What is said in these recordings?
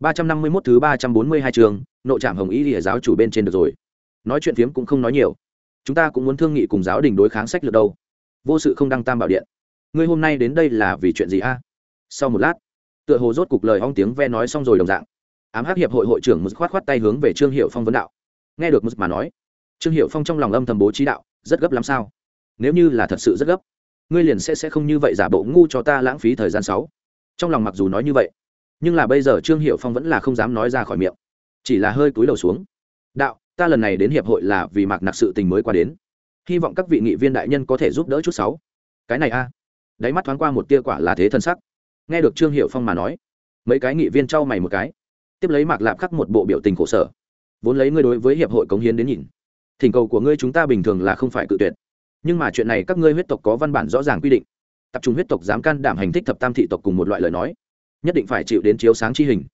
ba trăm năm mươi mốt thứ ba trăm bốn mươi hai trường, nội trạm hồng ý lìa giáo chủ bên trên được rồi. Nói chuyện phiếm cũng không nói nhiều. Chúng ta cũng muốn thương nghị cùng giáo đình đối kháng sách lược đâu. Vô sự không đăng tam bảo điện. Ngươi hôm nay đến đây là vì chuyện gì a? Sau một lát, tựa hồ rốt cục lời ong tiếng ve nói xong rồi đồng dạng. Ám hắc hiệp hội hội trưởng một khoát khoát tay hướng về trương hiệu phong vấn đạo. Nghe được một mà nói, trương hiệu phong trong lòng âm thầm bố trí đạo, rất gấp lắm sao? Nếu như là thật sự rất gấp, ngươi liền sẽ sẽ không như vậy giả bộ ngu cho ta lãng phí thời gian sáu. Trong lòng mặc dù nói như vậy nhưng là bây giờ trương hiệu phong vẫn là không dám nói ra khỏi miệng chỉ là hơi cúi đầu xuống đạo ta lần này đến hiệp hội là vì mạc nặc sự tình mới qua đến hy vọng các vị nghị viên đại nhân có thể giúp đỡ chút sáu cái này a à. đáy mắt thoáng qua một tia quả là thế thân sắc nghe được trương hiệu phong mà nói mấy cái nghị viên trao mày một cái tiếp lấy mạc lạp khắc một bộ biểu tình khổ sở vốn lấy ngươi đối với hiệp hội cống hiến đến nhìn thỉnh cầu của ngươi chúng ta bình thường là không phải cự tuyệt nhưng mà chuyện này các ngươi huyết tộc có văn bản rõ ràng quy định tập trung huyết tộc dám can đảm hành thích thập tam thị tộc cùng một loại lời nói nhất định phải chịu đến chiếu sáng chi hình.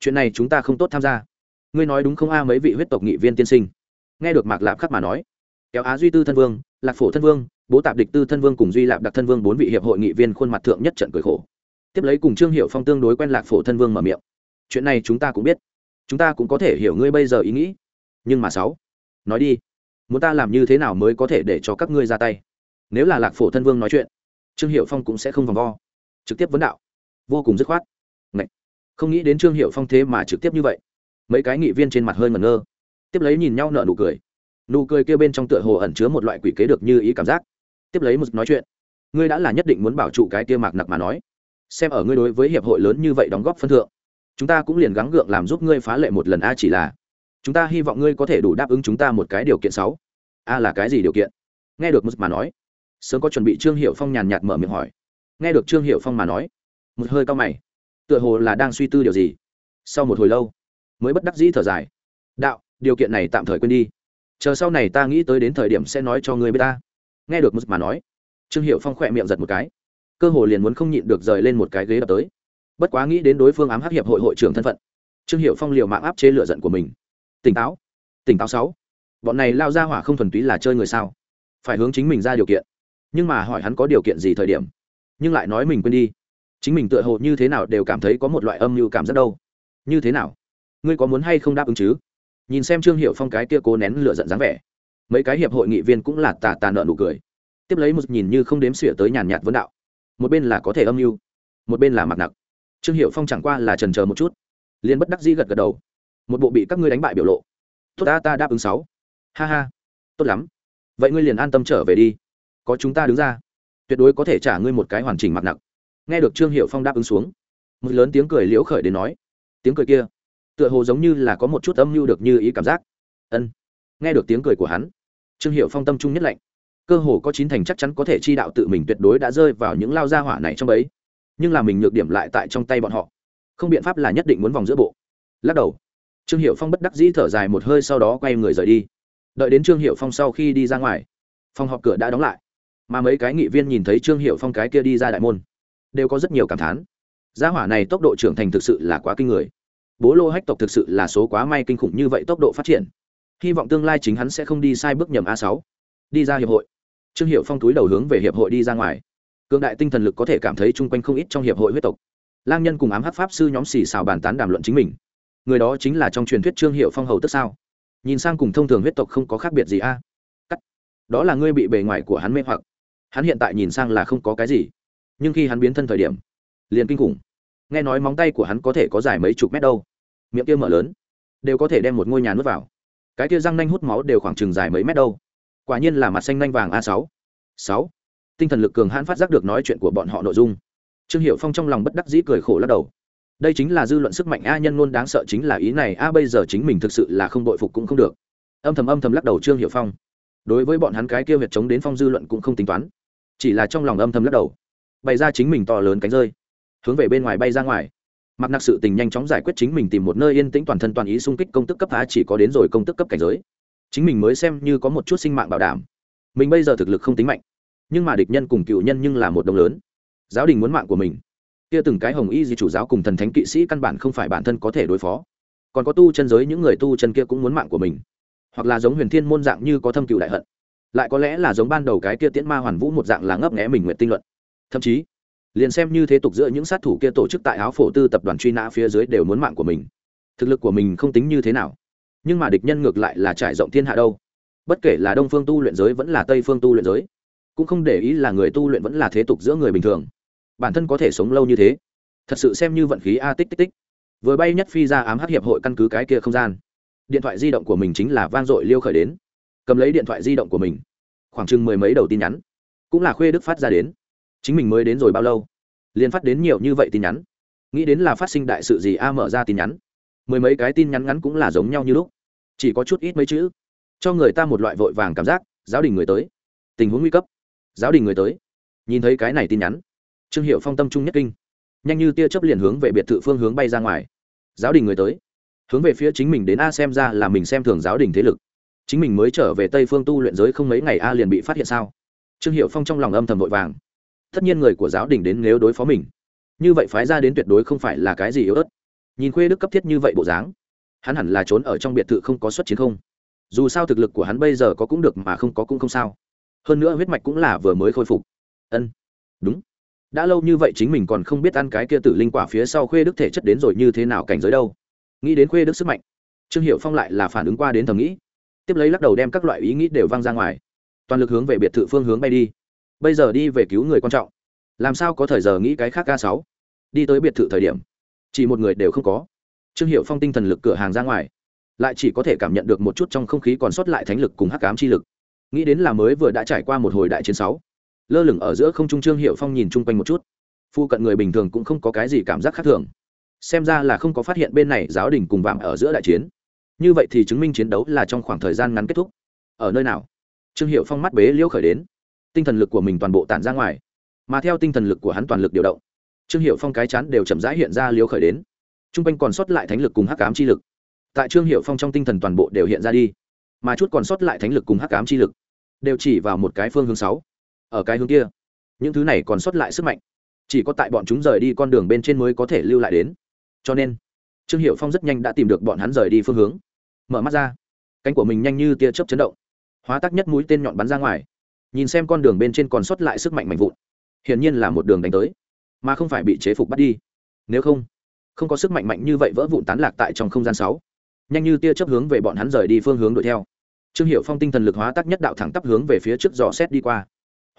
Chuyện này chúng ta không tốt tham gia. Ngươi nói đúng không a, mấy vị huyết tộc nghị viên tiên sinh? Nghe được mạc lạp khắc mà nói. Kéo á duy tư thân vương, lạc phổ thân vương, bố tạp địch tư thân vương cùng duy lạp đặc thân vương bốn vị hiệp hội nghị viên khuôn mặt thượng nhất trận cười khổ. Tiếp lấy cùng trương hiệu phong tương đối quen lạc phổ thân vương mở miệng. Chuyện này chúng ta cũng biết. Chúng ta cũng có thể hiểu ngươi bây giờ ý nghĩ. Nhưng mà sáu, nói đi. Muốn ta làm như thế nào mới có thể để cho các ngươi ra tay? Nếu là lạc phổ thân vương nói chuyện, trương hiệu phong cũng sẽ không vòng vo. Trực tiếp vấn đạo. Vô cùng dứt khoát không nghĩ đến trương hiệu phong thế mà trực tiếp như vậy mấy cái nghị viên trên mặt hơi ngẩn ngơ tiếp lấy nhìn nhau nợ nụ cười nụ cười kia bên trong tựa hồ ẩn chứa một loại quỷ kế được như ý cảm giác tiếp lấy một nói chuyện ngươi đã là nhất định muốn bảo trụ cái kia mạc nặc mà nói xem ở ngươi đối với hiệp hội lớn như vậy đóng góp phân thượng chúng ta cũng liền gắng gượng làm giúp ngươi phá lệ một lần a chỉ là chúng ta hy vọng ngươi có thể đủ đáp ứng chúng ta một cái điều kiện sáu a là cái gì điều kiện nghe được một mà nói sớm có chuẩn bị trương hiệu phong nhàn nhạt mở miệng hỏi nghe được trương hiệu phong mà nói một hơi cao mày tựa hồ là đang suy tư điều gì. Sau một hồi lâu, mới bất đắc dĩ thở dài. Đạo, điều kiện này tạm thời quên đi. Chờ sau này ta nghĩ tới đến thời điểm sẽ nói cho ngươi b ta. Nghe được mức mà nói, trương hiệu phong khỏe miệng giật một cái. Cơ hồ liền muốn không nhịn được rời lên một cái ghế đập tới. Bất quá nghĩ đến đối phương ám hắc hiệp hội hội trưởng thân phận, trương hiệu phong liều mạng áp chế lựa giận của mình. Tỉnh táo tỉnh táo sáu. Bọn này lao ra hỏa không thuần túy là chơi người sao? Phải hướng chính mình ra điều kiện. Nhưng mà hỏi hắn có điều kiện gì thời điểm? Nhưng lại nói mình quên đi chính mình tựa hồ như thế nào đều cảm thấy có một loại âm mưu cảm giác đâu. Như thế nào? Ngươi có muốn hay không đáp ứng chứ? Nhìn xem trương hiệu phong cái kia cố nén lựa giận dáng vẻ, mấy cái hiệp hội nghị viên cũng là tà tà nợ nụ cười. Tiếp lấy một nhìn như không đếm xỉa tới nhàn nhạt vấn đạo. Một bên là có thể âm mưu, một bên là mặt nặc. Trương hiệu phong chẳng qua là trần chờ một chút, liền bất đắc dĩ gật gật đầu. Một bộ bị các ngươi đánh bại biểu lộ. Tốt, ta ta đáp ứng sáu. Ha ha, tốt lắm. Vậy ngươi liền an tâm trở về đi. Có chúng ta đứng ra, tuyệt đối có thể trả ngươi một cái hoàn chỉnh mặt nặng nghe được trương hiệu phong đáp ứng xuống, một lớn tiếng cười liễu khởi đến nói, tiếng cười kia, tựa hồ giống như là có một chút âm mưu được như ý cảm giác. Ân. Nghe được tiếng cười của hắn, trương hiệu phong tâm trung nhất lạnh, cơ hồ có chín thành chắc chắn có thể chi đạo tự mình tuyệt đối đã rơi vào những lao gia hỏa này trong ấy nhưng là mình nhược điểm lại tại trong tay bọn họ, không biện pháp là nhất định muốn vòng giữa bộ. Lắc đầu, trương hiệu phong bất đắc dĩ thở dài một hơi sau đó quay người rời đi. Đợi đến trương hiệu phong sau khi đi ra ngoài, phòng họp cửa đã đóng lại, mà mấy cái nghị viên nhìn thấy trương hiệu phong cái kia đi ra đại môn đều có rất nhiều cảm thán. Gia hỏa này tốc độ trưởng thành thực sự là quá kinh người. Bố lô hách tộc thực sự là số quá may kinh khủng như vậy tốc độ phát triển. Hy vọng tương lai chính hắn sẽ không đi sai bước nhầm a sáu. Đi ra hiệp hội. Trương hiệu phong túi đầu hướng về hiệp hội đi ra ngoài. Cương đại tinh thần lực có thể cảm thấy chung quanh không ít trong hiệp hội huyết tộc. Lang nhân cùng ám hát pháp sư nhóm xì xào bàn tán đàm luận chính mình. Người đó chính là trong truyền thuyết trương hiệu phong hầu tức sao? Nhìn sang cùng thông thường huyết tộc không có khác biệt gì a? Cắt. Đó là ngươi bị bề ngoài của hắn mê hoặc. Hắn hiện tại nhìn sang là không có cái gì nhưng khi hắn biến thân thời điểm, liền kinh khủng. Nghe nói móng tay của hắn có thể có dài mấy chục mét đâu. Miệng kia mở lớn, đều có thể đem một ngôi nhà nuốt vào. Cái kia răng nanh hút máu đều khoảng chừng dài mấy mét đâu. Quả nhiên là mặt xanh nanh vàng a sáu. Sáu. Tinh thần lực cường hãn phát giác được nói chuyện của bọn họ nội dung. Trương hiệu phong trong lòng bất đắc dĩ cười khổ lắc đầu. Đây chính là dư luận sức mạnh a nhân luôn đáng sợ chính là ý này, a bây giờ chính mình thực sự là không đội phục cũng không được. Âm thầm âm thầm lắc đầu trương hiệu phong. Đối với bọn hắn cái kia việc chống đến phong dư luận cũng không tính toán. Chỉ là trong lòng âm thầm lắc đầu bày ra chính mình to lớn cánh rơi, hướng về bên ngoài bay ra ngoài. Mặc nặc sự tình nhanh chóng giải quyết chính mình tìm một nơi yên tĩnh toàn thân toàn ý xung kích công tức cấp phá chỉ có đến rồi công tức cấp cảnh giới. Chính mình mới xem như có một chút sinh mạng bảo đảm. Mình bây giờ thực lực không tính mạnh, nhưng mà địch nhân cùng cựu nhân nhưng là một đồng lớn. Giáo đình muốn mạng của mình. Kia từng cái hồng y di chủ giáo cùng thần thánh kỵ sĩ căn bản không phải bản thân có thể đối phó. Còn có tu chân giới những người tu chân kia cũng muốn mạng của mình. Hoặc là giống huyền thiên môn dạng như có thâm cựu đại hận. Lại có lẽ là giống ban đầu cái kia tiễn ma hoàn vũ một dạng là ngấp nghẽ mình nguyện tinh luận thậm chí, liền xem như thế tục giữa những sát thủ kia tổ chức tại áo phổ tư tập đoàn truy nã phía dưới đều muốn mạng của mình. Thực lực của mình không tính như thế nào. Nhưng mà địch nhân ngược lại là trải rộng thiên hạ đâu. Bất kể là đông phương tu luyện giới vẫn là tây phương tu luyện giới, cũng không để ý là người tu luyện vẫn là thế tục giữa người bình thường. Bản thân có thể sống lâu như thế, thật sự xem như vận khí a tích tích tích. Vừa bay nhất phi ra ám hắc hiệp hội căn cứ cái kia không gian. Điện thoại di động của mình chính là vang dội liêu khởi đến. Cầm lấy điện thoại di động của mình. Khoảng chừng mười mấy đầu tin nhắn. Cũng là khuê đức phát ra đến chính mình mới đến rồi bao lâu? Liền phát đến nhiều như vậy tin nhắn. Nghĩ đến là phát sinh đại sự gì a mở ra tin nhắn. Mười mấy cái tin nhắn ngắn cũng là giống nhau như lúc. Chỉ có chút ít mấy chữ. Cho người ta một loại vội vàng cảm giác, giáo đình người tới. Tình huống nguy cấp. Giáo đình người tới. Nhìn thấy cái này tin nhắn. Trương hiệu phong tâm trung nhất kinh. Nhanh như tia chớp liền hướng về biệt thự phương hướng bay ra ngoài. Giáo đình người tới. Hướng về phía chính mình đến a xem ra là mình xem thường giáo đình thế lực. Chính mình mới trở về tây phương tu luyện giới không mấy ngày a liền bị phát hiện sao? Trương hiệu phong trong lòng âm thầm vội vàng tất nhiên người của giáo đình đến nếu đối phó mình. Như vậy phái ra đến tuyệt đối không phải là cái gì yếu ớt. Nhìn khuê đức cấp thiết như vậy bộ dáng, hắn hẳn là trốn ở trong biệt thự không có xuất chiến không. Dù sao thực lực của hắn bây giờ có cũng được mà không có cũng không sao. Hơn nữa huyết mạch cũng là vừa mới khôi phục. Ân, đúng. Đã lâu như vậy chính mình còn không biết ăn cái kia tử linh quả phía sau khuê đức thể chất đến rồi như thế nào cảnh giới đâu. Nghĩ đến khuê đức sức mạnh, trương hiệu phong lại là phản ứng qua đến thầm nghĩ. Tiếp lấy lắc đầu đem các loại ý nghĩ đều văng ra ngoài. Toàn lực hướng về biệt thự phương hướng bay đi bây giờ đi về cứu người quan trọng. Làm sao có thời giờ nghĩ cái khác ca sáu? Đi tới biệt thự thời điểm, chỉ một người đều không có. Trương hiệu phong tinh thần lực cửa hàng ra ngoài, lại chỉ có thể cảm nhận được một chút trong không khí còn sót lại thánh lực cùng hắc ám chi lực. Nghĩ đến là mới vừa đã trải qua một hồi đại chiến sáu, lơ lửng ở giữa không trung trương hiệu phong nhìn chung quanh một chút. Phu cận người bình thường cũng không có cái gì cảm giác khác thường. Xem ra là không có phát hiện bên này giáo đình cùng vạm ở giữa đại chiến. Như vậy thì chứng minh chiến đấu là trong khoảng thời gian ngắn kết thúc. Ở nơi nào? Trương hiệu phong mắt bế liễu khởi đến tinh thần lực của mình toàn bộ tản ra ngoài, mà theo tinh thần lực của hắn toàn lực điều động, trương hiệu phong cái chán đều chậm rãi hiện ra liếu khởi đến. T r u n g quanh còn sót lại thánh lực cùng hắc cám chi lực. Tại trương hiệu phong trong tinh thần toàn bộ đều hiện ra đi, mà chút còn sót lại thánh lực cùng hắc cám chi lực đều chỉ vào một cái phương hướng sáu. Ở cái hướng kia, những thứ này còn sót lại sức mạnh, chỉ có tại bọn chúng rời đi con đường bên trên mới có thể lưu lại đến. Cho nên, trương hiệu phong rất nhanh đã tìm được bọn hắn rời đi phương hướng. Mở mắt ra, cánh của mình nhanh như tia chớp chấn động, hóa tác nhất mũi tên nhọn bắn ra ngoài nhìn xem con đường bên trên còn sót lại sức mạnh mạnh vụn. Hiển nhiên là một đường đánh tới, mà không phải bị chế phục bắt đi. Nếu không không có sức mạnh mạnh như vậy vỡ vụn tán lạc tại trong không gian sáu. Nhanh như tia chớp hướng về bọn hắn rời đi phương hướng đuổi theo. Trương hiệu phong tinh thần lực hóa tác nhất đạo thẳng tắp hướng về phía trước dò xét đi qua.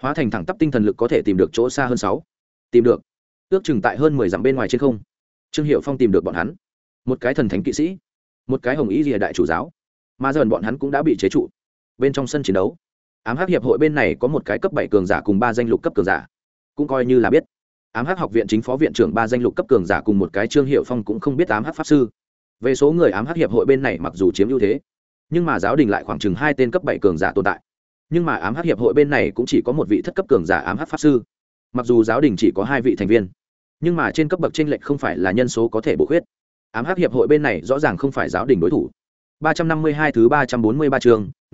Hóa thành thẳng tắp tinh thần lực có thể tìm được chỗ xa hơn sáu. Tìm được. Ước chừng tại hơn mười dặm bên ngoài trên không. Trương hiệu phong tìm được bọn hắn. Một cái thần thánh kỵ sĩ. Một cái hồng ý rìa đại chủ giáo. Mà dần bọn hắn cũng đã bị chế trụ. Bên trong sân chiến đấu ám hắc hiệp hội bên này có một cái cấp bảy cường giả cùng ba danh lục cấp cường giả. Cũng coi như là biết, ám hắc học viện chính phó viện trưởng ba danh lục cấp cường giả cùng một cái trương hiệu phong cũng không biết ám hắc pháp sư. Về số người ám hắc hiệp hội bên này mặc dù chiếm ưu thế, nhưng mà giáo đình lại khoảng chừng hai tên cấp bảy cường giả tồn tại. Nhưng mà ám hắc hiệp hội bên này cũng chỉ có một vị thất cấp cường giả ám hắc pháp sư. Mặc dù giáo đình chỉ có hai vị thành viên, nhưng mà trên cấp bậc tranh lệch không phải là nhân số có thể bổ khuyết. Ám hắc hiệp hội bên này rõ ràng không phải giáo đình đối thủ. Ba trăm năm mươi hai thứ ba trăm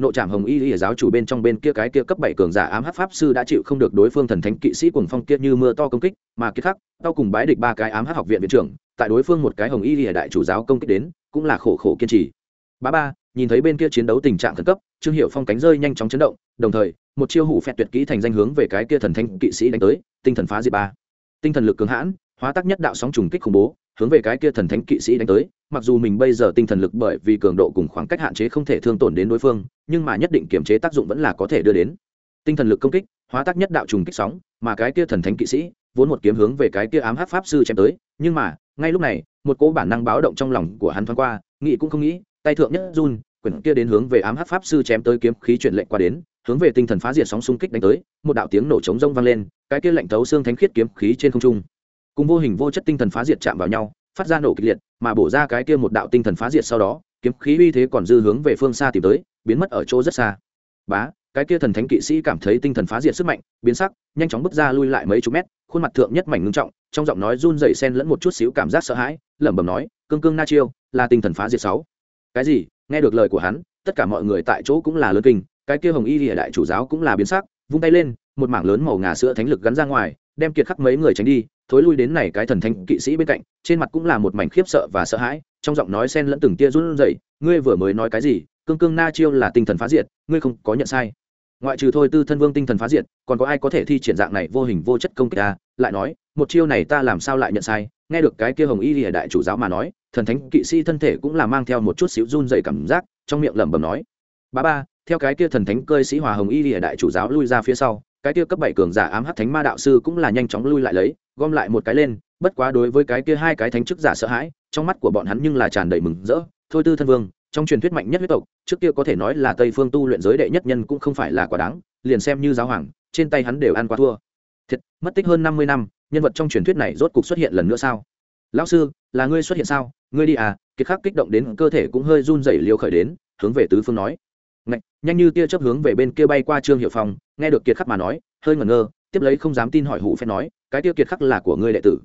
nộ trảm hồng y y giáo chủ bên trong bên kia cái kia cấp bảy cường giả ám hắc pháp sư đã chịu không được đối phương thần thánh kỵ sĩ cuồng phong kia như mưa to công kích, mà kia khắc, tao cùng bái địch ba cái ám hắc học viện viện trưởng, tại đối phương một cái hồng y y đại chủ giáo công kích đến, cũng là khổ khổ kiên trì. Ba ba, nhìn thấy bên kia chiến đấu tình trạng khẩn cấp, trương hiệu phong cánh rơi nhanh chóng chấn động, đồng thời, một chiêu hủ phẹt tuyệt kỹ thành danh hướng về cái kia thần thánh kỵ sĩ đánh tới, tinh thần phá diệt ba. Tinh thần lực cường hãn, hóa tác nhất đạo sóng trùng kích khủng bố, hướng về cái kia thần thánh kỵ sĩ đánh tới mặc dù mình bây giờ tinh thần lực bởi vì cường độ cùng khoảng cách hạn chế không thể thương tổn đến đối phương, nhưng mà nhất định kiểm chế tác dụng vẫn là có thể đưa đến. Tinh thần lực công kích, hóa tác nhất đạo trùng kích sóng, mà cái kia thần thánh kỵ sĩ, vốn một kiếm hướng về cái kia ám hát pháp sư chém tới, nhưng mà, ngay lúc này, một cỗ bản năng báo động trong lòng của hắn thoáng qua, nghĩ cũng không nghĩ, tay thượng nhất run, quyển kia đến hướng về ám hát pháp sư chém tới kiếm khí chuyển lệnh qua đến, hướng về tinh thần phá diệt sóng xung kích đánh tới, một đạo tiếng nổ trống rông vang lên, cái kia lệnh thấu xương thánh khiết kiếm khí trên không trung. Cùng vô hình vô chất tinh thần phá diệt chạm vào nhau phát ra nổ kịch liệt, mà bổ ra cái kia một đạo tinh thần phá diệt sau đó, kiếm khí uy thế còn dư hướng về phương xa tìm tới, biến mất ở chỗ rất xa. Bá, cái kia thần thánh kỵ sĩ cảm thấy tinh thần phá diệt sức mạnh, biến sắc, nhanh chóng bước ra lui lại mấy chục mét, khuôn mặt thượng nhất mảnh ngưng trọng, trong giọng nói run dày sen lẫn một chút xíu cảm giác sợ hãi, lẩm bẩm nói, cương cương na chiêu, là tinh thần phá diệt sáu. Cái gì? Nghe được lời của hắn, tất cả mọi người tại chỗ cũng là lớn kinh, cái kia hồng y lìa đại chủ giáo cũng là biến sắc, vung tay lên, một mảng lớn màu ngà sữa thánh lực gắn ra ngoài, đem kiệt khắc mấy người tránh đi thối lui đến này cái thần thánh kỵ sĩ bên cạnh, trên mặt cũng là một mảnh khiếp sợ và sợ hãi, trong giọng nói xen lẫn từng tia run rẩy, ngươi vừa mới nói cái gì? Cương cương na chiêu là tinh thần phá diệt, ngươi không có nhận sai. Ngoại trừ thôi tư thân vương tinh thần phá diệt, còn có ai có thể thi triển dạng này vô hình vô chất công kích ta lại nói, một chiêu này ta làm sao lại nhận sai? Nghe được cái kia hồng y lìa đại chủ giáo mà nói, thần thánh kỵ sĩ thân thể cũng là mang theo một chút xíu run dày cảm giác, trong miệng lẩm bẩm nói ba ba, theo cái kia thần thánh cơi sĩ hòa hồng y lìa đại chủ giáo lui ra phía sau, cái kia cấp bảy cường giả ám hắc thánh ma đạo sư cũng là nhanh chóng lui lại lấy gom lại một cái lên bất quá đối với cái kia hai cái thánh chức giả sợ hãi trong mắt của bọn hắn nhưng là tràn đầy mừng rỡ. Thôi tư thân vương trong truyền thuyết mạnh nhất huyết tộc trước kia có thể nói là tây phương tu luyện giới đệ nhất nhân cũng không phải là quá đáng liền xem như giáo hoàng trên tay hắn đều ăn qua thua. Thiệt mất tích hơn năm mươi năm nhân vật trong truyền thuyết này rốt cục xuất hiện lần nữa sao? Lão sư là ngươi xuất hiện sao? Ngươi đi à kiệt khắc kích động đến cơ thể cũng hơi run rẩy liều khởi đến hướng về tứ phương nói. Ngạch, nhanh như tia chớp hướng về bên kia bay qua trương hiệu phong nghe được kiệt khắc mà nói hơi ngẩn ngơ tiếp lấy không dám tin hỏi hủ phép nói, cái tiêu kiệt khắc là của ngươi đệ tử.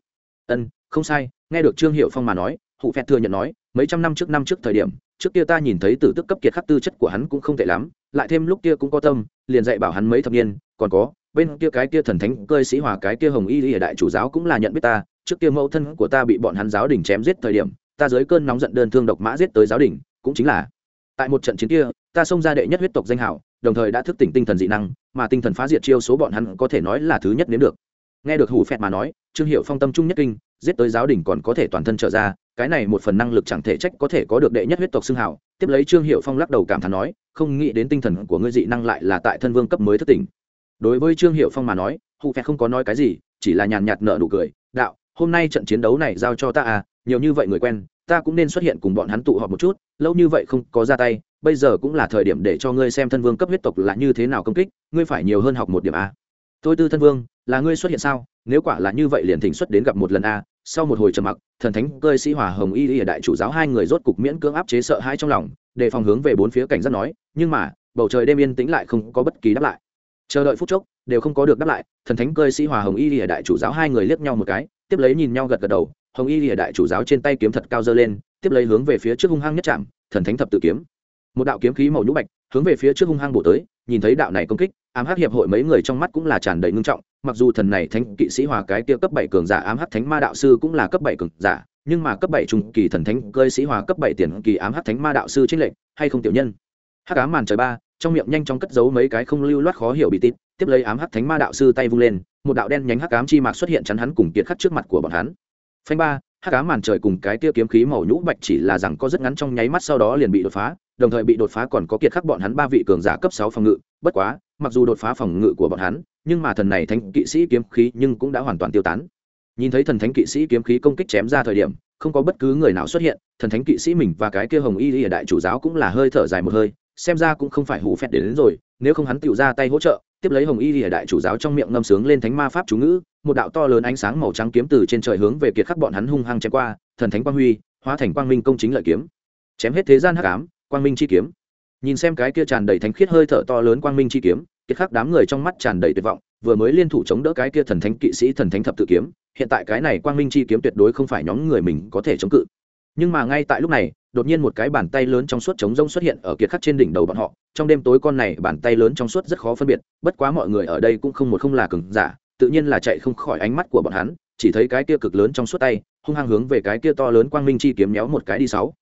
Ân, không sai, nghe được trương hiệu phong mà nói hủ phép thừa nhận nói, mấy trăm năm trước năm trước thời điểm, trước kia ta nhìn thấy tử tức cấp kiệt khắc tư chất của hắn cũng không tệ lắm, lại thêm lúc kia cũng có tâm, liền dạy bảo hắn mấy thập niên, còn có, bên kia cái kia thần thánh, cơi sĩ hòa cái kia hồng y ở đại chủ giáo cũng là nhận biết ta, trước kia mẫu thân của ta bị bọn hắn giáo đình chém giết thời điểm, ta dưới cơn nóng giận đơn thương độc mã giết tới giáo đình, cũng chính là, tại một trận chiến kia, ta xông ra đệ nhất huyết tộc danh hảo đồng thời đã thức tỉnh tinh thần dị năng, mà tinh thần phá diệt chiêu số bọn hắn có thể nói là thứ nhất nếm được. Nghe được hủ phẹt mà nói, trương hiệu phong tâm trung nhất kinh, giết tới giáo đình còn có thể toàn thân trở ra, cái này một phần năng lực chẳng thể trách có thể có được đệ nhất huyết tộc xưng hảo tiếp lấy trương hiệu phong lắc đầu cảm thán nói, không nghĩ đến tinh thần của ngươi dị năng lại là tại thân vương cấp mới thức tỉnh. Đối với trương hiệu phong mà nói hủ phẹt không có nói cái gì, chỉ là nhàn nhạt nợ nụ cười, đạo, hôm nay trận chiến đấu này giao cho ta à nhiều như vậy người quen ta cũng nên xuất hiện cùng bọn hắn tụ họp một chút, lâu như vậy không có ra tay, bây giờ cũng là thời điểm để cho ngươi xem thân vương cấp huyết tộc là như thế nào công kích, ngươi phải nhiều hơn học một điểm a. Tôi tư thân vương, là ngươi xuất hiện sao? Nếu quả là như vậy liền thỉnh xuất đến gặp một lần a. Sau một hồi trầm mặc, thần thánh cơi sĩ hòa hồng y y đại chủ giáo hai người rốt cục miễn cưỡng áp chế sợ hãi trong lòng, để phòng hướng về bốn phía cảnh giác nói, nhưng mà, bầu trời đêm yên tĩnh lại không có bất kỳ đáp lại. Chờ đợi phút chốc, đều không có được đáp lại, thần thánh cơi sĩ hòa hồng y y đại chủ giáo hai người liếc nhau một cái, tiếp lấy nhìn nhau gật gật đầu hồng y lìa đại chủ giáo trên tay kiếm thật cao dơ lên, tiếp lấy hướng về phía trước hung hăng nhất chạm, thần thánh thập tự kiếm. Một đạo kiếm khí màu nhũ bạch, hướng về phía trước hung hăng bổ tới, nhìn thấy đạo này công kích, ám hắc hiệp hội mấy người trong mắt cũng là tràn đầy ngưng trọng, mặc dù thần này thánh kỵ sĩ hòa cái kia cấp bảy cường giả ám hắc thánh ma đạo sư cũng là cấp bảy cường giả, nhưng mà cấp bảy trung kỳ thần thánh cơ sĩ hòa cấp bảy tiền kỳ ám hắc thánh ma đạo sư trinh lệnh hay không tiểu nhân? Hắc ám màn trời ba, trong miệng nhanh chóng cất giấu mấy cái không lưu loát khó hiểu bị tít tiếp lấy ám hắc thánh ma đạo sư tay vung lên, một đạo đen nhánh hắc ám chi mạc xuất hiện chắn hắn cùng kiệt khắc trước mặt của bọn hắn phanh ba hát cá màn trời cùng cái tia kiếm khí màu nhũ bạch chỉ là rằng có rất ngắn trong nháy mắt sau đó liền bị đột phá đồng thời bị đột phá còn có kiệt khắc bọn hắn ba vị cường giả cấp sáu phòng ngự. Bất quá mặc dù đột phá phòng ngự của bọn hắn nhưng mà thần này thánh kỵ sĩ kiếm khí nhưng cũng đã hoàn toàn tiêu tán. Nhìn thấy thần thánh kỵ sĩ kiếm khí công kích chém ra thời điểm không có bất cứ người nào xuất hiện thần thánh kỵ sĩ mình và cái kia hồng y y đại chủ giáo cũng là hơi thở dài một hơi xem ra cũng không phải hủ phét đến, đến rồi nếu không hắn tựu ra tay hỗ trợ tiếp lấy hồng y lìa đại chủ giáo trong miệng ngâm sướng lên thánh ma pháp chú ngữ, một đạo to lớn ánh sáng màu trắng kiếm từ trên trời hướng về kiệt khắc bọn hắn hung hăng chém qua, thần thánh quang huy, hóa thành quang minh công chính lợi kiếm. Chém hết thế gian hắc ám, quang minh chi kiếm. Nhìn xem cái kia tràn đầy thánh khiết hơi thở to lớn quang minh chi kiếm, kiệt khắc đám người trong mắt tràn đầy tuyệt vọng, vừa mới liên thủ chống đỡ cái kia thần thánh kỵ sĩ, thần thánh thập tự kiếm, hiện tại cái này quang minh chi kiếm tuyệt đối không phải nhóm người mình có thể chống cự. Nhưng mà ngay tại lúc này đột nhiên một cái bàn tay lớn trong suốt trống rông xuất hiện ở kiệt khắc trên đỉnh đầu bọn họ. Trong đêm tối con này bàn tay lớn trong suốt rất khó phân biệt, bất quá mọi người ở đây cũng không một không là cừng giả, tự nhiên là chạy không khỏi ánh mắt của bọn hắn, chỉ thấy cái kia cực lớn trong suốt tay, hung hăng hướng về cái kia to lớn quang minh chi kiếm méo một cái đi sáu.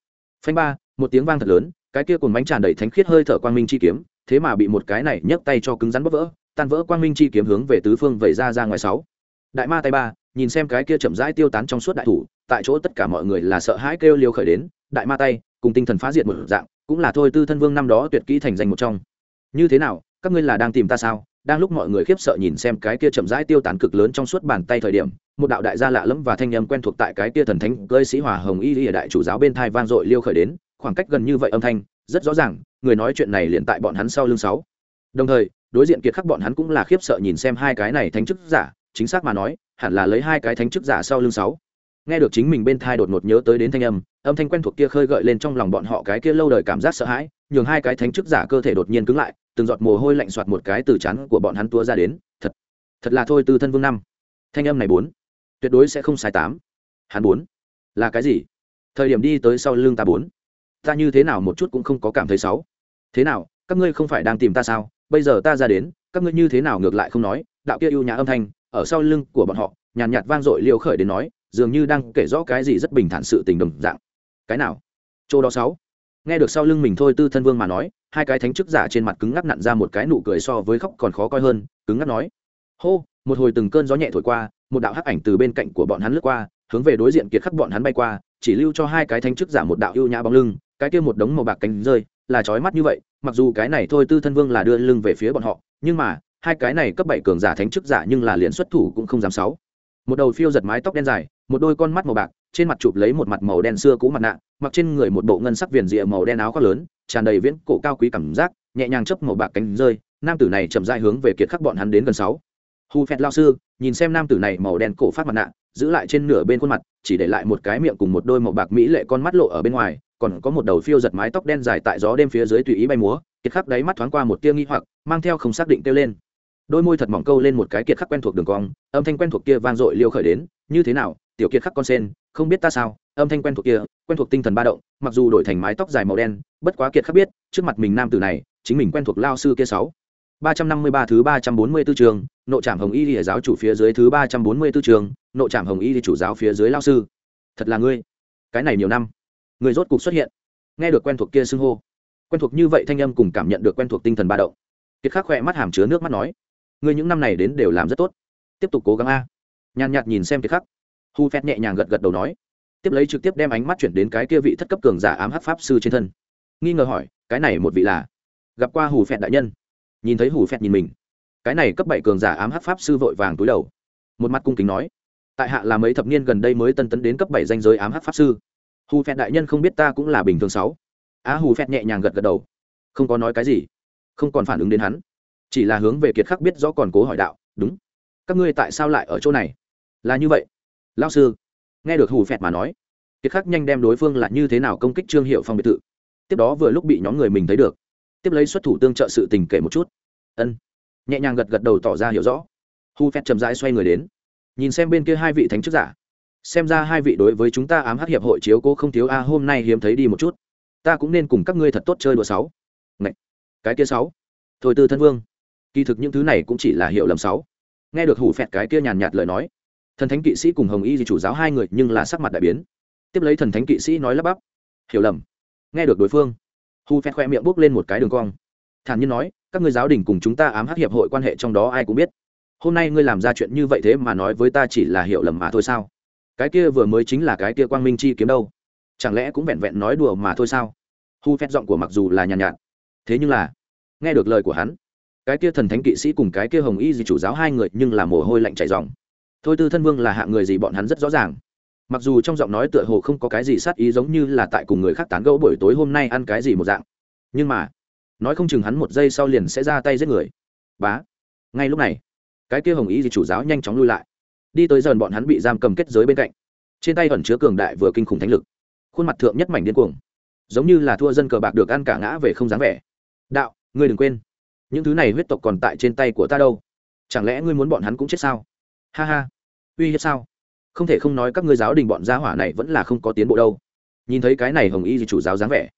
Phanh ba, một tiếng vang thật lớn, cái kia cùng bánh tràn đầy thánh khiết hơi thở quang minh chi kiếm, thế mà bị một cái này nhấc tay cho cứng rắn bóp vỡ, tan vỡ quang minh chi kiếm hướng về tứ phương vẩy ra ra ngoài sáu. Đại ma tay ba, nhìn xem cái kia chậm rãi tiêu tán trong suốt đại thủ, tại chỗ tất cả mọi người là sợ hãi kêu liêu khởi đến đại ma tay, cùng tinh thần phá diệt một dạng, cũng là thôi tư thân vương năm đó tuyệt kỹ thành danh một trong. Như thế nào, các ngươi là đang tìm ta sao? Đang lúc mọi người khiếp sợ nhìn xem cái kia chậm rãi tiêu tán cực lớn trong suốt bàn tay thời điểm, một đạo đại gia lạ lẫm và thanh âm quen thuộc tại cái kia thần thánh cơi sĩ hòa hồng y lìa đại chủ giáo bên thai vang dội liêu khởi đến, khoảng cách gần như vậy âm thanh, rất rõ ràng, người nói chuyện này liền tại bọn hắn sau lưng sáu. Đồng thời, đối diện kiệt khắc bọn hắn cũng là khiếp sợ nhìn xem hai cái này thánh chức giả, chính xác mà nói, hẳn là lấy hai cái thánh chức giả sau lưng sáu. Nghe được chính mình bên thai đột ngột nhớ tới đến thanh âm âm thanh quen thuộc kia khơi gợi lên trong lòng bọn họ cái kia lâu đời cảm giác sợ hãi nhường hai cái thánh chức giả cơ thể đột nhiên cứng lại từng giọt mồ hôi lạnh soạt một cái từ chắn của bọn hắn tua ra đến thật thật là thôi từ thân vương năm. Thanh âm này bốn tuyệt đối sẽ không sai tám. Hắn bốn là cái gì? Thời điểm đi tới sau lưng ta bốn ta như thế nào một chút cũng không có cảm thấy xấu. Thế nào các ngươi không phải đang tìm ta sao? Bây giờ ta ra đến các ngươi như thế nào ngược lại không nói? Đạo kia ưu nhã âm thanh ở sau lưng của bọn họ nhàn nhạt, nhạt vang dội liều khởi đến nói dường như đang kể rõ cái gì rất bình thản sự tình đồng dạng cái nào? Chỗ đó sáu. Nghe được sau lưng mình thôi tư thân vương mà nói, hai cái thánh chức giả trên mặt cứng ngắc nặn ra một cái nụ cười so với khóc còn khó coi hơn, cứng ngắc nói. Hô, một hồi từng cơn gió nhẹ thổi qua, một đạo hắc ảnh từ bên cạnh của bọn hắn lướt qua, hướng về đối diện kiệt khắc bọn hắn bay qua, chỉ lưu cho hai cái thánh chức giả một đạo ưu nhã bóng lưng, cái kia một đống màu bạc cánh rơi, là trói mắt như vậy, mặc dù cái này thôi tư thân vương là đưa lưng về phía bọn họ, nhưng mà, hai cái này cấp bảy cường giả thánh chức giả nhưng là liền xuất thủ cũng không dám sáu. Một đầu phiêu giật mái tóc đen dài, một đôi con mắt màu bạc trên mặt chụp lấy một mặt màu đen xưa cũ mặt nạ, mặc trên người một bộ ngân sắc viền rịa màu đen áo khoác lớn, tràn đầy viễn cổ cao quý cảm giác, nhẹ nhàng chấp màu bạc cánh rơi, nam tử này chậm dại hướng về kiệt khắc bọn hắn đến gần sáu. Hu phẹt lao sư, nhìn xem nam tử này màu đen cổ phát mặt nạ, giữ lại trên nửa bên khuôn mặt, chỉ để lại một cái miệng cùng một đôi màu bạc mỹ lệ con mắt lộ ở bên ngoài, còn có một đầu phiêu giật mái tóc đen dài tại gió đêm phía dưới tùy ý bay múa, kiệt khắc đáy mắt thoáng qua một tia nghi hoặc, mang theo không xác định kêu lên. Đôi môi thật mỏng câu lên một cái kiệt khắc quen thuộc đường cong, âm thanh quen thuộc kia vang dội liêu khởi đến, như thế nào, tiểu kiệt khắc con sen không biết ta sao âm thanh quen thuộc kia quen thuộc tinh thần ba động mặc dù đổi thành mái tóc dài màu đen bất quá kiệt khắc biết trước mặt mình nam tử này chính mình quen thuộc lao sư kia sáu ba trăm năm mươi ba thứ ba trăm bốn mươi 344 trường, nội trảm hồng y lìa giáo chủ phía dưới thứ ba trăm bốn mươi 344 trường, nội trảm hồng y chủ giáo phía dưới lao sư. Thật là ngươi. Cái này nhiều năm, người rốt cục xuất hiện. Nghe được quen thuộc kia xưng hô, quen thuộc như vậy thanh âm cùng cảm nhận được quen thuộc tinh thần ba động. Kiệt khắc khỏe mắt hàm chứa nước mắt nói, ngươi những năm này đến đều làm rất tốt, tiếp tục cố gắng a. Nhàn nhạt nhìn xem Kiệt khắc, Hu Phét nhẹ nhàng gật gật đầu nói, tiếp lấy trực tiếp đem ánh mắt chuyển đến cái kia vị thất cấp cường giả ám hắc pháp sư trên thân. Nghi ngờ hỏi, cái này một vị là? Gặp qua Hù Phẹt đại nhân. Nhìn thấy Hù phẹt nhìn mình. Cái này cấp bảy cường giả ám hắc pháp sư vội vàng túi đầu. Một mặt cung kính nói tại hạ là mấy thập niên gần đây mới tân tấn đến cấp bảy danh giới ám hắc pháp sư. Hù phẹt đại nhân không biết ta cũng là bình thường sáu. Á hù phẹt nhẹ nhàng gật gật đầu. Không có nói cái gì. Không còn phản ứng đến hắn. Chỉ là hướng về kiệt khắc biết rõ còn cố hỏi đạo đúng. Các ngươi tại sao lại ở chỗ này? Là như vậy lao sư, nghe được hù phẹt mà nói, kiệt khắc nhanh đem đối phương là như thế nào công kích trương hiệu phong biệt thự. Tiếp đó vừa lúc bị nhóm người mình thấy được, tiếp lấy xuất thủ tương trợ sự tình kể một chút. Ân. Nhẹ nhàng gật gật đầu tỏ ra hiểu rõ. Hù phẹt chậm rãi xoay người đến, nhìn xem bên kia hai vị thánh chức giả. Xem ra hai vị đối với chúng ta ám hắc hiệp hội chiếu cố không thiếu a, hôm nay hiếm thấy đi một chút. Ta cũng nên cùng các ngươi thật tốt chơi đùa sáu. Ngậy. cái kia sáu. Thôi tư thân vương. Kỳ thực những thứ này cũng chỉ là hiểu lầm sáu. Nghe được hủ phẹt cái kia nhàn nhạt lời nói thần thánh kỵ sĩ cùng hồng y di chủ giáo hai người nhưng là sắc mặt đại biến. Tiếp lấy thần thánh kỵ sĩ nói lắp bắp hiểu lầm nghe được đối phương. Hu phét khoe miệng bốc lên một cái đường cong. Thản nhiên nói các ngươi giáo đình cùng chúng ta ám hắc hiệp hội quan hệ trong đó ai cũng biết. Hôm nay ngươi làm ra chuyện như vậy thế mà nói với ta chỉ là hiểu lầm mà thôi sao? Cái kia vừa mới chính là cái kia quang minh chi kiếm đâu? Chẳng lẽ cũng vẹn vẹn nói đùa mà thôi sao? Hu phét giọng của mặc dù là nhàn nhạt, nhạt thế nhưng là nghe được lời của hắn cái kia thần thánh kỵ sĩ cùng cái kia hồng y di chủ giáo hai người nhưng là mồ hôi lạnh chảy dòng thôi tư thân vương là hạng người gì bọn hắn rất rõ ràng. Mặc dù trong giọng nói tựa hồ không có cái gì sát ý giống như là tại cùng người khác tán gẫu buổi tối hôm nay ăn cái gì một dạng. Nhưng mà, nói không chừng hắn một giây sau liền sẽ ra tay giết người. Bá, ngay lúc này, cái kia hồng ý gì chủ giáo nhanh chóng lui lại. Đi tới dần bọn hắn bị giam cầm kết giới bên cạnh. Trên tay ẩn chứa cường đại vừa kinh khủng thánh lực. Khuôn mặt thượng nhất mảnh điên cuồng. Giống như là thua dân cờ bạc được ăn cả ngã về không dáng vẻ. Đạo, ngươi đừng quên. Những thứ này huyết tộc còn tại trên tay của ta đâu. Chẳng lẽ ngươi muốn bọn hắn cũng chết sao? Ha ha uy hiếp sao? Không thể không nói các ngươi giáo đình bọn gia hỏa này vẫn là không có tiến bộ đâu. Nhìn thấy cái này hồng y gì chủ giáo dáng vẻ,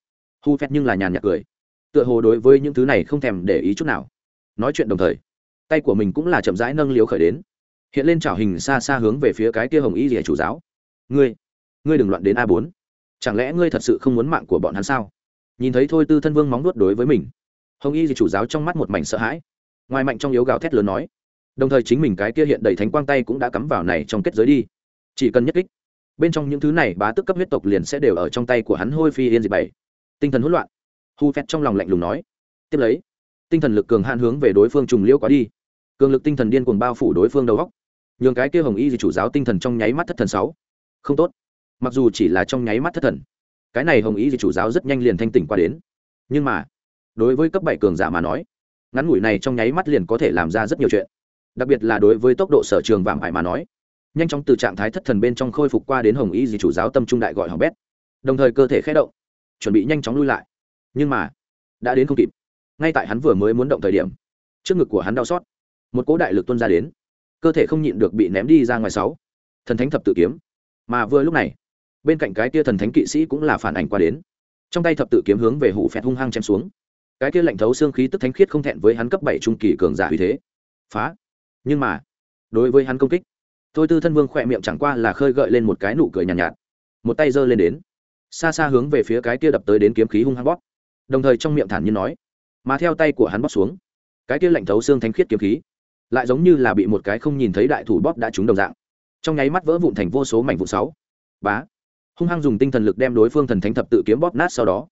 hu phét nhưng là nhàn nhạt cười. Tựa hồ đối với những thứ này không thèm để ý chút nào. Nói chuyện đồng thời, tay của mình cũng là chậm rãi nâng liếu khởi đến. Hiện lên trảo hình xa xa hướng về phía cái kia hồng y rỉa chủ giáo. Ngươi ngươi đừng loạn đến a bốn. Chẳng lẽ ngươi thật sự không muốn mạng của bọn hắn sao? Nhìn thấy thôi tư thân vương móng nuốt đối với mình, hồng y rỉa chủ giáo trong mắt một mảnh sợ hãi. Ngoài mạnh trong yếu gào thét lớn nói đồng thời chính mình cái kia hiện đầy thánh quang tay cũng đã cắm vào này trong kết giới đi. Chỉ cần nhất kích, bên trong những thứ này bá tức cấp huyết tộc liền sẽ đều ở trong tay của hắn hôi phi yên dị bảy. Tinh thần hỗn loạn. Hu phét trong lòng lạnh lùng nói. Tiếp lấy, tinh thần lực cường hạn hướng về đối phương trùng liễu quá đi. Cường lực tinh thần điên cuồng bao phủ đối phương đầu góc. Nhường cái kia hồng y dị chủ giáo tinh thần trong nháy mắt thất thần sáu. Không tốt. Mặc dù chỉ là trong nháy mắt thất thần, cái này hồng y dị chủ giáo rất nhanh liền thanh tỉnh qua đến. Nhưng mà, đối với cấp bảy cường giả mà nói, ngắn ngủi này trong nháy mắt liền có thể làm ra rất nhiều chuyện đặc biệt là đối với tốc độ sở trường vàng ải mà nói. Nhanh chóng từ trạng thái thất thần bên trong khôi phục qua đến hồng y gì chủ giáo tâm trung đại gọi hỏng bét. Đồng thời cơ thể khé động, chuẩn bị nhanh chóng lui lại. Nhưng mà, đã đến không kịp. Ngay tại hắn vừa mới muốn động thời điểm, trước ngực của hắn đau xót. Một cỗ đại lực tuân ra đến. Cơ thể không nhịn được bị ném đi ra ngoài sáu. Thần thánh thập tự kiếm. Mà vừa lúc này, bên cạnh cái kia thần thánh kỵ sĩ cũng là phản ảnh qua đến. Trong tay thập tự kiếm hướng về hủ phẹt hung hăng chém xuống. Cái kia lạnh thấu xương khí tức thánh khiết không thẹn với hắn cấp bảy trung kỳ cường giả uy thế. Phá nhưng mà đối với hắn công kích thôi tư thân vương khỏe miệng chẳng qua là khơi gợi lên một cái nụ cười nhàn nhạt, nhạt. Một tay giơ lên đến xa xa hướng về phía cái kia đập tới đến kiếm khí hung hăng bóp. Đồng thời trong miệng thản nhiên nói mà theo tay của hắn bóp xuống cái kia lạnh thấu xương thánh khiết kiếm khí lại giống như là bị một cái không nhìn thấy đại thủ bóp đã trúng đồng dạng. Trong nháy mắt vỡ vụn thành vô số mảnh vụn sáu. Bá. Hung hăng dùng tinh thần lực đem đối phương thần thánh thập tự kiếm bóp nát sau đó.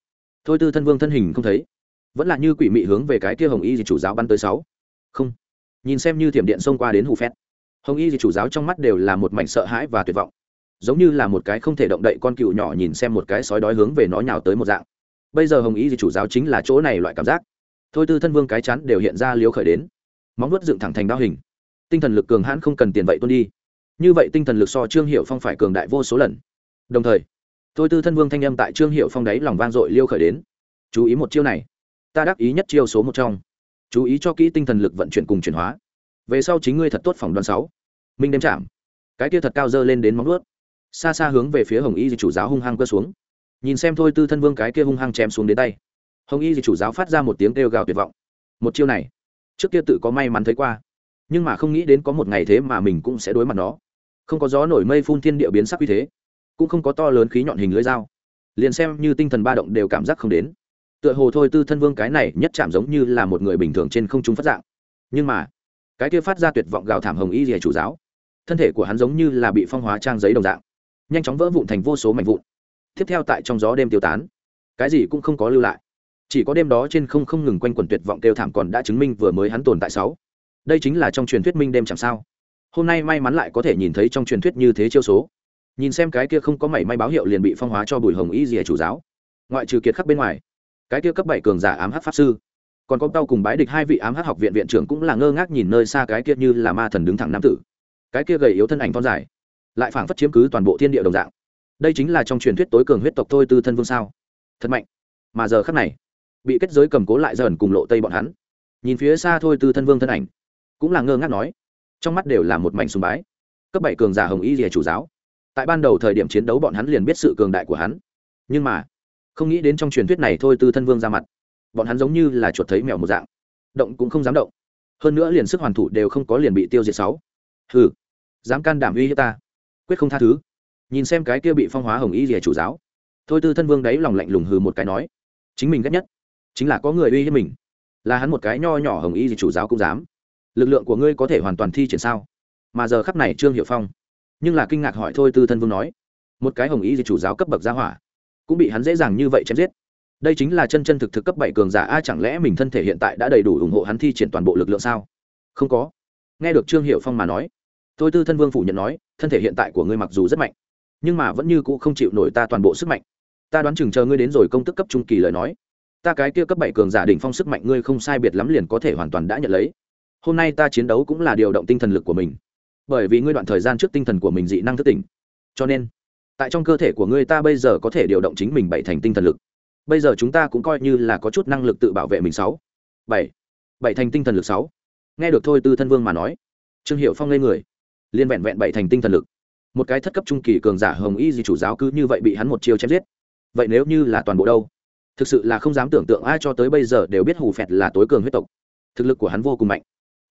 Thôi tư thân vương thân hình không thấy vẫn là như quỷ mị hướng về cái kia hồng y chủ giáo bắn tới sáu. Không nhìn xem như thiểm điện xông qua đến hù phét. Hồng y Di chủ giáo trong mắt đều là một mảnh sợ hãi và tuyệt vọng. Giống như là một cái không thể động đậy con cựu nhỏ nhìn xem một cái sói đói hướng về nó nhào tới một dạng. Bây giờ hồng y Di chủ giáo chính là chỗ này loại cảm giác. Thôi tư thân vương cái chắn đều hiện ra liếu khởi đến. Móng nuốt dựng thẳng thành đao hình. Tinh thần lực cường hãn không cần tiền vậy tuôn đi. Như vậy tinh thần lực so trương hiệu phong phải cường đại vô số lần. Đồng thời, thôi tư thân vương thanh âm tại trương hiệu phong đáy lòng vang dội liêu khởi đến. Chú ý một chiêu này. Ta đắc ý nhất chiêu số một trong chú ý cho kỹ tinh thần lực vận chuyển cùng chuyển hóa. Về sau chính ngươi thật tốt phòng đoàn sáu. Minh đêm chạm. Cái kia thật cao dơ lên đến móng ướt xa xa hướng về phía hồng y di chủ giáo hung hăng cơ xuống. Nhìn xem thôi tư thân vương cái kia hung hăng chém xuống đến tay. Hồng y di chủ giáo phát ra một tiếng kêu gào tuyệt vọng. Một chiêu này, trước kia tự có may mắn thấy qua, nhưng mà không nghĩ đến có một ngày thế mà mình cũng sẽ đối mặt nó. Không có gió nổi mây phun thiên địa biến sắc như thế, cũng không có to lớn khí nhọn hình lưỡi dao. Liền xem như tinh thần ba động đều cảm giác không đến tựa hồ thôi tư thân vương cái này nhất chạm giống như là một người bình thường trên không trung phát dạng. Nhưng mà, cái kia phát ra tuyệt vọng gào thảm hồng y rìa chủ giáo, thân thể của hắn giống như là bị phong hóa trang giấy đồng dạng, nhanh chóng vỡ vụn thành vô số mảnh vụn. Tiếp theo tại trong gió đêm tiêu tán, cái gì cũng không có lưu lại. Chỉ có đêm đó trên không không ngừng quanh quẩn tuyệt vọng kêu thảm còn đã chứng minh vừa mới hắn tồn tại sáu. Đây chính là trong truyền thuyết minh đêm chẳng sao. Hôm nay may mắn lại có thể nhìn thấy trong truyền thuyết như thế chiêu số. Nhìn xem cái kia không có mảy may báo hiệu liền bị phong hóa cho bùi hồng y rìa chủ giáo. Ngoại trừ kiệt khắc bên ngoài cái kia cấp bảy cường giả ám hắc pháp sư. Còn có tao cùng bái địch hai vị ám hắc học viện viện trưởng cũng là ngơ ngác nhìn nơi xa cái kia như là ma thần đứng thẳng nam tử. Cái kia gầy yếu thân ảnh thon dài, lại phảng phất chiếm cứ toàn bộ thiên địa đồng dạng. Đây chính là trong truyền thuyết tối cường huyết tộc thôi tư thân vương sao. Thật mạnh. Mà giờ khắc này, bị kết giới cầm cố lại dần cùng lộ tây bọn hắn. Nhìn phía xa thôi tư thân vương thân ảnh, cũng là ngơ ngác nói, trong mắt đều là một mảnh sùng bái. Cấp bảy cường giả hồng y rìa chủ giáo. Tại ban đầu thời điểm chiến đấu bọn hắn liền biết sự cường đại của hắn. Nhưng mà không nghĩ đến trong truyền thuyết này thôi tư thân vương ra mặt. Bọn hắn giống như là chuột thấy mèo một dạng. Động cũng không dám động. Hơn nữa liền sức hoàn thủ đều không có liền bị tiêu diệt sáu. Hừ, dám can đảm uy hiếp ta. Quyết không tha thứ. Nhìn xem cái kia bị phong hóa hồng y rìa chủ giáo. Thôi tư thân vương đấy lòng lạnh lùng hừ một cái nói. Chính mình ghét nhất chính là có người uy hiếp mình. Là hắn một cái nho nhỏ hồng y gì chủ giáo cũng dám. Lực lượng của ngươi có thể hoàn toàn thi triển sao? Mà giờ khắp này trương hiệu phong. Nhưng là kinh ngạc hỏi thôi tư thân vương nói. Một cái hồng y gì chủ giáo cấp bậc gia hỏa cũng bị hắn dễ dàng như vậy chém giết. Đây chính là chân chân thực thực cấp bảy cường giả a, chẳng lẽ mình thân thể hiện tại đã đầy đủ ủng hộ hắn thi triển toàn bộ lực lượng sao? Không có. Nghe được trương hiệu phong mà nói tôi tư thân vương phủ nhận nói, thân thể hiện tại của ngươi mặc dù rất mạnh, nhưng mà vẫn như cũ không chịu nổi ta toàn bộ sức mạnh. Ta đoán chừng chờ ngươi đến rồi công tức cấp trung kỳ lời nói, ta cái kia cấp bảy cường giả đỉnh phong sức mạnh ngươi không sai biệt lắm liền có thể hoàn toàn đã nhận lấy. Hôm nay ta chiến đấu cũng là điều động tinh thần lực của mình, bởi vì ngươi đoạn thời gian trước tinh thần của mình dị năng thức tỉnh. Cho nên tại trong cơ thể của ngươi ta bây giờ có thể điều động chính mình bảy thành tinh thần lực. Bây giờ chúng ta cũng coi như là có chút năng lực tự bảo vệ mình sáu. Bảy. Bảy thành tinh thần lực sáu. Nghe được thôi tư thân vương mà nói, trương hiệu phong lên người liên vẹn vẹn bảy thành tinh thần lực. Một cái thất cấp trung kỳ cường giả hồng y di chủ giáo cứ như vậy bị hắn một chiêu chém giết. Vậy nếu như là toàn bộ đâu? Thực sự là không dám tưởng tượng ai cho tới bây giờ đều biết hù phẹt là tối cường huyết tộc. Thực lực của hắn vô cùng mạnh.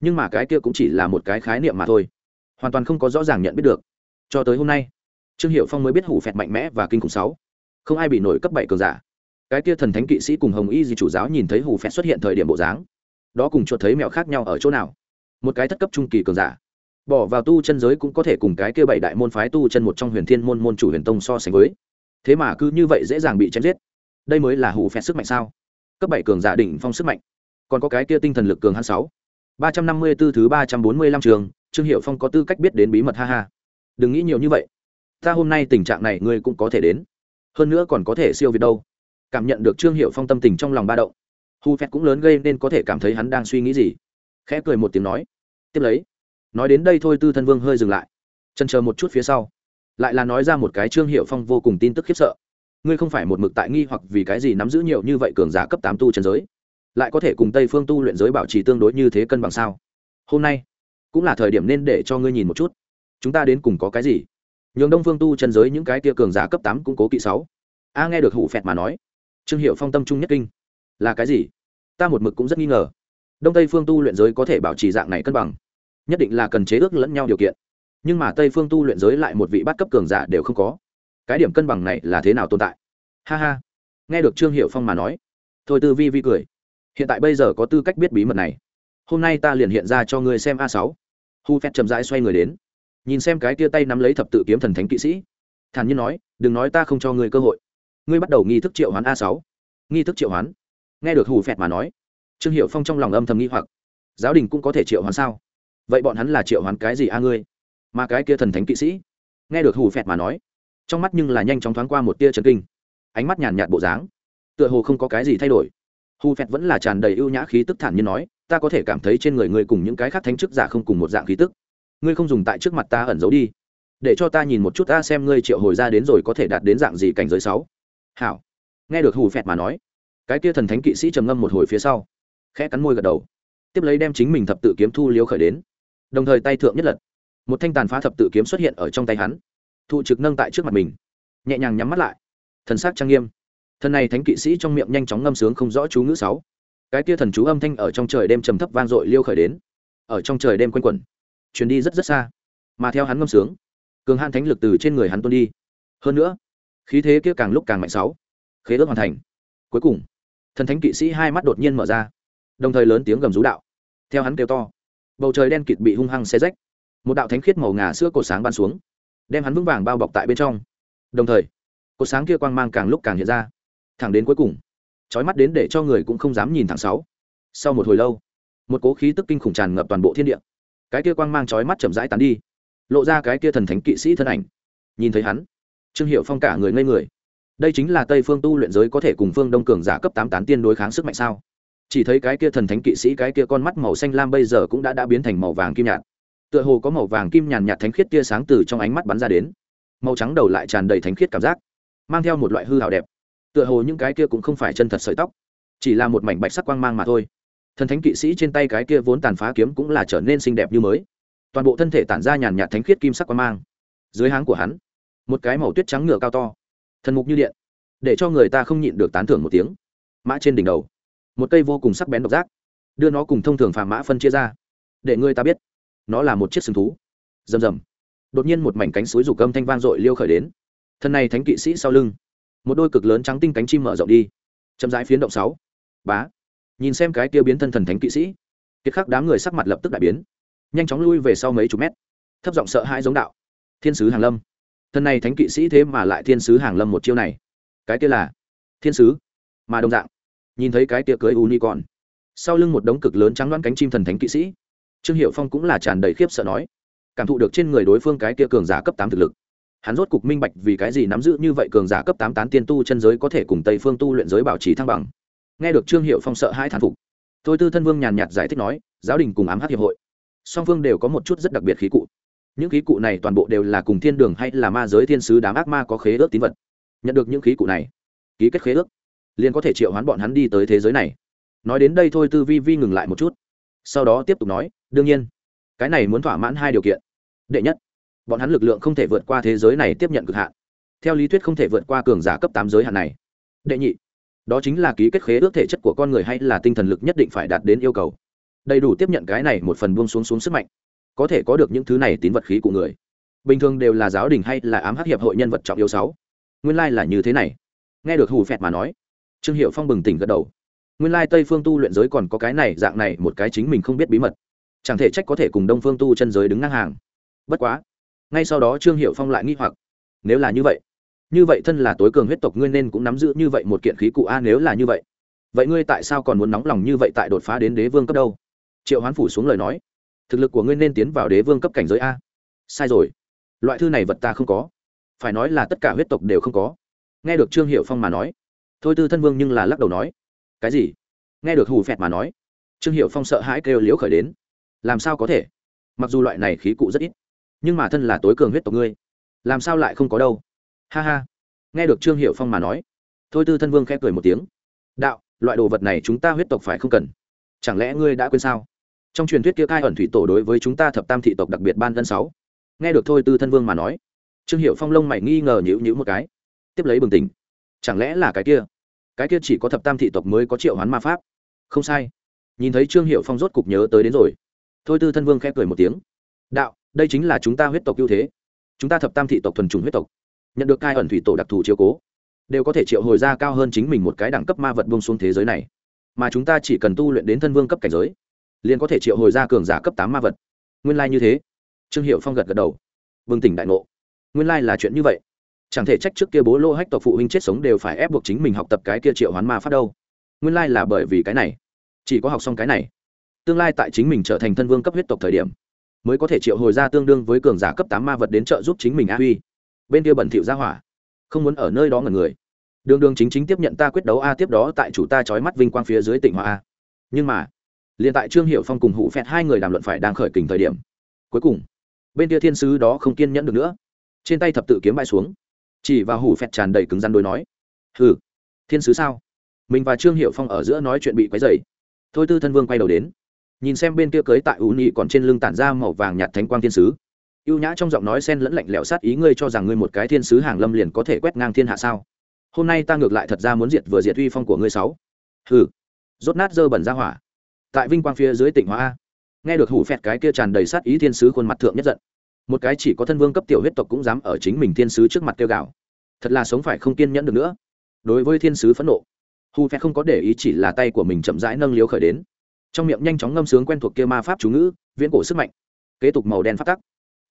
Nhưng mà cái kia cũng chỉ là một cái khái niệm mà thôi. Hoàn toàn không có rõ ràng nhận biết được. Cho tới hôm nay trương hiệu phong mới biết hủ phẹt mạnh mẽ và kinh khủng sáu. Không ai bị nổi cấp bảy cường giả. Cái kia thần thánh kỵ sĩ cùng hồng y di chủ giáo nhìn thấy hủ phẹt xuất hiện thời điểm bộ dáng. Đó cùng chuột thấy mẹo khác nhau ở chỗ nào? Một cái thất cấp trung kỳ cường giả. Bỏ vào tu chân giới cũng có thể cùng cái kia bảy đại môn phái tu chân một trong huyền thiên môn môn chủ huyền tông so sánh với. Thế mà cứ như vậy dễ dàng bị chém giết. Đây mới là hủ phẹt sức mạnh sao? Cấp bảy cường giả đỉnh phong sức mạnh. Còn có cái kia tinh thần lực cường hắn sáu. Ba trăm năm mươi b ố thứ ba trăm bốn mươi lăm trường, trương hiệu phong có tư cách biết đến bí mật, ha ha. Đừng nghĩ nhiều như vậy ta hôm nay tình trạng này ngươi cũng có thể đến. Hơn nữa còn có thể siêu việt đâu. Cảm nhận được trương hiệu phong tâm tình trong lòng ba động. Hu phét cũng lớn gây nên có thể cảm thấy hắn đang suy nghĩ gì. Khẽ cười một tiếng nói. Tiếp lấy, nói đến đây thôi tư thân vương hơi dừng lại. Chân chờ một chút phía sau. Lại là nói ra một cái trương hiệu phong vô cùng tin tức khiếp sợ. Ngươi không phải một mực tại nghi hoặc vì cái gì nắm giữ nhiều như vậy cường giả cấp tám tu chân giới. Lại có thể cùng tây phương tu luyện giới bảo trì tương đối như thế cân bằng sao? Hôm nay, cũng là thời điểm nên để cho ngươi nhìn một chút. Chúng ta đến cùng có cái gì? Nhường đông phương tu chân giới những cái tia cường giả cấp tám cũng cố kỵ sáu. A nghe được hủ phẹt mà nói, trương hiệu phong tâm trung nhất kinh. Là cái gì? Ta một mực cũng rất nghi ngờ. Đông tây phương tu luyện giới có thể bảo trì dạng này cân bằng, nhất định là cần chế ước lẫn nhau điều kiện. Nhưng mà tây phương tu luyện giới lại một vị bắt cấp cường giả đều không có. Cái điểm cân bằng này là thế nào tồn tại? Ha ha. Nghe được trương hiệu phong mà nói, thôi tư vi vi cười. Hiện tại bây giờ có tư cách biết bí mật này. Hôm nay ta liền hiện ra cho ngươi xem a sáu. Hu phép chậm rãi xoay người đến nhìn xem cái tia tay nắm lấy thập tự kiếm thần thánh kỵ sĩ. Thản nhiên nói, đừng nói ta không cho ngươi cơ hội. Ngươi bắt đầu nghi thức triệu hoán a sáu. Nghi thức triệu hoán. Nghe được hù phẹt mà nói, trương hiệu phong trong lòng âm thầm nghi hoặc, giáo đình cũng có thể triệu hoán sao? Vậy bọn hắn là triệu hoán cái gì a ngươi? Mà cái kia thần thánh kỵ sĩ? Nghe được hù phẹt mà nói, trong mắt nhưng là nhanh chóng thoáng qua một tia trần kinh. Ánh mắt nhàn nhạt bộ dáng, tựa hồ không có cái gì thay đổi. Hù phẹt vẫn là tràn đầy ưu nhã khí tức thản nhiên nói, ta có thể cảm thấy trên người ngươi cùng những cái khác thánh chức giả không cùng một dạng khí tức ngươi không dùng tại trước mặt ta ẩn giấu đi. Để cho ta nhìn một chút ta xem ngươi triệu hồi ra đến rồi có thể đạt đến dạng gì cảnh giới sáu. Hảo. Nghe được hù phẹt mà nói, cái kia thần thánh kỵ sĩ trầm ngâm một hồi phía sau, khẽ cắn môi gật đầu, tiếp lấy đem chính mình thập tự kiếm thu liếu khởi đến. Đồng thời tay thượng nhất lật, một thanh tàn phá thập tự kiếm xuất hiện ở trong tay hắn thụ trực nâng tại trước mặt mình, nhẹ nhàng nhắm mắt lại. Thần sắc trang nghiêm. Thần này thánh kỵ sĩ trong miệng nhanh chóng ngâm sướng không rõ chú ngữ sáu. Cái kia thần chú âm thanh ở trong trời đêm trầm thấp vang dội liêu khởi đến, ở trong trời đêm quanh quẩn chuyến đi rất rất xa. Mà theo hắn ngâm sướng, cường han thánh lực từ trên người hắn tuôn đi. Hơn nữa, khí thế kia càng lúc càng mạnh sáu. Khế ước hoàn thành. Cuối cùng, thần thánh kỵ sĩ hai mắt đột nhiên mở ra. Đồng thời lớn tiếng gầm rú đạo. Theo hắn kêu to, bầu trời đen kịt bị hung hăng xe rách. Một đạo thánh khiết màu ngà sữa cột sáng ban xuống, đem hắn vững vàng bao bọc tại bên trong. Đồng thời cột sáng kia quang mang càng lúc càng hiện ra. Thẳng đến cuối cùng trói mắt đến để cho người cũng không dám nhìn thẳng sáu. Sau một hồi lâu, một cố khí tức kinh khủng tràn ngập toàn bộ thiên địa cái kia quang mang chói mắt chậm rãi tán đi, lộ ra cái kia thần thánh kỵ sĩ thân ảnh. Nhìn thấy hắn, trương hiệu phong cả người ngây người. Đây chính là tây phương tu luyện giới có thể cùng phương đông cường giả cấp tám tán tiên đối kháng sức mạnh sao? Chỉ thấy cái kia thần thánh kỵ sĩ, cái kia con mắt màu xanh lam bây giờ cũng đã đã biến thành màu vàng kim nhạt. Tựa hồ có màu vàng kim nhàn nhạt thánh khiết tia sáng từ trong ánh mắt bắn ra đến. Màu trắng đầu lại tràn đầy thánh khiết cảm giác, mang theo một loại hư hào đẹp. Tựa hồ những cái kia cũng không phải chân thật sợi tóc, chỉ là một mảnh bạch sắc quang mang mà thôi thần thánh kỵ sĩ trên tay cái kia vốn tàn phá kiếm cũng là trở nên xinh đẹp như mới. Toàn bộ thân thể tản ra nhàn nhạt thánh khiết kim sắc quang mang. Dưới háng của hắn, một cái màu tuyết trắng ngựa cao to, thần mục như điện, để cho người ta không nhịn được tán thưởng một tiếng. Mã trên đỉnh đầu, một cây vô cùng sắc bén độc giác, đưa nó cùng thông thường phàm mã phân chia ra, để người ta biết, nó là một chiếc sừng thú. Rầm rầm. Đột nhiên một mảnh cánh suối rủ cơm thanh vang dội liêu khởi đến. Thân này thánh kỵ sĩ sau lưng, một đôi cực lớn trắng tinh cánh chim mở rộng đi. Chậm rãi phiến động sáu. Bá nhìn xem cái tiêu biến thân thần thánh kỵ sĩ. Kiệt khắc đám người sắc mặt lập tức đại biến. Nhanh chóng lui về sau mấy chục mét. Thấp giọng sợ hãi giống đạo. Thiên sứ hàng lâm. Thân này thánh kỵ sĩ thế mà lại thiên sứ hàng lâm một chiêu này. Cái kia là thiên sứ. Mà đồng dạng, nhìn thấy cái kia cưới unicorn. Sau lưng một đống cực lớn trắng đoán cánh chim thần thánh kỵ sĩ. Trương hiệu phong cũng là tràn đầy khiếp sợ nói, cảm thụ được trên người đối phương cái kia cường giả cấp tám thực lực. Hắn rốt cục minh bạch vì cái gì nắm giữ như vậy cường giả cấp tám tán tiên tu chân giới có thể cùng tây phương tu luyện giới bảo trì thăng bằng nghe được trương hiệu phong sợ hai thán phục tôi tư thân vương nhàn nhạt giải thích nói giáo đình cùng ám hát hiệp hội song phương đều có một chút rất đặc biệt khí cụ những khí cụ này toàn bộ đều là cùng thiên đường hay là ma giới thiên sứ đám ác ma có khế ước tín vật nhận được những khí cụ này ký kết khế ước liền có thể triệu hoán bọn hắn đi tới thế giới này nói đến đây thôi tư vi vi ngừng lại một chút sau đó tiếp tục nói đương nhiên cái này muốn thỏa mãn hai điều kiện đệ nhất bọn hắn lực lượng không thể vượt qua thế giới này tiếp nhận cực hạn theo lý thuyết không thể vượt qua cường giả cấp tám giới hạn này đệ nhị đó chính là ký kết khế ước thể chất của con người hay là tinh thần lực nhất định phải đạt đến yêu cầu. Đầy đủ tiếp nhận cái này một phần buông xuống xuống sức mạnh, có thể có được những thứ này tín vật khí của người. Bình thường đều là giáo đình hay là ám hắc hiệp hội nhân vật trọng yếu sáu. Nguyên lai là như thế này. Nghe được hù phẹt mà nói, trương hiệu phong bừng tỉnh gật đầu. Nguyên lai tây phương tu luyện giới còn có cái này dạng này một cái chính mình không biết bí mật. Chẳng thể trách có thể cùng đông phương tu chân giới đứng ngang hàng. Bất quá, ngay sau đó trương hiệu phong lại nghi hoặc. Nếu là như vậy như vậy thân là tối cường huyết tộc, ngươi nên cũng nắm giữ như vậy một kiện khí cụ a, nếu là như vậy. Vậy ngươi tại sao còn muốn nóng lòng như vậy tại đột phá đến đế vương cấp đâu? Triệu hoán phủ xuống lời nói. Thực lực của ngươi nên tiến vào đế vương cấp cảnh giới a. Sai rồi. Loại thư này vật ta không có. Phải nói là tất cả huyết tộc đều không có. Nghe được trương hiệu phong mà nói. Thôi tư thân vương nhưng là lắc đầu nói. Cái gì? Nghe được hù phẹt mà nói. Trương hiệu phong sợ hãi kêu liễu khởi đến. Làm sao có thể? Mặc dù loại này khí cụ rất ít, nhưng mà thân là tối cường huyết tộc ngươi, làm sao lại không có đâu? Ha ha. Nghe được trương hiệu phong mà nói, thôi tư thân vương khẽ cười một tiếng. Đạo, loại đồ vật này chúng ta huyết tộc phải không cần? Chẳng lẽ ngươi đã quên sao? Trong truyền thuyết kia cai ẩn thủy tổ đối với chúng ta thập tam thị tộc đặc biệt ban dân sáu. Nghe được thôi tư thân vương mà nói, trương hiệu phong lông mày nghi ngờ nhữ nhữ một cái. Tiếp lấy bừng tỉnh. Chẳng lẽ là cái kia? Cái kia chỉ có thập tam thị tộc mới có triệu hoán ma pháp? Không sai. Nhìn thấy trương hiệu phong rốt cục nhớ tới đến rồi. Thôi tư thân vương khẽ cười một tiếng. Đạo, đây chính là chúng ta huyết tộc ưu thế. Chúng ta thập tam thị tộc thuần chủng huyết tộc nhận được cai ẩn thủy tổ đặc thù chiếu cố, đều có thể triệu hồi ra cao hơn chính mình một cái đẳng cấp ma vật bông xuống thế giới này. Mà chúng ta chỉ cần tu luyện đến thân vương cấp cảnh giới, liền có thể triệu hồi ra cường giả cấp tám ma vật. Nguyên lai、like、như thế. Trương hiệu phong gật gật đầu. Vương tỉnh đại ngộ. Nguyên lai là chuyện như vậy. Chẳng thể trách trước kia bố lô hách tộc phụ huynh chết sống đều phải ép buộc chính mình học tập cái kia triệu hoán ma phát đâu. Nguyên lai là bởi vì cái này. Chỉ có học xong cái này, tương lai tại chính mình trở thành thân vương cấp huyết tộc thời điểm, mới có thể triệu hồi ra tương đương với cường giả cấp tám ma vật đến trợ giúp chính mình a huy bên kia bẩn thỉu ra hỏa. Không muốn ở nơi đó ngẩn người. Đường đường chính chính tiếp nhận ta quyết đấu a, tiếp đó tại chủ ta trói mắt vinh quang phía dưới tỉnh hòa. a. Nhưng mà, liền tại trương hiệu phong cùng hụ phẹt hai người đàm luận phải đang khởi kình thời điểm, cuối cùng, bên kia thiên sứ đó không kiên nhẫn được nữa. Trên tay thập tự kiếm bãi xuống. Chỉ vào hủ phẹt tràn đầy cứng rắn đôi nói, hừ, thiên sứ sao? Mình và trương hiệu phong ở giữa nói chuyện bị quấy dày thôi tư thân vương quay đầu đến, nhìn xem bên kia cưới tại ú nhị còn trên lưng tản ra màu vàng nhạt thánh quang thiên sứ ưu nhã trong giọng nói sen lẫn lạnh lẽo sát ý, ngươi cho rằng ngươi một cái thiên sứ hàng lâm liền có thể quét ngang thiên hạ sao? Hôm nay ta ngược lại thật ra muốn diệt vừa diệt uy phong của ngươi sáu. Hừ. Rốt nát dơ bẩn ra hỏa. Tại vinh quang phía dưới tỉnh hóa a. Nghe được hủ phẹt cái kia tràn đầy sát ý thiên sứ khuôn mặt thượng nhất giận. Một cái chỉ có thân vương cấp tiểu huyết tộc cũng dám ở chính mình thiên sứ trước mặt tiêu gạo. thật là sống phải không kiên nhẫn được nữa. Đối với thiên sứ phẫn nộ hù phẹt không có để ý chỉ là tay của mình chậm rãi nâng liếu khởi đến. Trong miệng nhanh chóng ngâm sướng quen thuộc kia ma pháp chú ngữ, viễn cổ sức mạnh. Kế tục màu đen phát tắc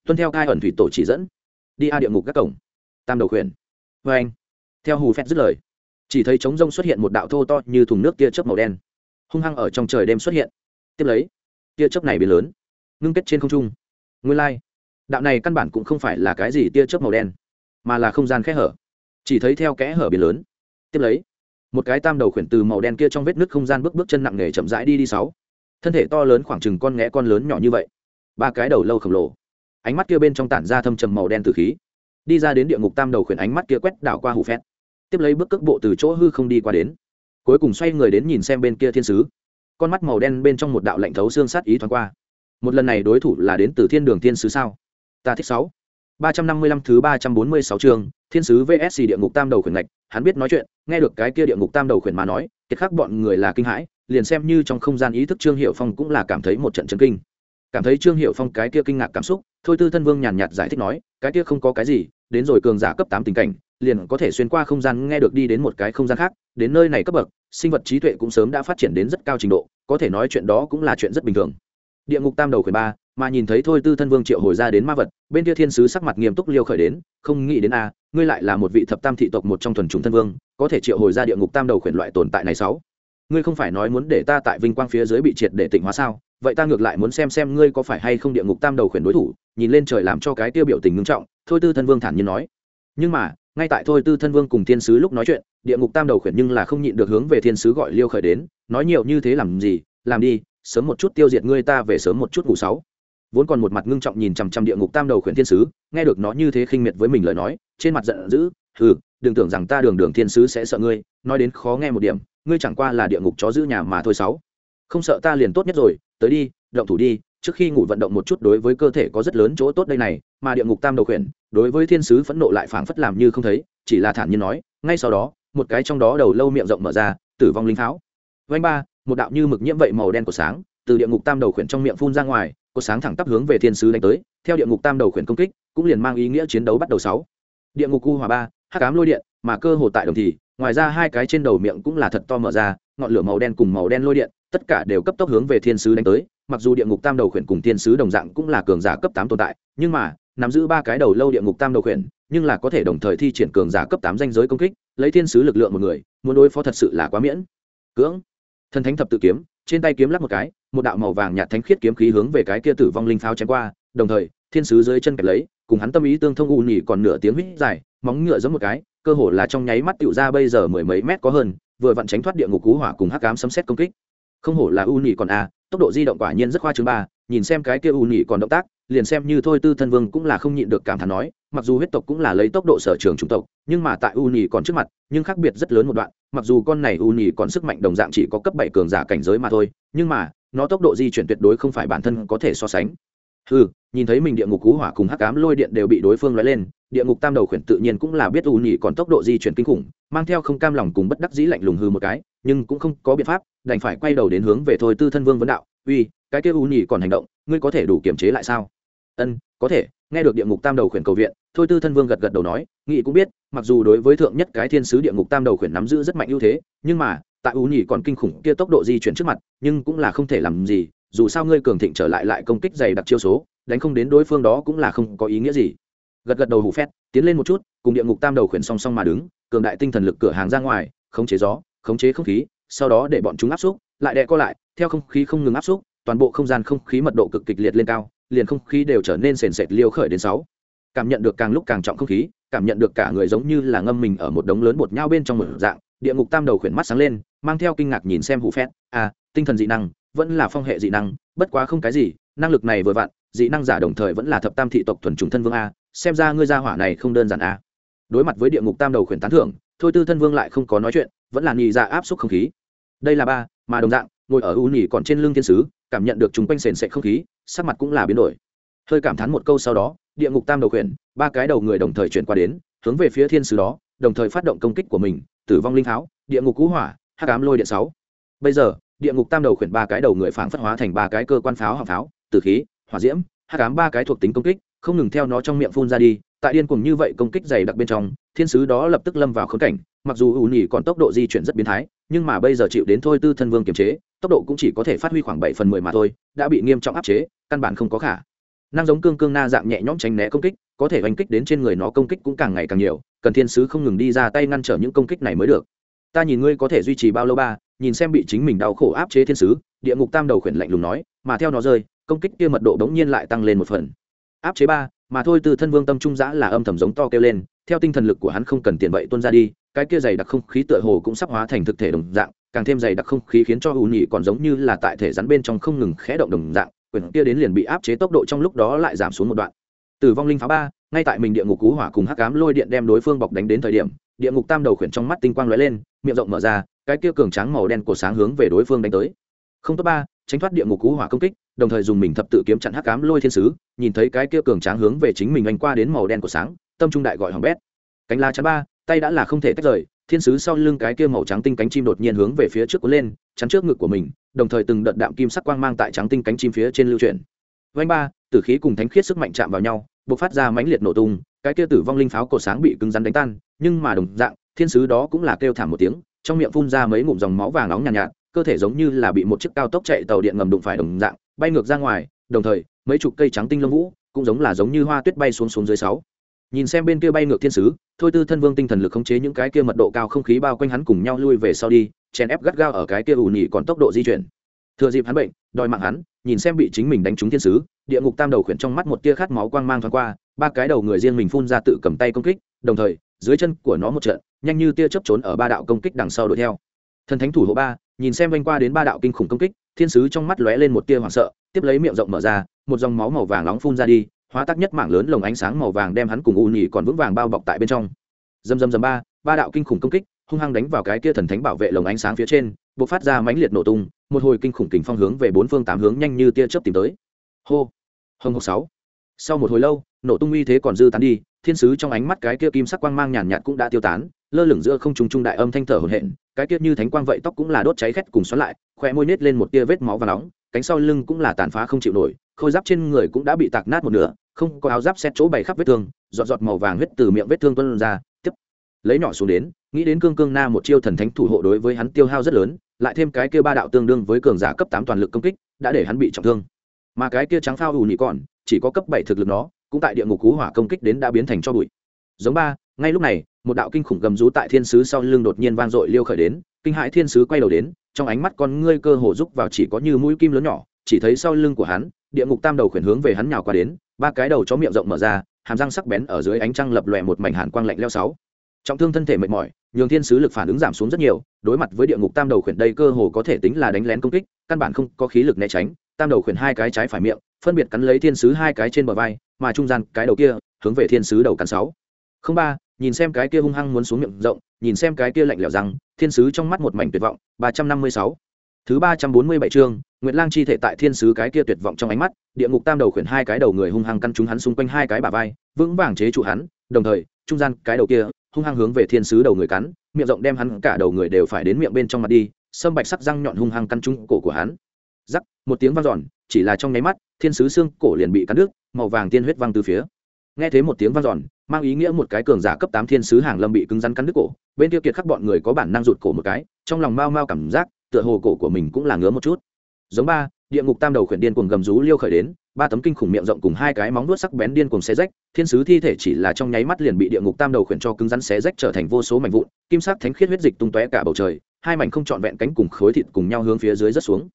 tuân theo cai ẩn thủy tổ chỉ dẫn. Đi a địa ngục các cổng. Tam đầu khuyển. Vê anh. Theo hù phét dứt lời, chỉ thấy trống rông xuất hiện một đạo thô to như thùng nước tia chớp màu đen. Hung hăng ở trong trời đêm xuất hiện. Tiếp lấy, tia chớp này biến lớn, ngưng kết trên không trung. Nguyên lai、like. đạo này căn bản cũng không phải là cái gì tia chớp màu đen, mà là không gian kẽ hở. Chỉ thấy theo kẽ hở biến lớn. Tiếp lấy, một cái tam đầu khuyển từ màu đen kia trong vết nước không gian bước bước chân nặng nề chậm rãi đi đi sáu. Thân thể to lớn khoảng chừng con nghẽ con lớn nhỏ như vậy. Ba cái đầu lâu khổng lồ ánh mắt kia bên trong tản ra thâm trầm màu đen từ khí. Đi ra đến địa ngục tam đầu khuyển ánh mắt kia quét đảo qua hủ phét. Tiếp lấy bước cước bộ từ chỗ hư không đi qua đến. Cuối cùng xoay người đến nhìn xem bên kia thiên sứ. Con mắt màu đen bên trong một đạo lạnh thấu xương sát ý thoáng qua. Một lần này đối thủ là đến từ thiên đường thiên sứ sao? Ta thích sáu. Ba trăm năm mươi lăm thứ ba trăm bốn mươi sáu chương, thiên sứ vsc địa ngục tam đầu khuyển ngạch, hắn biết nói chuyện, nghe được cái kia địa ngục tam đầu khuyển mà nói, kiệt khắc bọn người là kinh hãi, liền xem như trong không gian ý thức trương hiệu phong cũng là cảm thấy một trận chấn kinh. Cảm thấy trương hiệu phong cái kia kinh ngạc cảm xúc thôi tư thân vương nhàn nhạt giải thích nói, cái kia không có cái gì, đến rồi cường giả cấp tám tình cảnh, liền có thể xuyên qua không gian, nghe được đi đến một cái không gian khác, đến nơi này cấp bậc, sinh vật trí tuệ cũng sớm đã phát triển đến rất cao trình độ, có thể nói chuyện đó cũng là chuyện rất bình thường. Địa ngục tam đầu khuyển ba, mà nhìn thấy thôi tư thân vương triệu hồi ra đến ma vật, bên kia thiên sứ sắc mặt nghiêm túc liêu khởi đến, không nghĩ đến a, ngươi lại là một vị thập tam thị tộc một trong thuần chủng thân vương, có thể triệu hồi ra địa ngục tam đầu khuyển loại tồn tại này sáu ngươi không phải nói muốn để ta tại vinh quang phía dưới bị triệt để tỉnh hóa sao? Vậy ta ngược lại muốn xem xem ngươi có phải hay không địa ngục tam đầu khuyển đối thủ, nhìn lên trời làm cho cái tiêu biểu tình ngưng trọng, thôi tư thân vương thản nhiên nói. Nhưng mà, ngay tại thôi tư thân vương cùng thiên sứ lúc nói chuyện, địa ngục tam đầu khuyển nhưng là không nhịn được hướng về thiên sứ gọi liêu khởi đến, nói nhiều như thế làm gì? Làm đi, sớm một chút tiêu diệt ngươi ta về sớm một chút ngủ sáu. Vốn còn một mặt ngưng trọng nhìn chằm chằm địa ngục tam đầu khuyển thiên sứ, nghe được nó như thế khinh miệt với mình lời nói, trên mặt giận dữ ừ đừng tưởng rằng ta đường đường thiên sứ sẽ sợ ngươi, nói đến khó nghe một điểm, ngươi chẳng qua là địa ngục chó giữ nhà mà thôi sáu. Không sợ ta liền tốt nhất rồi, tới đi, động thủ đi, trước khi ngủ vận động một chút đối với cơ thể có rất lớn chỗ tốt đây này, mà địa ngục tam đầu khuyển, đối với thiên sứ phẫn nộ lại phảng phất làm như không thấy, chỉ là thản nhiên nói, ngay sau đó, một cái trong đó đầu lâu miệng rộng mở ra, tử vong linh pháo. Vanh ba, một đạo như mực nhiễm vậy màu đen của sáng, từ địa ngục tam đầu khuyển trong miệng phun ra ngoài, có sáng thẳng tắp hướng về thiên sứ đánh tới, theo địa ngục tam đầu khuyển công kích, cũng liền mang ý nghĩa chiến đấu bắt đầu sáu. Địa ngục u hòa ba hắc cám lôi điện, mà cơ hồ tại đồng thì, ngoài ra hai cái trên đầu miệng cũng là thật to mở ra, ngọn lửa màu đen cùng màu đen lôi điện, tất cả đều cấp tốc hướng về thiên sứ đánh tới. Mặc dù địa ngục tam đầu khuyển cùng thiên sứ đồng dạng cũng là cường giả cấp tám tồn tại, nhưng mà, nắm giữ ba cái đầu lâu địa ngục tam đầu khuyển, nhưng là có thể đồng thời thi triển cường giả cấp tám danh giới công kích, lấy thiên sứ lực lượng một người, muốn đối phó thật sự là quá miễn. Cưỡng. Thần thánh thập tự kiếm, trên tay kiếm lắc một cái, một đạo màu vàng nhạt thánh khiết kiếm khí hướng về cái kia tử vong linh pháo chém qua, đồng thời, thiên sứ dưới chân kẹp lấy, cùng hắn tâm ý tương thông u nhỉ còn nửa tiếng huýt dài móng ngựa giống một cái, cơ hồ là trong nháy mắt tựu ra bây giờ mười mấy mét có hơn, vừa vặn tránh thoát địa ngục cú hỏa cùng hắc cám sấm xét công kích. Không hổ là u nhỉ còn a, tốc độ di động quả nhiên rất khoa trương ba, nhìn xem cái kia u nhỉ còn động tác, liền xem như thôi tư thân vương cũng là không nhịn được cảm thán nói, mặc dù huyết tộc cũng là lấy tốc độ sở trường chủng tộc, nhưng mà tại u nhỉ còn trước mặt, nhưng khác biệt rất lớn một đoạn, mặc dù con này u nhỉ còn sức mạnh đồng dạng chỉ có cấp bảy cường giả cảnh giới mà thôi, nhưng mà, nó tốc độ di chuyển tuyệt đối không phải bản thân có thể so sánh. Ừ nhìn thấy mình địa ngục cú hỏa cùng hắc cám lôi điện đều bị đối phương lóe lên địa ngục tam đầu khuyển tự nhiên cũng là biết u nhỉ còn tốc độ di chuyển kinh khủng, mang theo không cam lòng cùng bất đắc dĩ lạnh lùng hư một cái, nhưng cũng không có biện pháp, đành phải quay đầu đến hướng về thôi tư thân vương vấn đạo, uy, cái kia u nhỉ còn hành động, ngươi có thể đủ kiềm chế lại sao? Ân, có thể, nghe được địa ngục tam đầu khuyển cầu viện, thôi tư thân vương gật gật đầu nói, nghị cũng biết, mặc dù đối với thượng nhất cái thiên sứ địa ngục tam đầu khuyển nắm giữ rất mạnh ưu thế, nhưng mà, tại u nhỉ còn kinh khủng kia tốc độ di chuyển trước mặt, nhưng cũng là không thể làm gì, dù sao ngươi cường thịnh trở lại lại công kích dày đặc chiêu số, đánh không đến đối phương đó cũng là không có ý nghĩa gì gật gật đầu hủ phét, tiến lên một chút, cùng địa ngục tam đầu khuyển song song mà đứng, cường đại tinh thần lực cửa hàng ra ngoài, khống chế gió, khống chế không khí, sau đó để bọn chúng áp xúc, lại đè co lại, theo không khí không ngừng áp xúc, toàn bộ không gian không khí mật độ cực kịch liệt lên cao, liền không khí đều trở nên sền sệt liêu khởi đến sáu. Cảm nhận được càng lúc càng trọng không khí, cảm nhận được cả người giống như là ngâm mình ở một đống lớn bột nhau bên trong một dạng, địa ngục tam đầu khuyển mắt sáng lên, mang theo kinh ngạc nhìn xem hủ phét à tinh thần dị năng, vẫn là phong hệ dị năng, bất quá không cái gì, năng lực này vừa vặn dị năng giả đồng thời vẫn là thập tam thị tộc thuần trùng thân vương a, xem ra ngươi gia hỏa này không đơn giản a. Đối mặt với địa ngục tam đầu khuyển tán thưởng, thôi tư thân vương lại không có nói chuyện, vẫn là nhị ra áp suất không khí. Đây là ba, mà đồng dạng, ngồi ở u nhỉ còn trên lưng thiên sứ, cảm nhận được chúng quanh sền sệt không khí, sắc mặt cũng là biến đổi. Hơi cảm thán một câu sau đó, địa ngục tam đầu khuyển, ba cái đầu người đồng thời chuyển qua đến, hướng về phía thiên sứ đó, đồng thời phát động công kích của mình, tử vong linh tháo, địa ngục cú hỏa, hắc ám lôi điện sáu. Bây giờ, địa ngục tam đầu khuyển ba cái đầu người phảng phất hóa thành ba cái cơ quan pháo hạng pháo, tử khí hỏa diễm hát cám ba cái thuộc tính công kích, không ngừng theo nó trong miệng phun ra đi, tại điên cuồng như vậy công kích dày đặc bên trong, thiên sứ đó lập tức lâm vào khốn cảnh, mặc dù ủ nhỉ còn tốc độ di chuyển rất biến thái, nhưng mà bây giờ chịu đến thôi tư thân vương kiềm chế, tốc độ cũng chỉ có thể phát huy khoảng bảy phần mười mà thôi, đã bị nghiêm trọng áp chế, căn bản không có khả năng giống cương cương na dạng nhẹ nhõm tránh né công kích, có thể oanh kích đến trên người nó công kích cũng càng ngày càng nhiều, cần thiên sứ không ngừng đi ra tay ngăn trở những công kích này mới được. Ta nhìn ngươi có thể duy trì bao lâu ba, nhìn xem bị chính mình đau khổ áp chế thiên sứ, địa ngục tam đầu khuyển lạnh lùng nói, mà theo nó rơi công kích kia mật độ đống nhiên lại tăng lên một phần. Áp chế ba, mà thôi từ thân vương tâm trung giã là âm thầm giống to kêu lên, theo tinh thần lực của hắn không cần tiền vậy tuôn ra đi, cái kia dày đặc không khí tựa hồ cũng sắp hóa thành thực thể đồng dạng, càng thêm dày đặc không khí khiến cho ủ nhị còn giống như là tại thể rắn bên trong không ngừng khẽ động đồng dạng quyển kia đến liền bị áp chế tốc độ trong lúc đó lại giảm xuống một đoạn. Tử vong linh phá ba, ngay tại mình địa ngục cú hỏa cùng hắc cám lôi điện đem đối phương bọc đánh đến thời điểm, địa ngục tam đầu khuyển trong mắt tinh quang lóe lên, miệng rộng mở ra, cái kia cường tráng màu đen của sáng hướng về đối phương đánh tới. Không tốt ba, tránh thoát địa ngục cú hỏa công kích đồng thời dùng mình thập tự kiếm chặn hắc cám lôi thiên sứ nhìn thấy cái kia cường tráng hướng về chính mình anh qua đến màu đen của sáng tâm trung đại gọi hỏng bét. Cánh lá chắn ba tay đã là không thể tách rời thiên sứ sau lưng cái kia màu trắng tinh cánh chim đột nhiên hướng về phía trước cuốn lên chắn trước ngực của mình đồng thời từng đợt đạm kim sắc quang mang tại trắng tinh cánh chim phía trên lưu chuyển. Vanh ba tử khí cùng thánh khiết sức mạnh chạm vào nhau bộc phát ra mãnh liệt nổ tung cái kia tử vong linh pháo cổ sáng bị cứng rắn đánh tan nhưng mà đồng dạng thiên sứ đó cũng là kêu thảm một tiếng trong miệng phun ra mấy ngụm dòng máu vàng nóng nhàn nhạt, nhạt cơ thể giống như là bị một chiếc cao tốc chạy tàu điện ngầm đụng phải đồng dạng bay ngược ra ngoài, đồng thời, mấy chục cây trắng tinh lông vũ cũng giống là giống như hoa tuyết bay xuống xuống dưới sáu. Nhìn xem bên kia bay ngược thiên sứ, thôi tư thân vương tinh thần lực khống chế những cái kia mật độ cao không khí bao quanh hắn cùng nhau lui về sau đi, chèn ép gắt gao ở cái kia ủ nhị còn tốc độ di chuyển. Thừa dịp hắn bệnh, đòi mạng hắn, nhìn xem bị chính mình đánh trúng thiên sứ, địa ngục tam đầu khuyển trong mắt một tia khát máu quang mang thoáng qua, ba cái đầu người riêng mình phun ra tự cầm tay công kích, đồng thời, dưới chân của nó một trận, nhanh như tia chớp trốn ở ba đạo công kích đằng sau đuổi theo. Thần thánh thủ hộ ba, nhìn xem vanh qua đến ba đạo kinh khủng công kích thiên sứ trong mắt lóe lên một tia hoảng sợ, tiếp lấy miệng rộng mở ra, một dòng máu màu vàng nóng phun ra đi, hóa tác nhất mảng lớn lồng ánh sáng màu vàng đem hắn cùng u nhì còn vững vàng bao bọc tại bên trong. Dầm dầm dầm ba ba đạo kinh khủng công kích, hung hăng đánh vào cái kia thần thánh bảo vệ lồng ánh sáng phía trên b ộ c phát ra mãnh liệt nổ tung, một hồi kinh khủng kình phong hướng về bốn phương tám hướng nhanh như tia chớp tìm tới. Hô, hồng hộc sáu. Sau một hồi lâu, nổ tung uy thế còn dư tán đi, thiên sứ trong ánh mắt cái kia kim sắc quang mang nhàn nhạt cũng đã tiêu tán, lơ lửng giữa không trùng trung đại âm thanh thở hổn hển, cái kia như thánh quang vậy tóc cũng là đốt cháy khét cùng xoắn lại khoe môi nết lên một tia vết máu và nóng, cánh sau lưng cũng là tàn phá không chịu nổi, khôi giáp trên người cũng đã bị tạc nát một nửa, không có áo giáp xét chỗ bày khắp vết thương, giọt giọt màu vàng huyết từ miệng vết thương tuân ra, tiếp lấy nhỏ xuống đến, nghĩ đến cương cương na một chiêu thần thánh thủ hộ đối với hắn tiêu hao rất lớn, lại thêm cái kia ba đạo tương đương với cường giả cấp tám toàn lực công kích, đã để hắn bị trọng thương. Mà cái kia trắng phao ù nhị còn, chỉ có cấp bảy thực lực nó, cũng tại địa ngục cú hỏa công kích đến đã biến thành cho bụi. Giống ba ngay lúc này, một đạo kinh khủng gầm rú tại thiên sứ sau lưng đột nhiên vang dội liêu khởi đến, kinh hãi thiên sứ quay đầu đến, trong ánh mắt con ngươi cơ hồ rúc vào chỉ có như mũi kim lớn nhỏ, chỉ thấy sau lưng của hắn, địa ngục tam đầu khuyển hướng về hắn nhào qua đến, ba cái đầu chó miệng rộng mở ra, hàm răng sắc bén ở dưới ánh trăng lập lòe một mảnh hàn quang lạnh leo sáu. Trọng thương thân thể mệt mỏi, nhường thiên sứ lực phản ứng giảm xuống rất nhiều, đối mặt với địa ngục tam đầu khuyển đây cơ hồ có thể tính là đánh lén công kích, căn bản không có khí lực né tránh, tam đầu khuyển hai cái trái phải miệng, phân biệt cắn lấy thiên sứ hai cái trên bờ vai, mà trung gian cái đầu kia, hướng về thiên sứ đầu cắn sáu không ba, nhìn xem cái kia hung hăng muốn xuống miệng rộng, nhìn xem cái kia lạnh lẽo rằng thiên sứ trong mắt một mảnh tuyệt vọng, ba trăm năm mươi sáu. Thứ ba trăm bốn mươi bảy chương, nguyệt lang chi thể tại thiên sứ cái kia tuyệt vọng trong ánh mắt, địa ngục tam đầu khuyển hai cái đầu người hung hăng căn chúng hắn xung quanh hai cái bả vai, vững vàng chế trụ hắn, đồng thời, trung gian cái đầu kia, hung hăng hướng về thiên sứ đầu người cắn, miệng rộng đem hắn cả đầu người đều phải đến miệng bên trong mặt đi, sâm bạch sắc răng nhọn hung hăng căn trúng cổ của hắn. Rắc, một tiếng vang giòn chỉ là trong nháy mắt, thiên sứ xương cổ liền bị cắn đứt, màu vàng tiên huyết văng từ phía. Nghe thấy một tiếng vang giòn mang ý nghĩa một cái cường giả cấp tám thiên sứ hàng lâm bị cứng rắn cắn đứt cổ, bên kia kiệt khắc bọn người có bản năng rụt cổ một cái, trong lòng mau mau cảm giác, tựa hồ cổ của mình cũng là ngứa một chút. Giống ba, địa ngục tam đầu khuyển điên cuồng gầm rú liêu khởi đến, ba tấm kinh khủng miệng rộng cùng hai cái móng vuốt sắc bén điên cuồng xé rách, thiên sứ thi thể chỉ là trong nháy mắt liền bị địa ngục tam đầu khuyển cho cứng rắn xé rách trở thành vô số mảnh vụn, kim sắc thánh khiết huyết dịch tung tóe cả bầu trời, hai mảnh không trọn vẹn cánh cùng khối thịt cùng nhau hướng phía dưới rất xuống.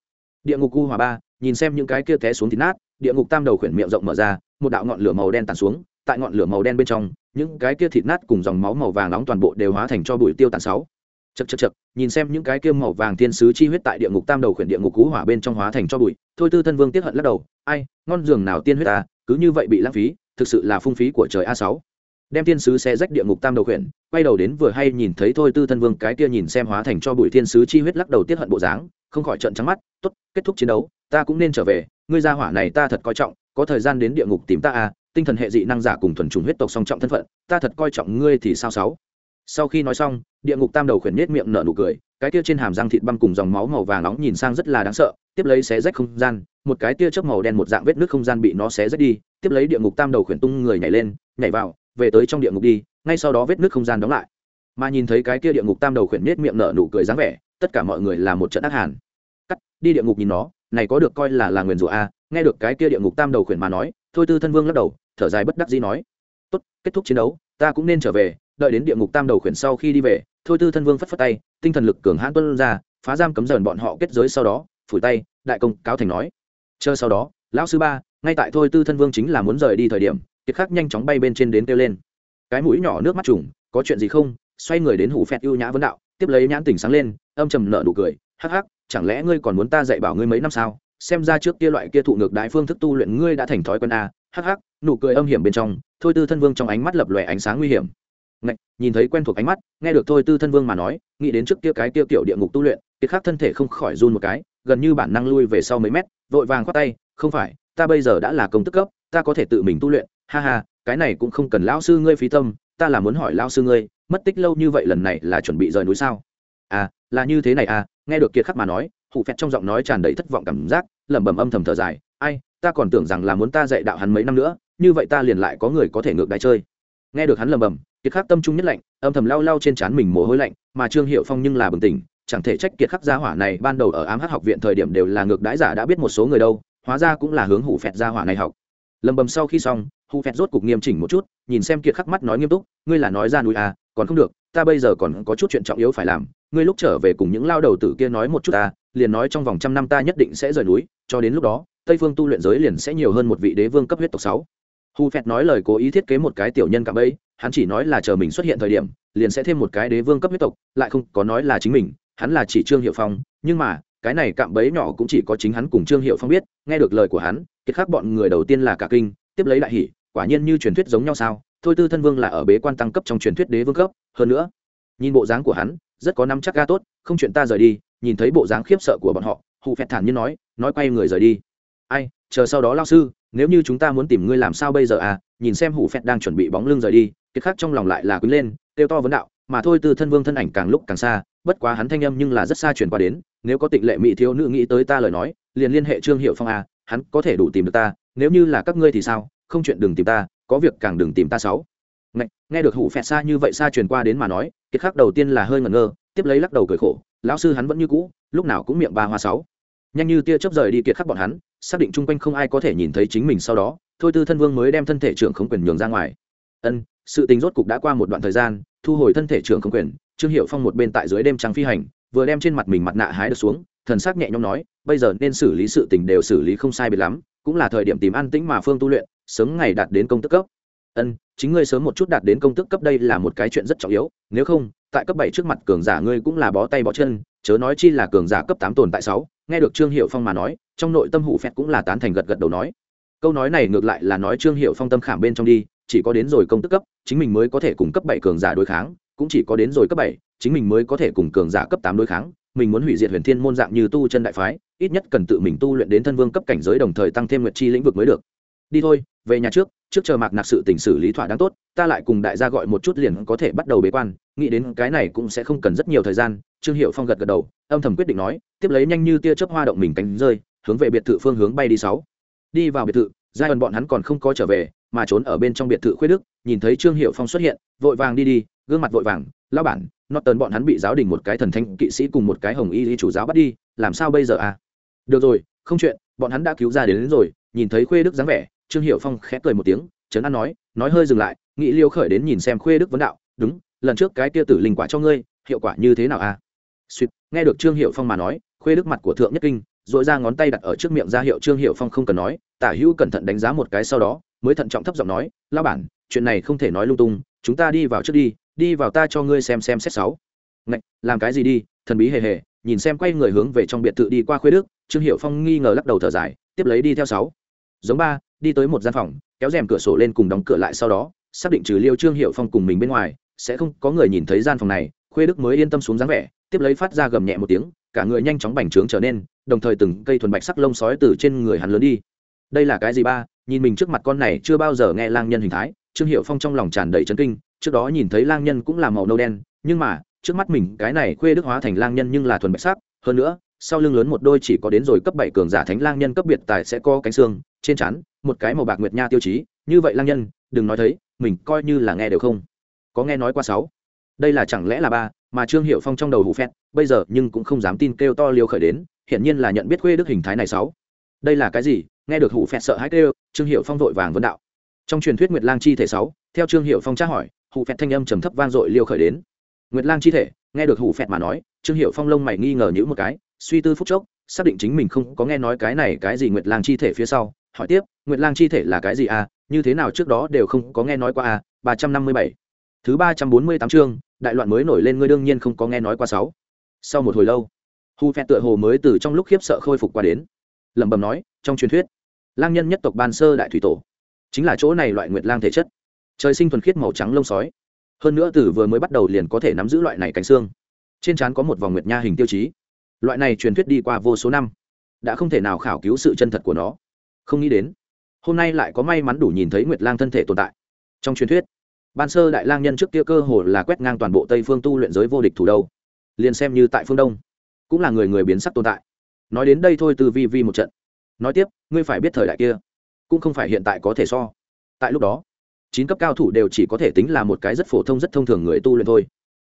Địa ngục u hòa ba, nhìn xem những cái kia té xuống thịt nát, địa ngục tam đầu khuyển miệng rộng mở ra, một đạo ngọn lửa màu đen tàn xuống tại ngọn lửa màu đen bên trong, những cái kia thịt nát cùng dòng máu màu vàng nóng toàn bộ đều hóa thành cho bụi tiêu tàn sáu. Chật chật chật nhìn xem những cái kia màu vàng thiên sứ chi huyết tại địa ngục tam đầu khuyển địa ngục cú hỏa bên trong hóa thành cho bụi, thôi tư thân vương tiếp hận lắc đầu, ai, ngon giường nào tiên huyết ta cứ như vậy bị lãng phí, thực sự là phung phí của trời a sáu. Đem thiên sứ xe rách địa ngục tam đầu khuyển, quay đầu đến vừa hay nhìn thấy thôi tư thân vương cái kia nhìn xem hóa thành cho bụi thiên sứ chi huyết lắc đầu tiết hận bộ dáng, không khỏi trận trắng mắt, tốt, kết thúc chiến đấu, ta cũng nên trở về, ngươi gia hỏa này ta thật coi trọng, có thời gian đến địa ngục tìm ta à tinh thần hệ dị năng giả cùng thuần trùng huyết tộc song trọng thân phận, ta thật coi trọng ngươi thì sao sáu? Sau khi nói xong, địa ngục tam đầu khuyển nết miệng nở nụ cười, cái tia trên hàm răng thịt băm cùng dòng máu màu vàng nóng nhìn sang rất là đáng sợ, tiếp lấy xé rách không gian, một cái tia chớp màu đen một dạng vết nước không gian bị nó xé rách đi, tiếp lấy địa ngục tam đầu khuyển tung người nhảy lên, nhảy vào, về tới trong địa ngục đi, ngay sau đó vết nước không gian đóng lại. Mà nhìn thấy cái kia địa ngục tam đầu khuyển nết miệng nở nụ cười dáng vẻ, tất cả mọi người là một trận ác hàn. Cắt, đi địa ngục nhìn nó, này có được coi là là nguyền rủa a, nghe được cái kia địa ngục tam đầu khuyển mà nói, thôi tư thân vương lắc đầu thở dài bất đắc dĩ nói, tốt, kết thúc chiến đấu, ta cũng nên trở về, đợi đến địa ngục tam đầu khuyển sau khi đi về, thôi tư thân vương phất phất tay, tinh thần lực cường hãn tuân ra, phá giam cấm dần bọn họ kết giới sau đó, phủi tay, đại công cáo thành nói. Chờ sau đó, lão sư ba, ngay tại thôi tư thân vương chính là muốn rời đi thời điểm, kiệt khắc nhanh chóng bay bên trên đến kêu lên. Cái mũi nhỏ nước mắt trùng, có chuyện gì không? Xoay người đến hủ phẹt ưu nhã vấn đạo, tiếp lấy nhãn tỉnh sáng lên, âm trầm nợ nụ cười, hắc hắc, chẳng lẽ ngươi còn muốn ta dạy bảo ngươi mấy năm sao? Xem ra trước kia loại kia thụ ngược đại phương thức tu luyện ngươi đã thành thói quen a à. hắc hắc nụ cười âm hiểm bên trong thôi tư thân vương trong ánh mắt lập lòe ánh sáng nguy hiểm. Ngạch, nhìn thấy quen thuộc ánh mắt nghe được thôi tư thân vương mà nói nghĩ đến trước kia cái kia Tiểu địa ngục tu luyện kiệt khác thân thể không khỏi run một cái gần như bản năng lui về sau mấy mét vội vàng khoát tay không phải ta bây giờ đã là công tức cấp ta có thể tự mình tu luyện ha ha cái này cũng không cần lão sư ngươi phí tâm ta là muốn hỏi lão sư ngươi mất tích lâu như vậy lần này là chuẩn bị rời núi sao? À là như thế này à nghe được kiệt khắc mà nói hụ phẹt trong giọng nói tràn đầy thất vọng cảm giác lẩm bẩm âm thầm thở dài ai ta còn tưởng rằng là muốn ta dạy đạo hắn mấy năm nữa như vậy ta liền lại có người có thể ngược đáy chơi. Nghe được hắn lầm bầm, kiệt khắc tâm trung nhất lạnh, âm thầm lau lau trên trán mình mồ hôi lạnh, mà trương hiệu phong nhưng là bừng tỉnh, chẳng thể trách kiệt khắc gia hỏa này ban đầu ở ám hắc học viện thời điểm đều là ngược đái giả đã biết một số người đâu, hóa ra cũng là hướng hủ phẹt gia hỏa này học. Lầm bầm sau khi xong, hủ phẹt rốt cục nghiêm chỉnh một chút, nhìn xem kiệt khắc mắt nói nghiêm túc, ngươi là nói ra núi à còn không được, ta bây giờ còn có chút chuyện trọng yếu phải làm, ngươi lúc trở về cùng những lao đầu tử kia nói một chút ta, liền nói trong vòng trăm năm ta nhất định sẽ rời núi, cho đến lúc đó, tây phương tu luyện giới liền sẽ nhiều hơn một vị đế vương cấp huyết tộc sáu hu phẹt nói lời cố ý thiết kế một cái tiểu nhân cạm ấy hắn chỉ nói là chờ mình xuất hiện thời điểm, liền sẽ thêm một cái đế vương cấp huyết tộc, lại không có nói là chính mình, hắn là chỉ trương hiệu phong, nhưng mà, cái này cạm bẫy nhỏ cũng chỉ có chính hắn cùng trương hiệu phong biết, nghe được lời của hắn, kiệt khác bọn người đầu tiên là cả kinh, tiếp lấy đại hỷ quả nhiên như truyền thuyết giống nhau sao, thôi tư thân vương là ở bế quan tăng cấp trong truyền thuyết đế vương cấp, hơn nữa, nhìn bộ dáng của hắn, rất có năm chắc ga tốt, không chuyện ta rời đi, nhìn thấy bộ dáng khiếp sợ của bọn họ hụ phẹt thản nhiên nói nói quay người rời đi. Ai, chờ sau đó lao sư nếu như chúng ta muốn tìm ngươi làm sao bây giờ à? Nhìn xem hủ phẹt đang chuẩn bị bóng lưng rời đi kiệt khác trong lòng lại là quý lên kêu to vấn đạo mà thôi từ thân vương thân ảnh càng lúc càng xa bất quá hắn thanh âm nhưng là rất xa truyền qua đến nếu có tịnh lệ mỹ thiếu nữ nghĩ tới ta lời nói liền liên hệ trương hiệu phong à hắn có thể đủ tìm được ta nếu như là các ngươi thì sao không chuyện đừng tìm ta có việc càng đừng tìm ta sáu nghe, nghe được hủ phẹt xa như vậy xa truyền qua đến mà nói kiệt khắc đầu tiên là hơi ngẩn ngơ tiếp lấy lắc đầu cười khổ lão sư hắn vẫn như cũ lúc nào cũng miệng ba hoa sáu. Nhanh như tia chớp rời đi kiệt khắc bọn hắn xác định chung quanh không ai có thể nhìn thấy chính mình sau đó, thôi tư thân vương mới đem thân thể trưởng không quyền nhường ra ngoài. Ân, sự tình rốt cục đã qua một đoạn thời gian, thu hồi thân thể trưởng không quyền, trương hiệu phong một bên tại dưới đêm trắng phi hành, vừa đem trên mặt mình mặt nạ hái được xuống, thần sắc nhẹ nhõm nói, bây giờ nên xử lý sự tình đều xử lý không sai biệt lắm, cũng là thời điểm tìm an tĩnh mà phương tu luyện, sớm ngày đạt đến công tức cấp. Ân, chính ngươi sớm một chút đạt đến công tức cấp đây là một cái chuyện rất trọng yếu, nếu không, tại cấp bảy trước mặt cường giả ngươi cũng là bó tay bó chân, chớ nói chi là cường giả cấp tám tồn tại sáu. Nghe được trương hiệu phong mà nói trong nội tâm hủ phẹt cũng là tán thành gật gật đầu nói. Câu nói này ngược lại là nói trương hiệu phong tâm khảm bên trong đi, chỉ có đến rồi công tức cấp, chính mình mới có thể cùng cấp bảy cường giả đối kháng, cũng chỉ có đến rồi cấp bảy, chính mình mới có thể cùng cường giả cấp tám đối kháng, mình muốn hủy diệt huyền thiên môn dạng như tu chân đại phái, ít nhất cần tự mình tu luyện đến thân vương cấp cảnh giới đồng thời tăng thêm nguyệt chi lĩnh vực mới được. Đi thôi, về nhà trước trước chờ mạc nạp sự tình xử lý thỏa đáng tốt, ta lại cùng đại gia gọi một chút liền có thể bắt đầu bế quan, nghĩ đến cái này cũng sẽ không cần rất nhiều thời gian, trương hiệu phong gật gật đầu, âm thầm quyết định nói, tiếp lấy nhanh như tia chớp hoa động mình cánh rơi hướng về biệt thự phương hướng bay đi sáu. Đi vào biệt thự giai đoạn bọn hắn còn không có trở về mà trốn ở bên trong biệt thự khuê đức nhìn thấy trương hiệu phong xuất hiện vội vàng đi đi gương mặt vội vàng lao bản nó tần bọn hắn bị giáo đình một cái thần thanh kỵ sĩ cùng một cái hồng y chủ giáo bắt đi làm sao bây giờ à? Được rồi không chuyện bọn hắn đã cứu ra đến, đến rồi. Nhìn thấy khuê đức dáng vẻ trương hiệu phong khẽ cười một tiếng trấn an nói nói hơi dừng lại nghĩ liêu khởi đến nhìn xem khuê đức vấn đạo đúng lần trước cái kia tử linh quả cho ngươi hiệu quả như thế nào à? suýt nghe được trương hiệu phong mà nói khuê đức mặt của thượng nhất kinh dội ra ngón tay đặt ở trước miệng ra hiệu trương hiệu phong không cần nói, tả hữu cẩn thận đánh giá một cái sau đó, mới thận trọng thấp giọng nói lao bản, chuyện này không thể nói lung tung, chúng ta đi vào trước đi đi vào ta cho ngươi xem xem xét sáu. Ngạch, làm cái gì đi, thần bí hề hề, nhìn xem quay người hướng về trong biệt thự đi qua khuê đức. Trương hiệu phong nghi ngờ lắc đầu thở dài, tiếp lấy đi theo sáu. Giống ba, đi tới một gian phòng, kéo rèm cửa sổ lên cùng đóng cửa lại sau đó, xác định trừ liêu trương hiệu phong cùng mình bên ngoài, sẽ không có người nhìn thấy gian phòng này, khuê đức mới yên tâm xuống dáng vẻ, tiếp lấy phát ra gầm nhẹ một tiếng cả người nhanh chóng bành trướng trở nên, đồng thời từng cây thuần bạch sắc lông sói từ trên người hắn lớn đi. Đây là cái gì ba? Nhìn mình trước mặt con này chưa bao giờ nghe lang nhân hình thái, trương hiệu phong trong lòng tràn đầy chấn kinh, trước đó nhìn thấy lang nhân cũng là màu nâu đen, nhưng mà, trước mắt mình, cái này khuê đức hóa thành lang nhân nhưng là thuần bạch sắc, hơn nữa, sau lưng lớn một đôi chỉ có đến rồi cấp bảy cường giả thánh lang nhân cấp biệt tài sẽ có cánh xương, trên chắn một cái màu bạc nguyệt nha tiêu chí, như vậy lang nhân, đừng nói thấy, mình coi như là nghe đều không. Có nghe nói qua sáu? Đây là chẳng lẽ là ba? Mà trương hiệu phong trong đầu hụ phét, bây giờ nhưng cũng không dám tin kêu to liều khởi đến, hiển nhiên là nhận biết khuê đức hình thái này sáu. Đây là cái gì? Nghe được hụ phét sợ hãi kêu, trương hiệu phong vội vàng vấn đạo. Trong truyền thuyết nguyệt lang chi thể sáu, theo trương hiệu phong tra hỏi hụ phét thanh âm trầm thấp vang dội liều khởi đến. Nguyệt lang chi thể, nghe được hụ phét mà nói, trương hiệu phong lông mày nghi ngờ nhữ một cái, suy tư phút chốc, xác định chính mình không có nghe nói cái này cái gì nguyệt lang chi thể phía sau, hỏi tiếp, nguyệt lang chi thể là cái gì à? Như thế nào trước đó đều không có nghe nói qua à? Ba trăm năm mươi bảy. Thứ ba trăm bốn mươi tám chương đại loạn mới nổi lên ngươi đương nhiên không có nghe nói qua sáu. Sau một hồi lâu, hu phe tựa hồ mới từ trong lúc khiếp sợ khôi phục qua đến. Lẩm bẩm nói, trong truyền thuyết, lang nhân nhất tộc ban sơ đại thủy tổ, chính là chỗ này loại nguyệt lang thể chất. Trời sinh thuần khiết màu trắng lông sói. Hơn nữa từ vừa mới bắt đầu liền có thể nắm giữ loại này cánh xương. Trên trán có một vòng nguyệt nha hình tiêu chí. Loại này truyền thuyết đi qua vô số năm, đã không thể nào khảo cứu sự chân thật của nó. Không nghĩ đến, hôm nay lại có may mắn đủ nhìn thấy nguyệt lang thân thể tồn tại. Trong truyền thuyết ban sơ đại lang nhân trước kia cơ hồ là quét ngang toàn bộ tây phương tu luyện giới vô địch thủ đâu, liền xem như tại phương đông, cũng là người người biến sắc tồn tại. Nói đến đây thôi từ vi vi một trận, nói tiếp, ngươi phải biết thời đại kia, cũng không phải hiện tại có thể so. Tại lúc đó, chín cấp cao thủ đều chỉ có thể tính là một cái rất phổ thông, rất thông thường người tu luyện thôi.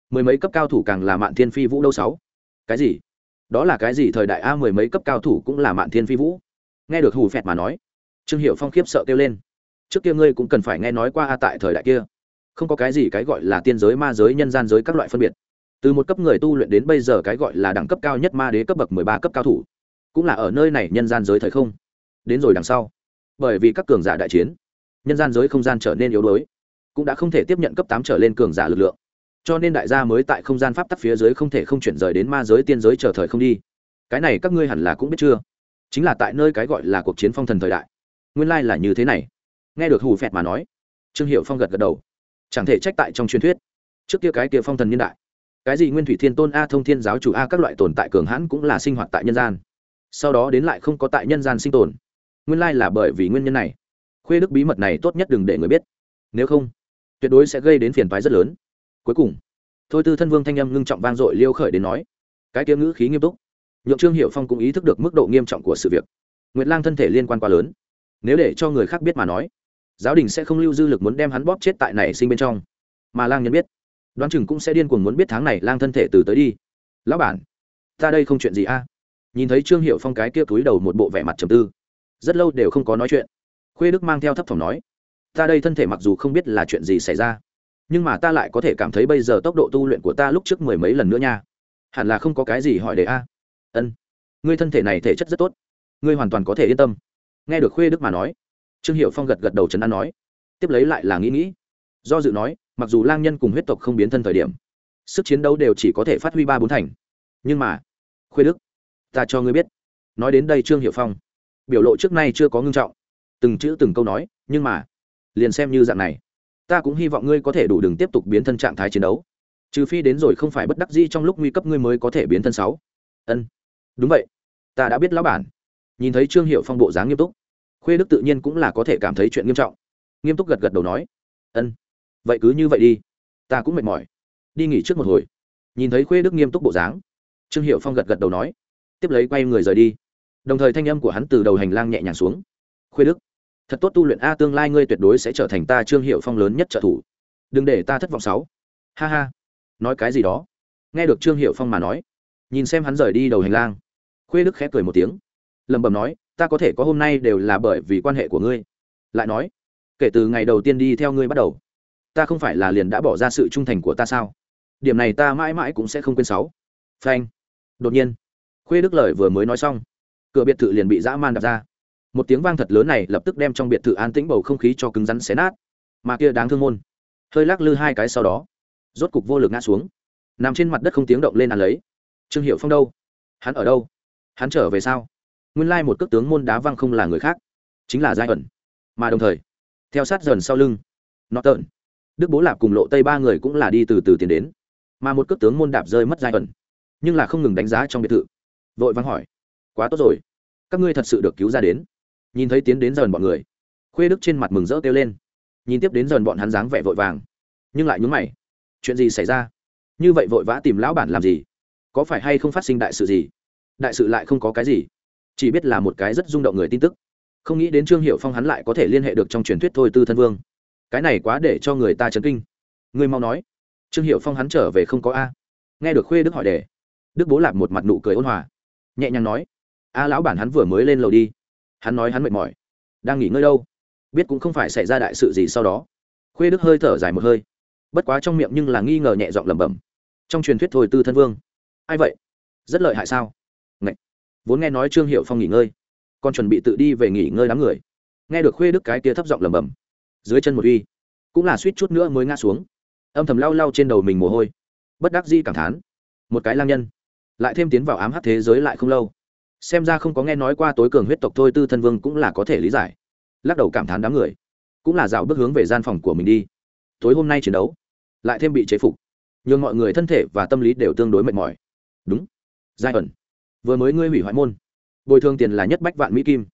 Mười mấy cấp cao thủ càng là mạn thiên phi vũ đâu sáu. Cái gì? Đó là cái gì thời đại a, mười mấy cấp cao thủ cũng là mạn thiên phi vũ. Nghe được hù phẹt mà nói, trương hiệu phong khiếp sợ kêu lên. Trước kia ngươi cũng cần phải nghe nói qua a tại thời đại kia không có cái gì cái gọi là tiên giới ma giới, nhân gian giới các loại phân biệt. Từ một cấp người tu luyện đến bây giờ cái gọi là đẳng cấp cao nhất ma đế cấp bậc mười ba cấp cao thủ, cũng là ở nơi này nhân gian giới thời không. Đến rồi đằng sau, bởi vì các cường giả đại chiến, nhân gian giới không gian trở nên yếu đuối, cũng đã không thể tiếp nhận cấp tám trở lên cường giả lực lượng. Cho nên đại gia mới tại không gian pháp tắc phía dưới không thể không chuyển rời đến ma giới tiên giới chờ thời không đi. Cái này các ngươi hẳn là cũng biết chưa? Chính là tại nơi cái gọi là cuộc chiến phong thần thời đại. Nguyên lai là như thế này. Nghe được hù phẹt mà nói, trương hiệu phong gật gật đầu chẳng thể trách tại trong truyền thuyết. Trước kia cái kia phong thần nhân đại, cái gì nguyên thủy thiên tôn, a thông thiên giáo chủ, a các loại tồn tại cường hãn cũng là sinh hoạt tại nhân gian. Sau đó đến lại không có tại nhân gian sinh tồn. Nguyên lai là bởi vì nguyên nhân này. Khuê đức bí mật này tốt nhất đừng để người biết. Nếu không, tuyệt đối sẽ gây đến phiền toái rất lớn. Cuối cùng, thôi tư thân vương thanh âm ngưng trọng vang dội liêu khởi đến nói, cái kia ngữ khí nghiêm túc. Nhượng trương hiệu phong cũng ý thức được mức độ nghiêm trọng của sự việc. Nguyệt lang thân thể liên quan quá lớn. Nếu để cho người khác biết mà nói giáo đình sẽ không lưu dư lực muốn đem hắn bóp chết tại này sinh bên trong. Mà lang nhân biết, đoán chừng cũng sẽ điên cuồng muốn biết tháng này lang thân thể từ tới đi. Lão bản, ta đây không chuyện gì a? Nhìn thấy trương hiệu phong cái kia túi đầu một bộ vẻ mặt trầm tư, rất lâu đều không có nói chuyện. Khuê đức mang theo thấp thỏm nói, ta đây thân thể mặc dù không biết là chuyện gì xảy ra, nhưng mà ta lại có thể cảm thấy bây giờ tốc độ tu luyện của ta lúc trước mười mấy lần nữa nha. Hẳn là không có cái gì hỏi để a. Ân, ngươi thân thể này thể chất rất tốt, ngươi hoàn toàn có thể yên tâm. Nghe được khuê đức mà nói trương hiệu phong gật gật đầu trấn an nói, tiếp lấy lại là nghĩ nghĩ. Do dự nói, mặc dù lang nhân cùng huyết tộc không biến thân thời điểm, sức chiến đấu đều chỉ có thể phát huy ba bốn thành. Nhưng mà, khuê đức, ta cho ngươi biết. Nói đến đây trương hiệu phong, biểu lộ trước nay chưa có ngưng trọng. Từng chữ từng câu nói, nhưng mà, liền xem như dạng này, ta cũng hy vọng ngươi có thể đủ đừng tiếp tục biến thân trạng thái chiến đấu. Trừ phi đến rồi không phải bất đắc gì trong lúc nguy cấp ngươi mới có thể biến thân sáu. Ân, đúng vậy. Ta đã biết lão bản. Nhìn thấy trương hiệu phong bộ dáng nghiêm túc khuê đức tự nhiên cũng là có thể cảm thấy chuyện nghiêm trọng. Nghiêm túc gật gật đầu nói, ân, vậy cứ như vậy đi, ta cũng mệt mỏi. Đi nghỉ trước một hồi. Nhìn thấy khuê đức nghiêm túc bộ dáng, trương hiệu phong gật gật đầu nói, tiếp lấy quay người rời đi. Đồng thời thanh âm của hắn từ đầu hành lang nhẹ nhàng xuống. Khuê đức, thật tốt tu luyện a, tương lai ngươi tuyệt đối sẽ trở thành ta trương hiệu phong lớn nhất trợ thủ. Đừng để ta thất vọng sáu. Ha ha. Nói cái gì đó? Nghe được trương hiệu phong mà nói, nhìn xem hắn rời đi đầu hành lang, khuê đức khẽ cười một tiếng, lẩm bẩm nói ta có thể có hôm nay đều là bởi vì quan hệ của ngươi. Lại nói, kể từ ngày đầu tiên đi theo ngươi bắt đầu, ta không phải là liền đã bỏ ra sự trung thành của ta sao? Điểm này ta mãi mãi cũng sẽ không quên sáu. Phanh. Đột nhiên, khuê đức lời vừa mới nói xong, cửa biệt thự liền bị dã man đập ra. Một tiếng vang thật lớn này lập tức đem trong biệt thự an tĩnh bầu không khí cho cứng rắn xé nát. Mà kia đáng thương môn, hơi lắc lư hai cái sau đó, rốt cục vô lực ngã xuống. Nằm trên mặt đất không tiếng động lên ăn lấy. Trương hiệu phong đâu? Hắn ở đâu? Hắn trở về sao? Nguyên lai một cước tướng môn đá văng không là người khác, chính là giai ẩn. Mà đồng thời, theo sát dần sau lưng nó tợn đức bố lạp cùng lộ tây ba người cũng là đi từ từ tiến đến. Mà một cước tướng môn đạp rơi mất giai ẩn, nhưng là không ngừng đánh giá trong biệt thự. Vội vắng hỏi, quá tốt rồi, các ngươi thật sự được cứu ra đến. Nhìn thấy tiến đến dần bọn người, khuê đức trên mặt mừng rỡ kêu lên. Nhìn tiếp đến dần bọn hắn dáng vẻ vội vàng, nhưng lại nhúng mày, chuyện gì xảy ra? Như vậy vội vã tìm lão bản làm gì? Có phải hay không phát sinh đại sự gì? Đại sự lại không có cái gì? Chỉ biết là một cái rất rung động người tin tức. Không nghĩ đến trương hiệu phong hắn lại có thể liên hệ được trong truyền thuyết thôi tư thân vương. Cái này quá để cho người ta chấn kinh. Người mau nói. Trương hiệu phong hắn trở về không có a. Nghe được khuê đức hỏi đề, đức bố lạp một mặt nụ cười ôn hòa. Nhẹ nhàng nói, a lão bản hắn vừa mới lên lầu đi. Hắn nói hắn mệt mỏi. Đang nghỉ ngơi đâu? Biết cũng không phải xảy ra đại sự gì sau đó. Khuê đức hơi thở dài một hơi. Bất quá trong miệng nhưng là nghi ngờ nhẹ giọng lẩm bẩm. Trong truyền thuyết thôi tư thân vương? Ai vậy? Rất lợi hại sao? Vốn nghe nói trương hiệu phong nghỉ ngơi còn chuẩn bị tự đi về nghỉ ngơi đám người nghe được khuê đức cái kia thấp giọng lẩm bẩm dưới chân một uy cũng là suýt chút nữa mới ngã xuống âm thầm lau lau trên đầu mình mồ hôi bất đắc di cảm thán một cái lang nhân lại thêm tiến vào ám hát thế giới lại không lâu xem ra không có nghe nói qua tối cường huyết tộc thôi tư thân vương cũng là có thể lý giải lắc đầu cảm thán đám người cũng là dạo bước hướng về gian phòng của mình đi tối hôm nay chiến đấu lại thêm bị chế phục nhường mọi người thân thể và tâm lý đều tương đối mệt mỏi đúng giai ẩn vừa mới ngươi hủy hoại môn. Bồi thường tiền là nhất bách vạn mỹ kim.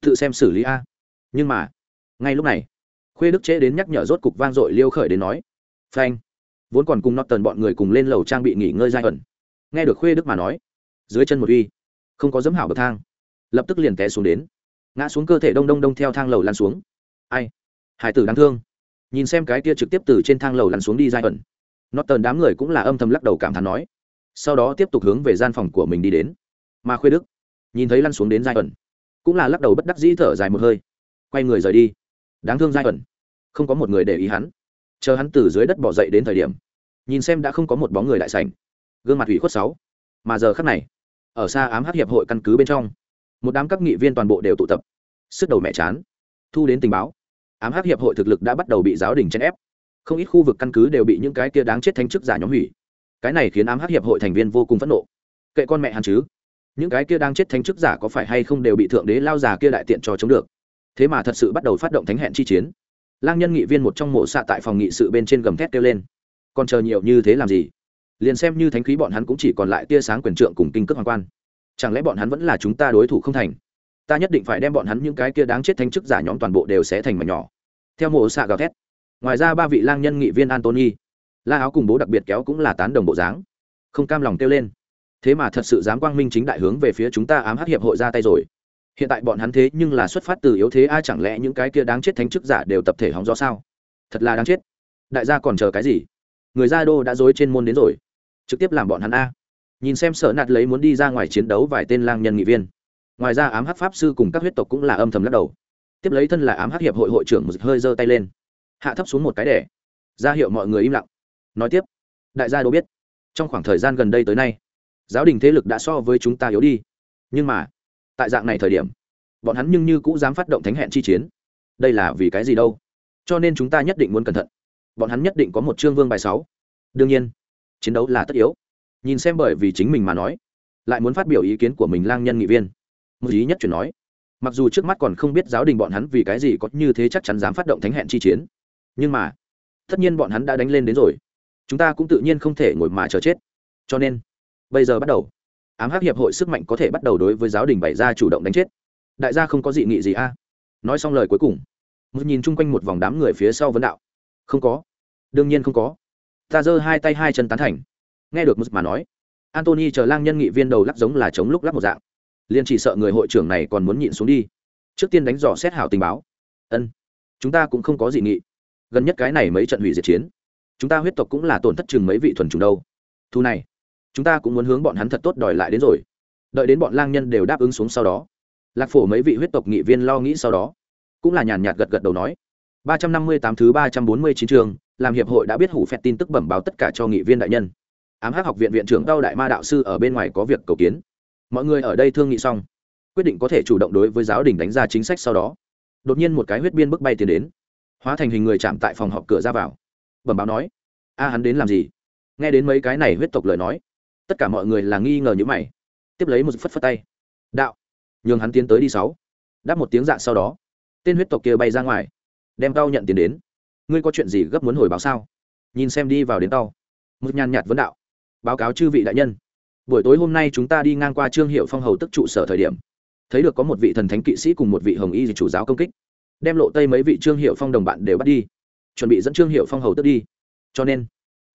Tự xem xử lý a. Nhưng mà, ngay lúc này, khuê đức chế đến nhắc nhở rốt cục vang dội liêu khởi đến nói, phanh. Vốn còn cùng nọt tần bọn người cùng lên lầu trang bị nghỉ ngơi giai ẩn. Nghe được khuê đức mà nói, dưới chân một uy, không có dấm hảo bậc thang, lập tức liền té xuống đến. Ngã xuống cơ thể đông đông đông theo thang lầu lăn xuống. Ai? Hải tử đáng thương. Nhìn xem cái kia trực tiếp từ trên thang lầu lăn xuống đi giai ẩn. Nọt tần đám người cũng là âm thầm lắc đầu cảm thán nói, sau đó tiếp tục hướng về gian phòng của mình đi đến mà khuê đức nhìn thấy lăn xuống đến giai ẩn, cũng là lắc đầu bất đắc dĩ thở dài một hơi. Quay người rời đi. Đáng thương giai ẩn, không có một người để ý hắn. Chờ hắn từ dưới đất bỏ dậy đến thời điểm, nhìn xem đã không có một bóng người đại sảnh. Gương mặt hủy khuất sáu. Mà giờ khắc này, ở xa ám hắc hiệp hội căn cứ bên trong, một đám các nghị viên toàn bộ đều tụ tập, sức đầu mẹ chán, thu đến tình báo. Ám hắc hiệp hội thực lực đã bắt đầu bị giáo đình chèn ép. Không ít khu vực căn cứ đều bị những cái kia đáng chết thanh chức giả nhóm hủy. Cái này khiến ám hắc hiệp hội thành viên vô cùng phẫn nộ. Kệ con mẹ hắn chứ? Những cái kia đang chết thanh chức giả có phải hay không đều bị thượng đế lao già kia đại tiện cho chống được. Thế mà thật sự bắt đầu phát động thánh hẹn chi chiến. Lang nhân nghị viên một trong mộ xạ tại phòng nghị sự bên trên gầm thét kêu lên. Còn chờ nhiều như thế làm gì? Liền xem như thánh khí bọn hắn cũng chỉ còn lại tia sáng quyền trượng cùng kinh cước hoàng quan. Chẳng lẽ bọn hắn vẫn là chúng ta đối thủ không thành? Ta nhất định phải đem bọn hắn những cái kia đáng chết thanh chức giả nhóm toàn bộ đều sẽ thành mà nhỏ. Theo mộ xạ gào thét, ngoài ra ba vị lang nhân nghị viên antony, la áo cùng bố đặc biệt kéo cũng là tán đồng bộ dáng. Không cam lòng kêu lên thế mà thật sự dám quang minh chính đại hướng về phía chúng ta ám hắc hiệp hội ra tay rồi. Hiện tại bọn hắn thế nhưng là xuất phát từ yếu thế ai chẳng lẽ những cái kia đáng chết thánh chức giả đều tập thể hóng gió sao? Thật là đáng chết. Đại gia còn chờ cái gì? Người gia đô đã dối trên môn đến rồi. Trực tiếp làm bọn hắn, a. Nhìn xem sợ nạt lấy muốn đi ra ngoài chiến đấu vài tên lang nhân nghị viên. Ngoài ra ám hắc pháp sư cùng các huyết tộc cũng là âm thầm lắc đầu. Tiếp lấy thân là ám hắc hiệp hội hội trưởng một hơi giơ tay lên. Hạ thấp xuống một cái đẻ. Ra hiệu mọi người im lặng. Nói tiếp. Đại gia đô biết. Trong khoảng thời gian gần đây tới nay giáo đình thế lực đã so với chúng ta yếu đi. Nhưng mà, tại dạng này thời điểm, bọn hắn nhưng như cũng dám phát động thánh hẹn chi chiến. Đây là vì cái gì đâu? Cho nên chúng ta nhất định muốn cẩn thận. Bọn hắn nhất định có một chương vương bài sáu. Đương nhiên, chiến đấu là tất yếu. Nhìn xem bởi vì chính mình mà nói, lại muốn phát biểu ý kiến của mình lang nhân nghị viên. Một ý nhất chuyển nói, mặc dù trước mắt còn không biết giáo đình bọn hắn vì cái gì có như thế chắc chắn dám phát động thánh hẹn chi chiến, nhưng mà, tất nhiên bọn hắn đã đánh lên đến rồi. Chúng ta cũng tự nhiên không thể ngồi mà chờ chết. Cho nên bây giờ bắt đầu. Ám hắc hiệp hội sức mạnh có thể bắt đầu đối với giáo đình bày ra chủ động đánh chết. Đại gia không có dị nghị gì a. Nói xong lời cuối cùng một nhìn chung quanh một vòng đám người phía sau vấn đạo. Không có. Đương nhiên không có. Ta giơ hai tay hai chân tán thành. Nghe được một mà nói antony chờ lang nhân nghị viên đầu lắc giống là chống lúc lắc một dạng. Liền chỉ sợ người hội trưởng này còn muốn nhịn xuống đi. Trước tiên đánh dò xét hảo tình báo. Ân, chúng ta cũng không có dị nghị. Gần nhất cái này mấy trận hủy diệt chiến, chúng ta huyết tộc cũng là tổn thất chừng mấy vị thuần trùng đâu. Thu này chúng ta cũng muốn hướng bọn hắn thật tốt đòi lại đến rồi. Đợi đến bọn lang nhân đều đáp ứng xuống sau đó, lạc phổ mấy vị huyết tộc nghị viên lo nghĩ sau đó, cũng là nhàn nhạt gật gật đầu nói, ba trăm năm mươi tám thứ ba trăm bốn mươi chín trường, làm hiệp hội đã biết hủ phẹt tin tức bẩm báo tất cả cho nghị viên đại nhân. Ám hắc học viện viện trưởng đau đại ma đạo sư ở bên ngoài có việc cầu kiến. Mọi người ở đây thương nghị xong, quyết định có thể chủ động đối với giáo đình đánh ra chính sách sau đó. Đột nhiên một cái huyết biên bước bay tiến đến, hóa thành hình người chạm tại phòng họp cửa ra vào. Bẩm báo nói, a hắn đến làm gì? Nghe đến mấy cái này huyết tộc lời nói tất cả mọi người là nghi ngờ như mày. Tiếp lấy một phất phất tay. Đạo. Nhường hắn tiến tới đi sáu. Đáp một tiếng dạ sau đó, tên huyết tộc kia bay ra ngoài, đem tao nhận tiền đến. Ngươi có chuyện gì gấp muốn hồi báo sao? Nhìn xem đi vào đến tao. Một nhàn nhạt vấn đạo. Báo cáo chư vị đại nhân. Buổi tối hôm nay chúng ta đi ngang qua trương hiệu phong hầu tức trụ sở thời điểm, thấy được có một vị thần thánh kỵ sĩ cùng một vị hồng y chủ giáo công kích. Đem lộ tây mấy vị trương hiệu phong đồng bạn đều bắt đi, chuẩn bị dẫn trương hiệu phong hầu tức đi. Cho nên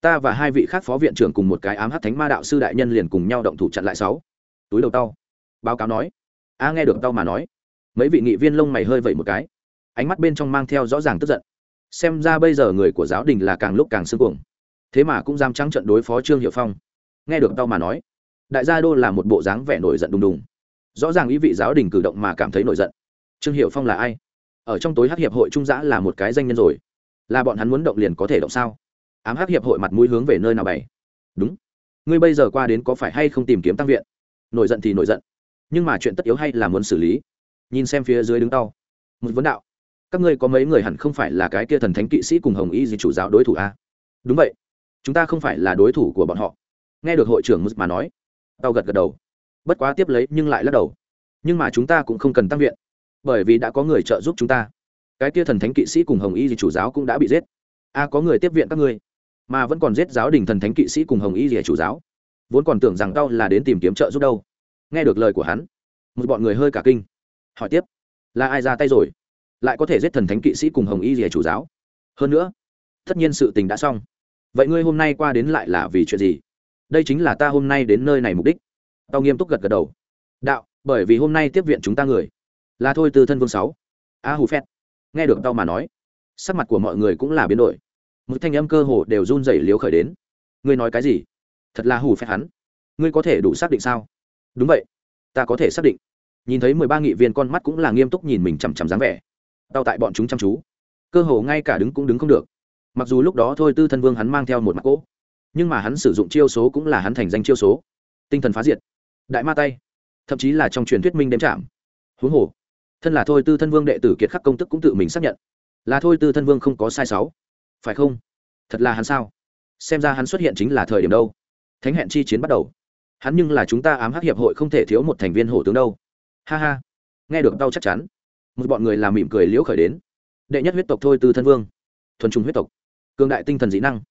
ta và hai vị khác phó viện trưởng cùng một cái ám hát thánh ma đạo sư đại nhân liền cùng nhau động thủ chặn lại sáu. Túi đầu tao. Báo cáo nói. A nghe được tao mà nói. Mấy vị nghị viên lông mày hơi vẩy một cái. Ánh mắt bên trong mang theo rõ ràng tức giận. Xem ra bây giờ người của giáo đình là càng lúc càng sưng cuồng. Thế mà cũng dám trắng trận đối phó trương hiệu phong. Nghe được tao mà nói, đại gia đô là một bộ dáng vẻ nổi giận đùng đùng. Rõ ràng ý vị giáo đình cử động mà cảm thấy nổi giận. Trương hiệu phong là ai? Ở trong tối hát hiệp hội trung giã là một cái danh nhân rồi. Là bọn hắn muốn động liền có thể động sao? Ám hắc hiệp hội mặt mũi hướng về nơi nào bày? Đúng. Ngươi bây giờ qua đến có phải hay không tìm kiếm tăng viện? Nổi giận thì nổi giận. Nhưng mà chuyện tất yếu hay là muốn xử lý? Nhìn xem phía dưới đứng tao. Một vấn đạo. Các ngươi có mấy người hẳn không phải là cái kia thần thánh kỵ sĩ cùng hồng y gì chủ giáo đối thủ a à? đúng vậy. Chúng ta không phải là đối thủ của bọn họ. Nghe được hội trưởng mứt mà nói, tao gật gật đầu. Bất quá tiếp lấy nhưng lại lắc đầu. Nhưng mà chúng ta cũng không cần tăng viện, bởi vì đã có người trợ giúp chúng ta. Cái kia thần thánh kỵ sĩ cùng hồng y gì chủ giáo cũng đã bị giết. A có người tiếp viện các ngươi mà vẫn còn giết giáo đình thần thánh kỵ sĩ cùng hồng y rìa chủ giáo. Vốn còn tưởng rằng tao là đến tìm kiếm trợ giúp đâu. Nghe được lời của hắn, một bọn người hơi cả kinh. Hỏi tiếp, là ai ra tay rồi? Lại có thể giết thần thánh kỵ sĩ cùng hồng y rìa chủ giáo? Hơn nữa, tất nhiên sự tình đã xong. Vậy ngươi hôm nay qua đến lại là vì chuyện gì? Đây chính là ta hôm nay đến nơi này mục đích. Tao nghiêm túc gật gật đầu. Đạo, bởi vì hôm nay tiếp viện chúng ta người. Là thôi từ thân vương sáu. A hù phét. Nghe được tao mà nói, sắc mặt của mọi người cũng là biến đổi một thanh âm cơ hồ đều run rẩy liếu khởi đến. Ngươi nói cái gì? Thật là hù phép hắn. Ngươi có thể đủ xác định sao? Đúng vậy. Ta có thể xác định. Nhìn thấy mười ba nghị viên con mắt cũng là nghiêm túc nhìn mình chằm chằm dáng vẻ. Tao tại bọn chúng chăm chú. Cơ hồ ngay cả đứng cũng đứng không được. Mặc dù lúc đó thôi tư thân vương hắn mang theo một mặt cỗ, nhưng mà hắn sử dụng chiêu số cũng là hắn thành danh chiêu số. Tinh thần phá diệt. Đại ma tay. Thậm chí là trong truyền thuyết minh đếm chạm. Huống hồ, thân là thôi tư thân vương đệ tử kiệt khắc công tức cũng tự mình xác nhận. Là thôi tư thân vương không có sai sáu phải không? Thật là hắn sao? Xem ra hắn xuất hiện chính là thời điểm đâu. Thánh hẹn chi chiến bắt đầu. Hắn nhưng là chúng ta ám hắc hiệp hội không thể thiếu một thành viên hổ tướng đâu. Ha ha. Nghe được đau chắc chắn. Một bọn người làm mỉm cười liễu khởi đến. Đệ nhất huyết tộc thôi từ thân vương. Thuần trùng huyết tộc. Cường đại tinh thần dĩ năng.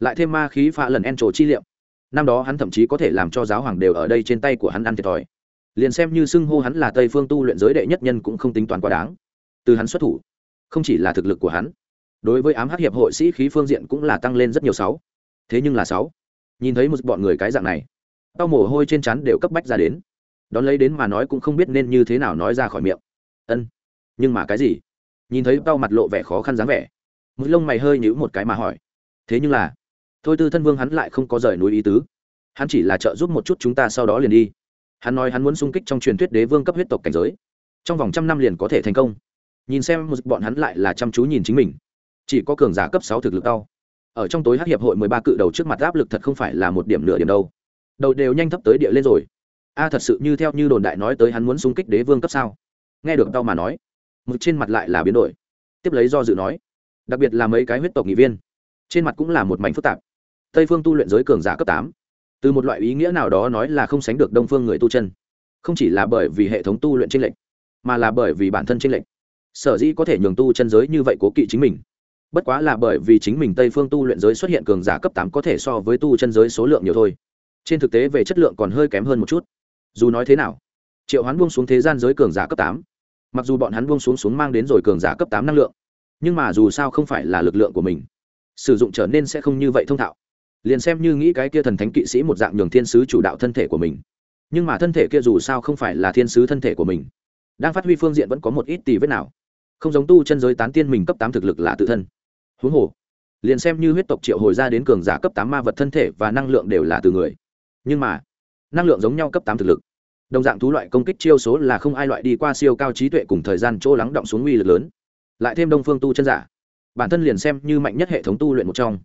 Lại thêm ma khí phạ lần en trổ chi liệu năm đó hắn thậm chí có thể làm cho giáo hoàng đều ở đây trên tay của hắn ăn thiệt thòi. Liền xem như xưng hô hắn là tây phương tu luyện giới đệ nhất nhân cũng không tính toán quá đáng. Từ hắn xuất thủ, không chỉ là thực lực của hắn đối với ám hắc hiệp hội sĩ khí phương diện cũng là tăng lên rất nhiều sáu. Thế nhưng là sáu. Nhìn thấy một bọn người cái dạng này, tao mồ hôi trên chắn đều cấp bách ra đến. Đón lấy đến mà nói cũng không biết nên như thế nào nói ra khỏi miệng. Ân, nhưng mà cái gì? Nhìn thấy tao mặt lộ vẻ khó khăn dáng vẻ, một lông mày hơi nhíu một cái mà hỏi. Thế nhưng là, thôi tư thân vương hắn lại không có rời núi ý tứ. Hắn chỉ là trợ giúp một chút chúng ta sau đó liền đi. Hắn nói hắn muốn xung kích trong truyền thuyết đế vương cấp huyết tộc cảnh giới. Trong vòng trăm năm liền có thể thành công. Nhìn xem một bọn hắn lại là chăm chú nhìn chính mình chỉ có cường giả cấp sáu thực lực đau. Ở trong tối hát hiệp hội mười ba cự đầu trước mặt áp lực thật không phải là một điểm nửa điểm đâu. Đầu đều nhanh thấp tới địa lên rồi. A, thật sự như theo như đồn đại nói tới hắn muốn xung kích đế vương cấp sao? Nghe được tao mà nói, một trên mặt lại là biến đổi. Tiếp lấy do dự nói, đặc biệt là mấy cái huyết tộc nghị viên, trên mặt cũng là một mảnh phức tạp. Tây phương tu luyện giới cường giả cấp tám, từ một loại ý nghĩa nào đó nói là không sánh được đông phương người tu chân. Không chỉ là bởi vì hệ thống tu luyện tranh lệch, mà là bởi vì bản thân tranh lệch. Sở dĩ có thể nhường tu chân giới như vậy cố kỵ chính mình bất quá là bởi vì chính mình tây phương tu luyện giới xuất hiện cường giả cấp tám có thể so với tu chân giới số lượng nhiều thôi. Trên thực tế về chất lượng còn hơi kém hơn một chút. Dù nói thế nào, triệu hoán buông xuống thế gian giới cường giả cấp tám, mặc dù bọn hắn buông xuống xuống mang đến rồi cường giả cấp tám năng lượng, nhưng mà dù sao không phải là lực lượng của mình, sử dụng trở nên sẽ không như vậy thông thạo. Liền xem như nghĩ cái kia thần thánh kỵ sĩ một dạng nhường thiên sứ chủ đạo thân thể của mình, nhưng mà thân thể kia dù sao không phải là thiên sứ thân thể của mình, đang phát huy phương diện vẫn có một ít tì vết nào, không giống tu chân giới tán tiên mình cấp tám thực lực là tự thân huống hồ, liền xem như huyết tộc triệu hồi ra đến cường giả cấp tám ma vật thân thể và năng lượng đều là từ người. Nhưng mà, năng lượng giống nhau cấp tám thực lực. Đồng dạng thú loại công kích chiêu số là không ai loại đi qua siêu cao trí tuệ cùng thời gian chỗ lắng động xuống uy lực lớn. Lại thêm đông phương tu chân giả, bản thân liền xem như mạnh nhất hệ thống tu luyện một trong.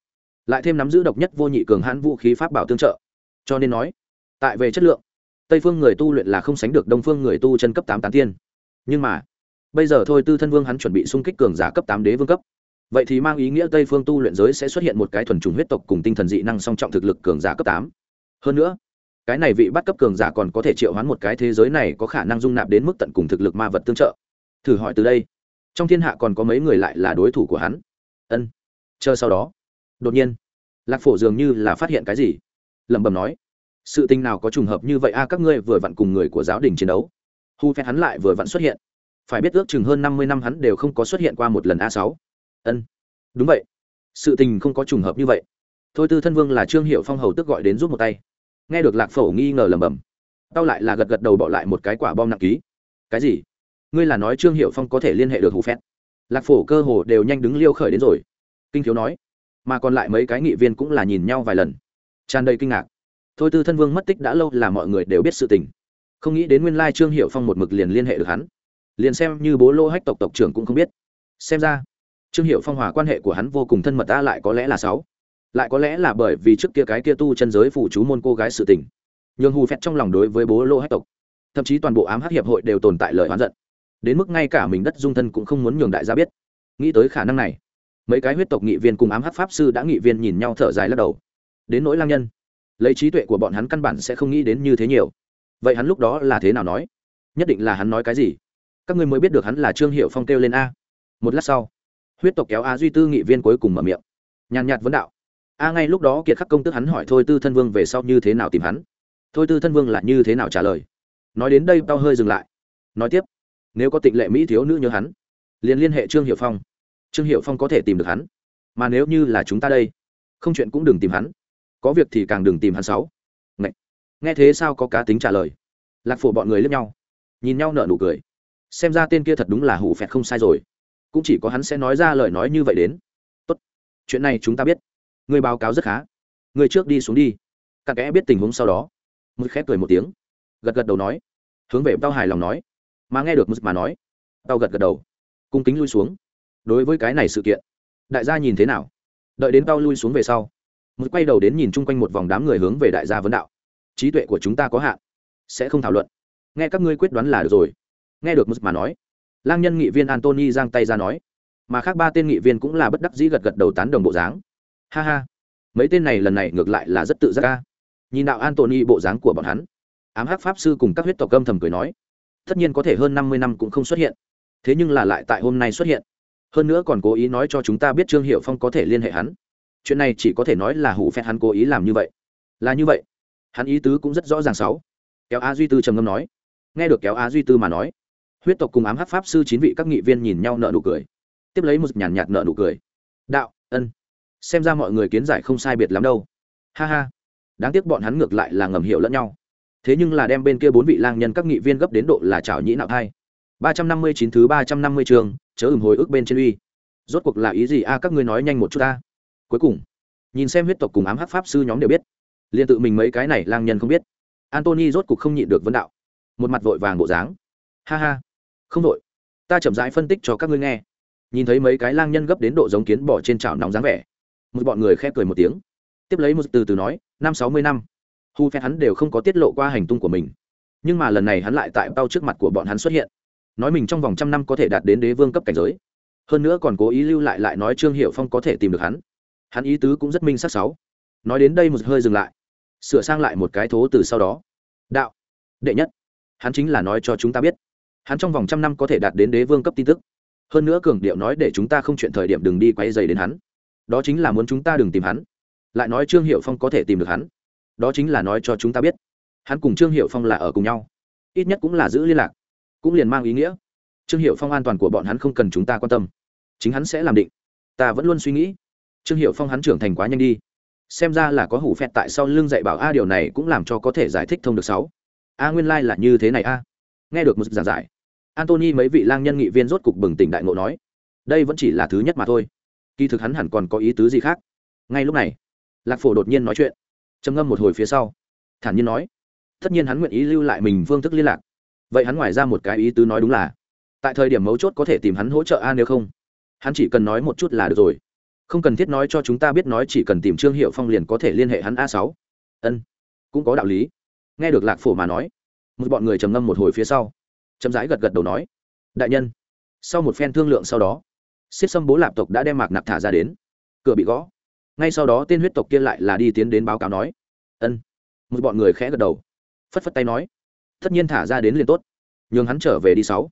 Lại thêm nắm giữ độc nhất vô nhị cường hãn vũ khí pháp bảo tương trợ. Cho nên nói, tại về chất lượng, tây phương người tu luyện là không sánh được đông phương người tu chân cấp tám tán tiên. Nhưng mà, bây giờ thôi tư thân vương hắn chuẩn bị xung kích cường giả cấp tám đế vương cấp vậy thì mang ý nghĩa tây phương tu luyện giới sẽ xuất hiện một cái thuần trùng huyết tộc cùng tinh thần dị năng song trọng thực lực cường giả cấp tám. Hơn nữa, cái này vị bắt cấp cường giả còn có thể triệu hoán một cái thế giới này có khả năng dung nạp đến mức tận cùng thực lực ma vật tương trợ. Thử hỏi từ đây, trong thiên hạ còn có mấy người lại là đối thủ của hắn? Ân, chờ sau đó. Đột nhiên, lạc phổ dường như là phát hiện cái gì. Lẩm bẩm nói, sự tình nào có trùng hợp như vậy a, các ngươi vừa vặn cùng người của giáo đình chiến đấu. Hu phép hắn lại vừa vặn xuất hiện. Phải biết ước chừng hơn năm mươi năm hắn đều không có xuất hiện qua một lần a sáu ân. Đúng vậy. Sự tình không có trùng hợp như vậy. Thôi tư thân vương là trương hiệu phong hầu tức gọi đến giúp một tay. Nghe được lạc phổ nghi ngờ lẩm bẩm, tao lại là gật gật đầu bỏ lại một cái quả bom nặng ký. Cái gì? Ngươi là nói trương hiệu phong có thể liên hệ được hù phét? Lạc phổ cơ hồ đều nhanh đứng liêu khởi đến rồi. Kinh thiếu nói, mà còn lại mấy cái nghị viên cũng là nhìn nhau vài lần. Tràn đầy kinh ngạc. Thôi tư thân vương mất tích đã lâu là mọi người đều biết sự tình. Không nghĩ đến nguyên lai trương hiệu phong một mực liền liên hệ được hắn. Liền xem như bố lô hách tộc tộc trưởng cũng không biết. Xem ra trương hiệu phong hòa quan hệ của hắn vô cùng thân mật, ta lại có lẽ là sáu. Lại có lẽ là bởi vì trước kia cái kia tu chân giới phụ chú môn cô gái sự tình. Nhường hù phét trong lòng đối với bố lô hách tộc, thậm chí toàn bộ ám hắc hiệp hội đều tồn tại lời oán giận. Đến mức ngay cả mình đất dung thân cũng không muốn nhường đại gia biết. Nghĩ tới khả năng này, mấy cái huyết tộc nghị viên cùng ám hắc pháp sư đã nghị viên nhìn nhau thở dài lắc đầu. Đến nỗi lang nhân, lấy trí tuệ của bọn hắn căn bản sẽ không nghĩ đến như thế nhiều. Vậy hắn lúc đó là thế nào nói? Nhất định là hắn nói cái gì? Các ngươi mới biết được hắn là trương hiệu phong kêu lên a. Một lát sau huyết tộc kéo a duy tư nghị viên cuối cùng mở miệng. Nhàn nhạt vấn đạo. A ngay lúc đó kiệt khắc công tức hắn hỏi thôi tư thân vương về sau như thế nào tìm hắn? Thôi tư thân vương là như thế nào trả lời? Nói đến đây tao hơi dừng lại. Nói tiếp. Nếu có tịnh lệ mỹ thiếu nữ nhớ hắn, liền liên hệ trương hiệu phong. Trương hiệu phong có thể tìm được hắn. Mà nếu như là chúng ta đây, không chuyện cũng đừng tìm hắn. Có việc thì càng đừng tìm hắn sáu. Ngậy. nghe thế sao có cá tính trả lời? Lạc phổ bọn người lướt nhau. Nhìn nhau nở nụ cười. Xem ra tên kia thật đúng là hủ phẹt không sai rồi cũng chỉ có hắn sẽ nói ra lời nói như vậy đến. Tốt. Chuyện này chúng ta biết. Người báo cáo rất khá. Người trước đi xuống đi. Các kẽ biết tình huống sau đó. Một khép cười một tiếng. Gật gật đầu nói. Hướng về tao hài lòng nói. Mà nghe được mà nói, tao gật gật đầu. Cung kính lui xuống. Đối với cái này sự kiện, đại gia nhìn thế nào? Đợi đến tao lui xuống về sau một quay đầu đến nhìn chung quanh một vòng đám người hướng về đại gia vấn đạo. Trí tuệ của chúng ta có hạn, sẽ không thảo luận. Nghe các ngươi quyết đoán là được rồi. Nghe được mà nói lang nhân nghị viên antony giang tay ra nói. Mà khác ba tên nghị viên cũng là bất đắc dĩ gật gật đầu tán đồng bộ dáng. Ha ha. Mấy tên này lần này ngược lại là rất tự giác ca nhìn đạo antony bộ dáng của bọn hắn, ám hắc pháp sư cùng các huyết tộc âm thầm cười nói. Tất nhiên có thể hơn năm mươi năm cũng không xuất hiện. Thế nhưng là lại tại hôm nay xuất hiện. Hơn nữa còn cố ý nói cho chúng ta biết trương hiệu phong có thể liên hệ hắn. Chuyện này chỉ có thể nói là hủ phép hắn cố ý làm như vậy. Là như vậy. Hắn ý tứ cũng rất rõ ràng sáu. Kéo a duy tư trầm ngâm nói. Nghe được kéo a duy tư mà nói huyết tộc cùng ám hắc pháp sư chín vị các nghị viên nhìn nhau nợ nụ cười. Tiếp lấy một nhàn nhạt nợ nụ cười. Đạo, ân. Xem ra mọi người kiến giải không sai biệt lắm đâu. Ha ha. Đáng tiếc bọn hắn ngược lại là ngầm hiểu lẫn nhau. Thế nhưng là đem bên kia bốn vị lang nhân các nghị viên gấp đến độ là chảo nhĩ nạo hai ba trăm năm mươi chín thứ ba trăm năm mươi trường, chớ ửng hồi ức bên trên uy. Rốt cuộc là ý gì? A, các ngươi nói nhanh một chút ta. Cuối cùng, nhìn xem huyết tộc cùng ám hắc pháp sư nhóm đều biết. Liền tự mình mấy cái này lang nhân không biết. Antony rốt cuộc không nhịn được vấn đạo. Một mặt vội vàng bộ dáng. Ha ha không đội. Ta chậm rãi phân tích cho các ngươi nghe. Nhìn thấy mấy cái lang nhân gấp đến độ giống kiến bỏ trên chảo nóng dáng vẻ, một bọn người khép cười một tiếng. Tiếp lấy một từ từ nói, năm sáu mươi năm. Hu phép hắn đều không có tiết lộ qua hành tung của mình. Nhưng mà lần này hắn lại tại bao trước mặt của bọn hắn xuất hiện. Nói mình trong vòng trăm năm có thể đạt đến đế vương cấp cảnh giới. Hơn nữa còn cố ý lưu lại lại nói trương hiệu phong có thể tìm được hắn. Hắn ý tứ cũng rất minh sắc sáu. Nói đến đây một hơi dừng lại. Sửa sang lại một cái thố từ sau đó. Đạo, đệ nhất. Hắn chính là nói cho chúng ta biết hắn trong vòng trăm năm có thể đạt đến đế vương cấp tin tức. Hơn nữa cường điệu nói để chúng ta không chuyện thời điểm đừng đi quay dày đến hắn. Đó chính là muốn chúng ta đừng tìm hắn. Lại nói trương hiệu phong có thể tìm được hắn. Đó chính là nói cho chúng ta biết. Hắn cùng trương hiệu phong là ở cùng nhau. Ít nhất cũng là giữ liên lạc. Cũng liền mang ý nghĩa. Trương hiệu phong an toàn của bọn hắn không cần chúng ta quan tâm. Chính hắn sẽ làm định. Ta vẫn luôn suy nghĩ. Trương hiệu phong hắn trưởng thành quá nhanh đi. Xem ra là có hủ phẹt tại sau lưng dạy bảo a điều này cũng làm cho có thể giải thích thông được sáu. A nguyên lai、like、là như thế này a. Nghe được một giảng giải antony mấy vị lang nhân nghị viên rốt cục bừng tỉnh đại ngộ nói, đây vẫn chỉ là thứ nhất mà thôi. Kỳ thực hắn hẳn còn có ý tứ gì khác? Ngay lúc này, lạc phổ đột nhiên nói chuyện, trầm ngâm một hồi phía sau, thản nhiên nói, tất nhiên hắn nguyện ý lưu lại mình phương thức liên lạc. Vậy hắn ngoài ra một cái ý tứ nói đúng là, tại thời điểm mấu chốt có thể tìm hắn hỗ trợ a nếu không, hắn chỉ cần nói một chút là được rồi. Không cần thiết nói cho chúng ta biết nói chỉ cần tìm trương hiệu phong liền có thể liên hệ hắn a sáu. Ân, cũng có đạo lý. Nghe được lạc phổ mà nói, một bọn người trầm ngâm một hồi phía sau chậm rãi gật gật đầu nói, đại nhân. Sau một phen thương lượng sau đó, xiết xâm bố lạp tộc đã đem mạc nặc thả ra đến, cửa bị gõ. Ngay sau đó tên huyết tộc kia lại là đi tiến đến báo cáo nói, ân. Một bọn người khẽ gật đầu, phất phất tay nói, tất nhiên thả ra đến liền tốt, nhường hắn trở về đi sáu.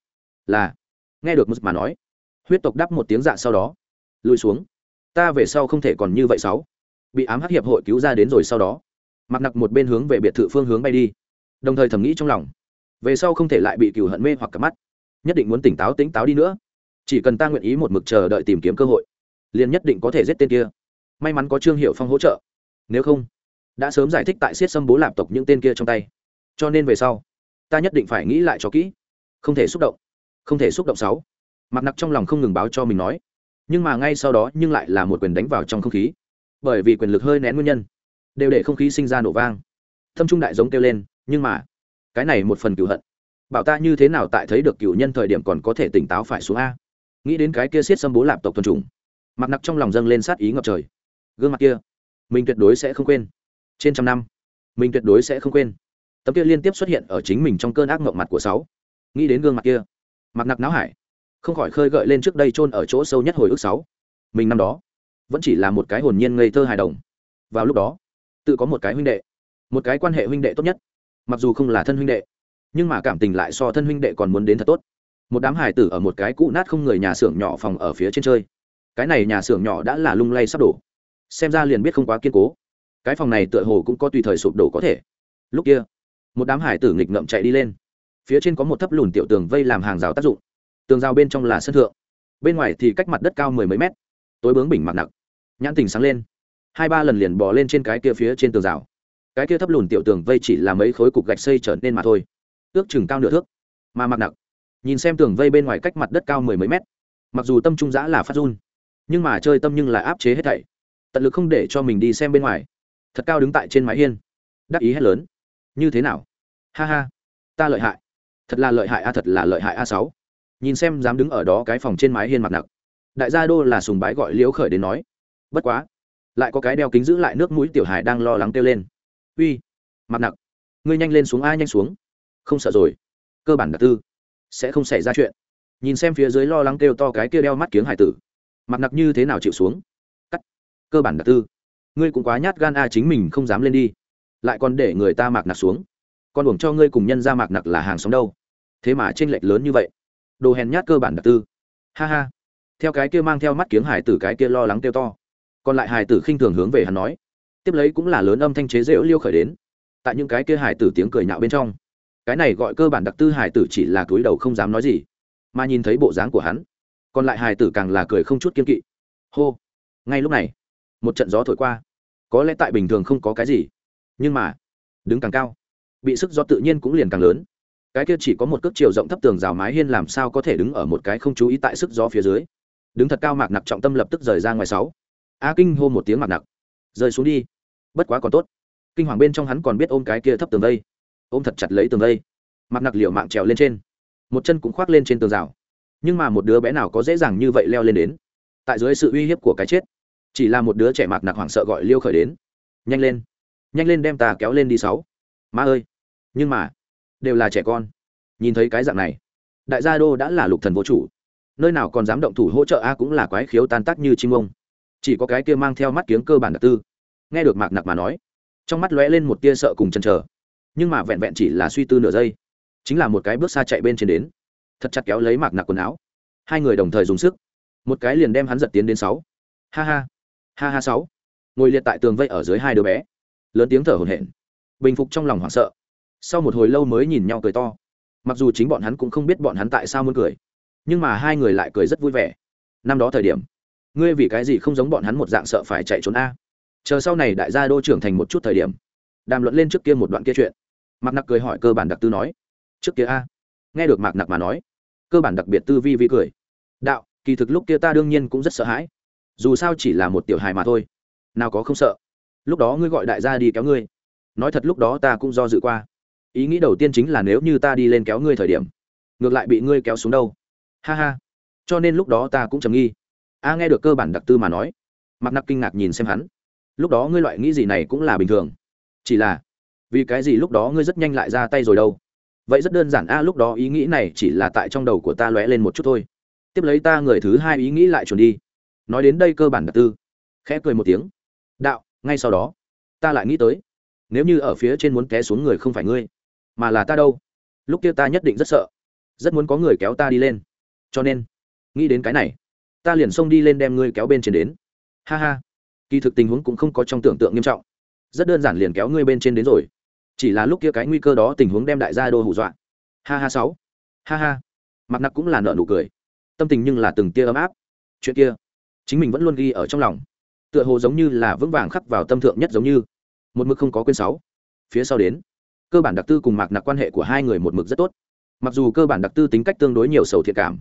Là, nghe được một mà nói, huyết tộc đắp một tiếng dạ sau đó, lùi xuống. Ta về sau không thể còn như vậy sáu. Bị ám hắc hiệp hội cứu ra đến rồi sau đó mặc nặc một bên hướng về biệt thự phương hướng bay đi, đồng thời thầm nghĩ trong lòng về sau không thể lại bị cừu hận mê hoặc cả mắt. Nhất định muốn tỉnh táo tỉnh táo đi nữa. Chỉ cần ta nguyện ý một mực chờ đợi tìm kiếm cơ hội, liền nhất định có thể giết tên kia. May mắn có trương hiệu phong hỗ trợ. Nếu không, đã sớm giải thích tại siết xâm bố lạp tộc những tên kia trong tay. Cho nên về sau, ta nhất định phải nghĩ lại cho kỹ. Không thể xúc động. Không thể xúc động sáu. Mặc nặc trong lòng không ngừng báo cho mình nói. Nhưng mà ngay sau đó nhưng lại là một quyền đánh vào trong không khí. Bởi vì quyền lực hơi nén nguyên nhân, đều để không khí sinh ra nổ vang. Thâm trung đại giống kêu lên, nhưng mà cái này một phần cựu hận. Bảo ta như thế nào tại thấy được cựu nhân thời điểm còn có thể tỉnh táo phải xuống a? Nghĩ đến cái kia siết xâm bố lạp tộc tuần trùng mặt nặc trong lòng dâng lên sát ý ngập trời. Gương mặt kia, mình tuyệt đối sẽ không quên. Trên trăm năm, mình tuyệt đối sẽ không quên. Tấm kia liên tiếp xuất hiện ở chính mình trong cơn ác mộng mặt của sáu. Nghĩ đến gương mặt kia mặt nặc náo hải, không khỏi khơi gợi lên trước đây chôn ở chỗ sâu nhất hồi ức sáu. Mình năm đó, vẫn chỉ là một cái hồn nhiên ngây thơ hài đồng. Vào lúc đó, tự có một cái huynh đệ, một cái quan hệ huynh đệ tốt nhất mặc dù không là thân huynh đệ, nhưng mà cảm tình lại so thân huynh đệ còn muốn đến thật tốt. Một đám hải tử ở một cái cũ nát không người nhà xưởng nhỏ phòng ở phía trên chơi. Cái này nhà xưởng nhỏ đã là lung lay sắp đổ. Xem ra liền biết không quá kiên cố. Cái phòng này tựa hồ cũng có tùy thời sụp đổ có thể. Lúc kia, một đám hải tử nghịch ngậm chạy đi lên. Phía trên có một thấp lùn tiểu tường vây làm hàng rào tác dụng. Tường rào bên trong là sân thượng. Bên ngoài thì cách mặt đất cao mười mấy mét. Tối bướng bình mặt nặng. Nhãn tình sáng lên. Hai ba lần liền bò lên trên cái kia phía trên tường rào cái kia thấp lùn tiểu tường vây chỉ là mấy khối cục gạch xây trở nên mà thôi. Ước chừng cao nửa thước. Mà mặc nặng. Nhìn xem tường vây bên ngoài cách mặt đất cao mười mấy mét. Mặc dù tâm trung giã là phát run, nhưng mà chơi tâm nhưng lại áp chế hết thảy. Tận lực không để cho mình đi xem bên ngoài. Thật cao đứng tại trên mái hiên. Đắc ý hết lớn. Như thế nào? Ha ha. Ta lợi hại. Thật là lợi hại a, thật là lợi hại a sáu. Nhìn xem dám đứng ở đó cái phòng trên mái hiên mặt nặng. Đại gia đô là sùng bái gọi liễu khởi đến nói. Bất quá. Lại có cái đeo kính giữ lại nước mũi tiểu hải đang lo lắng kêu lên uy, mặt nặc ngươi nhanh lên xuống, ai nhanh xuống? Không sợ rồi. Cơ bản đặc tư. Sẽ không xảy ra chuyện. Nhìn xem phía dưới lo lắng kêu to cái kia đeo mắt kiếng hải tử. Mặt nặc như thế nào chịu xuống? Cắt. Cơ bản đặc tư. Ngươi cũng quá nhát gan a, chính mình không dám lên đi. Lại còn để người ta mạc nặc xuống. Con uổng cho ngươi cùng nhân ra mạc nặc là hàng sống đâu. Thế mà t r ê n lệch lớn như vậy. Đồ hèn nhát cơ bản đặc tư. Ha ha. Theo cái kia mang theo mắt kiếng hải tử cái kia lo lắng kêu to. Còn lại hải tử khinh thường hướng về hắn nói tiếp lấy cũng là lớn âm thanh chế dễu liêu khởi đến. Tại những cái kia hải tử tiếng cười nhạo bên trong, cái này gọi cơ bản đặc tư hải tử chỉ là túi đầu không dám nói gì, mà nhìn thấy bộ dáng của hắn, còn lại hải tử càng là cười không chút kiên kỵ. Hô! Ngay lúc này, một trận gió thổi qua. Có lẽ tại bình thường không có cái gì, nhưng mà, đứng càng cao, bị sức gió tự nhiên cũng liền càng lớn. Cái kia chỉ có một cước chiều rộng thấp tường rào mái hiên làm sao có thể đứng ở một cái không chú ý tại sức gió phía dưới. Đứng thật cao mạc nặc trọng tâm lập tức rời ra ngoài sáu. A kinh hô một tiếng mạc nặc. Rơi xuống đi bất quá còn tốt. Kinh hoàng bên trong hắn còn biết ôm cái kia thấp tường vây. Ôm thật chặt lấy tường vây. Mặt nặc liệu mạng trèo lên trên. Một chân cũng khoác lên trên tường rào. Nhưng mà một đứa bé nào có dễ dàng như vậy leo lên đến? Tại dưới sự uy hiếp của cái chết, chỉ là một đứa trẻ mạc nặc hoảng sợ gọi liêu khởi đến. Nhanh lên nhanh lên đem ta kéo lên đi sáu. Má ơi, nhưng mà, đều là trẻ con. Nhìn thấy cái dạng này, đại gia đô đã là lục thần vô chủ. Nơi nào còn dám động thủ hỗ trợ a cũng là quái khiếu tan tác như chim ông. Chỉ có cái kia mang theo mắt kiếng cơ bản đặc tư nghe được mạc nặc mà nói, trong mắt lóe lên một tia sợ cùng chần chờ. Nhưng mà vẹn vẹn chỉ là suy tư nửa giây, chính là một cái bước xa chạy bên trên đến, thật chặt kéo lấy mạc nặc quần áo. Hai người đồng thời dùng sức, một cái liền đem hắn giật tiến đến sáu. Ha ha ha ha sáu. Ngồi liệt tại tường vây ở dưới hai đứa bé, lớn tiếng thở hổn hển, bình phục trong lòng hoảng sợ. Sau một hồi lâu mới nhìn nhau cười to, mặc dù chính bọn hắn cũng không biết bọn hắn tại sao muốn cười, nhưng mà hai người lại cười rất vui vẻ. Năm đó thời điểm, ngươi vì cái gì không giống bọn hắn một dạng sợ phải chạy trốn a? Chờ sau này đại gia đô trưởng thành một chút thời điểm, đàm luận lên trước kia một đoạn kia chuyện. Mạc nặc cười hỏi cơ bản đặc tư nói, trước kia a? Nghe được mạc nặc mà nói, cơ bản đặc biệt tư vi vi cười. Đạo, kỳ thực lúc kia ta đương nhiên cũng rất sợ hãi. Dù sao chỉ là một tiểu hài mà thôi. Nào có không sợ. Lúc đó ngươi gọi đại gia đi kéo ngươi. Nói thật lúc đó ta cũng do dự qua. Ý nghĩ đầu tiên chính là nếu như ta đi lên kéo ngươi thời điểm, ngược lại bị ngươi kéo xuống đâu. Ha ha. Cho nên lúc đó ta cũng trầm nghi. A, nghe được cơ bản đặc tư mà nói mặc nặc kinh ngạc nhìn xem hắn lúc đó ngươi loại nghĩ gì này cũng là bình thường. Chỉ là, vì cái gì lúc đó ngươi rất nhanh lại ra tay rồi đâu? Vậy rất đơn giản a, lúc đó ý nghĩ này chỉ là tại trong đầu của ta lóe lên một chút thôi. Tiếp lấy ta người thứ hai ý nghĩ lại chuẩn đi. Nói đến đây cơ bản đặc tư. Khẽ cười một tiếng. Đạo, ngay sau đó, ta lại nghĩ tới, nếu như ở phía trên muốn té xuống người không phải ngươi, mà là ta đâu? Lúc kia ta nhất định rất sợ, rất muốn có người kéo ta đi lên. Cho nên, nghĩ đến cái này, ta liền xông đi lên đem ngươi kéo bên trên đến. Ha ha kỳ thực tình huống cũng không có trong tưởng tượng nghiêm trọng. Rất đơn giản liền kéo ngươi bên trên đến rồi. Chỉ là lúc kia cái nguy cơ đó tình huống đem đại gia đô hù dọa. Ha ha sáu. Ha ha. Mặc nặc cũng là nợ nụ cười. Tâm tình nhưng là từng tia ấm áp. Chuyện kia, chính mình vẫn luôn ghi ở trong lòng. Tựa hồ giống như là vững vàng khắc vào tâm thượng nhất giống như. Một mực không có quên sáu. Phía sau đến, cơ bản đặc tư cùng mạc nặc quan hệ của hai người một mực rất tốt. Mặc dù cơ bản đặc tư tính cách tương đối nhiều sầu thiệt cảm,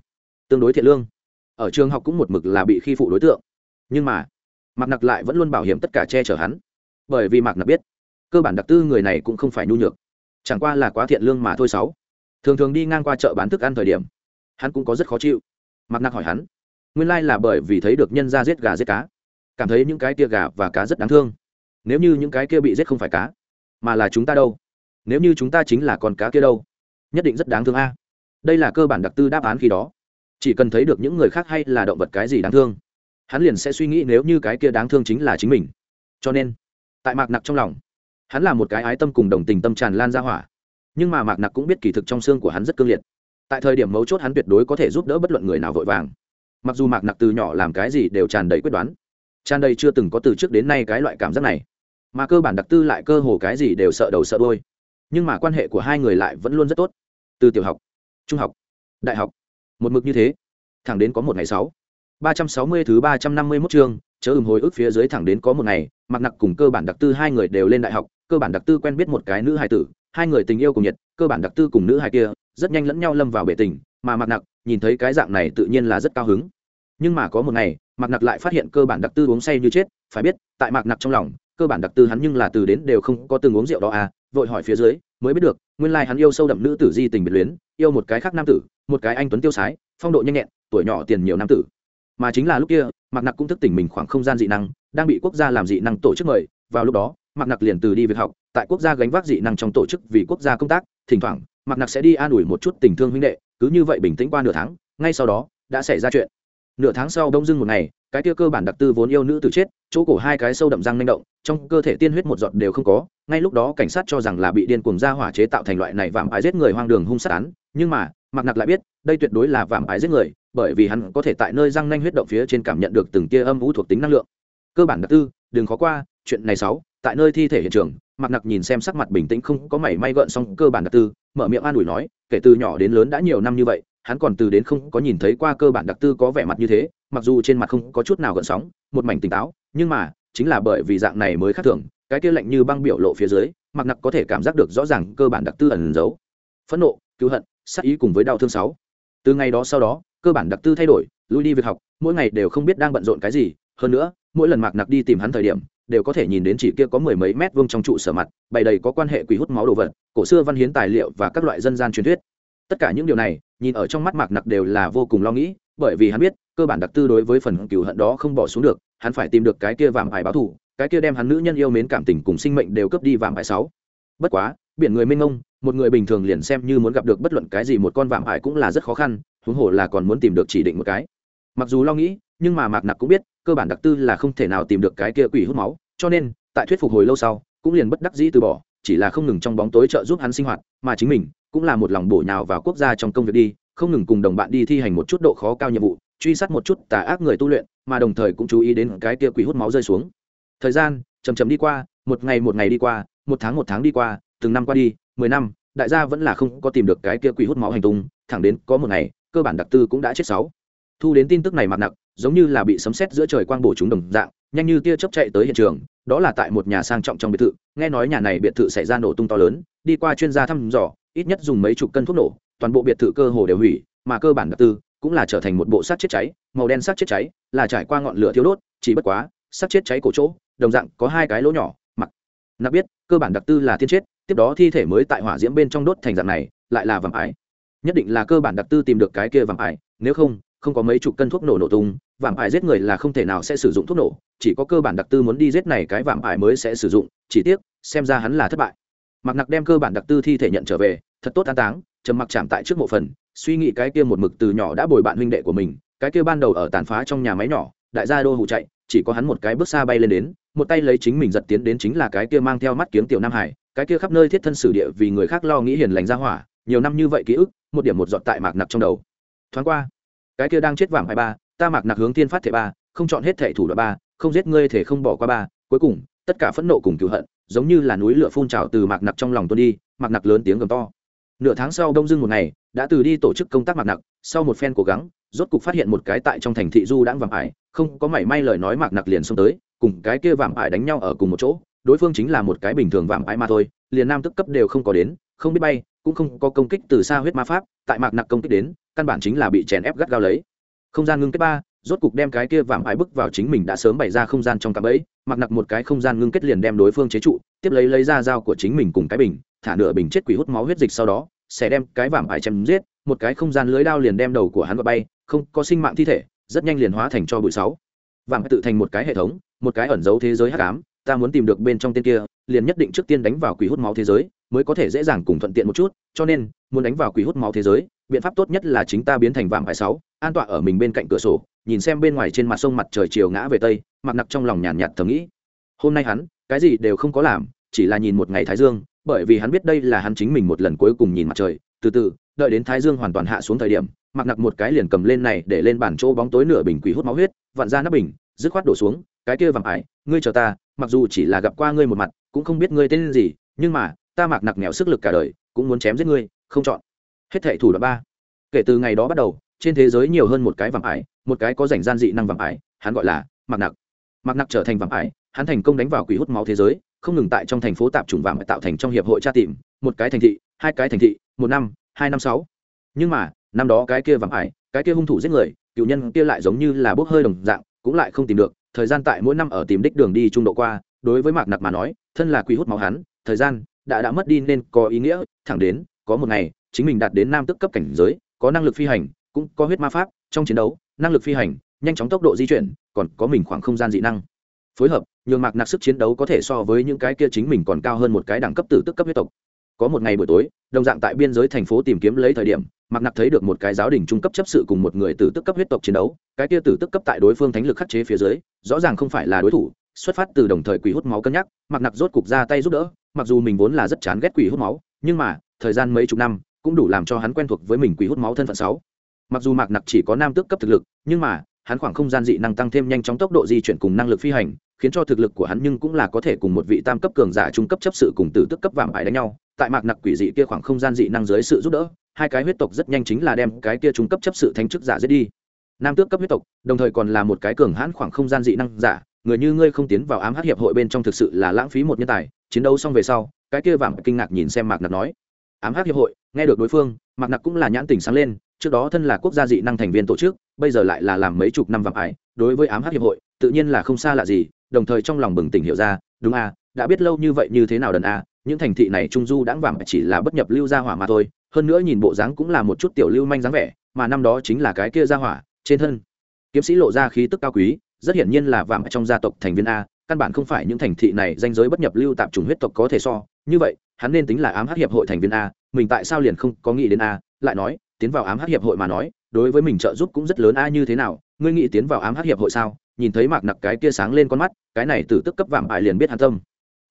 tương đối thiện lương, ở trường học cũng một mực là bị khi phụ đối tượng. Nhưng mà mạc nặc lại vẫn luôn bảo hiểm tất cả che chở hắn. Bởi vì mạc nặc biết, cơ bản đặc tư người này cũng không phải nhu nhược. Chẳng qua là quá thiện lương mà thôi sáu. Thường thường đi ngang qua chợ bán thức ăn thời điểm, hắn cũng có rất khó chịu. Mạc nặc hỏi hắn, nguyên lai là bởi vì thấy được nhân ra giết gà giết cá, cảm thấy những cái tia gà và cá rất đáng thương. Nếu như những cái kia bị giết không phải cá, mà là chúng ta đâu? Nếu như chúng ta chính là con cá kia đâu? Nhất định rất đáng thương a. Đây là cơ bản đặc tư đáp án khi đó. Chỉ cần thấy được những người khác hay là động vật cái gì đáng thương hắn liền sẽ suy nghĩ nếu như cái kia đáng thương chính là chính mình. Cho nên, tại mạc nặc trong lòng, hắn là một cái ái tâm cùng đồng tình tâm tràn lan ra hỏa. Nhưng mà mạc nặc cũng biết kỳ thực trong xương của hắn rất cương liệt. Tại thời điểm mấu chốt hắn tuyệt đối có thể giúp đỡ bất luận người nào vội vàng. Mặc dù mạc nặc từ nhỏ làm cái gì đều tràn đầy quyết đoán, tràn đầy chưa từng có từ trước đến nay cái loại cảm giác này. Mà cơ bản đặc tư lại cơ hồ cái gì đều sợ đầu sợ đôi nhưng mà quan hệ của hai người lại vẫn luôn rất tốt. Từ tiểu học, trung học, đại học, một mực như thế, thẳng đến có một ngày sáu ba trăm sáu mươi thứ ba trăm năm mươi mốt chương, chớ ừm hồi ức phía dưới thẳng đến có một ngày mặc nặc cùng cơ bản đặc tư hai người đều lên đại học, cơ bản đặc tư quen biết một cái nữ hài tử, hai người tình yêu cùng nhiệt, cơ bản đặc tư cùng nữ hài kia, rất nhanh lẫn nhau lâm vào bể tình, mà mặc nặc, nhìn thấy cái dạng này tự nhiên là rất cao hứng. Nhưng mà có một ngày mặc nặc lại phát hiện cơ bản đặc tư uống say như chết, phải biết, tại mặc nặc trong lòng, cơ bản đặc tư hắn nhưng là từ đến đều không có từng uống rượu đó à vội hỏi phía dưới, mới biết được, nguyên lai hắn yêu sâu đậm nữ tử di tình biệt luyến, yêu một cái khác nam tử, một cái anh tuấn tiêu sái, phong độ nhanh nhẹn, tuổi nhỏ tiền nhiều nam tử mà chính là lúc kia, mạc nặc cũng thức tỉnh mình khoảng không gian dị năng, đang bị quốc gia làm dị năng tổ chức mời. Vào lúc đó, mạc nặc liền từ đi việc học, tại quốc gia gánh vác dị năng trong tổ chức vì quốc gia công tác, thỉnh thoảng, mạc nặc sẽ đi an ủi một chút tình thương huynh đệ, cứ như vậy bình tĩnh qua nửa tháng, ngay sau đó, đã xảy ra chuyện. Nửa tháng sau đông dưng một ngày, cái kia cơ bản đặc tư vốn yêu nữ từ chết, chỗ cổ hai cái sâu đậm răng manh động, trong cơ thể tiên huyết một giọt đều không có, ngay lúc đó cảnh sát cho rằng là bị điên cuồng ra hỏa chế tạo thành loại này vạm ái giết người hoang đường hung sát án, nhưng mà, mạc nặc lại biết đây tuyệt đối là vạm ái giết người, bởi vì hắn có thể tại nơi răng nanh huyết động phía trên cảm nhận được từng tia âm vũ thuộc tính năng lượng. Cơ bản đặc tư, đừng khó qua, chuyện này sáu, tại nơi thi thể hiện trường mặt nặc nhìn xem sắc mặt bình tĩnh không có mảy may gợn xong cơ bản đặc tư, mở miệng an ủi nói, kể từ nhỏ đến lớn đã nhiều năm như vậy, hắn còn từ đến không có nhìn thấy qua cơ bản đặc tư có vẻ mặt như thế, mặc dù trên mặt không có chút nào gợn sóng, một mảnh tỉnh táo, nhưng mà, chính là bởi vì dạng này mới khác thường, cái kia lạnh như băng biểu lộ phía dưới mặt nặc có thể cảm giác được rõ ràng cơ bản đặc tư ẩn giấu. Phẫn nộ, cứu hận, sát ý cùng với đau thương sáu từ ngày đó sau đó, cơ bản đặc tư thay đổi, lui đi việc học, mỗi ngày đều không biết đang bận rộn cái gì. Hơn nữa, mỗi lần mạc nặc đi tìm hắn thời điểm, đều có thể nhìn đến chỉ kia có mười mấy mét vuông trong trụ sở mặt, bày đầy có quan hệ quỷ hút máu đồ vật, cổ xưa văn hiến tài liệu và các loại dân gian truyền thuyết. Tất cả những điều này, nhìn ở trong mắt mạc nặc đều là vô cùng lo nghĩ, bởi vì hắn biết, cơ bản đặc tư đối với phần cừu hận đó không bỏ xuống được, hắn phải tìm được cái kia vàng ải báo thù, cái kia đem hắn nữ nhân yêu mến cảm tình cùng sinh mệnh đều cướp đi vàng ải sáu. Bất quá, biển người mênh mông một người bình thường liền xem như muốn gặp được bất luận cái gì một con vạm ải cũng là rất khó khăn, huống hồ là còn muốn tìm được chỉ định một cái. Mặc dù lo nghĩ, nhưng mà mạc nặc cũng biết, cơ bản đặc tư là không thể nào tìm được cái kia quỷ hút máu, cho nên, tại thuyết phục hồi lâu sau, cũng liền bất đắc dĩ từ bỏ, chỉ là không ngừng trong bóng tối trợ giúp hắn sinh hoạt, mà chính mình cũng là một lòng bổ nhào vào quốc gia trong công việc đi, không ngừng cùng đồng bạn đi thi hành một chút độ khó cao nhiệm vụ, truy sát một chút tà ác người tu luyện, mà đồng thời cũng chú ý đến cái kia quỷ hút máu rơi xuống. Thời gian chầm chầm đi qua, một ngày một ngày đi qua, một tháng một tháng đi qua, từng năm qua đi mười năm, đại gia vẫn là không có tìm được cái kia quỷ hút máu hành tung, thẳng đến có một ngày, cơ bản đặc tư cũng đã chết sáu. Thu đến tin tức này mặt nặng, giống như là bị sấm sét giữa trời quang bổ chúng đồng dạng, nhanh như tia chớp chạy tới hiện trường, đó là tại một nhà sang trọng trong biệt thự, nghe nói nhà này biệt thự xảy ra nổ tung to lớn, đi qua chuyên gia thăm dò, ít nhất dùng mấy chục cân thuốc nổ, toàn bộ biệt thự cơ hồ đều hủy, mà cơ bản đặc tư cũng là trở thành một bộ xác chết cháy, màu đen xác chết cháy, là trải qua ngọn lửa thiếu đốt, chỉ bất quá, xác chết cháy cổ chỗ, đồng dạng có hai cái lỗ nhỏ, mặc. Nạp biết, cơ bản đặc tư là thiên chết tiếp đó thi thể mới tại hỏa diễm bên trong đốt thành dạng này, lại là vàng ải. Nhất định là cơ bản đặc tư tìm được cái kia vàng ải, nếu không không có mấy chục cân thuốc nổ nổ tung, vàng ải giết người là không thể nào sẽ sử dụng thuốc nổ, chỉ có cơ bản đặc tư muốn đi giết này cái vàng ải mới sẽ sử dụng, chỉ tiếc, xem ra hắn là thất bại. Mặc nặc đem cơ bản đặc tư thi thể nhận trở về, thật tốt an táng, trầm mặc chạm tại trước mộ phần, suy nghĩ cái kia một mực từ nhỏ đã bồi bạn huynh đệ của mình, cái kia ban đầu ở tàn phá trong nhà máy nhỏ, đại gia đô hụ chạy, chỉ có hắn một cái bước xa bay lên đến, một tay lấy chính mình giật tiến đến chính là cái kia mang theo mắt kiếm tiểu nam hải cái kia khắp nơi thiết thân sử địa vì người khác lo nghĩ hiền lành ra hỏa, nhiều năm như vậy ký ức, một điểm một giọt tại mạc nặc trong đầu. Thoáng qua, cái kia đang chết vàng hai ba, ta mạc nặc hướng thiên phát thể ba, không chọn hết thể thủ đoạn ba, không giết ngươi thể không bỏ qua ba. Cuối cùng, tất cả phẫn nộ cùng cựu hận, giống như là núi lửa phun trào từ mạc nặc trong lòng tuôn đi, mạc nặc lớn tiếng gầm to. Nửa tháng sau đông dưng một ngày, đã từ đi tổ chức công tác mạc nặc, sau một phen cố gắng, rốt cục phát hiện một cái tại trong thành thị du đãng vàng ải, không có mảy may lời nói mạc nặc liền xông tới, cùng cái kia vàng ải đánh nhau ở cùng một chỗ đối phương chính là một cái bình thường vàng ải mà thôi, liền nam tức cấp đều không có đến, không biết bay, cũng không có công kích từ xa huyết ma pháp, tại mạc nặc công kích đến, căn bản chính là bị chèn ép gắt gao lấy. Không gian ngưng kết ba, rốt cục đem cái kia vàng ải bức vào chính mình đã sớm bày ra không gian trong cạm ấy mạc nặc một cái không gian ngưng kết liền đem đối phương chế trụ, tiếp lấy lấy ra dao của chính mình cùng cái bình, thả nửa bình chết quỷ hút máu huyết dịch sau đó, sẽ đem cái vàng ải chém giết, một cái không gian lưới đao liền đem đầu của hắn vào bay, không có sinh mạng thi thể, rất nhanh liền hóa thành cho bụi sáu. Vàng tự thành một cái hệ thống, một cái ẩn giấu thế giới hắc ám ta muốn tìm được bên trong tên kia, liền nhất định trước tiên đánh vào quỷ hút máu thế giới, mới có thể dễ dàng cùng thuận tiện một chút, cho nên, muốn đánh vào quỷ hút máu thế giới, biện pháp tốt nhất là chính ta biến thành vàng hải sáu, an tọa ở mình bên cạnh cửa sổ, nhìn xem bên ngoài trên mặt sông mặt trời chiều ngã về tây mặc nặc trong lòng nhàn nhạt thầm nghĩ. Hôm nay hắn, cái gì đều không có làm, chỉ là nhìn một ngày thái dương, bởi vì hắn biết đây là hắn chính mình một lần cuối cùng nhìn mặt trời. Từ từ, đợi đến thái dương hoàn toàn hạ xuống thời điểm mặc nặc một cái liền cầm lên này để lên bàn chỗ bóng tối nửa bình quỷ hút máu huyết, vặn ra nắp bình, dứt khoát đổ xuống cái kia vàng ải, ngươi chờ ta, mặc dù chỉ là gặp qua ngươi một mặt, cũng không biết ngươi tên gì, nhưng mà, ta mặc nặc nghèo sức lực cả đời, cũng muốn chém giết ngươi, không chọn. Hết thệ thủ đoạn ba. Kể từ ngày đó bắt đầu, trên thế giới nhiều hơn một cái vàng ải, một cái có rảnh gian dị năng vàng ải, hắn gọi là mặc nặc. Mặc nặc trở thành vàng ải, hắn thành công đánh vào quỷ hút máu thế giới, không ngừng tại trong thành phố tạp chủng vàng tạo thành trong hiệp hội tra tìm, một cái thành thị, hai cái thành thị, một năm, hai năm sáu. Nhưng mà, năm đó cái kia vàng ải, cái kia hung thủ giết người, cựu nhân kia lại giống như là bốc hơi đồng dạng, cũng lại không tìm được thời gian tại mỗi năm ở tìm đích đường đi trung độ qua, đối với mạc nặc mà nói, thân là quý hút máu hắn, thời gian đã đã mất đi nên có ý nghĩa, thẳng đến có một ngày, chính mình đạt đến nam tức cấp cảnh giới, có năng lực phi hành, cũng có huyết ma pháp, trong chiến đấu, năng lực phi hành, nhanh chóng tốc độ di chuyển, còn có mình khoảng không gian dị năng. Phối hợp, nhường mạc nặc sức chiến đấu có thể so với những cái kia chính mình còn cao hơn một cái đẳng cấp tử tức cấp huyết tộc có một ngày buổi tối, đồng dạng tại biên giới thành phố tìm kiếm lấy thời điểm Mặc nặc thấy được một cái giáo đình trung cấp chấp sự cùng một người tử tức cấp huyết tộc chiến đấu, cái kia tử tức cấp tại đối phương thánh lực khắc chế phía dưới, rõ ràng không phải là đối thủ, xuất phát từ đồng thời quỷ hút máu cân nhắc Mặc nặc rốt cục ra tay giúp đỡ, mặc dù mình vốn là rất chán ghét quỷ hút máu, nhưng mà, thời gian mấy chục năm, cũng đủ làm cho hắn quen thuộc với mình quỷ hút máu thân phận sáu. Mặc dù mạc nặc chỉ có nam tước cấp thực lực, nhưng mà, hắn khoảng không gian dị năng tăng thêm nhanh chóng tốc độ di chuyển cùng năng lực phi hành, khiến cho thực lực của hắn nhưng cũng là có thể cùng một vị tam cấp cường giả trung cấp chấp sự cùng tử tức cấp vạm ải đánh nhau tại mạc nặc quỷ dị kia khoảng không gian dị năng dưới sự giúp đỡ, hai cái huyết tộc rất nhanh chính là đem cái kia trung cấp chấp sự thanh chức giả giết đi. Nam tước cấp huyết tộc, đồng thời còn là một cái cường hãn khoảng không gian dị năng giả, người như ngươi không tiến vào ám hát hiệp hội bên trong thực sự là lãng phí một nhân tài, chiến đấu xong về sau, cái kia vàng kinh ngạc nhìn xem mạc nặc nói. Ám hát hiệp hội, nghe được đối phương, mạc nặc cũng là nhãn tình sáng lên, trước đó thân là quốc gia dị năng thành viên tổ chức, bây giờ lại là làm mấy chục năm vàng ải, đối với ám hát hiệp hội, tự nhiên là không xa lạ gì, đồng thời trong lòng bừng tỉnh hiểu ra, đúng a đã biết lâu như vậy như thế nào đần a những thành thị này trung du đãng vàng chỉ là bất nhập lưu gia hỏa mà thôi, hơn nữa nhìn bộ dáng cũng là một chút tiểu lưu manh dáng vẻ, mà năm đó chính là cái kia gia hỏa, trên thân. Kiếm sĩ lộ ra khí tức cao quý, rất hiển nhiên là vàng trong gia tộc thành viên a, căn bản không phải những thành thị này danh giới bất nhập lưu tạp chủng huyết tộc có thể so. Như vậy, hắn nên tính là ám hắc hiệp hội thành viên a, mình tại sao liền không có nghĩ đến a? Lại nói, tiến vào ám hắc hiệp hội mà nói, đối với mình trợ giúp cũng rất lớn a như thế nào? Ngươi nghĩ tiến vào ám hắc hiệp hội sao? Nhìn thấy mạc nặc cái kia sáng lên con mắt, cái này từ tức cấp vàng bại liền biết hắn tâm.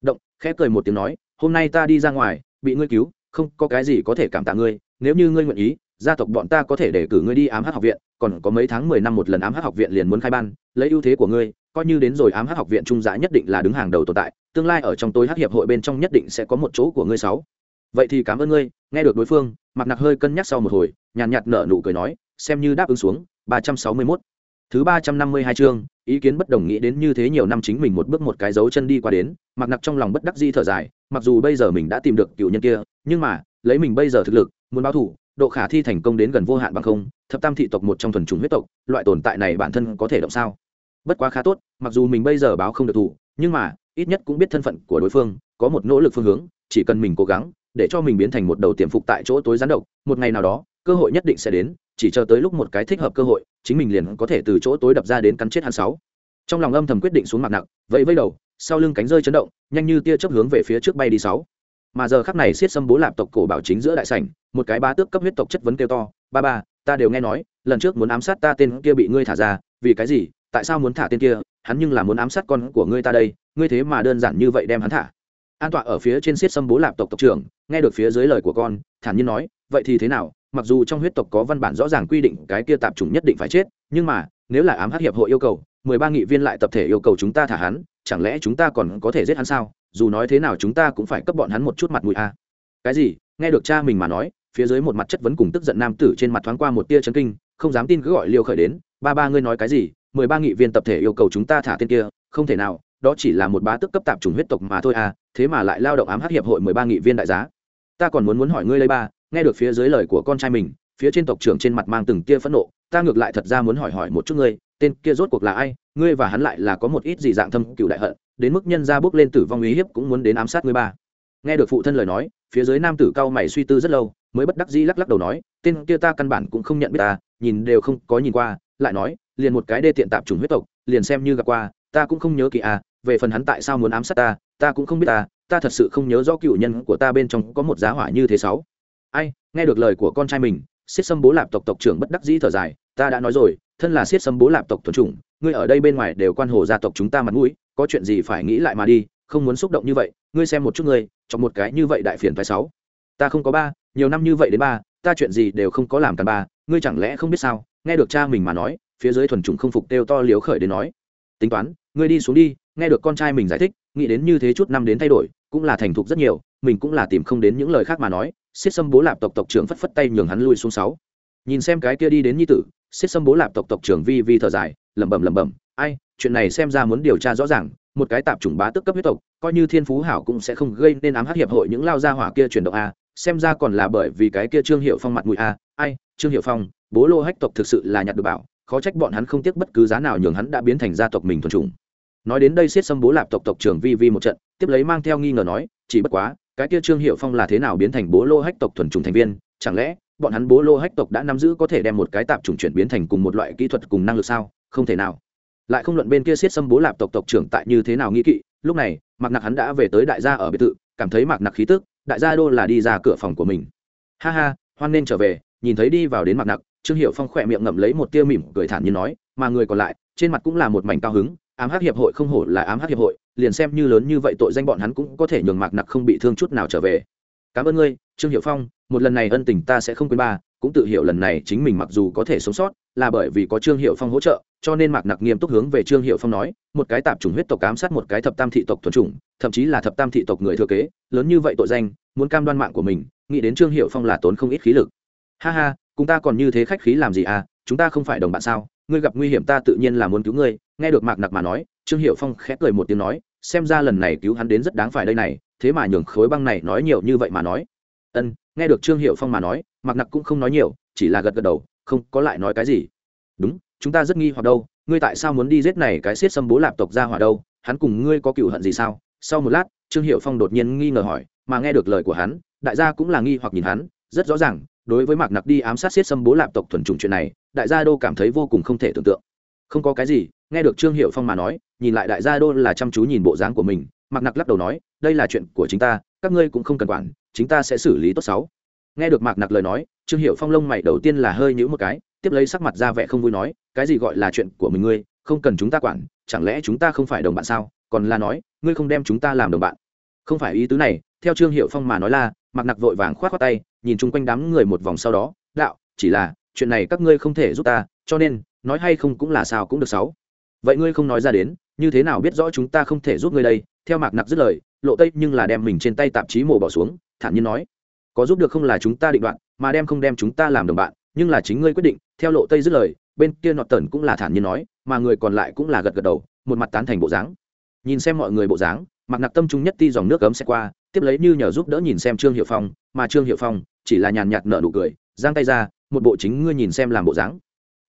Động, khẽ cười một tiếng nói hôm nay ta đi ra ngoài, bị ngươi cứu, không, có cái gì có thể cảm tạ ngươi, nếu như ngươi nguyện ý, gia tộc bọn ta có thể để cử ngươi đi ám hát học viện, còn có mấy tháng mười năm một lần ám hát học viện liền muốn khai ban, lấy ưu thế của ngươi, coi như đến rồi ám hát học viện trung giã nhất định là đứng hàng đầu tồn tại, tương lai ở trong tối hát hiệp hội bên trong nhất định sẽ có một chỗ của ngươi sáu. Vậy thì cảm ơn ngươi, nghe được đối phương mặt nặc hơi cân nhắc sau một hồi, nhàn nhạt nở nụ cười nói, xem như đáp ứng xuống, ba trăm sáu mươi mốt thứ ba trăm năm mươi hai chương, ý kiến bất đồng nghĩ đến như thế nhiều năm chính mình một bước một cái dấu chân đi qua đến mặc nặc trong lòng bất đắc di thở dài, mặc dù bây giờ mình đã tìm được cựu nhân kia, nhưng mà, lấy mình bây giờ thực lực, muốn báo thủ, độ khả thi thành công đến gần vô hạn bằng không, thập tam thị tộc một trong thuần chủng huyết tộc, loại tồn tại này bản thân có thể động sao? Bất quá khá tốt, mặc dù mình bây giờ báo không được thủ, nhưng mà, ít nhất cũng biết thân phận của đối phương, có một nỗ lực phương hướng, chỉ cần mình cố gắng, để cho mình biến thành một đầu tiềm phục tại chỗ tối gián độc, một ngày nào đó, cơ hội nhất định sẽ đến chỉ chờ tới lúc một cái thích hợp cơ hội, chính mình liền có thể từ chỗ tối đập ra đến cắn chết hắn sáu. Trong lòng âm thầm quyết định xuống mặt nặng vậy vây đầu, sau lưng cánh rơi chấn động, nhanh như tia chớp hướng về phía trước bay đi sáu. Mà giờ khắc này siết xâm bố lạp tộc cổ bảo chính giữa đại sảnh, một cái ba tước cấp huyết tộc chất vấn kêu to, ba ba, ta đều nghe nói, lần trước muốn ám sát ta tên kia bị ngươi thả ra, vì cái gì, tại sao muốn thả tên kia, hắn nhưng là muốn ám sát con của ngươi ta đây, ngươi thế mà đơn giản như vậy đem hắn thả. An tọa ở phía trên siết xâm bố lạp tộc tộc trưởng, nghe được phía dưới lời của con, thản nhiên nói, vậy thì thế nào mặc dù trong huyết tộc có văn bản rõ ràng quy định cái kia tạp chủng nhất định phải chết, nhưng mà, nếu là ám hát hiệp hội yêu cầu, mười ba nghị viên lại tập thể yêu cầu chúng ta thả hắn, chẳng lẽ chúng ta còn có thể giết hắn sao? Dù nói thế nào chúng ta cũng phải cấp bọn hắn một chút mặt mũi a. À. cái gì? Nghe được cha mình mà nói, phía dưới một mặt chất vấn cùng tức giận nam tử trên mặt thoáng qua một tia chấn kinh, không dám tin cứ gọi liêu khởi đến, ba ba ngươi nói cái gì? Mười ba nghị viên tập thể yêu cầu chúng ta thả tên kia, không thể nào, đó chỉ là một bá tức cấp tạp chủng huyết tộc mà thôi à thế mà lại lao động ám hát hiệp hội mười ba nghị viên đại giá. Ta còn muốn muốn hỏi ngươi lấy ba nghe được phía dưới lời của con trai mình, phía trên tộc trưởng trên mặt mang từng tia phẫn nộ, ta ngược lại thật ra muốn hỏi hỏi một chút ngươi, tên kia rốt cuộc là ai, ngươi và hắn lại là có một ít gì dạng thâm cựu đại hận, đến mức nhân ra bước lên tử vong uy hiếp cũng muốn đến ám sát ngươi ba. Nghe được phụ thân lời nói, phía dưới nam tử cao mày suy tư rất lâu, mới bất đắc dĩ lắc lắc đầu nói, tên kia ta căn bản cũng không nhận biết ta, nhìn đều không có nhìn qua, lại nói, liền một cái đê tiện tạp chủng huyết tộc, liền xem như gặp qua, ta cũng không nhớ kỳ à về phần hắn tại sao muốn ám sát ta ta cũng không biết ta ta thật sự không nhớ rõ cựu nhân của ta bên trong có một giá hỏa như thế sáu ai, nghe được lời của con trai mình siết xâm bố lạp tộc tộc trưởng bất đắc dĩ thở dài, ta đã nói rồi, thân là siết xâm bố lạp tộc thuần chủng, ngươi ở đây bên ngoài đều quan hồ gia tộc chúng ta mặt mũi, có chuyện gì phải nghĩ lại mà đi, không muốn xúc động như vậy, ngươi xem một chút ngươi trong một cái như vậy đại phiền phải sáu. Ta không có ba, nhiều năm như vậy đến ba, ta chuyện gì đều không có làm cần ba, ngươi chẳng lẽ không biết sao? Nghe được cha mình mà nói, phía dưới thuần chủng không phục kêu to liếu khởi đến nói, tính toán, ngươi đi xuống đi, nghe được con trai mình giải thích, nghĩ đến như thế chút năm đến thay đổi, cũng là thành thục rất nhiều, mình cũng là tìm không đến những lời khác mà nói xiết xâm bố lạp tộc tộc trưởng phất phất tay nhường hắn lui xuống sáu. Nhìn xem cái kia đi đến nhi tử, xiết xâm bố lạp tộc tộc trưởng vi vi thở dài, lẩm bẩm lẩm bẩm, ai, chuyện này xem ra muốn điều tra rõ ràng, một cái tạp chủng bá tức cấp huyết tộc, coi như thiên phú hảo cũng sẽ không gây nên ám hắc hiệp hội những lao gia hỏa kia chuyển động a, xem ra còn là bởi vì cái kia trương hiệu phong mặt mũi a. Ai, trương hiệu phong, bố lô hách tộc thực sự là nhặt được bảo, khó trách bọn hắn không tiếc bất cứ giá nào nhường hắn đã biến thành gia tộc mình thuần chủng. Nói đến đây siết xâm bố lạp tộc tộc trưởng vi vi một trận, tiếp lấy mang theo nghi ngờ nói, chỉ bất quá cái kia trương hiệu phong là thế nào biến thành bố lô hách tộc thuần trùng thành viên? Chẳng lẽ bọn hắn bố lô hách tộc đã nắm giữ có thể đem một cái tạp chủng chuyển biến thành cùng một loại kỹ thuật cùng năng lực sao? Không thể nào. Lại không luận bên kia siết xâm bố lạp tộc tộc trưởng tại như thế nào nghĩ kỵ, lúc này, mạc nặc hắn đã về tới đại gia ở biệt thự, cảm thấy mạc nặc khí tức, đại gia đô là đi ra cửa phòng của mình. Ha ha, hoan nên trở về, nhìn thấy đi vào đến mạc nặc, trương hiệu phong khỏe miệng ngậm lấy một tia mỉm cười thản như nói, mà người còn lại, trên mặt cũng là một mảnh cao hứng ám hắc hiệp hội không hổ là ám hắc hiệp hội, liền xem như lớn như vậy tội danh bọn hắn cũng có thể nhường mạc nặc không bị thương chút nào trở về. Cảm ơn ngươi, trương hiệu phong, một lần này ân tình ta sẽ không quên ba, cũng tự hiểu lần này chính mình mặc dù có thể sống sót, là bởi vì có trương hiệu phong hỗ trợ, cho nên mạc nặc nghiêm túc hướng về trương hiệu phong nói, một cái tạp chủng huyết tộc ám sát một cái thập tam thị tộc thuần chủng, thậm chí là thập tam thị tộc người thừa kế, lớn như vậy tội danh, muốn cam đoan mạng của mình, nghĩ đến trương hiệu phong là tốn không ít khí lực. Ha ha, cùng ta còn như thế khách khí làm gì à chúng ta không phải đồng bạn sao? Ngươi gặp nguy hiểm ta tự nhiên là muốn cứu ngươi. Nghe được mạc nặc mà nói, trương hiệu phong khẽ cười một tiếng nói, xem ra lần này cứu hắn đến rất đáng phải đây này, thế mà nhường khối băng này nói nhiều như vậy mà nói. Ân, nghe được trương hiệu phong mà nói, mạc nặc cũng không nói nhiều, chỉ là gật gật đầu, không có lại nói cái gì. Đúng, chúng ta rất nghi hoặc đâu, ngươi tại sao muốn đi giết này cái xiết xâm bố lạp tộc ra hỏa đâu, hắn cùng ngươi có cựu hận gì sao? Sau một lát, trương hiệu phong đột nhiên nghi ngờ hỏi, mà nghe được lời của hắn, đại gia cũng là nghi hoặc nhìn hắn, rất rõ ràng đối với mạc nặc đi ám sát xiết xâm bố lạp tộc thuần trùng chuyện này, đại gia đô cảm thấy vô cùng không thể tưởng tượng. Không có cái gì, nghe được trương hiệu phong mà nói, nhìn lại đại gia đô là chăm chú nhìn bộ dáng của mình, mạc nặc lắc đầu nói, đây là chuyện của chính ta, các ngươi cũng không cần quản, chính ta sẽ xử lý tốt sáu nghe được mạc nặc lời nói, trương hiệu phong lông mày đầu tiên là hơi nhữ một cái, tiếp lấy sắc mặt ra vẻ không vui nói, cái gì gọi là chuyện của mình ngươi, không cần chúng ta quản, chẳng lẽ chúng ta không phải đồng bạn sao? Còn là nói, ngươi không đem chúng ta làm đồng bạn. Không phải ý tứ này, theo trương hiệu phong mà nói là mặc nặc vội vàng k h o á t khoác tay, nhìn chung quanh đám người một vòng sau đó, đạo, chỉ là, chuyện này các ngươi không thể giúp ta, cho nên, nói hay không cũng là sao cũng được sáu. Vậy ngươi không nói ra đến, như thế nào biết rõ chúng ta không thể giúp ngươi đây? Theo mạc nặc dứt lời, lộ tây nhưng là đem mình trên tay tạp chí mổ bỏ xuống, thản nhiên nói, có giúp được không là chúng ta định đoạn, mà đem không đem chúng ta làm đồng bạn, nhưng là chính ngươi quyết định. Theo lộ tây dứt lời, bên kia nọt tần cũng là thản nhiên nói, mà người còn lại cũng là gật gật đầu, một mặt tán thành bộ dáng. Nhìn xem mọi người bộ dáng mặc nặc tâm trung nhất ti dòng nước cấm sẽ qua tiếp lấy như nhờ giúp đỡ nhìn xem trương hiệu phong, mà trương hiệu phong chỉ là nhàn nhạt nở nụ cười, giang tay ra, một bộ chính ngươi nhìn xem làm bộ dáng.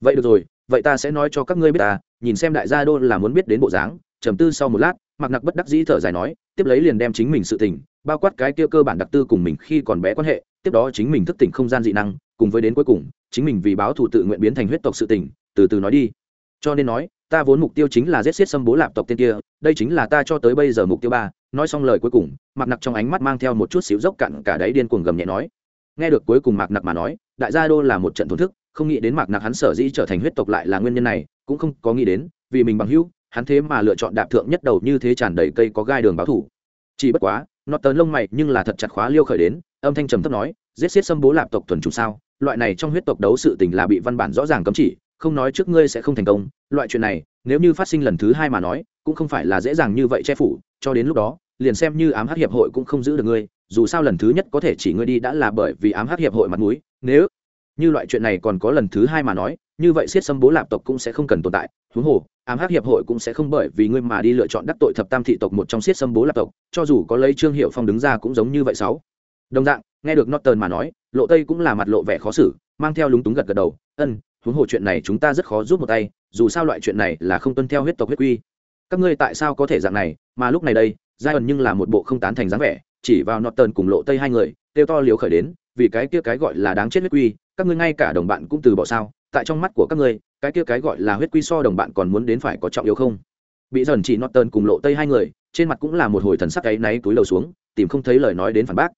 Vậy được rồi, vậy ta sẽ nói cho các ngươi biết ta, nhìn xem đại gia đô là muốn biết đến bộ dáng, trầm tư sau một lát mặc nặc bất đắc dĩ thở dài nói, tiếp lấy liền đem chính mình sự tình, bao quát cái kia cơ bản đặc tư cùng mình khi còn bé quan hệ, tiếp đó chính mình thức tỉnh không gian dị năng, cùng với đến cuối cùng, chính mình vì báo thù tự nguyện biến thành huyết tộc sự tỉnh từ từ nói đi. Cho nên nói, ta vốn mục tiêu chính là giết chết xâm bố lạp tộc tên kia, đây chính là ta cho tới bây giờ mục tiêu ba nói xong lời cuối cùng, mạc nặc trong ánh mắt mang theo một chút xíu dốc cặn cả đáy điên cuồng gầm nhẹ nói. Nghe được cuối cùng mạc nặc mà nói, đại gia đô là một trận thổn thức, không nghĩ đến mạc nặc hắn sở dĩ trở thành huyết tộc lại là nguyên nhân này, cũng không có nghĩ đến, vì mình bằng hữu, hắn thế mà lựa chọn đạp thượng nhất đầu như thế tràn đầy cây có gai đường báo thủ. Chỉ bất quá nó tớn lông mày nhưng là thật chặt khóa liêu khởi đến, âm thanh trầm thấp nói, giết xiết xâm bố lạp tộc thuần chủ sao, loại này trong huyết tộc đấu sự tình là bị văn bản rõ ràng cấm chỉ, không nói trước ngươi sẽ không thành công, loại chuyện này, nếu như phát sinh lần thứ hai mà nói, cũng không phải là dễ dàng như vậy che phủ, cho đến lúc đó liền xem như ám hắc hiệp hội cũng không giữ được ngươi, dù sao lần thứ nhất có thể chỉ ngươi đi đã là bởi vì ám hắc hiệp hội mặt mũi, nếu như loại chuyện này còn có lần thứ hai mà nói, như vậy siết xâm bố lạp tộc cũng sẽ không cần tồn tại, huống hồ, ám hắc hiệp hội cũng sẽ không bởi vì ngươi mà đi lựa chọn đắc tội thập tam thị tộc một trong siết xâm bố lạp tộc, cho dù có lấy trương hiệu phong đứng ra cũng giống như vậy sáu. Đồng dạng, nghe được norton mà nói, lộ tây cũng là mặt lộ vẻ khó xử, mang theo lúng túng gật gật đầu, ân, huống hồ chuyện này chúng ta rất khó giúp một tay, dù sao loại chuyện này là không tuân theo huyết tộc huyết quy. Các ngươi tại sao có thể dạng này, mà lúc này đây giai ẩn nhưng là một bộ không tán thành dáng vẻ, chỉ vào nọt tần cùng lộ tây hai người, kêu to liều khởi đến, vì cái kia cái gọi là đáng chết huyết quy, các ngươi ngay cả đồng bạn cũng từ bỏ sao? Tại trong mắt của các ngươi, cái kia cái gọi là huyết quy so đồng bạn còn muốn đến phải có trọng yếu không? Bị dần chỉ nọt tần cùng lộ tây hai người, trên mặt cũng là một hồi thần sắc ấy náy túi lầu xuống, tìm không thấy lời nói đến phản bác.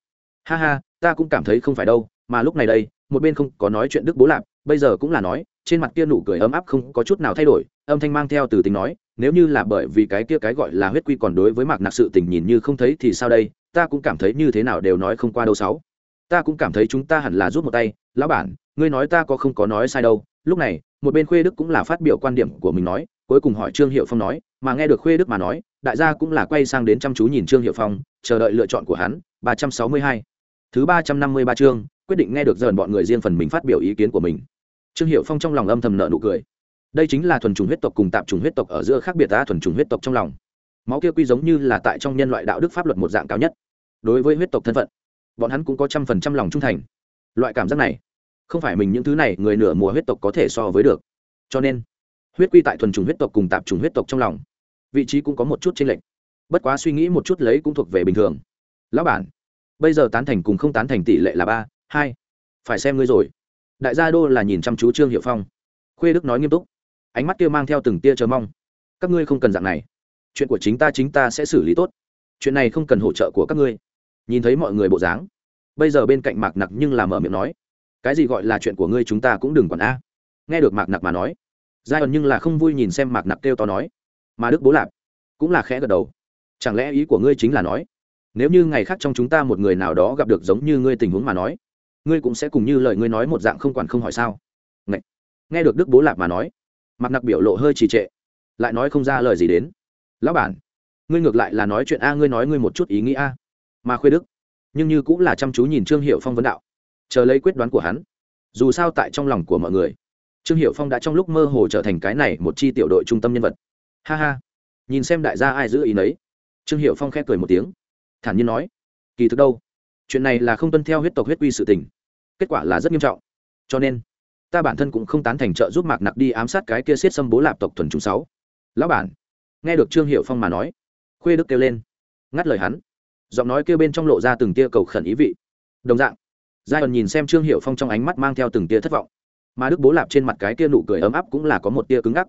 Ha ha, ta cũng cảm thấy không phải đâu, mà lúc này đây, một bên không có nói chuyện đức bố lạp, bây giờ cũng là nói, trên mặt kia nụ cười ấm áp không có chút nào thay đổi âm thanh mang theo từ tính nói, nếu như là bởi vì cái kia cái gọi là huyết quy còn đối với mạc nặc sự tình nhìn như không thấy thì sao đây? Ta cũng cảm thấy như thế nào đều nói không qua đâu sáu. Ta cũng cảm thấy chúng ta hẳn là rút một tay. Lão bản, ngươi nói ta có không có nói sai đâu. Lúc này, một bên khuê đức cũng là phát biểu quan điểm của mình nói, cuối cùng hỏi trương hiệu phong nói, mà nghe được khuê đức mà nói, đại gia cũng là quay sang đến chăm chú nhìn trương hiệu phong, chờ đợi lựa chọn của hắn, ba trăm sáu mươi hai. Thứ ba trăm năm mươi ba chương, quyết định nghe được dần bọn người riêng phần mình phát biểu ý kiến của mình. Trương hiệu phong trong lòng âm thầm nợ nụ cười đây chính là thuần trùng huyết tộc cùng tạp trùng huyết tộc ở giữa khác biệt ta thuần trùng huyết tộc trong lòng. Máu kia quy giống như là tại trong nhân loại đạo đức pháp luật một dạng cao nhất. Đối với huyết tộc thân phận, bọn hắn cũng có trăm phần trăm lòng trung thành. Loại cảm giác này, không phải mình những thứ này người nửa mùa huyết tộc có thể so với được. Cho nên, huyết quy tại thuần trùng huyết tộc cùng tạp trùng huyết tộc trong lòng, vị trí cũng có một chút chênh lệch. Bất quá suy nghĩ một chút lấy cũng thuộc về bình thường. Lão bản, bây giờ tán thành cùng không tán thành tỷ lệ là ba, hai. Phải xem ngươi rồi. Đại gia đô là nhìn chăm chú trương hiệu phong. Khuê đức nói nghiêm túc ánh mắt kia mang theo từng tia chờ mong. Các ngươi không cần dạng này. Chuyện của chính ta chính ta sẽ xử lý tốt. Chuyện này không cần hỗ trợ của các ngươi. Nhìn thấy mọi người bộ dáng, bây giờ bên cạnh mạc nặc nhưng là mở miệng nói, cái gì gọi là chuyện của ngươi chúng ta cũng đừng quản a. Nghe được mạc nặc mà nói giai ẩn nhưng là không vui nhìn xem mạc nặc kêu to nói, mà đức bố lạp cũng là khẽ gật đầu. Chẳng lẽ ý của ngươi chính là nói, nếu như ngày khác trong chúng ta một người nào đó gặp được giống như ngươi tình huống mà nói, ngươi cũng sẽ cùng như lời ngươi nói một dạng không quản không hỏi sao? Ngậy. nghe được đức bố lạp mà nói mặt nặc biểu lộ hơi trì trệ. Lại nói không ra lời gì đến. Lão bản, ngươi ngược lại là nói chuyện a, ngươi nói ngươi một chút ý nghĩ a. Mà khuê đức, nhưng như cũng là chăm chú nhìn trương hiệu phong vấn đạo. Chờ lấy quyết đoán của hắn, dù sao tại trong lòng của mọi người, trương hiệu phong đã trong lúc mơ hồ trở thành cái này một chi tiểu đội trung tâm nhân vật. Ha ha. Nhìn xem đại gia ai giữ ý nấy. Trương hiệu phong khép cười một tiếng. Thản nhiên nói, kỳ thực đâu? Chuyện này là không tuân theo huyết tộc huyết quy sự tình. Kết quả là rất nghiêm trọng. Cho nên ta bản thân cũng không tán thành trợ giúp mạc nặc đi ám sát cái kia xiết xâm bố lạp tộc thuần chúng sáu. Lão bản, nghe được trương hiệu phong mà nói, khuê đức kêu lên, ngắt lời hắn. Giọng nói kêu bên trong lộ ra từng tia cầu khẩn ý vị. Đồng dạng giai ẩn nhìn xem trương hiệu phong trong ánh mắt mang theo từng tia thất vọng. Mà đức bố lạp trên mặt cái kia nụ cười ấm áp cũng là có một tia cứng ngắc.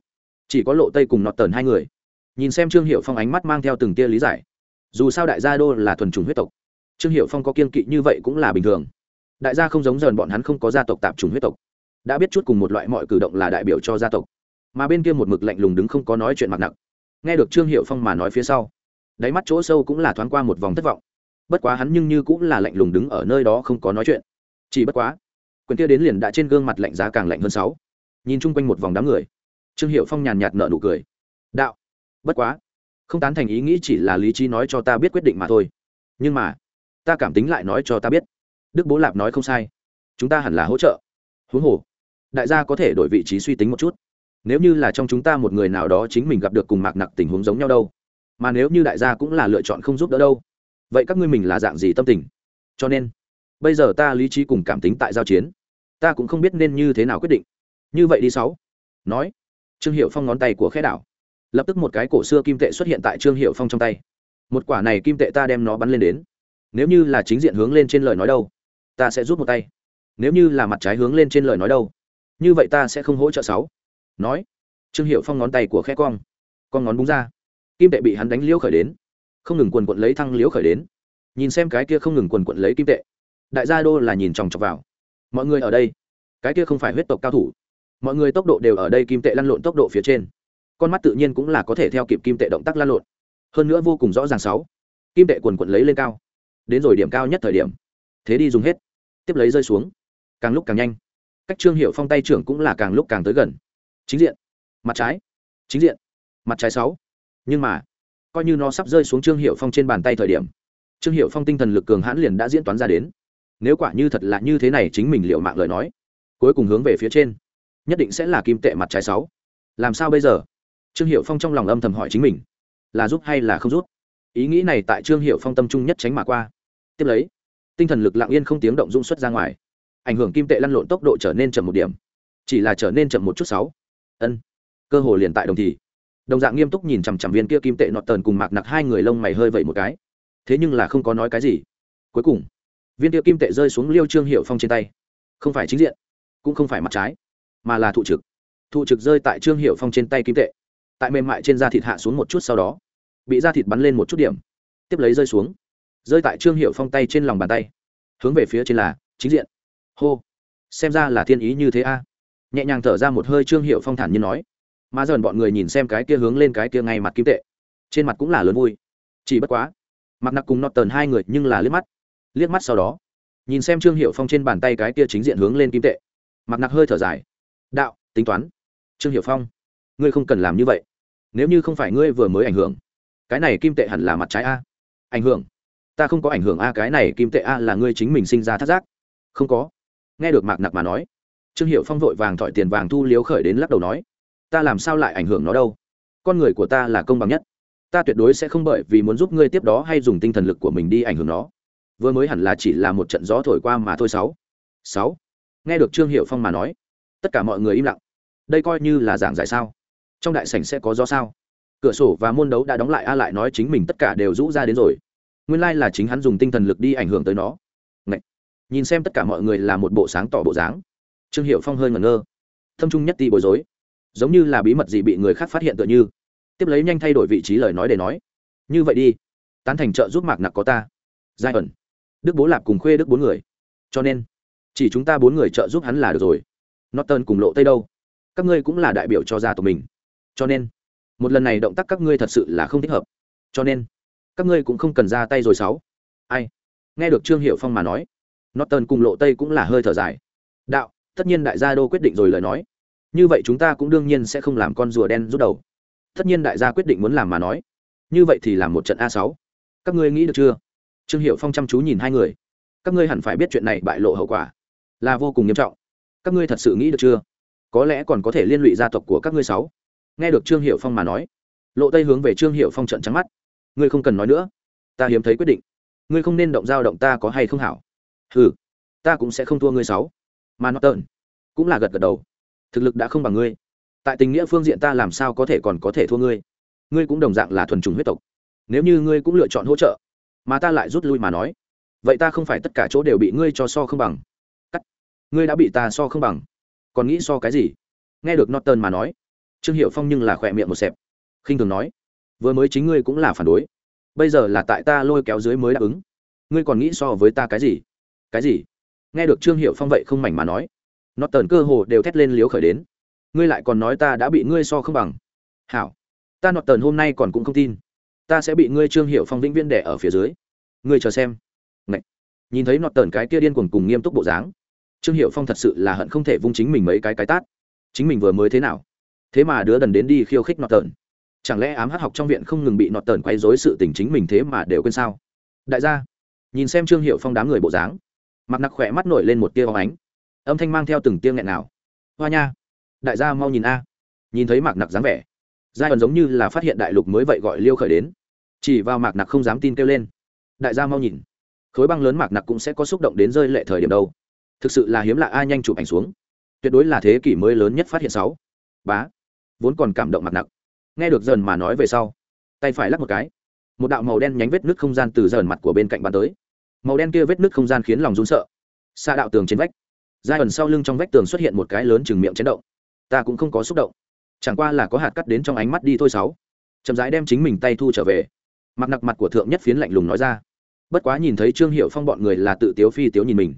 Chỉ có lộ tây cùng nọt tờn hai người. Nhìn xem trương hiệu phong ánh mắt mang theo từng tia lý giải. Dù sao đại gia đô là thuần chủng huyết tộc. Trương hiệu phong có kiên kỵ như vậy cũng là bình thường. Đại gia không giống dần bọn hắn không có gia tộc tạp chủng huyết tộc đã biết chút cùng một loại mọi cử động là đại biểu cho gia tộc. Mà bên kia một mực lạnh lùng đứng không có nói chuyện mặt nặng. Nghe được trương hiệu phong mà nói phía sau, đáy mắt chỗ sâu cũng là thoáng qua một vòng thất vọng. Bất quá hắn nhưng như cũng là lạnh lùng đứng ở nơi đó không có nói chuyện. Chỉ bất quá, quyền kia đến liền đã trên gương mặt lạnh giá càng lạnh hơn sáu. Nhìn chung quanh một vòng đám người, trương hiệu phong nhàn nhạt nợ nụ cười. Đạo, bất quá, không tán thành ý nghĩ chỉ là lý trí nói cho ta biết quyết định mà thôi. Nhưng mà, ta cảm tính lại nói cho ta biết. Đức bố lạp nói không sai. Chúng ta hẳn là hỗ trợ. Huống hồ đại gia có thể đổi vị trí suy tính một chút. Nếu như là trong chúng ta một người nào đó chính mình gặp được cùng mạc nặc tình huống giống nhau đâu, mà nếu như đại gia cũng là lựa chọn không giúp đỡ đâu, vậy các ngươi mình là dạng gì tâm tình? Cho nên, bây giờ ta lý trí cùng cảm tính tại giao chiến, ta cũng không biết nên như thế nào quyết định. Như vậy đi sáu. Nói, trương hiệu phong ngón tay của khẽ đảo. Lập tức một cái cổ xưa kim tệ xuất hiện tại trương hiệu phong trong tay. Một quả này kim tệ ta đem nó bắn lên đến. Nếu như là chính diện hướng lên trên lời nói đâu, ta sẽ rút một tay. Nếu như là mặt trái hướng lên trên lời nói đâu như vậy ta sẽ không hỗ trợ sáu. Nói, trương hiệu phong ngón tay của khe cong, con ngón búng ra. Kim tệ bị hắn đánh liễu khởi đến. Không ngừng quần quận lấy thăng liễu khởi đến. Nhìn xem cái kia không ngừng quần quận lấy kim tệ. Đại gia đô là nhìn chòng chọc vào. Mọi người ở đây. Cái kia không phải huyết tộc cao thủ. Mọi người tốc độ đều ở đây kim tệ lăn lộn tốc độ phía trên. Con mắt tự nhiên cũng là có thể theo kịp kim tệ động tác lăn lộn. Hơn nữa vô cùng rõ ràng sáu. Kim tệ quần quận lấy lên cao. Đến rồi điểm cao nhất thời điểm. Thế đi dùng hết. Tiếp lấy rơi xuống. Càng lúc càng nhanh cách trương hiệu phong tay trưởng cũng là càng lúc càng tới gần. Chính diện. Mặt trái. Chính diện. Mặt trái sáu. Nhưng mà, coi như nó sắp rơi xuống trương hiệu phong trên bàn tay thời điểm, trương hiệu phong tinh thần lực cường hãn liền đã diễn toán ra đến. Nếu quả như thật là như thế này chính mình liệu mạng lời nói, cuối cùng hướng về phía trên, nhất định sẽ là kim tệ mặt trái sáu. Làm sao bây giờ? Trương hiệu phong trong lòng âm thầm hỏi chính mình, là giúp hay là không giúp? Ý nghĩ này tại trương hiệu phong tâm trung nhất tránh mà qua. Tiếp lấy, tinh thần lực lặng yên không tiếng động dung xuất ra ngoài ảnh hưởng kim tệ lăn lộn tốc độ trở nên chậm một điểm. Chỉ là trở nên chậm một chút sáu. Ân, cơ hồ liền tại đồng thì. Đồng dạng nghiêm túc nhìn chằm chằm viên kia kim tệ nọt tờn cùng mạc nặc hai người lông mày hơi vậy một cái. Thế nhưng là không có nói cái gì. Cuối cùng, viên kia kim tệ rơi xuống liêu trương hiệu phong trên tay. Không phải chính diện, cũng không phải mặt trái, mà là thụ trực. Thụ trực rơi tại trương hiệu phong trên tay kim tệ. Tại mềm mại trên da thịt hạ xuống một chút sau đó, bị da thịt bắn lên một chút điểm. Tiếp lấy rơi xuống. Rơi tại trương hiệu phong tay trên lòng bàn tay. Hướng về phía trên là, chính diện hô xem ra là thiên ý như thế a nhẹ nhàng thở ra một hơi trương hiệu phong thản như nói mà dần bọn người nhìn xem cái kia hướng lên cái kia ngay mặt kim tệ trên mặt cũng là lớn vui chỉ bất quá mặt nặc cùng nọt tờn hai người nhưng là liếc mắt liếc mắt sau đó nhìn xem trương hiệu phong trên bàn tay cái kia chính diện hướng lên kim tệ mặt nặc hơi thở dài đạo tính toán trương hiệu phong ngươi không cần làm như vậy nếu như không phải ngươi vừa mới ảnh hưởng cái này kim tệ hẳn là mặt trái a ảnh hưởng ta không có ảnh hưởng a cái này kim tệ a là ngươi chính mình sinh ra thất giác không có nghe được mạc nặc mà nói, trương hiệu phong vội vàng thỏi tiền vàng thu liếu khởi đến lắc đầu nói, ta làm sao lại ảnh hưởng nó đâu? Con người của ta là công bằng nhất. Ta tuyệt đối sẽ không bởi vì muốn giúp ngươi tiếp đó hay dùng tinh thần lực của mình đi ảnh hưởng nó. Vừa mới hẳn là chỉ là một trận gió thổi qua mà thôi sáu. Sáu. Nghe được trương hiệu phong mà nói, tất cả mọi người im lặng. Đây coi như là giảng giải sao? Trong đại sảnh sẽ có gió sao? Cửa sổ và môn đấu đã đóng lại, a lại nói chính mình tất cả đều rũ ra đến rồi. Nguyên lai là chính hắn dùng tinh thần lực đi ảnh hưởng tới nó nhìn xem tất cả mọi người là một bộ sáng tỏ bộ dáng. Trương hiệu phong hơi ngẩn ngơ. Thâm trung nhất ti bối rối. Giống như là bí mật gì bị người khác phát hiện tựa như. Tiếp lấy nhanh thay đổi vị trí lời nói để nói. Như vậy đi. Tán thành trợ giúp mạc nặc có ta. Giai ẩn. Đức bố lạp cùng khuê đức bốn người. Cho nên, chỉ chúng ta bốn người trợ giúp hắn là được rồi. Norton cùng lộ tây đâu? Các ngươi cũng là đại biểu cho gia tộc mình. Cho nên, một lần này động tác các ngươi thật sự là không thích hợp. Cho nên, các ngươi cũng không cần ra tay rồi sáu. Ai? Nghe được trương hiệu phong mà nói norton cùng lộ tây cũng là hơi thở dài. Đạo, tất nhiên đại gia đô quyết định rồi lời nói. Như vậy chúng ta cũng đương nhiên sẽ không làm con rùa đen rút đầu. Tất nhiên đại gia quyết định muốn làm mà nói. Như vậy thì làm một trận a sáu. Các ngươi nghĩ được chưa? Trương hiệu phong chăm chú nhìn hai người. Các ngươi hẳn phải biết chuyện này bại lộ hậu quả. Là vô cùng nghiêm trọng. Các ngươi thật sự nghĩ được chưa? Có lẽ còn có thể liên lụy gia tộc của các ngươi sáu. Nghe được trương hiệu phong mà nói, lộ tây hướng về trương hiệu phong trận trắng mắt. Ngươi không cần nói nữa. Ta hiếm thấy quyết định. Ngươi không nên động dao động ta có hay không hảo? Ừ ta cũng sẽ không thua ngươi sáu. Mà nó tợn, cũng là gật gật đầu. Thực lực đã không bằng ngươi. Tại tình nghĩa phương diện ta làm sao có thể còn có thể thua ngươi? Ngươi cũng đồng dạng là thuần trùng huyết tộc. Nếu như ngươi cũng lựa chọn hỗ trợ, mà ta lại rút lui mà nói, vậy ta không phải tất cả chỗ đều bị ngươi cho so không bằng. Cắt. Ngươi đã bị ta so không bằng. Còn nghĩ so cái gì? Nghe được norton mà nói, trương hiệu phong nhưng là khỏe miệng một xẹp, khinh thường nói, vừa mới chính ngươi cũng là phản đối. Bây giờ là tại ta lôi kéo dưới mới đáp ứng. Ngươi còn nghĩ so với ta cái gì? Cái gì? Nghe được trương hiệu phong vậy không mảnh mà nói. Norton cơ hồ đều thét lên liếu khởi đến. Ngươi lại còn nói ta đã bị ngươi so không bằng. Hảo. Ta nọt tờn hôm nay còn cũng không tin. Ta sẽ bị ngươi trương hiệu phong vĩnh viên đẻ ở phía dưới. Ngươi chờ xem. Ngậy. nhìn thấy nọt tờn cái kia điên cuồng cùng nghiêm túc bộ dáng, trương hiệu phong thật sự là hận không thể vung chính mình mấy cái cái tát. Chính mình vừa mới thế nào? Thế mà đứa đần đến đi khiêu khích nọt tờn chẳng lẽ ám hát học trong viện không ngừng bị nọt tờn quay dối sự tình chính mình thế mà đều quên sao? Đại gia, nhìn xem trương hiệu phong đám người bộ dáng mặc nặc khỏe mắt nổi lên một tia bóng ánh. Âm thanh mang theo từng tia nghẹn nào hoa nha, đại gia mau nhìn a. Nhìn thấy mạc nặc dáng vẻ, giai ẩn giống như là phát hiện đại lục mới vậy gọi liêu khởi đến. Chỉ vào mạc nặc không dám tin kêu lên. Đại gia mau nhìn. Khối băng lớn mạc nặc cũng sẽ có xúc động đến rơi lệ thời điểm đâu. Thực sự là hiếm lạ ai nhanh chụp ảnh xuống. Tuyệt đối là thế kỷ mới lớn nhất phát hiện sáu. Bá, vốn còn cảm động mạc nặc. Nghe được dần mà nói về sau, tay phải lắc một cái. Một đạo màu đen nhánh vết nước không gian từ dần mặt của bên cạnh bàn tới màu đen kia vết nứt không gian khiến lòng run sợ. Xa đạo tường trên vách. Giai ẩn sau lưng trong vách tường xuất hiện một cái lớn chừng miệng chấn động. Ta cũng không có xúc động. Chẳng qua là có hạt cắt đến trong ánh mắt đi thôi sáu. Chậm rãi đem chính mình tay thu trở về. Mặt nặc mặt của thượng nhất phiến lạnh lùng nói ra. Bất quá nhìn thấy trương hiệu phong bọn người là tự tiếu phi tiếu nhìn mình.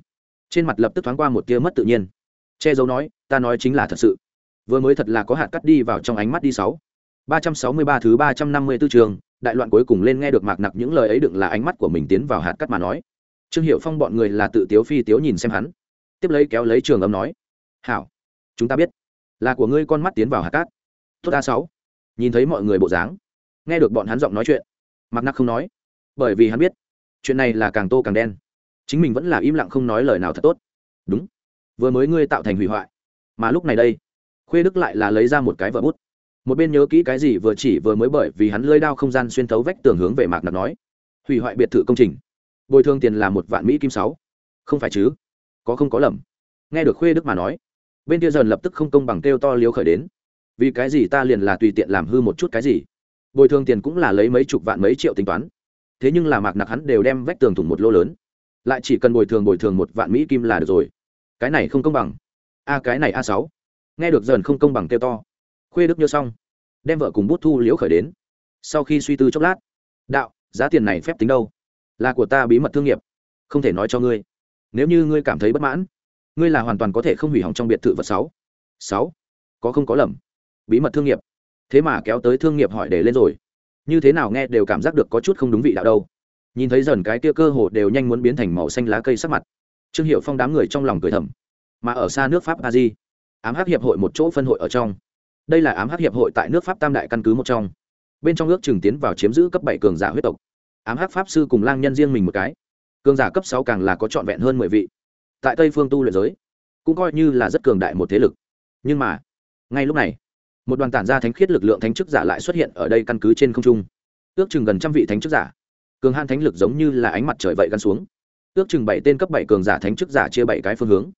Trên mặt lập tức thoáng qua một tia mất tự nhiên. Che giấu nói, ta nói chính là thật sự. Vừa mới thật là có hạt cắt đi vào trong ánh mắt đi sáu. ba trăm sáu mươi ba thứ ba trăm năm mươi 354 trường, đại loạn cuối cùng lên nghe được mạc nặc những lời ấy đựng là ánh mắt của mình tiến vào hạt cắt mà nói trương hiệu phong bọn người là tự tiếu phi tiếu nhìn xem hắn. Tiếp lấy kéo lấy trường âm nói, hảo, chúng ta biết, là của ngươi con mắt tiến vào hạt cát. Tốt a sáu. Nhìn thấy mọi người bộ dáng, nghe được bọn hắn giọng nói chuyện mặt nặc không nói, bởi vì hắn biết, chuyện này là càng tô càng đen. Chính mình vẫn là im lặng không nói lời nào thật tốt. Đúng, vừa mới ngươi tạo thành hủy hoại, mà lúc này đây, khuê đức lại là lấy ra một cái vợ bút. Một bên nhớ kỹ cái gì vừa chỉ vừa mới bởi vì hắn lơi đao không gian xuyên thấu vách tường hướng về mạc nặc nói, hủy hoại biệt thự công trình bồi thường tiền là một vạn mỹ kim sáu. Không phải chứ? Có không có lầm. Nghe được khuê đức mà nói, bên kia dần lập tức không công bằng kêu to liếu khởi đến. Vì cái gì ta liền là tùy tiện làm hư một chút cái gì? Bồi thường tiền cũng là lấy mấy chục vạn mấy triệu tính toán. Thế nhưng là mạc nặc hắn đều đem vách tường thủng một lô lớn. Lại chỉ cần bồi thường bồi thường một vạn mỹ kim là được rồi. Cái này không công bằng. A, cái này a sáu. Nghe được dần không công bằng kêu to, khuê đức nhớ xong, đem vợ cùng bút thu liễu khởi đến. Sau khi suy tư chốc lát, đạo, giá tiền này phép tính đâu? Là của ta bí mật thương nghiệp, không thể nói cho ngươi. Nếu như ngươi cảm thấy bất mãn, ngươi là hoàn toàn có thể không hủy hỏng trong biệt thự vật sáu. Sáu. Có không có lầm. Bí mật thương nghiệp. Thế mà kéo tới thương nghiệp hỏi để lên rồi. Như thế nào nghe đều cảm giác được có chút không đúng vị đạo đâu. Nhìn thấy dần cái kia cơ hồ đều nhanh muốn biến thành màu xanh lá cây sắc mặt, trương hiệu phong đám người trong lòng cười thầm. Mà ở xa nước pháp a di, ám hắc hiệp hội một chỗ phân hội ở trong. Đây là ám hắc hiệp hội tại nước pháp tam đại căn cứ một trong. Bên trong ước chừng tiến vào chiếm giữ cấp bảy cường giả huyết tộc ám hắc pháp sư cùng lang nhân riêng mình một cái. Cường giả cấp sáu càng là có trọn vẹn hơn mười vị. Tại tây phương tu luyện giới, cũng coi như là rất cường đại một thế lực. Nhưng mà, ngay lúc này, một đoàn tản ra thánh khiết lực lượng thánh chức giả lại xuất hiện ở đây căn cứ trên không trung. Ước chừng gần trăm vị thánh chức giả. Cường han thánh lực giống như là ánh mặt trời vậy gắn xuống. Ước chừng bảy tên cấp bảy cường giả thánh chức giả chia bảy cái phương hướng,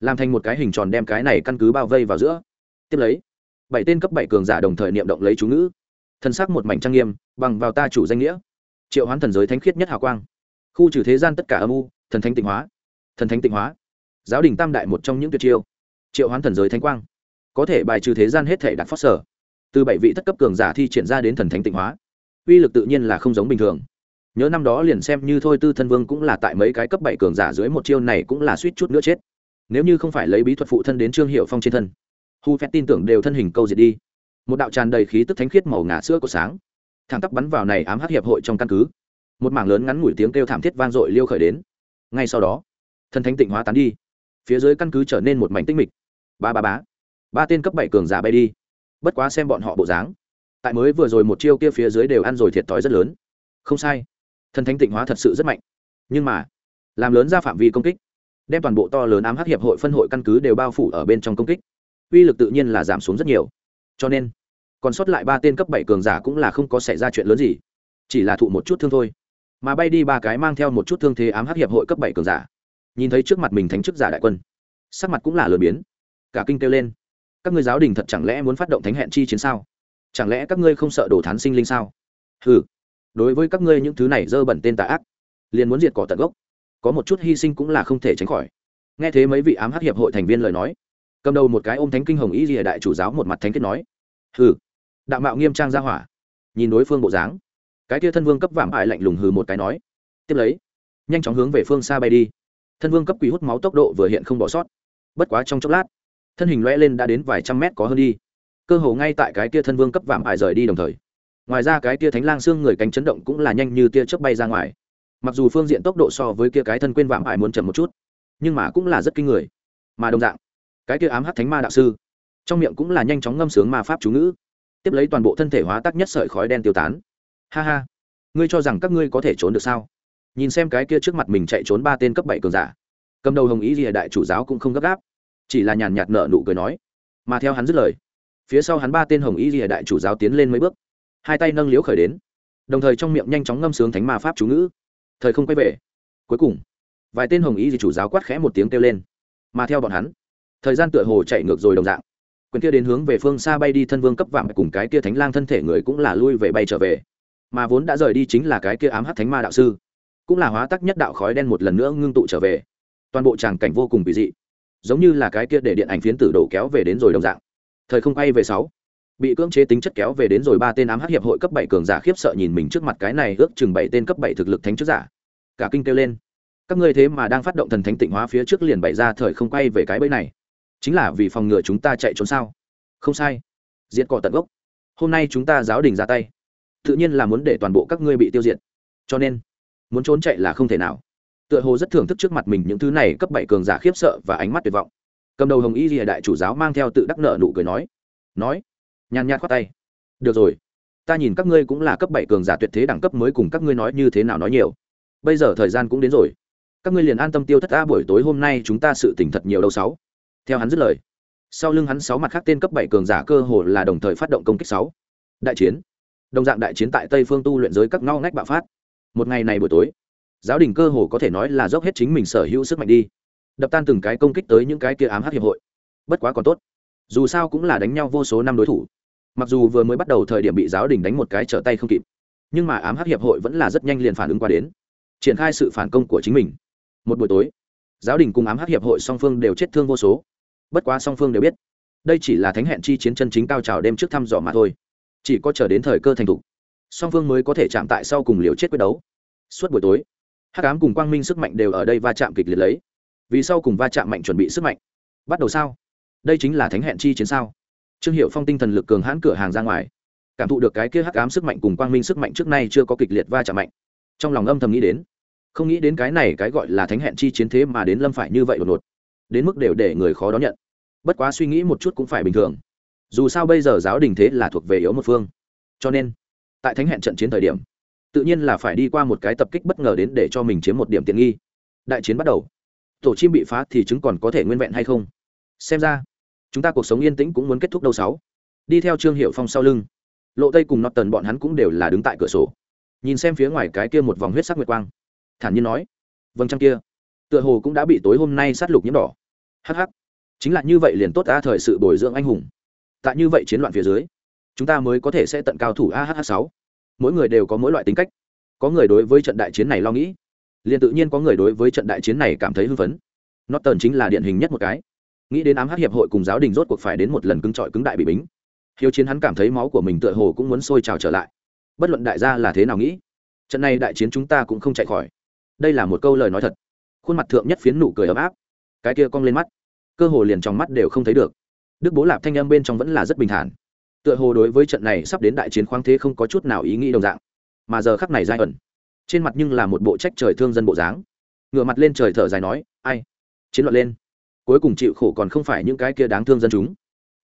làm thành một cái hình tròn đem cái này căn cứ bao vây vào giữa. Tiếp lấy, bảy tên cấp bảy cường giả đồng thời niệm động lấy chú ngữ. Thân xác một mảnh trang nghiêm, bằng vào ta chủ danh nghĩa triệu hoán thần giới thánh khiết nhất hào quang. Khu trừ thế gian tất cả âm u, thần thánh tịnh hóa. Thần thánh tịnh hóa. Giáo đình tam đại một trong những tuyệt chiêu. Triệu hoán thần giới thánh quang. Có thể bài trừ thế gian hết thể đặc phát sở. Từ bảy vị thất cấp cường giả thi triển ra đến thần thánh tịnh hóa. Uy lực tự nhiên là không giống bình thường. Nhớ năm đó liền xem như thôi tư thân vương cũng là tại mấy cái cấp bảy cường giả dưới một chiêu này cũng là suýt chút nữa chết. Nếu như không phải lấy bí thuật phụ thân đến trương hiệu phong trên thân, hu phép tin tưởng đều thân hình câu diệt đi. Một đạo tràn đầy khí tức thánh khiết màu ngả sữa của sáng thẳng tắp bắn vào này ám hắc hiệp hội trong căn cứ. Một mảng lớn ngắn ngủi tiếng kêu thảm thiết vang dội liêu khởi đến. Ngay sau đó, thần thánh tịnh hóa tán đi. Phía dưới căn cứ trở nên một mảnh tinh mịch. Ba ba bá ba tên cấp bảy cường giả bay đi. Bất quá xem bọn họ bộ dáng. Tại mới vừa rồi một chiêu kia phía dưới đều ăn rồi thiệt thòi rất lớn. Không sai. Thần thánh tịnh hóa thật sự rất mạnh. Nhưng mà, làm lớn ra phạm vi công kích, đem toàn bộ to lớn ám hắc hiệp hội phân hội căn cứ đều bao phủ ở bên trong công kích, uy lực tự nhiên là giảm xuống rất nhiều. Cho nên còn sót lại ba tên cấp bảy cường giả cũng là không có xảy ra chuyện lớn gì, chỉ là thụ một chút thương thôi. Mà bay đi ba cái mang theo một chút thương thế ám hắc hiệp hội cấp bảy cường giả. Nhìn thấy trước mặt mình thánh chức giả đại quân, sắc mặt cũng là lừa biến. Cả kinh kêu lên. Các ngươi giáo đình thật chẳng lẽ muốn phát động thánh hẹn chi chiến sao? Chẳng lẽ các ngươi không sợ đổ thán sinh linh sao? Ừ đối với các ngươi những thứ này dơ bẩn tên tà ác, liền muốn diệt cỏ tận gốc. Có một chút hy sinh cũng là không thể tránh khỏi. Nghe thế mấy vị ám hắc hiệp hội thành viên lời nói, cầm đầu một cái ôm thánh kinh hồng ý rìa đại chủ giáo một mặt thánh kết nói, hừ đạo mạo nghiêm trang ra hỏa. Nhìn đối phương bộ dáng, cái kia thân vương cấp vạm ải lạnh lùng hừ một cái nói, tiếp lấy, nhanh chóng hướng về phương xa bay đi. Thân vương cấp quỷ hút máu tốc độ vừa hiện không bỏ sót. Bất quá trong chốc lát, thân hình loe lên đã đến vài trăm mét có hơn đi. Cơ hồ ngay tại cái kia thân vương cấp vạm ải rời đi đồng thời. Ngoài ra cái kia thánh lang xương người cánh chấn động cũng là nhanh như tia chớp bay ra ngoài. Mặc dù phương diện tốc độ so với kia cái thân quên vạm ải muốn chậm một chút, nhưng mà cũng là rất kinh người. Mà đồng dạng, cái kia ám hắc thánh ma đạo sư, trong miệng cũng là nhanh chóng ngâm sướng ma pháp chú ngữ tiếp lấy toàn bộ thân thể hóa tác nhất sợi khói đen tiêu tán. Ha ha, ngươi cho rằng các ngươi có thể trốn được sao? Nhìn xem cái kia trước mặt mình chạy trốn ba tên cấp bảy cường giả. Cầm đầu hồng ý lìa đại chủ giáo cũng không gấp gáp, chỉ là nhàn nhạt nợ nụ cười nói. Mà theo hắn dứt lời, phía sau hắn ba tên hồng ý lìa đại chủ giáo tiến lên mấy bước, hai tay nâng liếu khởi đến, đồng thời trong miệng nhanh chóng ngâm sướng thánh ma pháp chú ngữ. Thời không quay về. Cuối cùng, vài tên hồng ý gì chủ giáo quát khẽ một tiếng kêu lên. Mà theo bọn hắn, thời gian tựa hồ chạy ngược rồi đồng dạng quyền kia đến hướng về phương xa bay đi thân vương cấp vạm cùng cái kia thánh lang thân thể người cũng là lui về bay trở về. Mà vốn đã rời đi chính là cái kia ám hát thánh ma đạo sư. Cũng là hóa tắc nhất đạo khói đen một lần nữa ngưng tụ trở về. Toàn bộ tràng cảnh vô cùng kỳ dị. Giống như là cái kia để điện ảnh phiến tử đổ kéo về đến rồi đồng dạng. Thời không quay về sáu. Bị cưỡng chế tính chất kéo về đến rồi ba tên ám hắc hiệp hội cấp bảy cường giả khiếp sợ nhìn mình trước mặt cái này ước chừng bảy tên cấp bảy thực lực thánh trước giả. Cả kinh kêu lên. Các ngươi thế mà đang phát động thần thánh tịnh hóa phía trước liền bày ra thời không quay về cái bẫy này chính là vì phòng ngừa chúng ta chạy trốn sao? Không sai. Diệt cỏ tận gốc. Hôm nay chúng ta giáo đình ra tay. Tự nhiên là muốn để toàn bộ các ngươi bị tiêu diệt. Cho nên, muốn trốn chạy là không thể nào. Tựa hồ rất thưởng thức trước mặt mình những thứ này cấp bảy cường giả khiếp sợ và ánh mắt tuyệt vọng. Cầm đầu hồng y rìa đại chủ giáo mang theo tự đắc nợ nụ cười nói nói. Nhàn nhạt khoát tay. Được rồi. Ta nhìn các ngươi cũng là cấp bảy cường giả tuyệt thế đẳng cấp mới cùng các ngươi nói như thế nào nói nhiều. Bây giờ thời gian cũng đến rồi. Các ngươi liền an tâm tiêu thất ta buổi tối hôm nay chúng ta sự tỉnh thật nhiều đâu sáu theo hắn dứt lời. Sau lưng hắn sáu mặt khác tên cấp bảy cường giả cơ hồ là đồng thời phát động công kích sáu. Đại chiến. Đồng dạng đại chiến tại tây phương tu luyện giới các ngao ngách bạo phát. Một ngày này buổi tối, giáo đình cơ hồ có thể nói là dốc hết chính mình sở hữu sức mạnh đi. Đập tan từng cái công kích tới những cái kia ám hắc hiệp hội. Bất quá còn tốt. Dù sao cũng là đánh nhau vô số năm đối thủ. Mặc dù vừa mới bắt đầu thời điểm bị giáo đình đánh một cái trở tay không kịp, nhưng mà ám hắc hiệp hội vẫn là rất nhanh liền phản ứng qua đến, triển khai sự phản công của chính mình. Một buổi tối, giáo đình cùng ám hắc hiệp hội song phương đều chết thương vô số bất quá song phương đều biết, đây chỉ là thánh hẹn chi chiến chân chính cao trào đêm trước thăm dò mà thôi. Chỉ có chờ đến thời cơ thành thục, song phương mới có thể chạm tại sau cùng liều chết quyết đấu. Suốt buổi tối, hắc ám cùng quang minh sức mạnh đều ở đây va chạm kịch liệt lấy. Vì sau cùng va chạm mạnh chuẩn bị sức mạnh. Bắt đầu sao? Đây chính là thánh hẹn chi chiến sao? Trương hiệu phong tinh thần lực cường hãn cửa hàng ra ngoài, cảm thụ được cái kia hắc ám sức mạnh cùng quang minh sức mạnh trước nay chưa có kịch liệt va chạm mạnh. Trong lòng âm thầm nghĩ đến, không nghĩ đến cái này cái gọi là thánh hẹn chi chiến thế mà đến lâm phải như vậy đột ngột đến mức đều để người khó đón nhận. Bất quá suy nghĩ một chút cũng phải bình thường. Dù sao bây giờ giáo đình thế là thuộc về yếu một phương. Cho nên, tại thánh hẹn trận chiến thời điểm, tự nhiên là phải đi qua một cái tập kích bất ngờ đến để cho mình chiếm một điểm tiện nghi. Đại chiến bắt đầu, tổ chim bị phá thì chứng còn có thể nguyên vẹn hay không? Xem ra, chúng ta cuộc sống yên tĩnh cũng muốn kết thúc đâu sáu. Đi theo trương hiệu phong sau lưng, lộ tây cùng nọt tần bọn hắn cũng đều là đứng tại cửa sổ. Nhìn xem phía ngoài cái kia một vòng huyết sắc nguyệt quang, thản nhiên nói vâng trăng kia tựa hồ cũng đã bị tối hôm nay sát lục nhiễm đỏ. Hh chính là như vậy liền tốt ta thời sự bồi dưỡng anh hùng. Tại như vậy chiến loạn phía dưới, chúng ta mới có thể sẽ tận cao thủ ahh sáu. Mỗi người đều có mỗi loại tính cách. Có người đối với trận đại chiến này lo nghĩ, liền tự nhiên có người đối với trận đại chiến này cảm thấy hưng phấn. Tần chính là điển hình nhất một cái. Nghĩ đến ám hát hiệp hội cùng giáo đình rốt cuộc phải đến một lần cứng trọi cứng đại bị bính, hiếu chiến hắn cảm thấy máu của mình tựa hồ cũng muốn sôi trào trở lại. Bất luận đại gia là thế nào nghĩ, trận này đại chiến chúng ta cũng không chạy khỏi. Đây là một câu lời nói thật khuôn mặt thượng nhất phiến nụ cười ấm áp. Cái kia cong lên mắt. Cơ hồ liền trong mắt đều không thấy được. Đức bố lạp thanh âm bên trong vẫn là rất bình thản. Tựa hồ đối với trận này sắp đến đại chiến khoáng thế không có chút nào ý nghĩ đồng dạng. Mà giờ khắc này dai ẩn, trên mặt nhưng là một bộ trách trời thương dân bộ dáng. Ngựa mặt lên trời thở dài nói, ai? Chiến loạn lên. Cuối cùng chịu khổ còn không phải những cái kia đáng thương dân chúng.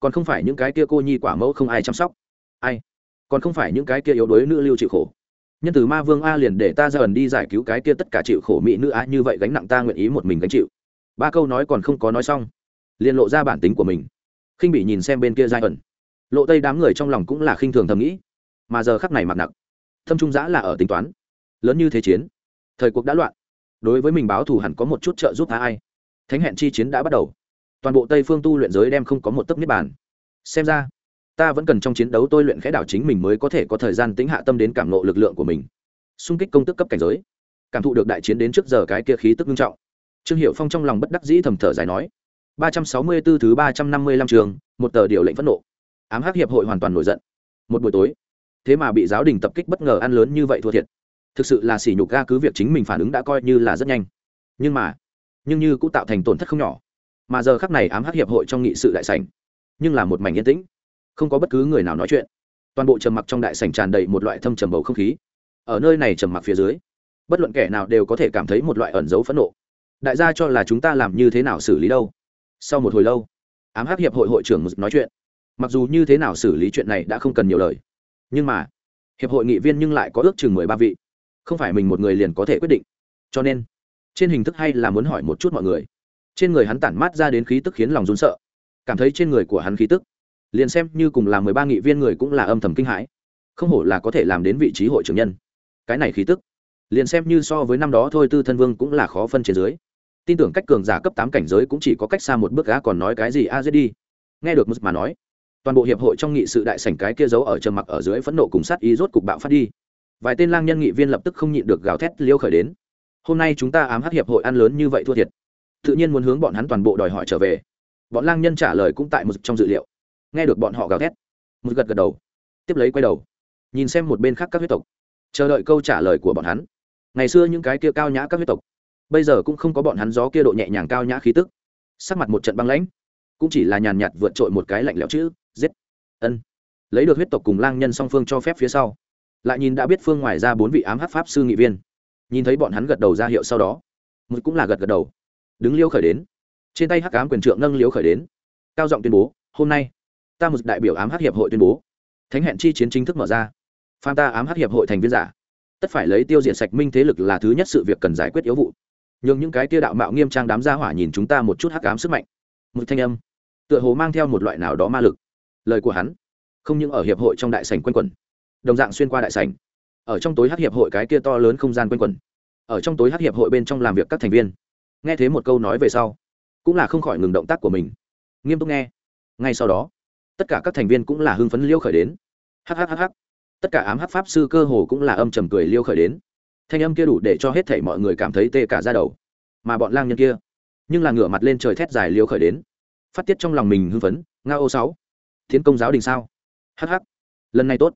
Còn không phải những cái kia cô nhi quả mẫu không ai chăm sóc. Ai? Còn không phải những cái kia yếu đuối nữ lưu chịu khổ nhân từ ma vương a liền để ta ra ẩn đi giải cứu cái kia tất cả chịu khổ mỹ nữ a, như vậy gánh nặng ta nguyện ý một mình gánh chịu. Ba câu nói còn không có nói xong, liền lộ ra bản tính của mình. Khinh bị nhìn xem bên kia giai ẩn. Lộ tây đám người trong lòng cũng là khinh thường thầm nghĩ, mà giờ khắc này mặt nặng, thâm trung giã là ở tính toán. Lớn như thế chiến, thời cuộc đã loạn. Đối với mình báo thù hẳn có một chút trợ giúp ai. Thánh hẹn chi chiến đã bắt đầu. Toàn bộ tây phương tu luyện giới đem không có một tấc niết bàn. Xem ra ta vẫn cần trong chiến đấu tôi luyện khẽ đảo chính mình mới có thể có thời gian tính hạ tâm đến cảm nộ lực lượng của mình. Xung kích công tức cấp cảnh giới. Cảm thụ được đại chiến đến trước giờ cái kia khí tức nghiêm trọng. Trương hiệu phong trong lòng bất đắc dĩ thầm thở dài nói, ba trăm sáu mươi 364 thứ ba trăm năm mươi lăm trường, một tờ điều lệnh phẫn nộ. Ám hắc hiệp hội hoàn toàn nổi giận. Một buổi tối, thế mà bị giáo đình tập kích bất ngờ ăn lớn như vậy thua thiệt. Thực sự là sỉ nhục ga cứ việc chính mình phản ứng đã coi như là rất nhanh. Nhưng mà, nhưng như cũng tạo thành tổn thất không nhỏ. Mà giờ khắc này ám hắc hiệp hội trong nghị sự đại sảnh, nhưng là một mảnh yên tĩnh không có bất cứ người nào nói chuyện. Toàn bộ trầm mặc trong đại sảnh tràn đầy một loại thâm trầm bầu không khí. Ở nơi này trầm mặc phía dưới, bất luận kẻ nào đều có thể cảm thấy một loại ẩn dấu phẫn nộ. Đại gia cho là chúng ta làm như thế nào xử lý đâu? Sau một hồi lâu, ám hắc hiệp hội hội trưởng nói chuyện. Mặc dù như thế nào xử lý chuyện này đã không cần nhiều lời, nhưng mà, hiệp hội nghị viên nhưng lại có ước chừng mười ba vị. Không phải mình một người liền có thể quyết định. Cho nên, trên hình thức hay là muốn hỏi một chút mọi người. Trên người hắn tản mát ra đến khí tức khiến lòng run sợ. Cảm thấy trên người của hắn khí tức liền xem như cùng là mười ba nghị viên người cũng là âm thầm kinh hãi. Không hổ là có thể làm đến vị trí hội trưởng nhân. Cái này khí tức, liền xem như so với năm đó thôi tư thân vương cũng là khó phân trên dưới. Tin tưởng cách cường giả cấp tám cảnh giới cũng chỉ có cách xa một bước gã còn nói cái gì a dễ đi. Nghe được mức mà nói, toàn bộ hiệp hội trong nghị sự đại sảnh cái kia giấu ở trầm mặc ở dưới phẫn nộ cùng sát ý rốt cục bạo phát đi. Vài tên lang nhân nghị viên lập tức không nhịn được gào thét liêu khởi đến. Hôm nay chúng ta ám hắc hiệp hội ăn lớn như vậy thua thiệt. Tự nhiên muốn hướng bọn hắn toàn bộ đòi hỏi trở về. Bọn lang nhân trả lời cũng tại một trong dự liệu nghe được bọn họ gào thét. Một gật gật đầu, tiếp lấy quay đầu, nhìn xem một bên khác các huyết tộc, chờ đợi câu trả lời của bọn hắn. Ngày xưa những cái kia cao nhã các huyết tộc, bây giờ cũng không có bọn hắn gió kia độ nhẹ nhàng cao nhã khí tức. Sắc mặt một trận băng lãnh, cũng chỉ là nhàn nhạt vượt trội một cái lạnh lẽo chữ, giết, ân. Lấy được huyết tộc cùng lang nhân song phương cho phép phía sau, lại nhìn đã biết phương ngoài ra bốn vị ám hát pháp sư nghị viên. Nhìn thấy bọn hắn gật đầu ra hiệu sau đó một cũng là gật gật đầu. Đứng liêu khởi đến, trên tay hắc ám quyền trượng nâng liêu khởi đến. Cao giọng tuyên bố, hôm nay ta một đại biểu ám hắc hiệp hội tuyên bố. Thánh hẹn chi chiến chính thức mở ra. Phan ta ám hắc hiệp hội thành viên giả. Tất phải lấy tiêu diệt sạch minh thế lực là thứ nhất sự việc cần giải quyết yếu vụ. Nhưng những cái kia đạo mạo nghiêm trang đám gia hỏa nhìn chúng ta một chút hắc ám sức mạnh. Một thanh âm, tựa hồ mang theo một loại nào đó ma lực. Lời của hắn, không những ở hiệp hội trong đại sảnh quanh quẩn, đồng dạng xuyên qua đại sảnh. Ở trong tối hắc hiệp hội cái kia to lớn không gian quanh quẩn. Ở trong tối hắc hiệp hội bên trong làm việc các thành viên. Nghe thấy một câu nói về sau, cũng là không khỏi ngừng động tác của mình. Nghiêm túc nghe. Ngay sau đó tất cả các thành viên cũng là hưng phấn liêu khởi đến. Hhhh tất cả ám hắc pháp sư cơ hồ cũng là âm trầm cười liêu khởi đến. Thanh âm kia đủ để cho hết thảy mọi người cảm thấy tê cả ra đầu. Mà bọn lang nhân kia, nhưng là ngửa mặt lên trời thét dài liêu khởi đến. Phát tiết trong lòng mình hưng phấn nga ô sáu. Tiến công giáo đình sao? Hh lần này tốt.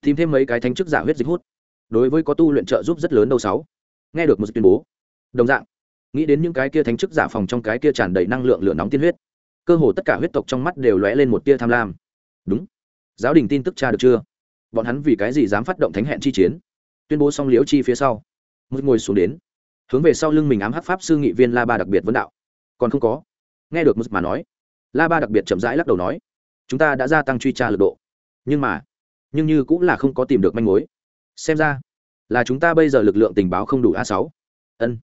Tìm thêm mấy cái thánh chức giả huyết dịch hút. Đối với có tu luyện trợ giúp rất lớn đâu sáu. Nghe được một tuyên bố. Đồng dạng, nghĩ đến những cái kia thánh chức giả phòng trong cái kia tràn đầy năng lượng lửa nóng tiên huyết cơ hồ tất cả huyết tộc trong mắt đều lóe lên một tia tham lam. Đúng. Giáo đình tin tức tra được chưa? Bọn hắn vì cái gì dám phát động thánh hẹn chi chiến? Tuyên bố xong liễu chi phía sau. Một ngồi xuống đến. Hướng về sau lưng mình ám hắc pháp sư nghị viên la ba đặc biệt vấn đạo. Còn không có. Nghe được một mà nói, la ba đặc biệt chậm rãi lắc đầu nói, chúng ta đã gia tăng truy tra lực độ. Nhưng mà, nhưng như cũng là không có tìm được manh mối. Xem ra, là chúng ta bây giờ lực lượng tình báo không đủ a sáu. Ân.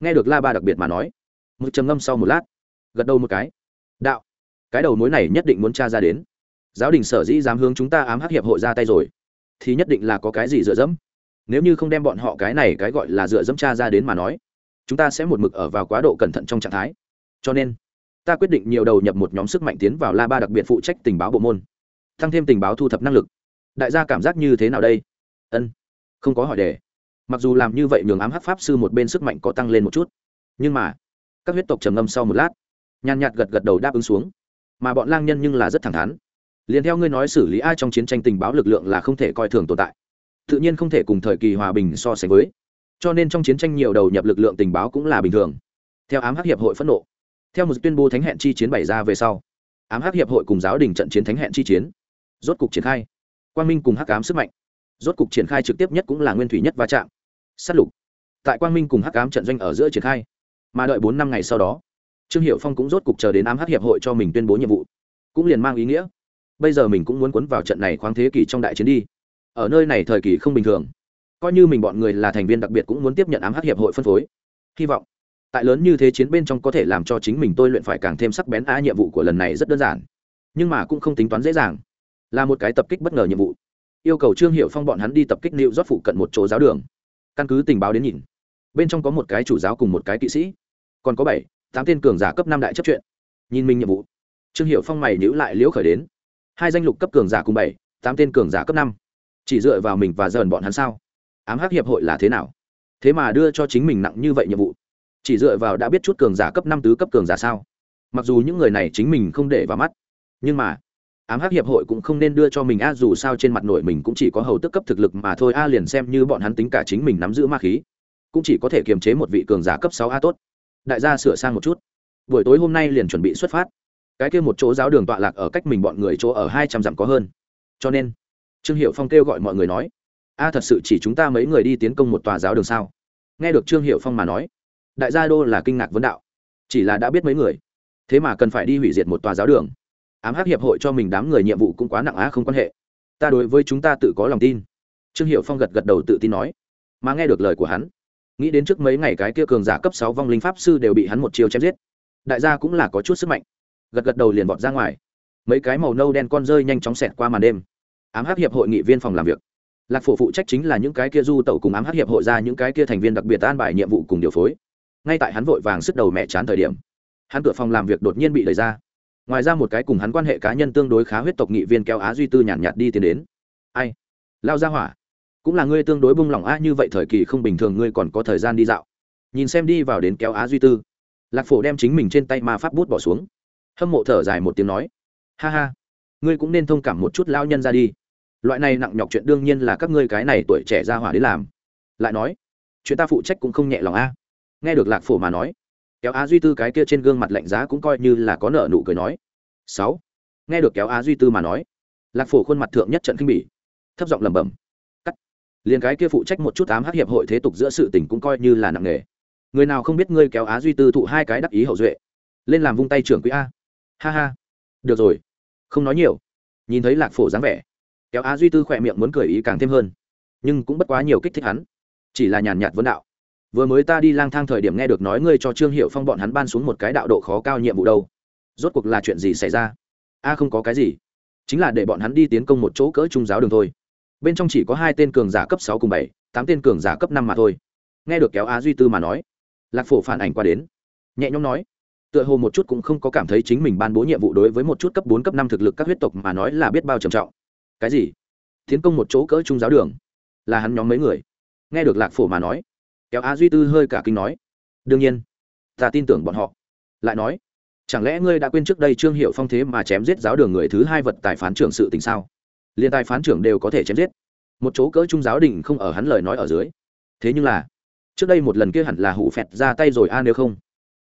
Nghe được la ba đặc biệt mà nói một trầm ngâm sau một lát, gật đầu một cái đạo, cái đầu mối này nhất định muốn tra ra đến. Giáo đình sở dĩ dám hướng chúng ta ám hắc hiệp hội ra tay rồi, thì nhất định là có cái gì dựa dẫm. Nếu như không đem bọn họ cái này cái gọi là dựa dẫm cha ra đến mà nói, chúng ta sẽ một mực ở vào quá độ cẩn thận trong trạng thái. Cho nên, ta quyết định nhiều đầu nhập một nhóm sức mạnh tiến vào la ba đặc biệt phụ trách tình báo bộ môn tăng thêm tình báo thu thập năng lực. Đại gia cảm giác như thế nào đây? Ân, không có hỏi đề. Mặc dù làm như vậy, nhường ám hắc pháp sư một bên sức mạnh có tăng lên một chút, nhưng mà, các huyết tộc trầm ngâm sau một lát nhàn nhạt gật gật đầu đáp ứng xuống. Mà bọn lang nhân nhưng là rất thẳng thắn. Liền theo ngươi nói xử lý ai trong chiến tranh tình báo lực lượng là không thể coi thường tồn tại. Tự nhiên không thể cùng thời kỳ hòa bình so sánh với. Cho nên trong chiến tranh nhiều đầu nhập lực lượng tình báo cũng là bình thường. Theo ám hắc hiệp hội phẫn nộ, theo một tuyên bố thánh hẹn chi chiến bày ra về sau, ám hắc hiệp hội cùng giáo đình trận chiến thánh hẹn chi chiến, rốt cục triển khai. Quang minh cùng hắc ám sức mạnh, rốt cục triển khai trực tiếp nhất cũng là nguyên thủy nhất va chạm. S á t lục. Tại quang minh cùng hắc ám trận doanh ở giữa triển khai, mà đợi bốn năm ngày sau đó trương hiệu phong cũng rốt cục chờ đến ám Hát hiệp hội cho mình tuyên bố nhiệm vụ. Cũng liền mang ý nghĩa, bây giờ mình cũng muốn cuốn vào trận này khoáng thế kỷ trong đại chiến đi. Ở nơi này thời kỳ không bình thường, coi như mình bọn người là thành viên đặc biệt cũng muốn tiếp nhận ám Hát hiệp hội phân phối. Hy vọng, tại lớn như thế chiến bên trong có thể làm cho chính mình tôi luyện phải càng thêm sắc bén á nhiệm vụ của lần này rất đơn giản, nhưng mà cũng không tính toán dễ dàng. Là một cái tập kích bất ngờ nhiệm vụ. Yêu cầu trương hiệu phong bọn hắn đi tập kích liệu rót phụ cận một chỗ giáo đường. Căn cứ tình báo đến nhìn, bên trong có một cái chủ giáo cùng một cái kỵ sĩ, còn có bảy tám tên cường giả cấp năm đại chấp chuyện. Nhìn mình nhiệm vụ. Trương hiệu phong mày nhữ lại liễu khởi đến. Hai danh lục cấp cường giả cùng bảy, tám tên cường giả cấp năm. Chỉ dựa vào mình và dần bọn hắn sao? Ám hắc hiệp hội là thế nào? Thế mà đưa cho chính mình nặng như vậy nhiệm vụ. Chỉ dựa vào đã biết chút cường giả cấp năm tứ cấp cường giả sao? Mặc dù những người này chính mình không để vào mắt, nhưng mà ám hắc hiệp hội cũng không nên đưa cho mình a dù sao trên mặt nội mình cũng chỉ có hầu tức cấp thực lực mà thôi a liền xem như bọn hắn tính cả chính mình nắm giữ ma khí, cũng chỉ có thể kiềm chế một vị cường giả cấp sáu a tốt đại gia sửa sang một chút. Buổi tối hôm nay liền chuẩn bị xuất phát. Cái kia một chỗ giáo đường tọa lạc ở cách mình bọn người chỗ ở hai trăm dặm có hơn. Cho nên, trương hiệu phong kêu gọi mọi người nói, a, thật sự chỉ chúng ta mấy người đi tiến công một tòa giáo đường sao? Nghe được trương hiệu phong mà nói, đại gia đô là kinh ngạc vấn đạo, chỉ là đã biết mấy người, thế mà cần phải đi hủy diệt một tòa giáo đường. Ám hắc hiệp hội cho mình đám người nhiệm vụ cũng quá nặng á, không quan hệ. Ta đối với chúng ta tự có lòng tin. Trương hiệu phong gật gật đầu tự tin nói, mà nghe được lời của hắn nghĩ đến trước mấy ngày cái kia cường giả cấp sáu vong linh pháp sư đều bị hắn một chiêu chém giết. Đại gia cũng là có chút sức mạnh. Gật gật đầu liền vọt ra ngoài. Mấy cái màu nâu đen con rơi nhanh chóng xẹt qua màn đêm. Ám hắc hiệp hội nghị viên phòng làm việc. Lạc phổ phụ trách chính là những cái kia du tẩu cùng ám hắc hiệp hội ra những cái kia thành viên đặc biệt an bài nhiệm vụ cùng điều phối. Ngay tại hắn vội vàng sức đầu mẹ chán thời điểm hắn cửa phòng làm việc đột nhiên bị đẩy ra. Ngoài ra một cái cùng hắn quan hệ cá nhân tương đối khá huyết tộc nghị viên kéo á duy tư nhàn nhạt, đi tiến đến. Ai? Lao ra hỏa cũng là ngươi tương đối bung lỏng a, như vậy thời kỳ không bình thường, ngươi còn có thời gian đi dạo. Nhìn xem đi vào đến kéo á duy tư. Lạc phổ đem chính mình trên tay ma pháp bút bỏ xuống. Hâm mộ thở dài một tiếng nói, ha ha, ngươi cũng nên thông cảm một chút lao nhân ra đi. Loại này nặng nhọc chuyện đương nhiên là các ngươi cái này tuổi trẻ ra hỏa đến làm. Lại nói, chuyện ta phụ trách cũng không nhẹ lòng a. Nghe được lạc phổ mà nói, kéo á duy tư cái kia trên gương mặt lạnh giá cũng coi như là có nợ nụ cười nói, sáu. Nghe được kéo á duy tư mà nói, lạc phổ khuôn mặt thượng nhất trận kinh bỉ, thấp giọng lẩm bẩm liền cái kia phụ trách một chút ám hắc hiệp hội thế tục giữa sự tình cũng coi như là nặng nghề người nào không biết ngươi kéo á duy tư thụ hai cái đắc ý hậu duệ. Lên làm vung tay trưởng quý a. Ha ha. Được rồi. Không nói nhiều. Nhìn thấy lạc phổ dáng vẻ, kéo á duy tư khỏe miệng muốn cười ý càng thêm hơn. Nhưng cũng bất quá nhiều kích thích hắn. Chỉ là nhàn nhạt vấn đạo. Vừa mới ta đi lang thang thời điểm nghe được nói ngươi cho trương hiệu phong bọn hắn ban xuống một cái đạo độ khó cao nhiệm vụ đâu. Rốt cuộc là chuyện gì xảy ra? A không có cái gì. Chính là để bọn hắn đi tiến công một chỗ cỡ trung giáo đường thôi bên trong chỉ có hai tên cường giả cấp sáu cùng bảy, tám tên cường giả cấp năm mà thôi. Nghe được kéo á duy tư mà nói, lạc phổ phản ảnh qua đến. Nhẹ nhõm nói, tựa hồ một chút cũng không có cảm thấy chính mình ban bố nhiệm vụ đối với một chút cấp bốn, cấp năm thực lực các huyết tộc mà nói là biết bao trầm trọng. Cái gì? Tiến công một chỗ cỡ trung giáo đường? Là hắn nhóm mấy người? Nghe được lạc phổ mà nói, kéo á duy tư hơi cả kinh nói, đương nhiên, ta tin tưởng bọn họ. Lại nói, chẳng lẽ ngươi đã quên trước đây trương hiệu phong thế mà chém giết giáo đường người thứ hai vật tài phán trưởng sự tình sao? Liên tài phán trưởng đều có thể chém giết. Một chỗ cỡ trung giáo đình không ở hắn lời nói ở dưới. Thế nhưng là, trước đây một lần kia hẳn là hụ phẹt ra tay rồi a, nếu không,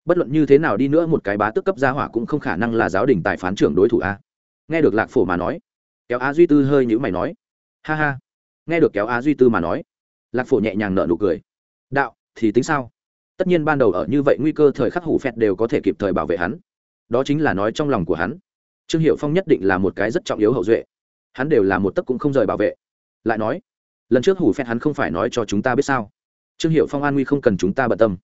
bất luận như thế nào đi nữa một cái bá tức cấp gia hỏa cũng không khả năng là giáo đình tài phán trưởng đối thủ a. Nghe được lạc phổ mà nói, kéo a duy tư hơi nhữ mày nói, ha ha. Nghe được kéo a duy tư mà nói, lạc phổ nhẹ nhàng nợ nụ cười. Đạo, thì tính sao? Tất nhiên ban đầu ở như vậy nguy cơ thời khắc hủ phẹt đều có thể kịp thời bảo vệ hắn. Đó chính là nói trong lòng của hắn. Trương hiệu phong nhất định là một cái rất trọng yếu hậu duệ hắn đều là một tấc cũng không rời bảo vệ. Lại nói, lần trước hủ phét hắn không phải nói cho chúng ta biết sao? Trương hiệu phong an nguy không cần chúng ta bận tâm.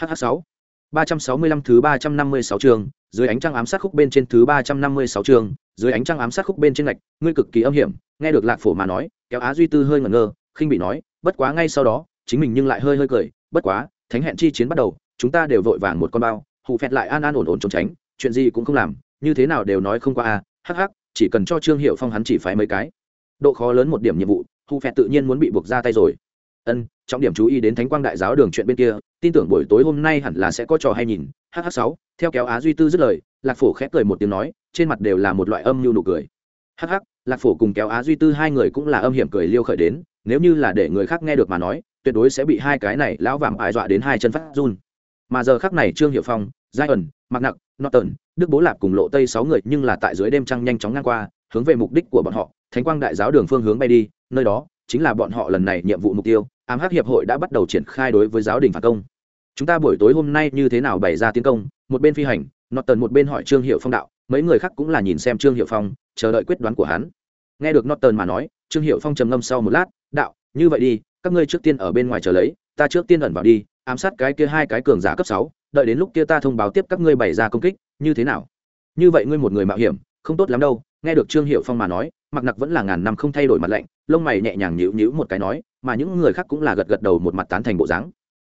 Hh sáu, ba trăm sáu mươi lăm thứ ba trăm năm mươi sáu chương dưới ánh trăng ám sát khúc bên trên thứ ba trăm năm mươi sáu chương dưới ánh trăng ám sát khúc bên trên lạch ngươi cực kỳ âm hiểm, nghe được lạc phổ mà nói, kéo á duy tư hơi ngẩn ngơ, khinh bị nói, bất quá ngay sau đó, chính mình nhưng lại hơi hơi cười, bất quá, thánh hẹn chi chiến bắt đầu, chúng ta đều vội vàng một con bao hụ phẹt lại an an ổn ổn trốn tránh, chuyện gì cũng không làm, như thế nào đều nói không qua a hắc hắc chỉ cần cho trương hiệu phong hắn chỉ phải mấy cái. Độ khó lớn một điểm nhiệm vụ thu phẹt tự nhiên muốn bị buộc ra tay rồi. Ân, trọng điểm chú ý đến thánh quang đại giáo đường chuyện bên kia, tin tưởng buổi tối hôm nay hẳn là sẽ có trò hay nhìn. Hh sáu, theo kéo á duy tư dứt lời, lạc phổ khép cười một tiếng nói, trên mặt đều là một loại âm mưu nụ cười. Hh lạc phổ cùng kéo á duy tư hai người cũng là âm hiểm cười liêu khởi đến, nếu như là để người khác nghe được mà nói, tuyệt đối sẽ bị hai cái này lão vàng ải dọa đến hai chân phát run. Mà giờ khác này trương hiệu phong giai ẩn mặc nặc, norton, đức bố lạp cùng lộ tây sáu người nhưng là tại dưới đêm trăng nhanh chóng ngang qua, hướng về mục đích của bọn họ, thánh quang đại giáo đường phương hướng bay đi, nơi đó chính là bọn họ lần này nhiệm vụ mục tiêu, ám hắc hiệp hội đã bắt đầu triển khai đối với giáo đình phản công. Chúng ta buổi tối hôm nay như thế nào bày ra tiến công, một bên phi hành, norton một bên hỏi trương hiệu phong đạo, mấy người khác cũng là nhìn xem trương hiệu phong, chờ đợi quyết đoán của hắn. Nghe được norton mà nói, trương hiệu phong trầm ngâm sau một lát, đạo, như vậy đi, các ngươi trước tiên ở bên ngoài chờ lấy, ta trước tiên ẩn vào đi, ám sát cái kia hai cái cường giả cấp sáu đợi đến lúc kia ta thông báo tiếp các ngươi bày ra công kích, như thế nào? Như vậy ngươi một người mạo hiểm, không tốt lắm đâu, nghe được trương hiệu phong mà nói mặc nặc vẫn là ngàn năm không thay đổi mặt lạnh, lông mày nhẹ nhàng nhíu nhíu một cái nói, mà những người khác cũng là gật gật đầu một mặt tán thành bộ dáng.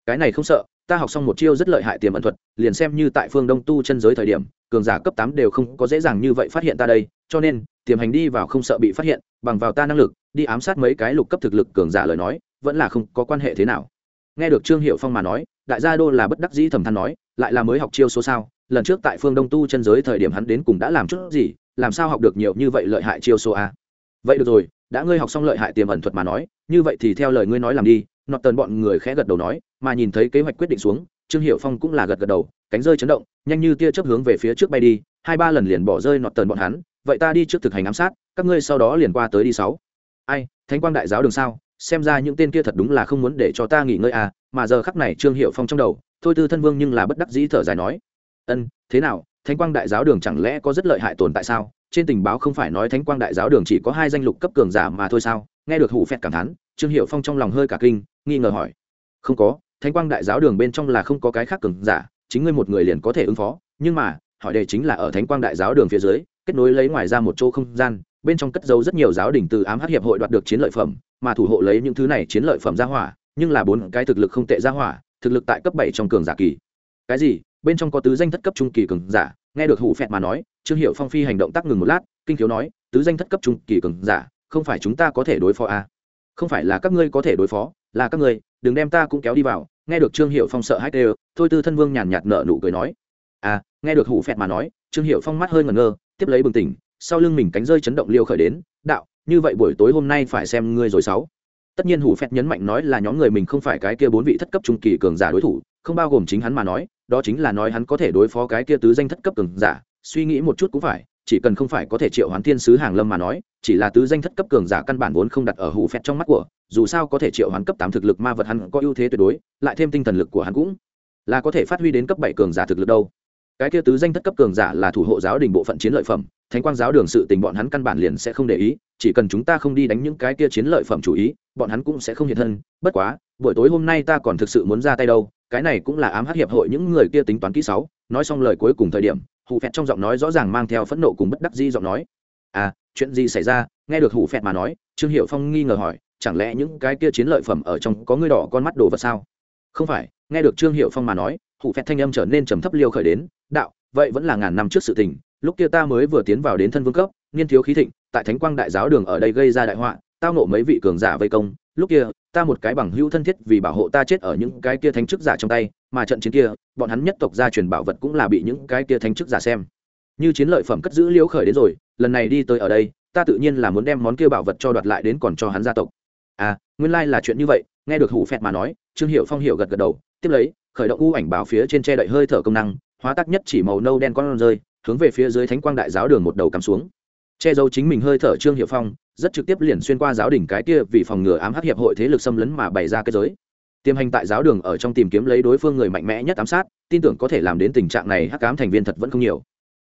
Cái này không sợ, ta học xong một chiêu rất lợi hại tiềm ẩn thuật, liền xem như tại phương đông tu chân giới thời điểm, cường giả cấp tám đều không có dễ dàng như vậy phát hiện ta đây, cho nên, tiềm hành đi vào không sợ bị phát hiện, bằng vào ta năng lực, đi ám sát mấy cái lục cấp thực lực cường giả lời nói, vẫn là không có quan hệ thế nào. Nghe được trương hiệu phong mà nói đại gia đô là bất đắc dĩ thầm than nói, lại là mới học chiêu số sao, lần trước tại phương đông tu chân giới thời điểm hắn đến cùng đã làm chút gì, làm sao học được nhiều như vậy lợi hại chiêu số a vậy được rồi, đã ngươi học xong lợi hại tiềm ẩn thuật mà nói, như vậy thì theo lời ngươi nói làm đi, nọt tần bọn người khẽ gật đầu nói, mà nhìn thấy kế hoạch quyết định xuống, trương hiệu phong cũng là gật gật đầu, cánh rơi chấn động, nhanh như tia chớp hướng về phía trước bay đi, hai ba lần liền bỏ rơi nọt tần bọn hắn, vậy ta đi trước thực hành ám sát, các ngươi sau đó liền qua tới đi sáu. Ai, thánh quang đại giáo đường sao? Xem ra những tên kia thật đúng là không muốn để cho ta nghỉ ngơi à mà giờ khắc này trương hiệu phong trong đầu, thôi tư thân vương nhưng là bất đắc dĩ thở dài nói, ân, thế nào, thánh quang đại giáo đường chẳng lẽ có rất lợi hại tồn tại sao? Trên tình báo không phải nói thánh quang đại giáo đường chỉ có hai danh lục cấp cường giả mà thôi sao? Nghe được hủ phẹt cảm thán, trương hiệu phong trong lòng hơi cả kinh, nghi ngờ hỏi, không có, thánh quang đại giáo đường bên trong là không có cái khác cường giả, chính ngươi một người liền có thể ứng phó, nhưng mà, hỏi đề chính là ở thánh quang đại giáo đường phía dưới, kết nối lấy ngoài ra một chỗ không gian, bên trong cất giấu rất nhiều giáo đình từ ám hát hiệp hội đoạt được chiến lợi phẩm, mà thủ hộ lấy những thứ này chiến lợi phẩm ra hỏa nhưng là bốn cái thực lực không tệ ra hỏa, thực lực tại cấp bảy trong cường giả kỳ. Cái gì? Bên trong có tứ danh thất cấp trung kỳ cường giả, nghe được hủ phẹt mà nói, trương hiệu phong phi hành động tác ngừng một lát, kinh thiếu nói, tứ danh thất cấp trung kỳ cường giả, không phải chúng ta có thể đối phó à? không phải là các ngươi có thể đối phó, là các ngươi, đừng đem ta cũng kéo đi vào, nghe được trương hiệu phong sợ hãi đều thôi tư thân vương nhàn nhạt nở nụ cười nói. À nghe được hủ phẹt mà nói, trương hiệu phong mắt hơi ngẩn ngơ, tiếp lấy bừng tỉnh, sau lưng mình cánh rơi chấn động liêu khởi đến, đạo, như vậy buổi tối hôm nay phải xem ngươi rồi sáu tất nhiên hủ phẹt nhấn mạnh nói là nhóm người mình không phải cái kia bốn vị thất cấp trung kỳ cường giả đối thủ, không bao gồm chính hắn mà nói, đó chính là nói hắn có thể đối phó cái kia tứ danh thất cấp cường giả, suy nghĩ một chút cũng phải, chỉ cần không phải có thể triệu hoán thiên sứ hàng lâm mà nói, chỉ là tứ danh thất cấp cường giả căn bản vốn không đặt ở hủ phẹt trong mắt của, dù sao có thể triệu hoán cấp tám thực lực ma vật hắn có ưu thế tuyệt đối, lại thêm tinh thần lực của hắn cũng là có thể phát huy đến cấp bảy cường giả thực lực đâu cái kia tứ danh thất cấp cường giả là thủ hộ giáo đình bộ phận chiến lợi phẩm, thánh quang giáo đường sự tình bọn hắn căn bản liền sẽ không để ý, chỉ cần chúng ta không đi đánh những cái kia chiến lợi phẩm chủ ý, bọn hắn cũng sẽ không hiện thân. Bất quá, buổi tối hôm nay ta còn thực sự muốn ra tay đâu, cái này cũng là ám hắc hiệp hội những người kia tính toán kỹ sáu nói xong lời cuối cùng thời điểm hủ phẹt trong giọng nói rõ ràng mang theo phẫn nộ cùng bất đắc di giọng nói à chuyện gì xảy ra? Nghe được hủ phẹt mà nói, trương hiệu phong nghi ngờ hỏi, chẳng lẽ những cái kia chiến lợi phẩm ở trong có người đỏ con mắt đồ vật sao? Không phải, nghe được trương hiệu phong mà nói hủ phẹt thanh âm trở nên trầm thấp liêu khởi đến, đạo, vậy vẫn là ngàn năm trước sự tình, lúc kia ta mới vừa tiến vào đến thân vương cấp, niên thiếu khí thịnh, tại thánh quang đại giáo đường ở đây gây ra đại họa, tao nộ mấy vị cường giả vây công, lúc kia, ta một cái bằng hữu thân thiết vì bảo hộ ta chết ở những cái kia thánh chức giả trong tay, mà trận chiến kia, bọn hắn nhất tộc gia truyền bảo vật cũng là bị những cái kia thánh chức giả xem. Như chiến lợi phẩm cất giữ liễu khởi đến rồi, lần này đi tới ở đây, ta tự nhiên là muốn đem món kia bảo vật cho đoạt lại đến còn cho hắn gia tộc. À nguyên lai là chuyện như vậy, nghe được hủ phẹt mà nói, trương hiệu phong hiệu gật gật đầu, tiếp lấy khởi động u ảnh báo phía trên che đậy hơi thở công năng, hóa tác nhất chỉ màu nâu đen con rơi, hướng về phía dưới thánh quang đại giáo đường một đầu cắm xuống. Che giấu chính mình hơi thở trương hiệu phong, rất trực tiếp liền xuyên qua giáo đỉnh cái kia vì phòng ngừa ám hắc hiệp hội thế lực xâm lấn mà bày ra cái giới. Tiềm hành tại giáo đường ở trong tìm kiếm lấy đối phương người mạnh mẽ nhất ám sát, tin tưởng có thể làm đến tình trạng này hắc ám thành viên thật vẫn không nhiều.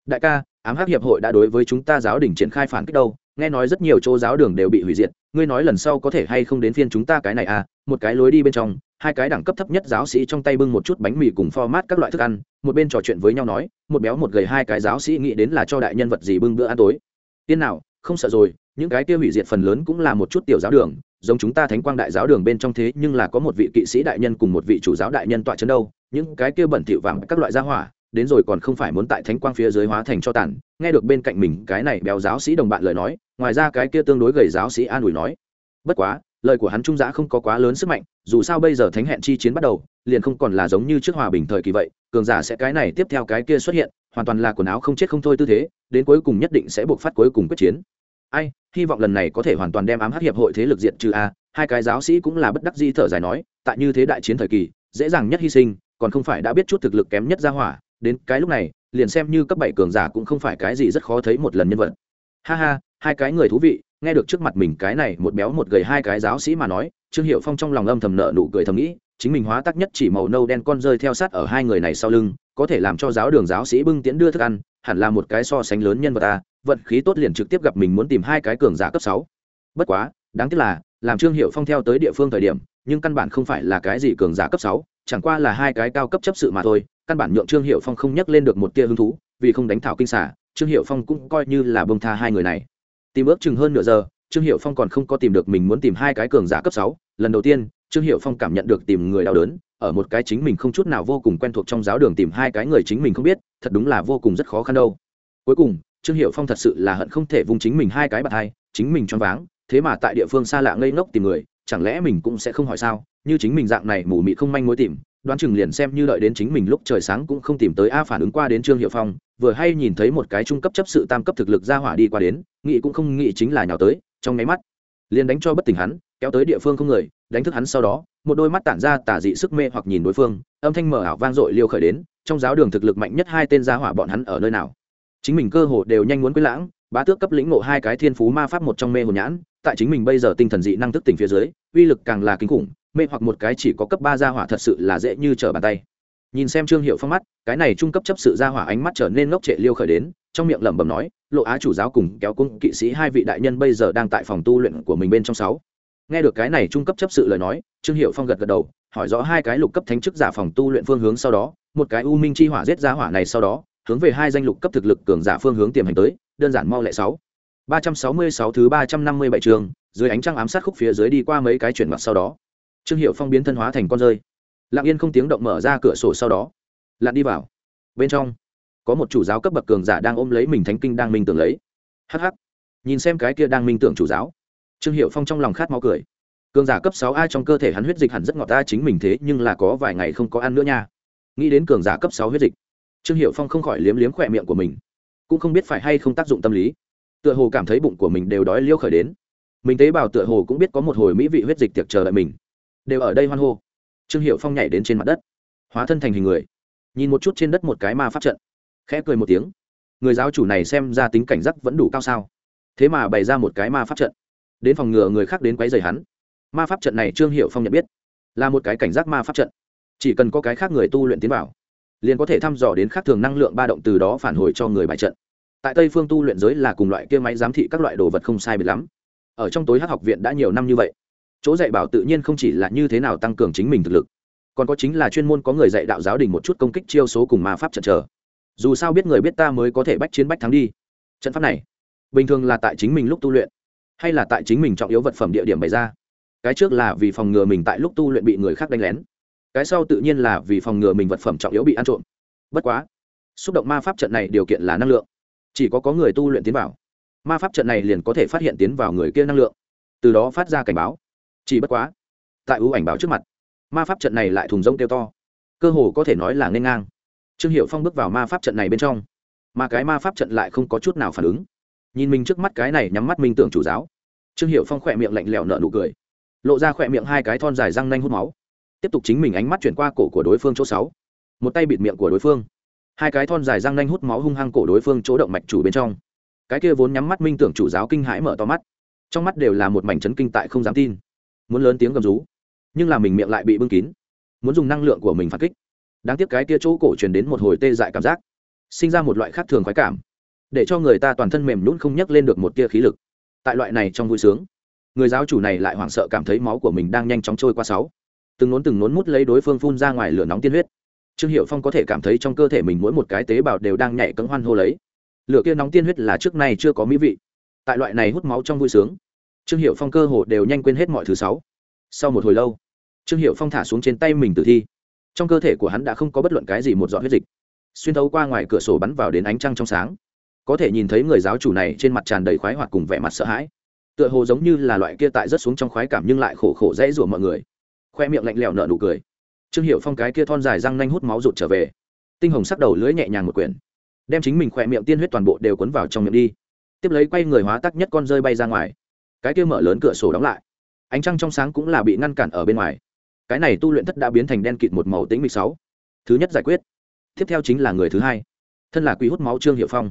Đại ca, ám hắc hiệp hội đã đối với chúng ta giáo đỉnh triển khai phản kích đâu nghe nói rất nhiều chỗ giáo đường đều bị hủy diệt, ngươi nói lần sau có thể hay không đến phiên chúng ta cái này à? Một cái lối đi bên trong, hai cái đẳng cấp thấp nhất giáo sĩ trong tay bưng một chút bánh mì cùng format các loại thức ăn, một bên trò chuyện với nhau nói, một béo một gầy hai cái giáo sĩ nghĩ đến là cho đại nhân vật gì bưng bữa ăn tối. Tiên nào, không sợ rồi, những cái kia hủy diệt phần lớn cũng là một chút tiểu giáo đường, giống chúng ta thánh quang đại giáo đường bên trong thế nhưng là có một vị kỵ sĩ đại nhân cùng một vị chủ giáo đại nhân tọa chân đâu, những cái kia bẩn thỉu vàng các loại gia hỏa đến rồi còn không phải muốn tại thánh quang phía dưới hóa thành cho tàn. Nghe được bên cạnh mình cái này béo giáo sĩ đồng bạn lời nói, ngoài ra cái kia tương đối gầy giáo sĩ an ủi nói, bất quá, lời của hắn trung giã không có quá lớn sức mạnh, dù sao bây giờ thánh hẹn chi chiến bắt đầu, liền không còn là giống như trước hòa bình thời kỳ vậy, cường giả sẽ cái này tiếp theo cái kia xuất hiện, hoàn toàn là quần áo không chết không thôi tư thế, đến cuối cùng nhất định sẽ buộc phát cuối cùng quyết chiến. Ai, hy vọng lần này có thể hoàn toàn đem ám hắc hiệp hội thế lực diện trừ a hai cái giáo sĩ cũng là bất đắc di thở dài nói, tại như thế đại chiến thời kỳ, dễ dàng nhất hy sinh, còn không phải đã biết chút thực lực kém nhất ra hỏa đến cái lúc này, liền xem như cấp bảy cường giả cũng không phải cái gì rất khó thấy một lần nhân vật. Ha ha, hai cái người thú vị, nghe được trước mặt mình cái này một béo một gầy hai cái giáo sĩ mà nói, trương hiệu phong trong lòng âm thầm nợ nụ cười thầm nghĩ, chính mình hóa tác nhất chỉ màu nâu đen con rơi theo sát ở hai người này sau lưng, có thể làm cho giáo đường giáo sĩ bưng tiễn đưa thức ăn, hẳn là một cái so sánh lớn nhân vật ta vận khí tốt liền trực tiếp gặp mình muốn tìm hai cái cường giả cấp sáu. Bất quá, đáng tiếc là, làm trương hiệu phong theo tới địa phương thời điểm, nhưng căn bản không phải là cái gì cường giả cấp sáu, chẳng qua là hai cái cao cấp chấp sự mà thôi căn bản nhượng trương hiệu phong không nhắc lên được một tia hứng thú, vì không đánh thảo kinh xả trương hiệu phong cũng coi như là bông tha hai người này. Tìm ước chừng hơn nửa giờ, trương hiệu phong còn không có tìm được mình muốn tìm hai cái cường giả cấp sáu. Lần đầu tiên, trương hiệu phong cảm nhận được tìm người đau đớn, ở một cái chính mình không chút nào vô cùng quen thuộc trong giáo đường tìm hai cái người chính mình không biết, thật đúng là vô cùng rất khó khăn đâu. Cuối cùng, trương hiệu phong thật sự là hận không thể vung chính mình hai cái bạt hai, chính mình choáng váng, thế mà tại địa phương xa lạ ngây ngốc tìm người, chẳng lẽ mình cũng sẽ không hỏi sao? Như chính mình dạng này mù mị không manh mối tìm đoán chừng liền xem như đợi đến chính mình lúc trời sáng cũng không tìm tới a phản ứng qua đến trương hiệu phong, vừa hay nhìn thấy một cái trung cấp chấp sự tam cấp thực lực ra hỏa đi qua đến, nghĩ cũng không nghĩ chính là nhào tới, trong nháy mắt, liền đánh cho bất tỉnh hắn, kéo tới địa phương không người, đánh thức hắn sau đó, một đôi mắt tản ra tả dị sức mê hoặc nhìn đối phương, âm thanh mở ảo vang dội liêu khởi đến, trong giáo đường thực lực mạnh nhất hai tên gia hỏa bọn hắn ở nơi nào. Chính mình cơ hồ đều nhanh muốn quên lãng, bá tước cấp lĩnh ngộ hai cái thiên phú ma pháp một trong mê hồn nhãn, tại chính mình bây giờ tinh thần dị năng thức tỉnh phía dưới, uy lực càng là kinh khủng mê hoặc một cái chỉ có cấp ba gia hỏa thật sự là dễ như trở bàn tay. Nhìn xem trương hiệu phong mắt, cái này trung cấp chấp sự gia hỏa ánh mắt trở nên ngốc trệ liêu khởi đến, trong miệng lẩm bẩm nói, lộ á chủ giáo cùng kéo cung kỵ sĩ hai vị đại nhân bây giờ đang tại phòng tu luyện của mình bên trong sáu. Nghe được cái này trung cấp chấp sự lời nói, trương hiệu phong gật gật đầu, hỏi rõ hai cái lục cấp thánh chức giả phòng tu luyện phương hướng sau đó, một cái u minh chi hỏa giết gia hỏa này sau đó, hướng về hai danh lục cấp thực lực cường giả phương hướng tiềm hành tới, đơn giản mau lẹ sáu. Ba trăm sáu mươi sáu thứ ba trăm năm mươi bảy trường dưới ánh trăng ám sát khúc phía dưới đi qua mấy cái chuyển mặt sau đó trương hiệu phong biến thân hóa thành con rơi. Lặng yên không tiếng động mở ra cửa sổ sau đó, lặn đi vào. Bên trong, có một chủ giáo cấp bậc cường giả đang ôm lấy mình thánh kinh đang minh tưởng lấy. Hh nhìn xem cái kia đang minh tưởng chủ giáo, trương hiệu phong trong lòng khát máu cười. Cường giả cấp sáu a trong cơ thể hắn huyết dịch hẳn rất ngọt ta chính mình thế, nhưng là có vài ngày không có ăn nữa nha. Nghĩ đến cường giả cấp sáu huyết dịch, trương hiệu phong không khỏi liếm liếm khỏe miệng của mình. Cũng không biết phải hay không tác dụng tâm lý. Tựa hồ cảm thấy bụng của mình đều đói liêu khởi đến. Mình tế bào tựa hồ cũng biết có một hồi mỹ vị huyết dịch tiệc chờ đợi mình đều ở đây hoan hô. Trương hiệu phong nhảy đến trên mặt đất, hóa thân thành hình người, nhìn một chút trên đất một cái ma pháp trận, khẽ cười một tiếng. Người giáo chủ này xem ra tính cảnh giác vẫn đủ cao sao? Thế mà bày ra một cái ma pháp trận, đến phòng ngừa người khác đến quấy rầy hắn. Ma pháp trận này trương hiệu phong nhận biết, là một cái cảnh giác ma pháp trận, chỉ cần có cái khác người tu luyện tiến vào, liền có thể thăm dò đến khác thường năng lượng ba động từ đó phản hồi cho người bài trận. Tại tây phương tu luyện giới là cùng loại kia máy giám thị các loại đồ vật không sai biệt lắm. Ở trong tối hát học viện đã nhiều năm như vậy chỗ dạy bảo tự nhiên không chỉ là như thế nào tăng cường chính mình thực lực, còn có chính là chuyên môn có người dạy đạo giáo đình một chút công kích chiêu số cùng ma pháp trận trở. Dù sao biết người biết ta mới có thể bách chiến bách thắng đi. Trận pháp này, bình thường là tại chính mình lúc tu luyện, hay là tại chính mình trọng yếu vật phẩm địa điểm bày ra. Cái trước là vì phòng ngừa mình tại lúc tu luyện bị người khác đánh lén. Cái sau tự nhiên là vì phòng ngừa mình vật phẩm trọng yếu bị ăn trộm. Bất quá, xúc động ma pháp trận này điều kiện là năng lượng. Chỉ có có người tu luyện tiến vào, ma pháp trận này liền có thể phát hiện tiến vào người kia năng lượng. Từ đó phát ra cảnh báo chỉ bất quá, tại ưu ảnh báo trước mặt, ma pháp trận này lại thùng rông kêu to. Cơ hồ có thể nói là n ngang. Trương hiệu phong bước vào ma pháp trận này bên trong, mà cái ma pháp trận lại không có chút nào phản ứng. Nhìn mình trước mắt cái này nhắm mắt minh tưởng chủ giáo, trương hiệu phong khỏe miệng lạnh lẽo nở nụ cười, lộ ra khỏe miệng hai cái thon dài răng nanh hút máu. Tiếp tục chính mình ánh mắt chuyển qua cổ của đối phương chỗ sáu. Một tay bịt miệng của đối phương, hai cái thon dài răng nanh hút máu hung hăng cổ đối phương chỗ động mạch chủ bên trong. Cái kia vốn nhắm mắt minh tưởng chủ giáo kinh hãi mở to mắt, trong mắt đều là một mảnh chấn kinh tại không dám tin muốn lớn tiếng gầm rú, nhưng là mình miệng lại bị bưng kín, muốn dùng năng lượng của mình phản kích. Đáng tiếc cái tia chỗ cổ truyền đến một hồi tê dại cảm giác, sinh ra một loại khác thường khoái cảm, để cho người ta toàn thân mềm nhún không nhấc lên được một tia khí lực. Tại loại này trong vui sướng, người giáo chủ này lại hoảng sợ cảm thấy máu của mình đang nhanh chóng trôi qua sáu. Từng nốn từng nốn mút lấy đối phương phun ra ngoài lửa nóng tiên huyết. Trương hiệu phong có thể cảm thấy trong cơ thể mình mỗi một cái tế bào đều đang nhảy cấm hoan hô lấy. Lửa kia nóng tiên huyết là trước nay chưa có mỹ vị. Tại loại này hút máu trong vui sướng trương hiệu phong cơ hồ đều nhanh quên hết mọi thứ sáu. Sau một hồi lâu, trương hiệu phong thả xuống trên tay mình tử thi. Trong cơ thể của hắn đã không có bất luận cái gì một giọt huyết dịch. Xuyên thấu qua ngoài cửa sổ bắn vào đến ánh trăng trong sáng. Có thể nhìn thấy người giáo chủ này trên mặt tràn đầy khoái hoạt cùng vẻ mặt sợ hãi. Tựa hồ giống như là loại kia tại rất xuống trong khoái cảm nhưng lại khổ khổ dễ rủa mọi người. Khoe miệng lạnh lẽo nở nụ cười. Trương hiệu phong cái kia thon dài răng nanh hút máu rụt trở về. Tinh hồng sắc đầu lưỡi nhẹ nhàng một quyển. Đem chính mình khoe miệng tiên huyết toàn bộ đều cuốn vào trong miệng đi. Tiếp lấy quay người hóa tắc nhất con rơi bay ra ngoài cái kia mở lớn cửa sổ đóng lại. Ánh trăng trong sáng cũng là bị ngăn cản ở bên ngoài. Cái này tu luyện thất đã biến thành đen kịt một màu tính mịch sáu. Thứ nhất giải quyết. Tiếp theo chính là người thứ hai. Thân là quý hút máu trương hiệu phong.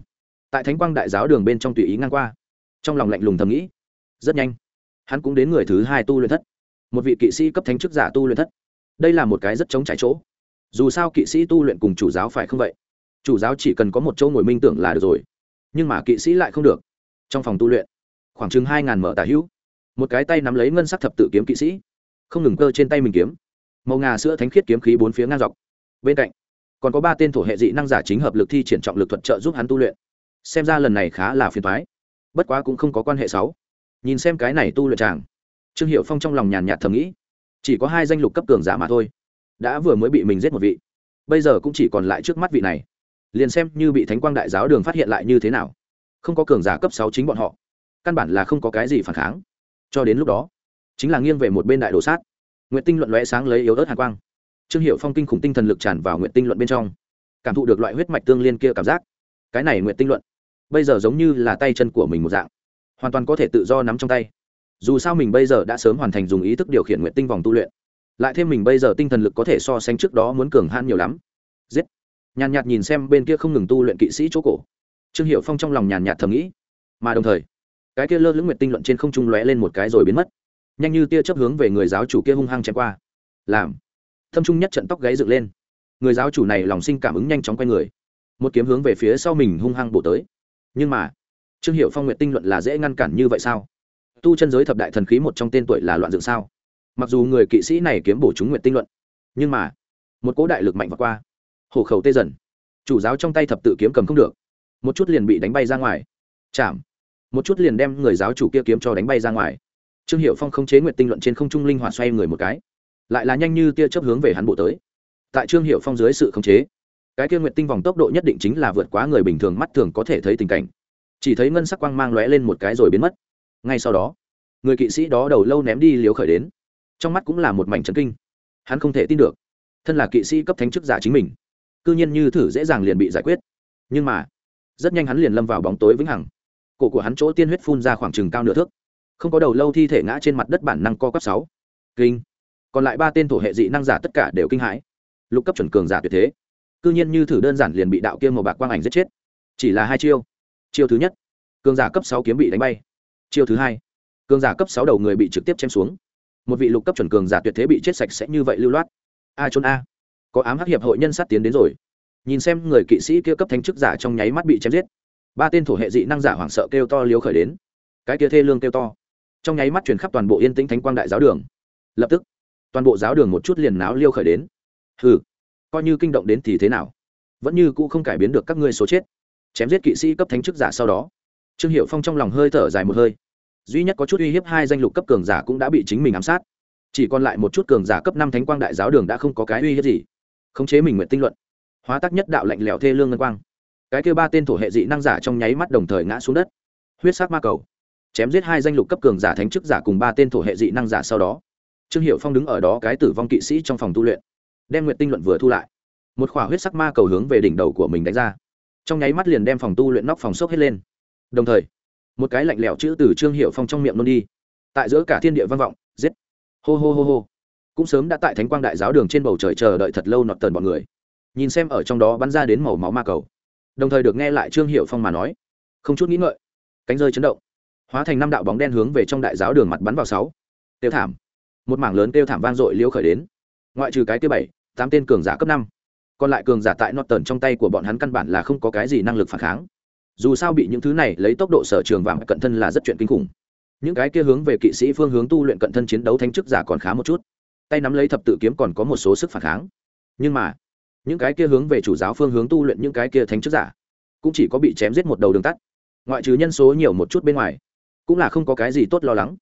Tại thánh quang đại giáo đường bên trong tùy ý ngang qua. Trong lòng lạnh lùng thầm nghĩ. Rất nhanh, hắn cũng đến người thứ hai tu luyện thất. Một vị kỵ sĩ cấp thánh chức giả tu luyện thất. Đây là một cái rất chống trải chỗ. Dù sao kỵ sĩ tu luyện cùng chủ giáo phải không vậy? Chủ giáo chỉ cần có một chỗ ngồi minh tưởng là được rồi. Nhưng mà kỵ sĩ lại không được. Trong phòng tu luyện khoảng chừng hai ngàn mở tả hữu. Một cái tay nắm lấy ngân sắc thập tự kiếm kỵ sĩ. Không ngừng cơ trên tay mình kiếm. Màu ngà sữa thánh khiết kiếm khí bốn phía ngang dọc. Bên cạnh, còn có ba tên thổ hệ dị năng giả chính hợp lực thi triển trọng lực thuật trợ giúp hắn tu luyện. Xem ra lần này khá là phiền thoái bất quá cũng không có quan hệ sáu nhìn xem cái này tu luyện chàng. trương hiệu phong trong lòng nhàn nhạt thầm nghĩ, chỉ có hai danh lục cấp cường giả mà thôi. Đã vừa mới bị mình giết một vị, bây giờ cũng chỉ còn lại trước mắt vị này. Liền xem như bị thánh quang đại giáo đường phát hiện lại như thế nào. Không có cường giả cấp sáu chính bọn họ căn bản là không có cái gì phản kháng. Cho đến lúc đó, chính là nghiêng về một bên đại đồ sát. Nguyện tinh luận lóe sáng lấy yếu ớt hạ quang. Trương hiệu phong kinh khủng tinh thần lực tràn vào nguyện tinh luận bên trong, cảm thụ được loại huyết mạch tương liên kia cảm giác. Cái này nguyện tinh luận, bây giờ giống như là tay chân của mình một dạng, hoàn toàn có thể tự do nắm trong tay. Dù sao mình bây giờ đã sớm hoàn thành dùng ý thức điều khiển nguyện tinh vòng tu luyện, lại thêm mình bây giờ tinh thần lực có thể so sánh trước đó muốn cường han nhiều lắm. Giết! Nhàn nhạt nhìn xem bên kia không ngừng tu luyện kỵ sĩ chỗ cổ. Trương hiệu phong trong lòng nhàn nhạt thầm nghĩ, mà đồng thời cái kia lơ lưỡng nguyệt tinh luận trên không trung lóe lên một cái rồi biến mất. Nhanh như tia chấp hướng về người giáo chủ kia hung hăng chém qua. Làm. Thâm trung nhất trận tóc gáy dựng lên. Người giáo chủ này lòng sinh cảm ứng nhanh chóng quay người. Một kiếm hướng về phía sau mình hung hăng bổ tới. Nhưng mà, trương hiệu phong nguyệt tinh luận là dễ ngăn cản như vậy sao? Tu chân giới thập đại thần khí một trong tên tuổi là loạn dựng sao? Mặc dù người kỵ sĩ này kiếm bổ chúng nguyệt tinh luận, nhưng mà, một cỗ đại lực mạnh và qua. Hổ khẩu tê dần. Chủ giáo trong tay thập tự kiếm cầm không được. Một chút liền bị đánh bay ra ngoài. Chạm một chút liền đem người giáo chủ kia kiếm cho đánh bay ra ngoài. Trương hiệu phong không chế nguyện tinh luận trên không trung linh hoạt xoay người một cái. Lại là nhanh như tia chớp hướng về hắn bộ tới. Tại trương hiệu phong dưới sự khống chế, cái kia nguyện tinh vòng tốc độ nhất định chính là vượt quá người bình thường mắt thường có thể thấy tình cảnh. Chỉ thấy ngân sắc quang mang lóe lên một cái rồi biến mất. Ngay sau đó, người kỵ sĩ đó đầu lâu ném đi liều khởi đến. Trong mắt cũng là một mảnh trấn kinh. Hắn không thể tin được, thân là kỵ sĩ cấp thánh chức giả chính mình, cư nhiên như thử dễ dàng liền bị giải quyết. Nhưng mà, rất nhanh hắn liền lâm vào bóng tối vĩnh hằng cổ của hắn chỗ tiên huyết phun ra khoảng chừng cao nửa thước. Không có đầu lâu thi thể ngã trên mặt đất bản năng co cấp sáu. Kinh. Còn lại ba tên thổ hệ dị năng giả tất cả đều kinh hãi. Lục cấp chuẩn cường giả tuyệt thế. Cư nhiên như thử đơn giản liền bị đạo kia màu bạc quang ảnh giết chết. Chỉ là hai chiêu. Chiêu thứ nhất. Cường giả cấp sáu kiếm bị đánh bay. Chiêu thứ hai. Cường giả cấp sáu đầu người bị trực tiếp chém xuống. Một vị lục cấp chuẩn cường giả tuyệt thế bị chết sạch sẽ như vậy lưu loát. A trốn a. Có ám hắc hiệp hội nhân sát tiến đến rồi. Nhìn xem người kỵ sĩ kia cấp thánh chức giả trong nháy mắt bị chém giết ba tên thổ hệ dị năng giả hoảng sợ kêu to liếu khởi đến. Cái kia thê lương kêu to. Trong nháy mắt truyền khắp toàn bộ yên tĩnh thánh quang đại giáo đường. Lập tức, toàn bộ giáo đường một chút liền náo liêu khởi đến. Hừ, coi như kinh động đến thì thế nào? Vẫn như cũ không cải biến được các ngươi số chết. Chém giết kỵ sĩ cấp thánh chức giả sau đó. Trương hiệu phong trong lòng hơi thở dài một hơi. Duy nhất có chút uy hiếp hai danh lục cấp cường giả cũng đã bị chính mình ám sát. Chỉ còn lại một chút cường giả cấp năm thánh quang đại giáo đường đã không có cái uy hiếp gì. Khống chế mình nguyện tinh luận. Hóa tác nhất đạo lạnh lẽo thê lương ngân quang cái kia ba tên thổ hệ dị năng giả trong nháy mắt đồng thời ngã xuống đất. Huyết sắc ma cầu. Chém giết hai danh lục cấp cường giả thánh chức giả cùng ba tên thổ hệ dị năng giả sau đó, trương hiệu phong đứng ở đó cái tử vong kỵ sĩ trong phòng tu luyện, đem nguyện tinh luận vừa thu lại. Một khỏa huyết sắc ma cầu hướng về đỉnh đầu của mình đánh ra. Trong nháy mắt liền đem phòng tu luyện nóc phòng sốc hết lên. Đồng thời, một cái lạnh lẽo chữ từ trương hiệu phong trong miệng nôn đi. Tại giữa cả thiên địa văn vọng, giết. Hô hô hô hô. Cũng sớm đã tại thánh quang đại giáo đường trên bầu trời chờ đợi thật lâu nọt tần bọn người. Nhìn xem ở trong đó bắn ra đến màu máu ma cầu đồng thời được nghe lại trương hiệu phong mà nói không chút nghĩ ngợi cánh rơi chấn động hóa thành năm đạo bóng đen hướng về trong đại giáo đường mặt bắn vào sáu tiêu thảm một mảng lớn tiêu thảm vang dội liêu khởi đến ngoại trừ cái tiêu bảy tám tên cường giả cấp năm còn lại cường giả tại Norton trong tay của bọn hắn căn bản là không có cái gì năng lực phản kháng. Dù sao bị những thứ này lấy tốc độ sở trường vàng cận thân là rất chuyện kinh khủng. Những cái kia hướng về kỵ sĩ phương hướng tu luyện cận thân chiến đấu thánh chức giả còn khá một chút. Tay nắm lấy thập tự kiếm còn có một số sức phản kháng. Nhưng mà, những cái kia hướng về chủ giáo phương hướng tu luyện những cái kia thánh chức giả, cũng chỉ có bị chém giết một đầu đường tắt. Ngoại trừ nhân số nhiều một chút bên ngoài, cũng là không có cái gì tốt lo lắng.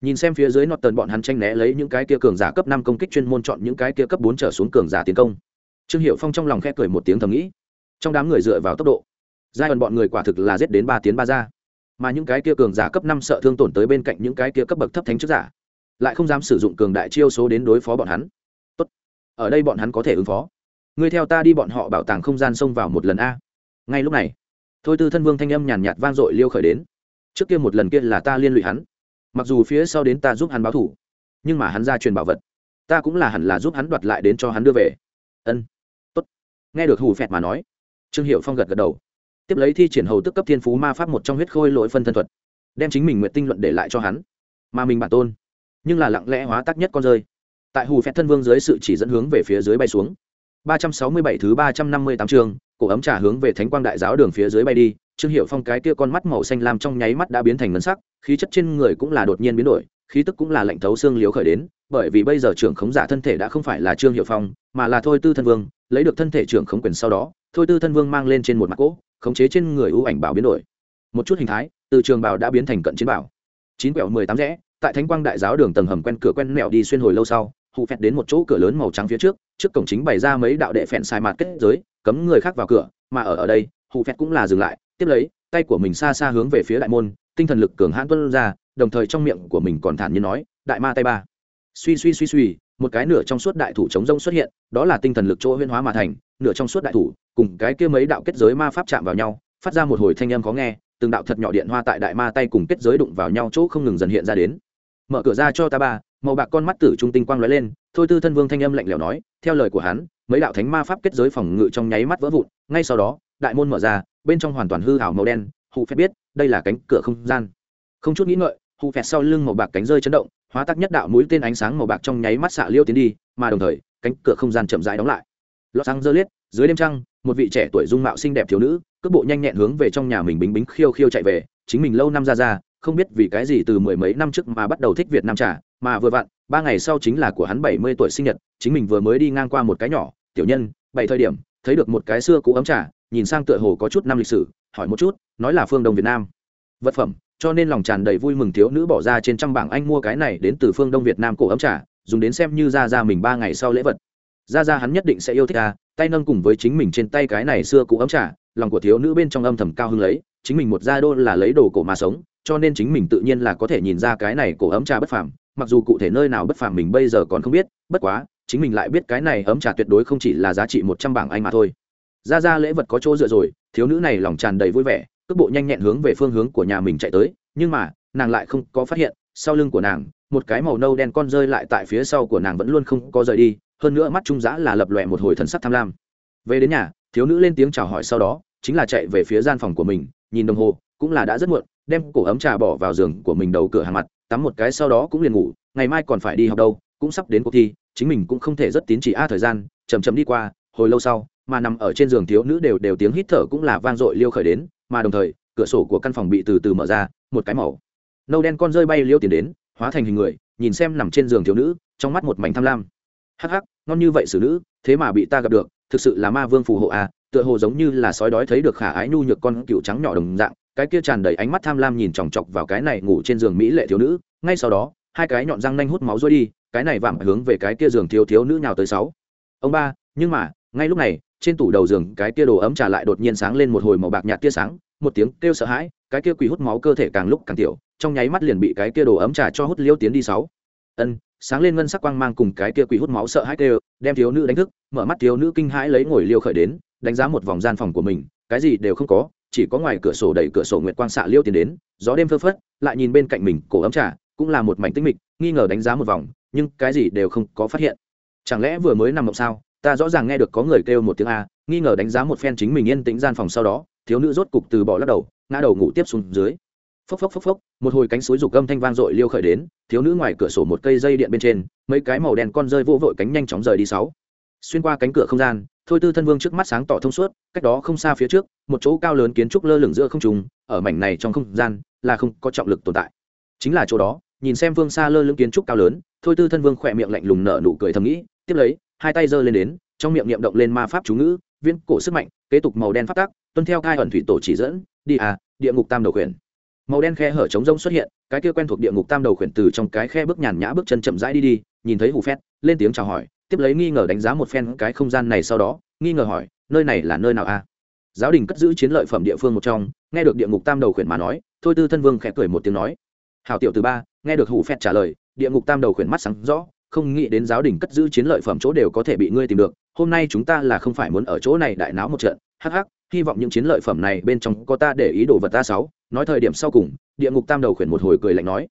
Nhìn xem phía dưới Norton bọn hắn tranh né lấy những cái kia cường giả cấp năm công kích chuyên môn chọn những cái kia cấp bốn trở xuống cường giả tiến công trương hiệu phong trong lòng khe cười một tiếng thầm nghĩ trong đám người dựa vào tốc độ giai đoạn bọn người quả thực là giết đến ba tiếng ba ra mà những cái kia cường giả cấp năm sợ thương tổn tới bên cạnh những cái kia cấp bậc thấp thánh chức giả lại không dám sử dụng cường đại chiêu số đến đối phó bọn hắn tốt ở đây bọn hắn có thể ứng phó ngươi theo ta đi bọn họ bảo tàng không gian xông vào một lần a. Ngay lúc này, thôi tư thân vương thanh âm nhàn nhạt vang dội liêu khởi đến. Trước kia một lần kia là ta liên lụy hắn. Mặc dù phía sau đến ta giúp hắn báo thủ, nhưng mà hắn ra truyền bảo vật. Ta cũng là hẳn là giúp hắn đoạt lại đến cho hắn đưa về. Ân, tốt. nghe được hù phẹt mà nói, trương hiệu phong gật gật đầu. Tiếp lấy thi triển hầu tức cấp thiên phú ma pháp một trong huyết khôi lỗi phân thân thuật, đem chính mình nguyện tinh luận để lại cho hắn. Mà mình bản tôn, nhưng là lặng lẽ hóa tác nhất con rơi. Tại hù phẹt thân vương dưới sự chỉ dẫn hướng về phía dưới bay xuống ba trăm sáu mươi bảy thứ ba trăm năm mươi tám chương, cổ ấm trà hướng về thánh quang đại giáo đường phía dưới bay đi, trương Hiểu phong cái kia con mắt màu xanh lam trong nháy mắt đã biến thành ngân sắc, khí chất trên người cũng là đột nhiên biến đổi, khí tức cũng là lạnh thấu xương liếu khởi đến, bởi vì bây giờ trưởng khống giả thân thể đã không phải là trương Hiểu phong, mà là thôi tư thân vương, lấy được thân thể trưởng khống quyền sau đó, thôi tư thân vương mang lên trên một mặt cỗ, khống chế trên người ưu ảnh bảo biến đổi. Một chút hình thái, từ trường bảo đã biến thành cận chiến bảo. Chín quẹo mười tám rẽ, tại thánh quang đại giáo đường tầng hầm quen cửa quen mẹo đi xuyên hồi lâu sau hụ phẹt đến một chỗ cửa lớn màu trắng phía trước trước cổng chính bày ra mấy đạo đệ phèn xài mặt kết giới, cấm người khác vào cửa, mà ở ở đây hụ phẹt cũng là dừng lại, tiếp lấy, tay của mình xa xa hướng về phía đại môn, tinh thần lực cường hãn tuân ra, đồng thời trong miệng của mình còn thản nhiên nói, đại ma tay ba. Suy suy suy suy, một cái nửa trong suốt đại thủ chống rông xuất hiện, đó là tinh thần lực chỗ huyên hóa mà thành, nửa trong suốt đại thủ, cùng cái kia mấy đạo kết giới ma pháp chạm vào nhau, phát ra một hồi thanh âm khó nghe, từng đạo thật nhỏ điện hoa tại đại ma tay cùng kết giới đụng vào nhau chỗ không ngừng dần hiện ra đến. Mở cửa ra cho ta ba màu bạc con mắt tử trung tinh quang lóe lên, thôi tư thân vương thanh âm lạnh lẽo nói, theo lời của hắn, mấy đạo thánh ma pháp kết giới phòng ngự trong nháy mắt vỡ vụn, ngay sau đó, đại môn mở ra, bên trong hoàn toàn hư hảo màu đen hụ phép biết, đây là cánh cửa không gian. Không chút nghĩ ngợi hụ phẹt sau lưng màu bạc cánh rơi chấn động, hóa tác nhất đạo mũi tên ánh sáng màu bạc trong nháy mắt xạ liêu tiến đi, mà đồng thời, cánh cửa không gian chậm rãi đóng lại. Lọt sáng dơ liết, dưới đêm trăng, một vị trẻ tuổi dung mạo xinh đẹp thiếu nữ, cước bộ nhanh nhẹn hướng về trong nhà mình bính bính khiêu khiêu chạy về, chính mình lâu năm ra ra, không biết vì cái gì từ mười mấy năm trước mà bắt đầu thích việt nam trà mà vừa vặn, ba ngày sau chính là của hắn bảy mươi tuổi sinh nhật, chính mình vừa mới đi ngang qua một cái nhỏ, tiểu nhân, bảy thời điểm, thấy được một cái xưa cũ ấm trà, nhìn sang tựa hồ có chút năm lịch sử, hỏi một chút, nói là phương đông việt nam. Vật phẩm, cho nên lòng tràn đầy vui mừng thiếu nữ bỏ ra trên trăm bảng anh mua cái này đến từ phương đông việt nam cổ ấm trà, dùng đến xem như ra ra mình ba ngày sau lễ vật. Ra ra hắn nhất định sẽ yêu thích ta, tay nâng cùng với chính mình trên tay cái này xưa cũ ấm trà, lòng của thiếu nữ bên trong âm thầm cao hưng lấy, chính mình một gia đô là lấy đồ cổ mà sống, cho nên chính mình tự nhiên là có thể nhìn ra cái này cổ ấm trà bất phàm mặc dù cụ thể nơi nào bất phàm mình bây giờ còn không biết, bất quá, chính mình lại biết cái này ấm trà tuyệt đối không chỉ là giá trị một trăm bảng anh mà thôi. Ra ra lễ vật có chỗ dựa rồi, thiếu nữ này lòng tràn đầy vui vẻ, cước bộ nhanh nhẹn hướng về phương hướng của nhà mình chạy tới, nhưng mà, nàng lại không có phát hiện, sau lưng của nàng, một cái màu nâu đen con rơi lại tại phía sau của nàng vẫn luôn không có rời đi, hơn nữa mắt trung giã là lập lòe một hồi thần sắc tham lam. Về đến nhà, thiếu nữ lên tiếng chào hỏi sau đó, chính là chạy về phía gian phòng của mình, nhìn đồng hồ, cũng là đã rất muộn, đem cổ ấm trà bỏ vào giường của mình đầu cửa hàng mặt tắm một cái sau đó cũng liền ngủ, ngày mai còn phải đi học đâu, cũng sắp đến cuộc thi, chính mình cũng không thể rất tín chỉ a thời gian chầm chậm đi qua, hồi lâu sau, mà nằm ở trên giường thiếu nữ đều đều tiếng hít thở cũng là vang dội liêu khởi đến, mà đồng thời, cửa sổ của căn phòng bị từ từ mở ra, một cái màu nâu đen con rơi bay liêu tiền đến, hóa thành hình người, nhìn xem nằm trên giường thiếu nữ, trong mắt một mảnh tham lam. Hắc hắc, ngon như vậy xử nữ, thế mà bị ta gặp được, thực sự là ma vương phù hộ à tựa hồ giống như là sói đói thấy được khả ái nhu nhược con cựu trắng nhỏ đồng dạng cái kia tràn đầy ánh mắt tham lam nhìn chòng chọc vào cái này ngủ trên giường mỹ lệ thiếu nữ, ngay sau đó, hai cái nhọn răng nanh hút máu rối đi, cái này vạm hướng về cái kia giường thiếu thiếu nữ nhào tới sáu. Ông ba, nhưng mà, ngay lúc này, trên tủ đầu giường cái kia đồ ấm trà lại đột nhiên sáng lên một hồi màu bạc nhạt tia sáng, một tiếng kêu sợ hãi, cái kia quỷ hút máu cơ thể càng lúc càng tiểu, trong nháy mắt liền bị cái kia đồ ấm trà cho hút liêu tiến đi sáu. Ân, sáng lên ngân sắc quang mang cùng cái kia quỷ hút máu sợ hãi kêu, đem thiếu nữ đánh thức, mở mắt thiếu nữ kinh hãi lấy ngồi liêu khởi đến, đánh giá một vòng gian phòng của mình, cái gì đều không có chỉ có ngoài cửa sổ đẩy cửa sổ nguyệt quang xạ liêu tiến đến, gió đêm phơ phất, lại nhìn bên cạnh mình, cổ ấm trà, cũng là một mảnh tinh mịch, nghi ngờ đánh giá một vòng, nhưng cái gì đều không có phát hiện. Chẳng lẽ vừa mới nằm mộng sao? Ta rõ ràng nghe được có người kêu một tiếng a, nghi ngờ đánh giá một phen chính mình yên tĩnh gian phòng sau đó, thiếu nữ rốt cục từ bỏ lắc đầu, ngã đầu ngủ tiếp xuống dưới. Phốc phốc phốc phốc, một hồi cánh suối rục gâm thanh vang dội liêu khởi đến, thiếu nữ ngoài cửa sổ một cây dây điện bên trên, mấy cái màu đen con rơi vô vội cánh nhanh chóng rời đi sáu xuyên qua cánh cửa không gian, thôi tư thân vương trước mắt sáng tỏ thông suốt, cách đó không xa phía trước, một chỗ cao lớn kiến trúc lơ lửng giữa không trùng ở mảnh này trong không gian, là không có trọng lực tồn tại. Chính là chỗ đó, nhìn xem vương xa lơ lửng kiến trúc cao lớn, thôi tư thân vương khỏe miệng lạnh lùng nở nụ cười thầm nghĩ, tiếp lấy, hai tay giơ lên đến, trong miệng niệm động lên ma pháp chú ngữ viên cổ sức mạnh, kế tục màu đen phát tác tuân theo cai ẩn thủy tổ chỉ dẫn, đi à địa ngục tam đầu khuyển. Màu đen khe hở trống rông xuất hiện, cái kia quen thuộc địa ngục tam đầu khuyển từ trong cái khe bước nhàn nhã bước chân chậm rãi đi đi, nhìn thấy hù phét, lên tiếng chào hỏi tiếp lấy nghi ngờ đánh giá một phen cái không gian này sau đó, nghi ngờ hỏi, nơi này là nơi nào a? Giáo đình cất giữ chiến lợi phẩm địa phương một trong, nghe được địa ngục tam đầu khuyển mà nói, thôi tư thân vương khẽ cười một tiếng nói hào tiểu từ ba, nghe được hủ phẹt trả lời, địa ngục tam đầu khuyển mắt sáng rõ, không nghĩ đến giáo đình cất giữ chiến lợi phẩm chỗ đều có thể bị ngươi tìm được, hôm nay chúng ta là không phải muốn ở chỗ này đại náo một trận, hắc hắc, hy vọng những chiến lợi phẩm này bên trong có ta để ý đồ vật ta sáu. Nói thời điểm sau cùng, địa ngục tam đầu khuyển một hồi cười lạnh nói,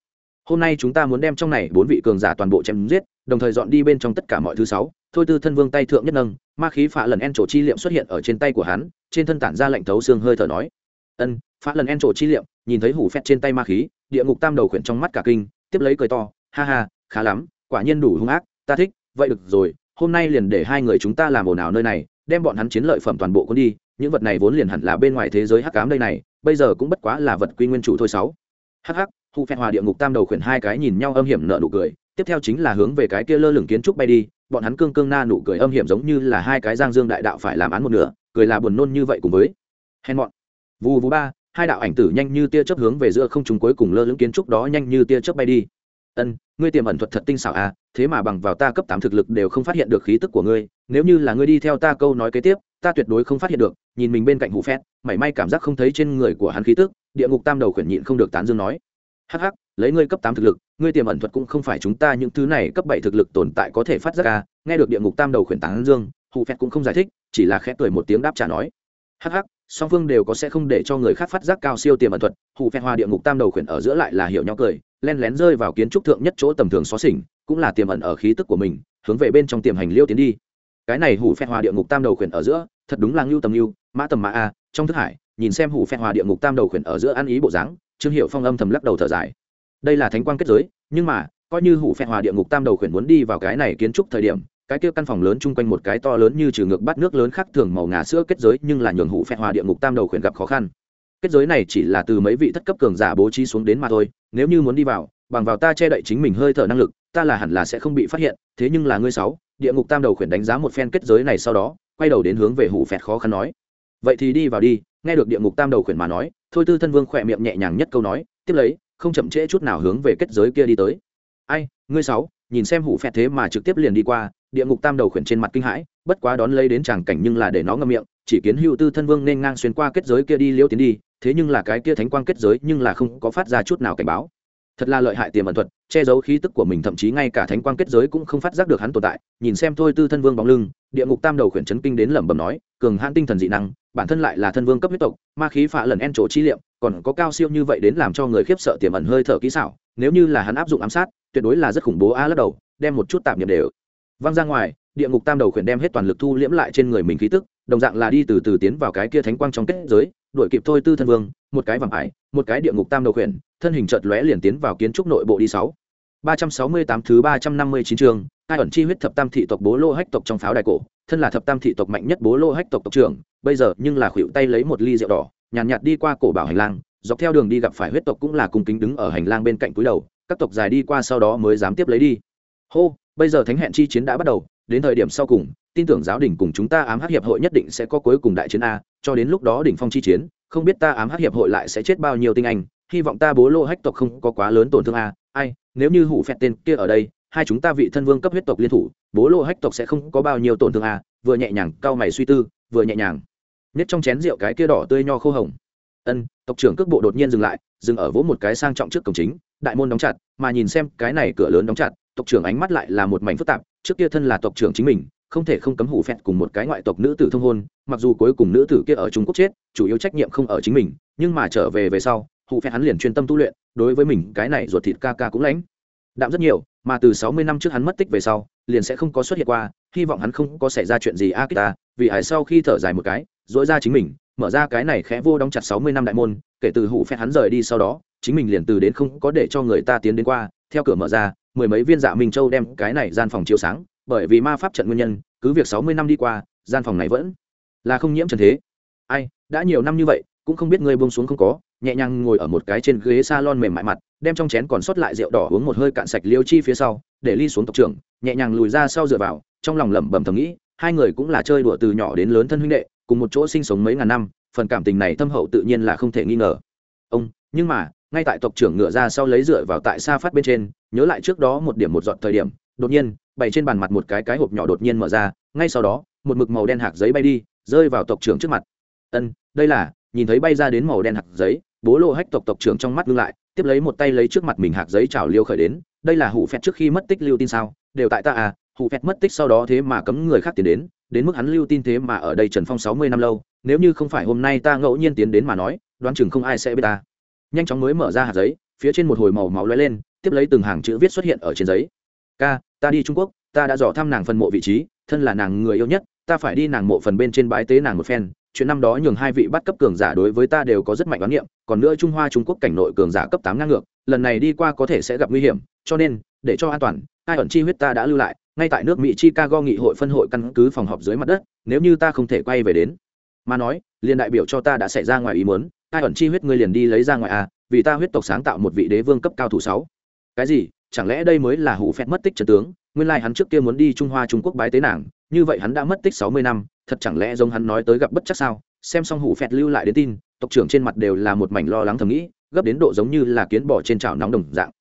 hôm nay chúng ta muốn đem trong này bốn vị cường giả toàn bộ chém giết đồng thời dọn đi bên trong tất cả mọi thứ sáu, thôi tư thân vương tay thượng nhất nâng, ma khí phá lần en trổ chi liệm xuất hiện ở trên tay của hắn, trên thân tản ra lạnh thấu xương hơi thở nói. Ân phá lần en trổ chi liệm, nhìn thấy hủ phét trên tay ma khí, địa ngục tam đầu khuyển trong mắt cả kinh, tiếp lấy cười to, ha ha, khá lắm, quả nhiên đủ hung ác, ta thích, vậy được rồi, hôm nay liền để hai người chúng ta làm ồn ào nơi này, đem bọn hắn chiến lợi phẩm toàn bộ cuốn đi, những vật này vốn liền hẳn là bên ngoài thế giới hắc cám đây này, bây giờ cũng bất quá là vật quy nguyên chủ thôi sáu. Hắc hắc hụ phẹt hòa địa ngục tam đầu khuyển hai cái nhìn nhau âm hiểm nợ nụ cười tiếp theo chính là hướng về cái kia lơ lửng kiến trúc bay đi, bọn hắn cương cương na nụ cười âm hiểm giống như là hai cái giang dương đại đạo phải làm án một nửa, cười là buồn nôn như vậy cùng với hèn mọn. Vù vù ba, hai đạo ảnh tử nhanh như tia chớp hướng về giữa không trung cuối cùng lơ lửng kiến trúc đó nhanh như tia chớp bay đi. Ân, ngươi tiềm ẩn thuật thật tinh xảo à thế mà bằng vào ta cấp tám thực lực đều không phát hiện được khí tức của ngươi, nếu như là ngươi đi theo ta câu nói kế tiếp, ta tuyệt đối không phát hiện được, nhìn mình bên cạnh hủ phét, mảy may cảm giác không thấy trên người của hắn khí tức, địa ngục tam đầu khuyển nhịn không được tán dương nói hắc hắc, lấy ngươi cấp tám thực lực, ngươi tiềm ẩn thuật cũng không phải chúng ta những thứ này cấp bảy thực lực tồn tại có thể phát giác ca nghe được địa ngục tam đầu khuyển tán dương hủ phét cũng không giải thích, chỉ là khẽ cười một tiếng đáp trả nói. Hắc hắc, song phương đều có sẽ không để cho người khác phát giác cao siêu tiềm ẩn thuật. Hủ phét hoa địa ngục tam đầu khuyển ở giữa lại là hiểu nhau cười, len lén rơi vào kiến trúc thượng nhất chỗ tầm thường xó xỉnh, cũng là tiềm ẩn ở khí tức của mình, hướng về bên trong tiềm hành liêu tiến đi. Cái này hủ phét hoa địa ngục tam đầu khuyển ở giữa, thật đúng là ngưu tầm ngưu, mã tầm mã a, trong thức hải, nhìn xem hủ phét hoa địa ngục tam đầu khuyển ở giữa ăn ý bộ dáng trương hiệu phong âm thầm lắc đầu thở dài. Đây là thánh quang kết giới, nhưng mà, coi như hủ phẹn hòa địa ngục tam đầu khuyển muốn đi vào cái này kiến trúc thời điểm, cái kia căn phòng lớn chung quanh một cái to lớn như trừ ngược bắt nước lớn khác thường màu ngà sữa kết giới nhưng là nhường hủ phẹn hòa địa ngục tam đầu khuyển gặp khó khăn. Kết giới này chỉ là từ mấy vị thất cấp cường giả bố trí xuống đến mà thôi, nếu như muốn đi vào, bằng vào ta che đậy chính mình hơi thở năng lực, ta là hẳn là sẽ không bị phát hiện, thế nhưng là ngươi sáu, địa ngục tam đầu khuyển đánh giá một phen kết giới này sau đó, quay đầu đến hướng về hủ phẹt khó khăn nói. Vậy thì đi vào đi, nghe được địa ngục tam đầu khuyển mà nói thôi tư thân vương khỏe miệng nhẹ nhàng nhất câu nói, tiếp lấy, không chậm trễ chút nào hướng về kết giới kia đi tới. Ai, ngươi sáu, nhìn xem hủ phẹt thế mà trực tiếp liền đi qua, địa ngục tam đầu khuyển trên mặt kinh hãi, bất quá đón lấy đến tràng cảnh nhưng là để nó ngâm miệng, chỉ kiến hữu tư thân vương nên ngang xuyên qua kết giới kia đi liêu tiến đi, thế nhưng là cái kia thánh quang kết giới nhưng là không có phát ra chút nào cảnh báo. Thật là lợi hại tiềm ẩn thuật, che giấu khí tức của mình, thậm chí ngay cả thánh quang kết giới cũng không phát giác được hắn tồn tại. Nhìn xem thôi tư thân vương bóng lưng, địa ngục tam đầu khuyển chấn kinh đến lẩm bẩm nói, cường hãn tinh thần dị năng bản thân lại là thân vương cấp huyết tộc, ma khí phạ lần en chỗ chi liệm, còn có cao siêu như vậy đến làm cho người khiếp sợ tiềm ẩn hơi thở kỹ xảo, nếu như là hắn áp dụng ám sát, tuyệt đối là rất khủng bố a lắc đầu, đem một chút tạm nhập đều. Văng ra ngoài, địa ngục tam đầu khuyển đem hết toàn lực thu liễm lại trên người mình khí tức, đồng dạng là đi từ từ tiến vào cái kia thánh quang trong kết giới, đuổi kịp thôi tư thân vương, một cái vàng ải, một cái địa ngục tam đầu khuyển, thân hình chợt lóe liền tiến vào kiến trúc nội bộ đi sáu. Ba trăm sáu mươi tám thứ ba trăm năm mươi chín chương hai ẩn chi huyết thập tam thị tộc bố lô hách tộc trong pháo đài cổ thân là thập tam thị tộc mạnh nhất bố lô hách tộc tộc trưởng bây giờ nhưng là khuỵu tay lấy một ly rượu đỏ nhàn nhạt, nhạt đi qua cổ bảo hành lang dọc theo đường đi gặp phải huyết tộc cũng là cung kính đứng ở hành lang bên cạnh cúi đầu các tộc dài đi qua sau đó mới dám tiếp lấy đi. Hô bây giờ thánh hẹn chi chiến đã bắt đầu đến thời điểm sau cùng tin tưởng giáo đình cùng chúng ta ám hắc hiệp hội nhất định sẽ có cuối cùng đại chiến a cho đến lúc đó đỉnh phong chi chiến không biết ta ám hắc hiệp hội lại sẽ chết bao nhiêu tinh anh hy vọng ta bố lô hách tộc không có quá lớn tổn thương a. Ai nếu như hủ phẹt tên kia ở đây hai chúng ta vị thân vương cấp huyết tộc liên thủ, bố lô hách tộc sẽ không có bao nhiêu tổn thương à? Vừa nhẹ nhàng, cao mày suy tư, vừa nhẹ nhàng. Nhất trong chén rượu cái kia đỏ tươi nho khô hồng. Ân, tộc trưởng cước bộ đột nhiên dừng lại, dừng ở vỗ một cái sang trọng trước cổng chính, đại môn đóng chặt, mà nhìn xem cái này cửa lớn đóng chặt, tộc trưởng ánh mắt lại là một mảnh phức tạp, trước kia thân là tộc trưởng chính mình, không thể không cấm hủ phẹt cùng một cái ngoại tộc nữ tử thông hôn, mặc dù cuối cùng nữ tử kia ở trung quốc chết, chủ yếu trách nhiệm không ở chính mình, nhưng mà trở về về sau, hủ phẹt hắn liền chuyên tâm tu luyện, đối với mình cái này ruột thịt ca ca cũng lãnh đạm rất nhiều, mà từ sáu mươi năm trước hắn mất tích về sau, liền sẽ không có xuất hiện qua, hy vọng hắn không có xảy ra chuyện gì a kita vì hải sau khi thở dài một cái dỗi ra chính mình, mở ra cái này khẽ vô đóng chặt sáu mươi năm đại môn, kể từ hủ phép hắn rời đi sau đó, chính mình liền từ đến không có để cho người ta tiến đến qua, theo cửa mở ra, mười mấy viên dạ minh châu đem cái này gian phòng chiếu sáng, bởi vì ma pháp trận nguyên nhân, cứ việc sáu mươi năm đi qua, gian phòng này vẫn là không nhiễm trần thế. Ai, đã nhiều năm như vậy, cũng không biết ngươi buông xuống không có, nhẹ nhàng ngồi ở một cái trên ghế salon mềm mại mặt đem trong chén còn sót lại rượu đỏ uống một hơi cạn sạch liêu chi phía sau, để ly xuống tộc trưởng, nhẹ nhàng lùi ra sau dựa vào, trong lòng lẩm bẩm thầm nghĩ, hai người cũng là chơi đùa từ nhỏ đến lớn thân huynh đệ, cùng một chỗ sinh sống mấy ngàn năm, phần cảm tình này thâm hậu tự nhiên là không thể nghi ngờ. Ông, nhưng mà, ngay tại tộc trưởng ngựa ra sau lấy dựa vào tại xa phát bên trên, nhớ lại trước đó một điểm một dọn thời điểm, đột nhiên, bày trên bàn mặt một cái cái hộp nhỏ đột nhiên mở ra, ngay sau đó, một mực màu đen hạt giấy bay đi, rơi vào tộc trưởng trước mặt. Ân, đây là, nhìn thấy bay ra đến màu đen hạt giấy, bố lộ hách tộc tộc trưởng trong mắt ngưng lại tiếp lấy một tay lấy trước mặt mình hạt giấy trào liêu khởi đến, đây là hủ phẹt trước khi mất tích lưu tin sao? Đều tại ta à hủ phẹt mất tích sau đó thế mà cấm người khác tiến đến đến mức hắn lưu tin thế mà ở đây trần phong sáu mươi năm lâu, nếu như không phải hôm nay ta ngẫu nhiên tiến đến mà nói, đoán chừng không ai sẽ biết ta. Nhanh chóng mới mở ra hạt giấy, phía trên một hồi màu máu lóe lên, tiếp lấy từng hàng chữ viết xuất hiện ở trên giấy. Ca, ta đi trung quốc, ta đã dò thăm nàng phần mộ vị trí, thân là nàng người yêu nhất, ta phải đi nàng mộ phần bên trên bái tế nàng một phen chuyện năm đó nhường hai vị bắt cấp cường giả đối với ta đều có rất mạnh đoán niệm, còn nữa trung hoa trung quốc cảnh nội cường giả cấp tám ngang ngược, lần này đi qua có thể sẽ gặp nguy hiểm, cho nên, để cho an toàn, ai ẩn chi huyết ta đã lưu lại, ngay tại nước mỹ chicago nghị hội phân hội căn cứ phòng họp dưới mặt đất, nếu như ta không thể quay về đến. Mà nói, liền đại biểu cho ta đã xảy ra ngoài ý muốn, ai ẩn chi huyết ngươi liền đi lấy ra ngoài à vì ta huyết tộc sáng tạo một vị đế vương cấp cao thủ sáu. Cái gì? Chẳng lẽ đây mới là hủ phét mất tích trần tướng? Nguyên lai hắn trước kia muốn đi trung hoa trung quốc bái tế nàng, như vậy hắn đã mất tích sáu mươi năm thật chẳng lẽ giống hắn nói tới gặp bất chắc sao? Xem xong hủ phẹt lưu lại đến tin, tộc trưởng trên mặt đều là một mảnh lo lắng thầm nghĩ, gấp đến độ giống như là kiến bỏ trên chảo nóng đồng dạng.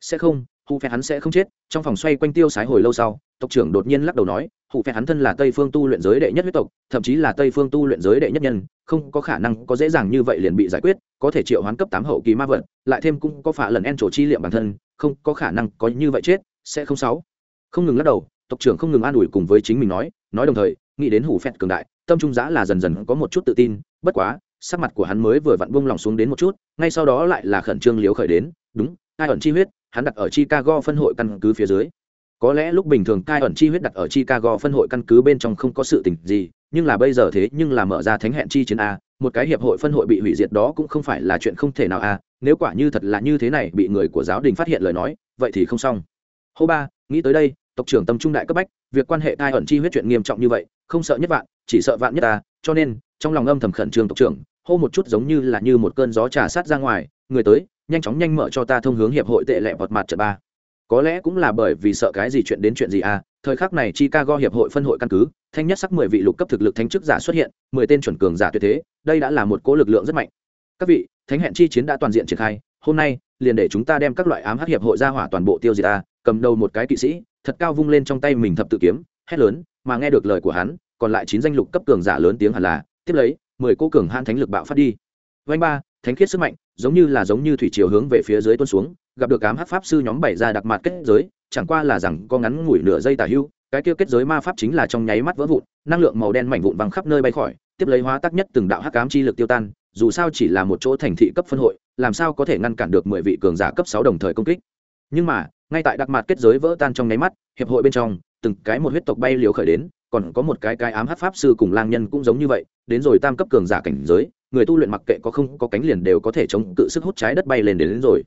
Sẽ không, hủ phẹt hắn sẽ không chết. Trong phòng xoay quanh tiêu sái hồi lâu sau, tộc trưởng đột nhiên lắc đầu nói, hủ phẹt hắn thân là tây phương tu luyện giới đệ nhất huyết tộc, thậm chí là tây phương tu luyện giới đệ nhất nhân, không có khả năng có dễ dàng như vậy liền bị giải quyết, có thể triệu hoán cấp tám hậu kỳ ma vật, lại thêm cũng có phả lần en trổ chi liệm bản thân, không có khả năng có như vậy chết, sẽ không sáu. Không ngừng lắc đầu, tộc trưởng không ngừng an ủi cùng với chính mình nói nói đồng thời nghĩ đến hủ phẹt cường đại, tâm trung giã là dần dần có một chút tự tin, bất quá, sắc mặt của hắn mới vừa vặn buông lòng xuống đến một chút, ngay sau đó lại là khẩn trương liếu khởi đến, đúng ai ẩn chi huyết, hắn đặt ở chicago phân hội căn cứ phía dưới. Có lẽ lúc bình thường cai ẩn chi huyết đặt ở chicago phân hội căn cứ bên trong không có sự tình gì, nhưng là bây giờ thế nhưng là mở ra thánh hẹn chi chiến a, một cái hiệp hội phân hội bị hủy diệt đó cũng không phải là chuyện không thể nào a, nếu quả như thật là như thế này bị người của giáo đình phát hiện lời nói, vậy thì không xong. Hô ba, nghĩ tới đây, tộc trưởng tâm trung đại cấp bách, việc quan hệ cai ẩn chi huyết chuyện nghiêm trọng như vậy không sợ nhất vạn, chỉ sợ vạn nhất ta, cho nên, trong lòng âm thầm khẩn trương tộc trưởng, hô một chút giống như là như một cơn gió trà sát ra ngoài, người tới, nhanh chóng nhanh mở cho ta thông hướng hiệp hội tệ lẹ vọt mặt trận ba. Có lẽ cũng là bởi vì sợ cái gì chuyện đến chuyện gì à thời khắc này chicago hiệp hội phân hội căn cứ, thanh nhất sắc mười vị lục cấp thực lực thánh chức giả xuất hiện, mười tên chuẩn cường giả tuyệt thế, đây đã là một cố lực lượng rất mạnh. Các vị, thánh hẹn chi chiến đã toàn diện triển khai, hôm nay, liền để chúng ta đem các loại ám hắc hiệp hội ra hỏa toàn bộ tiêu diệt ta, cầm đầu một cái kỵ sĩ, thật cao vung lên trong tay mình thập tự kiếm, hét lớn mà nghe được lời của hắn, còn lại chín danh lục cấp cường giả lớn tiếng hẳn là, tiếp lấy, mười cô cường hãn thánh lực bạo phát đi. Vanh ba, thánh khiết sức mạnh, giống như là giống như thủy chiều hướng về phía dưới tuôn xuống, gặp được cám hát pháp sư nhóm bảy ra đặc mặt kết giới, chẳng qua là rằng có ngắn ngủi nửa giây tả hưu, cái kia kết giới ma pháp chính là trong nháy mắt vỡ vụn, năng lượng màu đen mảnh vụn văng khắp nơi bay khỏi, tiếp lấy hóa tác nhất từng đạo hắc cám chi lực tiêu tan, dù sao chỉ là một chỗ thành thị cấp phân hội, làm sao có thể ngăn cản được mười vị cường giả cấp sáu đồng thời công kích. Nhưng mà, ngay tại đặc mặt kết giới vỡ tan trong nháy mắt, hiệp hội bên trong từng cái một huyết tộc bay liều khởi đến còn có một cái cái ám hát pháp sư cùng lang nhân cũng giống như vậy đến rồi tam cấp cường giả cảnh giới người tu luyện mặc kệ có không có cánh liền đều có thể chống cự sức hút trái đất bay lên đến, đến rồi.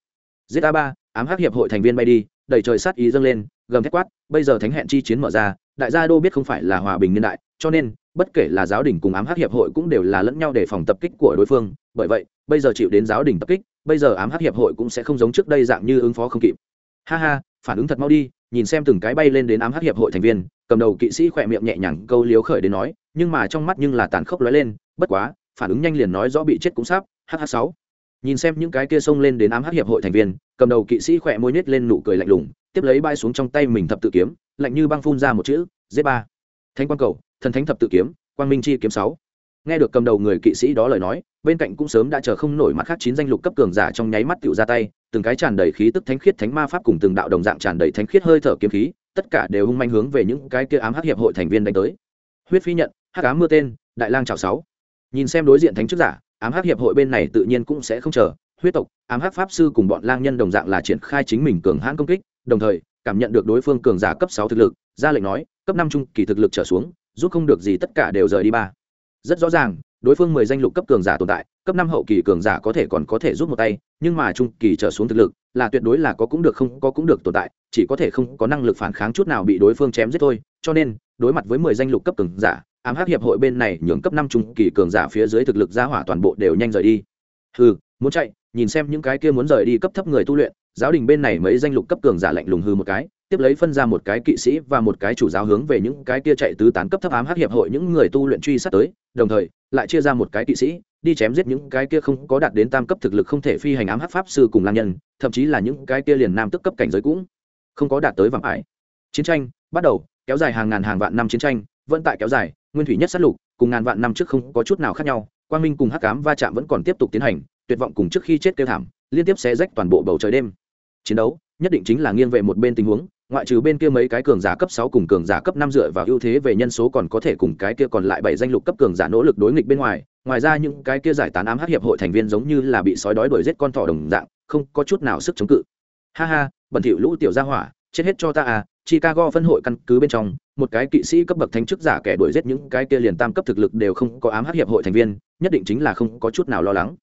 Zeta ba ám hắc hiệp hội thành viên bay đi đầy trời sát ý dâng lên gầm thét quát bây giờ thánh hẹn chi chiến mở ra đại gia đô biết không phải là hòa bình niên đại cho nên bất kể là giáo đình cùng ám hắc hiệp hội cũng đều là lẫn nhau để phòng tập kích của đối phương bởi vậy bây giờ chịu đến giáo đình tập kích bây giờ ám hắc hiệp hội cũng sẽ không giống trước đây dạng như ứng phó không kịp. Ha ha phản ứng thật mau đi nhìn xem từng cái bay lên đến ám hắc hiệp hội thành viên, cầm đầu kỵ sĩ khỏe miệng nhẹ nhàng câu liếu khởi đến nói, nhưng mà trong mắt nhưng là tàn khốc lóe lên, bất quá, phản ứng nhanh liền nói rõ bị chết cũng sắp hh sáu. Nhìn xem những cái kia xông lên đến ám hắc hiệp hội thành viên, cầm đầu kỵ sĩ khỏe môi nhếch lên nụ cười lạnh lùng, tiếp lấy bay xuống trong tay mình thập tự kiếm, lạnh như băng phun ra một chữ, z ba. Thanh quan cầu, thần thánh thập tự kiếm, quang minh chi kiếm sáu nghe được cầm đầu người kỵ sĩ đó lời nói, bên cạnh cũng sớm đã chờ không nổi mặt khác chín danh lục cấp cường giả trong nháy mắt tựu ra tay, từng cái tràn đầy khí tức thánh khiết thánh ma pháp cùng từng đạo đồng dạng tràn đầy thánh khiết hơi thở kiếm khí, tất cả đều hung manh hướng về những cái kia ám hắc hiệp hội thành viên đánh tới. Huyết phi nhận, hắc ám mưa tên, đại lang chào sáu. Nhìn xem đối diện thánh chức giả, ám hắc hiệp hội bên này tự nhiên cũng sẽ không chờ. Huyết tộc, ám hắc pháp sư cùng bọn lang nhân đồng dạng là triển khai chính mình cường hãn công kích, đồng thời, cảm nhận được đối phương cường giả cấp sáu thực lực, ra lệnh nói, cấp năm trung kỳ thực lực trở xuống, giúp không được gì tất cả đều rời đi ba rất rõ ràng, đối phương mười danh lục cấp cường giả tồn tại, cấp năm hậu kỳ cường giả có thể còn có thể giúp một tay, nhưng mà trung kỳ trở xuống thực lực, là tuyệt đối là có cũng được không có cũng được tồn tại, chỉ có thể không có năng lực phản kháng chút nào bị đối phương chém giết thôi. Cho nên, đối mặt với mười danh lục cấp cường giả, ám hắc hiệp hội bên này nhường cấp năm trung kỳ cường giả phía dưới thực lực ra hỏa toàn bộ đều nhanh rời đi. Hừ, muốn chạy, nhìn xem những cái kia muốn rời đi cấp thấp người tu luyện, giáo đình bên này mấy danh lục cấp cường giả lạnh lùng hư một cái tiếp lấy phân ra một cái kỵ sĩ và một cái chủ giáo hướng về những cái kia chạy tứ tán cấp thấp ám hắc hiệp hội những người tu luyện truy sát tới, đồng thời lại chia ra một cái kỵ sĩ, đi chém giết những cái kia không có đạt đến tam cấp thực lực không thể phi hành ám hắc pháp sư cùng lang nhân, thậm chí là những cái kia liền nam tức cấp cảnh giới cũng không có đạt tới vạm ải. Chiến tranh bắt đầu, kéo dài hàng ngàn hàng vạn năm chiến tranh, vẫn tại kéo dài, nguyên thủy nhất sát lục, cùng ngàn vạn năm trước không có chút nào khác nhau, quang minh cùng hắc ám va chạm vẫn còn tiếp tục tiến hành, tuyệt vọng cùng trước khi chết kêu thảm, liên tiếp xé rách toàn bộ bầu trời đêm. Chiến đấu nhất định chính là nghiêng về một bên tình huống ngoại trừ bên kia mấy cái cường giả cấp sáu cùng cường giả cấp năm dựa vào ưu thế về nhân số còn có thể cùng cái kia còn lại bảy danh lục cấp cường giả nỗ lực đối nghịch bên ngoài, ngoài ra những cái kia giải tán ám hắc hiệp hội thành viên giống như là bị sói đói đuổi giết con thỏ đồng dạng, không có chút nào sức chống cự. Ha ha, bẩn thỉu lũ tiểu gia hỏa, chết hết cho ta à, Chicago phân hội căn cứ bên trong, một cái kỵ sĩ cấp bậc thánh chức giả kẻ đuổi giết những cái kia liền tam cấp thực lực đều không có ám hắc hiệp hội thành viên, nhất định chính là không có chút nào lo lắng.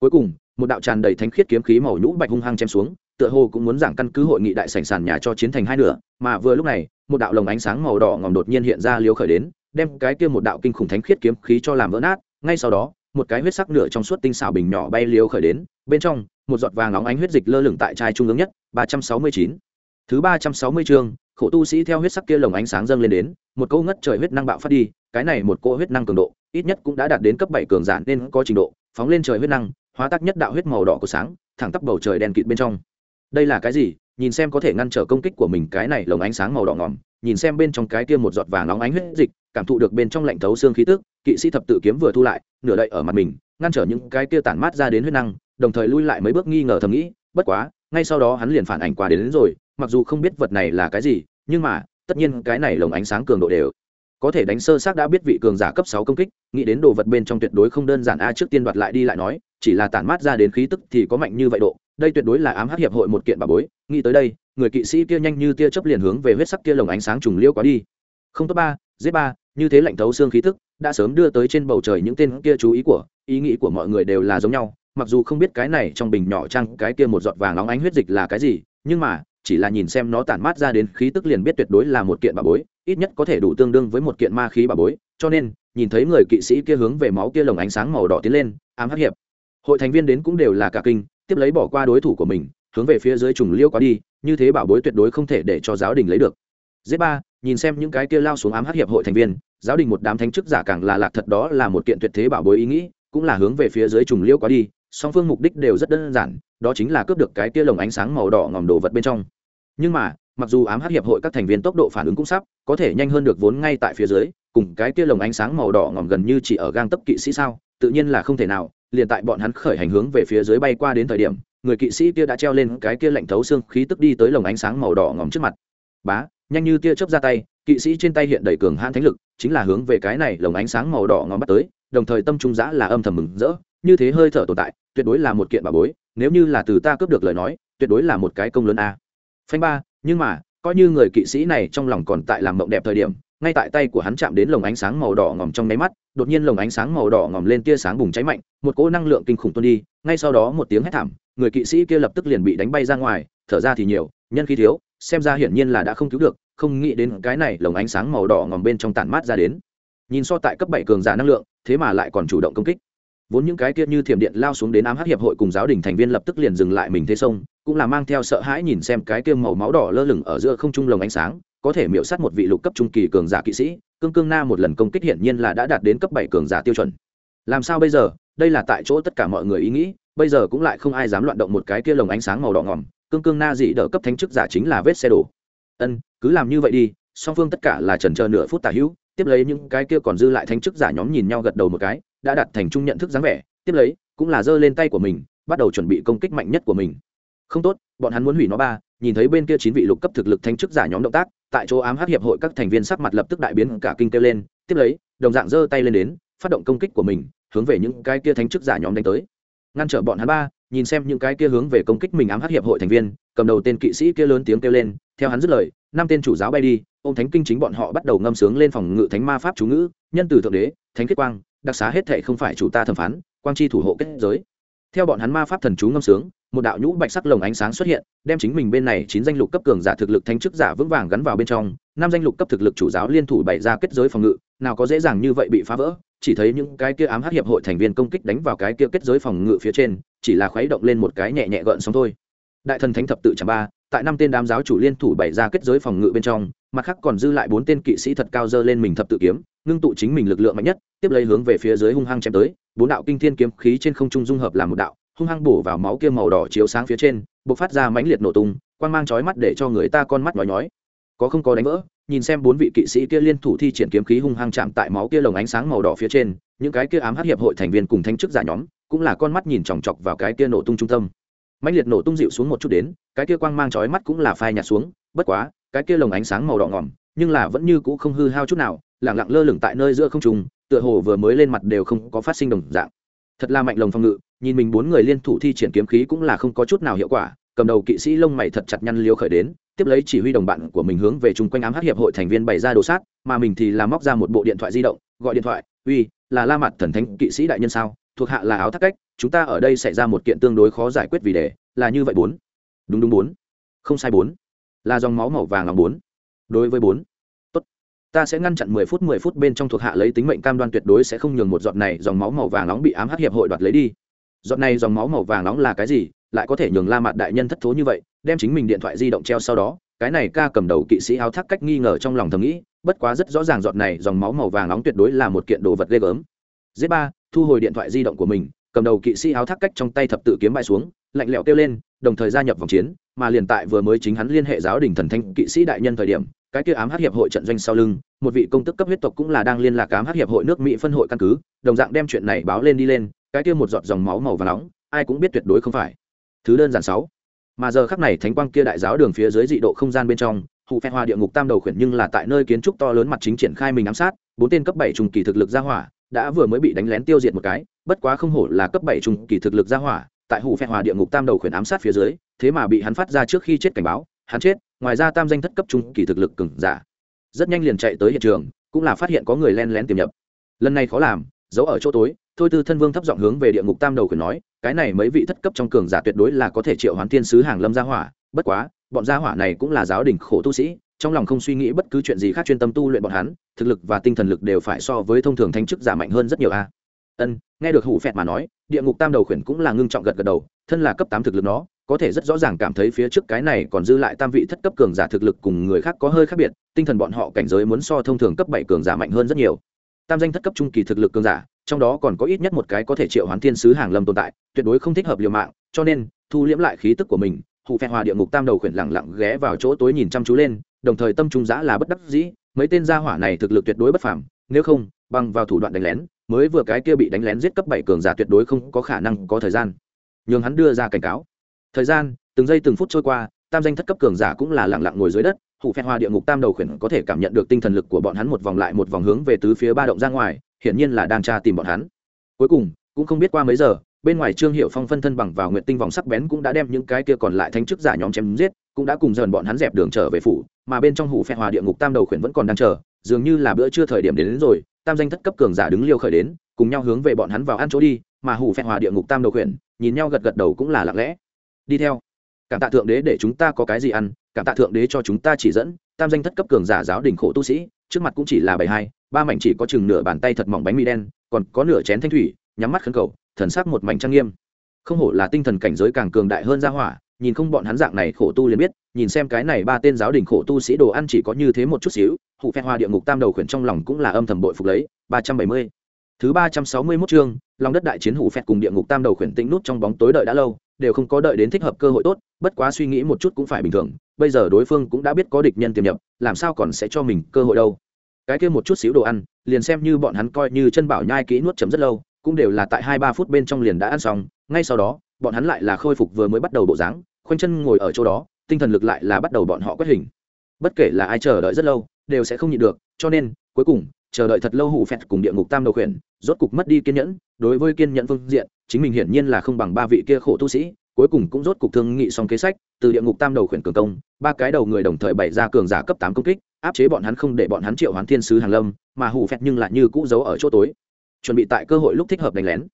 Cuối cùng, một đạo tràn đầy thánh khiết kiếm khí màu nhũ bạch hung hăng chém xuống, tựa hồ cũng muốn giảng căn cứ hội nghị đại sảnh sàn nhà cho chiến thành hai nửa, mà vừa lúc này, một đạo lồng ánh sáng màu đỏ ngòm đột nhiên hiện ra liếu khởi đến, đem cái kia một đạo kinh khủng thánh khiết kiếm khí cho làm vỡ nát, ngay sau đó, một cái huyết sắc nửa trong suốt tinh xảo bình nhỏ bay liếu khởi đến, bên trong, một giọt vàng nóng ánh huyết dịch lơ lửng tại chai trung ương nhất, 369. Thứ 360 chương, khổ tu sĩ theo huyết sắc kia lồng ánh sáng dâng lên đến, một câu ngất trời huyết năng bạo phát đi, cái này một cỗ huyết năng cường độ, ít nhất cũng đã đạt đến cấp 7 cường giả nên có trình độ, phóng lên trời huyết năng, hóa tác nhất đạo huyết màu đỏ của sáng, thẳng tắp bầu trời đen kịt bên trong đây là cái gì? Nhìn xem có thể ngăn trở công kích của mình cái này lồng ánh sáng màu đỏ ngỏm nhìn xem bên trong cái kia một giọt vàng nóng ánh huyết dịch cảm thụ được bên trong lạnh thấu xương khí tức kỵ sĩ thập tự kiếm vừa thu lại nửa đậy ở mặt mình ngăn trở những cái kia tản mát ra đến huyết năng đồng thời lui lại mấy bước nghi ngờ thầm nghĩ bất quá ngay sau đó hắn liền phản ảnh qua đến, đến rồi mặc dù không biết vật này là cái gì nhưng mà tất nhiên cái này lồng ánh sáng cường độ đều có thể đánh sơ xác đã biết vị cường giả cấp sáu công kích nghĩ đến đồ vật bên trong tuyệt đối không đơn giản a trước tiên đoạt lại đi lại nói chỉ là tản mát ra đến khí tức thì có mạnh như vậy độ đây tuyệt đối là ám hắc hiệp hội một kiện bà bối, nghĩ tới đây, người kỵ sĩ kia nhanh như tia chớp liền hướng về huyết sắc kia lồng ánh sáng trùng liêu quá đi. Không tốt ba, giết ba, như thế lạnh thấu xương khí tức, đã sớm đưa tới trên bầu trời những tên kia chú ý của, ý nghĩ của mọi người đều là giống nhau, mặc dù không biết cái này trong bình nhỏ trăng cái kia một giọt vàng nóng ánh huyết dịch là cái gì, nhưng mà, chỉ là nhìn xem nó tản mát ra đến khí tức liền biết tuyệt đối là một kiện bà bối, ít nhất có thể đủ tương đương với một kiện ma khí bà bối, cho nên, nhìn thấy người kỵ sĩ kia hướng về máu kia lồng ánh sáng màu đỏ tiến lên, ám hắc hiệp. Hội thành viên đến cũng đều là cả kinh tiếp lấy bỏ qua đối thủ của mình, hướng về phía dưới trùng liêu quá đi, như thế bảo bối tuyệt đối không thể để cho giáo đình lấy được. Z ba, nhìn xem những cái kia lao xuống ám hắc hiệp hội thành viên, giáo đình một đám thánh chức giả càng là lạc thật đó là một kiện tuyệt thế bảo bối ý nghĩ, cũng là hướng về phía dưới trùng liêu quá đi, song phương mục đích đều rất đơn giản, đó chính là cướp được cái kia lồng ánh sáng màu đỏ ngòm đồ vật bên trong. Nhưng mà, mặc dù ám hắc hiệp hội các thành viên tốc độ phản ứng cũng sắp, có thể nhanh hơn được vốn ngay tại phía dưới, cùng cái kia lồng ánh sáng màu đỏ ngòm gần như chỉ ở gang tấp kỵ sĩ sao, tự nhiên là không thể nào liền tại bọn hắn khởi hành hướng về phía dưới bay qua đến thời điểm, người kỵ sĩ kia đã treo lên cái kia lạnh thấu xương khí tức đi tới lồng ánh sáng màu đỏ ngòm trước mặt. Bá, nhanh như tia chớp ra tay. Kỵ sĩ trên tay hiện đầy cường hãn thánh lực, chính là hướng về cái này lồng ánh sáng màu đỏ ngòm bắt tới, đồng thời tâm trung giã là âm thầm mừng rỡ. Như thế hơi thở tồn tại, tuyệt đối là một kiện bà bối, nếu như là từ ta cướp được lời nói, tuyệt đối là một cái công lớn a. Phanh ba, nhưng mà, coi như người kỵ sĩ này trong lòng còn tại làm mộng đẹp thời điểm ngay tại tay của hắn chạm đến lồng ánh sáng màu đỏ ngòm trong nháy mắt, đột nhiên lồng ánh sáng màu đỏ ngòm lên tia sáng bùng cháy mạnh, một cỗ năng lượng kinh khủng tuôn đi, ngay sau đó một tiếng hét thảm, người kỵ sĩ kia lập tức liền bị đánh bay ra ngoài, thở ra thì nhiều, nhân khí thiếu, xem ra hiển nhiên là đã không cứu được, không nghĩ đến cái này lồng ánh sáng màu đỏ ngòm bên trong tản mát ra đến. Nhìn so tại cấp bảy cường giả năng lượng, thế mà lại còn chủ động công kích. Vốn những cái kia như thiểm điện lao xuống đến ám hắc hiệp hội cùng giáo đình thành viên lập tức liền dừng lại mình thế sông, cũng là mang theo sợ hãi nhìn xem cái kia màu máu đỏ lơ lửng ở giữa không trung lồng ánh sáng có thể miễu sát một vị lục cấp trung kỳ cường giả kỵ sĩ, cương cương na một lần công kích hiển nhiên là đã đạt đến cấp bảy cường giả tiêu chuẩn. Làm sao bây giờ? Đây là tại chỗ tất cả mọi người ý nghĩ, bây giờ cũng lại không ai dám loạn động một cái kia lồng ánh sáng màu đỏ ngỏm, cương cương na dị đỡ cấp thánh chức giả chính là vết xe đổ. Ân, cứ làm như vậy đi, song phương tất cả là trần chờ nửa phút tả hữu, tiếp lấy những cái kia còn dư lại thánh chức giả nhóm nhìn nhau gật đầu một cái, đã đặt thành chung nhận thức dáng vẻ, tiếp lấy cũng là giơ lên tay của mình, bắt đầu chuẩn bị công kích mạnh nhất của mình. Không tốt, bọn hắn muốn hủy nó ba, nhìn thấy bên kia chín vị lục cấp thực lực thanh chức giả nhóm động tác tại chỗ ám hát hiệp hội các thành viên sắc mặt lập tức đại biến, cả kinh kêu lên, tiếp lấy, đồng dạng giơ tay lên đến, phát động công kích của mình, hướng về những cái kia thánh chức giả nhóm đánh tới. Ngăn trở bọn hắn ba, nhìn xem những cái kia hướng về công kích mình ám hát hiệp hội thành viên, cầm đầu tên kỵ sĩ kia lớn tiếng kêu lên, theo hắn dứt lời, năm tên chủ giáo bay đi ô thánh kinh chính bọn họ bắt đầu ngâm sướng lên phòng ngự thánh ma pháp chú ngữ, nhân từ thượng đế, thánh kết quang, đặc xá hết thệ không phải chủ ta thẩm phán, quang chi thủ hộ kết giới theo bọn hắn ma pháp thần chú ngâm sướng, một đạo nhũ bạch sắc lồng ánh sáng xuất hiện, đem chính mình bên này chín danh lục cấp cường giả thực lực thánh chức giả vững vàng gắn vào bên trong, năm danh lục cấp thực lực chủ giáo liên thủ bày ra kết giới phòng ngự, nào có dễ dàng như vậy bị phá vỡ, chỉ thấy những cái kia ám hắc hiệp hội thành viên công kích đánh vào cái kia kết giới phòng ngự phía trên, chỉ là khuấy động lên một cái nhẹ nhẹ gợn sóng thôi. Đại thần thánh thập tự chẳng ba, tại năm tên đám giáo chủ liên thủ bày ra kết giới phòng ngự bên trong mặt khác còn dư lại bốn tên kỵ sĩ thật cao dơ lên mình thập tự kiếm, ngưng tụ chính mình lực lượng mạnh nhất, tiếp lấy hướng về phía dưới hung hăng chém tới. Bốn đạo kinh thiên kiếm khí trên không trung dung hợp làm một đạo, hung hăng bổ vào máu kia màu đỏ chiếu sáng phía trên, bộc phát ra mãnh liệt nổ tung, quang mang chói mắt để cho người ta con mắt nói nhói. Có không có đánh vỡ, nhìn xem bốn vị kỵ sĩ kia liên thủ thi triển kiếm khí hung hăng chạm tại máu kia lồng ánh sáng màu đỏ phía trên, những cái kia ám hát hiệp hội thành viên cùng thanh chức giả nhóm, cũng là con mắt nhìn chòng chọc vào cái kia nổ tung trung tâm. Mãnh liệt nổ tung dịu xuống một chút đến, cái kia quang mang chói mắt cũng là phai nhạt xuống, bất quá cái kia lồng ánh sáng màu đỏ ngỏm nhưng là vẫn như cũ không hư hao chút nào, lẳng lặng lơ lửng tại nơi giữa không trung, tựa hồ vừa mới lên mặt đều không có phát sinh đồng dạng. Thật là mạnh lồng phòng ngự, nhìn mình bốn người liên thủ thi triển kiếm khí cũng là không có chút nào hiệu quả, cầm đầu kỵ sĩ lông mày thật chặt nhăn liêu khởi đến, tiếp lấy chỉ huy đồng bạn của mình hướng về chung quanh ám hắc hiệp hội thành viên bày ra đồ sát, mà mình thì làm móc ra một bộ điện thoại di động, gọi điện thoại, uy, là la mặt thần thánh kỵ sĩ đại nhân sao? Thuộc hạ là áo thác cách, chúng ta ở đây xảy ra một kiện tương đối khó giải quyết vì đề, là như vậy bốn. Đúng đúng bốn. Không sai bốn là dòng máu màu vàng lòng bốn. Đối với bốn, tốt. Ta sẽ ngăn chặn mười phút mười phút bên trong thuộc hạ lấy tính mệnh cam đoan tuyệt đối sẽ không nhường một giọt này dòng máu màu vàng nóng bị ám hắc hiệp hội đoạt lấy đi. Giọt này dòng máu màu vàng nóng là cái gì? Lại có thể nhường la mặt đại nhân thất thố như vậy, đem chính mình điện thoại di động treo sau đó, cái này ca cầm đầu kỵ sĩ áo thác cách nghi ngờ trong lòng thầm nghĩ, bất quá rất rõ ràng giọt này dòng máu màu vàng nóng tuyệt đối là một kiện đồ vật ghê gớm. Z ba, thu hồi điện thoại di động của mình, cầm đầu kỵ sĩ áo thác cách trong tay thập tự kiếm bại xuống lạnh lẽo kêu lên, đồng thời gia nhập vòng chiến, mà liền tại vừa mới chính hắn liên hệ giáo đình thần thanh kỵ sĩ đại nhân thời điểm, cái kia ám hát hiệp hội trận doanh sau lưng, một vị công tức cấp huyết tộc cũng là đang liên lạc ám hát hiệp hội nước mỹ phân hội căn cứ, đồng dạng đem chuyện này báo lên đi lên, cái kia một giọt dòng máu màu và nóng, ai cũng biết tuyệt đối không phải. Thứ đơn giản sáu. Mà giờ khắc này thánh quang kia đại giáo đường phía dưới dị độ không gian bên trong, hụ phe hoa địa ngục tam đầu khuyển nhưng là tại nơi kiến trúc to lớn mặt chính triển khai mình ám sát, bốn tên cấp bảy trùng kỳ thực lực ra hỏa, đã vừa mới bị đánh lén tiêu diệt một cái, bất quá không hổ là cấp bảy trùng kỳ thực lực ra hỏa tại hủ phe hòa địa ngục tam đầu khuyển ám sát phía dưới, thế mà bị hắn phát ra trước khi chết cảnh báo, hắn chết, ngoài ra tam danh thất cấp trung kỳ thực lực cừng giả. Rất nhanh liền chạy tới hiện trường, cũng là phát hiện có người len lén tiềm nhập. Lần này khó làm, giấu ở chỗ tối, thôi tư thân vương thấp giọng hướng về địa ngục tam đầu khuyển nói, cái này mấy vị thất cấp trong cường giả tuyệt đối là có thể triệu hoán thiên sứ hàng lâm gia hỏa, bất quá, bọn gia hỏa này cũng là giáo đình khổ tu sĩ, trong lòng không suy nghĩ bất cứ chuyện gì khác chuyên tâm tu luyện bọn hắn, thực lực và tinh thần lực đều phải so với thông thường thanh chức giả mạnh hơn rất nhiều a ân, nghe được hủ phẹt mà nói, địa ngục tam đầu khuyển cũng là ngưng trọng gật gật đầu, thân là cấp tám thực lực nó, có thể rất rõ ràng cảm thấy phía trước cái này còn dư lại tam vị thất cấp cường giả thực lực cùng người khác có hơi khác biệt, tinh thần bọn họ cảnh giới muốn so thông thường cấp bảy cường giả mạnh hơn rất nhiều. Tam danh thất cấp trung kỳ thực lực cường giả, trong đó còn có ít nhất một cái có thể triệu hoán thiên sứ hàng lâm tồn tại, tuyệt đối không thích hợp liều mạng, cho nên, thu liễm lại khí tức của mình hụ phẹt hòa địa ngục tam đầu khuyển lẳng lặng ghé vào chỗ tối nhìn chăm chú lên, đồng thời tâm trung giã là bất đắc dĩ, mấy tên gia hỏa này thực lực tuyệt đối bất phàm, nếu không, bằng vào thủ đoạn đánh lén mới vừa cái kia bị đánh lén giết cấp bảy cường giả tuyệt đối không có khả năng có thời gian. Nhường hắn đưa ra cảnh cáo. Thời gian từng giây từng phút trôi qua tam danh thất cấp cường giả cũng là lặng lặng ngồi dưới đất hủ phen hoa địa ngục tam đầu khuyển có thể cảm nhận được tinh thần lực của bọn hắn một vòng lại một vòng hướng về tứ phía ba động ra ngoài hiển nhiên là đang tra tìm bọn hắn. Cuối cùng cũng không biết qua mấy giờ bên ngoài trương hiệu phong phân thân bằng vào nguyện tinh vòng sắc bén cũng đã đem những cái kia còn lại thanh chức giả nhóm chém giết cũng đã cùng dần bọn hắn dẹp đường trở về phủ mà bên trong hủ phen hòa địa ngục tam đầu khuyển vẫn còn đang chờ dường như là bữa trưa thời điểm đến, đến rồi tam danh thất cấp cường giả đứng liêu khởi đến, cùng nhau hướng về bọn hắn vào ăn chỗ đi, mà hủ phẹn hòa địa ngục tam đầu khuyển, nhìn nhau gật gật đầu cũng là lặng lẽ. Đi theo. Cảm tạ thượng đế để chúng ta có cái gì ăn, cảm tạ thượng đế cho chúng ta chỉ dẫn, tam danh thất cấp cường giả giáo đình khổ tu sĩ, trước mặt cũng chỉ là bảy hai, ba mảnh chỉ có chừng nửa bàn tay thật mỏng bánh mì đen, còn có nửa chén thanh thủy, nhắm mắt khấn cầu, thần sắc một mảnh trang nghiêm. Không hổ là tinh thần cảnh giới càng cường đại hơn ra hỏa nhìn không bọn hắn dạng này khổ tu liền biết, nhìn xem cái này ba tên giáo đình khổ tu sĩ đồ ăn chỉ có như thế một chút xíu, hụ phen hoa địa ngục tam đầu khuyển trong lòng cũng là âm thầm bội phục lấy, ba trăm bảy mươi. Thứ ba trăm sáu mươi mốt chương, lòng đất đại chiến hủ phẹt cùng địa ngục tam đầu khuyển tĩnh nút trong bóng tối đợi đã lâu, đều không có đợi đến thích hợp cơ hội tốt, bất quá suy nghĩ một chút cũng phải bình thường, bây giờ đối phương cũng đã biết có địch nhân tiềm nhập, làm sao còn sẽ cho mình cơ hội đâu. Cái kia một chút xíu đồ ăn, liền xem như bọn hắn coi như chân bảo nhai kỹ nuốt chấm rất lâu, cũng đều là tại hai ba phút bên trong liền đã ăn xong, ngay sau đó, bọn hắn lại là khôi phục vừa mới bắt đầu bộ dáng khoanh chân ngồi ở chỗ đó, tinh thần lực lại là bắt đầu bọn họ quét hình. Bất kể là ai chờ đợi rất lâu, đều sẽ không nhịn được, cho nên, cuối cùng, chờ đợi thật lâu hủ phẹt cùng địa ngục tam đầu khuyển, rốt cục mất đi kiên nhẫn, đối với kiên nhẫn phương diện, chính mình hiển nhiên là không bằng ba vị kia khổ tu sĩ, cuối cùng cũng rốt cục thương nghị xong kế sách, từ địa ngục tam đầu khuyển cường công, ba cái đầu người đồng thời bày ra cường giả cấp tám công kích, áp chế bọn hắn không để bọn hắn triệu hoán thiên sứ hàng lâm, mà hủ phẹt nhưng lại như cũ giấu ở chỗ tối. Chuẩn bị tại cơ hội lúc thích hợp đánh lén.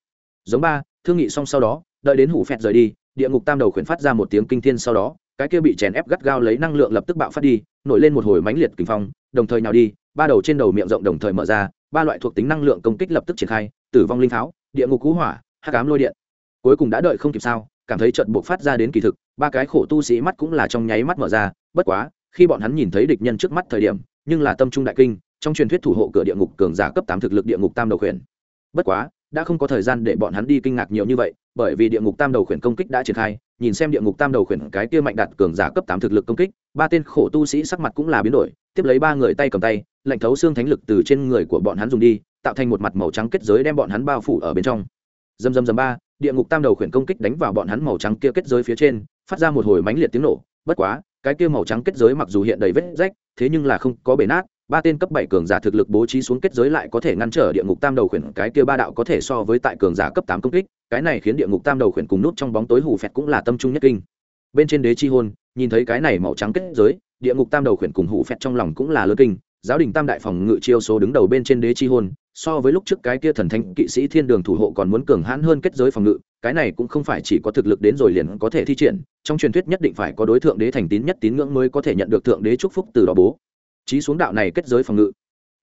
Giống ba, thương nghị xong sau đó, đợi đến hủ phẹt rời đi địa ngục tam đầu khuyển phát ra một tiếng kinh thiên sau đó, cái kia bị chèn ép gắt gao lấy năng lượng lập tức bạo phát đi, nổi lên một hồi mãnh liệt kinh phong, đồng thời nhào đi, ba đầu trên đầu miệng rộng đồng thời mở ra, ba loại thuộc tính năng lượng công kích lập tức triển khai, tử vong linh pháo, địa ngục cú hỏa, hắc ám lôi điện. Cuối cùng đã đợi không kịp sao, cảm thấy trận buộc phát ra đến kỳ thực, ba cái khổ tu sĩ mắt cũng là trong nháy mắt mở ra, bất quá, khi bọn hắn nhìn thấy địch nhân trước mắt thời điểm, nhưng là tâm trung đại kinh, trong truyền thuyết thủ hộ cửa địa ngục cường giả cấp tám thực lực địa ngục tam đầu khuyển. Bất quá đã không có thời gian để bọn hắn đi kinh ngạc nhiều như vậy, bởi vì địa ngục tam đầu khuyển công kích đã triển khai, nhìn xem địa ngục tam đầu khuyển cái kia mạnh đạt cường giả cấp tám thực lực công kích, ba tên khổ tu sĩ sắc mặt cũng là biến đổi, tiếp lấy ba người tay cầm tay, lạnh thấu xương thánh lực từ trên người của bọn hắn dùng đi, tạo thành một mặt màu trắng kết giới đem bọn hắn bao phủ ở bên trong. Dầm dầm dầm ba, địa ngục tam đầu khuyển công kích đánh vào bọn hắn màu trắng kia kết giới phía trên, phát ra một hồi mãnh liệt tiếng nổ, bất quá, cái kia màu trắng kết giới mặc dù hiện đầy vết rách, thế nhưng là không có bể nát ba tên cấp bảy cường giả thực lực bố trí xuống kết giới lại có thể ngăn trở địa ngục tam đầu khuyển, cái kia ba đạo có thể so với tại cường giả cấp tám công kích, cái này khiến địa ngục tam đầu khuyển cùng nút trong bóng tối hù phẹt cũng là tâm trung nhất kinh. Bên trên đế chi hôn, nhìn thấy cái này màu trắng kết giới, địa ngục tam đầu khuyển cùng hù phẹt trong lòng cũng là lớn kinh, giáo đình tam đại phòng ngự chiêu số đứng đầu bên trên đế chi hôn, so với lúc trước cái kia thần thanh kỵ sĩ thiên đường thủ hộ còn muốn cường hãn hơn kết giới phòng ngự, cái này cũng không phải chỉ có thực lực đến rồi liền có thể thi triển, trong truyền thuyết nhất định phải có đối tượng đế thành tín nhất tín ngưỡng mới có thể nhận được thượng đế chúc phúc từ đó bố trí xuống đạo này kết giới phòng ngự.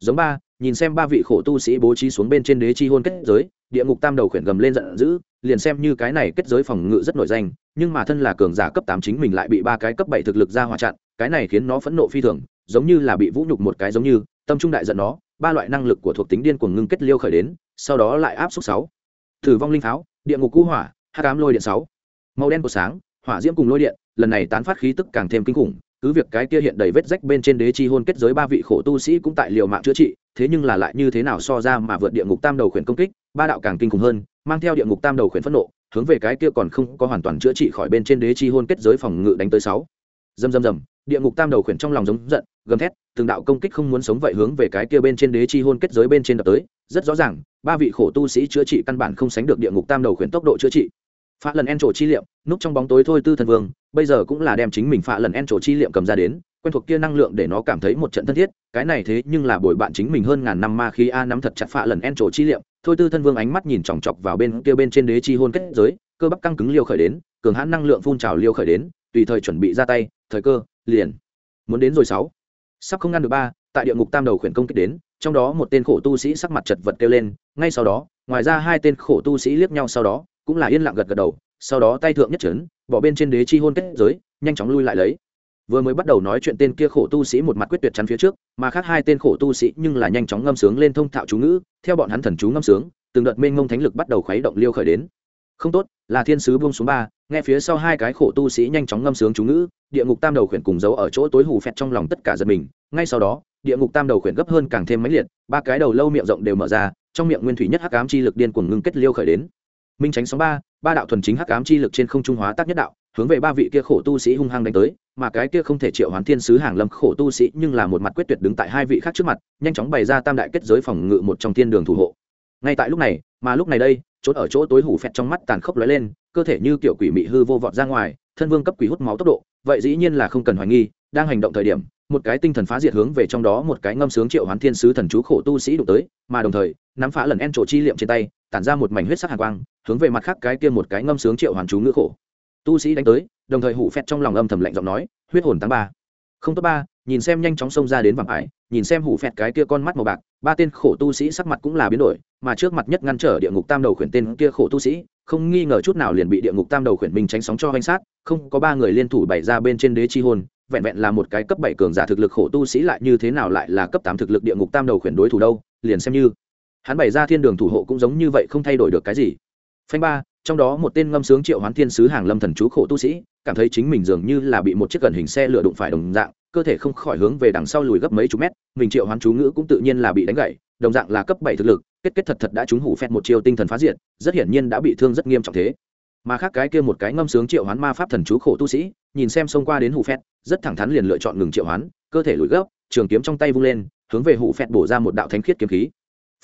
Giống ba, nhìn xem ba vị khổ tu sĩ bố trí xuống bên trên đế chi hôn kết giới, địa ngục tam đầu khuyển gầm lên giận dữ, liền xem như cái này kết giới phòng ngự rất nổi danh, nhưng mà thân là cường giả cấp tám chính mình lại bị ba cái cấp bảy thực lực ra hòa chặn, cái này khiến nó phẫn nộ phi thường, giống như là bị vũ nhục một cái giống như, tâm trung đại giận nó, ba loại năng lực của thuộc tính điên cuồng ngưng kết liêu khởi đến, sau đó lại áp xúc sáu. Thử vong linh pháo, địa ngục cũ hỏa hát cám lôi điện sáu. Màu đen của sáng, hỏa diễm cùng lôi điện, lần này tán phát khí tức càng thêm kinh khủng cứ việc cái kia hiện đầy vết rách bên trên đế chi hôn kết giới ba vị khổ tu sĩ cũng tại liều mạng chữa trị, thế nhưng là lại như thế nào so ra mà vượt địa ngục tam đầu khuyển công kích, ba đạo càng kinh khủng hơn, mang theo địa ngục tam đầu khuyển phẫn nộ, hướng về cái kia còn không có hoàn toàn chữa trị khỏi bên trên đế chi hôn kết giới phòng ngự đánh tới sáu. Dầm dầm dầm địa ngục tam đầu khuyển trong lòng giống giận, gầm thét, từng đạo công kích không muốn sống vậy hướng về cái kia bên trên đế chi hôn kết giới bên trên đập tới. Rất rõ ràng, ba vị khổ tu sĩ chữa trị căn bản không sánh được địa ngục tam đầu khuyển tốc độ chữa trị phá lần en trổ chi liệm, núp trong bóng tối thôi tư thần vương, bây giờ cũng là đem chính mình phá lần en trổ chi liệm cầm ra đến, quen thuộc kia năng lượng để nó cảm thấy một trận thân thiết, cái này thế nhưng là bồi bạn chính mình hơn ngàn năm ma khi a nắm thật chặt phá lần en trổ chi liệm, thôi tư thân vương ánh mắt nhìn chòng chọc vào bên kia bên trên đế chi hôn kết giới, cơ bắp căng cứng liêu khởi đến, cường hãn năng lượng phun trào liêu khởi đến, tùy thời chuẩn bị ra tay, thời cơ, liền. Muốn đến rồi sáu. Sắp không ngăn được ba, tại địa ngục tam đầu khuyển công kích đến, trong đó một tên khổ tu sĩ sắc mặt chật vật kêu lên, ngay sau đó, ngoài ra hai tên khổ tu sĩ liếc nhau sau đó cũng là yên lặng gật gật đầu, sau đó tay thượng nhất trấn bỏ bên trên đế chi hôn kết giới, nhanh chóng lui lại lấy. Vừa mới bắt đầu nói chuyện tên kia khổ tu sĩ một mặt quyết tuyệt chắn phía trước, mà khác hai tên khổ tu sĩ nhưng là nhanh chóng ngâm sướng lên thông thạo chú ngữ, theo bọn hắn thần chú ngâm sướng, từng đợt mênh ngông thánh lực bắt đầu khuấy động liêu khởi đến. Không tốt, là thiên sứ buông xuống ba, nghe phía sau hai cái khổ tu sĩ nhanh chóng ngâm sướng chú ngữ, địa ngục tam đầu khuyển cùng giấu ở chỗ tối hù phẹt trong lòng tất cả giật mình. Ngay sau đó, địa ngục tam đầu khuyển gấp hơn càng thêm mãnh liệt, ba cái đầu lâu miệng rộng đều mở ra, trong miệng nguyên thủy nhất hắc ám chi lực điên cuồng ngưng kết liêu khởi đến minh tránh sóng ba ba đạo thuần chính hắc ám chi lực trên không trung hóa tác nhất đạo, hướng về ba vị kia khổ tu sĩ hung hăng đánh tới, mà cái kia không thể triệu hoán thiên sứ hàng lâm khổ tu sĩ nhưng là một mặt quyết tuyệt đứng tại hai vị khác trước mặt, nhanh chóng bày ra tam đại kết giới phòng ngự một trong thiên đường thủ hộ. Ngay tại lúc này, mà lúc này đây trốn ở chỗ tối hủ phẹt trong mắt tàn khốc lóe lên, cơ thể như kiểu quỷ mị hư vô vọt ra ngoài, thân vương cấp quỷ hút máu tốc độ, vậy dĩ nhiên là không cần hoài nghi, đang hành động thời điểm, một cái tinh thần phá diệt hướng về trong đó một cái ngâm sướng triệu hoán thiên sứ thần chú khổ tu sĩ đụng tới, mà đồng thời, nắm phá lần en trổ chi liệm trên tay tản ra một mảnh huyết sắc hàn quang, hướng về mặt khác cái kia một cái ngâm sướng triệu hoàn chú ngữ khổ. Tu sĩ đánh tới, đồng thời hủ phét trong lòng âm thầm lạnh giọng nói, huyết hồn tháng ba. Không tốt ba, nhìn xem nhanh chóng xông ra đến vàng ải, nhìn xem hủ phẹt cái kia con mắt màu bạc, ba tên khổ tu sĩ sắc mặt cũng là biến đổi, mà trước mặt nhất ngăn trở địa ngục tam đầu khuyển tên kia khổ tu sĩ, không nghi ngờ chút nào liền bị địa ngục tam đầu khuyển mình tránh sóng cho danh sát, không có ba người liên thủ bày ra bên trên đế chi hôn vẹn vẹn là một cái cấp bảy cường giả thực lực khổ tu sĩ lại như thế nào lại là cấp tám thực lực địa ngục tam đầu khuyển đối thủ đâu, liền xem như hắn bày ra thiên đường thủ hộ cũng giống như vậy không thay đổi được cái gì. Phanh ba, trong đó một tên ngâm sướng triệu hoán thiên sứ hàng lâm thần chú khổ tu sĩ, cảm thấy chính mình dường như là bị một chiếc gần hình xe lửa đụng phải đồng dạng, cơ thể không khỏi hướng về đằng sau lùi gấp mấy chục mét, mình triệu hoán chú ngữ cũng tự nhiên là bị đánh gãy đồng dạng là cấp bảy thực lực, kết kết thật thật đã trúng hủ phét một chiêu tinh thần phá diệt, rất hiển nhiên đã bị thương rất nghiêm trọng thế. Mà khác cái kia một cái ngâm sướng triệu hoán ma pháp thần chú khổ tu sĩ, nhìn xem xông qua đến hủ phét rất thẳng thắn liền lựa chọn ngừng triệu hoán, cơ thể lùi gấp, trường kiếm trong tay vung lên, hướng về hủ phét bổ ra một đạo thánh khiết kiếm khí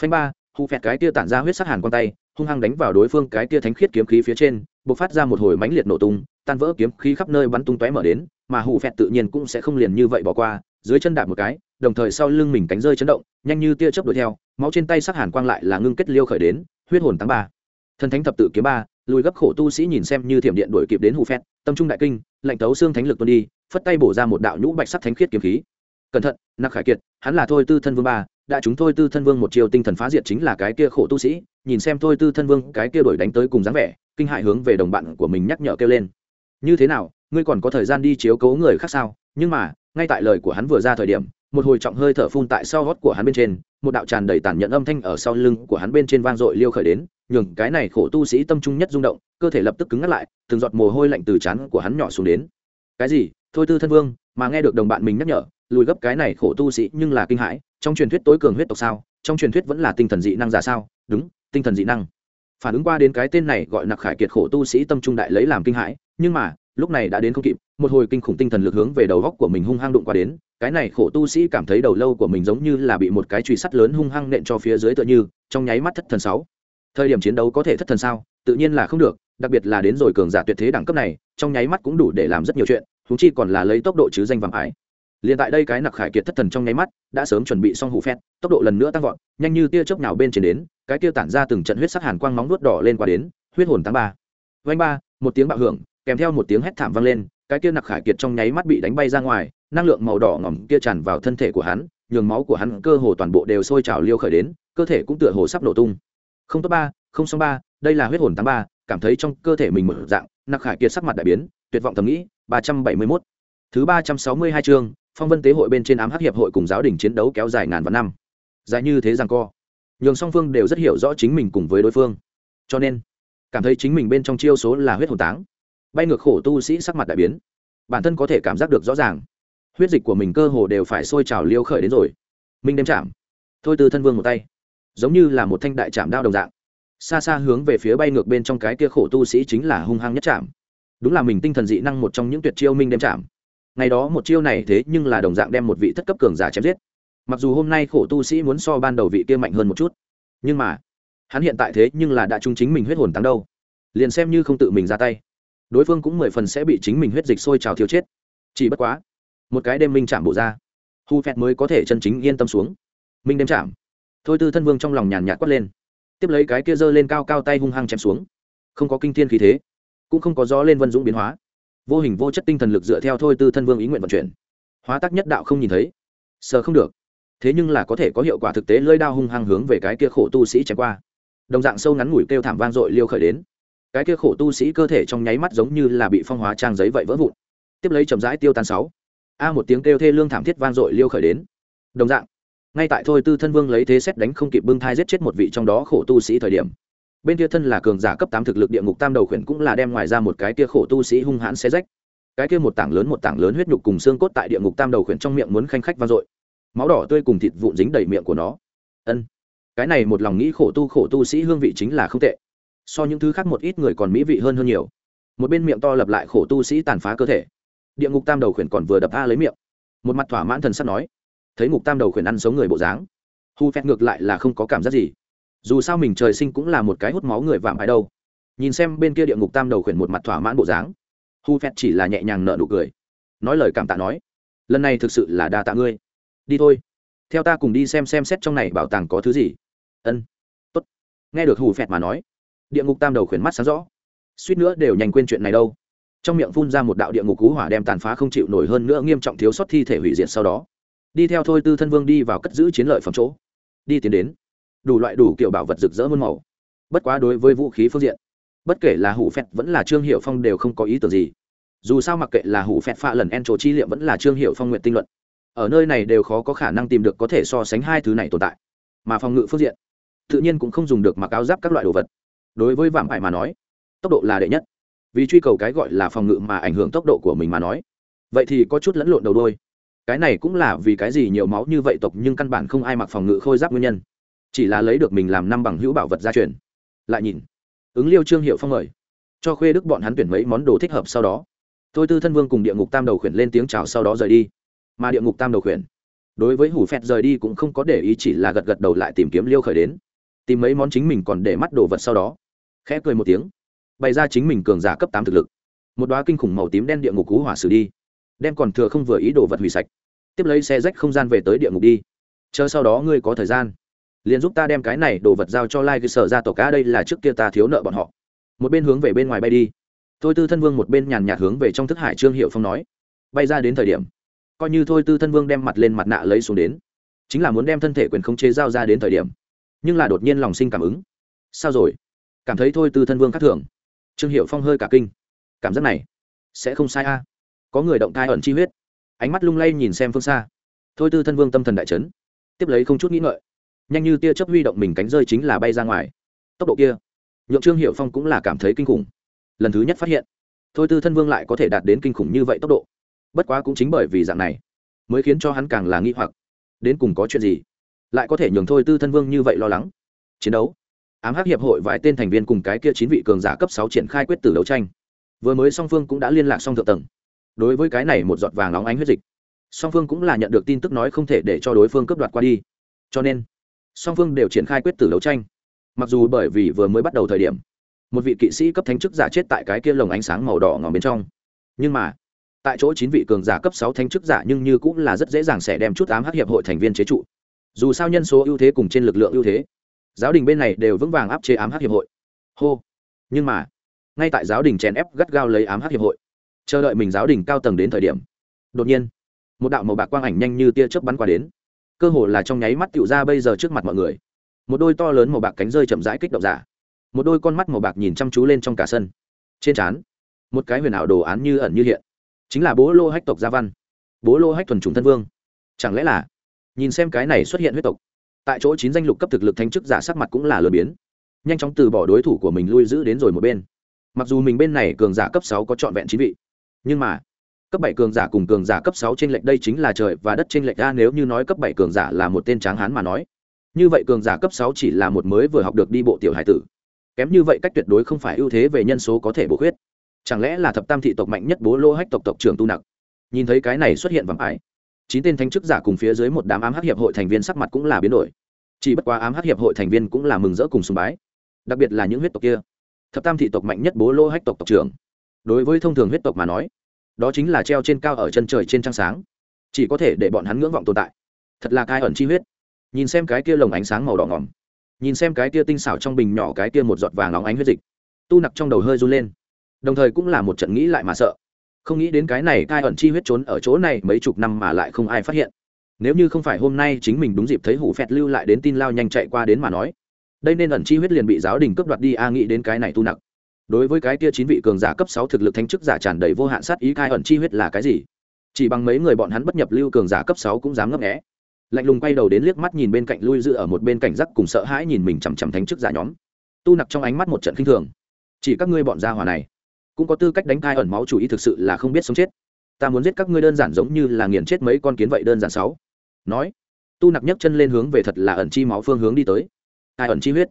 phanh ba, Hù Phẹt cái kia tản ra huyết sắc hàn quang tay, hung hăng đánh vào đối phương cái kia thánh khiết kiếm khí phía trên, bộc phát ra một hồi mãnh liệt nổ tung, tan vỡ kiếm khí khắp nơi bắn tung tóe mở đến, mà Hù Phẹt tự nhiên cũng sẽ không liền như vậy bỏ qua, dưới chân đạp một cái, đồng thời sau lưng mình cánh rơi chấn động, nhanh như tia chớp đuổi theo, máu trên tay sắc hàn quang lại là ngưng kết liêu khởi đến, huyết hồn tháng ba. Thần thánh thập tự kiếm ba, lùi gấp khổ tu sĩ nhìn xem như thiểm điện đuổi kịp đến hù phét tâm trung đại kinh, lạnh tấu xương thánh lực tuôn đi, phất tay bổ ra một đạo nhũ bạch sắc thánh khiết kiếm khí. Cẩn thận, nặc khải kiệt, hắn là thôi tư thân vương ba đã chúng thôi tư thân vương một chiều tinh thần phá diệt chính là cái kia khổ tu sĩ, nhìn xem thôi tư thân vương cái kia đuổi đánh tới cùng dáng vẻ, kinh hại hướng về đồng bạn của mình nhắc nhở kêu lên. Như thế nào, ngươi còn có thời gian đi chiếu cố người khác sao? Nhưng mà, ngay tại lời của hắn vừa ra thời điểm, một hồi trọng hơi thở phun tại sau gót của hắn bên trên, một đạo tràn đầy tàn nhẫn âm thanh ở sau lưng của hắn bên trên vang dội liêu khởi đến, nhường cái này khổ tu sĩ tâm trung nhất rung động, cơ thể lập tức cứng ngắt lại, từng giọt mồ hôi lạnh từ chán của hắn nhỏ xuống đến. Cái gì? Thôi tư thân vương, mà nghe được đồng bạn mình nhắc nhở lùi gấp cái này khổ tu sĩ nhưng là kinh hãi, trong truyền thuyết tối cường huyết tộc sao? Trong truyền thuyết vẫn là tinh thần dị năng giả sao? Đúng, tinh thần dị năng. Phản ứng qua đến cái tên này gọi nặc khải kiệt khổ tu sĩ tâm trung đại lấy làm kinh hãi, nhưng mà, lúc này đã đến không kịp, một hồi kinh khủng tinh thần lực hướng về đầu góc của mình hung hăng đụng qua đến, cái này khổ tu sĩ cảm thấy đầu lâu của mình giống như là bị một cái truy sắt lớn hung hăng nện cho phía dưới tựa như, trong nháy mắt thất thần sáu. Thời điểm chiến đấu có thể thất thần sao? Tự nhiên là không được, đặc biệt là đến rồi cường giả tuyệt thế đẳng cấp này, trong nháy mắt cũng đủ để làm rất nhiều chuyện chúng chi còn là lấy tốc độ chứ danh vàng ải liền tại đây cái nặc khải kiệt thất thần trong nháy mắt, đã sớm chuẩn bị xong hủ phét, tốc độ lần nữa tăng vọt, nhanh như tia chớp nào bên trên đến, cái tia tản ra từng trận huyết sắc hàn quang móng nuốt đỏ lên qua đến, huyết hồn tám ba. Vanh ba, một tiếng bạo hưởng, kèm theo một tiếng hét thảm vang lên, cái kia nặc khải kiệt trong nháy mắt bị đánh bay ra ngoài, năng lượng màu đỏ ngỏm kia tràn vào thân thể của hắn, nhường máu của hắn cơ hồ toàn bộ đều sôi trào liêu khởi đến, cơ thể cũng tựa hồ sắp nổ tung. Không tốt ba, không xong ba, đây là huyết hồn tám ba, cảm thấy trong cơ thể mình mở dạng, nặc khải kiệt sắc mặt đại biến, tuyệt vọng thầm nghĩ, ba trăm bảy mươi mốt. Thứ ba trăm sáu mươi hai chương phong vân tế hội bên trên ám hắc hiệp hội cùng giáo đình chiến đấu kéo dài ngàn vạn năm. Dài như thế rằng co, nhường song phương đều rất hiểu rõ chính mình cùng với đối phương. Cho nên, cảm thấy chính mình bên trong chiêu số là huyết hồn táng. Bay ngược khổ tu sĩ sắc mặt đại biến. Bản thân có thể cảm giác được rõ ràng, huyết dịch của mình cơ hồ đều phải sôi trào liêu khởi đến rồi. Minh đêm chạm. Thôi từ thân vương một tay. Giống như là một thanh đại chạm đao đồng dạng. Xa xa hướng về phía bay ngược bên trong cái kia khổ tu sĩ chính là hung hăng nhất chạm. Đúng là mình tinh thần dị năng một trong những tuyệt chiêu minh đêm chạm ngày đó một chiêu này thế nhưng là đồng dạng đem một vị thất cấp cường giả chém giết. Mặc dù hôm nay khổ tu sĩ muốn so ban đầu vị kia mạnh hơn một chút, nhưng mà, hắn hiện tại thế nhưng là đã trung chính mình huyết hồn tăng đâu. Liền xem như không tự mình ra tay, đối phương cũng mười phần sẽ bị chính mình huyết dịch sôi trào thiếu chết. Chỉ bất quá, một cái đêm minh chạm bổ ra, hu phẹt mới có thể chân chính yên tâm xuống. Minh đêm chạm. Thôi tư thân vương trong lòng nhàn nhạt quát lên. Tiếp lấy cái kia giơ lên cao cao tay hung hăng chém xuống. Không có kinh thiên khí thế, cũng không có gió lên vân dũng biến hóa vô hình vô chất tinh thần lực dựa theo thôi tư thân vương ý nguyện vận chuyển. Hóa tác nhất đạo không nhìn thấy. Sờ không được. Thế nhưng là có thể có hiệu quả thực tế lơi đao hung hăng hướng về cái kia khổ tu sĩ chém qua. Đồng dạng sâu ngắn ngủi kêu thảm vang dội liêu khởi đến. Cái kia khổ tu sĩ cơ thể trong nháy mắt giống như là bị phong hóa trang giấy vậy vỡ vụn. Tiếp lấy chậm rãi tiêu tan sáu. A một tiếng kêu thê lương thảm thiết vang dội liêu khởi đến. Đồng dạng, ngay tại thôi tư thân vương lấy thế xét đánh không kịp bưng thai giết chết một vị trong đó khổ tu sĩ thời điểm bên kia thân là cường giả cấp tám thực lực địa ngục tam đầu khuyển cũng là đem ngoài ra một cái kia khổ tu sĩ hung hãn xé rách. Cái kia một tảng lớn một tảng lớn huyết nhục cùng xương cốt tại địa ngục tam đầu khuyển trong miệng muốn khanh khách vang dội. Máu đỏ tươi cùng thịt vụn dính đầy miệng của nó. Ân. Cái này một lòng nghĩ khổ tu khổ tu sĩ hương vị chính là không tệ. So những thứ khác một ít người còn mỹ vị hơn hơn nhiều. Một bên miệng to lập lại khổ tu sĩ tàn phá cơ thể. Địa ngục tam đầu khuyển còn vừa đập a lấy miệng. Một mặt thỏa mãn thần sắt nói, thấy ngục tam đầu khuyển ăn sống người bộ dáng, hu phét ngược lại là không có cảm giác gì dù sao mình trời sinh cũng là một cái hút máu người vạm ái đâu. Nhìn xem bên kia địa ngục tam đầu khuyển một mặt thỏa mãn bộ dáng, hu phét chỉ là nhẹ nhàng nợ nụ cười. Nói lời cảm tạ nói, lần này thực sự là đa tạ ngươi. Đi thôi. Theo ta cùng đi xem xem xét trong này bảo tàng có thứ gì. Ân, tốt. Nghe được hù phẹt mà nói, địa ngục tam đầu khuyển mắt sáng rõ. Suýt nữa đều nhanh quên chuyện này đâu. Trong miệng phun ra một đạo địa ngục cú hỏa đem tàn phá không chịu nổi hơn nữa nghiêm trọng thiếu sót thi thể hủy diệt sau đó. Đi theo thôi tư thân vương đi vào cất giữ chiến lợi phẩm chỗ. Đi tiến đến đủ loại đủ kiểu bảo vật rực rỡ muôn màu. Bất quá đối với vũ khí phương diện, bất kể là hủ phẹt vẫn là trương hiệu phong đều không có ý tưởng gì. Dù sao mặc kệ là hủ phẹt pha lần en trổ chi liệm vẫn là trương hiệu phong nguyện tinh luận, ở nơi này đều khó có khả năng tìm được có thể so sánh hai thứ này tồn tại. Mà phòng ngự phương diện, tự nhiên cũng không dùng được mặc áo giáp các loại đồ vật. Đối với vạm hại mà nói, tốc độ là đệ nhất. Vì truy cầu cái gọi là phòng ngự mà ảnh hưởng tốc độ của mình mà nói, vậy thì có chút lẫn lộn đầu đôi cái này cũng là vì cái gì nhiều máu như vậy tộc nhưng căn bản không ai mặc phòng ngự khôi giáp nguyên nhân chỉ là lấy được mình làm năm bằng hữu bảo vật gia truyền. Lại nhìn. Ứng liêu trương hiệu phong mời. Cho khuê đức bọn hắn tuyển mấy món đồ thích hợp sau đó. Tôi tư thân vương cùng địa ngục tam đầu khuyển lên tiếng chào sau đó rời đi. Mà địa ngục tam đầu khuyển, đối với hủ phẹt rời đi cũng không có để ý, chỉ là gật gật đầu lại tìm kiếm liêu khởi đến. Tìm mấy món chính mình còn để mắt đồ vật sau đó, khẽ cười một tiếng, bày ra chính mình cường giả cấp tám thực lực. Một đoá kinh khủng màu tím đen địa ngục cú hỏa xử đi, đem còn thừa không vừa ý đồ vật hủy sạch. Tiếp lấy xe rách không gian về tới địa ngục đi. Chờ sau đó ngươi có thời gian liền giúp ta đem cái này đồ vật giao cho lai sở ra tổ cá đây là trước kia ta thiếu nợ bọn họ. Một bên hướng về bên ngoài bay đi. Thôi tư thân vương một bên nhàn nhạt hướng về trong thức hải trương hiệu phong nói, bay ra đến thời điểm, coi như thôi tư thân vương đem mặt lên mặt nạ lấy xuống đến, chính là muốn đem thân thể quyền khống chế giao ra đến thời điểm, nhưng là đột nhiên lòng sinh cảm ứng. Sao rồi? Cảm thấy thôi tư thân vương khác thường. Trương hiệu phong hơi cả kinh. Cảm giác này sẽ không sai a. Có người động thai ẩn chi huyết. Ánh mắt lung lay nhìn xem phương xa. Thôi tư thân vương tâm thần đại trấn tiếp lấy không chút nghĩ ngợi nhanh như tia chớp huy động mình cánh rơi chính là bay ra ngoài. Tốc độ kia, nhượng trương hiệu phong cũng là cảm thấy kinh khủng. Lần thứ nhất phát hiện, thôi tư thân vương lại có thể đạt đến kinh khủng như vậy tốc độ. Bất quá cũng chính bởi vì dạng này, mới khiến cho hắn càng là nghi hoặc. Đến cùng có chuyện gì? Lại có thể nhường thôi tư thân vương như vậy lo lắng? Chiến đấu. Ám hắc hiệp hội vài tên thành viên cùng cái kia chín vị cường giả cấp sáu triển khai quyết tử đấu tranh. Vừa mới song phương cũng đã liên lạc xong thượng tầng. Đối với cái này một giọt vàng óng ánh huyết dịch, song phương cũng là nhận được tin tức nói không thể để cho đối phương cướp đoạt qua đi. Cho nên song phương đều triển khai quyết tử đấu tranh. Mặc dù bởi vì vừa mới bắt đầu thời điểm, một vị kỵ sĩ cấp thánh chức giả chết tại cái kia lồng ánh sáng màu đỏ ngòm bên trong. Nhưng mà, tại chỗ chín vị cường giả cấp sáu thánh chức giả nhưng như cũng là rất dễ dàng sẽ đem chút ám hắc hiệp hội thành viên chế trụ. Dù sao nhân số ưu thế cùng trên lực lượng ưu thế, giáo đình bên này đều vững vàng áp chế ám hắc hiệp hội. Hô. Nhưng mà, ngay tại giáo đình chèn ép gắt gao lấy ám hắc hiệp hội, chờ đợi mình giáo đình cao tầng đến thời điểm, đột nhiên, một đạo màu bạc quang ảnh nhanh như tia chớp bắn qua đến cơ hồ là trong nháy mắt tựu ra bây giờ trước mặt mọi người. Một đôi to lớn màu bạc cánh rơi chậm rãi kích động giả. Một đôi con mắt màu bạc nhìn chăm chú lên trong cả sân. Trên trán, một cái huyền ảo đồ án như ẩn như hiện. Chính là bố lô hách tộc gia văn. Bố lô hách thuần trùng thân vương. Chẳng lẽ là, nhìn xem cái này xuất hiện huyết tộc, tại chỗ chín danh lục cấp thực lực thánh chức giả sắc mặt cũng là lừa biến. Nhanh chóng từ bỏ đối thủ của mình lui giữ đến rồi một bên. Mặc dù mình bên này cường giả cấp sáu có trọn vẹn chín vị, nhưng mà cấp bảy cường giả cùng cường giả cấp sáu trên lệch đây chính là trời và đất trên lệch ra nếu như nói cấp bảy cường giả là một tên tráng hán mà nói. Như vậy cường giả cấp sáu chỉ là một mới vừa học được đi bộ tiểu hải tử. Kém như vậy cách tuyệt đối không phải ưu thế về nhân số có thể bổ khuyết. Chẳng lẽ là thập tam thị tộc mạnh nhất bố lô hách tộc tộc trưởng tu nặc? Nhìn thấy cái này xuất hiện vàng ải chín tên thánh chức giả cùng phía dưới một đám ám hắc hiệp hội thành viên sắc mặt cũng là biến đổi. Chỉ bất quá ám hắc hiệp hội thành viên cũng là mừng rỡ cùng sùng bái. Đặc biệt là những huyết tộc kia. Thập tam thị tộc mạnh nhất bố lô hách tộc tộc trưởng. Đối với thông thường huyết tộc mà nói đó chính là treo trên cao ở chân trời trên trăng sáng. Chỉ có thể để bọn hắn ngưỡng vọng tồn tại. Thật là cai ẩn chi huyết. Nhìn xem cái kia lồng ánh sáng màu đỏ ngỏm. Nhìn xem cái kia tinh xảo trong bình nhỏ cái kia một giọt vàng óng ánh huyết dịch. Tu nặc trong đầu hơi run lên. Đồng thời cũng là một trận nghĩ lại mà sợ. Không nghĩ đến cái này cai ẩn chi huyết trốn ở chỗ này mấy chục năm mà lại không ai phát hiện. Nếu như không phải hôm nay chính mình đúng dịp thấy hủ phẹt lưu lại đến tin lao nhanh chạy qua đến mà nói, đây nên ẩn chi huyết liền bị giáo đình cướp đoạt đi, a, nghĩ đến cái này tu nặc đối với cái kia chín vị cường giả cấp sáu thực lực thánh chức giả tràn đầy vô hạn sát ý khai ẩn chi huyết là cái gì? Chỉ bằng mấy người bọn hắn bất nhập lưu cường giả cấp sáu cũng dám ngấp nghé. Lạnh lùng quay đầu đến liếc mắt nhìn bên cạnh lui dự ở một bên cảnh giác cùng sợ hãi nhìn mình chằm chằm thánh chức giả nhóm. Tu nặc trong ánh mắt một trận khinh thường. Chỉ các ngươi bọn gia hỏa này, cũng có tư cách đánh khai ẩn máu chủ ý thực sự là không biết sống chết. Ta muốn giết các ngươi đơn giản giống như là nghiền chết mấy con kiến vậy đơn giản sáu. Nói, tu nặc nhấc chân lên hướng về thật là ẩn chi máu phương hướng đi tới. Khai ẩn chi huyết.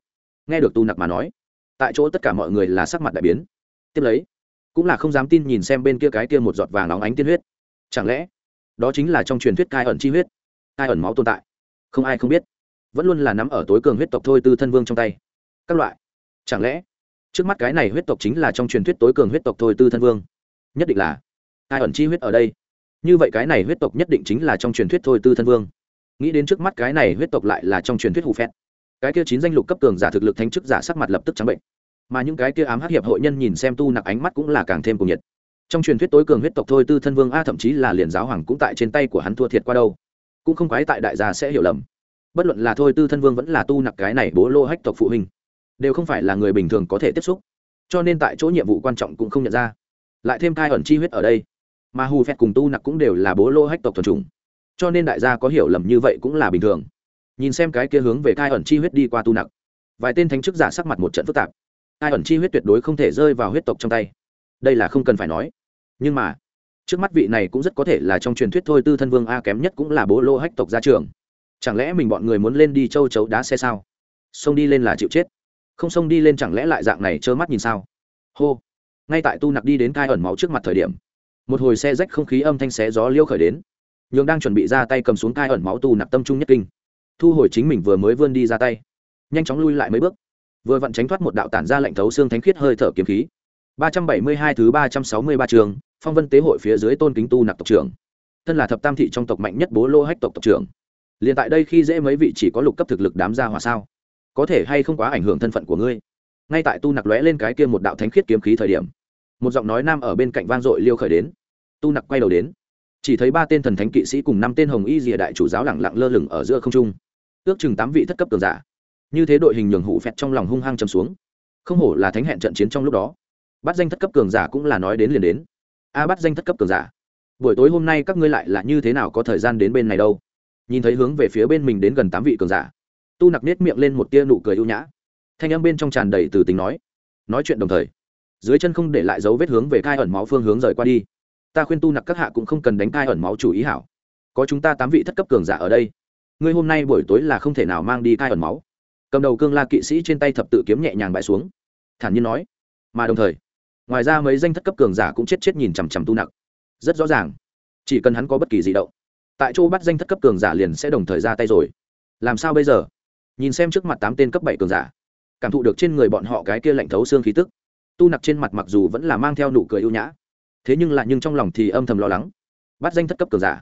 Nghe được tu nặc mà nói tại chỗ tất cả mọi người là sắc mặt đại biến. Tiếp lấy, cũng là không dám tin nhìn xem bên kia cái kia một giọt vàng óng ánh tiên huyết. Chẳng lẽ, đó chính là trong truyền thuyết cai ẩn chi huyết, cai ẩn máu tồn tại? Không ai không biết. Vẫn luôn là nắm ở tối cường huyết tộc thôi tư thân vương trong tay. Các loại. Chẳng lẽ, trước mắt cái này huyết tộc chính là trong truyền thuyết tối cường huyết tộc thôi tư thân vương? Nhất định là cai ẩn chi huyết ở đây. Như vậy cái này huyết tộc nhất định chính là trong truyền thuyết thôi tư thân vương. Nghĩ đến trước mắt cái này huyết tộc lại là trong truyền thuyết hù phét cái kia chín danh lục cấp cường giả thực lực thánh chức giả sắc mặt lập tức trắng bệnh. Mà những cái kia ám hắc hiệp hội nhân nhìn xem tu nặc ánh mắt cũng là càng thêm cuồng nhiệt. Trong truyền thuyết tối cường huyết tộc thôi, tư thân vương a thậm chí là liền giáo hoàng cũng tại trên tay của hắn thua thiệt qua đâu. Cũng không quái tại đại gia sẽ hiểu lầm. Bất luận là thôi, tư thân vương vẫn là tu nặc cái này bố lô hách tộc phụ huynh, đều không phải là người bình thường có thể tiếp xúc. Cho nên tại chỗ nhiệm vụ quan trọng cũng không nhận ra. Lại thêm thai ẩn chi huyết ở đây, mà hù phét cùng tu nặc cũng đều là bố lô hách tộc thuần chủng. Cho nên đại gia có hiểu lầm như vậy cũng là bình thường nhìn xem cái kia hướng về cai ẩn chi huyết đi qua tu nặc. Vài tên thánh chức giả sắc mặt một trận phức tạp. Cai ẩn chi huyết tuyệt đối không thể rơi vào huyết tộc trong tay. Đây là không cần phải nói. Nhưng mà, trước mắt vị này cũng rất có thể là trong truyền thuyết thôi, tư thân vương a kém nhất cũng là bố lô hách tộc gia trường chẳng lẽ mình bọn người muốn lên đi châu chấu đá xe sao? Xông đi lên là chịu chết. Không xông đi lên chẳng lẽ lại dạng này trơ mắt nhìn sao? Hô. Ngay tại tu nặc đi đến cai ẩn máu trước mặt thời điểm, một hồi xe rách không khí âm thanh xé gió liêu khởi đến. Nhường đang chuẩn bị ra tay cầm xuống cai ẩn máu tu nặc tâm trung nhất kinh thu hồi chính mình vừa mới vươn đi ra tay. Nhanh chóng lui lại mấy bước. Vừa vặn tránh thoát một đạo tản ra lệnh thấu xương thánh khiết hơi thở kiếm khí. Ba trăm bảy mươi hai thứ ba trăm sáu mươi ba trường, phong vân tế hội phía dưới tôn kính tu nặc tộc trưởng. Thân là thập tam thị trong tộc mạnh nhất bố lô hách tộc tộc trưởng. Liền tại đây khi dễ mấy vị chỉ có lục cấp thực lực đám ra hòa sao? Có thể hay không quá ảnh hưởng thân phận của ngươi? Ngay tại tu nặc lóe lên cái kia một đạo thánh khiết kiếm khí thời điểm, một giọng nói nam ở bên cạnh vang dội liêu khởi đến. Tu nặc quay đầu đến, chỉ thấy ba tên thần thánh kỵ sĩ cùng năm tên hồng y rìa đại chủ giáo lẳng lặng lơ lửng ở giữa không trung ước chừng tám vị thất cấp cường giả. Như thế đội hình nhường hụ phẹt trong lòng hung hăng chầm xuống. Không hổ là thánh hẹn trận chiến trong lúc đó. Bắt danh thất cấp cường giả cũng là nói đến liền đến. A, bắt danh thất cấp cường giả. Buổi tối hôm nay các ngươi lại là như thế nào có thời gian đến bên này đâu? Nhìn thấy hướng về phía bên mình đến gần tám vị cường giả. Tu nặc nết miệng lên một tia nụ cười ưu nhã. Thanh âm bên trong tràn đầy từ tính nói. Nói chuyện đồng thời, dưới chân không để lại dấu vết hướng về cai ẩn máu phương hướng rời qua đi. Ta khuyên tu nặc các hạ cũng không cần đánh cai ẩn máu chủ ý hảo. Có chúng ta tám vị thất cấp cường giả ở đây ngươi hôm nay buổi tối là không thể nào mang đi cai ẩn máu. Cầm đầu cương la kỵ sĩ trên tay thập tự kiếm nhẹ nhàng bãi xuống. Thản nhiên nói. Mà đồng thời, ngoài ra mấy danh thất cấp cường giả cũng chết chết nhìn chằm chằm tu nặc. Rất rõ ràng, chỉ cần hắn có bất kỳ di động, tại chỗ bắt danh thất cấp cường giả liền sẽ đồng thời ra tay rồi. Làm sao bây giờ? Nhìn xem trước mặt tám tên cấp bảy cường giả, cảm thụ được trên người bọn họ cái kia lạnh thấu xương khí tức. Tu nặc trên mặt mặc dù vẫn là mang theo nụ cười ưu nhã, thế nhưng lại nhưng trong lòng thì âm thầm lo lắng. Bắt danh thất cấp cường giả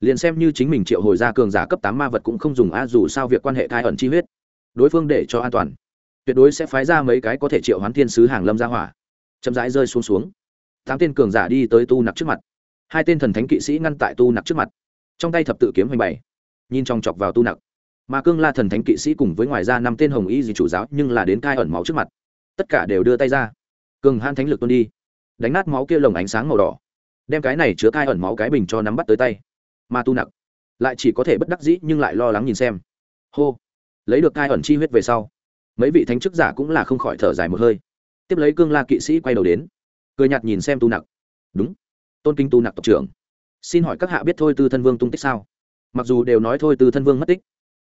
liền xem như chính mình triệu hồi ra cường giả cấp tám ma vật cũng không dùng a dù sao việc quan hệ thai ẩn chi huyết, đối phương để cho an toàn, tuyệt đối sẽ phái ra mấy cái có thể triệu hoán thiên sứ hàng lâm ra hỏa. Chậm rãi rơi xuống xuống. Tám tên cường giả đi tới tu nặc trước mặt. Hai tên thần thánh kỵ sĩ ngăn tại tu nặc trước mặt. Trong tay thập tự kiếm hoành bày nhìn trong chọc vào tu nặc. Mà cương la thần thánh kỵ sĩ cùng với ngoài ra năm tên hồng y gì chủ giáo nhưng là đến cai ẩn máu trước mặt. Tất cả đều đưa tay ra. Cường han thánh lực tuôn đi. Đánh nát máu kia lồng ánh sáng màu đỏ. Đem cái này chứa cai ẩn máu cái bình cho nắm bắt tới tay ma tu nặc lại chỉ có thể bất đắc dĩ nhưng lại lo lắng nhìn xem. Hô, lấy được cai ẩn chi huyết về sau, mấy vị thánh chức giả cũng là không khỏi thở dài một hơi. Tiếp lấy cương la kỵ sĩ quay đầu đến, cười nhạt nhìn xem tu nặc. Đúng, tôn kinh tu nặc tộc trưởng. Xin hỏi các hạ biết thôi tư thân vương tung tích sao? Mặc dù đều nói thôi tư thân vương mất tích,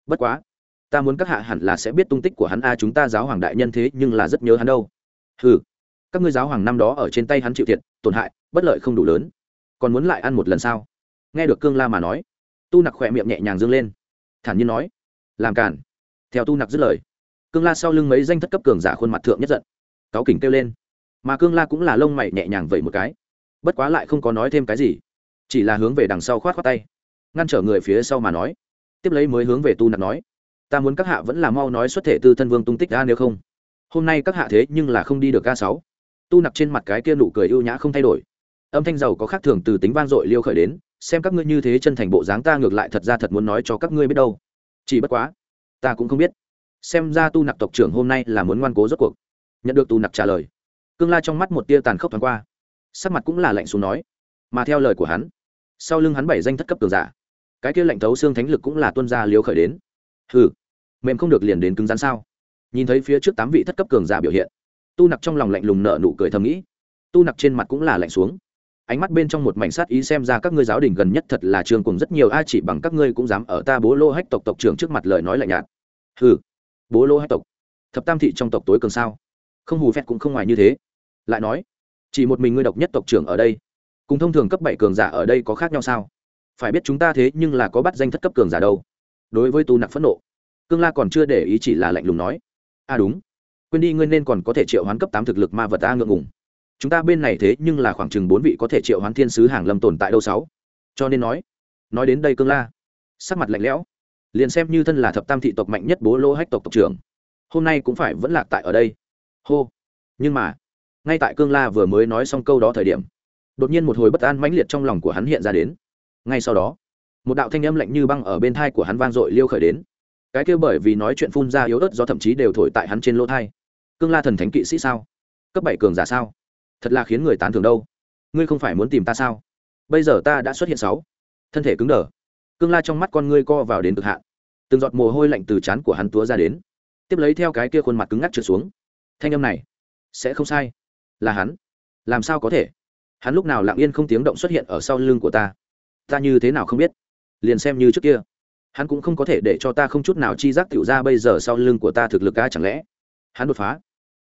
bất quá, ta muốn các hạ hẳn là sẽ biết tung tích của hắn. A, chúng ta giáo hoàng đại nhân thế nhưng là rất nhớ hắn đâu. Ừ các ngươi giáo hoàng năm đó ở trên tay hắn chịu thiệt, tổn hại, bất lợi không đủ lớn. Còn muốn lại ăn một lần sao? Nghe được cương la mà nói, tu nặc khỏe miệng nhẹ nhàng dâng lên. Thản nhiên nói, làm cản theo tu nặc dứt lời, cương la sau lưng mấy danh thất cấp cường giả khuôn mặt thượng nhất giận cáo kỉnh kêu lên. Mà cương la cũng là lông mày nhẹ nhàng vẩy một cái, bất quá lại không có nói thêm cái gì, chỉ là hướng về đằng sau khoát khoát tay, ngăn trở người phía sau mà nói. Tiếp lấy mới hướng về tu nặc nói, ta muốn các hạ vẫn là mau nói xuất thể tư thân vương tung tích ra nếu không. Hôm nay các hạ thế nhưng là không đi được ca sáu. Tu nặc trên mặt cái kia nụ cười ưu nhã không thay đổi. Âm thanh giàu có khác thường từ tính vang dội liêu khởi đến xem các ngươi như thế chân thành bộ dáng ta ngược lại thật ra thật muốn nói cho các ngươi biết đâu. Chỉ bất quá, ta cũng không biết. Xem ra tu nặc tộc trưởng hôm nay là muốn ngoan cố rốt cuộc. Nhận được tu nặc trả lời, cương la trong mắt một tia tàn khốc thoáng qua. Sắc mặt cũng là lạnh xuống nói, mà theo lời của hắn, sau lưng hắn bảy danh thất cấp cường giả, cái kia lạnh thấu xương thánh lực cũng là tuân ra liều khởi đến. Hừ, mềm không được liền đến cứng rắn sao? Nhìn thấy phía trước tám vị thất cấp cường giả biểu hiện, tu nặc trong lòng lạnh lùng nợ nụ cười thầm nghĩ. Tu nặc trên mặt cũng là lạnh xuống ánh mắt bên trong một mảnh sát ý xem ra các ngươi giáo đình gần nhất thật là trường cùng rất nhiều, a, chỉ bằng các ngươi cũng dám ở ta bố lô hách tộc tộc trưởng trước mặt lời nói lạnh nhạt. Hừ, bố lô hách tộc, thập tam thị trong tộc tối cường sao? Không hù phét cũng không ngoài như thế. Lại nói, chỉ một mình ngươi độc nhất tộc trưởng ở đây, cùng thông thường cấp bảy cường giả ở đây có khác nhau sao? Phải biết chúng ta thế nhưng là có bắt danh thất cấp cường giả đâu. Đối với tu nặc phẫn nộ, cương la còn chưa để ý chỉ là lạnh lùng nói. À đúng, quên đi ngươi nên còn có thể triệu hoán cấp tám thực lực ma vật ta ngượng ngùng chúng ta bên này thế nhưng là khoảng chừng bốn vị có thể triệu hoán thiên sứ hàng lâm tồn tại đâu sáu. Cho nên nói nói đến đây cương la, sắc mặt lạnh lẽo, liền xem như thân là thập tam thị tộc mạnh nhất bố lô hách tộc tộc trưởng, hôm nay cũng phải vẫn lạc tại ở đây. Hô, nhưng mà, ngay tại cương la vừa mới nói xong câu đó thời điểm, đột nhiên một hồi bất an mãnh liệt trong lòng của hắn hiện ra đến. Ngay sau đó, một đạo thanh âm lạnh như băng ở bên thai của hắn vang dội liêu khởi đến. Cái kêu bởi vì nói chuyện phun ra yếu ớt do thậm chí đều thổi tại hắn trên lỗ thai. Cương la thần thánh kỵ sĩ sao? Cấp bảy cường giả sao? Thật là khiến người tán thưởng đâu. Ngươi không phải muốn tìm ta sao? Bây giờ ta đã xuất hiện sáu. Thân thể cứng đờ. Cương la trong mắt con ngươi co vào đến cực hạn. Từng giọt mồ hôi lạnh từ trán của hắn túa ra đến. Tiếp lấy theo cái kia khuôn mặt cứng ngắc trượt xuống. Thanh âm này, sẽ không sai. Là hắn. Làm sao có thể? Hắn lúc nào lặng yên không tiếng động xuất hiện ở sau lưng của ta? Ta như thế nào không biết? Liền xem như trước kia. Hắn cũng không có thể để cho ta không chút nào chi giác tiểu ra bây giờ sau lưng của ta thực lực ca chẳng lẽ? Hắn đột phá.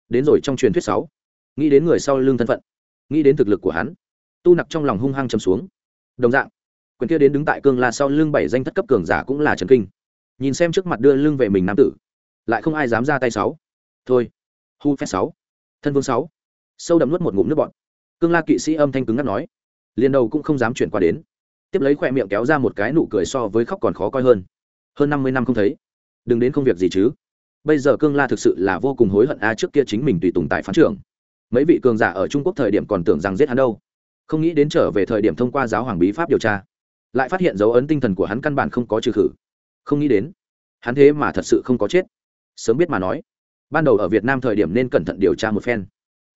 Đến rồi trong truyền thuyết sáu nghĩ đến người sau lưng thân phận, nghĩ đến thực lực của hắn, tu nặc trong lòng hung hăng chầm xuống. Đồng dạng, quyền kia đến đứng tại cương la sau lưng bảy danh thất cấp cường giả cũng là trần kinh. Nhìn xem trước mặt đưa lưng về mình nam tử, lại không ai dám ra tay sáu. Thôi, hu phép sáu, thân vương sáu. Sâu đậm nuốt một ngụm nước bọn cương la kỵ sĩ âm thanh cứng ngắt nói, liền đầu cũng không dám chuyển qua đến. Tiếp lấy khoe miệng kéo ra một cái nụ cười so với khóc còn khó coi hơn. Hơn năm mươi năm không thấy. Đừng đến công việc gì chứ. Bây giờ cương la thực sự là vô cùng hối hận a trước kia chính mình tùy tùng tại phán trưởng mấy vị cường giả ở trung quốc thời điểm còn tưởng rằng giết hắn đâu. Không nghĩ đến trở về thời điểm thông qua giáo hoàng bí pháp điều tra, lại phát hiện dấu ấn tinh thần của hắn căn bản không có trừ khử. Không nghĩ đến, hắn thế mà thật sự không có chết. Sớm biết mà nói, ban đầu ở việt nam thời điểm nên cẩn thận điều tra một phen.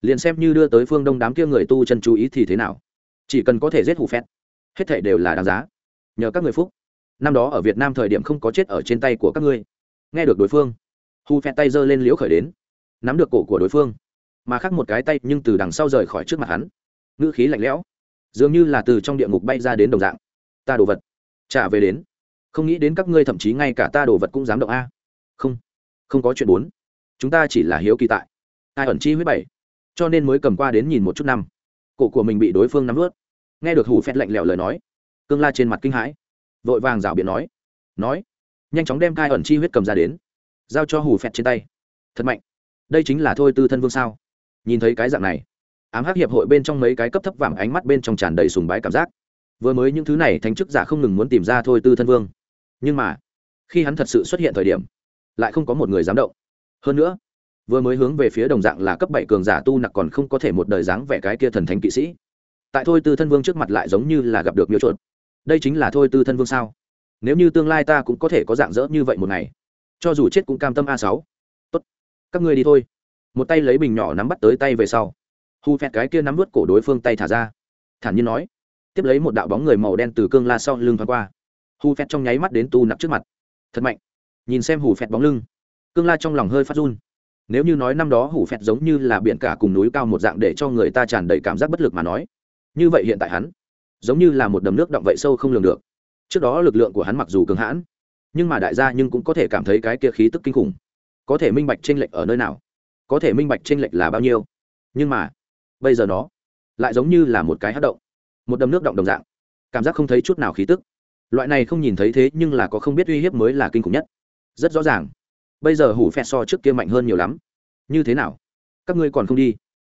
Liền xem như đưa tới phương đông đám kia người tu chân chú ý thì thế nào. Chỉ cần có thể giết hủ phét, hết thể đều là đáng giá. Nhờ các người phúc, năm đó ở việt nam thời điểm không có chết ở trên tay của các ngươi. Nghe được đối phương, hù phét tay giơ lên liễu khởi đến, nắm được cổ của đối phương mà khác một cái tay nhưng từ đằng sau rời khỏi trước mặt hắn. Ngữ khí lạnh lẽo, dường như là từ trong địa ngục bay ra đến đồng dạng. Ta đồ vật trả về đến. Không nghĩ đến các ngươi thậm chí ngay cả ta đồ vật cũng dám động a. Không không có chuyện bốn. Chúng ta chỉ là hiếu kỳ tại. Ai ẩn chi huyết bảy. Cho nên mới cầm qua đến nhìn một chút năm. Cổ của mình bị đối phương nắm vớt nghe được hù phét lạnh lẽo lời nói, cương la trên mặt kinh hãi, vội vàng rảo biện nói nói, nhanh chóng đem cai ẩn chi huyết cầm ra đến, giao cho hù phẹt trên tay. Thật mạnh. Đây chính là thôi tư thân vương sao? Nhìn thấy cái dạng này, ám hắc hiệp hội bên trong mấy cái cấp thấp vàng ánh mắt bên trong tràn đầy sùng bái cảm giác. Vừa mới những thứ này, thánh chức giả không ngừng muốn tìm ra thôi tư thân vương. Nhưng mà, khi hắn thật sự xuất hiện thời điểm, lại không có một người dám động. Hơn nữa, vừa mới hướng về phía đồng dạng là cấp bảy cường giả tu nặc còn không có thể một đời dáng vẻ cái kia thần thánh kỵ sĩ. Tại thôi tư thân vương trước mặt lại giống như là gặp được miêu chuột. Đây chính là thôi tư thân vương sao? Nếu như tương lai ta cũng có thể có dạng dỡ như vậy một ngày, cho dù chết cũng cam tâm a sáu. Tốt, các ngươi đi thôi một tay lấy bình nhỏ nắm bắt tới tay về sau. Hù phẹt cái kia nắm vớt cổ đối phương tay thả ra. Thản nhiên nói, tiếp lấy một đạo bóng người màu đen từ cương la sau lưng thoáng qua. Hù phẹt trong nháy mắt đến tu nặc trước mặt. Thật mạnh. Nhìn xem hù phẹt bóng lưng, cương la trong lòng hơi phát run. Nếu như nói năm đó hủ phẹt giống như là biển cả cùng núi cao một dạng để cho người ta tràn đầy cảm giác bất lực mà nói, như vậy hiện tại hắn, giống như là một đầm nước động vậy sâu không lường được. Trước đó lực lượng của hắn mặc dù cường hãn, nhưng mà đại gia nhưng cũng có thể cảm thấy cái kia khí tức kinh khủng. Có thể minh bạch tranh lệch ở nơi nào có thể minh bạch chênh lệch là bao nhiêu. Nhưng mà, bây giờ nó lại giống như là một cái hát động, một đầm nước động đồng dạng. Cảm giác không thấy chút nào khí tức. Loại này không nhìn thấy thế nhưng là có không biết uy hiếp mới là kinh khủng nhất. Rất rõ ràng. Bây giờ hủ phẹt so trước kia mạnh hơn nhiều lắm. Như thế nào? Các ngươi còn không đi?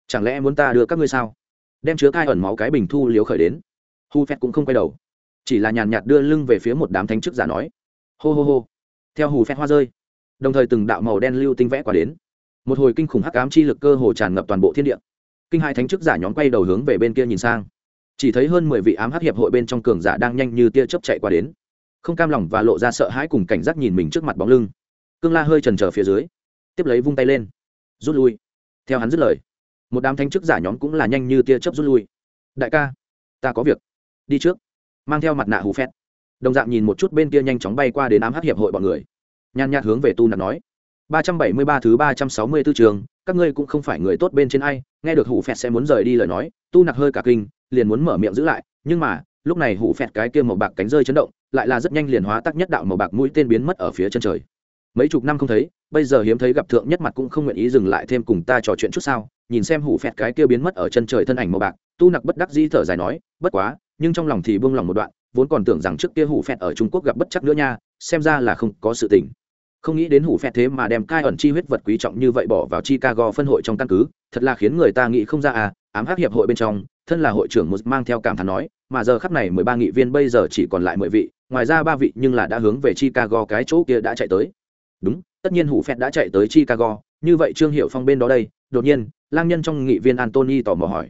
Chẳng lẽ muốn ta đưa các ngươi sao? Đem chứa cai ẩn máu cái bình thu liếu khởi đến. Hu phẹt cũng không quay đầu. Chỉ là nhàn nhạt đưa lưng về phía một đám thánh chức giả nói. Hô hô hô. Theo hù phẹt hoa rơi. Đồng thời từng đạo màu đen lưu tinh vẽ qua đến một hồi kinh khủng hắc ám chi lực cơ hồ tràn ngập toàn bộ thiên địa. Kinh hai thánh chức giả nhóm quay đầu hướng về bên kia nhìn sang. Chỉ thấy hơn mười vị ám hắc hiệp hội bên trong cường giả đang nhanh như tia chớp chạy qua đến. Không cam lòng và lộ ra sợ hãi cùng cảnh giác nhìn mình trước mặt bóng lưng. Cương la hơi trần trờ phía dưới, tiếp lấy vung tay lên, rút lui. Theo hắn dứt lời, một đám thanh chức giả nhóm cũng là nhanh như tia chớp rút lui. Đại ca, ta có việc. Đi trước. Mang theo mặt nạ hù phét. Đồng dạng nhìn một chút bên kia nhanh chóng bay qua đến ám hắc hiệp hội bọn người. Nhàn nhạt hướng về tu nạt nói ba trăm bảy mươi ba thứ ba trăm sáu mươi 364 trường, các ngươi cũng không phải người tốt bên trên ai, nghe được hủ phẹt sẽ muốn rời đi lời nói, tu nặc hơi cả kinh, liền muốn mở miệng giữ lại, nhưng mà, lúc này hủ phẹt cái kia màu bạc cánh rơi chấn động, lại là rất nhanh liền hóa tắc nhất đạo màu bạc mũi tên biến mất ở phía chân trời. Mấy chục năm không thấy, bây giờ hiếm thấy gặp thượng nhất mặt cũng không nguyện ý dừng lại thêm cùng ta trò chuyện chút sao, nhìn xem hủ phẹt cái kia biến mất ở chân trời thân ảnh màu bạc, tu nặc bất đắc dĩ thở dài nói, bất quá, nhưng trong lòng thì buông lòng một đoạn, vốn còn tưởng rằng trước kia hủ phẹt ở trung quốc gặp bất chắc nữa nha, xem ra là không có sự tình không nghĩ đến hủ phẹt thế mà đem cai ẩn chi huyết vật quý trọng như vậy bỏ vào chicago phân hội trong căn cứ, thật là khiến người ta nghĩ không ra à ám hắc hiệp hội bên trong, thân là hội trưởng một mang theo cảm thán nói, mà giờ khắp này mười ba nghị viên bây giờ chỉ còn lại mười vị, ngoài ra ba vị nhưng là đã hướng về chicago cái chỗ kia đã chạy tới. Đúng, tất nhiên hủ phẹt đã chạy tới chicago, như vậy trương hiệu phong bên đó đây, đột nhiên, lang nhân trong nghị viên antony tò mò hỏi.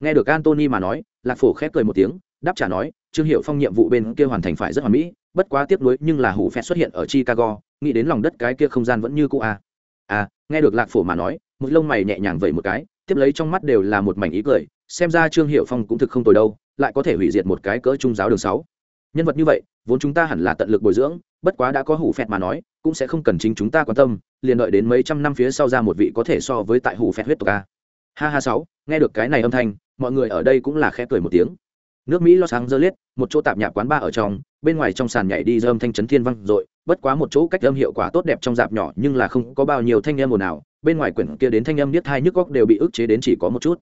Nghe được antony mà nói, lạc phổ khép cười một tiếng, đáp trả nói, trương hiệu phong nhiệm vụ bên kia hoàn thành phải rất hoàn mỹ, bất quá tiếc nuối nhưng là hủ phẹt xuất hiện ở chicago nghĩ đến lòng đất cái kia không gian vẫn như cũ à. à nghe được lạc phổ mà nói, một lông mày nhẹ nhàng vẩy một cái, tiếp lấy trong mắt đều là một mảnh ý cười, xem ra trương hiệu phong cũng thực không tồi đâu, lại có thể hủy diệt một cái cỡ trung giáo đường sáu. Nhân vật như vậy, vốn chúng ta hẳn là tận lực bồi dưỡng, bất quá đã có hủ phẹt mà nói, cũng sẽ không cần chính chúng ta quan tâm, liền đợi đến mấy trăm năm phía sau ra một vị có thể so với tại hủ phẹt huyết tộc a. Ha ha sáu, nghe được cái này âm thanh, mọi người ở đây cũng là khẽ cười một tiếng. Nước mỹ lo sáng dơ liết một chỗ tạp nhạc quán ba ở trong, bên ngoài trong sàn nhảy đi dơm thanh chấn thiên văng rồi bất quá một chỗ cách âm hiệu quả tốt đẹp trong dạp nhỏ nhưng là không có bao nhiêu thanh âm ồn nào bên ngoài quyển kia đến thanh âm niết hai nhức góc đều bị ức chế đến chỉ có một chút.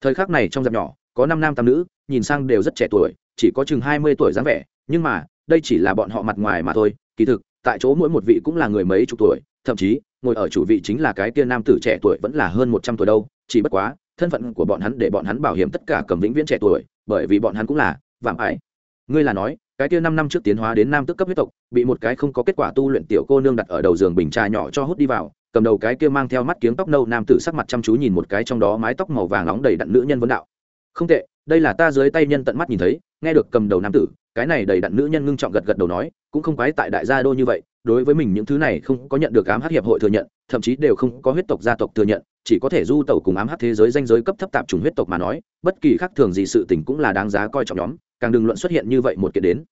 Thời khắc này trong dạp nhỏ, có năm nam tam nữ, nhìn sang đều rất trẻ tuổi, chỉ có chừng hai mươi tuổi dáng vẻ, nhưng mà, đây chỉ là bọn họ mặt ngoài mà thôi, kỳ thực, tại chỗ mỗi một vị cũng là người mấy chục tuổi, thậm chí, ngồi ở chủ vị chính là cái kia nam tử trẻ tuổi vẫn là hơn một trăm tuổi đâu, chỉ bất quá, thân phận của bọn hắn để bọn hắn bảo hiểm tất cả cầm vĩnh viễn trẻ tuổi, bởi vì bọn hắn cũng là, vạm ải. Ngươi là nói cái kia năm năm trước tiến hóa đến nam tức cấp huyết tộc, bị một cái không có kết quả tu luyện tiểu cô nương đặt ở đầu giường bình trà nhỏ cho hút đi vào, cầm đầu cái kia mang theo mắt kiếng tóc nâu nam tử sắc mặt chăm chú nhìn một cái trong đó mái tóc màu vàng nóng đầy đặn nữ nhân vấn đạo. Không tệ, đây là ta dưới tay nhân tận mắt nhìn thấy, nghe được cầm đầu nam tử, cái này đầy đặn nữ nhân ngưng trọng gật gật đầu nói, cũng không quái tại đại gia đô như vậy, đối với mình những thứ này không có nhận được ám hát hiệp hội thừa nhận, thậm chí đều không có huyết tộc gia tộc thừa nhận, chỉ có thể du tẩu cùng ám hát thế giới danh giới cấp thấp tạp chủng huyết tộc mà nói, bất kỳ khác thường gì sự tình cũng là đáng giá coi trọng nhóm càng đừng luận xuất hiện như vậy một kiện đến.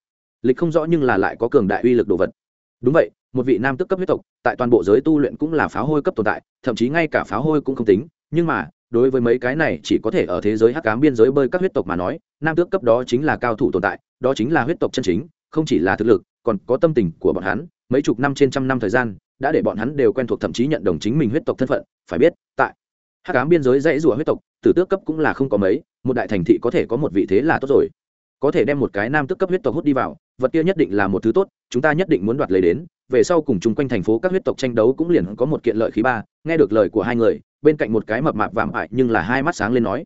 Lịch không rõ nhưng là lại có cường đại uy lực đồ vật. Đúng vậy, một vị nam tức cấp huyết tộc, tại toàn bộ giới tu luyện cũng là pháo hôi cấp tồn tại, thậm chí ngay cả pháo hôi cũng không tính, nhưng mà, đối với mấy cái này chỉ có thể ở thế giới hắc cám biên giới bơi các huyết tộc mà nói, nam tước cấp đó chính là cao thủ tồn tại, đó chính là huyết tộc chân chính, không chỉ là thực lực, còn có tâm tình của bọn hắn, mấy chục năm trên trăm năm thời gian, đã để bọn hắn đều quen thuộc thậm chí nhận đồng chính mình huyết tộc thân phận, phải biết, tại hắc cám biên giới dãy rùa huyết tộc, tử tước cấp cũng là không có mấy, một đại thành thị có thể có một vị thế là tốt rồi có thể đem một cái nam tước cấp huyết tộc hút đi vào, vật kia nhất định là một thứ tốt, chúng ta nhất định muốn đoạt lấy đến, về sau cùng chung quanh thành phố các huyết tộc tranh đấu cũng liền có một kiện lợi khí ba, nghe được lời của hai người, bên cạnh một cái mập mạp vạm ải nhưng là hai mắt sáng lên nói.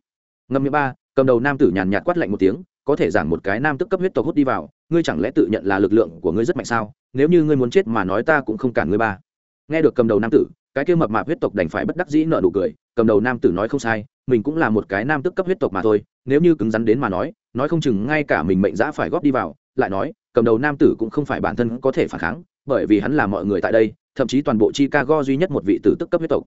Ngâm miệng ba, cầm đầu nam tử nhàn nhạt quát lạnh một tiếng, có thể giảng một cái nam tức cấp huyết tộc hút đi vào, ngươi chẳng lẽ tự nhận là lực lượng của ngươi rất mạnh sao? Nếu như ngươi muốn chết mà nói ta cũng không cản ngươi ba. Nghe được cầm đầu nam tử, cái kia mập mạp huyết tộc đành phải bất đắc dĩ nợ nụ cười, cầm đầu nam tử nói không sai, mình cũng là một cái nam tức cấp huyết tộc mà thôi, nếu như cứng rắn đến mà nói nói không chừng ngay cả mình mệnh giã phải góp đi vào, lại nói, cầm đầu nam tử cũng không phải bản thân có thể phản kháng, bởi vì hắn là mọi người tại đây, thậm chí toàn bộ chicago duy nhất một vị tử tức cấp huyết tộc.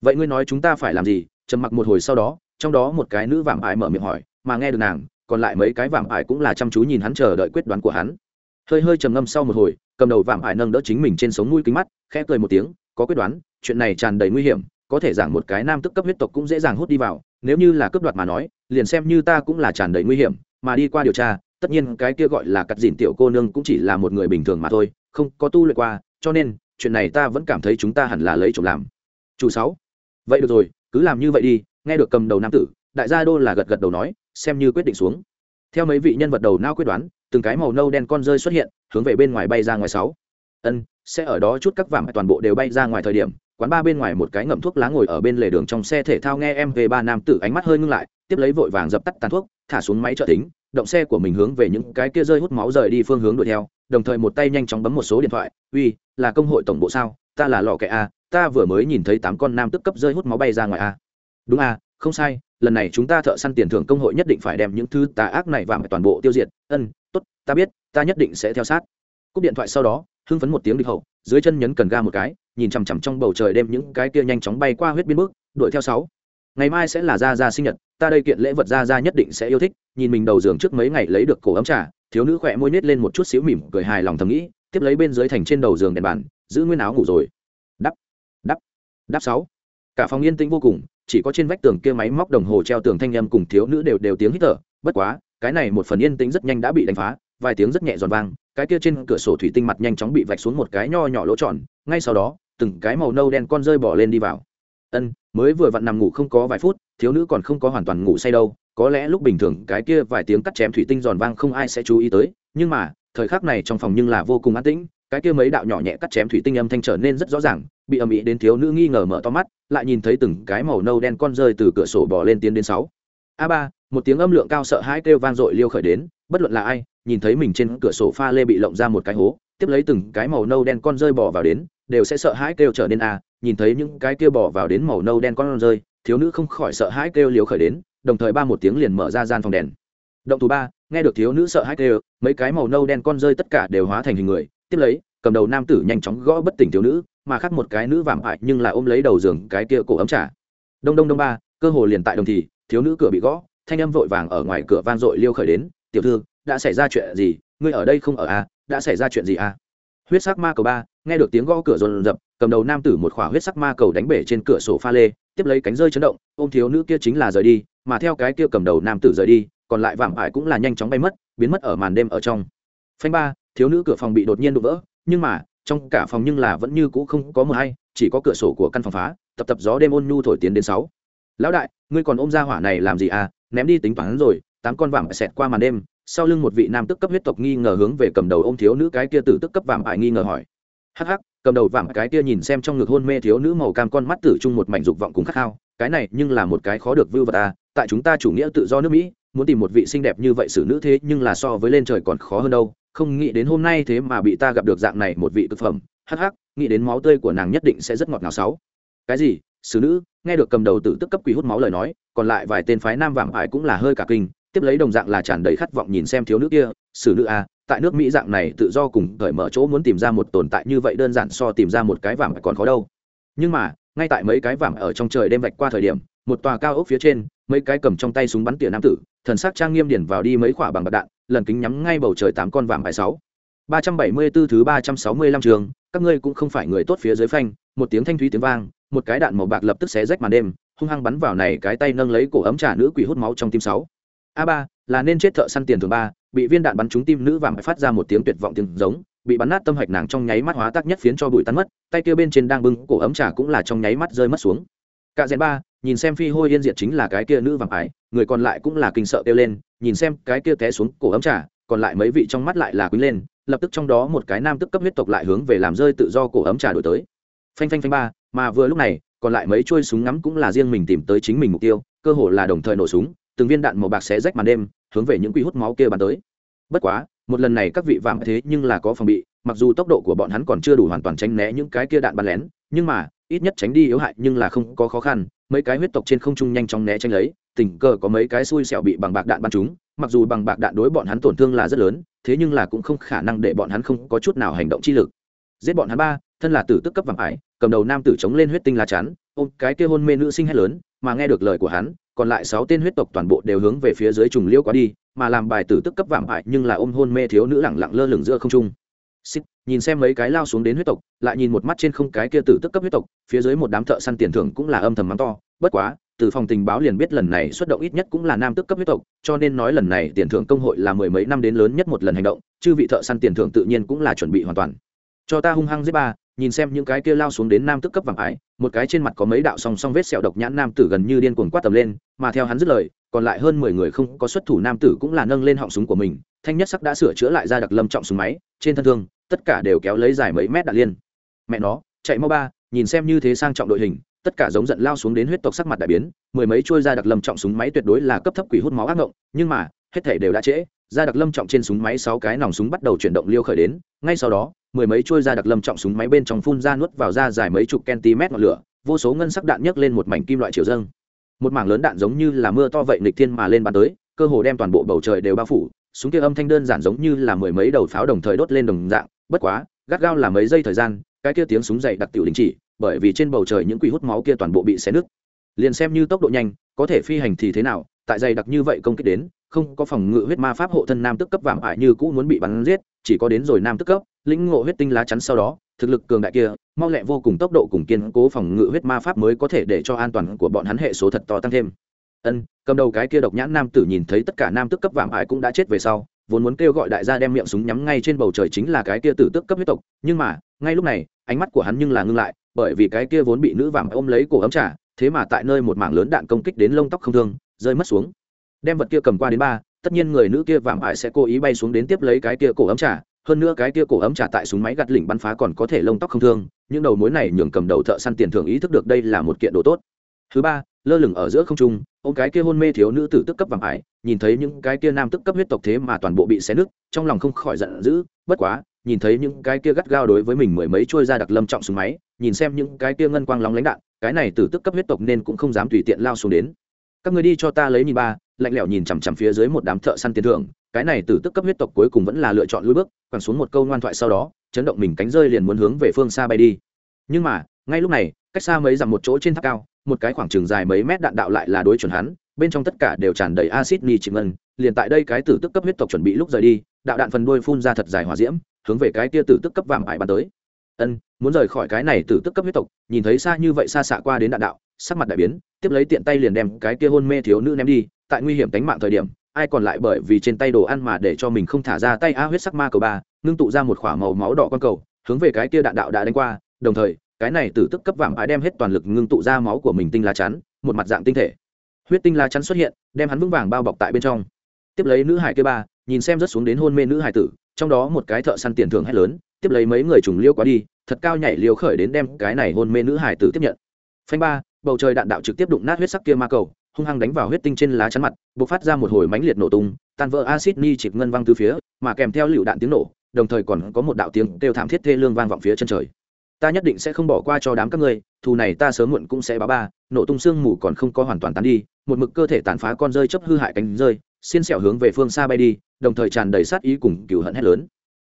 Vậy ngươi nói chúng ta phải làm gì? Trầm mặc một hồi sau đó, trong đó một cái nữ vạm ải mở miệng hỏi, mà nghe được nàng, còn lại mấy cái vạm ải cũng là chăm chú nhìn hắn chờ đợi quyết đoán của hắn. Hơi hơi trầm ngâm sau một hồi, cầm đầu vạm ải nâng đỡ chính mình trên sống mũi kính mắt, khẽ cười một tiếng, có quyết đoán, chuyện này tràn đầy nguy hiểm, có thể giảng một cái nam tức cấp huyết tộc cũng dễ dàng hút đi vào, nếu như là cướp đoạt mà nói liền xem như ta cũng là tràn đầy nguy hiểm, mà đi qua điều tra, tất nhiên cái kia gọi là cắt dìn tiểu cô nương cũng chỉ là một người bình thường mà thôi, không có tu luyện qua, cho nên, chuyện này ta vẫn cảm thấy chúng ta hẳn là lấy chồng làm. Chủ sáu. Vậy được rồi, cứ làm như vậy đi, nghe được cầm đầu nam tử, đại gia đô là gật gật đầu nói, xem như quyết định xuống. Theo mấy vị nhân vật đầu nao quyết đoán, từng cái màu nâu đen con rơi xuất hiện, hướng về bên ngoài bay ra ngoài sáu. Ân, sẽ ở đó chút các vàng toàn bộ đều bay ra ngoài thời điểm, quán ba bên ngoài một cái ngậm thuốc lá ngồi ở bên lề đường trong xe thể thao nghe em về ba nam tử ánh mắt hơi ngưng lại tiếp lấy vội vàng dập tắt tàn thuốc, thả xuống máy trợ tính động xe của mình hướng về những cái kia rơi hút máu rời đi phương hướng đuổi theo, đồng thời một tay nhanh chóng bấm một số điện thoại, uy, là công hội tổng bộ sao? Ta là lọ kẻ a, ta vừa mới nhìn thấy tám con nam tức cấp rơi hút máu bay ra ngoài a. Đúng a, không sai, lần này chúng ta thợ săn tiền thưởng công hội nhất định phải đem những thứ tà ác này vào toàn bộ tiêu diệt. Ân, tốt, ta biết, ta nhất định sẽ theo sát. Cúp điện thoại sau đó, hưng phấn một tiếng địch hậu, dưới chân nhấn cần ga một cái, nhìn chằm chằm trong bầu trời đem những cái kia nhanh chóng bay qua huyết biên bước, đuổi theo sáu ngày mai sẽ là gia gia sinh nhật, ta đây kiện lễ vật gia gia nhất định sẽ yêu thích, nhìn mình đầu giường trước mấy ngày lấy được cổ ấm trà, thiếu nữ khỏe môi nết lên một chút xíu mỉm cười hài lòng thầm nghĩ, tiếp lấy bên dưới thành trên đầu giường đèn bàn, giữ nguyên áo ngủ rồi. Đắp đắp đắp sáu. Cả phòng yên tĩnh vô cùng, chỉ có trên vách tường kia máy móc đồng hồ treo tường thanh âm cùng thiếu nữ đều đều tiếng hít thở, bất quá, cái này một phần yên tĩnh rất nhanh đã bị đánh phá, vài tiếng rất nhẹ giòn vang, cái kia trên cửa sổ thủy tinh mặt nhanh chóng bị vạch xuống một cái nho nhỏ lỗ tròn, ngay sau đó, từng cái màu nâu đen con rơi bỏ lên đi vào ân, mới vừa vặn nằm ngủ không có vài phút, thiếu nữ còn không có hoàn toàn ngủ say đâu, có lẽ lúc bình thường cái kia vài tiếng cắt chém thủy tinh giòn vang không ai sẽ chú ý tới, nhưng mà, thời khắc này trong phòng nhưng là vô cùng an tĩnh, cái kia mấy đạo nhỏ nhẹ cắt chém thủy tinh âm thanh trở nên rất rõ ràng, bị ầm ĩ đến thiếu nữ nghi ngờ mở to mắt, lại nhìn thấy từng cái màu nâu đen con rơi từ cửa sổ bỏ lên tiến đến sáu. A ba, một tiếng âm lượng cao sợ hãi kêu vang dội liêu khởi đến, bất luận là ai, nhìn thấy mình trên cửa sổ pha lê bị lộng ra một cái hố, tiếp lấy từng cái màu nâu đen con rơi bỏ vào đến, đều sẽ sợ hãi kêu trở nên a nhìn thấy những cái kia bỏ vào đến màu nâu đen con rơi, thiếu nữ không khỏi sợ hãi kêu liều khởi đến, đồng thời ba một tiếng liền mở ra gian phòng đèn. Động thủ ba, nghe được thiếu nữ sợ hãi kêu, mấy cái màu nâu đen con rơi tất cả đều hóa thành hình người, tiếp lấy, cầm đầu nam tử nhanh chóng gõ bất tỉnh thiếu nữ, mà khác một cái nữ vạm hại nhưng là ôm lấy đầu giường cái kia cổ ấm trả đông đông đông ba, cơ hồ liền tại đồng thì, thiếu nữ cửa bị gõ, thanh âm vội vàng ở ngoài cửa vang dội liêu khởi đến, tiểu thư, đã xảy ra chuyện gì? Ngươi ở đây không ở à? Đã xảy ra chuyện gì à? Huyết sắc ma cầu ba, nghe được tiếng gõ cửa rồn rập, cầm đầu nam tử một khỏa huyết sắc ma cầu đánh bể trên cửa sổ pha lê, tiếp lấy cánh rơi chấn động, ôm thiếu nữ kia chính là rời đi, mà theo cái kia cầm đầu nam tử rời đi, còn lại vạm ải cũng là nhanh chóng bay mất, biến mất ở màn đêm ở trong. Phanh ba, thiếu nữ cửa phòng bị đột nhiên đụng vỡ, nhưng mà, trong cả phòng nhưng là vẫn như cũ không có mờ hay, chỉ có cửa sổ của căn phòng phá, tập tập gió đêm ôn nhu thổi tiến đến sáu. Lão đại, ngươi còn ôm ra hỏa này làm gì à? Ném đi tính toán rồi, tám con vạm xẹt qua màn đêm sau lưng một vị nam tức cấp huyết tộc nghi ngờ hướng về cầm đầu ôm thiếu nữ cái kia tử tức cấp vạm ải nghi ngờ hỏi. Hắc hắc, cầm đầu vạm cái kia nhìn xem trong ngực hôn mê thiếu nữ màu cam con mắt tử chung một mảnh dục vọng cùng khát khao, cái này nhưng là một cái khó được vưu vật à tại chúng ta chủ nghĩa tự do nước mỹ, muốn tìm một vị xinh đẹp như vậy xử nữ thế nhưng là so với lên trời còn khó hơn đâu, không nghĩ đến hôm nay thế mà bị ta gặp được dạng này một vị thực phẩm. Hắc hắc, nghĩ đến máu tươi của nàng nhất định sẽ rất ngọt ngào sáu. Cái gì? Xử nữ, nghe được cầm đầu tử tức cấp quỷ hút máu lời nói, còn lại vài tên phái nam vạm ải cũng là hơi cả kinh tiếp lấy đồng dạng là tràn đầy khát vọng nhìn xem thiếu nữ kia xử nữ a tại nước mỹ dạng này tự do cùng cởi mở chỗ muốn tìm ra một tồn tại như vậy đơn giản so tìm ra một cái vàng còn khó đâu. Nhưng mà, ngay tại mấy cái vàng ở trong trời đêm vạch qua thời điểm, một tòa cao ốc phía trên, mấy cái cầm trong tay súng bắn tỉa nam tử, thần sắc trang nghiêm điển vào đi mấy quả bằng bạc đạn, lần kính nhắm ngay bầu trời tám con vàng bài sáu. ba trăm bảy mươi 374 thứ ba trăm sáu mươi lăm trường, các ngươi cũng không phải người tốt phía dưới phanh, một tiếng thanh thúy tiếng vang, một cái đạn màu bạc lập tức xé rách màn đêm, hung hăng bắn vào này cái tay nâng lấy cổ ấm trà nữ quỷ hút máu trong tim sáu a ba, là nên chết thợ săn tiền thường ba, bị viên đạn bắn trúng tim nữ vàng phát ra một tiếng tuyệt vọng tiếng giống, bị bắn nát tâm hạch nàng trong nháy mắt hóa tác nhất phiến cho bụi tan mất, tay kia bên trên đang bưng cổ ấm trà cũng là trong nháy mắt rơi mất xuống. Cạ rèn ba, nhìn xem phi hôi yên diệt chính là cái kia nữ vàng ái người còn lại cũng là kinh sợ kêu lên, nhìn xem cái kia té xuống cổ ấm trà, còn lại mấy vị trong mắt lại là quý lên, lập tức trong đó một cái nam tức cấp huyết tộc lại hướng về làm rơi tự do cổ ấm trà đổi tới. Phanh phanh phanh ba, mà vừa lúc này, còn lại mấy chuôi súng ngắm cũng là riêng mình tìm tới chính mình mục tiêu, cơ hồ là đồng thời nổ súng từng viên đạn màu bạc xé rách màn đêm, hướng về những quy hút máu kia bắn tới. Bất quá, một lần này các vị vạm thế nhưng là có phòng bị, mặc dù tốc độ của bọn hắn còn chưa đủ hoàn toàn tránh né những cái kia đạn bắn lén, nhưng mà, ít nhất tránh đi yếu hại nhưng là không có khó khăn, mấy cái huyết tộc trên không trung nhanh chóng né tránh lấy, tình cờ có mấy cái xui xẻo bị bằng bạc đạn bắn chúng mặc dù bằng bạc đạn đối bọn hắn tổn thương là rất lớn, thế nhưng là cũng không khả năng để bọn hắn không có chút nào hành động chi lực. Giết bọn hắn ba, thân là tử tức cấp vàng ải, cầm đầu nam tử chống lên huyết tinh lá chắn, ôm cái kia hôn mê nữ sinh hét lớn, mà nghe được lời của hắn còn lại sáu tên huyết tộc toàn bộ đều hướng về phía dưới trùng liễu quá đi, mà làm bài tử tức cấp vạm hại nhưng là ôm hôn mê thiếu nữ lẳng lặng lơ lửng giữa không trung. Xích, nhìn xem mấy cái lao xuống đến huyết tộc, lại nhìn một mắt trên không cái kia tử tức cấp huyết tộc, phía dưới một đám thợ săn tiền thưởng cũng là âm thầm mắng to, bất quá, từ phòng tình báo liền biết lần này xuất động ít nhất cũng là nam tức cấp huyết tộc, cho nên nói lần này tiền thưởng công hội là mười mấy năm đến lớn nhất một lần hành động, chư vị thợ săn tiền thưởng tự nhiên cũng là chuẩn bị hoàn toàn cho ta hung hăng giết ba, nhìn xem những cái kia lao xuống đến nam tức cấp vàng ái, một cái trên mặt có mấy đạo song song vết sẹo độc nhãn nam tử gần như điên cuồng quát tầm lên, mà theo hắn dứt lời, còn lại hơn mười người không có xuất thủ nam tử cũng là nâng lên họng súng của mình, thanh nhất sắc đã sửa chữa lại ra đặc lâm trọng súng máy, trên thân thương, tất cả đều kéo lấy dài mấy mét đạn liên. Mẹ nó, chạy mau ba, nhìn xem như thế sang trọng đội hình, tất cả giống giận lao xuống đến huyết tộc sắc mặt đại biến, mười mấy trôi ra đặc lâm trọng súng máy tuyệt đối là cấp thấp quỷ hút máu ác ngộng, nhưng mà, hết thể đều đã trễ, ra đặc lâm trọng trên súng máy sáu cái nòng súng bắt đầu chuyển động liêu khởi đến, ngay sau đó mười mấy trôi ra đặc lâm trọng súng máy bên trong phun ra nuốt vào ra dài mấy chục cm ngọn lửa, vô số ngân sắc đạn nhấc lên một mảnh kim loại chiều dâng. Một mảng lớn đạn giống như là mưa to vậy nghịch thiên mà lên bắn tới, cơ hồ đem toàn bộ bầu trời đều bao phủ, súng kia âm thanh đơn giản giống như là mười mấy đầu pháo đồng thời đốt lên đồng dạng, bất quá, gắt gao là mấy giây thời gian, cái kia tiếng súng dậy đặc tiểu đình chỉ, bởi vì trên bầu trời những quỷ hút máu kia toàn bộ bị xé nứt. Liền xem như tốc độ nhanh, có thể phi hành thì thế nào, tại dày đặc như vậy công kích đến không có phòng ngự huyết ma pháp hộ thân nam tức cấp vạm ải như cũ muốn bị bắn giết, chỉ có đến rồi nam tức cấp, lĩnh ngộ huyết tinh lá chắn sau đó, thực lực cường đại kia, mau lẹ vô cùng tốc độ cùng kiên cố phòng ngự huyết ma pháp mới có thể để cho an toàn của bọn hắn hệ số thật to tăng thêm. Ân, cầm đầu cái kia độc nhãn nam tử nhìn thấy tất cả nam tức cấp vạm ải cũng đã chết về sau, vốn muốn kêu gọi đại gia đem miệng súng nhắm ngay trên bầu trời chính là cái kia tử tức cấp huyết tộc, nhưng mà, ngay lúc này, ánh mắt của hắn nhưng là ngưng lại, bởi vì cái kia vốn bị nữ vạm ôm lấy cổ ấm trà, thế mà tại nơi một mảng lớn đạn công kích đến lông tóc không thương, rơi mất xuống đem vật kia cầm qua đến ba, tất nhiên người nữ kia vạm ải sẽ cố ý bay xuống đến tiếp lấy cái kia cổ ấm trà, hơn nữa cái kia cổ ấm trà tại súng máy gặt lỉnh bắn phá còn có thể lông tóc không thương, những đầu mối này nhường cầm đầu thợ săn tiền thưởng ý thức được đây là một kiện đồ tốt. Thứ ba, lơ lửng ở giữa không trung, ô cái kia hôn mê thiếu nữ tử tức cấp vàng ải, nhìn thấy những cái kia nam tức cấp huyết tộc thế mà toàn bộ bị xé nứt, trong lòng không khỏi giận dữ, bất quá, nhìn thấy những cái kia gắt gao đối với mình mười mấy trôi ra đặc lâm trọng súng máy, nhìn xem những cái kia ngân quang lóng lánh đạn, cái này tử tức cấp huyết tộc nên cũng không dám tùy tiện lao xuống đến. Các người đi cho ta lấy nhìn ba lạnh lẽo nhìn chằm chằm phía dưới một đám thợ săn tiền thưởng, cái này tử tức cấp huyết tộc cuối cùng vẫn là lựa chọn lối bước, quẳng xuống một câu ngoan thoại sau đó, chấn động mình cánh rơi liền muốn hướng về phương xa bay đi. Nhưng mà, ngay lúc này, cách xa mấy dặm một chỗ trên tháp cao, một cái khoảng trường dài mấy mét đạn đạo lại là đối chuẩn hắn, bên trong tất cả đều tràn đầy acid nitric ngân liền tại đây cái tử tức cấp huyết tộc chuẩn bị lúc rời đi, đạo đạn phần đuôi phun ra thật dài hỏa diễm, hướng về cái kia tử tức cấp vàng ải bắn tới. Ân, muốn rời khỏi cái này tử tức cấp huyết tộc, nhìn thấy xa như vậy xa xạ qua đến đạn đạo sắc mặt đại biến, tiếp lấy tiện tay liền đem cái kia hôn mê thiếu nữ ném đi, tại nguy hiểm tính mạng thời điểm, ai còn lại bởi vì trên tay đồ ăn mà để cho mình không thả ra tay a huyết sắc ma cầu ba, ngưng tụ ra một khỏa màu máu đỏ con cầu, hướng về cái kia đạn đạo đã đánh qua, đồng thời, cái này tử tức cấp vàng ái đem hết toàn lực ngưng tụ ra máu của mình tinh lá chắn, một mặt dạng tinh thể. Huyết tinh lá chắn xuất hiện, đem hắn vững vàng bao bọc tại bên trong. Tiếp lấy nữ hải kia ba, nhìn xem rất xuống đến hôn mê nữ hải tử, trong đó một cái thợ săn tiền thường hét lớn, tiếp lấy mấy người trùng liêu quá đi, thật cao nhảy liều khởi đến đem cái này hôn mê nữ hải tử tiếp nhận. Phanh ba bầu trời đạn đạo trực tiếp đụng nát huyết sắc kia ma cầu, hung hăng đánh vào huyết tinh trên lá chắn mặt, bộc phát ra một hồi mãnh liệt nổ tung, tan vỡ acid ni chịp ngân văng từ phía, mà kèm theo lựu đạn tiếng nổ, đồng thời còn có một đạo tiếng kêu thảm thiết thê lương vang vọng phía chân trời. Ta nhất định sẽ không bỏ qua cho đám các ngươi, thù này ta sớm muộn cũng sẽ báo ba, nổ tung xương mù còn không có hoàn toàn tán đi, một mực cơ thể tàn phá con rơi chấp hư hại cánh rơi, xiên xẻo hướng về phương xa bay đi, đồng thời tràn đầy sát ý cùng cừu hận hét lớn.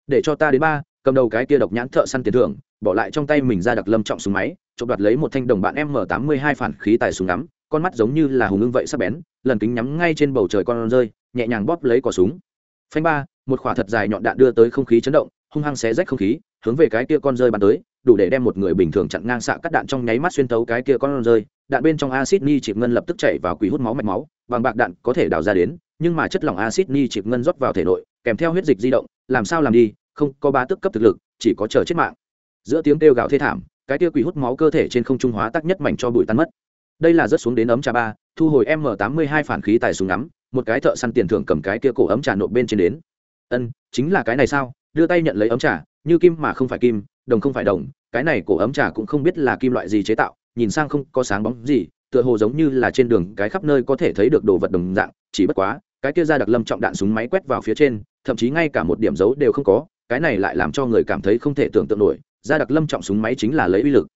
Để cho ta đến ba, cầm đầu cái kia độc nhãn thợ săn tiền thưởng bỏ lại trong tay mình ra đặc lâm trọng súng máy, chộp đoạt lấy một thanh đồng bạn m tám mươi hai phản khí tài súng ngắm, con mắt giống như là hùng ưng vậy sắp bén, lần kính nhắm ngay trên bầu trời con rơi, nhẹ nhàng bóp lấy cò súng. Phanh ba, một khỏa thật dài nhọn đạn đưa tới không khí chấn động, hung hăng xé rách không khí, hướng về cái kia con rơi bắn tới, đủ để đem một người bình thường chặn ngang xạ cắt đạn trong nháy mắt xuyên tấu cái kia con rơi. Đạn bên trong acid ni chịp ngân lập tức chảy vào quỷ hút máu mạch máu bằng bạc đạn có thể đào ra đến, nhưng mà chất lỏng acid ni chịp ngân rót vào thể nội, kèm theo huyết dịch di động, làm sao làm đi, không có ba tức cấp thực lực, chỉ có chờ chết mạng giữa tiếng kêu gào thê thảm, cái kia quỷ hút máu cơ thể trên không trung hóa tắc nhất mảnh cho bụi tan mất. Đây là rất xuống đến ấm trà ba, thu hồi m tám mươi hai phản khí tài súng ngắm, một cái thợ săn tiền thưởng cầm cái kia cổ ấm trà nộp bên trên đến. Ân, chính là cái này sao? Đưa tay nhận lấy ấm trà, như kim mà không phải kim, đồng không phải đồng, cái này cổ ấm trà cũng không biết là kim loại gì chế tạo, nhìn sang không có sáng bóng gì, tựa hồ giống như là trên đường cái khắp nơi có thể thấy được đồ vật đồng dạng, chỉ bất quá, cái kia ra đặc lâm trọng đạn súng máy quét vào phía trên, thậm chí ngay cả một điểm dấu đều không có, cái này lại làm cho người cảm thấy không thể tưởng tượng nổi ra đặc lâm trọng súng máy chính là lấy uy lực.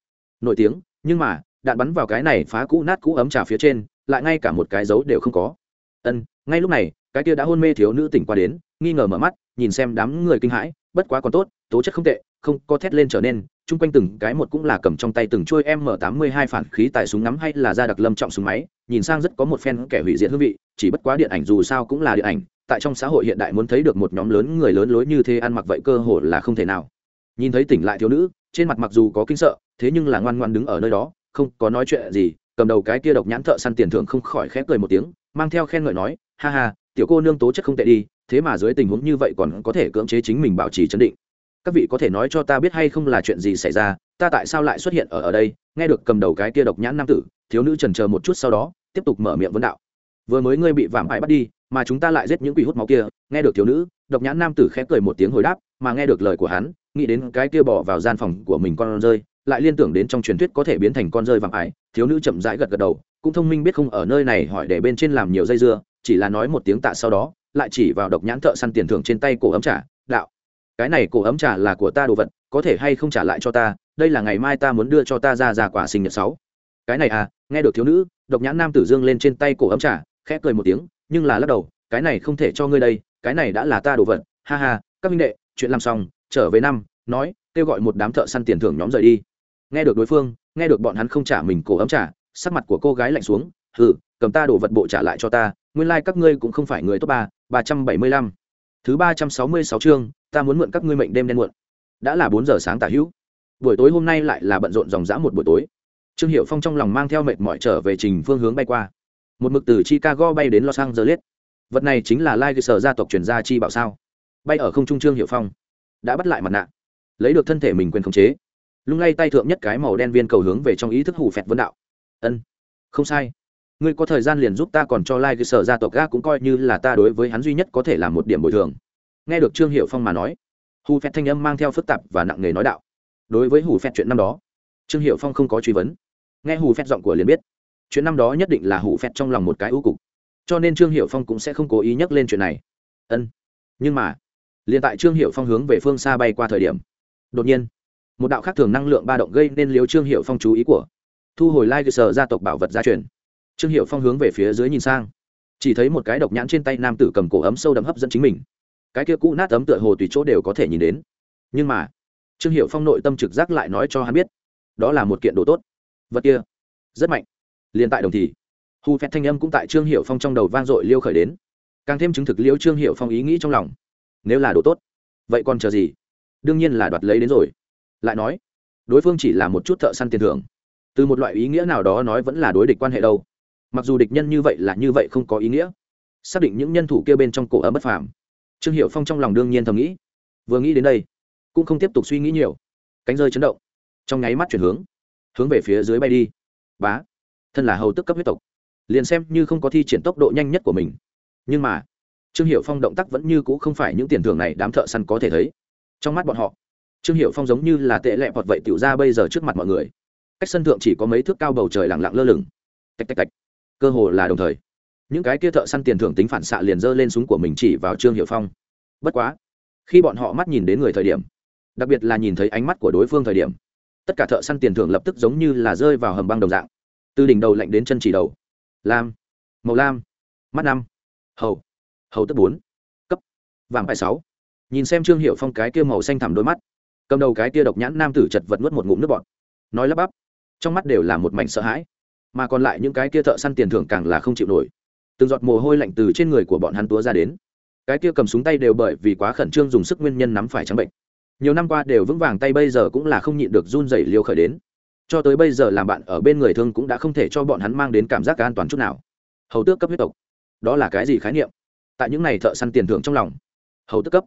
Nổi tiếng, nhưng mà, đạn bắn vào cái này phá cũ nát cũ ấm trà phía trên, lại ngay cả một cái dấu đều không có. Ân, ngay lúc này, cái kia đã hôn mê thiếu nữ tỉnh qua đến, nghi ngờ mở mắt, nhìn xem đám người kinh hãi, bất quá còn tốt, tố chất không tệ, không có thét lên trở nên, chung quanh từng cái một cũng là cầm trong tay từng chuôi m tám mươi hai phản khí tại súng ngắm hay là ra đặc lâm trọng súng máy, nhìn sang rất có một phen kẻ hủy diệt hương vị, chỉ bất quá điện ảnh dù sao cũng là điện ảnh, tại trong xã hội hiện đại muốn thấy được một nhóm lớn người lớn lối như thế ăn mặc vậy cơ hồ là không thể nào nhìn thấy tỉnh lại thiếu nữ, trên mặt mặc dù có kinh sợ, thế nhưng là ngoan ngoan đứng ở nơi đó, không có nói chuyện gì, cầm đầu cái kia độc nhãn thợ săn tiền thưởng không khỏi khép cười một tiếng, mang theo khen ngợi nói, ha ha, tiểu cô nương tố chất không tệ đi, thế mà dưới tình huống như vậy còn có thể cưỡng chế chính mình bảo trì chấn định. Các vị có thể nói cho ta biết hay không là chuyện gì xảy ra, ta tại sao lại xuất hiện ở ở đây? Nghe được cầm đầu cái kia độc nhãn nam tử, thiếu nữ trần chờ một chút sau đó, tiếp tục mở miệng vấn đạo. Vừa mới ngươi bị vảm hại bắt đi, mà chúng ta lại giết những quỷ hút máu kia. Nghe được thiếu nữ, độc nhãn nam tử khẽ cười một tiếng hồi đáp, mà nghe được lời của hắn nghĩ đến cái kia bỏ vào gian phòng của mình con rơi, lại liên tưởng đến trong truyền thuyết có thể biến thành con rơi vàng ải thiếu nữ chậm rãi gật gật đầu, cũng thông minh biết không ở nơi này hỏi để bên trên làm nhiều dây dưa, chỉ là nói một tiếng tạ sau đó, lại chỉ vào độc nhãn thợ săn tiền thưởng trên tay cổ ấm trà, đạo, cái này cổ ấm trà là của ta đồ vật, có thể hay không trả lại cho ta, đây là ngày mai ta muốn đưa cho ta ra ra quả sinh nhật sáu. Cái này à? Nghe được thiếu nữ, độc nhãn nam tử dương lên trên tay cổ ấm trà, khẽ cười một tiếng, nhưng là lắc đầu, cái này không thể cho ngươi đây, cái này đã là ta đồ vật, ha ha, các minh đệ, chuyện làm xong trở về năm, nói, kêu gọi một đám thợ săn tiền thưởng nhóm rời đi. Nghe được đối phương, nghe được bọn hắn không trả mình cổ ấm trả, sắc mặt của cô gái lạnh xuống, hừ, cầm ta đổ vật bộ trả lại cho ta, nguyên lai、like、các ngươi cũng không phải người top ba ba trăm bảy mươi lăm. Thứ ba trăm sáu mươi sáu chương, ta muốn mượn các ngươi mệnh đêm đen muộn. Đã là bốn giờ sáng tả hữu. Buổi tối hôm nay lại là bận rộn dòng dã một buổi tối. Trương hiệu phong trong lòng mang theo mệt mỏi trở về trình phương hướng bay qua. Một mực từ chicago bay đến los angeles. Vật này chính là lai sở gia tộc truyền gia chi bảo sao? Bay ở không trung trương hiệu phong đã bắt lại mặt nạ. Lấy được thân thể mình quyền khống chế. Lung lay tay thượng nhất cái màu đen viên cầu hướng về trong ý thức hủ phẹt vấn đạo. Ân, không sai. Ngươi có thời gian liền giúp ta còn cho lai、like、cơ sở gia tộc ga cũng coi như là ta đối với hắn duy nhất có thể làm một điểm bồi thường. Nghe được trương hiệu phong mà nói, hù phẹt thanh âm mang theo phức tạp và nặng nề nói đạo. Đối với hù phẹt chuyện năm đó, trương hiệu phong không có truy vấn. Nghe hù phẹt giọng của liền biết, chuyện năm đó nhất định là hù phẹt trong lòng một cái ưu cục. Cho nên trương hiệu phong cũng sẽ không cố ý nhắc lên chuyện này. Ân, nhưng mà liền tại trương hiệu phong hướng về phương xa bay qua thời điểm. Đột nhiên, một đạo khác thường năng lượng ba động gây nên liếu trương hiệu phong chú ý của thu hồi lai sở gia tộc bảo vật gia truyền. Trương hiệu phong hướng về phía dưới nhìn sang, chỉ thấy một cái độc nhãn trên tay nam tử cầm cổ ấm sâu đậm hấp dẫn chính mình. Cái kia cũ nát ấm tựa hồ tùy chỗ đều có thể nhìn đến. Nhưng mà, trương hiệu phong nội tâm trực giác lại nói cho hắn biết, đó là một kiện đồ tốt. Vật kia, rất mạnh. Liền tại đồng thì, hù phét thanh âm cũng tại trương hiệu phong trong đầu vang dội liêu khởi đến. Càng thêm chứng thực liêu trương hiệu phong ý nghĩ trong lòng nếu là đồ tốt, vậy còn chờ gì? Đương nhiên là đoạt lấy đến rồi. Lại nói, đối phương chỉ là một chút thợ săn tiền thưởng. Từ một loại ý nghĩa nào đó nói vẫn là đối địch quan hệ đâu. Mặc dù địch nhân như vậy là như vậy không có ý nghĩa. Xác định những nhân thủ kia bên trong cổ ấm bất phàm. Trương hiệu phong trong lòng đương nhiên thầm nghĩ. Vừa nghĩ đến đây, cũng không tiếp tục suy nghĩ nhiều. Cánh rơi chấn động. Trong nháy mắt chuyển hướng hướng về phía dưới bay đi. Bá, thân là hầu tức cấp huyết tộc. Liền xem như không có thi triển tốc độ nhanh nhất của mình. Nhưng mà trương hiệu phong động tác vẫn như c ũ không phải những tiền thưởng này đám thợ săn có thể thấy. Trong mắt bọn họ, trương hiệu phong giống như là tệ lẹ bọt vậy tiểu ra bây giờ trước mặt mọi người. Cách sân thượng chỉ có mấy thước cao bầu trời lặng lặng lơ lửng. Tạch tạch tạch. Cơ hồ là đồng thời, những cái kia thợ săn tiền thưởng tính phản xạ liền giơ lên súng của mình chỉ vào trương hiệu phong. Bất quá, khi bọn họ mắt nhìn đến người thời điểm, đặc biệt là nhìn thấy ánh mắt của đối phương thời điểm, tất cả thợ săn tiền thưởng lập tức giống như là rơi vào hầm băng đồng dạng. Từ đỉnh đầu lạnh đến chân chỉ đầu. Lam, màu lam, mắt năm, hầu hầu tức bốn. Cấp. Vàng bài sáu. Nhìn xem trương hiệu phong cái kia màu xanh thẳm đôi mắt. Cầm đầu cái kia độc nhãn nam tử chật vật nuốt một ngụm nước bọt. Nói lắp bắp. Trong mắt đều là một mảnh sợ hãi. Mà còn lại những cái kia thợ săn tiền thưởng càng là không chịu nổi. Từng giọt mồ hôi lạnh từ trên người của bọn hắn túa ra đến. Cái kia cầm súng tay đều bởi vì quá khẩn trương dùng sức nguyên nhân nắm phải trắng bệnh. Nhiều năm qua đều vững vàng tay bây giờ cũng là không nhịn được run rẩy liều khởi đến. Cho tới bây giờ làm bạn ở bên người thương cũng đã không thể cho bọn hắn mang đến cảm giác an toàn chút nào. Hầu tước cấp huyết tộc. Đó là cái gì khái niệm? Tại những này thợ săn tiền thưởng trong lòng. Hầu tước cấp.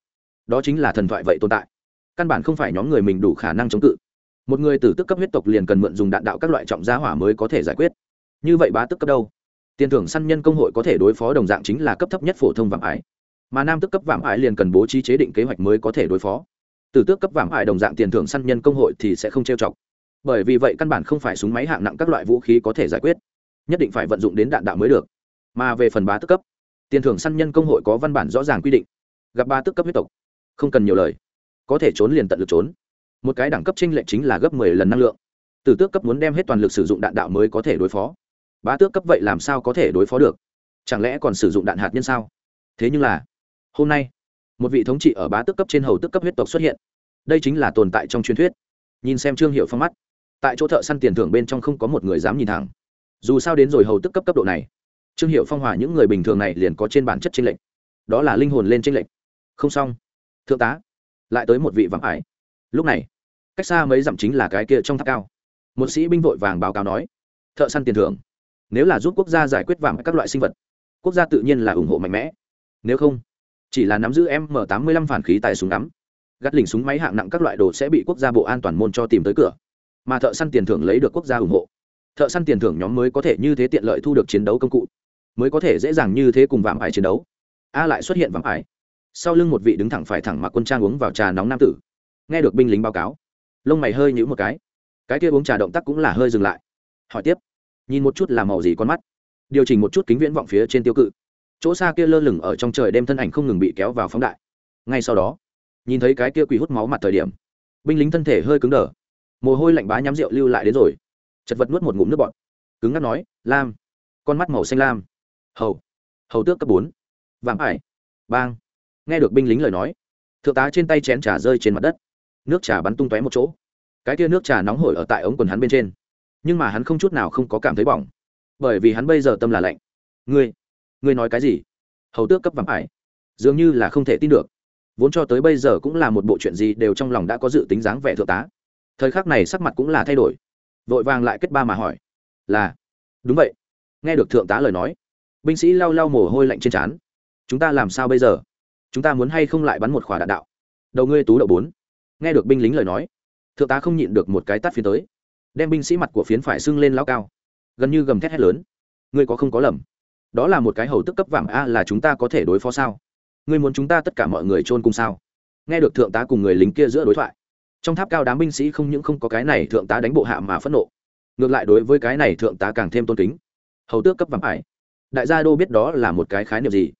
Đó chính là thần thoại vậy tồn tại. Căn bản không phải nhóm người mình đủ khả năng chống cự. Một người từ tức cấp huyết tộc liền cần mượn dùng đạn đạo các loại trọng giá hỏa mới có thể giải quyết. Như vậy bá tức cấp đâu? Tiền thưởng săn nhân công hội có thể đối phó đồng dạng chính là cấp thấp nhất phổ thông vạm ải. Mà nam tức cấp vạm ải liền cần bố trí chế định kế hoạch mới có thể đối phó. Từ tước cấp vạm ải đồng dạng tiền thưởng săn nhân công hội thì sẽ không trêu chọc. Bởi vì vậy căn bản không phải súng máy hạng nặng các loại vũ khí có thể giải quyết. Nhất định phải vận dụng đến đạn đạo mới được. Mà về phần bá tức cấp tiền thưởng săn nhân công hội có văn bản rõ ràng quy định. Gặp ba tức cấp huyết tộc. Không cần nhiều lời. Có thể trốn liền tận lực trốn. Một cái đẳng cấp tranh lệch chính là gấp mười lần năng lượng. Từ tước cấp muốn đem hết toàn lực sử dụng đạn đạo mới có thể đối phó. Bá tước cấp vậy làm sao có thể đối phó được? Chẳng lẽ còn sử dụng đạn hạt nhân sao? Thế nhưng là, hôm nay, một vị thống trị ở bá tước cấp trên hầu tước cấp huyết tộc xuất hiện. Đây chính là tồn tại trong truyền thuyết. Nhìn xem trương hiệu phong mắt. Tại chỗ thợ săn tiền thưởng bên trong không có một người dám nhìn thẳng. Dù sao đến rồi hầu tức cấp cấp độ này trương hiệu phong hòa những người bình thường này liền có trên bản chất tranh lệch. Đó là linh hồn lên tranh lệch. Không xong. Thượng tá, lại tới một vị vắng ải. Lúc này, cách xa mấy dặm chính là cái kia trong tháp cao. Một sĩ binh vội vàng báo cáo nói, thợ săn tiền thưởng, nếu là giúp quốc gia giải quyết vàng các loại sinh vật, quốc gia tự nhiên là ủng hộ mạnh mẽ. Nếu không, chỉ là nắm giữ m tám mươi lăm phản khí tại súng ngắm, gắt lỉnh súng máy hạng nặng các loại đồ sẽ bị quốc gia bộ an toàn môn cho tìm tới cửa. Mà thợ săn tiền thưởng lấy được quốc gia ủng hộ. Thợ săn tiền thưởng nhóm mới có thể như thế tiện lợi thu được chiến đấu công cụ mới có thể dễ dàng như thế cùng vạm ải chiến đấu. A lại xuất hiện vạm ải. Sau lưng một vị đứng thẳng phải thẳng mặc quân trang uống vào trà nóng nam tử. Nghe được binh lính báo cáo, lông mày hơi nhũ một cái. Cái kia uống trà động tác cũng là hơi dừng lại. Hỏi tiếp, nhìn một chút là màu gì con mắt? Điều chỉnh một chút kính viễn vọng phía trên tiêu cự. Chỗ xa kia lơ lửng ở trong trời đêm thân ảnh không ngừng bị kéo vào phóng đại. Ngay sau đó, nhìn thấy cái kia quỳ hút máu mặt thời điểm, binh lính thân thể hơi cứng đờ. Mồ hôi lạnh bá nhắm rượu lưu lại đến rồi. Chật vật nuốt một ngụm nước bọt. Cứng ngắt nói, lam. Con mắt màu xanh lam hầu. Hầu tước cấp bốn. Vàng ải. Bang. Nghe được binh lính lời nói, thượng tá trên tay chén trà rơi trên mặt đất. Nước trà bắn tung tóe một chỗ. Cái kia nước trà nóng hổi ở tại ống quần hắn bên trên. Nhưng mà hắn không chút nào không có cảm thấy bỏng. Bởi vì hắn bây giờ tâm là lạnh. Ngươi ngươi nói cái gì? Hầu tước cấp vàng ải. Dường như là không thể tin được. Vốn cho tới bây giờ cũng là một bộ chuyện gì đều trong lòng đã có dự tính dáng vẻ thượng tá. Thời khắc này sắc mặt cũng là thay đổi. Vội vàng lại kết ba mà hỏi. Là, đúng vậy. Nghe được thượng tá lời nói binh sĩ lau lau mồ hôi lạnh trên trán. Chúng ta làm sao bây giờ? Chúng ta muốn hay không lại bắn một khỏa đạn đạo? Đầu ngươi tú đậu bốn. Nghe được binh lính lời nói, thượng tá không nhịn được một cái tắt phiến tới. Đem binh sĩ mặt của phiến phải sưng lên lao cao. Gần như gầm thét hét lớn. Ngươi có không có lầm? Đó là một cái hầu tức cấp vàng a, là chúng ta có thể đối phó sao? Ngươi muốn chúng ta tất cả mọi người chôn cùng sao? Nghe được thượng tá cùng người lính kia giữa đối thoại, trong tháp cao đám binh sĩ không những không có cái này thượng tá đánh bộ hạ mà phẫn nộ. Ngược lại đối với cái này thượng tá càng thêm tôn kính. Hầu tước cấp vàng ải đại gia đô biết đó là một cái khái niệm gì?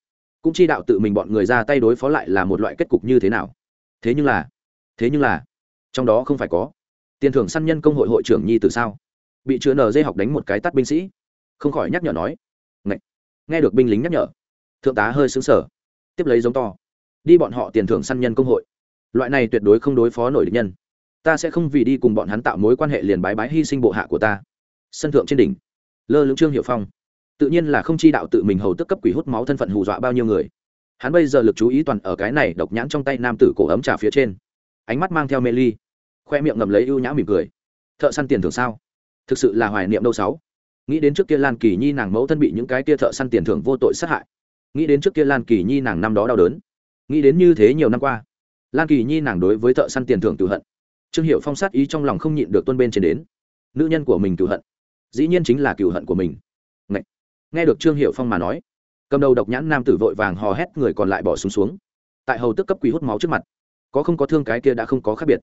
Cũng chi đạo tự mình bọn người ra tay đối phó lại là một loại kết cục như thế nào? Thế nhưng là, thế nhưng là, trong đó không phải có. Tiền thưởng săn nhân công hội hội trưởng nhi từ sao? Bị chứa nở dây học đánh một cái tắt binh sĩ. Không khỏi nhắc nhở nói. Ngậy. nghe được binh lính nhắc nhở, thượng tá hơi xứng sở tiếp lấy giống to. Đi bọn họ tiền thưởng săn nhân công hội. Loại này tuyệt đối không đối phó nổi địch nhân. Ta sẽ không vì đi cùng bọn hắn tạo mối quan hệ liền bái bái hy sinh bộ hạ của ta. Sân thượng trên đỉnh. Lơ lưỡng trương hiệu phong tự nhiên là không chi đạo tự mình hầu tức cấp quỷ hút máu thân phận hù dọa bao nhiêu người. Hắn bây giờ lực chú ý toàn ở cái này độc nhãn trong tay nam tử cổ ấm trà phía trên. Ánh mắt mang theo mê ly. Khoe miệng ngầm lấy ưu nhã mỉm cười. Thợ săn tiền thưởng sao? Thực sự là hoài niệm đâu sáu. Nghĩ đến trước kia lan kỳ nhi nàng mẫu thân bị những cái kia thợ săn tiền thưởng vô tội sát hại. Nghĩ đến trước kia lan kỳ nhi nàng năm đó đau đớn. Nghĩ đến như thế nhiều năm qua, lan kỳ nhi nàng đối với thợ săn tiền thưởng tự hận. Trương hiệu phong sát ý trong lòng không nhịn được tuân bên trên đến. Nữ nhân của mình cựu hận. Dĩ nhiên chính là cựu hận của mình. Nghe, được trương hiệu phong mà nói cầm đầu độc nhãn nam tử vội vàng hò hét người còn lại bỏ súng xuống, xuống. Tại hầu tức cấp quỷ hút máu trước mặt có không có thương cái kia đã không có khác biệt.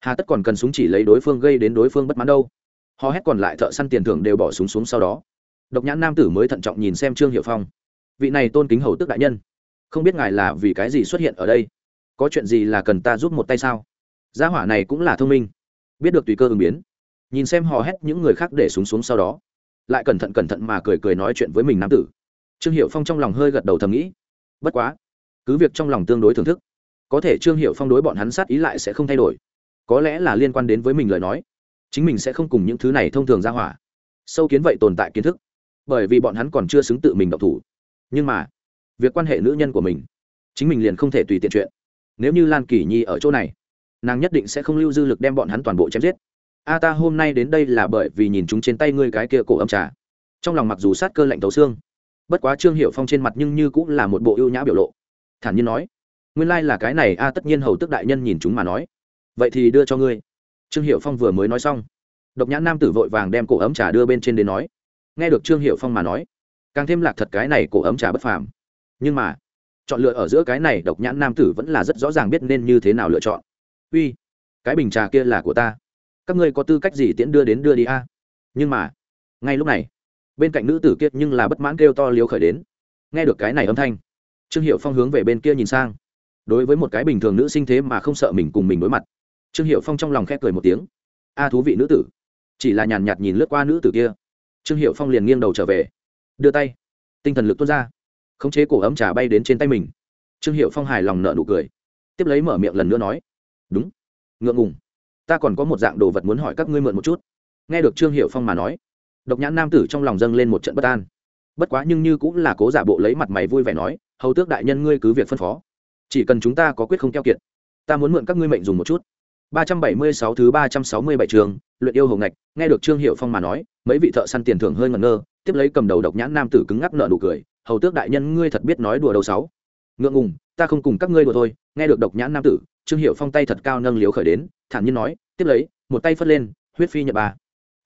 Hà tất còn cần súng chỉ lấy đối phương gây đến đối phương bất mãn đâu. Hò hét còn lại thợ săn tiền thưởng đều bỏ súng xuống sau đó. Độc nhãn nam tử mới thận trọng nhìn xem trương hiệu phong. Vị này tôn kính hầu tức đại nhân không biết ngài là vì cái gì xuất hiện ở đây? Có chuyện gì là cần ta giúp một tay sao? Gia hỏa này cũng là thông minh biết được tùy cơ ứng biến. Nhìn xem hò hét những người khác để súng xuống sau đó lại cẩn thận cẩn thận mà cười cười nói chuyện với mình nam tử. Trương hiệu phong trong lòng hơi gật đầu thầm nghĩ, bất quá, cứ việc trong lòng tương đối thưởng thức, có thể trương hiệu phong đối bọn hắn sát ý lại sẽ không thay đổi. Có lẽ là liên quan đến với mình lời nói, chính mình sẽ không cùng những thứ này thông thường ra hỏa. Sâu kiến vậy tồn tại kiến thức, bởi vì bọn hắn còn chưa xứng tự mình độc thủ. Nhưng mà, việc quan hệ nữ nhân của mình, chính mình liền không thể tùy tiện chuyện. Nếu như lan kỳ nhi ở chỗ này, nàng nhất định sẽ không lưu dư lực đem bọn hắn toàn bộ chém giết a ta hôm nay đến đây là bởi vì nhìn chúng trên tay ngươi cái kia cổ âm trà. Trong lòng mặc dù sát cơ lạnh tấu xương, bất quá trương hiệu phong trên mặt nhưng như cũng là một bộ ưu nhã biểu lộ. Thản nhiên nói, nguyên lai、like、là cái này, a tất nhiên hầu tức đại nhân nhìn chúng mà nói. Vậy thì đưa cho ngươi. Trương hiệu phong vừa mới nói xong, độc nhãn nam tử vội vàng đem cổ ấm trà đưa bên trên đến nói. Nghe được trương hiệu phong mà nói, càng thêm lạc thật cái này cổ ấm trà bất phàm. Nhưng mà, chọn lựa ở giữa cái này độc nhãn nam tử vẫn là rất rõ ràng biết nên như thế nào lựa chọn. Uy, cái bình trà kia là của ta các ngươi có tư cách gì tiễn đưa đến đưa đi a? Nhưng mà, ngay lúc này, bên cạnh nữ tử kia nhưng là bất mãn kêu to liếu khởi đến. Nghe được cái này âm thanh, trương hiệu phong hướng về bên kia nhìn sang. Đối với một cái bình thường nữ sinh thế mà không sợ mình cùng mình đối mặt, trương hiệu phong trong lòng khẽ cười một tiếng. A thú vị nữ tử, chỉ là nhàn nhạt nhìn lướt qua nữ tử kia. Trương hiệu phong liền nghiêng đầu trở về, đưa tay, tinh thần lực tuôn ra, khống chế cổ ấm trà bay đến trên tay mình. Trương hiệu phong hài lòng nợ nụ cười, tiếp lấy mở miệng lần nữa nói, đúng, ngượng ngùng ta còn có một dạng đồ vật muốn hỏi các ngươi mượn một chút. Nghe được trương hiệu phong mà nói, độc nhãn nam tử trong lòng dâng lên một trận bất an. Bất quá nhưng như cũng là cố giả bộ lấy mặt mày vui vẻ nói, hầu tước đại nhân ngươi cứ việc phân phó. Chỉ cần chúng ta có quyết không keo kiệt, ta muốn mượn các ngươi mệnh dùng một chút. Ba trăm bảy mươi sáu thứ ba trăm sáu mươi bảy trường, luyện yêu hồng ngạch, nghe được trương hiệu phong mà nói, mấy vị thợ săn tiền thưởng hơi ngẩn ngơ, tiếp lấy cầm đầu độc nhãn nam tử cứng ngắc nở nụ cười, hầu tước đại nhân ngươi thật biết nói đùa đầu sáu. Ngượng ngùng, ta không cùng các ngươi đùa thôi, nghe được độc nhãn nam tử trương hiệu phong tay thật cao nâng liếu khởi đến, thản nhiên nói, tiếp lấy, một tay phất lên, huyết phi nhận ba.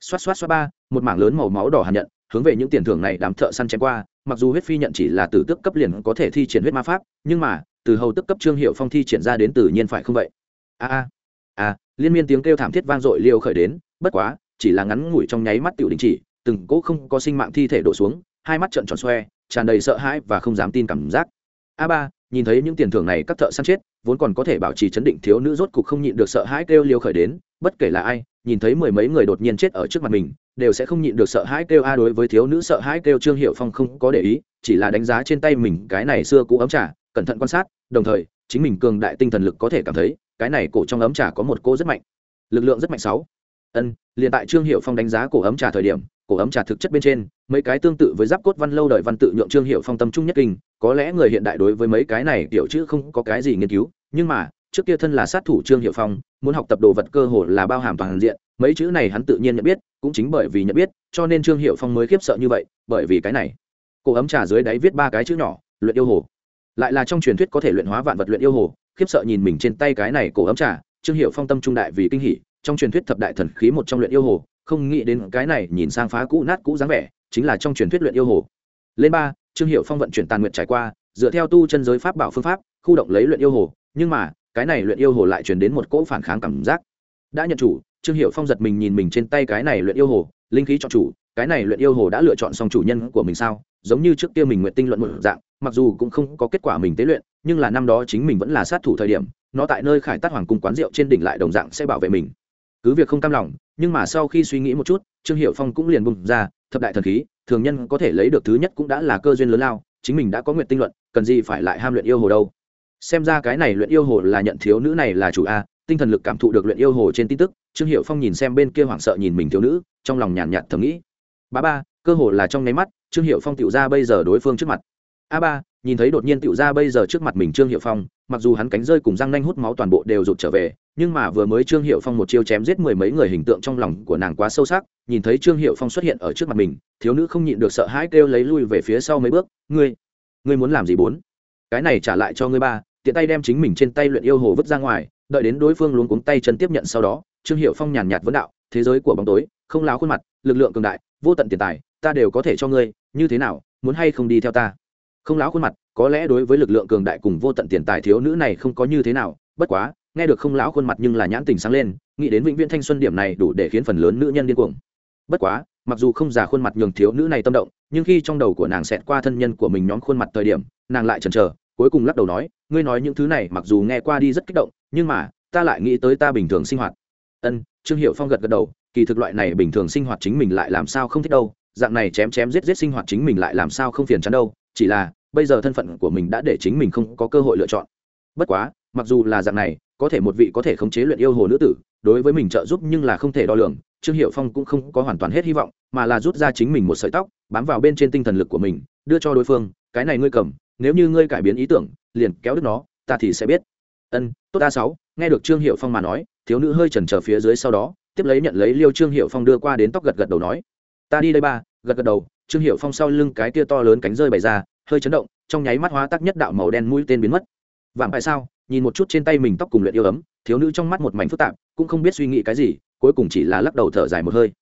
Xoát xoát xoát ba, một mảng lớn màu máu đỏ hàn nhận, hướng về những tiền thưởng này đám thợ săn chém qua, mặc dù huyết phi nhận chỉ là từ tước cấp liền có thể thi triển huyết ma pháp, nhưng mà, từ hầu tức cấp trương hiệu phong thi triển ra đến tự nhiên phải không vậy? A a a, liên miên tiếng kêu thảm thiết vang dội liêu khởi đến, bất quá, chỉ là ngắn ngủi trong nháy mắt tiểu đình chỉ, từng cỗ không có sinh mạng thi thể đổ xuống, hai mắt trợn tròn xoe, tràn đầy sợ hãi và không dám tin cảm giác. A ba nhìn thấy những tiền thưởng này các thợ săn chết, vốn còn có thể bảo trì chấn định thiếu nữ rốt cục không nhịn được sợ hãi kêu liêu khởi đến, bất kể là ai, nhìn thấy mười mấy người đột nhiên chết ở trước mặt mình, đều sẽ không nhịn được sợ hãi kêu a đối với thiếu nữ sợ hãi kêu trương hiệu phong không có để ý, chỉ là đánh giá trên tay mình cái này xưa cũ ấm trà, cẩn thận quan sát, đồng thời, chính mình cường đại tinh thần lực có thể cảm thấy, cái này cổ trong ấm trà có một cô rất mạnh. Lực lượng rất mạnh sáu ân, liền tại trương hiệu phong đánh giá cổ ấm trà thời điểm, cổ ấm trà thực chất bên trên, mấy cái tương tự với giáp cốt văn lâu đời văn tự nhượng trương hiệu phong tâm trung nhất kinh, có lẽ người hiện đại đối với mấy cái này kiểu chữ không có cái gì nghiên cứu, nhưng mà, trước kia thân là sát thủ trương hiệu phong, muốn học tập đồ vật cơ hồ là bao hàm toàn diện, mấy chữ này hắn tự nhiên nhận biết, cũng chính bởi vì nhận biết, cho nên trương hiệu phong mới khiếp sợ như vậy, bởi vì cái này. Cổ ấm trà dưới đáy viết ba cái chữ nhỏ, luyện yêu hồ. Lại là trong truyền thuyết có thể luyện hóa vạn vật luyện yêu hồ, khiếp sợ nhìn mình trên tay cái này cổ ấm trà, trương hiệu phong tâm trung đại vì kinh hỉ trong truyền thuyết thập đại thần khí một trong luyện yêu hồ, không nghĩ đến cái này nhìn sang phá cũ nát cũ dáng vẻ, chính là trong truyền thuyết luyện yêu hồ. Lên ba, trương hiệu phong vận chuyển tàn nguyện trải qua, dựa theo tu chân giới pháp bảo phương pháp, khu động lấy luyện yêu hồ, nhưng mà, cái này luyện yêu hồ lại truyền đến một cỗ phản kháng cảm giác. Đã nhận chủ, trương hiệu phong giật mình nhìn mình trên tay cái này luyện yêu hồ, linh khí chọn chủ, cái này luyện yêu hồ đã lựa chọn xong chủ nhân của mình sao? Giống như trước kia mình nguyện tinh luận một dạng, mặc dù cũng không có kết quả mình tế luyện, nhưng là năm đó chính mình vẫn là sát thủ thời điểm, nó tại nơi khải tát hoàng cung quán rượu trên đỉnh lại đồng dạng sẽ bảo vệ mình cứ việc không cam lòng, nhưng mà sau khi suy nghĩ một chút, trương hiệu phong cũng liền bùng ra, thập đại thần khí, thường nhân có thể lấy được thứ nhất cũng đã là cơ duyên lớn lao, chính mình đã có nguyện tinh luận, cần gì phải lại ham luyện yêu hồ đâu. Xem ra cái này luyện yêu hồ là nhận thiếu nữ này là chủ a, tinh thần lực cảm thụ được luyện yêu hồ trên tin tức, trương hiệu phong nhìn xem bên kia hoảng sợ nhìn mình thiếu nữ, trong lòng nhàn nhạt thầm nghĩ. Ba ba, cơ hồ là trong nháy mắt, trương hiệu phong tựu ra bây giờ đối phương trước mặt. A ba nhìn thấy đột nhiên tựu ra bây giờ trước mặt mình trương hiệu phong, mặc dù hắn cánh rơi cùng răng nanh hút máu toàn bộ đều rụt trở về, nhưng mà vừa mới trương hiệu phong một chiêu chém giết mười mấy người hình tượng trong lòng của nàng quá sâu sắc, nhìn thấy trương hiệu phong xuất hiện ở trước mặt mình, thiếu nữ không nhịn được sợ hãi kêu lấy lui về phía sau mấy bước, ngươi ngươi muốn làm gì bốn? Cái này trả lại cho ngươi ba, tiện tay đem chính mình trên tay luyện yêu hồ vứt ra ngoài, đợi đến đối phương luống cuống tay chân tiếp nhận sau đó, trương hiệu phong nhàn nhạt vấn đạo, thế giới của bóng tối, không láo khuôn mặt, lực lượng cường đại, vô tận tiền tài, ta đều có thể cho ngươi, như thế nào, muốn hay không đi theo ta? Không lão khuôn mặt, có lẽ đối với lực lượng cường đại cùng vô tận tiền tài thiếu nữ này không có như thế nào, bất quá, nghe được không lão khuôn mặt nhưng là nhãn tình sáng lên, nghĩ đến vĩnh viễn thanh xuân điểm này đủ để khiến phần lớn nữ nhân điên cuồng. Bất quá, mặc dù không già khuôn mặt nhường thiếu nữ này tâm động, nhưng khi trong đầu của nàng xẹt qua thân nhân của mình nhóm khuôn mặt thời điểm, nàng lại chần chờ, cuối cùng lắc đầu nói, ngươi nói những thứ này mặc dù nghe qua đi rất kích động, nhưng mà, ta lại nghĩ tới ta bình thường sinh hoạt. Ân, trương hiệu phong gật gật đầu, kỳ thực loại này bình thường sinh hoạt chính mình lại làm sao không thích đâu, dạng này chém chém giết giết sinh hoạt chính mình lại làm sao không phiền chán đâu chỉ là, bây giờ thân phận của mình đã để chính mình không có cơ hội lựa chọn. Bất quá, mặc dù là dạng này, có thể một vị có thể khống chế luyện yêu hồ nữ tử, đối với mình trợ giúp nhưng là không thể đo lường, trương hiệu phong cũng không có hoàn toàn hết hy vọng, mà là rút ra chính mình một sợi tóc, bám vào bên trên tinh thần lực của mình, đưa cho đối phương, cái này ngươi cầm, nếu như ngươi cải biến ý tưởng, liền kéo đứt nó, ta thì sẽ biết. Ân, tốt a sáu. Nghe được trương hiệu phong mà nói, thiếu nữ hơi chần chờ phía dưới sau đó, tiếp lấy nhận lấy liêu trương hiệu phong đưa qua đến tóc gật gật đầu nói, ta đi đây ba. Gật gật đầu trương hiệu phong sau lưng cái tia to lớn cánh rơi bày ra, hơi chấn động, trong nháy mắt hóa tắc nhất đạo màu đen mũi tên biến mất. Vạm tại sao? Nhìn một chút trên tay mình tóc cùng luyện yêu ấm, thiếu nữ trong mắt một mảnh phức tạp, cũng không biết suy nghĩ cái gì, cuối cùng chỉ là lắc đầu thở dài một hơi.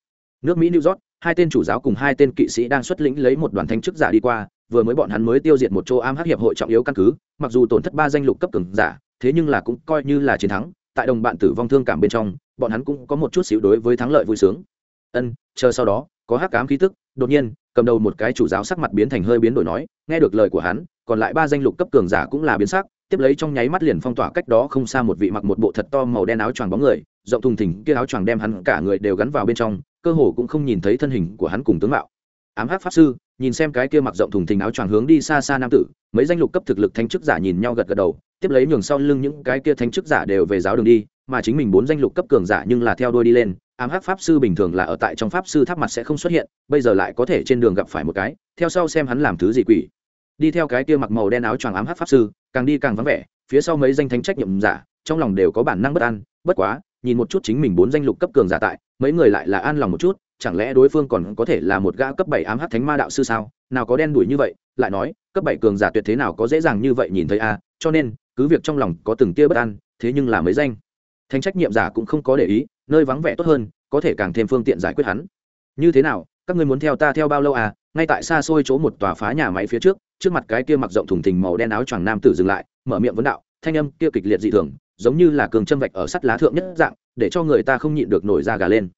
Nước mỹ, new york, hai tên chủ giáo cùng hai tên kỵ sĩ đang xuất lĩnh lấy một đoàn thanh chức giả đi qua, vừa mới bọn hắn mới tiêu diệt một chỗ am hắc hiệp hội trọng yếu căn cứ, mặc dù tổn thất ba danh lục cấp cường giả, thế nhưng là cũng coi như là chiến thắng, tại đồng bạn tử vong thương cảm bên trong, bọn hắn cũng có một chút xíu đối với thắng lợi vui sướng. Ân, chờ sau đó, có hắc cám khí tức, đột nhiên cầm đầu một cái chủ giáo sắc mặt biến thành hơi biến đổi nói, nghe được lời của hắn, còn lại ba danh lục cấp cường giả cũng là biến sắc, tiếp lấy trong nháy mắt liền phong tỏa cách đó không xa một vị mặc một bộ thật to màu đen áo choàng bóng người, rộng thùng thình kia áo choàng đem hắn cả người đều gắn vào bên trong, cơ hồ cũng không nhìn thấy thân hình của hắn cùng tướng mạo. Ám hắc pháp sư, nhìn xem cái kia mặc rộng thùng thình áo choàng hướng đi xa xa nam tử, mấy danh lục cấp thực lực thanh chức giả nhìn nhau gật gật đầu, tiếp lấy nhường sau lưng những cái kia thanh chức giả đều về giáo đường đi mà chính mình bốn danh lục cấp cường giả nhưng là theo đuôi đi lên, ám hắc pháp sư bình thường là ở tại trong pháp sư tháp mặt sẽ không xuất hiện, bây giờ lại có thể trên đường gặp phải một cái, theo sau xem hắn làm thứ gì quỷ. Đi theo cái kia mặc màu đen áo choàng ám hắc pháp sư, càng đi càng vắng vẻ, phía sau mấy danh thánh trách nhiệm giả, trong lòng đều có bản năng bất an, bất quá, nhìn một chút chính mình bốn danh lục cấp cường giả tại, mấy người lại là an lòng một chút, chẳng lẽ đối phương còn có thể là một gã cấp bảy ám hắc thánh ma đạo sư sao? Nào có đen đuổi như vậy, lại nói, cấp bảy cường giả tuyệt thế nào có dễ dàng như vậy nhìn thấy a, cho nên, cứ việc trong lòng có từng tia bất an, thế nhưng là mấy danh thánh trách nhiệm giả cũng không có để ý, nơi vắng vẻ tốt hơn, có thể càng thêm phương tiện giải quyết hắn. Như thế nào, các ngươi muốn theo ta theo bao lâu à? Ngay tại xa xôi chỗ một tòa phá nhà máy phía trước trước mặt cái kia mặc rộng thùng thình màu đen áo choàng nam tử dừng lại, mở miệng vấn đạo, thanh âm kia kịch liệt dị thường, giống như là cường châm vạch ở sắt lá thượng nhất dạng, để cho người ta không nhịn được nổi da gà lên.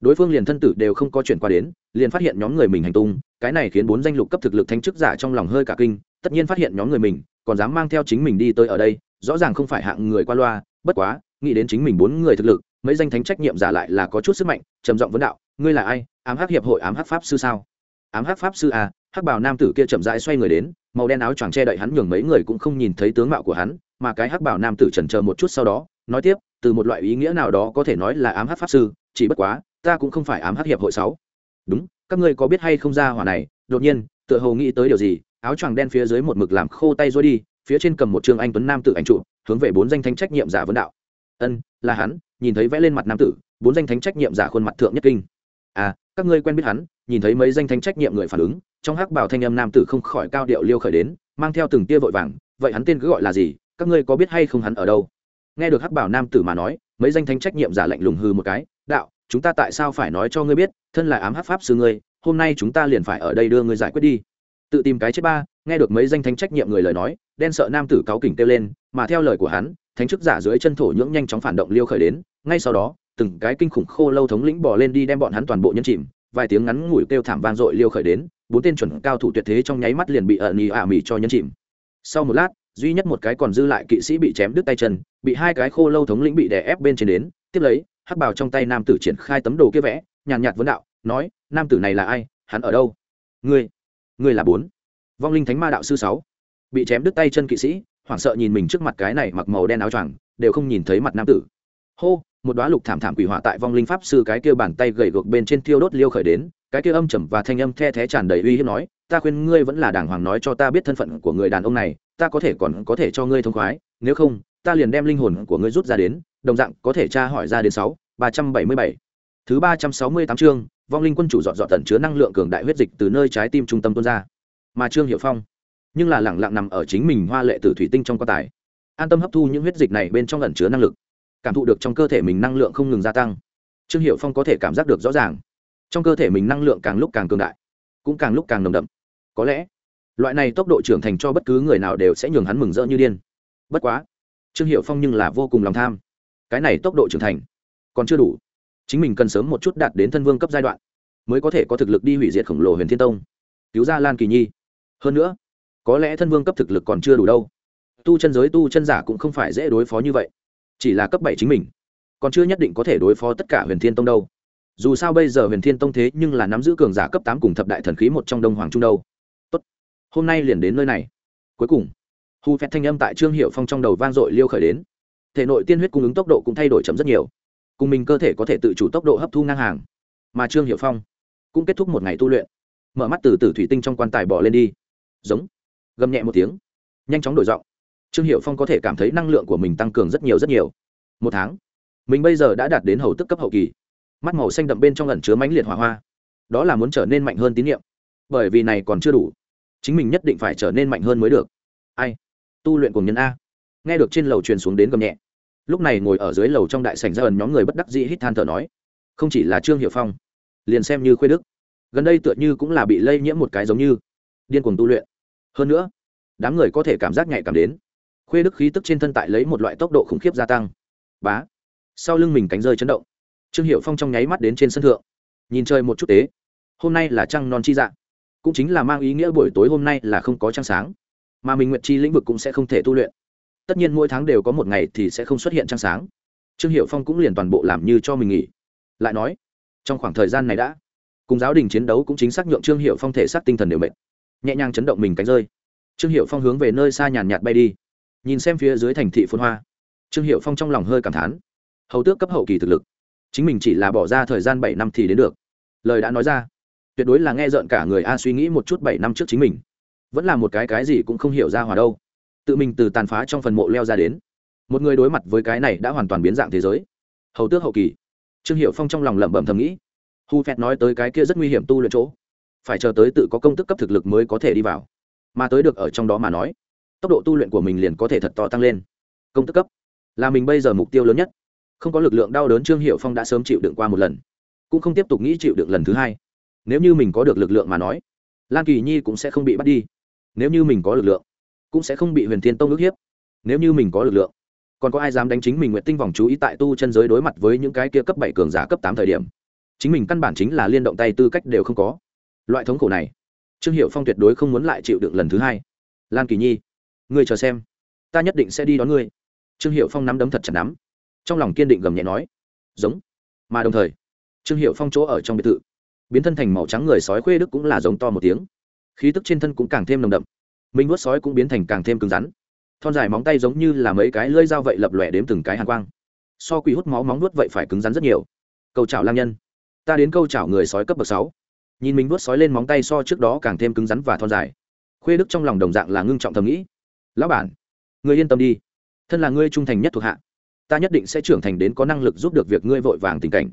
Đối phương liền thân tử đều không có chuyển qua đến, liền phát hiện nhóm người mình hành tung, cái này khiến bốn danh lục cấp thực lực thanh chức giả trong lòng hơi cả kinh, tất nhiên phát hiện nhóm người mình, còn dám mang theo chính mình đi tới ở đây, rõ ràng không phải hạng người qua loa, bất quá nghĩ đến chính mình bốn người thực lực, mấy danh thánh trách nhiệm giả lại là có chút sức mạnh, trầm giọng vấn đạo, ngươi là ai? Ám hắc hiệp hội, ám hắc pháp sư sao? Ám hắc pháp sư à? Hắc bảo nam tử kia chậm rãi xoay người đến, màu đen áo choàng che đậy hắn nhường mấy người cũng không nhìn thấy tướng mạo của hắn, mà cái hắc bảo nam tử chần chờ một chút sau đó, nói tiếp, từ một loại ý nghĩa nào đó có thể nói là ám hắc pháp sư, chỉ bất quá, ta cũng không phải ám hắc hiệp hội sáu. Đúng, các ngươi có biết hay không ra hỏa này? Đột nhiên, tựa hồ nghĩ tới điều gì, áo choàng đen phía dưới một mực làm khô tay rối đi, phía trên cầm một trương anh tuấn nam tử ảnh trụ, hướng về bốn danh thánh trách nhiệm giả vấn đạo ân, là hắn, nhìn thấy vẽ lên mặt nam tử, bốn danh thánh trách nhiệm giả khuôn mặt thượng nhất kinh. À các ngươi quen biết hắn, nhìn thấy mấy danh thánh trách nhiệm người phản ứng, trong hắc bảo thanh âm nam tử không khỏi cao điệu liêu khởi đến, mang theo từng tia vội vàng, vậy hắn tên cứ gọi là gì, các ngươi có biết hay không hắn ở đâu? Nghe được hắc bảo nam tử mà nói, mấy danh thánh trách nhiệm giả lạnh lùng hư một cái, đạo, chúng ta tại sao phải nói cho ngươi biết, thân là ám hắc pháp sư ngươi, hôm nay chúng ta liền phải ở đây đưa ngươi giải quyết đi. Tự tìm cái chết ba nghe được mấy danh thánh trách nhiệm người lời nói, đen sợ nam tử cáo kỉnh kêu lên, mà theo lời của hắn, thánh chức giả dưới chân thổ nhưỡng nhanh chóng phản động liêu khởi đến, ngay sau đó, từng cái kinh khủng khô lâu thống lĩnh bỏ lên đi đem bọn hắn toàn bộ nhân chìm, vài tiếng ngắn ngủi kêu thảm vang dội liêu khởi đến, bốn tên chuẩn cao thủ tuyệt thế trong nháy mắt liền bị ẩn ì ả mì cho nhân chìm. Sau một lát, duy nhất một cái còn dư lại kỵ sĩ bị chém đứt tay chân, bị hai cái khô lâu thống lĩnh bị đè ép bên trên đến, tiếp lấy, hắc bào trong tay nam tử triển khai tấm đồ kia vẽ, nhàn nhạt vấn đạo, nói, nam tử này là ai? Hắn ở đâu? Ngươi ngươi là bốn vong linh thánh ma đạo sư sáu. Bị chém đứt tay chân kỵ sĩ, hoảng sợ nhìn mình trước mặt cái này mặc màu đen áo choàng, đều không nhìn thấy mặt nam tử. Hô, một đoá lục thảm thảm quỷ hỏa tại vong linh pháp sư cái kia bàn tay gầy gộc bên trên thiêu đốt liêu khởi đến, cái kia âm trầm và thanh âm the thé tràn đầy uy hiếp nói, ta khuyên ngươi vẫn là đàng hoàng nói cho ta biết thân phận của người đàn ông này, ta có thể còn có thể cho ngươi thông khoái, nếu không, ta liền đem linh hồn của ngươi rút ra đến, đồng dạng có thể tra hỏi ra đến sáu, ba trăm bảy mươi bảy. Thứ ba trăm sáu mươi tám chương, vong linh quân chủ dọn dọn tận chứa năng lượng cường đại huyết dịch từ nơi trái tim trung tâm tuôn ra mà trương hiệu phong, nhưng là lẳng lặng nằm ở chính mình hoa lệ tử thủy tinh trong quan tài. An tâm hấp thu những huyết dịch này bên trong ẩn chứa năng lực, cảm thụ được trong cơ thể mình năng lượng không ngừng gia tăng. Trương hiệu phong có thể cảm giác được rõ ràng, trong cơ thể mình năng lượng càng lúc càng cường đại, cũng càng lúc càng nồng đậm. Có lẽ, loại này tốc độ trưởng thành cho bất cứ người nào đều sẽ nhường hắn mừng rỡ như điên. Bất quá, trương hiệu phong nhưng là vô cùng lòng tham. Cái này tốc độ trưởng thành, còn chưa đủ. Chính mình cần sớm một chút đạt đến thân vương cấp giai đoạn, mới có thể có thực lực đi hủy diệt khổng lồ huyền thiên tông. Cứu ra lan kỳ nhi hơn nữa, có lẽ thân vương cấp thực lực còn chưa đủ đâu. Tu chân giới tu chân giả cũng không phải dễ đối phó như vậy. Chỉ là cấp bảy chính mình, còn chưa nhất định có thể đối phó tất cả huyền thiên tông đâu. Dù sao bây giờ huyền thiên tông thế nhưng là nắm giữ cường giả cấp tám cùng thập đại thần khí một trong đông hoàng trung đâu. Tốt, hôm nay liền đến nơi này. Cuối cùng, hu phép thanh âm tại trương hiệu phong trong đầu vang dội liêu khởi đến. Thể nội tiên huyết cung ứng tốc độ cũng thay đổi chậm rất nhiều. Cùng mình cơ thể có thể tự chủ tốc độ hấp thu ngang hàng. Mà trương hiệu phong cũng kết thúc một ngày tu luyện. Mở mắt từ từ thủy tinh trong quan tài bỏ lên đi giống. Gầm nhẹ một tiếng, nhanh chóng đổi giọng. Trương hiệu phong có thể cảm thấy năng lượng của mình tăng cường rất nhiều rất nhiều. Một tháng, mình bây giờ đã đạt đến hầu tức cấp hậu kỳ. Mắt màu xanh đậm bên trong ẩn chứa mãnh liệt hỏa hoa. Đó là muốn trở nên mạnh hơn tín nhiệm. Bởi vì này còn chưa đủ. Chính mình nhất định phải trở nên mạnh hơn mới được. Ai? Tu luyện cùng nhân a. Nghe được trên lầu truyền xuống đến gầm nhẹ. Lúc này ngồi ở dưới lầu trong đại sảnh ra ẩn nhóm người bất đắc dĩ hít than thở nói, không chỉ là trương hiệu phong, liền xem như khuê đức. Gần đây tựa như cũng là bị lây nhiễm một cái giống như điên cuồng tu luyện hơn nữa, đám người có thể cảm giác nhạy cảm đến. Khuê đức khí tức trên thân tại lấy một loại tốc độ khủng khiếp gia tăng. Bá! Sau lưng mình cánh rơi chấn động. Trương hiệu phong trong nháy mắt đến trên sân thượng. Nhìn chơi một chút tế. Hôm nay là trăng non chi dạng cũng chính là mang ý nghĩa buổi tối hôm nay là không có trăng sáng. Mà mình nguyện chi lĩnh vực cũng sẽ không thể tu luyện. Tất nhiên mỗi tháng đều có một ngày thì sẽ không xuất hiện trăng sáng. Trương hiệu phong cũng liền toàn bộ làm như cho mình nghỉ. Lại nói, trong khoảng thời gian này đã, cùng giáo đình chiến đấu cũng chính xác nhượng trương hiệu phong thể xác tinh thần đều mệt nhẹ nhàng chấn động mình cánh rơi. Trương hiệu phong hướng về nơi xa nhàn nhạt bay đi. Nhìn xem phía dưới thành thị phun hoa, trương hiệu phong trong lòng hơi cảm thán. Hầu tước cấp hậu kỳ thực lực, chính mình chỉ là bỏ ra thời gian bảy năm thì đến được. Lời đã nói ra, tuyệt đối là nghe rợn cả người a suy nghĩ một chút bảy năm trước chính mình. Vẫn là một cái cái gì cũng không hiểu ra hòa đâu. Tự mình từ tàn phá trong phần mộ leo ra đến. Một người đối mặt với cái này đã hoàn toàn biến dạng thế giới. Hầu tước hậu kỳ, trương hiệu phong trong lòng lẩm bẩm thầm nghĩ. Hu phẹt nói tới cái kia rất nguy hiểm tu luyện chỗ phải chờ tới tự có công tức cấp thực lực mới có thể đi vào. Mà tới được ở trong đó mà nói, tốc độ tu luyện của mình liền có thể thật to tăng lên. Công tức cấp là mình bây giờ mục tiêu lớn nhất. Không có lực lượng đau đớn trương hiệu phong đã sớm chịu đựng qua một lần, cũng không tiếp tục nghĩ chịu đựng lần thứ hai. Nếu như mình có được lực lượng mà nói lan kỳ nhi cũng sẽ không bị bắt đi. Nếu như mình có lực lượng, cũng sẽ không bị huyền thiên tông ức hiếp. Nếu như mình có lực lượng, còn có ai dám đánh chính mình nguyện tinh vòng chú ý tại tu chân giới đối mặt với những cái kia cấp bảy cường giả cấp tám thời điểm? Chính mình căn bản chính là liên động tay tư cách đều không có loại thống khổ này, trương hiệu phong tuyệt đối không muốn lại chịu đựng lần thứ hai. Lan kỳ nhi, ngươi chờ xem. Ta nhất định sẽ đi đón ngươi. Trương hiệu phong nắm đấm thật chặt nắm. Trong lòng kiên định gầm nhẹ nói. Giống. Mà đồng thời, trương hiệu phong chỗ ở trong biệt thự, biến thân thành màu trắng người sói khuê đức cũng là giống to một tiếng. Khí tức trên thân cũng càng thêm nồng đậm. Minh vuốt sói cũng biến thành càng thêm cứng rắn. Thon dài móng tay giống như là mấy cái lưỡi dao vậy lập lòe đếm từng cái hàn quang. So quỷ hút máu móng nuốt vậy phải cứng rắn rất nhiều. Câu chảo lang nhân. Ta đến câu chảo người sói cấp bậc sáu nhìn mình vuốt sói lên móng tay so trước đó càng thêm cứng rắn và thon dài. Khuê đức trong lòng đồng dạng là ngưng trọng thầm nghĩ. Lão bản người yên tâm đi. Thân là ngươi trung thành nhất thuộc hạ, ta nhất định sẽ trưởng thành đến có năng lực giúp được việc ngươi vội vàng tình cảnh,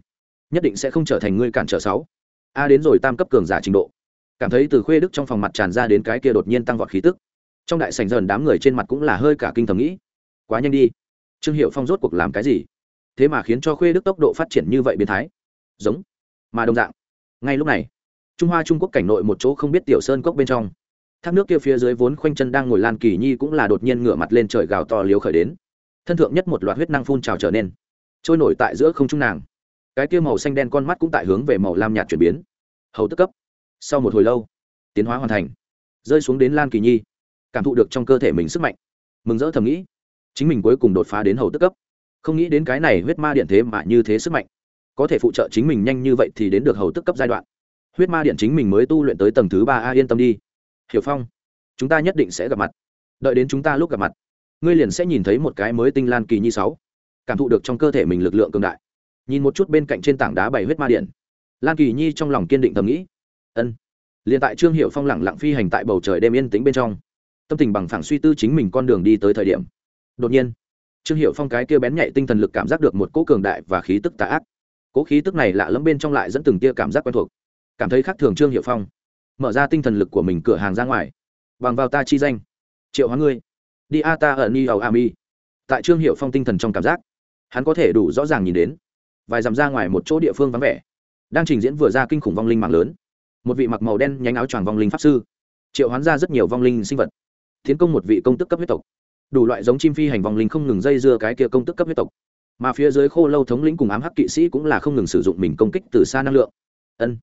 nhất định sẽ không trở thành ngươi cản trở sáu. A đến rồi tam cấp cường giả trình độ. Cảm thấy từ khuê đức trong phòng mặt tràn ra đến cái kia đột nhiên tăng vọt khí tức. Trong đại sành dần đám người trên mặt cũng là hơi cả kinh thầm nghĩ. Quá nhanh đi. Trương hiệu phong rốt cuộc làm cái gì? Thế mà khiến cho khuê đức tốc độ phát triển như vậy biến thái. Giống, mà đồng dạng. Ngay lúc này trung hoa trung quốc cảnh nội một chỗ không biết tiểu sơn cốc bên trong. Thác nước kia phía dưới vốn khoanh chân đang ngồi lan kỳ nhi cũng là đột nhiên ngửa mặt lên trời gào to liếu khởi đến. Thân thượng nhất một loạt huyết năng phun trào trở nên, trôi nổi tại giữa không trung nàng. Cái kia màu xanh đen con mắt cũng tại hướng về màu lam nhạt chuyển biến. Hầu tức cấp. Sau một hồi lâu, tiến hóa hoàn thành. Rơi xuống đến lan kỳ nhi, cảm thụ được trong cơ thể mình sức mạnh. Mừng rỡ thầm nghĩ, chính mình cuối cùng đột phá đến hầu tức cấp. Không nghĩ đến cái này huyết ma điện thế mà như thế sức mạnh. Có thể phụ trợ chính mình nhanh như vậy thì đến được hầu tức cấp giai đoạn huyết ma điện chính mình mới tu luyện tới tầng thứ ba a, yên tâm đi. Hiểu phong, chúng ta nhất định sẽ gặp mặt. Đợi đến chúng ta lúc gặp mặt, ngươi liền sẽ nhìn thấy một cái mới tinh lan kỳ nhi sáu. Cảm thụ được trong cơ thể mình lực lượng cường đại. Nhìn một chút bên cạnh trên tảng đá bảy huyết ma điện. Lan kỳ nhi trong lòng kiên định thầm nghĩ. Ân. Liền tại trương hiệu phong lẳng lặng phi hành tại bầu trời đêm yên tĩnh bên trong, tâm tình bằng phẳng suy tư chính mình con đường đi tới thời điểm. Đột nhiên, trương hiệu phong cái kia bén nhạy tinh thần lực cảm giác được một cỗ cường đại và khí tức tà ác. Cỗ khí tức này lạ lẫm bên trong lại dẫn từng tia cảm giác quen thuộc cảm thấy khác thường trương hiệu phong. Mở ra tinh thần lực của mình cửa hàng ra ngoài. Bằng vào ta chi danh. Triệu hóa ngươi. Đi a ta ở ni ầu ami tại trương hiệu phong tinh thần trong cảm giác, hắn có thể đủ rõ ràng nhìn đến. Vài dặm ra ngoài một chỗ địa phương vắng vẻ. Đang trình diễn vừa ra kinh khủng vong linh mạng lớn. Một vị mặc màu đen nhánh áo choàng vong linh pháp sư. Triệu hoán ra rất nhiều vong linh sinh vật. Tiến công một vị công tức cấp huyết tộc. Đủ loại giống chim phi hành vong linh không ngừng dây dưa cái kia công tức cấp huyết tộc. Mà phía dưới khô lâu thống lĩnh cùng ám hắc kỵ sĩ cũng là không ngừng sử dụng mình công kích từ xa năng lượng. Ân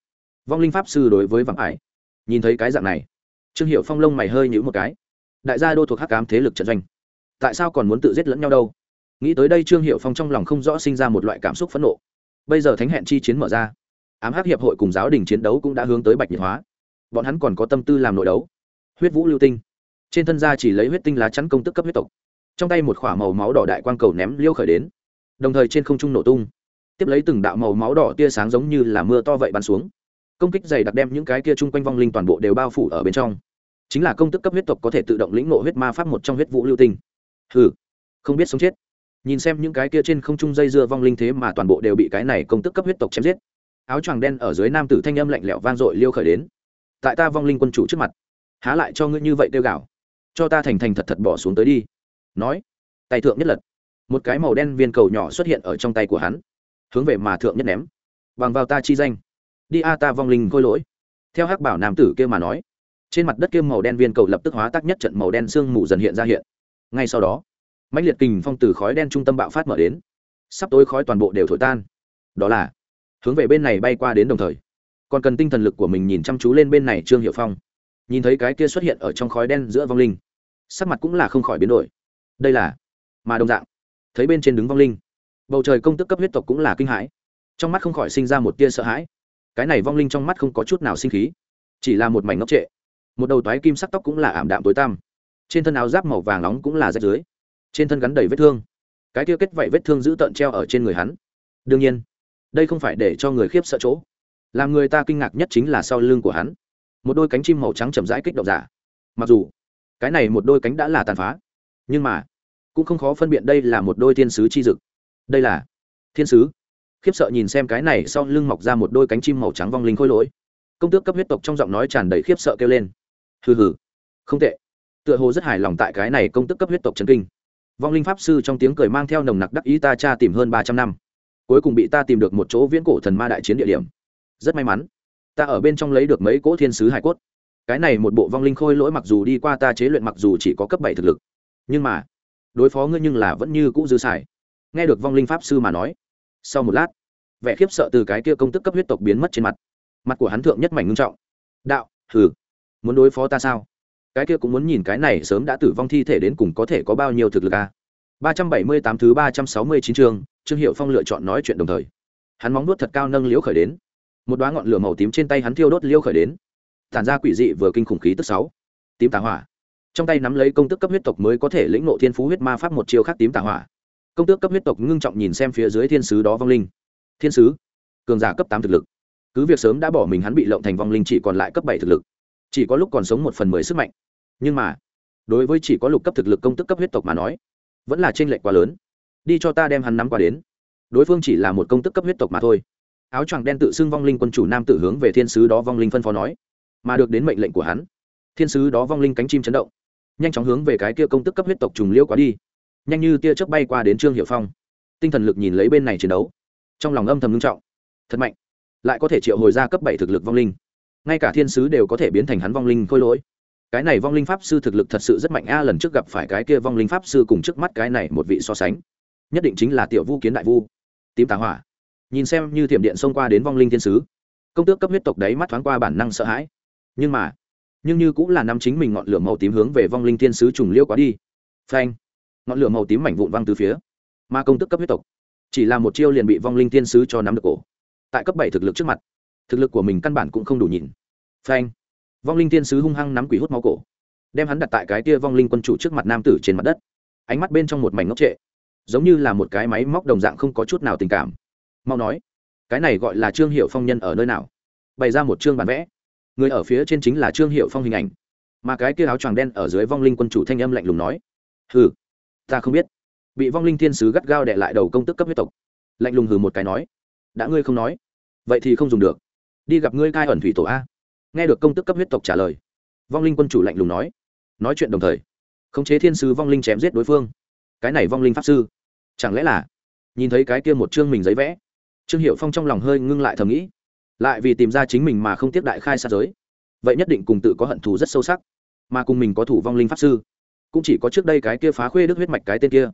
vong linh pháp sư đối với vắng ải. Nhìn thấy cái dạng này, trương hiệu phong lông mày hơi nhữ một cái. Đại gia đô thuộc hắc cám thế lực trận doanh, tại sao còn muốn tự giết lẫn nhau đâu? Nghĩ tới đây trương hiệu phong trong lòng không rõ sinh ra một loại cảm xúc phẫn nộ. Bây giờ thánh hẹn chi chiến mở ra, ám hắc hiệp hội cùng giáo đình chiến đấu cũng đã hướng tới bạch nhiệt hóa. Bọn hắn còn có tâm tư làm nội đấu. Huyết vũ lưu tinh. Trên thân da chỉ lấy huyết tinh lá chắn công tức cấp huyết tộc. Trong tay một k h ỏ a màu máu đỏ đại quang cầu ném liêu khởi đến. Đồng thời trên không trung nổ tung. Tiếp lấy từng đạo màu máu đỏ tia sáng giống như là mưa to vậy bắn xuống công kích dày đặc đem những cái kia chung quanh vong linh toàn bộ đều bao phủ ở bên trong. Chính là công tức cấp huyết tộc có thể tự động lĩnh nộ huyết ma pháp một trong huyết vũ lưu tinh. Hừ, không biết sống chết. Nhìn xem những cái kia trên không trung dây dưa vong linh thế mà toàn bộ đều bị cái này công tức cấp huyết tộc chém giết. Áo choàng đen ở dưới nam tử thanh âm lạnh lẽo vang dội liêu khởi đến. Tại ta vong linh quân chủ trước mặt, há lại cho ngươi như vậy tiêu gạo. Cho ta thành thành thật thật bỏ xuống tới đi. Nói, tay thượng nhất lật. Một cái màu đen viên cầu nhỏ xuất hiện ở trong tay của hắn. Hướng về mà thượng nhất ném. Bằng vào ta chi danh đi a ta vong linh khôi lỗi. Theo hắc bảo nam tử kia mà nói, trên mặt đất kia màu đen viên cầu lập tức hóa tác nhất trận màu đen sương mù dần hiện ra hiện. Ngay sau đó, mãnh liệt kình phong từ khói đen trung tâm bạo phát mở đến. Sắp tối khói toàn bộ đều thổi tan. Đó là, hướng về bên này bay qua đến đồng thời, còn cần tinh thần lực của mình nhìn chăm chú lên bên này trương hiệu phong. Nhìn thấy cái kia xuất hiện ở trong khói đen giữa vong linh, sắc mặt cũng là không khỏi biến đổi. Đây là, mà đồng dạng, thấy bên trên đứng vong linh. Bầu trời công tức cấp huyết tộc cũng là kinh hãi. Trong mắt không khỏi sinh ra một tia sợ hãi cái này vong linh trong mắt không có chút nào sinh khí, chỉ là một mảnh ngốc trệ. Một đầu toái kim sắc tóc cũng là ảm đạm tối tăm. Trên thân áo giáp màu vàng nóng cũng là rách dưới trên thân gắn đầy vết thương. Cái kia kết vảy vết thương giữ tợn treo ở trên người hắn. Đương nhiên, đây không phải để cho người khiếp sợ chỗ. Làm người ta kinh ngạc nhất chính là sau lưng của hắn. Một đôi cánh chim màu trắng chậm rãi kích động giả. Mặc dù, cái này một đôi cánh đã là tàn phá, nhưng mà cũng không khó phân biệt đây là một đôi thiên sứ chi dực. Đây là thiên sứ khiếp sợ nhìn xem cái này sau lưng mọc ra một đôi cánh chim màu trắng vong linh khôi lỗi. Công tước cấp huyết tộc trong giọng nói tràn đầy khiếp sợ kêu lên. Hừ hừ, không tệ. Tựa hồ rất hài lòng tại cái này công tước cấp huyết tộc trần kinh. Vong linh pháp sư trong tiếng cười mang theo nồng nặc đắc ý ta cha tìm hơn ba trăm năm. Cuối cùng bị ta tìm được một chỗ viễn cổ thần ma đại chiến địa điểm. Rất may mắn, ta ở bên trong lấy được mấy cỗ thiên sứ hải cốt. Cái này một bộ vong linh khôi lỗi mặc dù đi qua ta chế luyện mặc dù chỉ có cấp bảy thực lực. Nhưng mà, đối phó ngươi nhưng là vẫn như cũ dư xài nghe được vong linh pháp sư mà nói sau một lát, vẻ khiếp sợ từ cái kia công tức cấp huyết tộc biến mất trên mặt. Mặt của hắn thượng nhất mảnh ngưng trọng. Đạo, hừ, muốn đối phó ta sao? Cái kia cũng muốn nhìn cái này sớm đã tử vong thi thể đến cùng có thể có bao nhiêu thực lực à? ba trăm bảy mươi tám thứ ba trăm sáu mươi chín chương, trương hiệu phong lựa chọn nói chuyện đồng thời. Hắn móng nuốt thật cao nâng liễu khởi đến. Một đoá ngọn lửa màu tím trên tay hắn thiêu đốt liễu khởi đến. Tản ra quỷ dị vừa kinh khủng khí tức sáu. Tím tà hỏa. Trong tay nắm lấy công tức cấp huyết tộc mới có thể lĩnh ngộ thiên phú huyết ma pháp một chiêu khác tím tà hỏa công tước cấp huyết tộc ngưng trọng nhìn xem phía dưới thiên sứ đó vong linh. Thiên sứ? Cường giả cấp tám thực lực. Cứ việc sớm đã bỏ mình hắn bị lộng thành vong linh chỉ còn lại cấp bảy thực lực. Chỉ có lúc còn sống một phần mười sức mạnh. Nhưng mà, đối với chỉ có lục cấp thực lực công tức cấp huyết tộc mà nói, vẫn là t r ê n lệch quá lớn. Đi cho ta đem hắn nắm qua đến. Đối phương chỉ là một công tức cấp huyết tộc mà thôi. Áo choàng đen tự xưng vong linh quân chủ nam tử hướng về thiên sứ đó vong linh phân phó nói. Mà được đến mệnh lệnh của hắn, thiên sứ đó vong linh cánh chim chấn động, nhanh chóng hướng về cái kia công tức cấp huyết tộc trùng liêu quá đi nhanh như tia chớp bay qua đến trương hiệu phong. Tinh thần lực nhìn lấy bên này chiến đấu, trong lòng âm thầm nghiêm trọng. Thật mạnh, lại có thể triệu hồi ra cấp bảy thực lực vong linh. Ngay cả thiên sứ đều có thể biến thành hắn vong linh khôi lỗi. Cái này vong linh pháp sư thực lực thật sự rất mạnh, a, lần trước gặp phải cái kia vong linh pháp sư cùng trước mắt cái này một vị so sánh, nhất định chính là tiểu vu kiến đại vu. Tím tá hỏa. Nhìn xem như thiểm điện xông qua đến vong linh thiên sứ, công tước cấp huyết tộc đấy mắt thoáng qua bản năng sợ hãi. Nhưng mà, nhưng như cũng là năm chính mình ngọn lửa màu tím hướng về vong linh thiên sứ trùng liêu quá đi. Phanh ngọn lửa màu tím mảnh vụn văng từ phía. Ma công tức cấp huyết tộc. Chỉ là một chiêu liền bị vong linh tiên sứ cho nắm được cổ. Tại cấp bảy thực lực trước mặt, thực lực của mình căn bản cũng không đủ nhìn. Phanh. Vong linh tiên sứ hung hăng nắm quỷ hút máu cổ, đem hắn đặt tại cái tia vong linh quân chủ trước mặt nam tử trên mặt đất. Ánh mắt bên trong một mảnh ngốc trệ, giống như là một cái máy móc đồng dạng không có chút nào tình cảm. Mau nói, cái này gọi là trương hiệu phong nhân ở nơi nào? Bày ra một chương bản vẽ. Người ở phía trên chính là trương hiệu phong hình ảnh. Mà cái kia áo choàng đen ở dưới vong linh quân chủ thanh âm lạnh lùng nói, hừ ta không biết. Bị vong linh thiên sứ gắt gao đệ lại đầu công tức cấp huyết tộc. Lạnh lùng hừ một cái nói, đã ngươi không nói, vậy thì không dùng được. Đi gặp ngươi cai ẩn thủy tổ a. Nghe được công tức cấp huyết tộc trả lời, vong linh quân chủ lạnh lùng nói nói chuyện đồng thời, khống chế thiên sứ vong linh chém giết đối phương. Cái này vong linh pháp sư, chẳng lẽ là? Nhìn thấy cái kia một chương mình giấy vẽ, trương hiệu phong trong lòng hơi ngưng lại thầm nghĩ, lại vì tìm ra chính mình mà không tiếp đại khai sát giới. Vậy nhất định cùng tự có hận thù rất sâu sắc, mà cùng mình có thủ vong linh pháp sư cũng chỉ có trước đây cái kia phá khuê đức huyết mạch cái tên kia.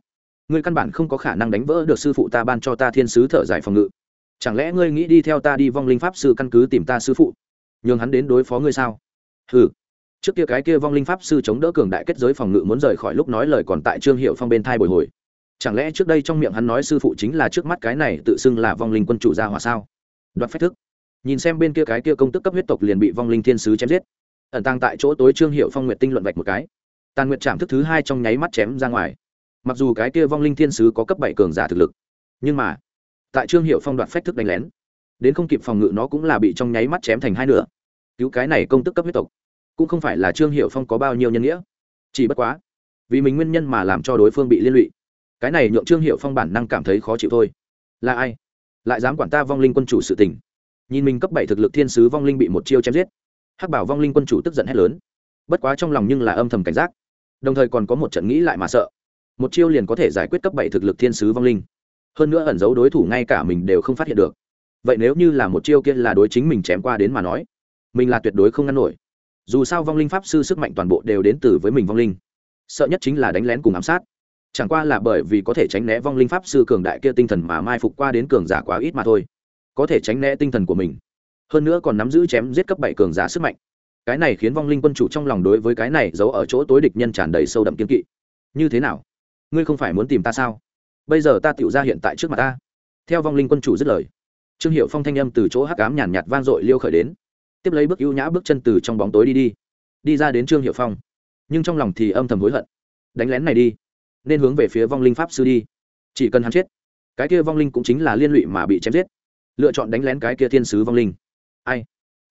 Ngươi căn bản không có khả năng đánh vỡ được sư phụ ta ban cho ta thiên sứ thở giải phòng ngự. Chẳng lẽ ngươi nghĩ đi theo ta đi vong linh pháp sư căn cứ tìm ta sư phụ? Nhường hắn đến đối phó ngươi sao? Ừ trước kia cái kia vong linh pháp sư chống đỡ cường đại kết giới phòng ngự muốn rời khỏi lúc nói lời còn tại trương hiệu phong bên thai bồi hồi. Chẳng lẽ trước đây trong miệng hắn nói sư phụ chính là trước mắt cái này tự xưng là vong linh quân chủ gia hỏa sao? Đoạt phách thức. Nhìn xem bên kia cái kia công tức cấp huyết tộc liền bị vong linh thiên sứ chém giết. Ẩn tăng tại chỗ tối trương hiệu phong nguyện tinh luận vạch một cái tàn nguyệt chạm thức thứ hai trong nháy mắt chém ra ngoài. Mặc dù cái kia vong linh thiên sứ có cấp bảy cường giả thực lực, nhưng mà, tại trương hiệu phong đoạt phách thức đánh lén, đến không kịp phòng ngự nó cũng là bị trong nháy mắt chém thành hai nửa. Cứu cái này công tức cấp huyết tộc, cũng không phải là trương hiệu phong có bao nhiêu nhân nghĩa. Chỉ bất quá, vì mình nguyên nhân mà làm cho đối phương bị liên lụy. Cái này nhượng trương hiệu phong bản năng cảm thấy khó chịu thôi. Là ai? Lại dám quản ta vong linh quân chủ sự tình. Nhìn mình cấp bảy thực lực thiên sứ vong linh bị một chiêu chém giết, hắc bảo vong linh quân chủ tức giận hét lớn. Bất quá trong lòng nhưng là âm thầm cảnh giác đồng thời còn có một trận nghĩ lại mà sợ. Một chiêu liền có thể giải quyết cấp bảy thực lực thiên sứ vong linh. Hơn nữa ẩn giấu đối thủ ngay cả mình đều không phát hiện được. Vậy nếu như là một chiêu kia là đối chính mình chém qua đến mà nói, mình là tuyệt đối không ngăn nổi. Dù sao vong linh pháp sư sức mạnh toàn bộ đều đến từ với mình vong linh. Sợ nhất chính là đánh lén cùng ám sát. Chẳng qua là bởi vì có thể tránh né vong linh pháp sư cường đại kia tinh thần mà mai phục qua đến cường giả quá ít mà thôi. Có thể tránh né tinh thần của mình. Hơn nữa còn nắm giữ chém giết cấp bảy cường giả sức mạnh cái này khiến vong linh quân chủ trong lòng đối với cái này giấu ở chỗ tối địch nhân tràn đầy sâu đậm kiên kỵ. Như thế nào? Ngươi không phải muốn tìm ta sao? Bây giờ ta tựu ra hiện tại trước mặt ta. Theo vong linh quân chủ dứt lời, trương hiệu phong thanh âm từ chỗ hắc cám nhàn nhạt vang dội liêu khởi đến. Tiếp lấy bước ưu nhã bước chân từ trong bóng tối đi đi. Đi ra đến trương hiệu phong. Nhưng trong lòng thì âm thầm hối hận. Đánh lén này đi, nên hướng về phía vong linh pháp sư đi. Chỉ cần hắn chết, cái kia vong linh cũng chính là liên lụy mà bị chém giết. Lựa chọn đánh lén cái kia thiên sứ vong linh. Ai?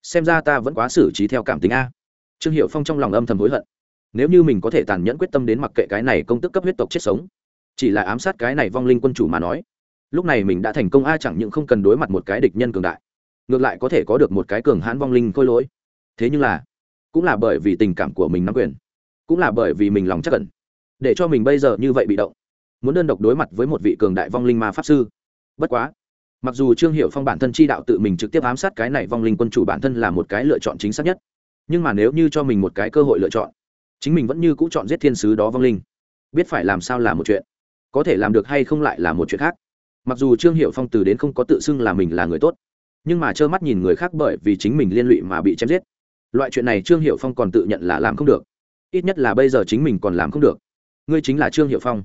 Xem ra ta vẫn quá xử trí theo cảm tính a. Trương hiệu phong trong lòng âm thầm hối hận. Nếu như mình có thể tàn nhẫn quyết tâm đến mặc kệ cái này công tức cấp huyết tộc chết sống, chỉ là ám sát cái này vong linh quân chủ mà nói, lúc này mình đã thành công a chẳng những không cần đối mặt một cái địch nhân cường đại, ngược lại có thể có được một cái cường hãn vong linh khôi lỗi. Thế nhưng là, cũng là bởi vì tình cảm của mình nắm quyền, cũng là bởi vì mình lòng chắc cẩn để cho mình bây giờ như vậy bị động, muốn đơn độc đối mặt với một vị cường đại vong linh ma pháp sư. Bất quá mặc dù trương hiệu phong bản thân chi đạo tự mình trực tiếp ám sát cái này vong linh quân chủ bản thân là một cái lựa chọn chính xác nhất. Nhưng mà nếu như cho mình một cái cơ hội lựa chọn, chính mình vẫn như cũ chọn giết thiên sứ đó vong linh. Biết phải làm sao là một chuyện. Có thể làm được hay không lại là một chuyện khác. Mặc dù trương hiệu phong từ đến không có tự xưng là mình là người tốt, nhưng mà trơ mắt nhìn người khác bởi vì chính mình liên lụy mà bị chém giết. Loại chuyện này trương hiệu phong còn tự nhận là làm không được. Ít nhất là bây giờ chính mình còn làm không được. Ngươi chính là trương hiệu phong.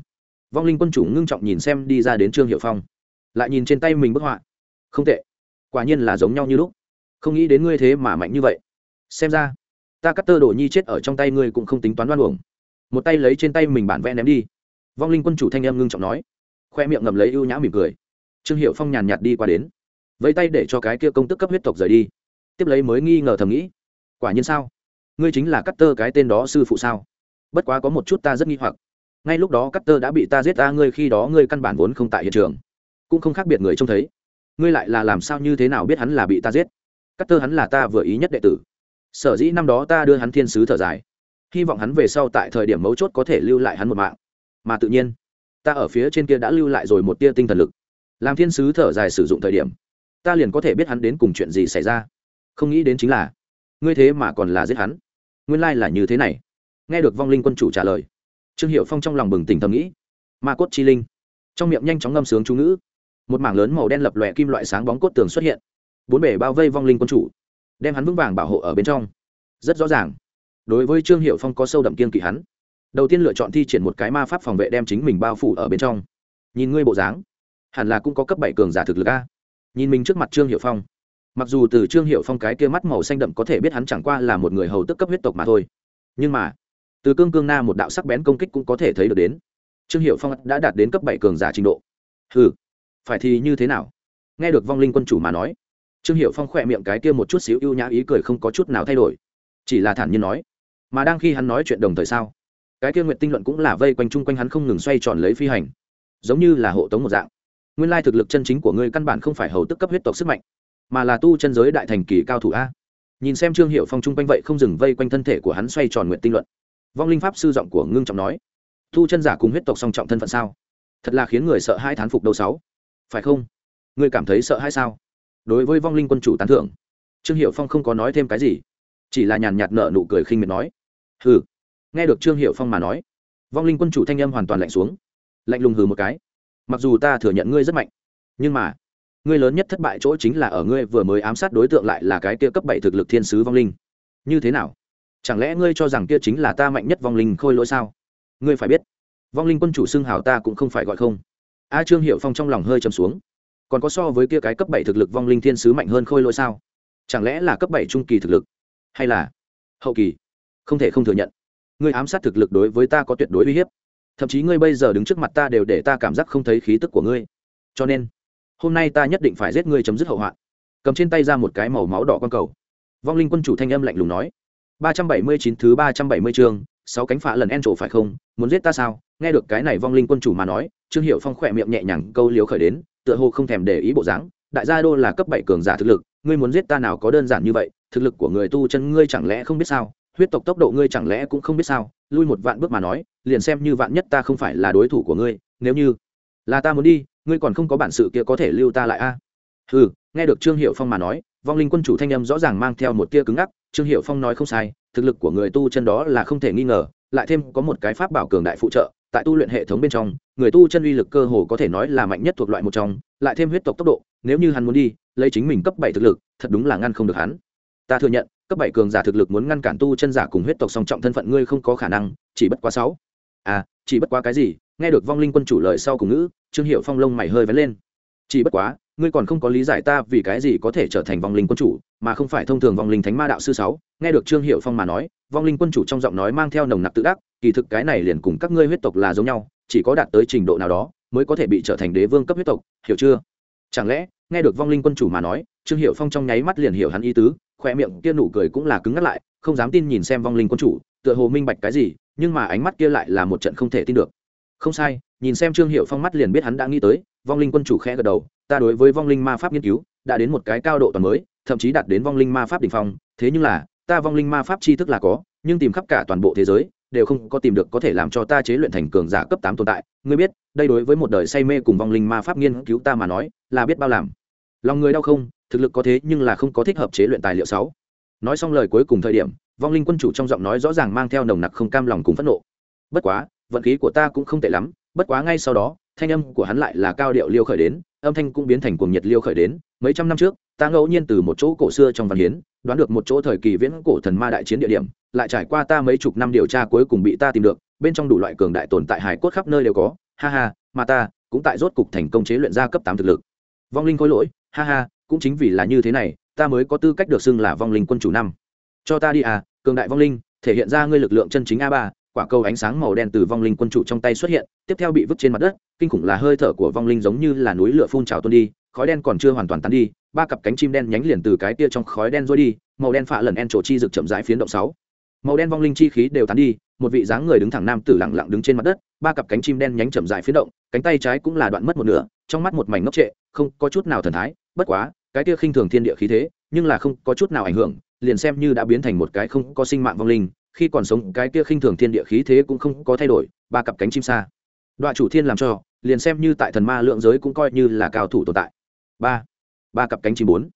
Vong linh quân chủ ngưng trọng nhìn xem đi ra đến trương hiệu phong lại nhìn trên tay mình bức họa. Không tệ. Quả nhiên là giống nhau như lúc. Không nghĩ đến ngươi thế mà mạnh như vậy. Xem ra, ta cắt tơ đồ nhi chết ở trong tay ngươi cũng không tính toán đoan uổng. Một tay lấy trên tay mình bản vẽ ném đi. Vong linh quân chủ thanh em ngưng trọng nói. Khoe miệng ngầm lấy ưu nhã mỉm cười. Trương hiệu phong nhàn nhạt đi qua đến. Vẫy tay để cho cái kia công tức cấp huyết tộc rời đi. Tiếp lấy mới nghi ngờ thầm nghĩ. Quả nhiên sao? Ngươi chính là cắt tơ cái tên đó sư phụ sao? Bất quá có một chút ta rất nghi hoặc. Ngay lúc đó cắt tơ đã bị ta giết ta ngươi khi đó ngươi căn bản vốn không tại hiện trường cũng không khác biệt người trông thấy. Ngươi lại là làm sao như thế nào biết hắn là bị ta giết? Cắt tơ hắn là ta vừa ý nhất đệ tử. Sở dĩ năm đó ta đưa hắn thiên sứ thở dài. Hy vọng hắn về sau tại thời điểm mấu chốt có thể lưu lại hắn một mạng. Mà tự nhiên, ta ở phía trên kia đã lưu lại rồi một tia tinh thần lực. Làm thiên sứ thở dài sử dụng thời điểm, ta liền có thể biết hắn đến cùng chuyện gì xảy ra. Không nghĩ đến chính là, ngươi thế mà còn là giết hắn. Nguyên lai là như thế này. Nghe được vong linh quân chủ trả lời, trương hiệu phong trong lòng bừng tỉnh thầm nghĩ. Ma cốt chi linh. Trong miệng nhanh chóng ngâm sướng chú ngữ một mảng lớn màu đen lập lòe kim loại sáng bóng cốt tường xuất hiện. Bốn bể bao vây vong linh quân chủ, đem hắn vững vàng bảo hộ ở bên trong. Rất rõ ràng, đối với trương hiệu phong có sâu đậm kiên kỵ hắn, đầu tiên lựa chọn thi triển một cái ma pháp phòng vệ đem chính mình bao phủ ở bên trong. Nhìn ngươi bộ dáng, hẳn là cũng có cấp bảy cường giả thực lực a. Nhìn mình trước mặt trương hiệu phong, mặc dù từ trương hiệu phong cái kia mắt màu xanh đậm có thể biết hắn chẳng qua là một người hầu tức cấp huyết tộc mà thôi, nhưng mà, từ cương cương na một đạo sắc bén công kích cũng có thể thấy được đến. Trương hiệu phong đã đạt đến cấp bảy cường giả trình độ. Hừ phải thì như thế nào? Nghe được vong linh quân chủ mà nói, trương hiệu phong khỏe miệng cái kia một chút xíu ưu nhã ý cười không có chút nào thay đổi. Chỉ là thản nhiên nói, mà đang khi hắn nói chuyện đồng thời sao, cái kia nguyện tinh luận cũng là vây quanh chung quanh hắn không ngừng xoay tròn lấy phi hành, giống như là hộ tống một dạng. Nguyên lai thực lực chân chính của ngươi căn bản không phải hầu tức cấp huyết tộc sức mạnh, mà là tu chân giới đại thành kỳ cao thủ a. Nhìn xem trương hiệu phong chung quanh vậy không dừng vây quanh thân thể của hắn xoay tròn nguyện tinh luận, vong linh pháp sư giọng của ngưng trọng nói tu chân giả cùng huyết tộc song trọng thân phận sao? Thật là khiến người sợ hai thán phục đầu sáu phải không? Ngươi cảm thấy sợ hay sao? Đối với vong linh quân chủ tán thưởng, trương hiệu phong không có nói thêm cái gì, chỉ là nhàn nhạt nợ nụ cười khinh miệt nói, hừ. Nghe được trương hiệu phong mà nói, vong linh quân chủ thanh âm hoàn toàn lạnh xuống, lạnh lùng hừ một cái, mặc dù ta thừa nhận ngươi rất mạnh, nhưng mà, ngươi lớn nhất thất bại chỗ chính là ở ngươi vừa mới ám sát đối tượng lại là cái kia cấp bảy thực lực thiên sứ vong linh. Như thế nào? Chẳng lẽ ngươi cho rằng kia chính là ta mạnh nhất vong linh khôi lỗi sao? Ngươi phải biết, vong linh quân chủ xưng hào ta cũng không phải gọi không a trương hiệu phong trong lòng hơi trầm xuống. Còn có so với kia cái cấp bảy thực lực vong linh thiên sứ mạnh hơn khôi lỗi sao? Chẳng lẽ là cấp bảy trung kỳ thực lực? Hay là hậu kỳ? Không thể không thừa nhận. Ngươi ám sát thực lực đối với ta có tuyệt đối uy hiếp. Thậm chí ngươi bây giờ đứng trước mặt ta đều để ta cảm giác không thấy khí tức của ngươi. Cho nên, hôm nay ta nhất định phải giết ngươi chấm dứt hậu hoạn cầm trên tay ra một cái màu máu đỏ con cầu. Vong linh quân chủ thanh âm lạnh lùng nói. Ba trăm bảy mươi chín thứ ba trăm bảy mươi chương sáu cánh phá lần en trổ phải không? Muốn giết ta sao? Nghe được cái này vong linh quân chủ mà nói, trương hiệu phong khỏe miệng nhẹ nhàng câu liếu khởi đến, tựa hồ không thèm để ý bộ dáng. Đại gia đô là cấp bảy cường giả thực lực, ngươi muốn giết ta nào có đơn giản như vậy? Thực lực của người tu chân ngươi chẳng lẽ không biết sao? Huyết tộc tốc độ ngươi chẳng lẽ cũng không biết sao? Lui một vạn bước mà nói, liền xem như vạn nhất ta không phải là đối thủ của ngươi, nếu như là ta muốn đi, ngươi còn không có bản sự kia có thể lưu ta lại a? À? ừ nghe được trương hiệu phong mà nói, vong linh quân chủ thanh âm rõ ràng mang theo một tia cứng ngắc, trương hiệu phong nói không sai thực lực của người tu chân đó là không thể nghi ngờ, lại thêm có một cái pháp bảo cường đại phụ trợ, tại tu luyện hệ thống bên trong, người tu chân uy lực cơ hồ có thể nói là mạnh nhất thuộc loại một trong, lại thêm huyết tộc tốc độ, nếu như hắn muốn đi, lấy chính mình cấp bảy thực lực, thật đúng là ngăn không được hắn. Ta thừa nhận, cấp bảy cường giả thực lực muốn ngăn cản tu chân giả cùng huyết tộc song trọng thân phận ngươi không có khả năng, chỉ bất quá sáu. À chỉ bất quá cái gì? Nghe được vong linh quân chủ lời sau cùng ngữ, trương hiệu phong lông mày hơi vén lên. Chỉ bất quá ngươi còn không có lý giải ta vì cái gì có thể trở thành vong linh quân chủ, mà không phải thông thường vong linh thánh ma đạo sư sáu. Nghe được trương hiệu phong mà nói, vong linh quân chủ trong giọng nói mang theo nồng nặc tự đắc, kỳ thực cái này liền cùng các ngươi huyết tộc là giống nhau, chỉ có đạt tới trình độ nào đó, mới có thể bị trở thành đế vương cấp huyết tộc, hiểu chưa? Chẳng lẽ, nghe được vong linh quân chủ mà nói, trương hiệu phong trong nháy mắt liền hiểu hắn ý tứ, khoe miệng kia nụ cười cũng là cứng ngắt lại, không dám tin nhìn xem vong linh quân chủ, tựa hồ minh bạch cái gì, nhưng mà ánh mắt kia lại là một trận không thể tin được. Không sai, nhìn xem trương hiệu phong mắt liền biết hắn đã nghĩ tới vong linh quân chủ khẽ gật đầu, ta đối với vong linh ma pháp nghiên cứu đã đến một cái cao độ toàn mới, thậm chí đạt đến vong linh ma pháp đ ỉ n h phong. Thế nhưng là, ta vong linh ma pháp tri thức là có, nhưng tìm khắp cả toàn bộ thế giới đều không có tìm được có thể làm cho ta chế luyện thành cường giả cấp tám tồn tại. Ngươi biết, đây đối với một đời say mê cùng vong linh ma pháp nghiên cứu ta mà nói, là biết bao làm. Lòng người đau không? Thực lực có thế nhưng là không có thích hợp chế luyện tài liệu sáu. Nói xong lời cuối cùng thời điểm, vong linh quân chủ trong giọng nói rõ ràng mang theo nồng nặc không cam lòng cùng phẫn nộ. Bất quá, vận khí của ta cũng không tệ lắm, bất quá ngay sau đó thanh âm của hắn lại là cao điệu liêu khởi đến, âm thanh cũng biến thành cuồng nhiệt liêu khởi đến. Mấy trăm năm trước, ta ngẫu nhiên từ một chỗ cổ xưa trong văn hiến, đoán được một chỗ thời kỳ viễn cổ thần ma đại chiến địa điểm, lại trải qua ta mấy chục năm điều tra cuối cùng bị ta tìm được, bên trong đủ loại cường đại tồn tại hải cốt khắp nơi đều có. Ha ha, mà ta cũng tại rốt cục thành công chế luyện ra cấp tám thực lực. Vong linh khối lỗi, ha ha, cũng chính vì là như thế này, ta mới có tư cách được xưng là vong linh quân chủ năm. Cho ta đi à cường đại vong linh, thể hiện ra ngươi lực lượng chân chính a ba quả cầu ánh sáng màu đen từ vong linh quân chủ trong tay xuất hiện, tiếp theo bị vứt trên mặt đất, kinh khủng là hơi thở của vong linh giống như là núi lửa phun trào tuôn đi, khói đen còn chưa hoàn toàn tán đi, ba cặp cánh chim đen nhánh liền từ cái tia trong khói đen rối đi, màu đen phạ lần en trổ chi rực chậm rãi phiến động sáu. Màu đen vong linh chi khí đều tán đi, một vị dáng người đứng thẳng nam tử lặng lặng đứng trên mặt đất, ba cặp cánh chim đen nhánh chậm rãi phiến động, cánh tay trái cũng là đoạn mất một nửa, trong mắt một mảnh ngốc trệ, không có chút nào thần thái, bất quá, cái kia khinh thường thiên địa khí thế, nhưng là không có chút nào ảnh hưởng, liền xem như đã biến thành một cái không có sinh mạng vong linh khi còn sống, cái kia khinh thường thiên địa khí thế cũng không có thay đổi, ba cặp cánh chim xa. Đoạn chủ thiên làm cho, liền xem như tại thần ma lượng giới cũng coi như là cao thủ tồn tại. Ba ba cặp cánh chim bốn.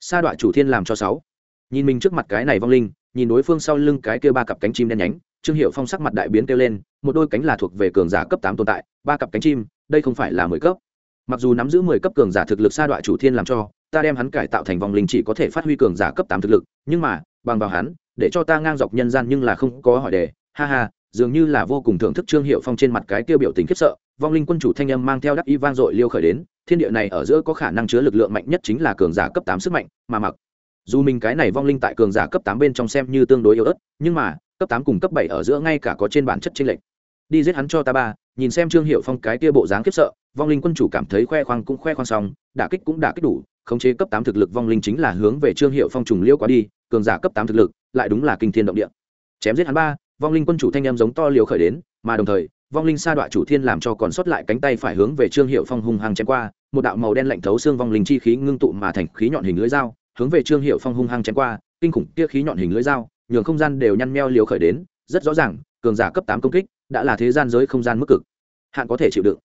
Sa đoạn chủ thiên làm cho sáu. Nhìn mình trước mặt cái này vong linh, nhìn đối phương sau lưng cái kia ba cặp cánh chim đen nhánh, trương hiệu phong sắc mặt đại biến kêu lên, một đôi cánh là thuộc về cường giả cấp tám tồn tại, ba cặp cánh chim, đây không phải là mười cấp. Mặc dù nắm giữ mười cấp cường giả thực lực, sa đoạn chủ thiên làm cho, ta đem hắn cải tạo thành vong linh chỉ có thể phát huy cường giả cấp tám thực lực, nhưng mà, bằng vào hắn để cho ta ngang dọc nhân gian nhưng là không có hỏi đề. Ha ha, dường như là vô cùng thưởng thức trương hiệu phong trên mặt cái tiêu biểu tình khiếp sợ. Vong linh quân chủ thanh âm mang theo đắc y vang dội liêu khởi đến. Thiên địa này ở giữa có khả năng chứa lực lượng mạnh nhất chính là cường giả cấp tám sức mạnh, mà mặc dù mình cái này vong linh tại cường giả cấp tám bên trong xem như tương đối yếu ớt, nhưng mà cấp tám cùng cấp bảy ở giữa ngay cả có trên bản chất chênh lệch. Đi giết hắn cho ta ba, nhìn xem trương hiệu phong cái kia bộ dáng khiếp sợ, vong linh quân chủ cảm thấy khoe khoang cũng khoe khoang xong, đả kích cũng đả kích đủ, khống chế cấp tám thực lực vong linh chính là hướng về trương hiệu phong trùng liêu quá đi, cường giả cấp tám thực lực lại đúng là kinh thiên động địa. Chém giết hắn ba, vong linh quân chủ thanh em giống to liều khởi đến, mà đồng thời, vong linh sa đọa chủ thiên làm cho còn sót lại cánh tay phải hướng về trương hiệu phong hung hăng chém qua, một đạo màu đen lạnh thấu xương vong linh chi khí ngưng tụ mà thành khí nhọn hình lưỡi dao, hướng về trương hiệu phong hung hăng chém qua, kinh khủng kia khí nhọn hình lưỡi dao, nhường không gian đều nhăn meo liều khởi đến, rất rõ ràng, cường giả cấp tám công kích, đã là thế gian giới không gian mức cực. Hạn có thể chịu đựng.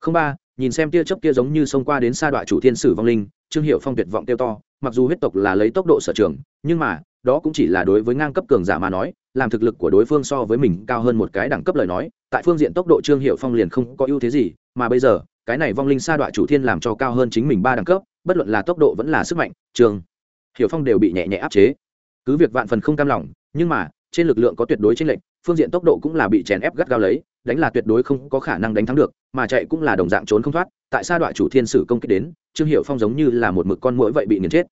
Không ba, nhìn xem tia chớp kia giống như xông qua đến sa đọa chủ thiên sử vong linh, trương hiệu phong tuyệt vọng tiêu to, mặc dù huyết tộc là lấy tốc độ sở trường, nhưng mà đó cũng chỉ là đối với ngang cấp cường giả mà nói, làm thực lực của đối phương so với mình cao hơn một cái đẳng cấp lời nói, tại phương diện tốc độ trương hiệu phong liền không có ưu thế gì, mà bây giờ, cái này vong linh sa đọa chủ thiên làm cho cao hơn chính mình ba đẳng cấp, bất luận là tốc độ vẫn là sức mạnh trương hiệu phong đều bị nhẹ nhẹ áp chế. Cứ việc vạn phần không cam lòng, nhưng mà, trên lực lượng có tuyệt đối chênh lệch, phương diện tốc độ cũng là bị chèn ép gắt gao lấy, đánh là tuyệt đối không có khả năng đánh thắng được, mà chạy cũng là đồng dạng trốn không thoát, tại sa đọa chủ thiên sử công kích đến, trương hiệu phong giống như là một mực con mũi vậy bị nghiền chết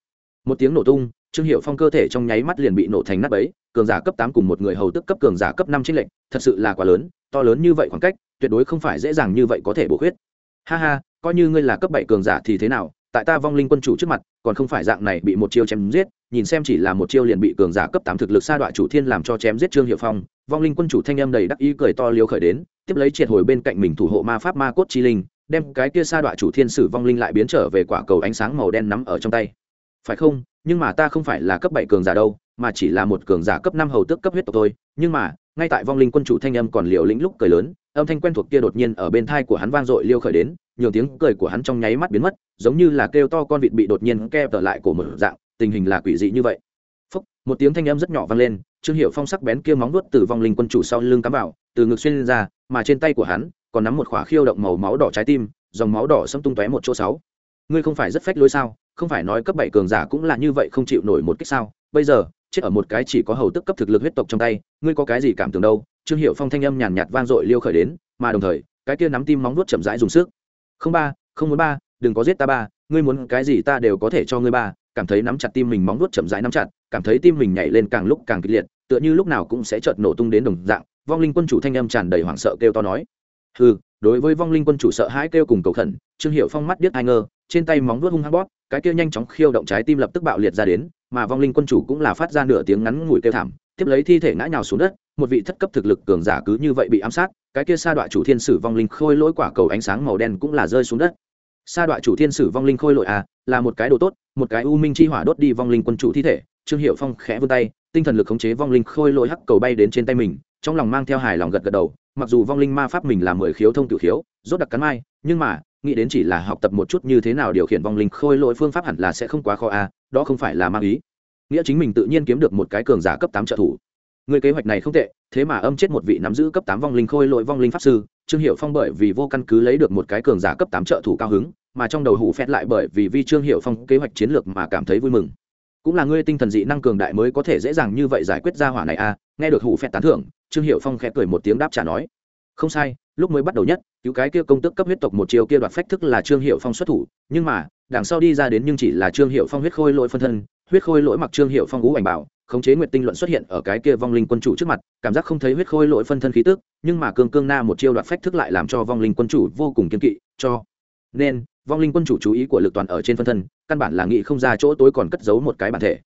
một tiếng nổ tung, trương hiệu phong cơ thể trong nháy mắt liền bị nổ thành nắp ấy cường giả cấp tám cùng một người hầu tức cấp cường giả cấp năm trích lệnh thật sự là quá lớn, to lớn như vậy khoảng cách, tuyệt đối không phải dễ dàng như vậy có thể bổ khuyết. Ha ha, coi như ngươi là cấp bảy cường giả thì thế nào, tại ta vong linh quân chủ trước mặt, còn không phải dạng này bị một chiêu chém giết, nhìn xem chỉ là một chiêu liền bị cường giả cấp tám thực lực sa đoạn chủ thiên làm cho chém giết trương hiệu phong, vong linh quân chủ thanh âm đầy đắc ý cười to liều khởi đến, tiếp lấy triệt hồi bên cạnh mình thủ hộ ma pháp ma cốt chi linh, đem cái kia sa đoạn chủ thiên sử vong linh lại biến trở về quả cầu ánh sáng màu đen nắm ở trong tay phải không? Nhưng mà ta không phải là cấp bảy cường giả đâu mà chỉ là một cường giả cấp năm hầu tước cấp huyết tộc thôi. Nhưng mà ngay tại vong linh quân chủ thanh âm còn liều lĩnh lúc cười lớn âm thanh quen thuộc kia đột nhiên ở bên thai của hắn vang dội liêu khởi đến nhiều tiếng cười của hắn trong nháy mắt biến mất giống như là kêu to con vịt bị đột nhiên keo tở lại của một dạng tình hình là quỷ dị như vậy. Phúc, một tiếng thanh âm rất nhỏ vang lên trương hiệu phong sắc bén kia móng nuốt từ vong linh quân chủ sau lưng cắm vào từ ngực xuyên lên ra mà trên tay của hắn còn nắm một khỏa khiêu động màu máu đỏ trái tim dòng máu đỏ xâm tung tóe một chỗ sáu ngươi không phải rất phách lối sao? Không phải nói cấp bảy cường giả cũng là như vậy không chịu nổi một cách sao? Bây giờ, chết ở một cái chỉ có hầu tức cấp thực lực huyết tộc trong tay, ngươi có cái gì cảm tưởng đâu? Trương hiệu phong thanh âm nhàn nhạt vang dội liêu khởi đến, mà đồng thời, cái kia nắm tim móng nuốt chậm rãi dùng sức. Không ba, không muốn ba, đừng có giết ta ba, ngươi muốn cái gì ta đều có thể cho ngươi ba. Cảm thấy nắm chặt tim mình móng nuốt chậm rãi nắm chặt, cảm thấy tim mình nhảy lên càng lúc càng kịch liệt, tựa như lúc nào cũng sẽ chợt nổ tung đến đồng dạng. Vong linh quân chủ thanh âm tràn đầy hoảng sợ kêu to nói. Ừ đối với vong linh quân chủ sợ hãi kêu cùng cầu khẩn, trương hiệu phong mắt điếc ai ngơ trên tay móng vuốt hung hăng bóp, cái kia nhanh chóng khiêu động trái tim lập tức bạo liệt ra đến, mà vong linh quân chủ cũng là phát ra nửa tiếng ngắn ngủi kêu thảm, tiếp lấy thi thể ngã nhào xuống đất, một vị thất cấp thực lực cường giả cứ như vậy bị ám sát, cái kia sa đọa chủ thiên sử vong linh khôi lỗi quả cầu ánh sáng màu đen cũng là rơi xuống đất. Sa đọa chủ thiên sử vong linh khôi lỗi à là một cái đồ tốt, một cái u minh chi hỏa đốt đi vong linh quân chủ thi thể, trương hiệu phong khẽ vươn tay, tinh thần lực khống chế vong linh khôi lỗi hắc cầu bay đến trên tay mình, trong lòng mang theo hài lòng gật gật đầu, mặc dù vong linh ma pháp mình là mười khiếu thông tiểu khiếu, rốt đặc cắn mai, nhưng mà nghĩ đến chỉ là học tập một chút như thế nào điều khiển vong linh khôi lỗi phương pháp hẳn là sẽ không quá khó à đó không phải là mang ý. Nghĩa chính mình tự nhiên kiếm được một cái cường giả cấp tám trợ thủ. Người kế hoạch này không tệ, thế mà âm chết một vị nắm giữ cấp tám vong linh khôi lỗi vong linh pháp sư, trương hiệu phong bởi vì vô căn cứ lấy được một cái cường giả cấp tám trợ thủ cao hứng, mà trong đầu hủ phét lại bởi vì vi trương hiệu phong kế hoạch chiến lược mà cảm thấy vui mừng. Cũng là ngươi tinh thần dị năng cường đại mới có thể dễ dàng như vậy giải quyết ra hỏa này à nghe được hủ phét tán thưởng, trương hiệu phong khẽ cười một tiếng đáp trả nói. Không sai lúc mới bắt đầu nhất, cứu cái kia công tức cấp huyết tộc một chiều kia đoạt phách thức là trương hiệu phong xuất thủ, nhưng mà, đằng sau đi ra đến nhưng chỉ là trương hiệu phong huyết khôi lỗi phân thân, huyết khôi lỗi mặc trương hiệu phong ngũ ảnh bảo, khống chế nguyệt tinh luận xuất hiện ở cái kia vong linh quân chủ trước mặt, cảm giác không thấy huyết khôi lỗi phân thân khí tức, nhưng mà cương cương na một chiêu đoạt phách thức lại làm cho vong linh quân chủ vô cùng kiên kỵ, cho nên, vong linh quân chủ chú ý của lực toàn ở trên phân thân, căn bản là nghĩ không ra chỗ tối còn cất giấu một cái bản thể.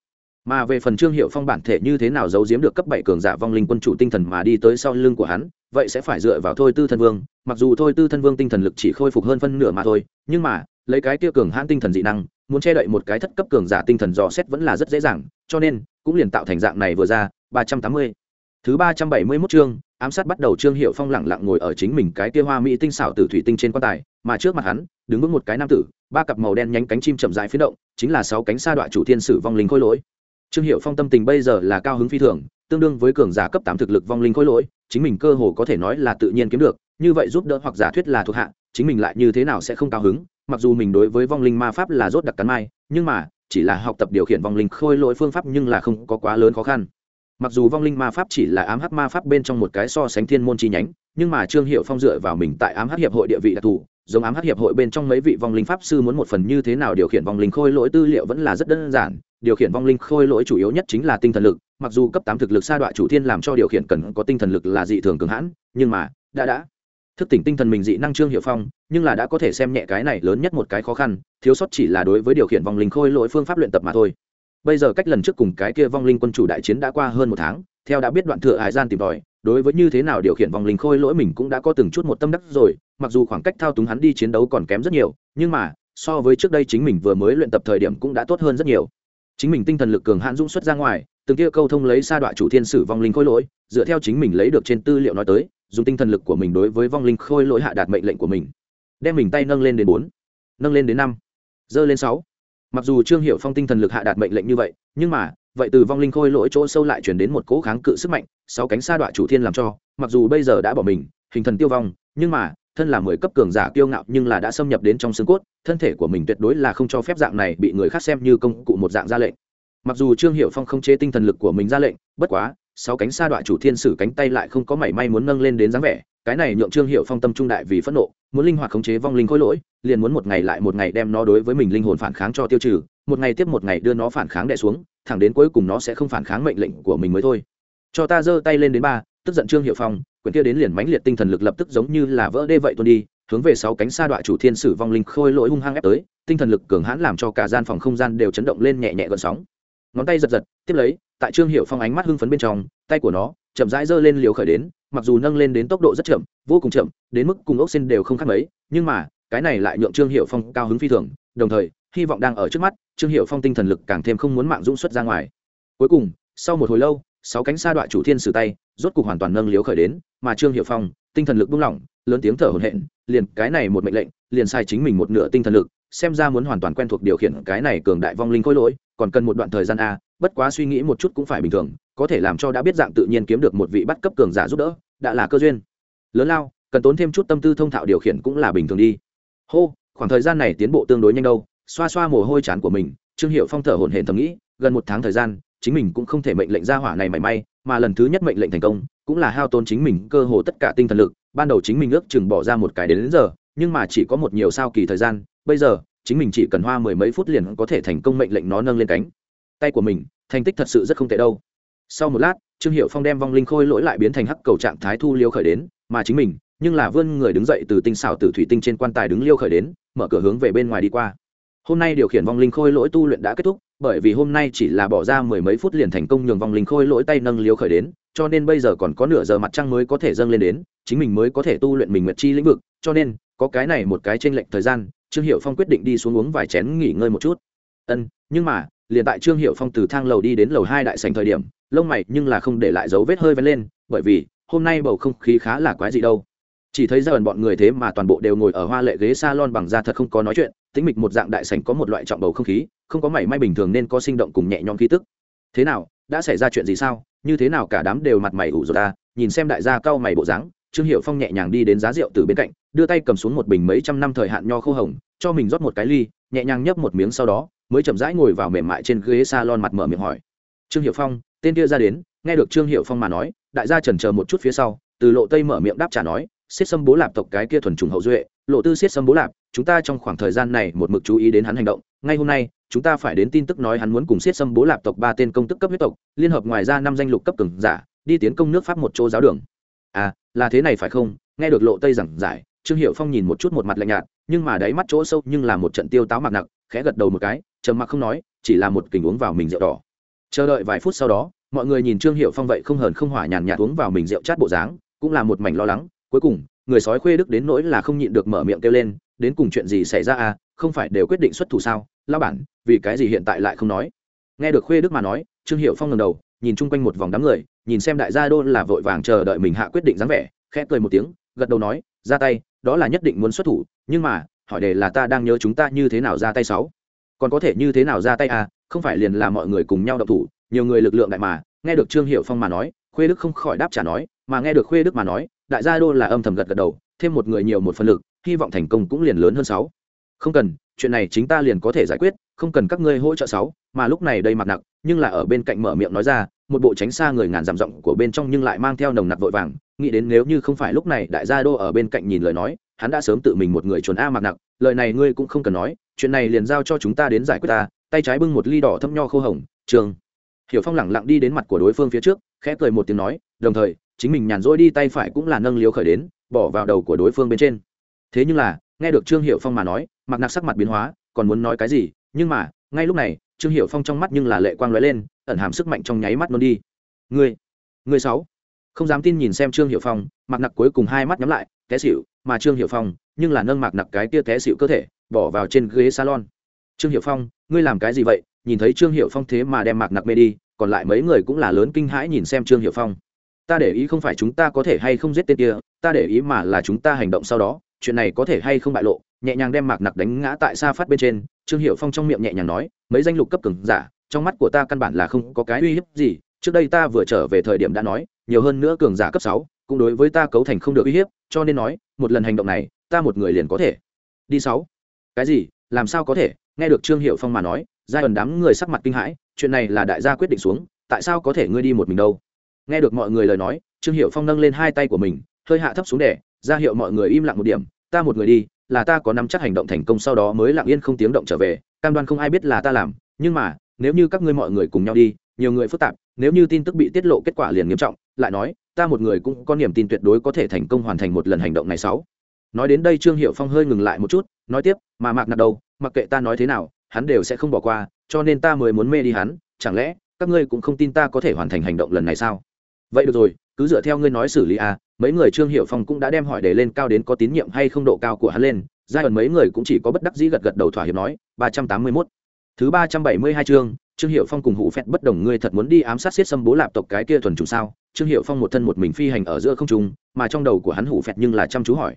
Mà về phần trương hiệu phong bản thể như thế nào giấu giếm được cấp bảy cường giả vong linh quân chủ tinh thần mà đi tới sau lưng của hắn vậy sẽ phải dựa vào thôi tư thân vương, mặc dù thôi tư thân vương tinh thần lực chỉ khôi phục hơn phân nửa mà thôi, nhưng mà, lấy cái kia cường hãn tinh thần dị năng, muốn che đậy một cái thất cấp cường giả tinh thần dò xét vẫn là rất dễ dàng, cho nên, cũng liền tạo thành dạng này vừa ra, ba trăm tám mươi. Thứ ba trăm bảy mươi mốt chương, ám sát bắt đầu trương hiệu phong lẳng lặng ngồi ở chính mình cái kia hoa mỹ tinh xảo từ thủy tinh trên quan tài, mà trước mặt hắn, đứng vững một cái nam tử, ba cặp màu đen nhánh cánh chim chậm rãi phiến động, chính là sáu cánh sa đoạn chủ thiên sử vong linh khôi lỗi. Trương hiệu phong tâm tình bây giờ là cao hứng phi thường, tương đương với cường giả cấp tám thực lực vong linh khôi lỗi chính mình cơ hồ có thể nói là tự nhiên kiếm được, như vậy giúp đỡ hoặc giả thuyết là thuộc hạ, chính mình lại như thế nào sẽ không cao hứng, mặc dù mình đối với vong linh ma pháp là rốt đặc cắn mai, nhưng mà, chỉ là học tập điều khiển vong linh khôi lỗi phương pháp nhưng là không có quá lớn khó khăn. Mặc dù vong linh ma pháp chỉ là ám hắc ma pháp bên trong một cái so sánh thiên môn chi nhánh, nhưng mà trương hiệu phong dựa vào mình tại ám hắc hiệp hội địa vị đặc thù giống ám hắc hiệp hội bên trong mấy vị vong linh pháp sư muốn một phần như thế nào điều khiển vong linh khôi lỗi tư liệu vẫn là rất đơn giản. Điều khiển vong linh khôi lỗi chủ yếu nhất chính là tinh thần lực, mặc dù cấp tám thực lực sa đoạn chủ thiên làm cho điều khiển cần có tinh thần lực là dị thường cường hãn, nhưng mà, đã đã. Thức tỉnh tinh thần mình dị năng trương hiệu phong, nhưng là đã có thể xem nhẹ cái này lớn nhất một cái khó khăn, thiếu sót chỉ là đối với điều khiển vong linh khôi lỗi phương pháp luyện tập mà thôi. Bây giờ cách lần trước cùng cái kia vong linh quân chủ đại chiến đã qua hơn một tháng, theo đã biết đoạn thừa hải gian tìm tòi, đối với như thế nào điều khiển vong linh khôi lỗi mình cũng đã có từng chút một tâm đắc rồi mặc dù khoảng cách thao túng hắn đi chiến đấu còn kém rất nhiều, nhưng mà, so với trước đây chính mình vừa mới luyện tập thời điểm cũng đã tốt hơn rất nhiều. Chính mình tinh thần lực cường hãn dũng xuất ra ngoài, từng kia câu thông lấy sa đoạn chủ thiên sử vong linh khôi lỗi, dựa theo chính mình lấy được trên tư liệu nói tới, dùng tinh thần lực của mình đối với vong linh khôi lỗi hạ đạt mệnh lệnh của mình. Đem mình tay nâng lên đến bốn, nâng lên đến năm dơ lên sáu. Mặc dù trương hiệu phong tinh thần lực hạ đạt mệnh lệnh như vậy, nhưng mà, vậy từ vong linh khôi lỗi chỗ sâu lại chuyển đến một cỗ kháng cự sức mạnh, sáu cánh sa đoạn chủ thiên làm cho, mặc dù bây giờ đã bỏ mình, hình thần tiêu vong, nhưng mà thân là mười cấp cường giả kiêu ngạo nhưng là đã xâm nhập đến trong xương cốt, thân thể của mình tuyệt đối là không cho phép dạng này bị người khác xem như công cụ một dạng ra lệnh. Mặc dù trương hiệu phong không chế tinh thần lực của mình ra lệnh, bất quá, sáu cánh sa đoạn chủ thiên sử cánh tay lại không có mảy may muốn nâng lên đến dáng vẻ, cái này nhượng trương hiệu phong tâm trung đại vì phẫn nộ, muốn linh hoạt khống chế vong linh khối lỗi, liền muốn một ngày lại một ngày đem nó đối với mình linh hồn phản kháng cho tiêu trừ, một ngày tiếp một ngày đưa nó phản kháng đẻ xuống, thẳng đến cuối cùng nó sẽ không phản kháng mệnh lệnh của mình mới thôi. Cho ta giơ tay lên đến ba, tức giận trương hiệu phong quyển kia đến liền mãnh liệt tinh thần lực lập tức giống như là vỡ đê vậy tuôn đi, hướng về sáu cánh sa đoạn chủ thiên sử vong linh khôi lỗi hung hăng ép tới, tinh thần lực cường hãn làm cho cả gian phòng không gian đều chấn động lên nhẹ nhẹ gợn sóng. Ngón tay giật giật, tiếp lấy, tại trương hiệu phong ánh mắt hưng phấn bên trong, tay của nó chậm rãi giơ lên liều khởi đến, mặc dù nâng lên đến tốc độ rất chậm, vô cùng chậm, đến mức cùng ốc xin đều không khác mấy, nhưng mà, cái này lại nhượng trương hiệu phong cao hứng phi thường, đồng thời, hy vọng đang ở trước mắt, trương hiệu phong tinh thần lực càng thêm không muốn mạng dũng xuất ra ngoài. Cuối cùng, sau một hồi lâu sáu cánh sa đoạn chủ thiên sử tay, rốt cục hoàn toàn nâng liếu khởi đến, mà trương hiệu phong, tinh thần lực buông lỏng, lớn tiếng thở hổn hển, liền cái này một mệnh lệnh, liền sai chính mình một nửa tinh thần lực, xem ra muốn hoàn toàn quen thuộc điều khiển cái này cường đại vong linh khối lỗi, còn cần một đoạn thời gian a, bất quá suy nghĩ một chút cũng phải bình thường, có thể làm cho đã biết dạng tự nhiên kiếm được một vị bắt cấp cường giả giúp đỡ, đã là cơ duyên. Lớn lao, cần tốn thêm chút tâm tư thông thạo điều khiển cũng là bình thường đi. Hô, khoảng thời gian này tiến bộ tương đối nhanh đâu, xoa xoa mồ hôi chán của mình, trương hiệu phong thở hổn hển thầm nghĩ, gần một tháng thời gian chính mình cũng không thể mệnh lệnh ra hỏa này mảy may mà lần thứ nhất mệnh lệnh thành công cũng là hao tốn chính mình cơ hồ tất cả tinh thần lực ban đầu chính mình ước chừng bỏ ra một cái đến, đến giờ nhưng mà chỉ có một nhiều sao kỳ thời gian bây giờ chính mình chỉ cần hoa mười mấy phút liền có thể thành công mệnh lệnh nó nâng lên cánh. Tay của mình thành tích thật sự rất không tệ đâu. Sau một lát trương hiệu phong đem vong linh khôi lỗi lại biến thành hắc cầu trạng thái thu liêu khởi đến mà chính mình nhưng là vươn người đứng dậy từ tinh xảo từ thủy tinh trên quan tài đứng liêu khởi đến mở cửa hướng về bên ngoài đi qua. Hôm nay điều khiển vong linh khôi lỗi tu luyện đã kết thúc bởi vì hôm nay chỉ là bỏ ra mười mấy phút liền thành công nhường vong linh khôi lỗi tay nâng liếu khởi đến, cho nên bây giờ còn có nửa giờ mặt trăng mới có thể dâng lên đến, chính mình mới có thể tu luyện mình nguyệt chi lĩnh vực, cho nên, có cái này một cái trên lệnh thời gian, trương hiệu phong quyết định đi xuống uống vài chén nghỉ ngơi một chút. Ân, nhưng mà, liền tại trương hiệu phong từ thang lầu đi đến lầu hai đại sành thời điểm, lông mày nhưng là không để lại dấu vết hơi vén lên, bởi vì, hôm nay bầu không khí khá là quái gì đâu. Chỉ thấy dần bọn người thế mà toàn bộ đều ngồi ở hoa lệ ghế salon bằng da thật không có nói chuyện tĩnh mịch một dạng đại sảnh có một loại trọng bầu không khí, không có mảy may bình thường nên có sinh động cùng nhẹ nhõm khí tức. Thế nào, đã xảy ra chuyện gì sao? Như thế nào cả đám đều mặt mày ủ rồi ta nhìn xem đại gia cao mày bộ dáng, trương hiệu phong nhẹ nhàng đi đến giá rượu từ bên cạnh, đưa tay cầm xuống một bình mấy trăm năm thời hạn nho khô hồng, cho mình rót một cái ly, nhẹ nhàng nhấp một miếng sau đó, mới chậm rãi ngồi vào mềm mại trên ghế salon mặt mở miệng hỏi. Trương hiệu phong, tên kia ra đến, nghe được trương hiệu phong mà nói, đại gia chần chờ một chút phía sau, từ lộ tây mở miệng đáp trả nói siết xâm bố lạp tộc cái kia thuần trùng hậu duệ, lộ tư siết xâm bố lạp, chúng ta trong khoảng thời gian này một mực chú ý đến hắn hành động. Ngay hôm nay, chúng ta phải đến tin tức nói hắn muốn cùng siết xâm bố lạp tộc ba tên công tức cấp huyết tộc, liên hợp ngoài ra năm danh lục cấp cường giả, đi tiến công nước pháp một chỗ giáo đường. À là thế này phải không? Nghe được lộ tây giảng giải, trương hiệu phong nhìn một chút một mặt lạnh nhạt, nhưng mà đáy mắt chỗ sâu nhưng là một trận tiêu táo mặt nặng khẽ gật đầu một cái, trầm mặc không nói, chỉ là một kình uống vào mình rượu đỏ. Chờ đợi vài phút sau đó, mọi người nhìn trương hiệu phong vậy không hờn không hỏa nhàn nhạt uống vào mình rượu chát bộ dáng, cũng là một mảnh lo lắng cuối cùng, người sói khuê đức đến nỗi là không nhịn được mở miệng kêu lên, đến cùng chuyện gì xảy ra à? Không phải đều quyết định xuất thủ sao? Lao bản, vì cái gì hiện tại lại không nói? Nghe được khuê đức mà nói, trương hiệu phong ngầm đầu, nhìn chung quanh một vòng đám người, nhìn xem đại gia đô là vội vàng chờ đợi mình hạ quyết định dáng vẻ, khẽ cười một tiếng, gật đầu nói, ra tay, đó là nhất định muốn xuất thủ, nhưng mà, hỏi đề là ta đang nhớ chúng ta như thế nào ra tay sáu? Còn có thể như thế nào ra tay à? Không phải liền là mọi người cùng nhau động thủ, nhiều người lực lượng đại mà. Nghe được trương hiệu phong mà nói khuê đức không khỏi đáp trả nói, mà nghe được khuê đức mà nói, đại gia đô là âm thầm gật gật đầu, thêm một người nhiều một phần lực, hy vọng thành công cũng liền lớn hơn sáu. Không cần, chuyện này chính ta liền có thể giải quyết, không cần các ngươi hỗ trợ sáu, mà lúc này đây mặc nặng, nhưng là ở bên cạnh mở miệng nói ra, một bộ tránh xa người ngàn dặm rộng của bên trong nhưng lại mang theo nồng nặc vội vàng, nghĩ đến nếu như không phải lúc này đại gia đô ở bên cạnh nhìn lời nói, hắn đã sớm tự mình một người chuẩn a mặc nặng, lời này ngươi cũng không cần nói, chuyện này liền giao cho chúng ta đến giải quyết ta, tay trái bưng một ly đỏ thâm nho khô hồng, trường. Hiểu phong lẳng lặng đi đến mặt của đối phương phía trước khẽ cười một tiếng nói, đồng thời, chính mình nhàn rỗi đi tay phải cũng là nâng liếu khởi đến, bỏ vào đầu của đối phương bên trên. Thế nhưng là, nghe được trương hiệu phong mà nói mặc nặc sắc mặt biến hóa, còn muốn nói cái gì, nhưng mà, ngay lúc này, trương hiệu phong trong mắt nhưng là lệ quang lóe lên, ẩn hàm sức mạnh trong nháy mắt nôn đi. Người người sáu không dám tin nhìn xem trương hiệu phong mặc nặc cuối cùng hai mắt nhắm lại, té xịu mà trương hiệu phong, nhưng là nâng mặc nặc cái tia té xịu cơ thể, bỏ vào trên ghế salon. Trương hiệu phong, ngươi làm cái gì vậy? Nhìn thấy trương hiệu phong thế mà đem mạc nặc mê đi còn lại mấy người cũng là lớn kinh hãi nhìn xem trương hiệu phong. Ta để ý không phải chúng ta có thể hay không giết tên kia, ta để ý mà là chúng ta hành động sau đó, chuyện này có thể hay không bại lộ, nhẹ nhàng đem mạc nặc đánh ngã tại xa phát bên trên, trương hiệu phong trong miệng nhẹ nhàng nói, mấy danh lục cấp cường giả, trong mắt của ta căn bản là không có cái uy hiếp gì, trước đây ta vừa trở về thời điểm đã nói, nhiều hơn nữa cường giả cấp sáu, cũng đối với ta cấu thành không được uy hiếp, cho nên nói, một lần hành động này, ta một người liền có thể. Đi sáu. Cái gì? Làm sao có thể? Nghe được trương hiệu phong mà nói, giai ẩn đám người sắc mặt kinh hãi chuyện này là đại gia quyết định xuống, tại sao có thể ngươi đi một mình đâu? Nghe được mọi người lời nói, trương hiệu phong nâng lên hai tay của mình, hơi hạ thấp xuống để ra hiệu mọi người im lặng một điểm, ta một người đi, là ta có nắm chắc hành động thành công sau đó mới lặng yên không tiếng động trở về, cam đoan không ai biết là ta làm, nhưng mà, nếu như các ngươi mọi người cùng nhau đi, nhiều người phức tạp, nếu như tin tức bị tiết lộ kết quả liền nghiêm trọng, lại nói, ta một người cũng có niềm tin tuyệt đối có thể thành công hoàn thành một lần hành động này sáu. Nói đến đây trương hiệu phong hơi ngừng lại một chút, nói tiếp, mà mạc nạt đâu, mặc kệ ta nói thế nào, hắn đều sẽ không bỏ qua cho nên ta mới muốn mê đi hắn, chẳng lẽ các ngươi cũng không tin ta có thể hoàn thành hành động lần này sao? Vậy được rồi, cứ dựa theo ngươi nói xử lý à mấy người trương hiệu phong cũng đã đem hỏi để lên cao đến có tín nhiệm hay không độ cao của hắn lên, giai ẩn mấy người cũng chỉ có bất đắc dĩ gật gật đầu thỏa hiệp nói, ba trăm tám mươi mốt. Thứ ba trăm bảy mươi hai chương, trương hiệu phong cùng hủ phẹt bất đồng ngươi thật muốn đi ám sát xiết xâm bố lạp tộc cái kia thuần trùng sao? Trương hiệu phong một thân một mình phi hành ở giữa không trung, mà trong đầu của hắn hủ phẹt nhưng là chăm chú hỏi.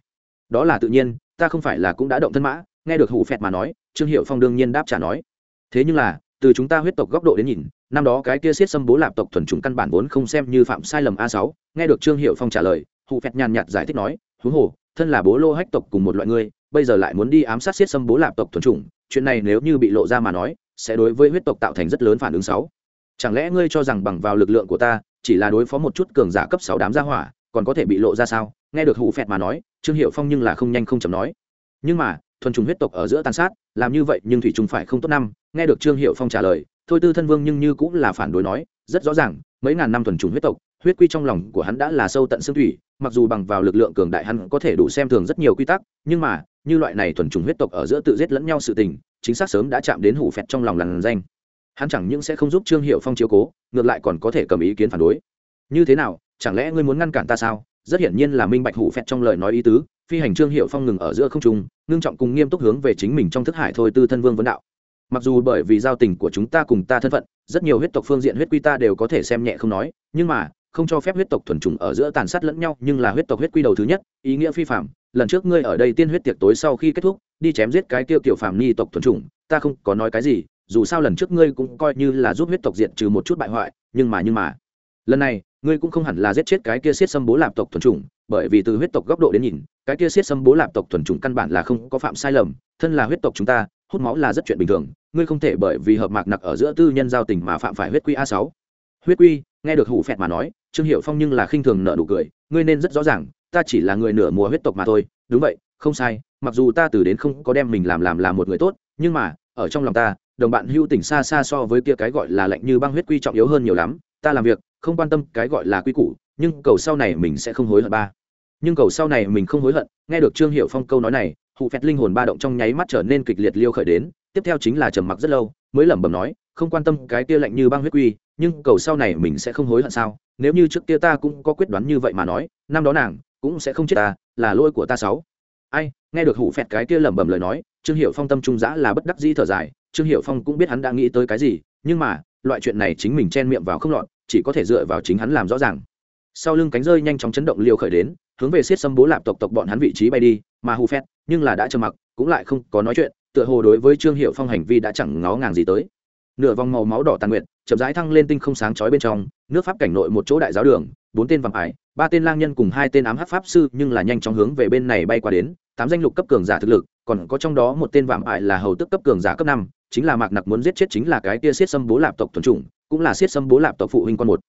Đó là tự nhiên, ta không phải là cũng đã động thân mã, nghe được hủ phẹt mà nói, trương hiệu phong đương nhiên đáp trả nói thế nhưng là, từ chúng ta huyết tộc góc độ đến nhìn, năm đó cái kia siết xâm bố lạp tộc thuần chủng căn bản vốn không xem như phạm sai lầm a sáu, nghe được trương hiệu phong trả lời, hụ phẹt nhàn nhạt giải thích nói, huống hồ, thân là bố lô hách tộc cùng một loại người, bây giờ lại muốn đi ám sát siết xâm bố lạp tộc thuần chủng, chuyện này nếu như bị lộ ra mà nói, sẽ đối với huyết tộc tạo thành rất lớn phản ứng sáu. Chẳng lẽ ngươi cho rằng bằng vào lực lượng của ta, chỉ là đối phó một chút cường giả cấp sáu đám gia hỏa, còn có thể bị lộ ra sao? Nghe được hụ phẹt mà nói, trương hiệu phong nhưng là không nhanh không chậm nói. Nhưng mà, thuần chủng huyết tộc ở giữa tàn sát, làm như vậy nhưng thủy trùng phải không tốt năm nghe được trương hiệu phong trả lời, thôi tư thân vương nhưng như cũng là phản đối nói, rất rõ ràng, mấy ngàn năm thuần trùng huyết tộc, huyết quy trong lòng của hắn đã là sâu tận xương thủy, mặc dù bằng vào lực lượng cường đại hắn có thể đủ xem thường rất nhiều quy tắc, nhưng mà, như loại này thuần trùng huyết tộc ở giữa tự giết lẫn nhau sự tình, chính xác sớm đã chạm đến hủ phẹt trong lòng làn danh. Hắn chẳng những sẽ không giúp trương hiệu phong chiếu cố, ngược lại còn có thể cầm ý kiến phản đối. Như thế nào, chẳng lẽ ngươi muốn ngăn cản ta sao? Rất hiển nhiên là minh bạch hủ phẹt trong lời nói ý tứ, phi hành trương hiệu phong ngừng ở giữa không trung, ngưng trọng cùng nghiêm túc hướng về chính mình trong thức hải thôi tư thân vương vấn đạo mặc dù bởi vì giao tình của chúng ta cùng ta thân phận, rất nhiều huyết tộc phương diện huyết quy ta đều có thể xem nhẹ không nói, nhưng mà, không cho phép huyết tộc thuần trùng ở giữa tàn sát lẫn nhau, nhưng là huyết tộc huyết quy đầu thứ nhất, ý nghĩa phi phạm. Lần trước ngươi ở đây tiên huyết tiệc tối sau khi kết thúc, đi chém giết cái tiêu tiểu phạm ni tộc thuần trùng ta không có nói cái gì, dù sao lần trước ngươi cũng coi như là giúp huyết tộc diện trừ một chút bại hoại, nhưng mà nhưng mà. Lần này, ngươi cũng không hẳn là giết chết cái kia siết xâm bố lạp tộc thuần chủng, bởi vì từ huyết tộc góc độ đến nhìn, cái kia siết xâm bố lạp tộc thuần chủng căn bản là không có phạm sai lầm, thân là huyết tộc chúng ta hút máu là rất chuyện bình thường, ngươi không thể bởi vì hợp mạc nặc ở giữa tư nhân giao tình mà phạm phải huyết quy a sáu. Huyết quy, nghe được hủ phẹt mà nói, trương hiệu phong nhưng là khinh thường nợ nụ cười, ngươi nên rất rõ ràng, ta chỉ là người nửa mùa huyết tộc mà thôi, đúng vậy, không sai, mặc dù ta từ đến không có đem mình làm làm là một người tốt, nhưng mà, ở trong lòng ta, đồng bạn hưu tỉnh xa xa so với kia cái gọi là lạnh như băng huyết quy trọng yếu hơn nhiều lắm, ta làm việc, không quan tâm cái gọi là quy củ, nhưng cầu sau này mình sẽ không hối hận ba. Nhưng cầu sau này mình không hối hận, nghe được trương hiệu phong câu nói này hụ phẹt linh hồn ba động trong nháy mắt trở nên kịch liệt liêu khởi đến, tiếp theo chính là trầm mặc rất lâu, mới lẩm bẩm nói, không quan tâm, cái kia lạnh như băng huyết quy, nhưng cầu sau này mình sẽ không hối hận sao? Nếu như trước kia ta cũng có quyết đoán như vậy mà nói, năm đó nàng cũng sẽ không chết ta, là lỗi của ta sáu. Ai, nghe được hủ phẹt cái kia lẩm bẩm lời nói, trương hiệu phong tâm trung giã là bất đắc dĩ thở dài, trương hiệu phong cũng biết hắn đã nghĩ tới cái gì, nhưng mà, loại chuyện này chính mình chen miệng vào không lọt, chỉ có thể dựa vào chính hắn làm rõ ràng sau lưng cánh rơi nhanh chóng chấn động liều khởi đến, hướng về siết xâm bố lạp tộc tộc bọn hắn vị trí bay đi, mà hù phét nhưng là đã trầm mặc, cũng lại không có nói chuyện, tựa hồ đối với trương hiệu phong hành vi đã chẳng ngó ngàng gì tới. Nửa vòng màu máu đỏ tàn nguyện chậm rãi thăng lên tinh không sáng chói bên trong, nước pháp cảnh nội một chỗ đại giáo đường, bốn tên vàng ải, ba tên lang nhân cùng hai tên ám hắc pháp sư nhưng là nhanh chóng hướng về bên này bay qua đến, tám danh lục cấp cường giả thực lực, còn có trong đó một tên vàng ải là hầu tức cấp cường giả cấp năm, chính là mạc nặc muốn giết chết chính là cái kia siết xâm bố lạp tộc thuần chủng, cũng là siết xâm bố lạp tộc phụ huynh con một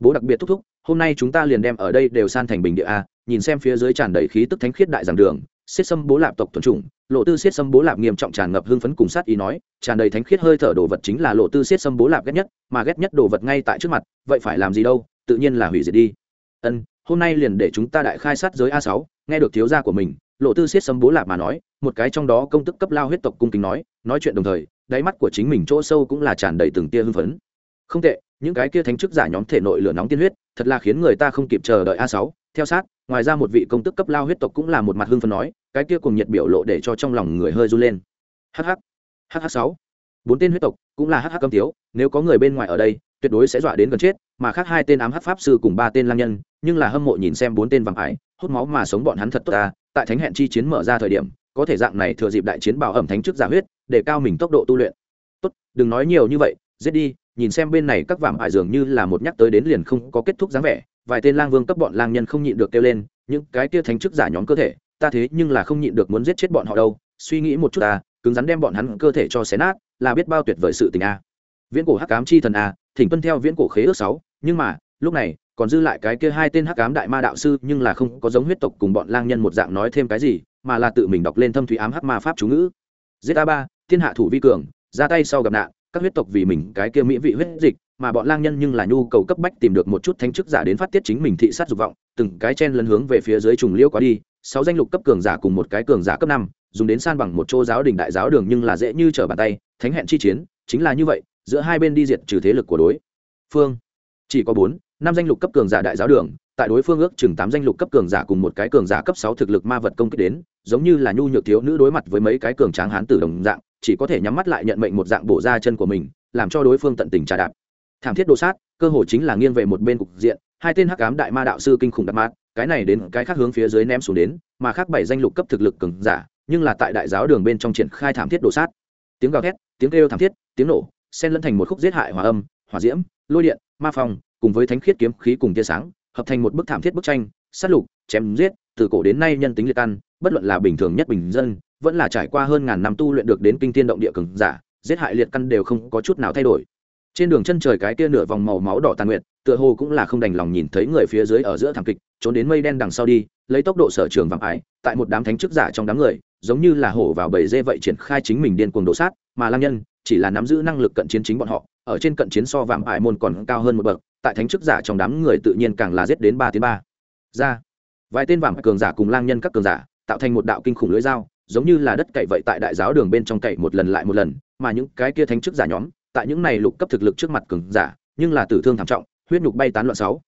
bố đặc biệt thúc thúc, hôm nay chúng ta liền đem ở đây đều san thành bình địa a, nhìn xem phía dưới tràn đầy khí tức thánh khiết đại giảng đường xiết xâm bố lạp tộc thuần chủng, lộ tư xiết xâm bố lạp nghiêm trọng tràn ngập hưng phấn cùng sát ý nói, tràn đầy thánh khiết hơi thở đồ vật chính là lộ tư xiết xâm bố lạp ghét nhất, mà ghét nhất đồ vật ngay tại trước mặt, vậy phải làm gì đâu, tự nhiên là hủy diệt đi. Ân, hôm nay liền để chúng ta đại khai sát giới a sáu, nghe được thiếu gia của mình, lộ tư xiết xâm bố lạp mà nói, một cái trong đó công tức cấp lao huyết tộc cung kính nói nói chuyện đồng thời, đáy mắt của chính mình chỗ sâu cũng là tràn đầy từng tia hưng phấn. Không tệ những cái kia thánh chức giả nhóm thể nội lửa nóng tiên huyết, thật là khiến người ta không kịp chờ đợi a sáu. Theo sát, ngoài ra một vị công tức cấp lao huyết tộc cũng là một mặt hưng phấn nói, cái kia cùng nhiệt biểu lộ để cho trong lòng người hơi run lên. Hh hh sáu. Bốn tên huyết tộc, cũng là hh cấm tiếu, nếu có người bên ngoài ở đây, tuyệt đối sẽ dọa đến gần chết, mà khác hai tên ám hắc pháp sư cùng ba tên lang nhân, nhưng là hâm mộ nhìn xem bốn tên vàng ái, hút máu mà sống bọn hắn thật tốt ta, tại thánh hẹn chi chiến mở ra thời điểm, có thể dạng này thừa dịp đại chiến bảo ẩm thánh trước giả huyết, để cao mình tốc độ tu luyện. Tốt, đừng nói nhiều như vậy, giết đi nhìn xem bên này các vạm ải dường như là một nhắc tới đến liền không có kết thúc dáng vẻ, vài tên lang vương cấp bọn lang nhân không nhịn được kêu lên, những cái kia thánh chức giả nhóm cơ thể, ta thế nhưng là không nhịn được muốn giết chết bọn họ đâu, suy nghĩ một chút ta, cứng rắn đem bọn hắn cơ thể cho xé nát, là biết bao tuyệt vời sự tình a. Viễn cổ hắc cám chi thần a, thỉnh tuân theo viễn cổ khế ước sáu, nhưng mà, lúc này, còn dư lại cái kia hai tên hắc cám đại ma đạo sư, nhưng là không có giống huyết tộc cùng bọn lang nhân một dạng nói thêm cái gì, mà là tự mình đọc lên thâm thủy ám hắc ma pháp chú ngữ. Giết a ba, thiên hạ thủ vi cường, ra tay sau gặp nạn các huyết tộc vì mình cái kia mỹ vị huyết dịch, mà bọn lang nhân nhưng là nhu cầu cấp bách tìm được một chút thánh chức giả đến phát tiết chính mình thị sát dục vọng, từng cái chen lấn hướng về phía dưới trùng liễu quá đi, sáu danh lục cấp cường giả cùng một cái cường giả cấp năm, dùng đến san bằng một chỗ giáo đình đại giáo đường nhưng là dễ như trở bàn tay, thánh hẹn chi chiến, chính là như vậy, giữa hai bên đi diệt trừ thế lực của đối phương. Chỉ có bốn, năm danh lục cấp cường giả đại giáo đường tại đối phương ước chừng tám danh lục cấp cường giả cùng một cái cường giả cấp sáu thực lực ma vật công kích đến, giống như là nhu nhược thiếu nữ đối mặt với mấy cái cường tráng hán tử đồng dạng, chỉ có thể nhắm mắt lại nhận mệnh một dạng bổ ra chân của mình, làm cho đối phương tận tình trà đạp. Thảm thiết đồ sát, cơ hội chính là nghiêng về một bên cục diện, hai tên hắc ám đại ma đạo sư kinh khủng đạp mát, cái này đến cái khác hướng phía dưới ném xuống đến, mà khác bảy danh lục cấp thực lực cường giả, nhưng là tại đại giáo đường bên trong triển khai thảm thiết đồ sát. Tiếng gào thét, tiếng kêu thảm thiết, tiếng nổ, xen lẫn thành một khúc giết hại hòa âm, hỏa diễm, lôi điện, ma phong, cùng với thánh khiết kiếm khí cùng tia sáng hợp thành một bức thảm thiết bức tranh, sát lục, chém giết, từ cổ đến nay nhân tính liệt căn, bất luận là bình thường nhất bình dân, vẫn là trải qua hơn ngàn năm tu luyện được đến kinh thiên động địa cường giả, giết hại liệt căn đều không có chút nào thay đổi. Trên đường chân trời cái kia nửa vòng màu máu đỏ tàn nguyệt, tựa hồ cũng là không đành lòng nhìn thấy người phía dưới ở giữa thảm kịch, trốn đến mây đen đằng sau đi, lấy tốc độ sở trường vàng ải, tại một đám thánh chức giả trong đám người, giống như là hổ vào bầy dê vậy triển khai chính mình điên cuồng đổ sát, mà lam nhân chỉ là nắm giữ năng lực cận chiến chính bọn họ, ở trên cận chiến so vàng ải môn còn cao hơn một bậc tại thánh chức giả trong đám người tự nhiên càng là giết đến ba tiếng ba. Ra, vài tên vàng cường giả cùng lang nhân các cường giả, tạo thành một đạo kinh khủng lưỡi dao, giống như là đất cậy vậy tại đại giáo đường bên trong cậy một lần lại một lần, mà những cái kia thánh chức giả nhóm, tại những này lục cấp thực lực trước mặt cường giả, nhưng là tử thương thảm trọng, huyết nhục bay tán loạn sáu.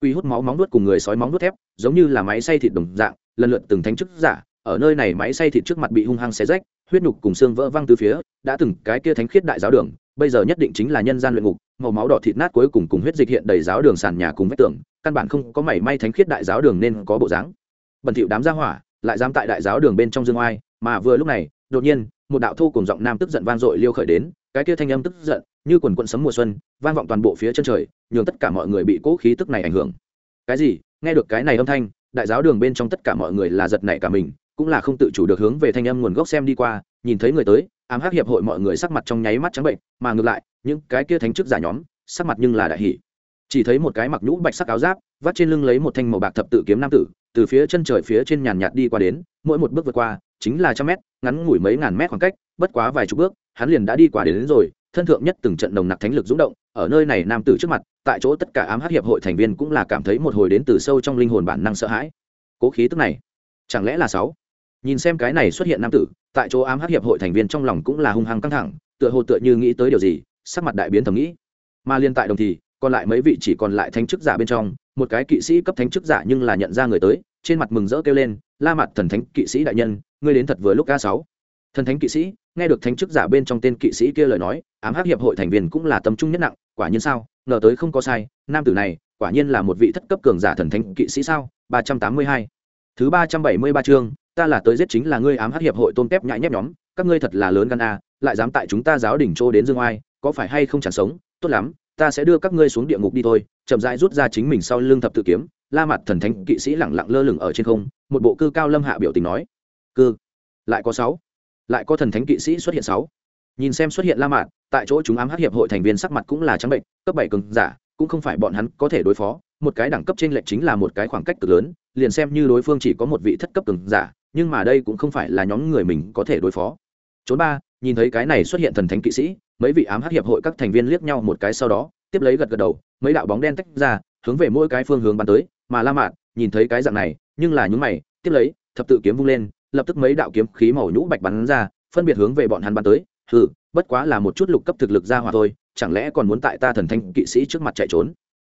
Uy hút máu móng nuốt cùng người sói móng nuốt thép, giống như là máy xay thịt đồng dạng, lần lượt từng thánh chức giả, ở nơi này máy xay thịt trước mặt bị hung hăng xé rách, huyết nhục cùng xương vỡ văng từ phía, đã từng cái kia thánh khiết đại giáo đường, bây giờ nhất định chính là nhân gian luyện ngục màu máu đỏ thịt nát cuối cùng cùng huyết dịch hiện đầy giáo đường sàn nhà cùng vách tường, căn bản không có mảy may thánh khiết đại giáo đường nên có bộ dáng. Bẩn thỉu đám gia hỏa lại dám tại đại giáo đường bên trong dương oai, mà vừa lúc này, đột nhiên, một đạo thu cùng giọng nam tức giận vang dội liêu khởi đến, cái kia thanh âm tức giận, như quần quận sấm mùa xuân, vang vọng toàn bộ phía chân trời, nhường tất cả mọi người bị cố khí tức này ảnh hưởng. Cái gì? Nghe được cái này âm thanh, đại giáo đường bên trong tất cả mọi người là giật nảy cả mình, cũng là không tự chủ được hướng về thanh âm nguồn gốc xem đi qua, nhìn thấy người tới ám hắc hiệp hội mọi người sắc mặt trong nháy mắt trắng bệnh mà ngược lại những cái kia thánh chức giả nhóm sắc mặt nhưng là đại hỷ chỉ thấy một cái mặc nhũ bạch sắc áo giáp vắt trên lưng lấy một thanh màu bạc thập tự kiếm nam tử từ phía chân trời phía trên nhàn nhạt đi qua đến mỗi một bước vượt qua chính là trăm mét ngắn ngủi mấy ngàn mét khoảng cách bất quá vài chục bước hắn liền đã đi qua đến, đến rồi thân thượng nhất từng trận nồng nặc thánh lực dũng động ở nơi này nam tử trước mặt tại chỗ tất cả ám hắc hiệp hội thành viên cũng là cảm thấy một hồi đến từ sâu trong linh hồn bản năng sợ hãi. Cố khí tức này chẳng lẽ là sáu? Nhìn xem cái này xuất hiện nam tử, tại chỗ ám hắc hiệp hội thành viên trong lòng cũng là hung hăng căng thẳng, tựa hồ tựa như nghĩ tới điều gì, sắc mặt đại biến thầm nghĩ. Mà liên tại đồng thì, còn lại mấy vị chỉ còn lại thánh chức giả bên trong, một cái kỵ sĩ cấp thánh chức giả nhưng là nhận ra người tới, trên mặt mừng rỡ kêu lên, la mặt thần thánh kỵ sĩ đại nhân, ngươi đến thật vừa lúc a sáu. Thần thánh kỵ sĩ, nghe được thánh chức giả bên trong tên kỵ sĩ kia lời nói, ám hắc hiệp hội thành viên cũng là tâm trung nhất nặng, quả nhiên sao? Ngờ tới không có sai, nam tử này, quả nhiên là một vị thất cấp cường giả thần thánh kỵ sĩ sao? ba trăm tám mươi hai. Thứ ba trăm bảy mươi ba chương ta là tới giết chính là ngươi ám hắc hiệp hội tôn tép nhãi nhép nhóm, các ngươi thật là lớn gan a, lại dám tại chúng ta giáo đỉnh chỗ đến dương oai, có phải hay không chẳng sống? Tốt lắm, ta sẽ đưa các ngươi xuống địa ngục đi thôi, chậm rãi rút ra chính mình sau lưng thập tự kiếm, la mặt thần thánh kỵ sĩ lẳng lặng lơ lửng ở trên không, một bộ cư cao lâm hạ biểu tình nói. Cư, lại có sáu, lại có thần thánh kỵ sĩ xuất hiện sáu. Nhìn xem xuất hiện la mạn tại chỗ chúng ám hắc hiệp hội thành viên sắc mặt cũng là trắng bệnh, cấp bảy cường giả, cũng không phải bọn hắn có thể đối phó, một cái đẳng cấp trên lệch chính là một cái khoảng cách cực lớn, liền xem như đối phương chỉ có một vị thất cấp cường giả nhưng mà đây cũng không phải là nhóm người mình có thể đối phó. Trốn ba, nhìn thấy cái này xuất hiện thần thánh kỵ sĩ, mấy vị ám hắc hiệp hội các thành viên liếc nhau một cái sau đó, tiếp lấy gật gật đầu, mấy đạo bóng đen tách ra, hướng về mỗi cái phương hướng bắn tới, mà la mạn nhìn thấy cái dạng này, nhưng là những mày, tiếp lấy, thập tự kiếm vung lên, lập tức mấy đạo kiếm khí màu nhũ bạch bắn ra, phân biệt hướng về bọn hắn bắn tới. Hừ, bất quá là một chút lục cấp thực lực ra hòa thôi, chẳng lẽ còn muốn tại ta thần thanh kỵ sĩ trước mặt chạy trốn?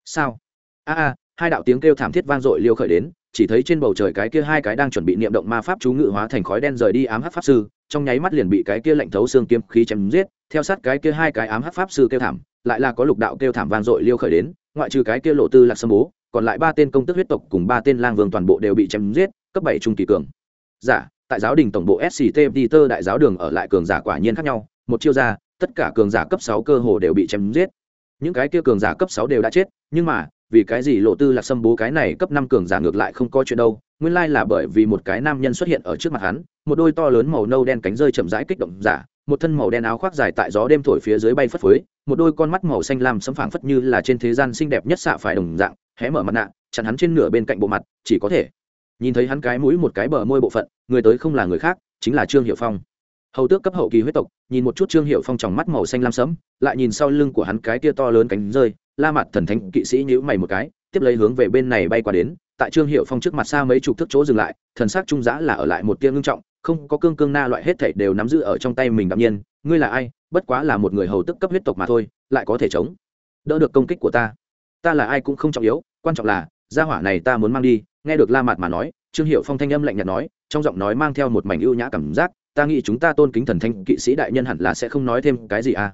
Sao? A a, hai đạo tiếng kêu thảm thiết vang dội liêu khởi đến chỉ thấy trên bầu trời cái kia hai cái đang chuẩn bị niệm động ma pháp chú ngự hóa thành khói đen rời đi ám hắc pháp sư, trong nháy mắt liền bị cái kia lạnh thấu xương kiếm khí chém giết, theo sát cái kia hai cái ám hắc pháp sư kêu thảm, lại là có lục đạo kêu thảm vang dội liêu khởi đến, ngoại trừ cái kia lộ tư lạc sâm bố, còn lại ba tên công tước huyết tộc cùng ba tên lang vương toàn bộ đều bị chém giết, cấp bảy trung kỳ cường. Giả, tại giáo đình tổng bộ sct peter đại giáo đường ở lại cường giả quả nhiên khác nhau, một chiêu ra, tất cả cường giả cấp sáu cơ hồ đều bị chém giết. Những cái kia cường giả cấp sáu đều đã chết, nhưng mà vì cái gì lộ tư lạc xâm bố cái này cấp năm cường giả ngược lại không có chuyện đâu, nguyên lai là bởi vì một cái nam nhân xuất hiện ở trước mặt hắn, một đôi to lớn màu nâu đen cánh rơi chậm rãi kích động giả, một thân màu đen áo khoác dài tại gió đêm thổi phía dưới bay phất phới, một đôi con mắt màu xanh lam sấm phảng phất như là trên thế gian xinh đẹp nhất xạ phải đồng dạng, hé mở mặt nạ, chặn hắn trên nửa bên cạnh bộ mặt, chỉ có thể nhìn thấy hắn cái mũi một cái bờ môi bộ phận, người tới không là người khác, chính là trương hiệu phong. Hầu tước cấp hậu kỳ huyết tộc, nhìn một chút trương hiệu phong tròng mắt màu xanh lam sẫm, lại nhìn sau lưng của hắn cái tia to lớn cánh rơi la mặt thần thánh kỵ sĩ nhữ mày một cái, tiếp lấy hướng về bên này bay qua đến, tại trương hiệu phong trước mặt xa mấy chục thước chỗ dừng lại, thần sắc trung giã là ở lại một tia ngưng trọng, không có cương cương na loại hết thảy đều nắm giữ ở trong tay mình đạm nhiên, ngươi là ai? Bất quá là một người hầu tức cấp huyết tộc mà thôi, lại có thể chống đỡ được công kích của ta. Ta là ai cũng không trọng yếu, quan trọng là, gia hỏa này ta muốn mang đi. Nghe được la mạt mà nói, trương hiệu phong thanh âm lạnh nhạt nói, trong giọng nói mang theo một mảnh ưu nhã cảm giác, ta nghĩ chúng ta tôn kính thần thanh kỵ sĩ đại nhân hẳn là sẽ không nói thêm cái gì à.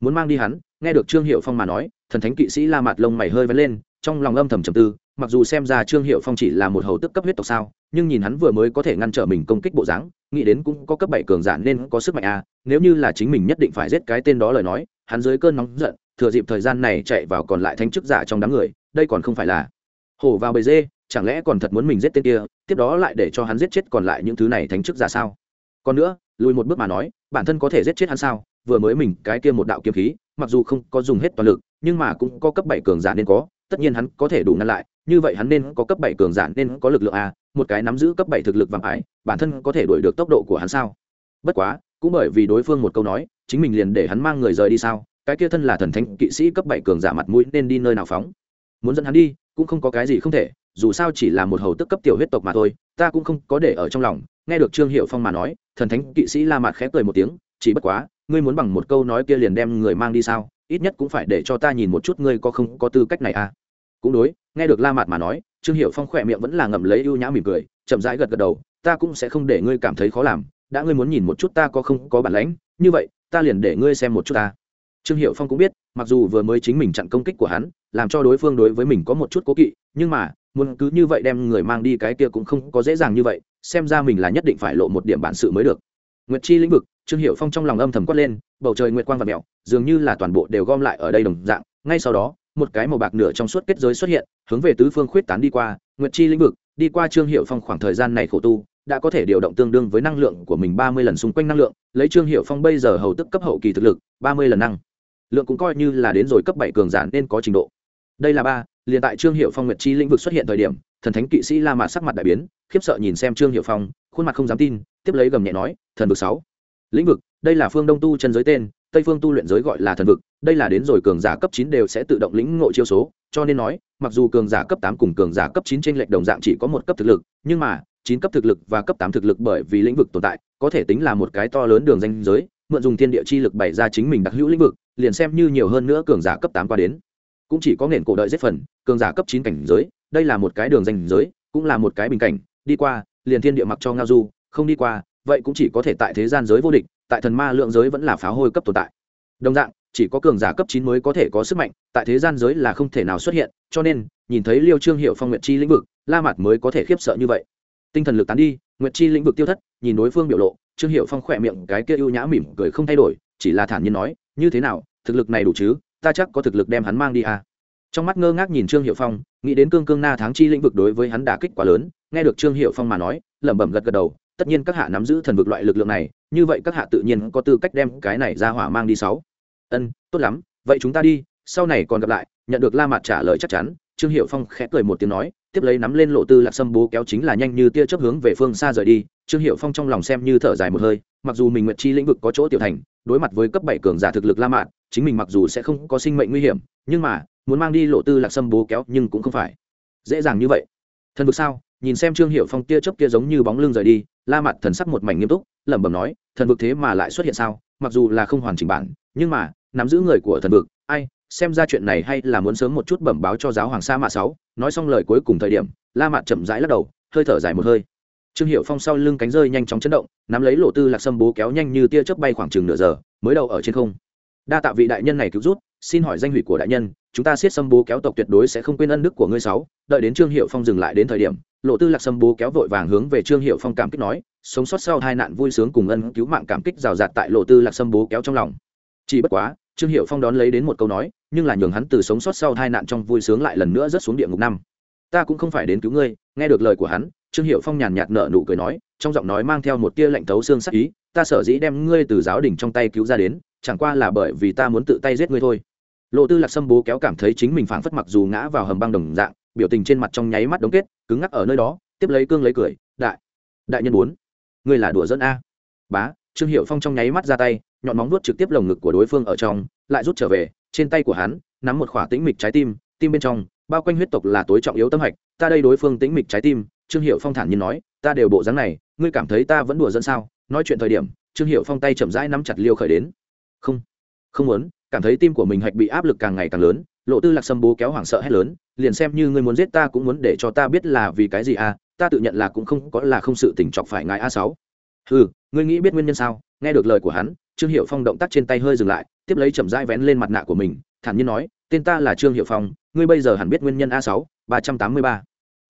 Muốn mang đi hắn? Nghe được trương hiệu phong mà nói thần thánh kỵ sĩ la mạt lông mày hơi vén lên, trong lòng âm thầm trầm tư, mặc dù xem ra trương hiệu phong chỉ là một hầu tức cấp huyết tộc sao, nhưng nhìn hắn vừa mới có thể ngăn trở mình công kích bộ dáng, nghĩ đến cũng có cấp bảy cường giả nên có sức mạnh à nếu như là chính mình nhất định phải giết cái tên đó lời nói, hắn dưới cơn nóng giận, thừa dịp thời gian này chạy vào còn lại thanh chức giả trong đám người, đây còn không phải là hổ vào bầy dê, chẳng lẽ còn thật muốn mình giết tên kia, tiếp đó lại để cho hắn giết chết còn lại những thứ này thánh chức giả sao? Còn nữa, lùi một bước mà nói, bản thân có thể giết chết hắn sao? Vừa mới mình, cái kia một đạo kiếm khí mặc dù không có dùng hết toàn lực, nhưng mà cũng có cấp bảy cường giả nên có, tất nhiên hắn có thể đủ ngăn lại, như vậy hắn nên có cấp bảy cường giả nên có lực lượng a, một cái nắm giữ cấp bảy thực lực vàng ái, bản thân có thể đuổi được tốc độ của hắn sao? Bất quá, cũng bởi vì đối phương một câu nói, chính mình liền để hắn mang người rời đi sao? Cái kia thân là thần thánh, kỵ sĩ cấp bảy cường giả mặt mũi nên đi nơi nào phóng? Muốn dẫn hắn đi, cũng không có cái gì không thể, dù sao chỉ là một hầu tức cấp tiểu huyết tộc mà thôi, ta cũng không có để ở trong lòng. Nghe được trương hiệu phong mà nói, thần thánh, kỵ sĩ la mặt khẽ cười một tiếng, chỉ bất quá ngươi muốn bằng một câu nói kia liền đem người mang đi sao? Ít nhất cũng phải để cho ta nhìn một chút ngươi có không có tư cách này à? Cũng đối, nghe được la mạt mà nói, trương hiệu phong khỏe miệng vẫn là ngậm lấy ưu nhã mỉm cười, chậm rãi gật gật đầu, ta cũng sẽ không để ngươi cảm thấy khó làm, đã ngươi muốn nhìn một chút ta có không có bản lãnh, như vậy, ta liền để ngươi xem một chút ta. Trương hiệu phong cũng biết, mặc dù vừa mới chính mình chặn công kích của hắn, làm cho đối phương đối với mình có một chút cố kỵ, nhưng mà, muốn cứ như vậy đem người mang đi cái kia cũng không có dễ dàng như vậy, xem ra mình là nhất định phải lộ một điểm bản sự mới được. Nguyệt chi lĩnh vực trương hiệu phong trong lòng âm thầm quát lên, bầu trời nguyệt quang và mèo dường như là toàn bộ đều gom lại ở đây đồng dạng. Ngay sau đó, một cái màu bạc nửa trong suốt kết giới xuất hiện, hướng về tứ phương khuyết tán đi qua. Nguyệt chi lĩnh vực, đi qua trương hiệu phong khoảng thời gian này khổ tu, đã có thể điều động tương đương với năng lượng của mình ba mươi lần xung quanh năng lượng, lấy trương hiệu phong bây giờ hầu tức cấp hậu kỳ thực lực, ba mươi lần năng. Lượng cũng coi như là đến rồi cấp bảy cường giản nên có trình độ. Đây là ba, liền tại trương hiệu phong nguyệt chi lĩnh vực xuất hiện thời điểm, thần thánh kỵ sĩ la mạ sắc mặt đại biến, khiếp sợ nhìn xem trương hiệu phong, khuôn mặt không dám tin, tiếp lấy gầm nhẹ nói, thần vực sáu lĩnh vực, đây là phương đông tu chân giới tên, tây phương tu luyện giới gọi là thần vực, đây là đến rồi cường giả cấp chín đều sẽ tự động lĩnh ngộ chiêu số, cho nên nói, mặc dù cường giả cấp tám cùng cường giả cấp chín trên lệch đồng dạng chỉ có một cấp thực lực, nhưng mà, chín cấp thực lực và cấp tám thực lực bởi vì lĩnh vực tồn tại, có thể tính là một cái to lớn đường danh giới, mượn dùng thiên địa chi lực bày ra chính mình đặc hữu lĩnh vực, liền xem như nhiều hơn nữa cường giả cấp tám qua đến. Cũng chỉ có nền cổ đợi giết phần, cường giả cấp chín cảnh giới, đây là một cái đường danh giới, cũng là một cái bình cảnh, đi qua, liền thiên địa mặc cho ngao du, không đi qua vậy cũng chỉ có thể tại thế gian giới vô địch, tại thần ma lượng giới vẫn là pháo hôi cấp tồn tại. Đồng dạng, chỉ có cường giả cấp chín mới có thể có sức mạnh, tại thế gian giới là không thể nào xuất hiện, cho nên, nhìn thấy liêu trương hiệu phong nguyệt chi lĩnh vực, la mặt mới có thể khiếp sợ như vậy. Tinh thần lực tán đi, nguyệt chi lĩnh vực tiêu thất, nhìn đối phương biểu lộ, trương hiệu phong khỏe miệng cái kia ưu nhã mỉm cười không thay đổi, chỉ là thản nhiên nói, như thế nào, thực lực này đủ chứ? Ta chắc có thực lực đem hắn mang đi à. trong mắt ngơ ngác nhìn trương hiệu phong, nghĩ đến cương cương na tháng chi lĩnh vực đối với hắn đả kích quá lớn, nghe được trương hiệu phong mà nói, lẩm bẩm gật gật đầu tất nhiên các hạ nắm giữ thần vực loại lực lượng này, như vậy các hạ tự nhiên có tư cách đem cái này ra hỏa mang đi sáu. Ân, tốt lắm, vậy chúng ta đi, sau này còn gặp lại, nhận được la mặt trả lời chắc chắn, trương hiệu phong khẽ cười một tiếng nói, tiếp lấy nắm lên lộ tư lạc sâm bố kéo chính là nhanh như tia chớp hướng về phương xa rời đi, trương hiệu phong trong lòng xem như thở dài một hơi, mặc dù mình nguyện chi lĩnh vực có chỗ tiểu thành, đối mặt với cấp bảy cường giả thực lực la mạn chính mình mặc dù sẽ không có sinh mệnh nguy hiểm, nhưng mà, muốn mang đi lộ tư lạc sâm bố kéo nhưng cũng không phải dễ dàng như vậy. Thần vực sao? Nhìn xem trương hiệu phong tia chớp kia giống như bóng lưng rời đi la mặt thần sắc một mảnh nghiêm túc, lẩm bẩm nói, thần vực thế mà lại xuất hiện sao? Mặc dù là không hoàn chỉnh bản, nhưng mà, nắm giữ người của thần vực, ai, xem ra chuyện này hay là muốn sớm một chút bẩm báo cho giáo hoàng sa mạ sáu. Nói xong lời cuối cùng thời điểm, la mặt chậm rãi lắc đầu, hơi thở dài một hơi. Trương hiệu phong sau lưng cánh rơi nhanh chóng chấn động, nắm lấy lộ tư lạc sâm bố kéo nhanh như tia chớp bay khoảng chừng nửa giờ, mới đầu ở trên không. Đa tạ vị đại nhân này cứu rút xin hỏi danh hủy của đại nhân chúng ta siết sâm bố kéo tộc tuyệt đối sẽ không quên ân đức của ngươi sáu, đợi đến trương hiệu phong dừng lại đến thời điểm, lộ tư lạc sâm bố kéo vội vàng hướng về trương hiệu phong cảm kích nói, sống sót sau hai nạn vui sướng cùng ân cứu mạng cảm kích rào rạt tại lộ tư lạc sâm bố kéo trong lòng. Chỉ bất quá, trương hiệu phong đón lấy đến một câu nói, nhưng là nhường hắn từ sống sót sau hai nạn trong vui sướng lại lần nữa rớt xuống địa ngục năm. Ta cũng không phải đến cứu ngươi, nghe được lời của hắn, trương hiệu phong nhàn nhạt nợ nụ cười nói, trong giọng nói mang theo một tia lạnh thấu xương sắc ý, ta sở dĩ đem ngươi từ giáo đình trong tay cứu ra đến, chẳng qua là bởi vì ta muốn tự tay giết ngươi thôi lộ tư lạc sâm bố kéo cảm thấy chính mình phảng phất mặc dù ngã vào hầm băng đồng dạng, biểu tình trên mặt trong nháy mắt đống kết, cứng ngắc ở nơi đó, tiếp lấy cương lấy cười, đại đại nhân bốn ngươi là đùa dẫn a. Bá. Trương hiệu phong trong nháy mắt ra tay, nhọn móng nuốt trực tiếp lồng ngực của đối phương ở trong, lại rút trở về, trên tay của hắn, nắm một khỏa tĩnh mịch trái tim tim bên trong, bao quanh huyết tộc là tối trọng yếu tâm hạch, ta đây đối phương tĩnh mịch trái tim. Trương hiệu phong thản nhiên nói, ta đều bộ dáng này, ngươi cảm thấy ta vẫn đùa dẫn sao? Nói chuyện thời điểm, trương hiệu phong tay chậm rãi nắm chặt liêu khởi đến. Không không muốn cảm thấy tim của mình hạch bị áp lực càng ngày càng lớn, lộ tư lạc sâm bố kéo hoảng sợ hét lớn, liền xem như ngươi muốn giết ta cũng muốn để cho ta biết là vì cái gì à ta tự nhận là cũng không có là không sự tỉnh chọc phải ngài a sáu. Ừ ngươi nghĩ biết nguyên nhân sao? Nghe được lời của hắn, trương hiệu phong động tác trên tay hơi dừng lại, tiếp lấy chậm rãi vén lên mặt nạ của mình, thản nhiên nói, tên ta là trương hiệu phong, ngươi bây giờ hẳn biết nguyên nhân a sáu, ba trăm tám mươi ba.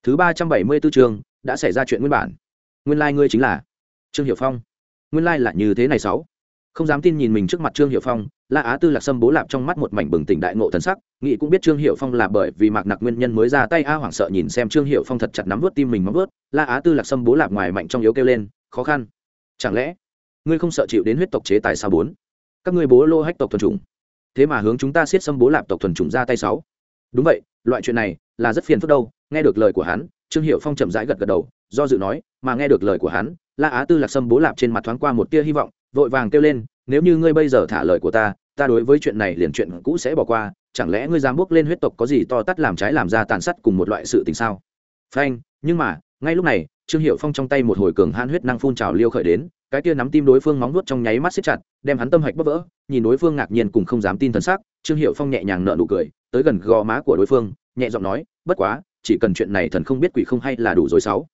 Thứ ba trăm bảy mươi b ố chương, đã xảy ra chuyện nguyên bản. Nguyên lai、like、ngươi chính là trương hiệu phong. Nguyên lai、like、là như thế này sáu không dám tin nhìn mình trước mặt trương hiệu phong, la á tư lạc sâm bố lạp trong mắt một mảnh bừng tỉnh đại ngộ thần sắc nghị cũng biết trương hiệu phong là bởi vì mạc nặc nguyên nhân mới ra tay, a, hoảng sợ nhìn xem trương hiệu phong thật chặt nắm vớt tim mình móng vớt la á tư lạc sâm bố lạp ngoài mạnh trong yếu kêu lên, khó khăn. Chẳng lẽ, ngươi không sợ chịu đến huyết tộc chế tài sao bốn? Các ngươi bố lô hách tộc thuần chủng. Thế mà hướng chúng ta siết xâm bố lạp tộc thuần chủng ra tay sáu. Đúng vậy, loại chuyện này là rất phiền phức đâu, nghe được lời của hắn, trương hiệu phong chậm rãi gật gật đầu, do dự nói, mà nghe được lời của hắn, la á tư lạc sâm bố lạp trên mặt thoáng qua một tia hy vọng vội vàng kêu lên, nếu như ngươi bây giờ thả lời của ta ta đối với chuyện này liền chuyện cũ sẽ bỏ qua, chẳng lẽ ngươi dám bước lên huyết tộc có gì to tắt làm trái làm ra tàn sát cùng một loại sự tình sao? Phanh, nhưng mà, ngay lúc này, trương hiệu phong trong tay một hồi cường han huyết năng phun trào liêu khởi đến, cái kia nắm tim đối phương móng nuốt trong nháy mắt xích chặt, đem hắn tâm hạch bấp vỡ, nhìn đối phương ngạc nhiên cùng không dám tin thần sắc, trương hiệu phong nhẹ nhàng nở nụ cười, tới gần gò má của đối phương, nhẹ giọng nói, bất quá, chỉ cần chuyện này thần không biết quỷ không hay là đủ rồi sáu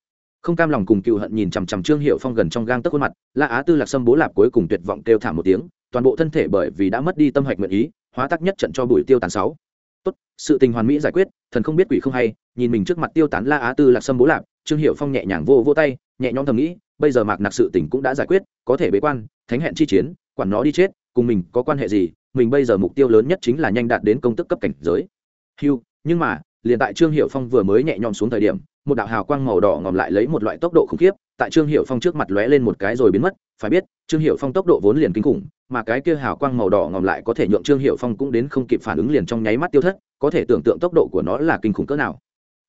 không cam lòng cùng cựu hận nhìn chằm chằm trương hiệu phong gần trong gang tấc khuôn mặt, la á tư lạc sâm bố lạp cuối cùng tuyệt vọng kêu thảm một tiếng, toàn bộ thân thể bởi vì đã mất đi tâm hạch nguyện ý, hóa tắc nhất trận cho bùi tiêu tàn sáu. Tốt, sự tình hoàn mỹ giải quyết, thần không biết quỷ không hay, nhìn mình trước mặt tiêu tán la á tư lạc sâm bố lạp, trương hiệu phong nhẹ nhàng vô vô tay, nhẹ nhõm thầm nghĩ, bây giờ mạc nặc sự tình cũng đã giải quyết, có thể bế quan, thánh hẹn chi chiến, quản nó đi chết, cùng mình có quan hệ gì, mình bây giờ mục tiêu lớn nhất chính là nhanh đạt đến công tức cấp cảnh giới. Hưu, nhưng mà liền tại trương hiệu phong vừa mới nhẹ nhõm xuống thời điểm, một đạo hào quang màu đỏ ngòm lại lấy một loại tốc độ khủng khiếp, tại trương hiệu phong trước mặt lóe lên một cái rồi biến mất, phải biết, trương hiệu phong tốc độ vốn liền kinh khủng, mà cái kia hào quang màu đỏ ngòm lại có thể nhượng trương hiệu phong cũng đến không kịp phản ứng liền trong nháy mắt tiêu thất, có thể tưởng tượng tốc độ của nó là kinh khủng cỡ nào.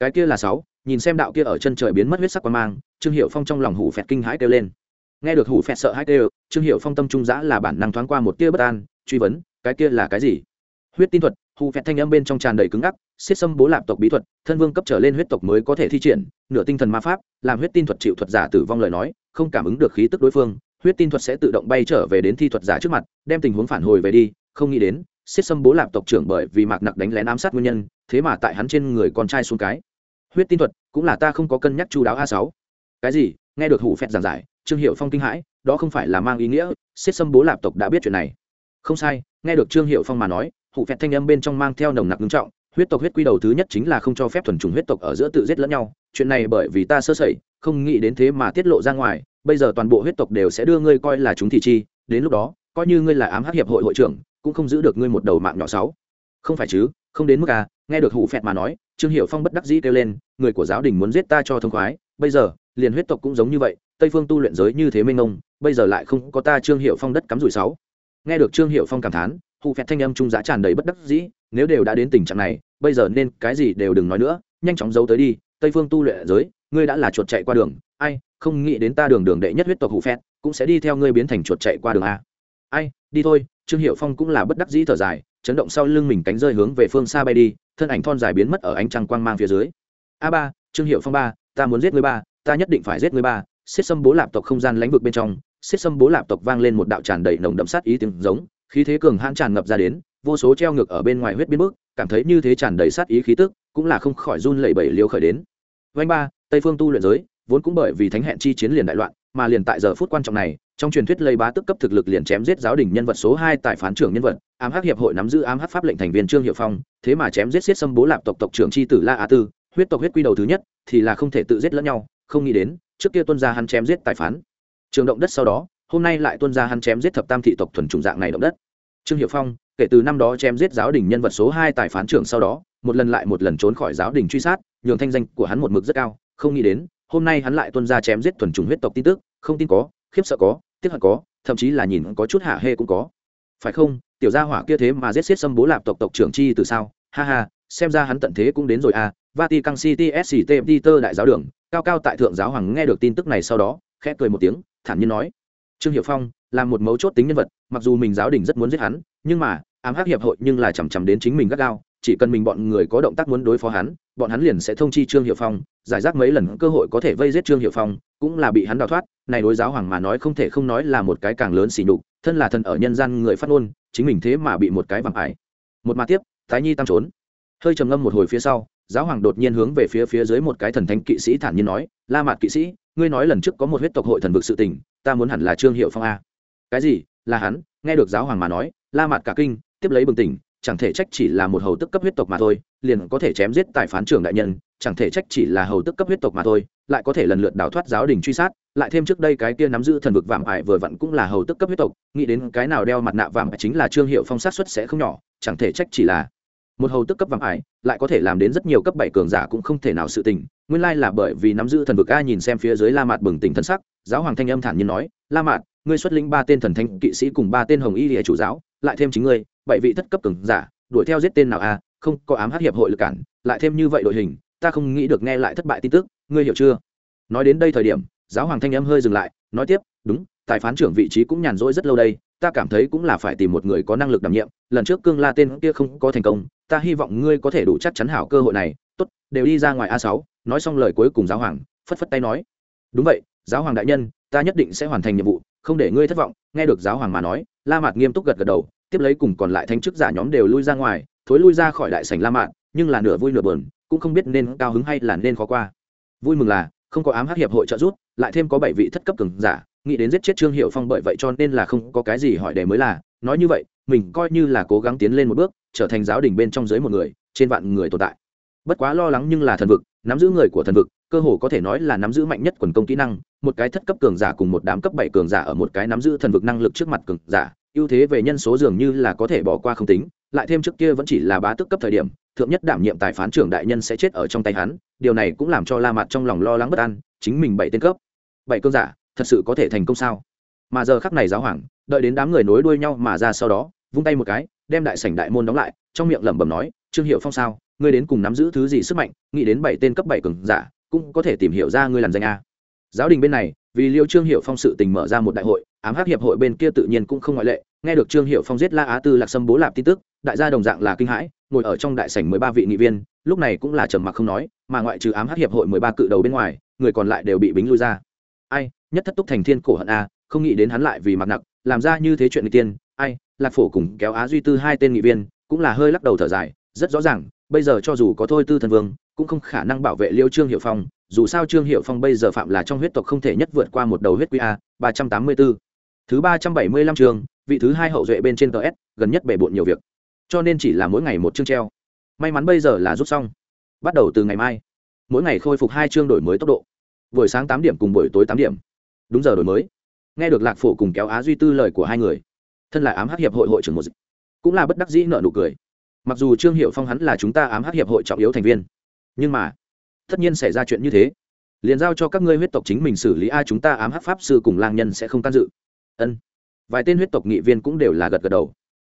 Cái kia là sáu, nhìn xem đạo kia ở chân trời biến mất huyết sắc quan mang, trương hiệu phong trong lòng hủ phẹt kinh hãi kêu lên. Nghe được hủ phẹt sợ hãi kêu, trương hiệu phong tâm trung giã là bản năng thoáng qua một tia bất an, truy vấn, cái kia là cái gì? Huyết tin thuật, hủ phẹt thanh âm bên trong tràn đầy cứng ngắc xiết xâm bố lạp tộc bí thuật, thân vương cấp trở lên huyết tộc mới có thể thi triển, nửa tinh thần ma pháp, làm huyết tin thuật chịu thuật giả tử vong lời nói, không cảm ứng được khí tức đối phương, huyết tin thuật sẽ tự động bay trở về đến thi thuật giả trước mặt, đem tình huống phản hồi về đi, không nghĩ đến xiết xâm bố lạp tộc trưởng bởi vì mạc nặc đánh lén ám sát nguyên nhân, thế mà tại hắn trên người con trai xuống cái. Huyết tin thuật, cũng là ta không có cân nhắc chú đáo a sáu. Cái gì? Nghe được hủ phẹt giảng giải, trương hiệu phong kinh hãi, đó không phải là mang ý nghĩa xiết xâm bố lạp tộc đã biết chuyện này. Không sai, nghe được trương hiệu phong mà nói, hủ phẹt thanh âm bên trong mang theo nồng nặc nghiêm trọng huyết tộc huyết quy đầu thứ nhất chính là không cho phép thuần chủng huyết tộc ở giữa tự giết lẫn nhau, chuyện này bởi vì ta sơ sẩy, không nghĩ đến thế mà tiết lộ ra ngoài, bây giờ toàn bộ huyết tộc đều sẽ đưa ngươi coi là chúng thị chi, đến lúc đó, coi như ngươi là ám hắc hiệp hội hội trưởng, cũng không giữ được ngươi một đầu mạng nhỏ sáu. Không phải chứ, không đến mức à nghe được hủ phẹt mà nói, trương hiệu phong bất đắc dĩ kêu lên, người của giáo đình muốn giết ta cho thông khoái, bây giờ, liền huyết tộc cũng giống như vậy, tây phương tu luyện giới như thế minh ông bây giờ lại không có ta trương hiệu phong đất cắm rủi sáu. Nghe được trương hiệu phong cảm thán hụ phẹt thanh âm trung giá tràn đầy bất đắc dĩ, nếu đều đã đến tình trạng này, bây giờ nên cái gì đều đừng nói nữa, nhanh chóng giấu tới đi, tây phương tu luyện giới, ngươi đã là chuột chạy qua đường, ai, không nghĩ đến ta đường đường đệ nhất huyết tộc hụ phẹt, cũng sẽ đi theo ngươi biến thành chuột chạy qua đường a. Ai, đi thôi, trương hiệu phong cũng là bất đắc dĩ thở dài, chấn động sau lưng mình cánh rơi hướng về phương xa bay đi, thân ảnh thon dài biến mất ở ánh trăng quang mang phía dưới. A ba, trương hiệu phong ba, ta muốn giết ngươi ba, ta nhất định phải giết ngươi ba. Xiết xâm bố lạp tộc không gian lãnh vực bên trong xiết xâm bố lạp tộc vang lên một đạo tràn đầy nồng đậm sát ý tiếng giống khí thế cường hãn tràn ngập ra đến, vô số treo ngược ở bên ngoài huyết biến bước cảm thấy như thế tràn đầy sát ý khí tức, cũng là không khỏi run lẩy bẩy liều khởi đến. Vanh ba, tây phương tu luyện giới, vốn cũng bởi vì thánh hẹn chi chiến liền đại loạn, mà liền tại giờ phút quan trọng này, trong truyền thuyết lây bá tức cấp thực lực liền chém giết giáo đình nhân vật số hai tại phán trưởng nhân vật, ám hắc hiệp hội nắm giữ ám hắc pháp lệnh thành viên trương hiệu phong, thế mà chém giết xiết xâm bố lạp tộc tộc trưởng chi tử la a tư, huyết tộc huyết quy đầu thứ nhất, thì là không thể tự giết lẫn nhau, không nghĩ đến, trước kia tuân gia hắn chém giết tài phán. Trường động đất sau đó hôm nay lại tuân ra hắn chém giết thập tam thị tộc thuần chủng dạng này động đất. Trương hiệu phong, kể từ năm đó chém giết giáo đình nhân vật số hai tài phán trưởng sau đó, một lần lại một lần trốn khỏi giáo đình truy sát, nhường thanh danh của hắn một mực rất cao, không nghĩ đến, hôm nay hắn lại tuân ra chém giết thuần chủng huyết tộc tin tức, không tin có, khiếp sợ có, tiếc hận có, thậm chí là nhìn có chút hạ hê cũng có. Phải không, tiểu gia hỏa kia thế mà giết giết xâm bố lạp tộc tộc trưởng chi từ sao? Ha ha, xem ra hắn tận thế cũng đến rồi à. Vatican city sct peter đại giáo đường, cao cao tại thượng giáo hoàng nghe được tin tức này sau đó, khẽ cười một tiếng, thản nhiên nói trương hiệu phong là một mấu chốt tính nhân vật, mặc dù mình giáo đình rất muốn giết hắn, nhưng mà, ám hắc hiệp hội nhưng là chằm chằm đến chính mình gắt gao, chỉ cần mình bọn người có động tác muốn đối phó hắn, bọn hắn liền sẽ thông chi trương hiệu phong, giải rác mấy lần cơ hội có thể vây giết trương hiệu phong, cũng là bị hắn đào thoát, này đối giáo hoàng mà nói không thể không nói là một cái càng lớn xỉ nhục, thân là thần ở nhân gian người phát ngôn, chính mình thế mà bị một cái vàng ải. Một mà tiếp, tái nhi tăng trốn. Hơi trầm ngâm một hồi phía sau, giáo hoàng đột nhiên hướng về phía phía dưới một cái thần thánh kỵ sĩ thản nhiên nói, la mạt kỵ sĩ ngươi nói lần trước có một huyết tộc hội thần vực sự tình, ta muốn hẳn là trương hiệu phong a. Cái gì? Là hắn? Nghe được giáo hoàng mà nói, la mạt cả kinh, tiếp lấy bừng tỉnh, chẳng thể trách chỉ là một hầu tức cấp huyết tộc mà thôi, liền có thể chém giết tài phán trưởng đại nhân, chẳng thể trách chỉ là hầu tức cấp huyết tộc mà thôi, lại có thể lần lượt đào thoát giáo đình truy sát, lại thêm trước đây cái kia nắm giữ thần vực vạm ải vừa vặn cũng là hầu tức cấp huyết tộc, nghĩ đến cái nào đeo mặt nạ vạm chính là trương hiệu phong sát xuất sẽ không nhỏ, chẳng thể trách chỉ là một hầu tức cấp vàng ải, lại có thể làm đến rất nhiều cấp bảy cường giả cũng không thể nào sự tình. Nguyên lai là bởi vì nắm giữ thần vực a nhìn xem phía dưới la mạt bừng tỉnh thân sắc, giáo hoàng thanh âm thản nhiên nói, la mạt, ngươi xuất lĩnh ba tên thần thanh kỵ sĩ cùng ba tên hồng y địa chủ giáo, lại thêm chính ngươi, bảy vị thất cấp cường giả, đuổi theo giết tên nào a, không có ám hát hiệp hội lực cản, lại thêm như vậy đội hình, ta không nghĩ được nghe lại thất bại tin tức, ngươi hiểu chưa? Nói đến đây thời điểm, giáo hoàng thanh âm hơi dừng lại, nói tiếp, đúng, tài phán trưởng vị trí cũng nhàn rỗi rất lâu đây ta cảm thấy cũng là phải tìm một người có năng lực đảm nhiệm, lần trước cương la tên kia không có thành công, ta hy vọng ngươi có thể đủ chắc chắn hảo cơ hội này, tốt, đều đi ra ngoài a sáu, nói xong lời cuối cùng giáo hoàng, phất phất tay nói. Đúng vậy, giáo hoàng đại nhân, ta nhất định sẽ hoàn thành nhiệm vụ, không để ngươi thất vọng, nghe được giáo hoàng mà nói, la mạt nghiêm túc gật gật đầu, tiếp lấy cùng còn lại thanh chức giả nhóm đều lui ra ngoài, thối lui ra khỏi đại sảnh la mạt, nhưng là nửa vui nửa buồn, cũng không biết nên cao hứng hay là nên khó qua. Vui mừng là, không có ám hắc hiệp hội trợ giúp, lại thêm có bảy vị thất cấp cường giả nghĩ đến giết chết trương hiệu phong bởi vậy cho nên là không có cái gì hỏi đề mới là, nói như vậy, mình coi như là cố gắng tiến lên một bước, trở thành giáo đình bên trong dưới một người, trên vạn người tồn tại. Bất quá lo lắng nhưng là thần vực, nắm giữ người của thần vực, cơ hồ có thể nói là nắm giữ mạnh nhất quần công kỹ năng, một cái thất cấp cường giả cùng một đám cấp bảy cường giả ở một cái nắm giữ thần vực năng lực trước mặt cường giả, ưu thế về nhân số dường như là có thể bỏ qua không tính, lại thêm trước kia vẫn chỉ là bá tức cấp thời điểm, thượng nhất đảm nhiệm tài phán trưởng đại nhân sẽ chết ở trong tay hắn, điều này cũng làm cho la mặt trong lòng lo lắng bất an, chính mình bảy tên cấp, bảy cường giả thật sự có thể thành công sao? Mà giờ khắc này giáo hoàng, đợi đến đám người nối đuôi nhau mà ra sau đó, vung tay một cái, đem đại sảnh đại môn đóng lại, trong miệng lẩm bẩm nói, trương hiệu phong sao? Ngươi đến cùng nắm giữ thứ gì sức mạnh? Nghĩ đến bảy tên cấp bảy cường giả, cũng có thể tìm hiểu ra ngươi làm danh a. Giáo đình bên này, vì liêu trương hiệu phong sự tình mở ra một đại hội, ám hắc hiệp hội bên kia tự nhiên cũng không ngoại lệ. Nghe được trương hiệu phong giết la á tư lạc sâm bố lạp tin tức, đại gia đồng dạng là kinh hãi, ngồi ở trong đại sảnh mười ba vị nghị viên, lúc này cũng là trầm mặc không nói, mà ngoại trừ ám hắc hiệp hội mười ba cự đầu bên ngoài, người còn lại đều bị bính lui ra. Ai nhất thất túc thành thiên cổ hận a, không nghĩ đến hắn lại vì mặc nặc làm ra như thế chuyện người tiên. Ai, lạc phổ cùng kéo á duy tư hai tên nghị viên, cũng là hơi lắc đầu thở dài. Rất rõ ràng, bây giờ cho dù có thôi tư thần vương, cũng không khả năng bảo vệ liêu trương hiệu phong. Dù sao trương hiệu phong bây giờ phạm là trong huyết tộc không thể nhất vượt qua một đầu huyết quy a, ba trăm tám mươi b ố thứ ba trăm bảy mươi lăm trường, vị thứ hai hậu duệ bên trên ts gần nhất bể bộn nhiều việc. Cho nên chỉ là mỗi ngày một chương treo. May mắn bây giờ là rút xong. Bắt đầu từ ngày mai. Mỗi ngày khôi phục hai chương đổi mới tốc độ. Buổi sáng tám điểm cùng buổi tối tám điểm đúng giờ đổi mới. Nghe được lạc phổ cùng kéo á duy tư lời của hai người, thân là ám hắc hiệp hội hội trưởng một dịch, cũng là bất đắc dĩ nợ nụ cười. Mặc dù trương hiệu phong hắn là chúng ta ám hắc hiệp hội trọng yếu thành viên, nhưng mà, tất nhiên xảy ra chuyện như thế. Liền giao cho các ngươi huyết tộc chính mình xử lý ai chúng ta ám hắc pháp sư cùng lang nhân sẽ không can dự. Ân. Vài tên huyết tộc nghị viên cũng đều là gật gật đầu.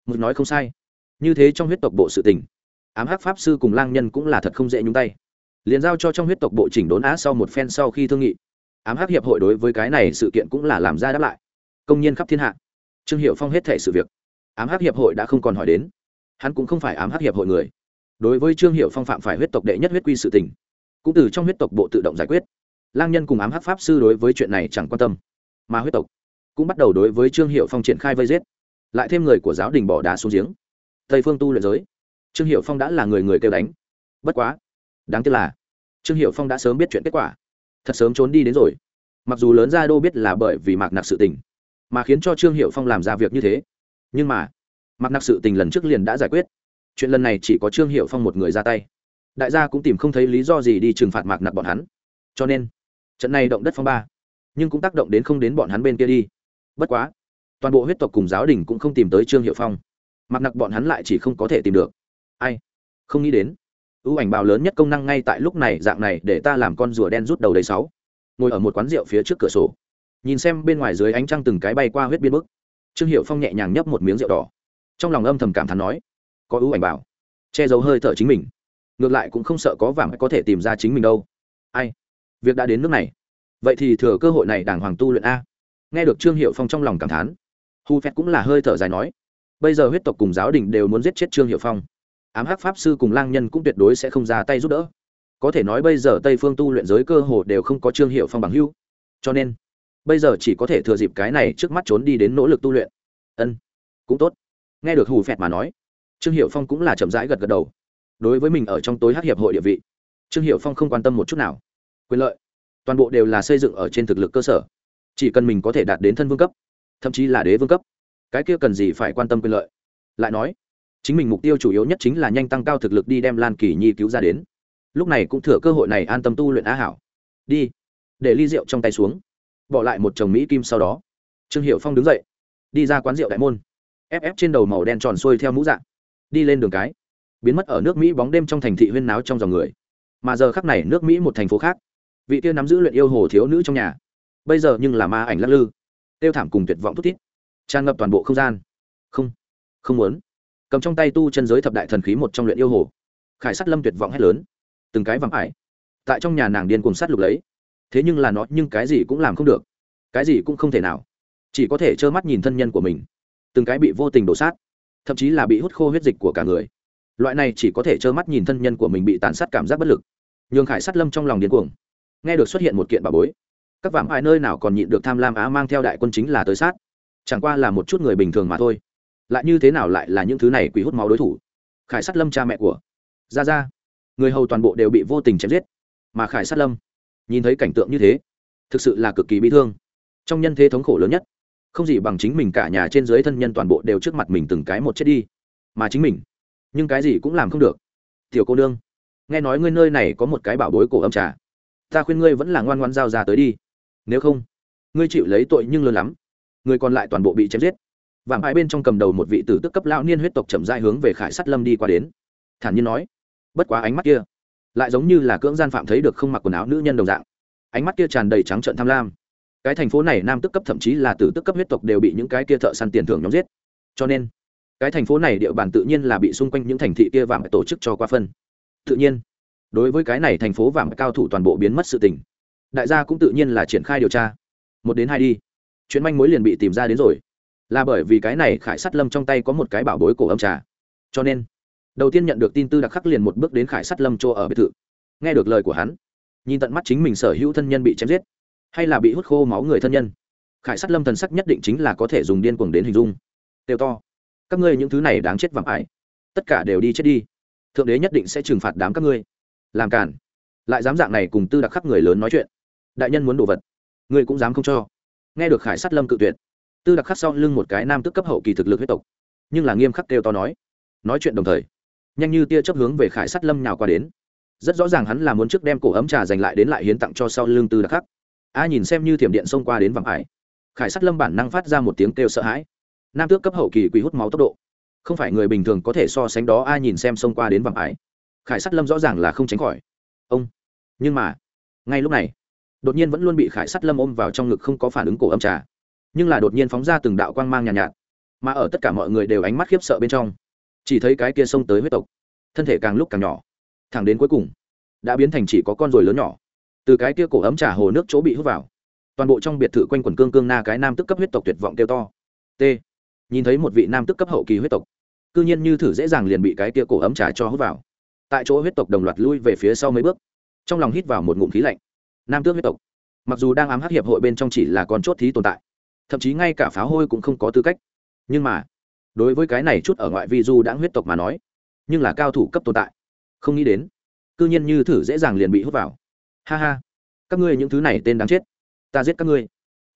Một nói không sai. Như thế trong huyết tộc bộ sự tình, ám hắc pháp sư cùng lang nhân cũng là thật không dễ nhúng tay. Liền giao cho trong huyết tộc bộ chỉnh đốn á sau một phen sau khi thương nghị ám hắc hiệp hội đối với cái này sự kiện cũng là làm ra đáp lại. Công nhân khắp thiên hạ. Trương hiệu phong hết thể sự việc. Ám hắc hiệp hội đã không còn hỏi đến. Hắn cũng không phải ám hắc hiệp hội người. Đối với trương hiệu phong phạm phải huyết tộc đệ nhất huyết quy sự tình, cũng từ trong huyết tộc bộ tự động giải quyết. Lang nhân cùng ám hắc pháp sư đối với chuyện này chẳng quan tâm. Mà huyết tộc cũng bắt đầu đối với trương hiệu phong triển khai vây giết. Lại thêm người của giáo đình bỏ đá xuống giếng. Tây phương tu luyện giới. Trương hiệu phong đã là người người kêu đánh. Bất quá, đáng tiếc là trương hiệu phong đã sớm biết chuyện kết quả thật sớm trốn đi đến rồi. Mặc dù lớn gia đô biết là bởi vì mạc nặc sự tình, mà khiến cho trương hiệu phong làm ra việc như thế. Nhưng mà, mạc nặc sự tình lần trước liền đã giải quyết. Chuyện lần này chỉ có trương hiệu phong một người ra tay. Đại gia cũng tìm không thấy lý do gì đi trừng phạt mạc nặc bọn hắn. Cho nên, trận này động đất phong ba, nhưng cũng tác động đến không đến bọn hắn bên kia đi. Bất quá, toàn bộ huyết tộc cùng giáo đình cũng không tìm tới trương hiệu phong. Mặc nặc bọn hắn lại chỉ không có thể tìm được. Ai? Không nghĩ đến ưu ảnh bào lớn nhất công năng ngay tại lúc này, dạng này, để ta làm con rùa đen rút đầu đầy sáu. Ngồi ở một quán rượu phía trước cửa sổ. Nhìn xem bên ngoài dưới ánh trăng từng cái bay qua huyết biên bức. Trương hiệu phong nhẹ nhàng nhấp một miếng rượu đỏ. Trong lòng âm thầm cảm thán nói, có ưu ảnh bảo che giấu hơi thở chính mình. Ngược lại cũng không sợ có vàng có thể tìm ra chính mình đâu. Ai? Việc đã đến nước này. Vậy thì thừa cơ hội này đàng hoàng tu luyện a. Nghe được trương hiệu phong trong lòng cảm thán, hu phét cũng là hơi thở dài nói, bây giờ huyết tộc cùng giáo đình đều muốn giết chết trương hiệu phong ám hắc pháp sư cùng lang nhân cũng tuyệt đối sẽ không ra tay giúp đỡ. Có thể nói bây giờ tây phương tu luyện giới cơ hồ đều không có trương hiệu phong bằng hưu cho nên, bây giờ chỉ có thể thừa dịp cái này trước mắt trốn đi đến nỗ lực tu luyện. Ân, cũng tốt. Nghe được hù phẹt mà nói, trương hiệu phong cũng là chậm rãi gật gật đầu. Đối với mình ở trong tối hát hiệp hội địa vị, trương hiệu phong không quan tâm một chút nào. Quyền lợi, toàn bộ đều là xây dựng ở trên thực lực cơ sở. Chỉ cần mình có thể đạt đến thân vương cấp, thậm chí là đế vương cấp, cái kia cần gì phải quan tâm quyền lợi? Lại nói chính mình mục tiêu chủ yếu nhất chính là nhanh tăng cao thực lực đi đem lan kỳ nhi cứu ra đến. Lúc này cũng thừa cơ hội này an tâm tu luyện á hảo. Đi. Để ly rượu trong tay xuống. Bỏ lại một chồng mỹ kim sau đó. Trương hiệu phong đứng dậy. Đi ra quán rượu đại môn. Ép ép trên đầu màu đen tròn xuôi theo mũ dạng đi lên đường cái. Biến mất ở nước mỹ bóng đêm trong thành thị huyên náo trong dòng người. Mà giờ khắc này nước mỹ một thành phố khác. Vị tiên nắm giữ luyện yêu hồ thiếu nữ trong nhà. Bây giờ nhưng là ma ảnh lắc lư. Tiêu thảm cùng tuyệt vọng thút thít. Tràn ngập toàn bộ không gian. Không. Không muốn cầm trong tay tu chân giới thập đại thần khí một trong luyện yêu hồ. Khải sắt lâm tuyệt vọng hét lớn. Từng cái vàng ải. Tại trong nhà nàng điên cùng sắt lục lấy. Thế nhưng là nó, nhưng cái gì cũng làm không được. Cái gì cũng không thể nào. Chỉ có thể trơ mắt nhìn thân nhân của mình. Từng cái bị vô tình đổ sát. Thậm chí là bị hút khô huyết dịch của cả người. Loại này chỉ có thể trơ mắt nhìn thân nhân của mình bị tàn sát cảm giác bất lực. Nhường khải sắt lâm trong lòng điên cuồng. Nghe được xuất hiện một kiện bà bối. Các vạm ải nơi nào còn nhịn được tham lam á mang theo đại quân chính là tới sát. Chẳng qua là một chút người bình thường mà thôi lại như thế nào lại là những thứ này quỷ hút máu đối thủ? Khải sát lâm cha mẹ của ra ra người hầu toàn bộ đều bị vô tình chém giết. Mà khải sát lâm, nhìn thấy cảnh tượng như thế, thực sự là cực kỳ bi thương. Trong nhân thế thống khổ lớn nhất, không gì bằng chính mình cả nhà trên dưới thân nhân toàn bộ đều trước mặt mình từng cái một chết đi. Mà chính mình, nhưng cái gì cũng làm không được. Tiểu cô nương, nghe nói ngươi nơi này có một cái bảo bối cổ âm trà. Ta khuyên ngươi vẫn là ngoan ngoan giao ra tới đi. Nếu không, ngươi chịu lấy tội nhưng lớn lắm. Người còn lại toàn bộ bị chém giết vàng hai bên trong cầm đầu một vị tử tức cấp lão niên huyết tộc chậm dai hướng về khải sắt lâm đi qua đến. Thản nhiên nói, bất quá ánh mắt kia, lại giống như là cưỡng gian phạm thấy được không mặc quần áo nữ nhân đồng dạng. Ánh mắt kia tràn đầy trắng trợn tham lam. Cái thành phố này nam tức cấp thậm chí là tử tức cấp huyết tộc đều bị những cái kia thợ săn tiền thưởng nhóm giết. Cho nên, cái thành phố này địa bàn tự nhiên là bị xung quanh những thành thị kia vàng tổ chức cho qua phân. Tự nhiên, đối với cái này thành phố vàng cao thủ toàn bộ biến mất sự tình, đại gia cũng tự nhiên là triển khai điều tra. Một đến hai đi. Chuyến manh mối liền bị tìm ra đến rồi là bởi vì cái này khải sắt lâm trong tay có một cái bảo bối cổ âm trà. Cho nên, đầu tiên nhận được tin tư đặc khắc liền một bước đến khải sắt lâm chỗ ở biệt thự. Nghe được lời của hắn, nhìn tận mắt chính mình sở hữu thân nhân bị chém giết, hay là bị hút khô máu người thân nhân, khải sắt lâm thần sắc nhất định chính là có thể dùng điên cuồng đến hình dung. Tiêu to, các ngươi những thứ này đáng chết vàng ải tất cả đều đi chết đi. Thượng đế nhất định sẽ trừng phạt đám các ngươi. Làm cản lại dám dạng này cùng tư đặc khắc người lớn nói chuyện. Đại nhân muốn đồ vật, ngươi cũng dám không cho. Nghe được khải Sắt lâm cự tuyệt tư đặc khắc sau lưng một cái nam tức cấp hậu kỳ thực lực huyết tộc. Nhưng là nghiêm khắc kêu to nói nói chuyện đồng thời, nhanh như tia chấp hướng về khải sắt lâm nhào qua đến. Rất rõ ràng hắn là muốn trước đem cổ ấm trà giành lại đến lại hiến tặng cho sau lưng tư đặc khắc. A nhìn xem như thiểm điện xông qua đến vàng ải. Khải sắt lâm bản năng phát ra một tiếng kêu sợ hãi. Nam tước cấp hậu kỳ quỳ hút máu tốc độ. Không phải người bình thường có thể so sánh đó ai nhìn xem xông qua đến vàng ải. Khải sắt lâm rõ ràng là không tránh khỏi. Ông. Nhưng mà, ngay lúc này, đột nhiên vẫn luôn bị khải sắt lâm ôm vào trong ngực không có phản ứng cổ âm trà nhưng là đột nhiên phóng ra từng đạo quang mang nhàn nhạt, nhạt. Mà ở tất cả mọi người đều ánh mắt khiếp sợ bên trong chỉ thấy cái kia xông tới huyết tộc thân thể càng lúc càng nhỏ. Thẳng đến cuối cùng đã biến thành chỉ có con ruồi lớn nhỏ. Từ cái kia cổ ấm trà hồ nước chỗ bị hút vào toàn bộ trong biệt thự quanh quần cương cương na cái nam tức cấp huyết tộc tuyệt vọng kêu to. T. Nhìn thấy một vị nam tức cấp hậu kỳ huyết tộc cư nhiên như thử dễ dàng liền bị cái kia cổ ấm trà cho hút vào. Tại chỗ huyết tộc đồng loạt lui về phía sau mấy bước trong lòng hít vào một ngụm khí lạnh. Nam tước huyết tộc mặc dù đang ám hắc hiệp hội bên trong chỉ là con chốt thí tồn tại thậm chí ngay cả pháo hôi cũng không có tư cách. Nhưng mà, đối với cái này chút ở ngoại vi du đã huyết tộc mà nói, nhưng là cao thủ cấp tồn tại. Không nghĩ đến, cư nhiên như thử dễ dàng liền bị hút vào. Ha ha, các ngươi những thứ này tên đáng chết. Ta giết các ngươi.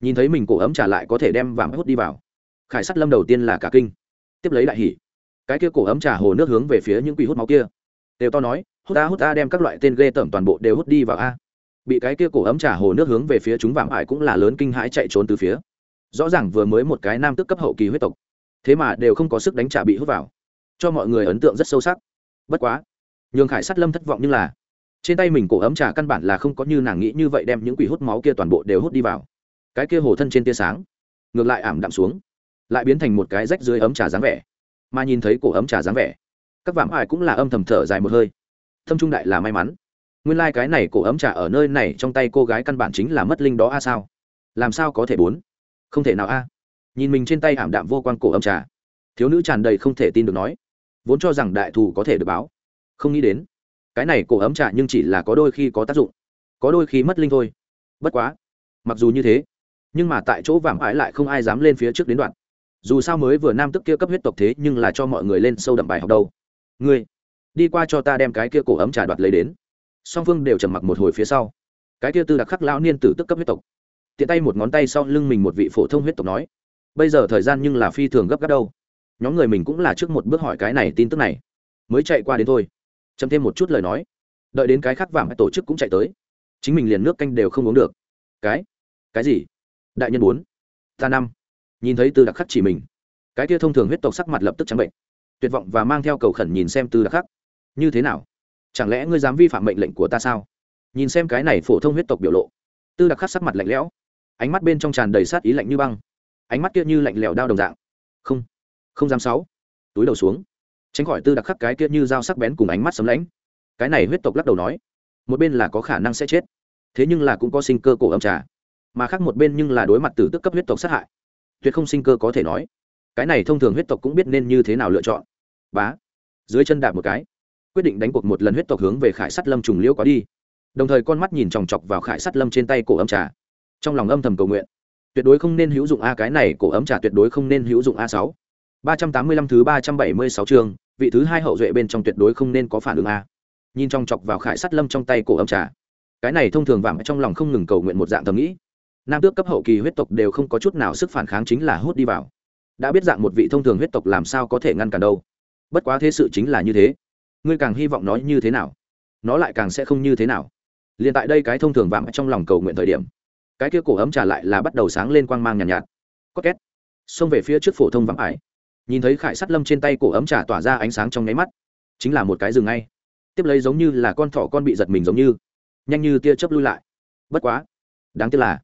Nhìn thấy mình cổ ấm trả lại có thể đem vàng hút đi vào. Khải sắt lâm đầu tiên là cả kinh. Tiếp lấy đại hỉ. Cái kia cổ ấm trà hồ nước hướng về phía những quỷ hút máu kia. Đều to nói, hút ta hút ta, đem các loại tên ghê tởm toàn bộ đều hút đi vào a. Bị cái kia cổ ấm trà hồ nước hướng về phía chúng vàng ải cũng là lớn kinh hãi chạy trốn từ phía rõ ràng vừa mới một cái nam tức cấp hậu kỳ huyết tộc. Thế mà đều không có sức đánh trả bị hút vào. Cho mọi người ấn tượng rất sâu sắc. Bất quá, nhường khải sát lâm thất vọng như là, trên tay mình cổ ấm trà căn bản là không có như nàng nghĩ như vậy đem những quỷ hút máu kia toàn bộ đều hút đi vào. Cái kia hồ thân trên tia sáng, ngược lại ảm đạm xuống, lại biến thành một cái rách dưới ấm trà dáng vẻ. Mà nhìn thấy cổ ấm trà dáng vẻ, các vạm ải cũng là âm thầm thở dài một hơi. Thâm trung đại là may mắn. Nguyên lai、like、cái này cổ ấm trà ở nơi này trong tay cô gái căn bản chính là mất linh đó a sao? Làm sao có thể bốn? Không thể nào a. Nhìn mình trên tay ảm đạm vô quan cổ ấm trà, thiếu nữ tràn đầy không thể tin được nói, vốn cho rằng đại thù có thể được báo. Không nghĩ đến, cái này cổ ấm trà nhưng chỉ là có đôi khi có tác dụng, có đôi khi mất linh thôi. Bất quá, mặc dù như thế, nhưng mà tại chỗ vàng ái lại không ai dám lên phía trước đến đoạn. Dù sao mới vừa nam tức kia cấp huyết tộc thế nhưng là cho mọi người lên sâu đậm bài học đâu. Ngươi, đi qua cho ta đem cái kia cổ ấm trà đoạt lấy đến. Song phương đều trầm mặc một hồi phía sau. Cái kia tư đặc khắc lão niên tử tức cấp huyết tộc tiện tay một ngón tay sau lưng mình một vị phổ thông huyết tộc nói, bây giờ thời gian nhưng là phi thường gấp gáp đâu. Nhóm người mình cũng là trước một bước hỏi cái này tin tức này, mới chạy qua đến thôi. Chấm thêm một chút lời nói, đợi đến cái khác vàng tổ chức cũng chạy tới, chính mình liền nước canh đều không uống được. Cái? Cái gì? Đại nhân bốn ta năm. Nhìn thấy tư đặc khắc chỉ mình, cái kia thông thường huyết tộc sắc mặt lập tức trắng bệnh, tuyệt vọng và mang theo cầu khẩn nhìn xem tư đặc khắc, như thế nào? Chẳng lẽ ngươi dám vi phạm mệnh lệnh của ta sao? Nhìn xem cái này phổ thông huyết tộc biểu lộ, tư đặc khắc sắc mặt lạnh lẽo ánh mắt bên trong tràn đầy sát ý lạnh như băng. Ánh mắt kia như lạnh lẽo đao đồng dạng. Không không dám sáu. Túi đầu xuống. Tránh khỏi tư đặc khắc cái kia như dao sắc bén cùng ánh mắt sấm lãnh. Cái này huyết tộc lắc đầu nói, một bên là có khả năng sẽ chết, thế nhưng là cũng có sinh cơ cổ âm trà. Mà khác một bên nhưng là đối mặt từ tức cấp huyết tộc sát hại. Tuyệt không sinh cơ có thể nói. Cái này thông thường huyết tộc cũng biết nên như thế nào lựa chọn. Bá, dưới chân đạp một cái, quyết định đánh cuộc một lần huyết tộc hướng về khải sắt lâm trùng liễu có đi. Đồng thời con mắt nhìn chòng chọc vào khải sắt lâm trên tay cổ ấm trà trong lòng âm thầm cầu nguyện. Tuyệt đối không nên hữu dụng a cái này, cổ ấm trà tuyệt đối không nên hữu dụng a sáu. ba trăm tám mươi lăm thứ ba trăm bảy mươi sáu chương, vị thứ hai hậu duệ bên trong tuyệt đối không nên có phản ứng a. Nhìn trong chọc vào khải sắt lâm trong tay cổ ấm trà. Cái này thông thường vàng trong lòng không ngừng cầu nguyện một dạng thầm nghĩ. Nam tước cấp hậu kỳ huyết tộc đều không có chút nào sức phản kháng chính là hút đi vào. Đã biết dạng một vị thông thường huyết tộc làm sao có thể ngăn cản đâu. Bất quá thế sự chính là như thế. Ngươi càng hy vọng nó như thế nào, nó lại càng sẽ không như thế nào. Liền tại đây cái thông thường vạm trong lòng cầu nguyện thời điểm cái kia cổ ấm trà lại là bắt đầu sáng lên quang mang nhàn nhạt, nhạt. Có két. Xông về phía trước phổ thông vắng ải. Nhìn thấy khải sắt lâm trên tay cổ ấm trà tỏa ra ánh sáng trong nháy mắt chính là một cái rừng ngay. Tiếp lấy giống như là con thỏ con bị giật mình giống như nhanh như tia chớp lui lại. Bất quá đáng tiếc là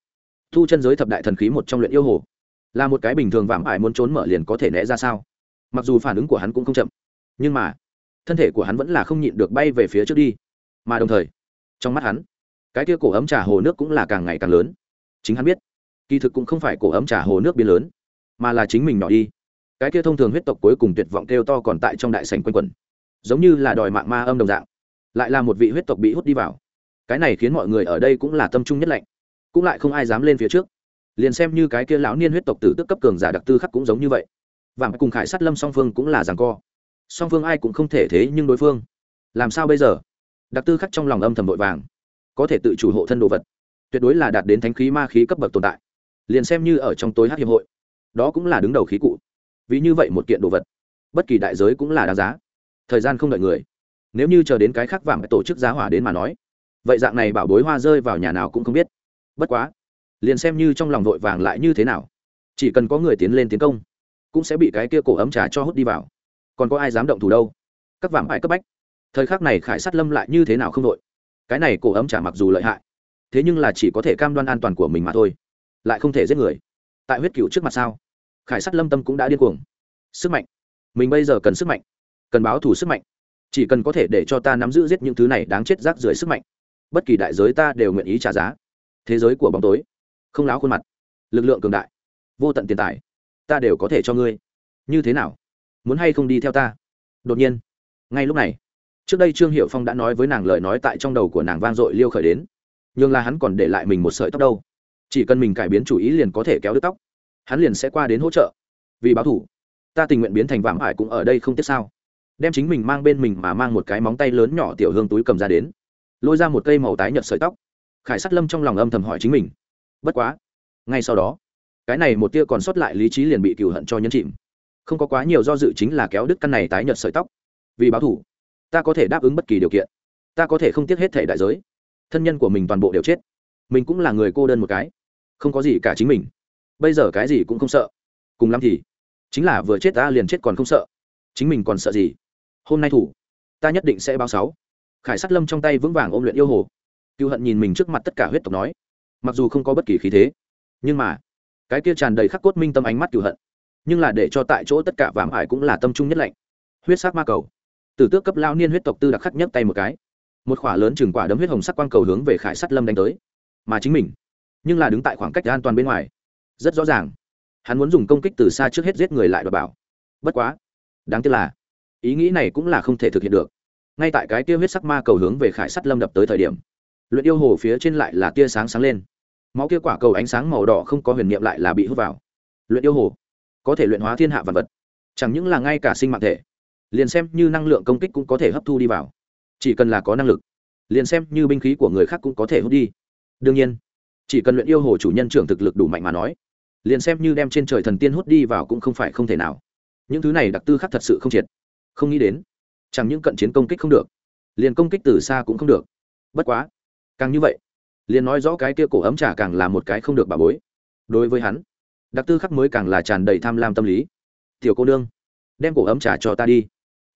thu chân giới thập đại thần khí một trong luyện yêu hồ là một cái bình thường vạm ải muốn trốn mở liền có thể né ra sao? Mặc dù phản ứng của hắn cũng không chậm nhưng mà thân thể của hắn vẫn là không nhịn được bay về phía trước đi. Mà đồng thời trong mắt hắn cái kia cổ ấm trà hồ nước cũng là càng ngày càng lớn chính hắn biết, kỳ thực cũng không phải cổ ấm trà hồ nước biến lớn, mà là chính mình nhỏ đi. Cái kia thông thường huyết tộc cuối cùng tuyệt vọng kêu to còn tại trong đại sành quanh quẩn, giống như là đòi mạng ma âm đồng dạng, lại là một vị huyết tộc bị hút đi vào. Cái này khiến mọi người ở đây cũng là tâm trung nhất lạnh, cũng lại không ai dám lên phía trước. Liền xem như cái kia lão niên huyết tộc tử tức cấp cường giả đặc tư khắc cũng giống như vậy. Và cùng khải sát lâm song phương cũng là rằng co. Song phương ai cũng không thể thế nhưng đối phương. Làm sao bây giờ? Đặc tư khắc trong lòng âm thầm vội vàng, có thể tự chủ hộ thân đồ vật tuyệt đối là đạt đến thánh khí ma khí cấp bậc tồn tại. Liền xem như ở trong tối hát hiệp hội, đó cũng là đứng đầu khí cụ. Vì như vậy một kiện đồ vật, bất kỳ đại giới cũng là đáng giá. Thời gian không đợi người. Nếu như chờ đến cái khác vàng tổ chức giá hỏa đến mà nói, vậy dạng này bảo bối hoa rơi vào nhà nào cũng không biết. Bất quá, liền xem như trong lòng vội vàng lại như thế nào, chỉ cần có người tiến lên tiến công, cũng sẽ bị cái kia cổ ấm trà cho hút đi vào. Còn có ai dám động thủ đâu? Các vàng bại cấp bách. Thời khắc này khải sát lâm lại như thế nào không đội? Cái này cổ ấm trà mặc dù lợi hại thế nhưng là chỉ có thể cam đoan an toàn của mình mà thôi, lại không thể giết người. Tại huyết cựu trước mặt sao? Khải sát lâm tâm cũng đã điên cuồng. Sức mạnh. Mình bây giờ cần sức mạnh, cần báo thù sức mạnh. Chỉ cần có thể để cho ta nắm giữ giết những thứ này đáng chết rác rưởi sức mạnh. Bất kỳ đại giới ta đều nguyện ý trả giá. Thế giới của bóng tối, không láo khuôn mặt, lực lượng cường đại, vô tận tiền tài, ta đều có thể cho ngươi. Như thế nào? Muốn hay không đi theo ta? Đột nhiên, ngay lúc này, trước đây trương hiệu phong đã nói với nàng lời nói tại trong đầu của nàng vang dội liêu khởi đến nhưng là hắn còn để lại mình một sợi tóc đâu. Chỉ cần mình cải biến chủ ý liền có thể kéo đứt tóc. Hắn liền sẽ qua đến hỗ trợ. Vì báo thủ, ta tình nguyện biến thành vạm ải cũng ở đây không tiếc sao? Đem chính mình mang bên mình mà mang một cái móng tay lớn nhỏ tiểu hương túi cầm ra đến. Lôi ra một cây màu tái nhợt sợi tóc. Khải sắt lâm trong lòng âm thầm hỏi chính mình. Bất quá, ngay sau đó, cái này một tia còn sót lại lý trí liền bị cừu hận cho nhấn chìm. Không có quá nhiều do dự chính là kéo đứt căn này tái nhợt sợi tóc. Vì báo thủ, ta có thể đáp ứng bất kỳ điều kiện. Ta có thể không tiếc hết thể đại giới thân nhân của mình toàn bộ đều chết. Mình cũng là người cô đơn một cái. Không có gì cả chính mình. Bây giờ cái gì cũng không sợ. Cùng lắm thì, chính là vừa chết ta liền chết còn không sợ. Chính mình còn sợ gì? Hôm nay thủ, ta nhất định sẽ báo sáu. Khải sắt lâm trong tay vững vàng ôm luyện yêu hồ. Cựu hận nhìn mình trước mặt tất cả huyết tộc nói, mặc dù không có bất kỳ khí thế, nhưng mà, cái kia tràn đầy khắc cốt minh tâm ánh mắt cựu hận, nhưng là để cho tại chỗ tất cả vàng ải cũng là tâm trung nhất lạnh. Huyết sắc ma cầu. Từ tước cấp lao niên huyết tộc tư đặc khắc nhất tay một cái một khỏa lớn chừng quả đấm huyết hồng sắc quang cầu hướng về khải sắt lâm đánh tới. Mà chính mình, nhưng là đứng tại khoảng cách an toàn bên ngoài. Rất rõ ràng, hắn muốn dùng công kích từ xa trước hết giết người lại đ bảo. Bất quá, đáng tiếc là, ý nghĩ này cũng là không thể thực hiện được. Ngay tại cái tia huyết sắc ma cầu hướng về khải sắt lâm đập tới thời điểm, luyện yêu hồ phía trên lại là tia sáng sáng lên. Máu kia quả cầu ánh sáng màu đỏ không có huyền niệm lại là bị hút vào. Luyện yêu hồ, có thể luyện hóa thiên hạ vật vật, chẳng những là ngay cả sinh mạng thể, liền xem như năng lượng công kích cũng có thể hấp thu đi vào chỉ cần là có năng lực, liền xem như binh khí của người khác cũng có thể hút đi. Đương nhiên, chỉ cần luyện yêu hồ chủ nhân trưởng thực lực đủ mạnh mà nói, liền xem như đem trên trời thần tiên hút đi vào cũng không phải không thể nào. Những thứ này đặc tư khắc thật sự không triệt. Không nghĩ đến, chẳng những cận chiến công kích không được, liền công kích từ xa cũng không được. Bất quá, càng như vậy, liền nói rõ cái kia cổ ấm trà càng là một cái không được bà bối. Đối với hắn, đặc tư khắc mới càng là tràn đầy tham lam tâm lý. Tiểu cô nương, đem cổ ấm trà cho ta đi.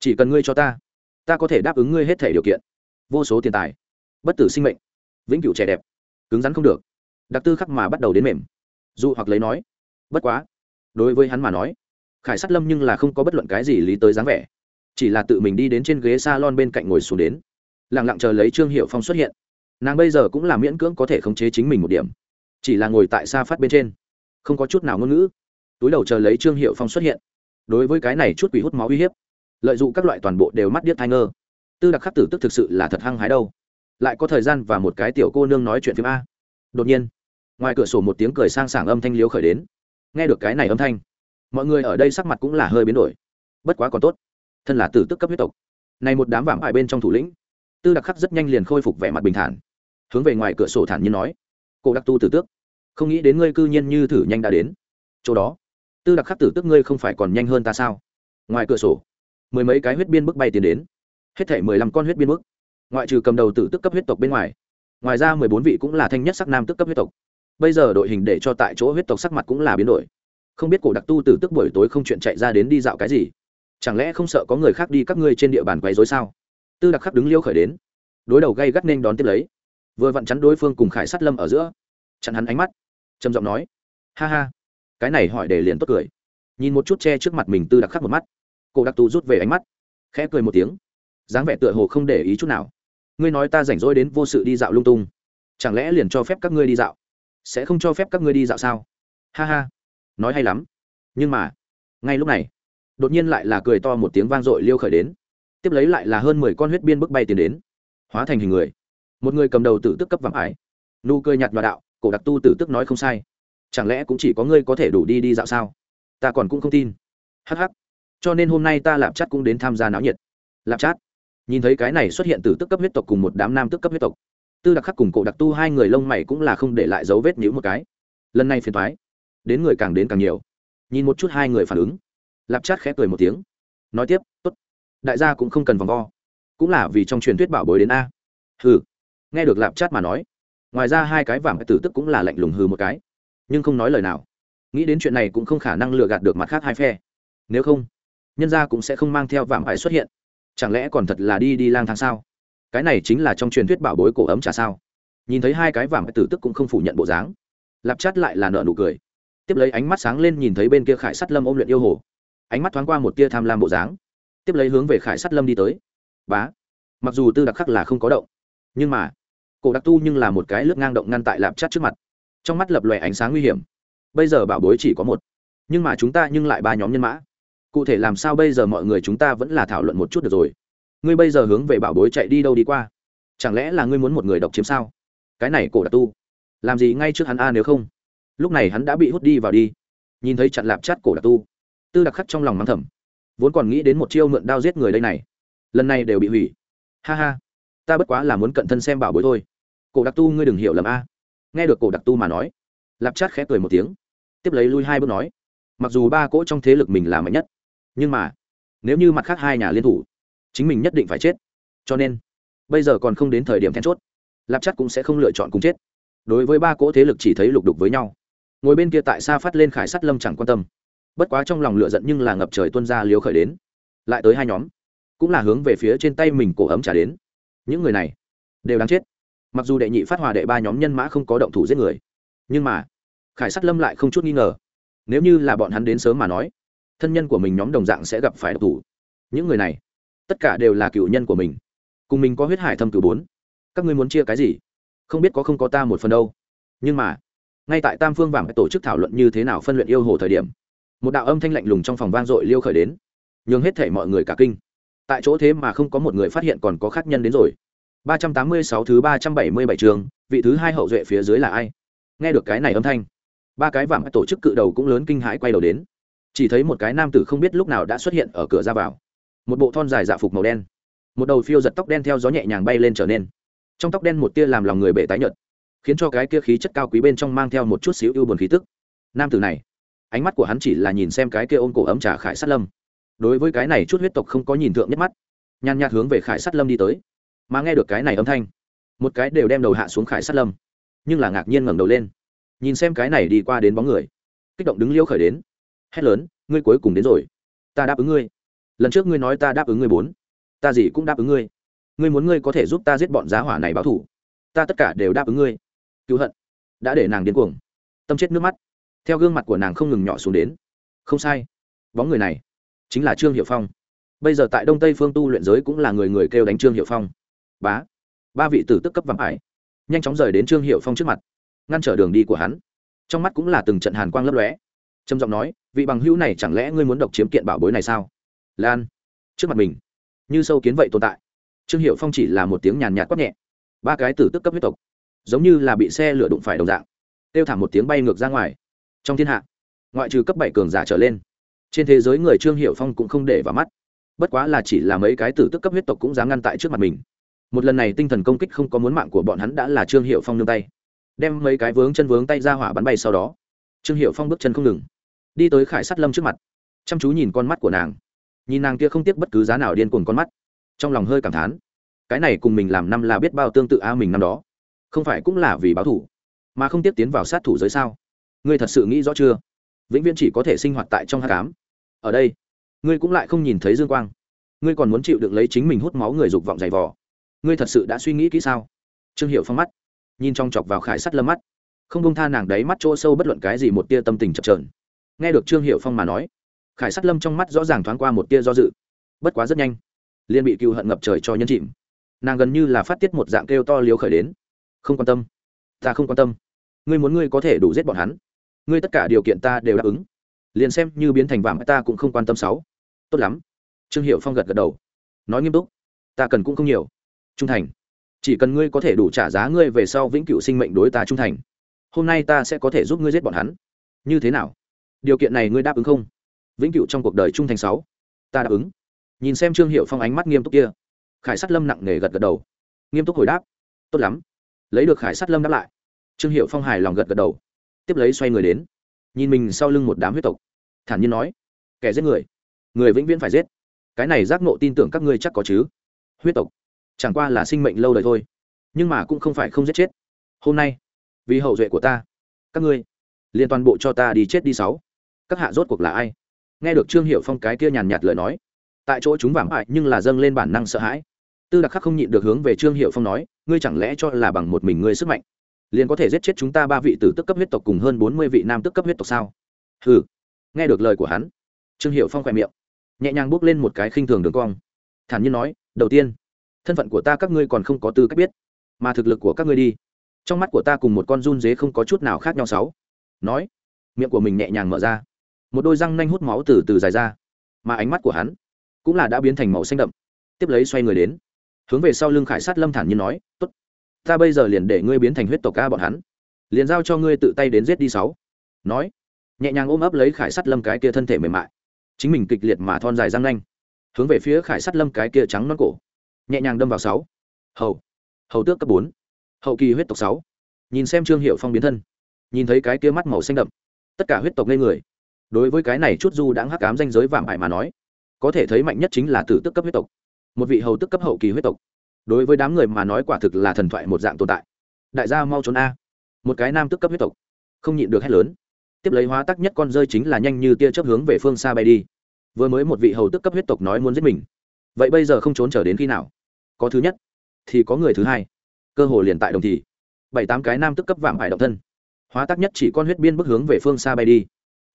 Chỉ cần ngươi cho ta ta có thể đáp ứng ngươi hết thể điều kiện. Vô số tiền tài, bất tử sinh mệnh, vĩnh cửu trẻ đẹp, cứng rắn không được. Đặc tư khắc mà bắt đầu đến mềm. Dụ hoặc lấy nói, bất quá, đối với hắn mà nói, khải sát lâm nhưng là không có bất luận cái gì lý tới dáng vẻ. Chỉ là tự mình đi đến trên ghế s a lon bên cạnh ngồi xuống đến. Lẳng lặng chờ lấy trương hiệu phong xuất hiện. Nàng bây giờ cũng là miễn cưỡng có thể khống chế chính mình một điểm. Chỉ là ngồi tại xa phát bên trên. Không có chút nào ngôn ngữ. Túi đầu chờ lấy trương hiệu phong xuất hiện. Đối với cái này chút quỷ hút máu uy hiếp lợi dụng các loại toàn bộ đều mắt điếc thai ngơ. Tư đặc khắc tử tức thực sự là thật hăng hái đâu. Lại có thời gian và một cái tiểu cô nương nói chuyện phim a. Đột nhiên, ngoài cửa sổ một tiếng cười sang sảng âm thanh liếu khởi đến. Nghe được cái này âm thanh, mọi người ở đây sắc mặt cũng là hơi biến đổi. Bất quá còn tốt, thân là tử tức cấp huyết tộc. Này một đám vạm ải bên trong thủ lĩnh, tư đặc khắc rất nhanh liền khôi phục vẻ mặt bình thản, hướng về ngoài cửa sổ thản nhiên nói, cô đặc tu tử tước, không nghĩ đến ngươi cư nhiên như thử nhanh đã đến. Chỗ đó, tư đặc khắc tử tước ngươi không phải còn nhanh hơn ta sao? Ngoài cửa sổ mười mấy cái huyết biên bức bay tiến đến. Hết thể mười lăm con huyết biên bức. Ngoại trừ cầm đầu tử tức cấp huyết tộc bên ngoài. Ngoài ra mười bốn vị cũng là thanh nhất sắc nam tức cấp huyết tộc. Bây giờ đội hình để cho tại chỗ huyết tộc sắc mặt cũng là biến đổi. Không biết cổ đặc tu tử tức buổi tối không chuyện chạy ra đến đi dạo cái gì. Chẳng lẽ không sợ có người khác đi các ngươi trên địa bàn quấy dối sao? Tư đặc khắc đứng liêu khởi đến. Đối đầu gây gắt nên đón tiếp lấy. Vừa vặn chắn đối phương cùng khải sát lâm ở giữa. Chặn hắn ánh mắt. Trầm giọng nói. Ha ha. Cái này hỏi để liền tốt cười. Nhìn một chút che trước mặt mình tư đặc khắc một mắt cổ đặc tu rút về ánh mắt, khẽ cười một tiếng, dáng vẻ tựa hồ không để ý chút nào. Ngươi nói ta rảnh rỗi đến vô sự đi dạo lung tung, chẳng lẽ liền cho phép các ngươi đi dạo? Sẽ không cho phép các ngươi đi dạo sao? Ha ha, nói hay lắm. Nhưng mà, ngay lúc này, đột nhiên lại là cười to một tiếng vang dội liêu khởi đến. Tiếp lấy lại là hơn mười con huyết biên bước bay tiến đến, hóa thành hình người. Một người cầm đầu tử tức cấp vắng ải. Nụ cười nhạt và đạo, cổ đặc tu tử tức nói không sai. Chẳng lẽ cũng chỉ có ngươi có thể đủ đi đi dạo sao? Ta còn cũng không tin. Hh cho nên hôm nay ta lạp chát cũng đến tham gia náo nhiệt. Lạp chát. Nhìn thấy cái này xuất hiện từ tức cấp huyết tộc cùng một đám nam tức cấp huyết tộc. Tư đặc khắc cùng cổ đặc tu hai người lông mày cũng là không để lại dấu vết nhữ một cái. Lần này phiền thoái đến người càng đến càng nhiều. Nhìn một chút hai người phản ứng. Lạp chát khẽ cười một tiếng. Nói tiếp t ố t đại gia cũng không cần vòng vo. Cũng là vì trong truyền thuyết bảo bối đến a. Hừ. Nghe được lạp chát mà nói. Ngoài ra hai cái vàng tử tức cũng là lạnh lùng hừ một cái. Nhưng không nói lời nào. Nghĩ đến chuyện này cũng không khả năng lừa gạt được mặt khác hai phe. Nếu không nhân gia cũng sẽ không mang theo vạm ải xuất hiện. Chẳng lẽ còn thật là đi đi lang thang sao? Cái này chính là trong truyền thuyết bảo bối cổ ấm trà sao? Nhìn thấy hai cái vàng tử tức cũng không phủ nhận bộ dáng. Lạp chát lại là nợ nụ cười. Tiếp lấy ánh mắt sáng lên nhìn thấy bên kia khải sắt lâm ôm luyện yêu hồ. Ánh mắt thoáng qua một tia tham lam bộ dáng. Tiếp lấy hướng về khải sắt lâm đi tới. Bá! Mặc dù tư đặc khắc là không có động, nhưng mà, cổ đặc tu nhưng là một cái lướt ngang động ngăn tại lạp chát trước mặt. Trong mắt lập lòe ánh sáng nguy hiểm. Bây giờ bảo bối chỉ có một, nhưng mà chúng ta nhưng lại ba nhóm nhân mã cụ thể làm sao bây giờ mọi người chúng ta vẫn là thảo luận một chút được rồi. Ngươi bây giờ hướng về bảo bối chạy đi đâu đi qua? Chẳng lẽ là ngươi muốn một người độc chiếm sao? Cái này cổ đặc tu. Làm gì ngay trước hắn a nếu không? Lúc này hắn đã bị hút đi vào đi. Nhìn thấy chặn lạp chát cổ đặc tu. Tư đặc khắc trong lòng mắng thầm. Vốn còn nghĩ đến một chiêu mượn đao giết người đây này. Lần này đều bị hủy. Ha ha. Ta bất quá là muốn cận thân xem bảo bối thôi. Cổ đặc tu ngươi đừng hiểu lầm a. Nghe được cổ đặc tu mà nói, lạp chát khẽ cười một tiếng. Tiếp lấy lui hai bước nói. Mặc dù ba cỗ trong thế lực mình là mạnh nhất nhưng mà, nếu như mặt khác hai nhà liên thủ, chính mình nhất định phải chết. Cho nên, bây giờ còn không đến thời điểm then chốt, lạp chắc cũng sẽ không lựa chọn cùng chết. Đối với ba cỗ thế lực chỉ thấy lục đục với nhau. Ngồi bên kia tại xa phát lên khải sắt lâm chẳng quan tâm. Bất quá trong lòng lựa giận nhưng là ngập trời tuân ra liếu khởi đến. Lại tới hai nhóm, cũng là hướng về phía trên tay mình cổ ấm trả đến. Những người này, đều đáng chết. Mặc dù đệ nhị phát hòa đệ ba nhóm nhân mã không có động thủ giết người, nhưng mà, khải sắt lâm lại không chút nghi ngờ. Nếu như là bọn hắn đến sớm mà nói thân nhân của mình nhóm đồng dạng sẽ gặp phải độc thủ. Những người này, tất cả đều là cựu nhân của mình. Cùng mình có huyết hải thâm cửu bốn. Các ngươi muốn chia cái gì? Không biết có không có ta một phần đâu. Nhưng mà, ngay tại tam phương vàng tổ chức thảo luận như thế nào phân luyện yêu hồ thời điểm, một đạo âm thanh lạnh lùng trong phòng vang dội liêu khởi đến. Nhường hết thể mọi người cả kinh. Tại chỗ thế mà không có một người phát hiện còn có khác nhân đến rồi. Ba trăm tám mươi sáu thứ ba trăm bảy mươi bảy trường, vị thứ hai hậu duệ phía dưới là ai? Nghe được cái này âm thanh, ba cái vàng tổ chức cự đầu cũng lớn kinh hãi quay đầu đến chỉ thấy một cái nam tử không biết lúc nào đã xuất hiện ở cửa ra vào. Một bộ thon dài dạ phục màu đen. Một đầu phiêu giật tóc đen theo gió nhẹ nhàng bay lên trở nên. Trong tóc đen một tia làm lòng người bể tái nhợt, khiến cho cái kia khí chất cao quý bên trong mang theo một chút xíu ưu buồn khí tức. Nam tử này, ánh mắt của hắn chỉ là nhìn xem cái kia ôm cổ ấm trà khải sát lâm. Đối với cái này chút huyết tộc không có nhìn thượng nhất mắt, nhàn nhạt hướng về khải sát lâm đi tới, mà nghe được cái này âm thanh, một cái đều đem đầu hạ xuống khải sát lâm, nhưng là ngạc nhiên ngẩng đầu lên, nhìn xem cái này đi qua đến bóng người, kích động đứng liêu khởi đến hét lớn, ngươi cuối cùng đến rồi. Ta đáp ứng ngươi. Lần trước ngươi nói ta đáp ứng ngươi bốn. Ta gì cũng đáp ứng ngươi. Ngươi muốn ngươi có thể giúp ta giết bọn giá hỏa này báo thủ ta tất cả đều đáp ứng ngươi. Cứu hận đã để nàng điên cuồng. Tâm chết nước mắt. Theo gương mặt của nàng không ngừng nhỏ xuống đến. Không sai. Bóng người này chính là trương hiệu phong. Bây giờ tại đông tây phương tu luyện giới cũng là người người kêu đánh trương hiệu phong. Bá. Ba vị tử tức cấp vàng ải. Nhanh chóng rời đến trương hiệu phong trước mặt, ngăn trở đường đi của hắn. Trong mắt cũng là từng trận hàn quang lấp lóe trầm giọng nói, vị bằng hữu này chẳng lẽ ngươi muốn độc chiếm kiện bảo bối này sao? Lan, trước mặt mình, như sâu kiến vậy tồn tại. Trương hiệu phong chỉ là một tiếng nhàn nhạt quát nhẹ. Ba cái tử tức cấp huyết tộc, giống như là bị xe lửa đụng phải đồng dạng têu thảm một tiếng bay ngược ra ngoài. Trong thiên hạ, ngoại trừ cấp bảy cường giả trở lên, trên thế giới người trương hiệu phong cũng không để vào mắt. Bất quá là chỉ là mấy cái tử tức cấp huyết tộc cũng dám ngăn tại trước mặt mình. Một lần này tinh thần công kích không có muốn mạng của bọn hắn đã là trương hiệu phong nương tay, đem mấy cái vướng chân vướng tay ra hỏa bắn bay sau đó. Trương hiệu phong bước chân không ngừng đi tới khải sắt lâm trước mặt. Chăm chú nhìn con mắt của nàng. Nhìn nàng kia không tiếc bất cứ giá nào điên cuồng con mắt. Trong lòng hơi cảm thán. Cái này cùng mình làm năm là biết bao tương tự a mình năm đó. Không phải cũng là vì báo thủ, mà không tiếp tiến vào sát thủ giới sao? Ngươi thật sự nghĩ rõ chưa? Vĩnh viễn chỉ có thể sinh hoạt tại trong hát cám ở đây, ngươi cũng lại không nhìn thấy dương quang. Ngươi còn muốn chịu được lấy chính mình hút máu người dục vọng dày vò. Ngươi thật sự đã suy nghĩ kỹ sao? Trương hiệu phong mắt, nhìn trong chọc vào khải sắt lâm mắt. Không bông tha nàng đấy mắt chỗ sâu bất luận cái gì một tia tâm tình chập trờn nghe được trương hiệu phong mà nói, khải sắt lâm trong mắt rõ ràng thoáng qua một tia do dự. Bất quá rất nhanh, liền bị cựu hận ngập trời cho nhân chìm. Nàng gần như là phát tiết một dạng kêu to liều khởi đến. Không quan tâm. Ta không quan tâm. Ngươi muốn ngươi có thể đủ giết bọn hắn. Ngươi tất cả điều kiện ta đều đáp ứng. Liền xem như biến thành vàng ta cũng không quan tâm sáu. Tốt lắm. Trương hiệu phong gật gật đầu. Nói nghiêm túc. Ta cần cũng không nhiều. Trung thành. Chỉ cần ngươi có thể đủ trả giá ngươi về sau vĩnh cửu sinh mệnh đối ta trung thành. Hôm nay ta sẽ có thể giúp ngươi giết bọn hắn. Như thế nào? Điều kiện này ngươi đáp ứng không? Vĩnh cửu trong cuộc đời trung thành sáu. Ta đáp ứng. Nhìn xem trương hiệu phong ánh mắt nghiêm túc kia. Khải sắt lâm nặng nề gật gật đầu. Nghiêm túc hồi đáp. Tốt lắm. Lấy được khải sát lâm đáp lại. Trương hiệu phong hài lòng gật gật đầu. Tiếp lấy xoay người đến. Nhìn mình sau lưng một đám huyết tộc. Thản nhiên nói. Kẻ giết người. Người vĩnh viễn phải giết. Cái này giác nộ tin tưởng các ngươi chắc có chứ? Huyết tộc. Chẳng qua là sinh mệnh lâu đời thôi. Nhưng mà cũng không phải không giết chết. Hôm nay, vì hậu duệ của ta, các ngươi, liền toàn bộ cho ta đi chết đi sáu các hạ rốt cuộc là ai? Nghe được trương hiệu phong cái kia nhàn nhạt lời nói, tại chỗ chúng vảm hại nhưng là dâng lên bản năng sợ hãi. Tư đặc khắc không nhịn được hướng về trương hiệu phong nói, ngươi chẳng lẽ cho là bằng một mình ngươi sức mạnh, liền có thể giết chết chúng ta ba vị tử tức cấp huyết tộc cùng hơn bốn mươi vị nam tức cấp huyết tộc sao? Ừ nghe được lời của hắn, trương hiệu phong khỏe miệng, nhẹ nhàng bước lên một cái khinh thường đường cong, thản nhiên nói, đầu tiên, thân phận của ta các ngươi còn không có tư cách biết, mà thực lực của các ngươi đi. Trong mắt của ta cùng một con run dế không có chút nào khác nhau sáu. Nói, miệng của mình nhẹ nhàng mở ra một đôi răng nanh hút máu từ từ dài ra, mà ánh mắt của hắn cũng là đã biến thành màu xanh đậm. Tiếp lấy xoay người đến, hướng về sau lưng khải sát lâm thản nhiên nói, tốt, ta bây giờ liền để ngươi biến thành huyết tộc ca bọn hắn, liền giao cho ngươi tự tay đến giết đi sáu. Nói, nhẹ nhàng ôm ấp lấy khải sát lâm cái kia thân thể mềm mại, chính mình kịch liệt mà thon dài răng nanh, hướng về phía khải sát lâm cái kia trắng non cổ, nhẹ nhàng đâm vào sáu. Hầu hầu tước cấp bốn, hậu kỳ huyết tộc sáu. Nhìn xem trương hiệu phong biến thân, nhìn thấy cái kia mắt màu xanh đậm, tất cả huyết tộc ngây người đối với cái này chút du đãng hắc ám danh giới vạm hại mà nói, có thể thấy mạnh nhất chính là tử tức cấp huyết tộc, một vị hầu tức cấp hậu kỳ huyết tộc. Đối với đám người mà nói quả thực là thần thoại một dạng tồn tại. Đại gia mau trốn a. Một cái nam tức cấp huyết tộc, không nhịn được hét lớn. Tiếp lấy hóa tắc nhất con rơi chính là nhanh như tia chớp hướng về phương xa bay đi. Vừa mới một vị hầu tức cấp huyết tộc nói muốn giết mình. Vậy bây giờ không trốn trở đến khi nào? Có thứ nhất, thì có người thứ hai. Cơ hồ liền tại đồng thì, bảy tám cái nam tức cấp vạm hại động thân. Hóa tắc nhất chỉ con huyết biên bức hướng về phương xa bay đi.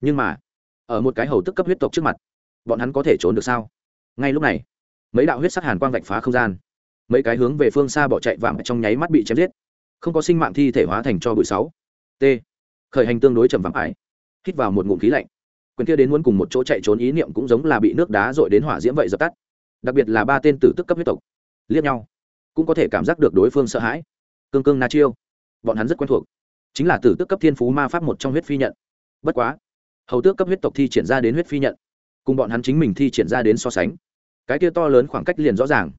Nhưng mà ở một cái hầu tức cấp huyết tộc trước mặt. Bọn hắn có thể trốn được sao? Ngay lúc này, mấy đạo huyết sắc hàn quang vạch phá không gian. Mấy cái hướng về phương xa bỏ chạy vạm trong nháy mắt bị chém giết. Không có sinh mạng thi thể hóa thành cho bụi sáu. T. Khởi hành tương đối chậm vạm ải. Hít vào một ngụm khí lạnh. Quyền kia đến muốn cùng một chỗ chạy trốn ý niệm cũng giống là bị nước đá dội đến hỏa diễm vậy dập tắt. Đặc biệt là ba tên tử tức cấp huyết tộc. Liếc nhau, cũng có thể cảm giác được đối phương sợ hãi. Cương cương na chiêu. Bọn hắn rất quen thuộc. Chính là tử tức cấp thiên phú ma pháp một trong huyết phi nhận. Bất quá hầu tước cấp huyết tộc thi triển ra đến huyết phi nhận, cùng bọn hắn chính mình thi triển ra đến so sánh. Cái kia to lớn khoảng cách liền rõ ràng,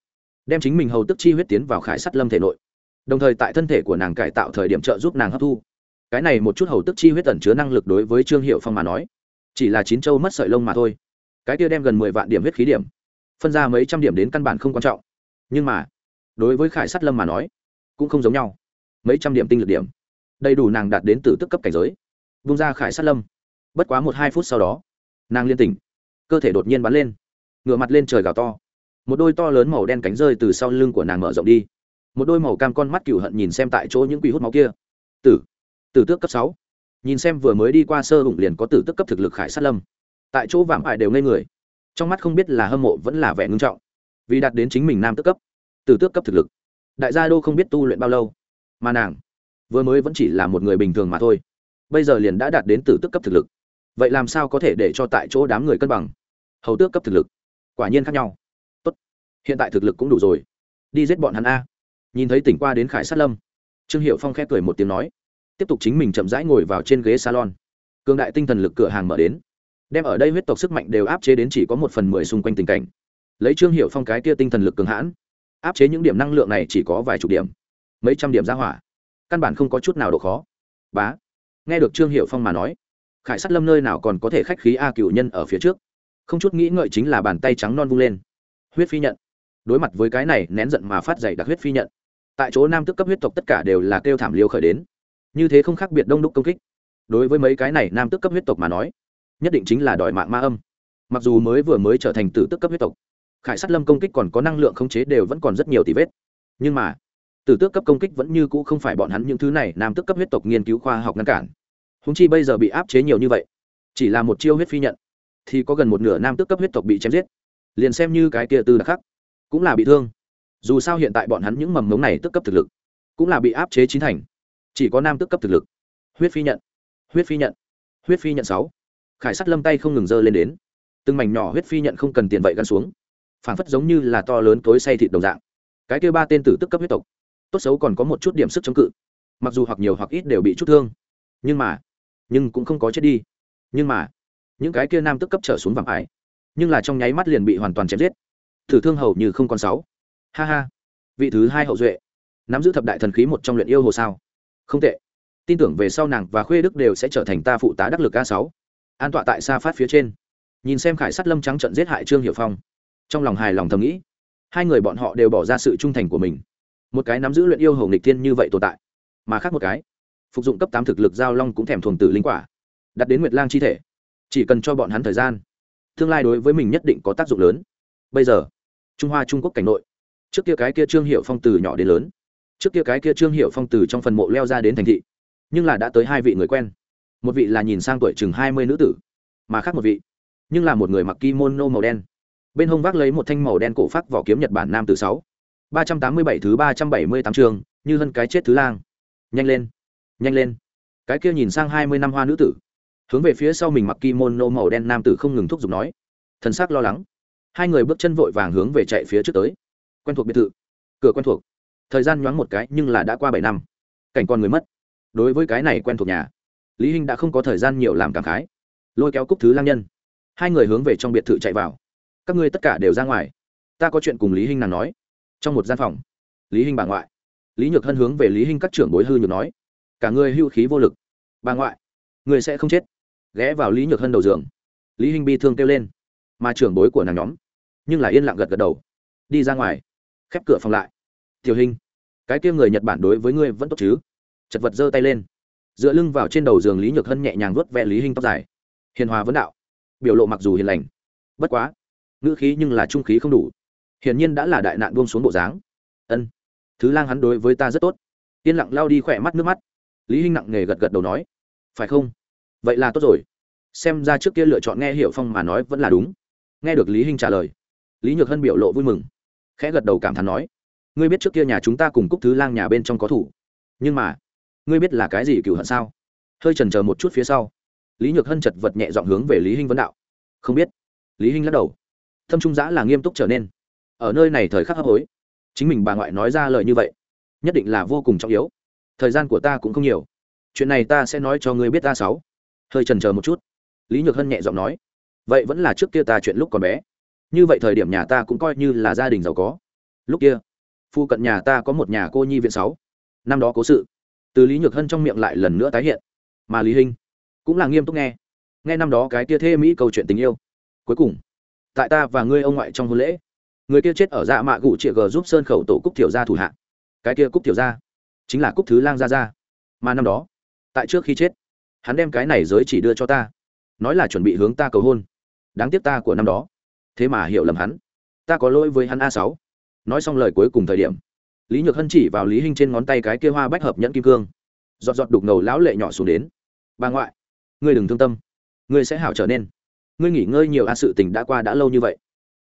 đem chính mình hầu tức chi huyết tiến vào khải sắt lâm thể nội. Đồng thời tại thân thể của nàng cải tạo thời điểm trợ giúp nàng hấp thu. Cái này một chút hầu tức chi huyết tẩn chứa năng lực đối với trương hiệu phong mà nói, chỉ là chín châu mất sợi lông mà thôi. Cái kia đem gần mười vạn điểm huyết khí điểm, phân ra mấy trăm điểm đến căn bản không quan trọng. Nhưng mà, đối với khải sắt lâm mà nói, cũng không giống nhau. Mấy trăm điểm tinh lực điểm, đầy đủ nàng đạt đến từ tức cấp cảnh giới. Vung ra khải sắt lâm bất quá một hai phút sau đó, nàng liên tỉnh, cơ thể đột nhiên bắn lên, ngửa mặt lên trời gào to. Một đôi to lớn màu đen cánh rơi từ sau lưng của nàng mở rộng đi. Một đôi màu cam con mắt cựu hận nhìn xem tại chỗ những quỷ hút máu kia. Tử tử tước cấp sáu. Nhìn xem vừa mới đi qua sơ hùng liền có tử tước cấp thực lực khải sát lâm. Tại chỗ vạm hại đều ngây người. Trong mắt không biết là hâm mộ vẫn là vẻ ngưng trọng. Vì đạt đến chính mình nam tước cấp, tử tước cấp thực lực, đại gia đô không biết tu luyện bao lâu. Mà nàng, vừa mới vẫn chỉ là một người bình thường mà thôi. Bây giờ liền đã đạt đến tử tước cấp thực lực vậy làm sao có thể để cho tại chỗ đám người cân bằng? Hầu tước cấp thực lực, quả nhiên khác nhau. Tốt, hiện tại thực lực cũng đủ rồi. Đi giết bọn hắn a. Nhìn thấy tỉnh qua đến khải sát lâm, trương hiệu phong khép cười một tiếng nói, tiếp tục chính mình chậm rãi ngồi vào trên ghế salon. Cường đại tinh thần lực cửa hàng mở đến. Đem ở đây huyết tộc sức mạnh đều áp chế đến chỉ có một phần mười xung quanh tình cảnh. Lấy trương hiệu phong cái kia tinh thần lực cường hãn, áp chế những điểm năng lượng này chỉ có vài chục điểm, mấy trăm điểm ra hỏa. Căn bản không có chút nào độ khó. Bá, nghe được trương hiệu phong mà nói khải sát lâm nơi nào còn có thể khách khí a cựu nhân ở phía trước. Không chút nghĩ ngợi chính là bàn tay trắng non vung lên. Huyết phi nhận. Đối mặt với cái này, nén giận mà phát dày đặc huyết phi nhận. Tại chỗ nam tức cấp huyết tộc tất cả đều là kêu thảm liêu khởi đến. Như thế không khác biệt đông đúc công kích. Đối với mấy cái này nam tức cấp huyết tộc mà nói, nhất định chính là đòi mạng ma âm. Mặc dù mới vừa mới trở thành tử tức cấp huyết tộc, khải sát lâm công kích còn có năng lượng khống chế đều vẫn còn rất nhiều tỷ vết. Nhưng mà, tử tước cấp công kích vẫn như cũ không phải bọn hắn những thứ này nam tức cấp huyết tộc nghiên cứu khoa học ngăn cản húng chi bây giờ bị áp chế nhiều như vậy, chỉ là một chiêu huyết phi nhận, thì có gần một nửa nam tước cấp huyết tộc bị chém giết. Liền xem như cái kia tư đặc khắc, cũng là bị thương. Dù sao hiện tại bọn hắn những mầm mống này tức cấp thực lực, cũng là bị áp chế chín thành. Chỉ có nam tức cấp thực lực. Huyết phi nhận, huyết phi nhận, huyết phi nhận sáu. Khải sắt lâm tay không ngừng dơ lên đến. Từng mảnh nhỏ huyết phi nhận không cần tiền vậy gắn xuống. Phản phất giống như là to lớn cối say thịt đồng dạng. Cái kêu ba tên tử tức cấp huyết tộc, tốt xấu còn có một chút điểm sức chống cự. Mặc dù hoặc nhiều hoặc ít đều bị chút thương, nhưng mà nhưng cũng không có chết đi. Nhưng mà, những cái kia nam tức cấp trở xuống vàng ải, nhưng là trong nháy mắt liền bị hoàn toàn chém giết. Thử thương hầu như không còn sáu. Ha ha. Vị thứ hai hậu duệ. Nắm giữ thập đại thần khí một trong luyện yêu hồ sao. Không tệ. Tin tưởng về sau nàng và khuê đức đều sẽ trở thành ta phụ tá đắc lực a sáu. An tọa tại xa phát phía trên. Nhìn xem khải sát lâm trắng trận giết hại trương hiệu phong. Trong lòng hài lòng thầm nghĩ. Hai người bọn họ đều bỏ ra sự trung thành của mình. Một cái nắm giữ luyện yêu hầu nghịch thiên như vậy tồn tại, mà khác một cái phục dụng cấp tám thực lực giao long cũng thèm thuồng tử linh quả, đặt đến nguyệt lang chi thể. Chỉ cần cho bọn hắn thời gian, tương lai đối với mình nhất định có tác dụng lớn. Bây giờ, trung hoa trung quốc cảnh nội, trước kia cái kia trương hiệu phong từ nhỏ đến lớn, trước kia cái kia trương hiệu phong từ trong phần mộ leo ra đến thành thị, nhưng là đã tới hai vị người quen. Một vị là nhìn sang tuổi chừng hai mươi nữ tử, mà khác một vị, nhưng là một người mặc kimono màu đen. Bên hông vác lấy một thanh màu đen cổ phát vỏ kiếm nhật bản nam từ sáu, ba trăm tám mươi bảy thứ ba trăm bảy mươi tám trường như hơn cái chết thứ lang. Nhanh lên nhanh lên. Cái kia nhìn sang hai mươi năm hoa nữ tử. Hướng về phía sau mình mặc kimono màu đen nam tử không ngừng thúc giục nói. Thần sắc lo lắng. Hai người bước chân vội vàng hướng về chạy phía trước tới. Quen thuộc biệt thự. Cửa quen thuộc. Thời gian nhoáng một cái, nhưng là đã qua bảy năm. Cảnh con người mất. Đối với cái này quen thuộc nhà, lý hinh đã không có thời gian nhiều làm cảm khái. Lôi kéo cúc thứ lang nhân. Hai người hướng về trong biệt thự chạy vào. Các ngươi tất cả đều ra ngoài. Ta có chuyện cùng lý hinh nàng nói. Trong một gian phòng, lý hinh bà ngoại. Lý nhược hân hướng về lý hinh các trưởng bối hư nhược nói cả người hưu khí vô lực. Bà ngoại, người sẽ không chết. Ghé vào lý nhược hân đầu giường. Lý hinh bi thương kêu lên. Mà trưởng bối của nàng nhóm, nhưng là yên lặng gật gật đầu. Đi ra ngoài, khép cửa phòng lại. Tiểu hình cái kia người nhật bản đối với ngươi vẫn tốt chứ? Chật vật giơ tay lên. Dựa lưng vào trên đầu giường lý nhược hân nhẹ nhàng vuốt ve lý hinh tóc dài. Hiền hòa vấn đạo. Biểu lộ mặc dù hiền lành, bất quá, ngữ khí nhưng là trung khí không đủ. Hiển nhiên đã là đại nạn buông xuống bộ dáng. Ân, thứ lang hắn đối với ta rất tốt. Yên lặng lao đi khỏe mắt nước mắt lý hinh nặng nề gật gật đầu nói, phải không? Vậy là tốt rồi. Xem ra trước kia lựa chọn nghe hiểu phong mà nói vẫn là đúng. Nghe được lý hinh trả lời, lý nhược hân biểu lộ vui mừng, khẽ gật đầu cảm thán nói, ngươi biết trước kia nhà chúng ta cùng cúc thứ lang nhà bên trong có thủ. Nhưng mà, ngươi biết là cái gì cựu hận sao? Hơi trần chờ một chút phía sau, lý nhược hân chật vật nhẹ dọn hướng về lý hinh vấn đạo, không biết. Lý hinh lắc đầu, thâm trung giã là nghiêm túc trở nên. Ở nơi này thời khắc hấp hối, chính mình bà ngoại nói ra lời như vậy, nhất định là vô cùng trọng yếu thời gian của ta cũng không nhiều. Chuyện này ta sẽ nói cho ngươi biết ta sáu. Hơi trần chờ một chút. Lý nhược hân nhẹ giọng nói. Vậy vẫn là trước kia ta chuyện lúc còn bé. Như vậy thời điểm nhà ta cũng coi như là gia đình giàu có. Lúc kia, phu cận nhà ta có một nhà cô nhi viện sáu. Năm đó cố sự. Từ lý nhược hân trong miệng lại lần nữa tái hiện. Mà lý hinh cũng là nghiêm túc nghe. Nghe năm đó cái kia thê mỹ câu chuyện tình yêu. Cuối cùng, tại ta và ngươi ông ngoại trong hôn lễ, người kia chết ở dạ mạ gụ trịa g giúp sơn khẩu tổ cúc thiểu gia thủ hạ. Cái kia cúc thiểu gia chính là cúc thứ lang gia gia. Mà năm đó, tại trước khi chết, hắn đem cái này giới chỉ đưa cho ta, nói là chuẩn bị hướng ta cầu hôn. Đáng tiếc ta của năm đó, thế mà hiểu lầm hắn. Ta có lỗi với hắn a sáu. Nói xong lời cuối cùng thời điểm, lý nhược hân chỉ vào lý hinh trên ngón tay cái kia hoa bách hợp nhẫn kim cương. Giọt giọt đục ngầu lão lệ nhỏ xuống đến. Bà ngoại, ngươi đừng thương tâm. Ngươi sẽ hảo trở nên. Ngươi nghỉ ngơi nhiều a sự tình đã qua đã lâu như vậy.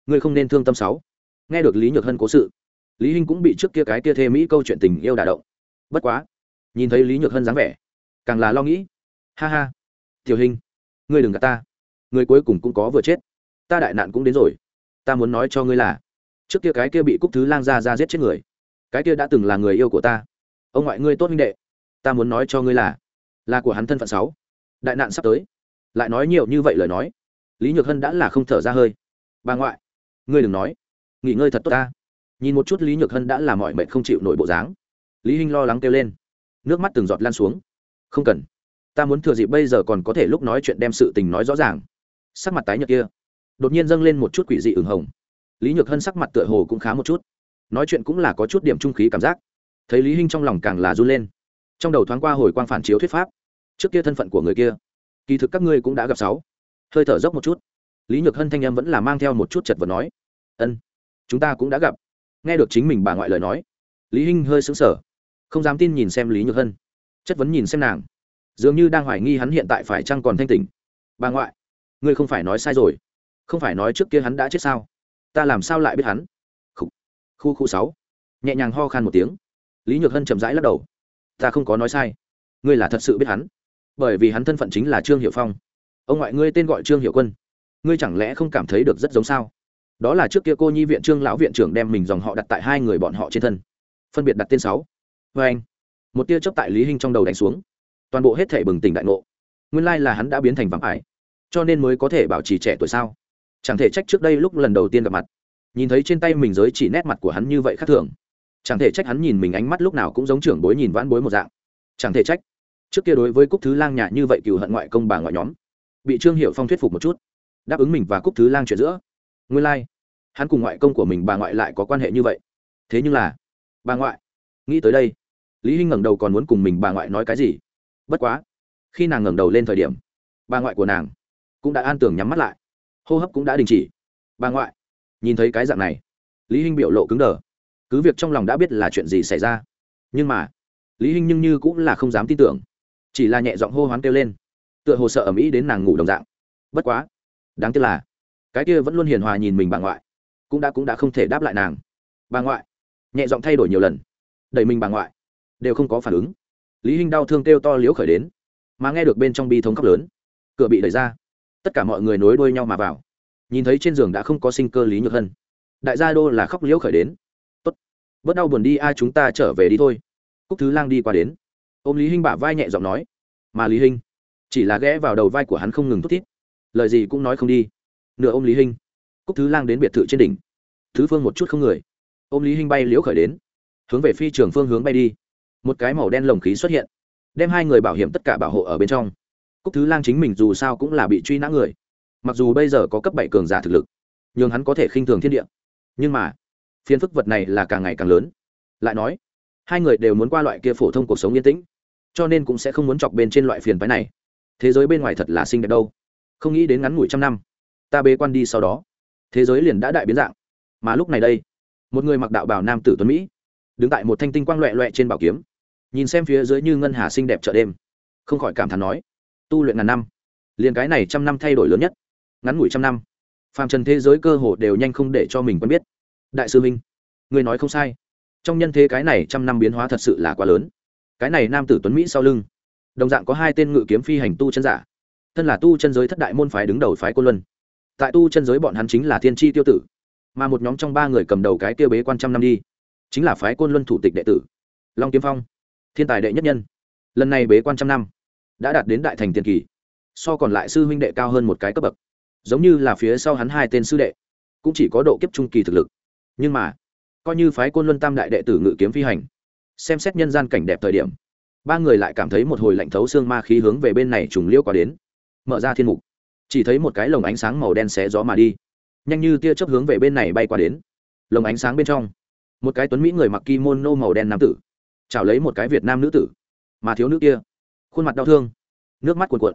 Ngươi không nên thương tâm sáu. Nghe được lý nhược hân cố sự, lý hinh cũng bị trước kia cái kia thê mỹ câu chuyện tình yêu đả động bất quá, nhìn thấy lý nhược hân dáng vẻ, càng là lo nghĩ. Ha ha, tiểu hình, ngươi đừng gạt ta. Ngươi cuối cùng cũng có vừa chết. Ta đại nạn cũng đến rồi. Ta muốn nói cho ngươi là, trước kia cái kia bị cúc thứ lang ra ra giết chết người, cái kia đã từng là người yêu của ta. Ông ngoại ngươi tốt minh đệ, ta muốn nói cho ngươi là là của hắn thân phận sáu đại nạn sắp tới. Lại nói nhiều như vậy lời nói, lý nhược hân đã là không thở ra hơi. Bà ngoại, ngươi đừng nói. Nghỉ ngơi thật tốt ta. Nhìn một chút lý nhược hân đã là mọi mệnh không chịu nổi bộ dáng lý hinh lo lắng kêu lên. Nước mắt từng giọt lan xuống. Không cần. Ta muốn thừa dịp bây giờ còn có thể lúc nói chuyện đem sự tình nói rõ ràng. Sắc mặt tái nhợt kia. Đột nhiên dâng lên một chút quỷ dị ửng hồng. Lý nhược hân sắc mặt tựa hồ cũng khá một chút. Nói chuyện cũng là có chút điểm trung khí cảm giác. Thấy lý hinh trong lòng càng là run lên. Trong đầu thoáng qua hồi quang phản chiếu thuyết pháp. Trước kia thân phận của người kia, kỳ thực các ngươi cũng đã gặp sáu. Hơi thở dốc một chút. Lý nhược hân thanh em vẫn là mang theo một chút chật vật nói. Ân, chúng ta cũng đã gặp. Nghe được chính mình bà ngoại lời nói, lý hinh hơi sững sờ không dám tin nhìn xem lý nhược hân. Chất vấn nhìn xem nàng. Dường như đang hoài nghi hắn hiện tại phải chăng còn thanh tỉnh. Bà ngoại ngươi không phải nói sai rồi. Không phải nói trước kia hắn đã chết sao? Ta làm sao lại biết hắn? Khu khu, khu sáu. Nhẹ nhàng ho khan một tiếng. Lý nhược hân chậm rãi lắc đầu. Ta không có nói sai. Ngươi là thật sự biết hắn. Bởi vì hắn thân phận chính là trương hiệu phong. Ông ngoại ngươi tên gọi trương hiệu quân. Ngươi chẳng lẽ không cảm thấy được rất giống sao? Đó là trước kia cô nhi viện trương lão viện trưởng đem mình dòng họ đặt tại hai người bọn họ trên thân. Phân biệt đặt tên sáu vê anh một tia chớp tại lý hinh trong đầu đánh xuống. Toàn bộ hết thể bừng tỉnh đại ngộ. Nguyên lai là hắn đã biến thành vắng ải. Cho nên mới có thể bảo trì trẻ tuổi sao? Chẳng thể trách trước đây lúc lần đầu tiên gặp mặt. Nhìn thấy trên tay mình giới chỉ nét mặt của hắn như vậy khác thường. Chẳng thể trách hắn nhìn mình ánh mắt lúc nào cũng giống trưởng bối nhìn vãn bối một dạng. Chẳng thể trách. Trước kia đối với cúc thứ lang nhà như vậy cựu hận ngoại công bà ngoại nhóm. Bị trương hiệu phong thuyết phục một chút. Đáp ứng mình và cúc thứ lang chuyện giữa. Nguyên lai、like, hắn cùng ngoại công của mình bà ngoại lại có quan hệ như vậy. Thế nhưng là bà ngoại nghĩ tới đây. Lý hinh ngẩng đầu còn muốn cùng mình bà ngoại nói cái gì? Bất quá, khi nàng ngẩng đầu lên thời điểm, bà ngoại của nàng cũng đã an tưởng nhắm mắt lại. Hô hấp cũng đã đình chỉ. Bà ngoại, nhìn thấy cái dạng này, lý hinh biểu lộ cứng đờ. Cứ việc trong lòng đã biết là chuyện gì xảy ra, nhưng mà lý hinh nhưng như cũng là không dám tin tưởng. Chỉ là nhẹ giọng hô hoán kêu lên, tựa hồ sợ ở mỹ đến nàng ngủ đồng dạng. Bất quá, đáng tiếc là, cái kia vẫn luôn hiền hòa nhìn mình bà ngoại, cũng đã cũng đã không thể đáp lại nàng. Bà ngoại, nhẹ giọng thay đổi nhiều lần đẩy mình bà ngoại. Đều không có phản ứng. Lý hinh đau thương kêu to liếu khởi đến. Mà nghe được bên trong bi thống khóc lớn, cửa bị đẩy ra. Tất cả mọi người nối đuôi nhau mà vào. Nhìn thấy trên giường đã không có sinh cơ lý nhược hân. Đại gia đô là khóc liễu khởi đến. Tốt, bớt đau buồn đi, ai chúng ta trở về đi thôi. Cúc thứ lang đi qua đến. Ôm lý hinh bả vai nhẹ giọng nói. Mà lý hinh, chỉ là ghé vào đầu vai của hắn không ngừng thút thít. Lời gì cũng nói không đi. Nửa ôm lý hinh, cúc thứ lang đến biệt thự trên đỉnh. Thứ phương một chút không người. Ôm lý hinh bay liễu khởi đến hướng về phi trường phương hướng bay đi. Một cái màu đen lồng khí xuất hiện, đem hai người bảo hiểm tất cả bảo hộ ở bên trong. Cúc thứ lang chính mình dù sao cũng là bị truy nã người. Mặc dù bây giờ có cấp bảy cường giả thực lực, nhưng hắn có thể khinh thường thiên địa. Nhưng mà, phiền phức vật này là càng ngày càng lớn. Lại nói, hai người đều muốn qua loại kia phổ thông cuộc sống yên tĩnh, cho nên cũng sẽ không muốn chọc bên trên loại phiền phái này. Thế giới bên ngoài thật là xinh đẹp đâu. Không nghĩ đến ngắn ngủi trăm năm, ta bế quan đi sau đó, thế giới liền đã đại biến dạng. Mà lúc này đây, một người mặc đạo bảo nam tử tuấn mỹ đứng tại một thanh tinh quang loẹ loẹ trên bảo kiếm, nhìn xem phía dưới như ngân hà xinh đẹp chợ đêm. Không khỏi cảm thán nói, tu luyện ngàn năm, liền cái này trăm năm thay đổi lớn nhất, ngắn ngủi trăm năm. Phàm trần thế giới cơ hồ đều nhanh không để cho mình quen biết. Đại sư minh, người nói không sai. Trong nhân thế cái này trăm năm biến hóa thật sự là quá lớn. Cái này nam tử tuấn mỹ sau lưng, đồng dạng có hai tên ngự kiếm phi hành tu chân giả. Thân là tu chân giới thất đại môn phái đứng đầu phái côn luân. Tại tu chân giới bọn hắn chính là thiên tri tiêu tử, mà một nhóm trong ba người cầm đầu cái tiêu bế quan trăm năm đi chính là phái côn luân thủ tịch đệ tử, long kiếm phong, thiên tài đệ nhất nhân. Lần này bế quan trăm năm, đã đạt đến đại thành tiền kỳ, so còn lại sư huynh đệ cao hơn một cái cấp bậc. Giống như là phía sau hắn hai tên sư đệ, cũng chỉ có độ kiếp trung kỳ thực lực. Nhưng mà, coi như phái côn luân tam đại đệ tử ngự kiếm phi hành, xem xét nhân gian cảnh đẹp thời điểm, ba người lại cảm thấy một hồi lạnh thấu xương ma khí hướng về bên này trùng liêu qua đến, mở ra thiên mục. Chỉ thấy một cái lồng ánh sáng màu đen xé gió mà đi, nhanh như tia chớp hướng về bên này bay qua đến. Lồng ánh sáng bên trong một cái tuấn mỹ người mặc kimono màu đen nam tử, chào lấy một cái việt nam nữ tử, mà thiếu nữ kia, khuôn mặt đau thương, nước mắt cuồn cuộn,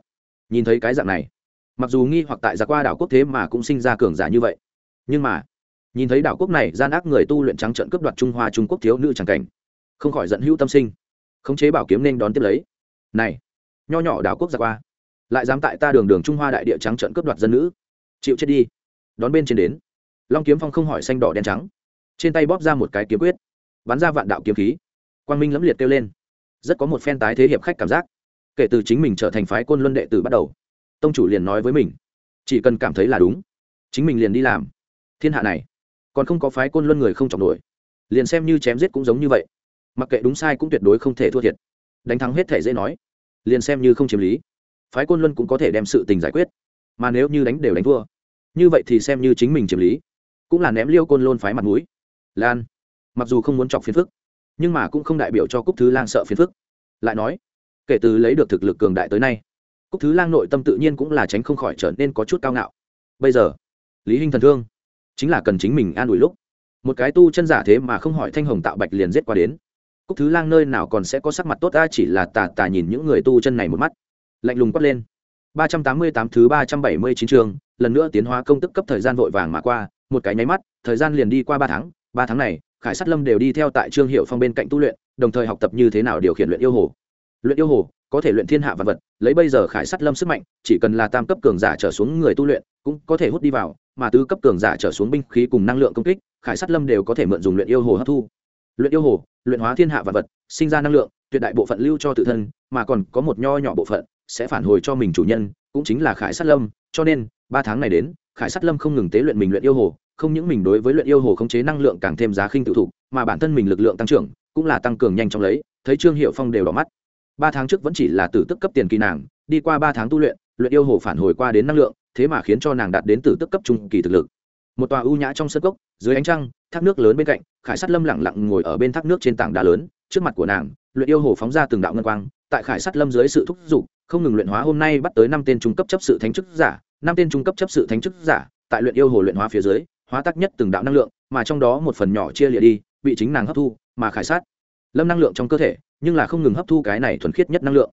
nhìn thấy cái dạng này, mặc dù nghi hoặc tại giặc qua đảo quốc thế mà cũng sinh ra cường giả như vậy, nhưng mà, nhìn thấy đảo quốc này gian ác người tu luyện trắng trận cướp đoạt trung hoa trung quốc thiếu nữ tràng cảnh, không khỏi giận hữu tâm sinh, khống chế bảo kiếm nên đón tiếp lấy, này, nho nhỏ đảo quốc giặc qua, lại dám tại ta đường đường trung hoa đại địa trắng trận cướp đoạt dân nữ, chịu chết đi. Đón bên trên đến, long kiếm phong không hỏi xanh đỏ đen trắng trên tay bóp ra một cái kiếm quyết, bắn ra vạn đạo kiếm khí. Quang minh lẫm liệt kêu lên. Rất có một phen tái thế hiệp khách cảm giác. Kể từ chính mình trở thành phái côn luân đệ tử bắt đầu, tông chủ liền nói với mình, chỉ cần cảm thấy là đúng, chính mình liền đi làm. Thiên hạ này, còn không có phái côn luân người không chọc nổi. Liền xem như chém giết cũng giống như vậy. Mặc kệ đúng sai cũng tuyệt đối không thể thua thiệt. Đánh thắng hết thể dễ nói, liền xem như không chiếm lý. Phái côn luân cũng có thể đem sự tình giải quyết. Mà nếu như đánh đều đánh thua, như vậy thì xem như chính mình chiếm lý, cũng là ném liêu côn lôn phái mặt mũi lan. Mặc dù không muốn chọc phiền phức, nhưng mà cũng không đại biểu cho cúc thứ lang sợ phiền phức. Lại nói, kể từ lấy được thực lực cường đại tới nay, cúc thứ lang nội tâm tự nhiên cũng là tránh không khỏi trở nên có chút cao ngạo. Bây giờ, lý hinh thần thương chính là cần chính mình an ủi lúc. Một cái tu chân giả thế mà không hỏi thanh hồng tạo bạch liền giết qua đến. Cúc thứ lang nơi nào còn sẽ có sắc mặt tốt ta chỉ là tà tà nhìn những người tu chân này một mắt. Lạnh lùng quát lên. Ba trăm tám mươi tám thứ ba trăm bảy mươi chín trường lần nữa tiến hóa công tức cấp thời gian vội vàng mà qua, một cái nháy mắt, thời gian liền đi qua ba tháng ba tháng này, khải sát lâm đều đi theo tại trương hiệu phong bên cạnh tu luyện, đồng thời học tập như thế nào điều khiển luyện yêu hồ. Luyện yêu hồ, có thể luyện thiên hạ vật vật, lấy bây giờ khải sát lâm sức mạnh, chỉ cần là tam cấp cường giả trở xuống người tu luyện, cũng có thể hút đi vào, mà tứ cấp cường giả trở xuống binh khí cùng năng lượng công kích, khải sát lâm đều có thể mượn dùng luyện yêu hồ hấp thu. Luyện yêu hồ, luyện hóa thiên hạ vật vật, sinh ra năng lượng, tuyệt đại bộ phận lưu cho tự thân, mà còn có một nho nhỏ bộ phận, sẽ phản hồi cho mình chủ nhân, cũng chính là khải sát lâm. Cho nên, ba tháng này đến, khải sát lâm không ngừng tế luyện mình luyện yêu hồ không những mình đối với luyện yêu hồ khống chế năng lượng càng thêm giá khinh tự thủ, mà bản thân mình lực lượng tăng trưởng cũng là tăng cường nhanh chóng lấy thấy trương hiệu phong đều đỏ mắt. Ba tháng trước vẫn chỉ là tử tức cấp tiền kỳ nàng đi qua ba tháng tu luyện luyện yêu hồ phản hồi qua đến năng lượng thế mà khiến cho nàng đạt đến tử tức cấp trung kỳ thực lực. Một tòa ưu nhã trong sân cốc dưới ánh trăng thác nước lớn bên cạnh khải sắt lâm lặng lặng ngồi ở bên thác nước trên tảng đá lớn trước mặt của nàng luyện yêu hồ phóng ra từng đạo ngân quang tại khải sắt lâm dưới sự thúc giục không ngừng luyện hóa hôm nay bắt tới năm tên trung cấp chấp sự thánh chức giả năm tên trung cấp chấp sự thánh chức giả tại luyện yêu hồ luyện hóa phía dưới hóa tác nhất từng đạo năng lượng, mà trong đó một phần nhỏ chia lịa đi, bị chính nàng hấp thu, mà khải sát. Lâm năng lượng trong cơ thể, nhưng là không ngừng hấp thu cái này thuần khiết nhất năng lượng.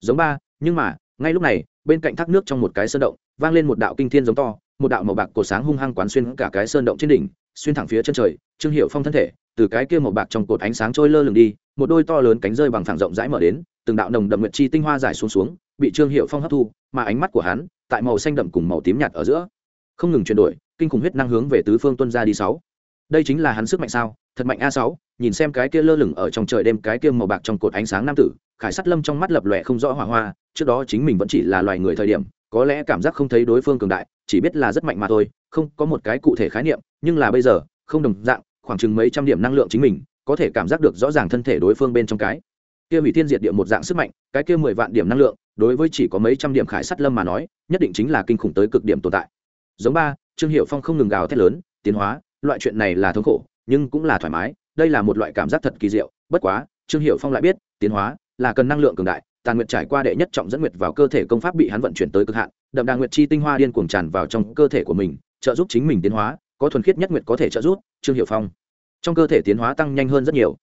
Giống ba, nhưng mà, ngay lúc này, bên cạnh thác nước trong một cái sơn động, vang lên một đạo kinh thiên giống to, một đạo màu bạc cổ sáng hung hăng quán xuyên cả cái sơn động trên đỉnh, xuyên thẳng phía chân trời, trương hiệu phong thân thể, từ cái kia màu bạc trong cột ánh sáng trôi lơ lửng đi, một đôi to lớn cánh rơi bằng phẳng rộng rãi mở đến, từng đạo nồng đậm nguyệt chi tinh hoa giải xuống xuống, bị trương hiệu phong hấp thu, mà ánh mắt của hắn, tại màu xanh đậm cùng màu tím nhạt ở giữa không ngừng chuyển đổi, kinh khủng huyết năng hướng về tứ phương tuân ra đi sáu. Đây chính là hắn sức mạnh sao? Thật mạnh a sáu, nhìn xem cái kia lơ lửng ở trong trời đêm cái kia màu bạc trong cột ánh sáng nam tử, khải sắt lâm trong mắt lập lòe không rõ hỏa hoa, trước đó chính mình vẫn chỉ là loài người thời điểm, có lẽ cảm giác không thấy đối phương cường đại, chỉ biết là rất mạnh mà thôi, không có một cái cụ thể khái niệm, nhưng là bây giờ, không đồng dạng, khoảng chừng mấy trăm điểm năng lượng chính mình, có thể cảm giác được rõ ràng thân thể đối phương bên trong cái. Kia hủy thiên diệt địa một dạng sức mạnh, cái kia mười vạn điểm năng lượng, đối với chỉ có mấy trăm điểm khải sắt lâm mà nói, nhất định chính là kinh khủng tới cực điểm tồn tại giống ba, trương hiệu phong không ngừng gào thét lớn, tiến hóa, loại chuyện này là thống khổ, nhưng cũng là thoải mái, đây là một loại cảm giác thật kỳ diệu, bất quá, trương hiệu phong lại biết, tiến hóa là cần năng lượng cường đại, tàn nguyệt trải qua đệ nhất trọng dẫn nguyệt vào cơ thể công pháp bị hắn vận chuyển tới cực hạn, đậm đà nguyệt chi tinh hoa điên cuồng tràn vào trong cơ thể của mình, trợ giúp chính mình tiến hóa, có thuần khiết nhất nguyệt có thể trợ giúp, trương hiệu phong. Trong cơ thể tiến hóa tăng nhanh hơn rất nhiều.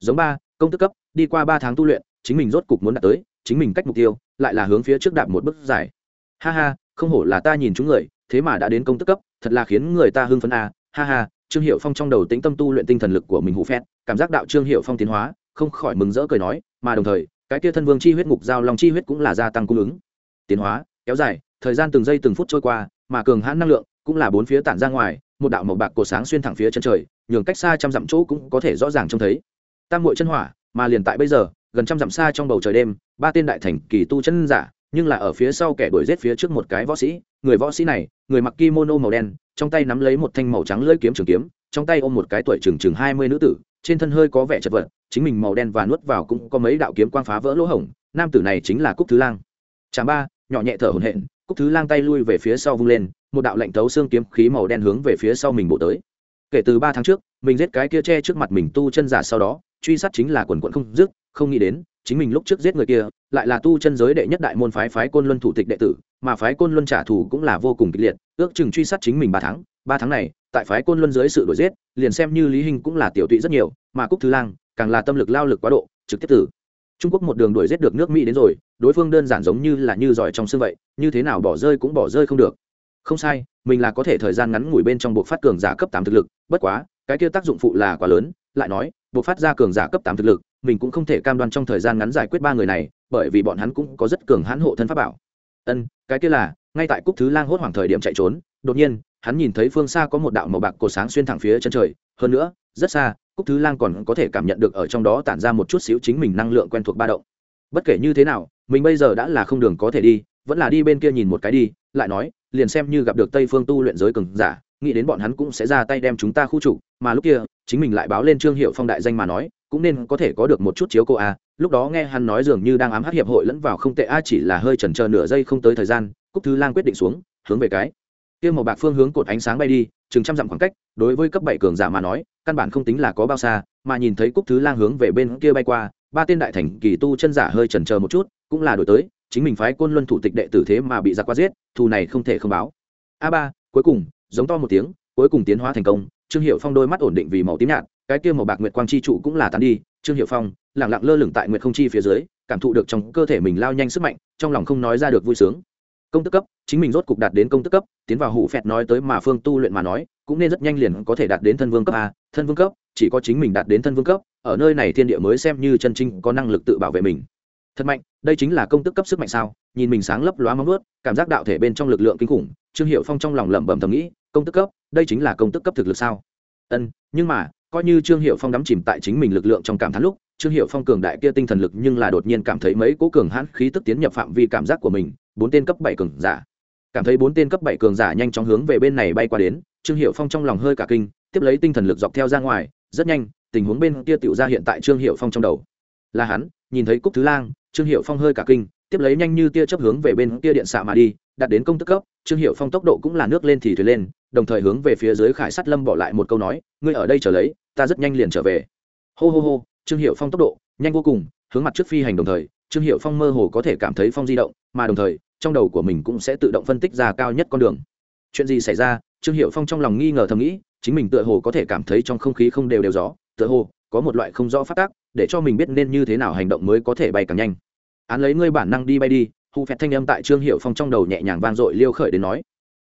Giống ba, công tức cấp, đi qua ba tháng tu luyện, chính mình rốt cục muốn đạt tới, chính mình cách mục tiêu, lại là hướng phía trước đạp một bước dài. Ha ha, không hổ là ta nhìn chúng người thế mà đã đến công tức cấp thật là khiến người ta hưng phấn à, ha ha trương hiệu phong trong đầu tĩnh tâm tu luyện tinh thần lực của mình hụ phét cảm giác đạo trương hiệu phong tiến hóa không khỏi mừng rỡ cười nói mà đồng thời cái kia thân vương chi huyết ngục giao long chi huyết cũng là gia tăng cung ứng. Tiến hóa kéo dài thời gian từng giây từng phút trôi qua mà cường hãn năng lượng cũng là bốn phía tản ra ngoài một đạo màu bạc cổ sáng xuyên thẳng phía chân trời nhường cách xa trăm dặm chỗ cũng có thể rõ ràng trông thấy. Tam muội chân hỏa mà liền tại bây giờ gần trăm dặm xa trong bầu trời đêm ba tên đại thành kỳ tu chân giả nhưng là ở phía sau kẻ đuổi giết phía trước một cái võ sĩ, người võ sĩ này, người mặc kimono màu đen, trong tay nắm lấy một thanh màu trắng lưỡi kiếm trường kiếm, trong tay ôm một cái tuổi chừng chừng hai mươi nữ tử, trên thân hơi có vẻ chật vật, chính mình màu đen và nuốt vào cũng có mấy đạo kiếm quang phá vỡ lỗ hổng, nam tử này chính là cúc thứ lang. Chàng ba, nhỏ nhẹ thở hổn hển, cúc thứ lang tay lui về phía sau vung lên, một đạo lệnh thấu xương kiếm khí màu đen hướng về phía sau mình bộ tới. Kể từ ba tháng trước, mình giết cái kia che trước mặt mình tu chân giả sau đó, truy sát chính là quần quận không dứt, không nghĩ đến chính mình lúc trước giết người kia, lại là tu chân giới đệ nhất đại môn phái phái côn luân thủ tịch đệ tử, mà phái côn luân trả thù cũng là vô cùng kịch liệt, ước chừng truy sát chính mình ba tháng. Ba tháng này, tại phái côn luân dưới sự đổi giết, liền xem như lý hình cũng là tiểu tụy rất nhiều, mà cúc thứ lang càng là tâm lực lao lực quá độ, trực tiếp tử. Trung quốc một đường đuổi giết được nước mỹ đến rồi, đối phương đơn giản giống như là như giỏi trong xương vậy, như thế nào bỏ rơi cũng bỏ rơi không được. Không sai, mình là có thể thời gian ngắn ngủi bên trong buộc phát cường giả cấp tám thực lực, bất quá, cái kia tác dụng phụ là quá lớn, lại nói, buộc phát ra cường giả cấp tám thực lực mình cũng không thể cam đoan trong thời gian ngắn giải quyết ba người này, bởi vì bọn hắn cũng có rất cường hãn hộ thân pháp bảo. Ân, cái kia là, ngay tại cúc thứ lang hốt hoảng thời điểm chạy trốn, đột nhiên, hắn nhìn thấy phương xa có một đạo màu bạc cổ sáng xuyên thẳng phía chân trời, hơn nữa, rất xa, cúc thứ lang còn có thể cảm nhận được ở trong đó tản ra một chút xíu chính mình năng lượng quen thuộc ba động. Bất kể như thế nào, mình bây giờ đã là không đường có thể đi, vẫn là đi bên kia nhìn một cái đi, lại nói, liền xem như gặp được tây phương tu luyện giới cường giả, nghĩ đến bọn hắn cũng sẽ ra tay đem chúng ta khu trục, mà lúc kia, chính mình lại báo lên trương hiệu phong đại danh mà nói cũng nên có thể có được một chút chiếu cô a. Lúc đó nghe hắn nói dường như đang ám hát hiệp hội lẫn vào không tệ a, chỉ là hơi chần chờ nửa giây không tới thời gian, cúc thứ lang quyết định xuống, hướng về cái kia màu bạc phương hướng cột ánh sáng bay đi, chừng trăm dặm khoảng cách, đối với cấp bảy cường giả mà nói, căn bản không tính là có bao xa, mà nhìn thấy cúc thứ lang hướng về bên kia bay qua, ba tên đại thành kỳ tu chân giả hơi chần chờ một chút, cũng là đổi tới, chính mình phái quân luân thủ tịch đệ tử thế mà bị giặc qua giết, thù này không thể không báo. A ba, cuối cùng, giống to một tiếng, cuối cùng tiến hóa thành công, trương hiệu phong đôi mắt ổn định vì màu tím nhạt cái kia màu bạc nguyệt quang chi trụ cũng là tán đi, trương hiệu phong lẳng lặng lơ lửng tại nguyệt không chi phía dưới, cảm thụ được trong cơ thể mình lao nhanh sức mạnh, trong lòng không nói ra được vui sướng. Công tức cấp, chính mình rốt cục đạt đến công tức cấp, tiến vào hủ phẹt nói tới mà phương tu luyện mà nói, cũng nên rất nhanh liền có thể đạt đến thân vương cấp a, thân vương cấp, chỉ có chính mình đạt đến thân vương cấp, ở nơi này thiên địa mới xem như chân trinh có năng lực tự bảo vệ mình. Thật mạnh, đây chính là công tức cấp sức mạnh sao? Nhìn mình sáng lấp lóa móng ướt cảm giác đạo thể bên trong lực lượng kinh khủng, trương hiệu phong trong lòng lẩm bẩm thầm nghĩ, công tức cấp, đây chính là công tức cấp thực lực sao? Ân, nhưng mà coi như trương hiệu phong đắm chìm tại chính mình lực lượng trong cảm thán lúc, trương hiệu phong cường đại kia tinh thần lực nhưng là đột nhiên cảm thấy mấy cố cường hãn khí tức tiến nhập phạm vi cảm giác của mình, bốn tên cấp bảy cường giả. Cảm thấy bốn tên cấp bảy cường giả nhanh chóng hướng về bên này bay qua đến, trương hiệu phong trong lòng hơi cả kinh, tiếp lấy tinh thần lực dọc theo ra ngoài, rất nhanh, tình huống bên kia tựu ra hiện tại trương hiệu phong trong đầu. Là hắn, nhìn thấy cúc thứ lang, trương hiệu phong hơi cả kinh, tiếp lấy nhanh như tia chấp hướng về bên kia điện xạ mà đi đạt đến công tức cấp, trương hiệu phong tốc độ cũng là nước lên thì thuyền lên đồng thời hướng về phía dưới khải sắt lâm bỏ lại một câu nói, ngươi ở đây trở lấy, ta rất nhanh liền trở về. Hô hô hô, trương hiệu phong tốc độ nhanh vô cùng, hướng mặt trước phi hành đồng thời, trương hiệu phong mơ hồ có thể cảm thấy phong di động, mà đồng thời, trong đầu của mình cũng sẽ tự động phân tích ra cao nhất con đường. Chuyện gì xảy ra? Trương hiệu phong trong lòng nghi ngờ thầm nghĩ, chính mình tựa hồ có thể cảm thấy trong không khí không đều đều gió tựa hồ có một loại không rõ phát tác, để cho mình biết nên như thế nào hành động mới có thể bay càng nhanh. Án lấy ngươi bản năng đi bay đi, hù phẹt thanh âm tại trương hiệu phong trong đầu nhẹ nhàng vang dội liêu khởi đến nói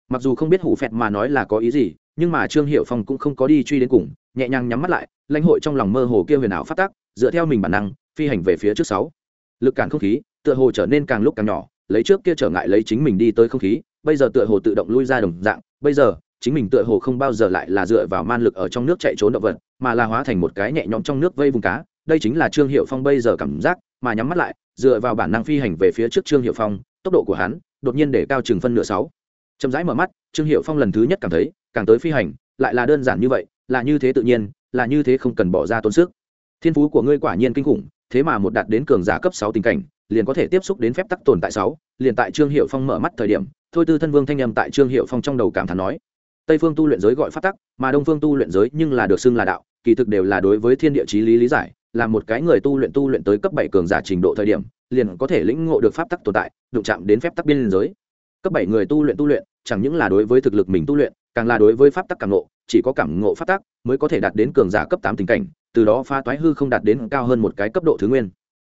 mặc dù không biết hủ phẹt mà nói là có ý gì, nhưng mà trương hiệu phong cũng không có đi truy đến cùng, nhẹ nhàng nhắm mắt lại, lãnh hội trong lòng mơ hồ kia huyền ảo phát tác, dựa theo mình bản năng, phi hành về phía trước sáu. Lực cản không khí, tựa hồ trở nên càng lúc càng nhỏ, lấy trước kia trở ngại lấy chính mình đi tới không khí, bây giờ tựa hồ tự động lui ra đồng dạng, bây giờ, chính mình tựa hồ không bao giờ lại là dựa vào man lực ở trong nước chạy trốn động vật, mà là hóa thành một cái nhẹ nhõm trong nước vây vùng cá. Đây chính là trương hiệu phong bây giờ cảm giác, mà nhắm mắt lại, dựa vào bản năng phi hành về phía trước trương hiệu phong, tốc độ của hắn, đột nhiên để cao chừng phân nửa sáu chậm rãi mở mắt, trương hiệu phong lần thứ nhất cảm thấy, càng tới phi hành, lại là đơn giản như vậy, là như thế tự nhiên, là như thế không cần bỏ ra tốn sức. Thiên phú của ngươi quả nhiên kinh khủng, thế mà một đạt đến cường giả cấp sáu tình cảnh, liền có thể tiếp xúc đến phép tắc tồn tại sáu, liền tại trương hiệu phong mở mắt thời điểm, thôi tư thân vương thanh âm tại trương hiệu phong trong đầu cảm thán nói, tây phương tu luyện giới gọi phát tắc, mà đông phương tu luyện giới nhưng là được xưng là đạo, kỳ thực đều là đối với thiên địa chí lý lý giải, là một cái người tu luyện tu luyện tới cấp bảy cường giả trình độ thời điểm, liền có thể lĩnh ngộ được pháp tắc tồn tại, đụng chạm đến phép tắc biên giới cấp bảy người tu luyện tu luyện, chẳng những là đối với thực lực mình tu luyện, càng là đối với pháp tắc càng ngộ, chỉ có cảm ngộ pháp tắc mới có thể đạt đến cường giả cấp tám tình cảnh, từ đó pha toái hư không đạt đến cao hơn một cái cấp độ thứ nguyên.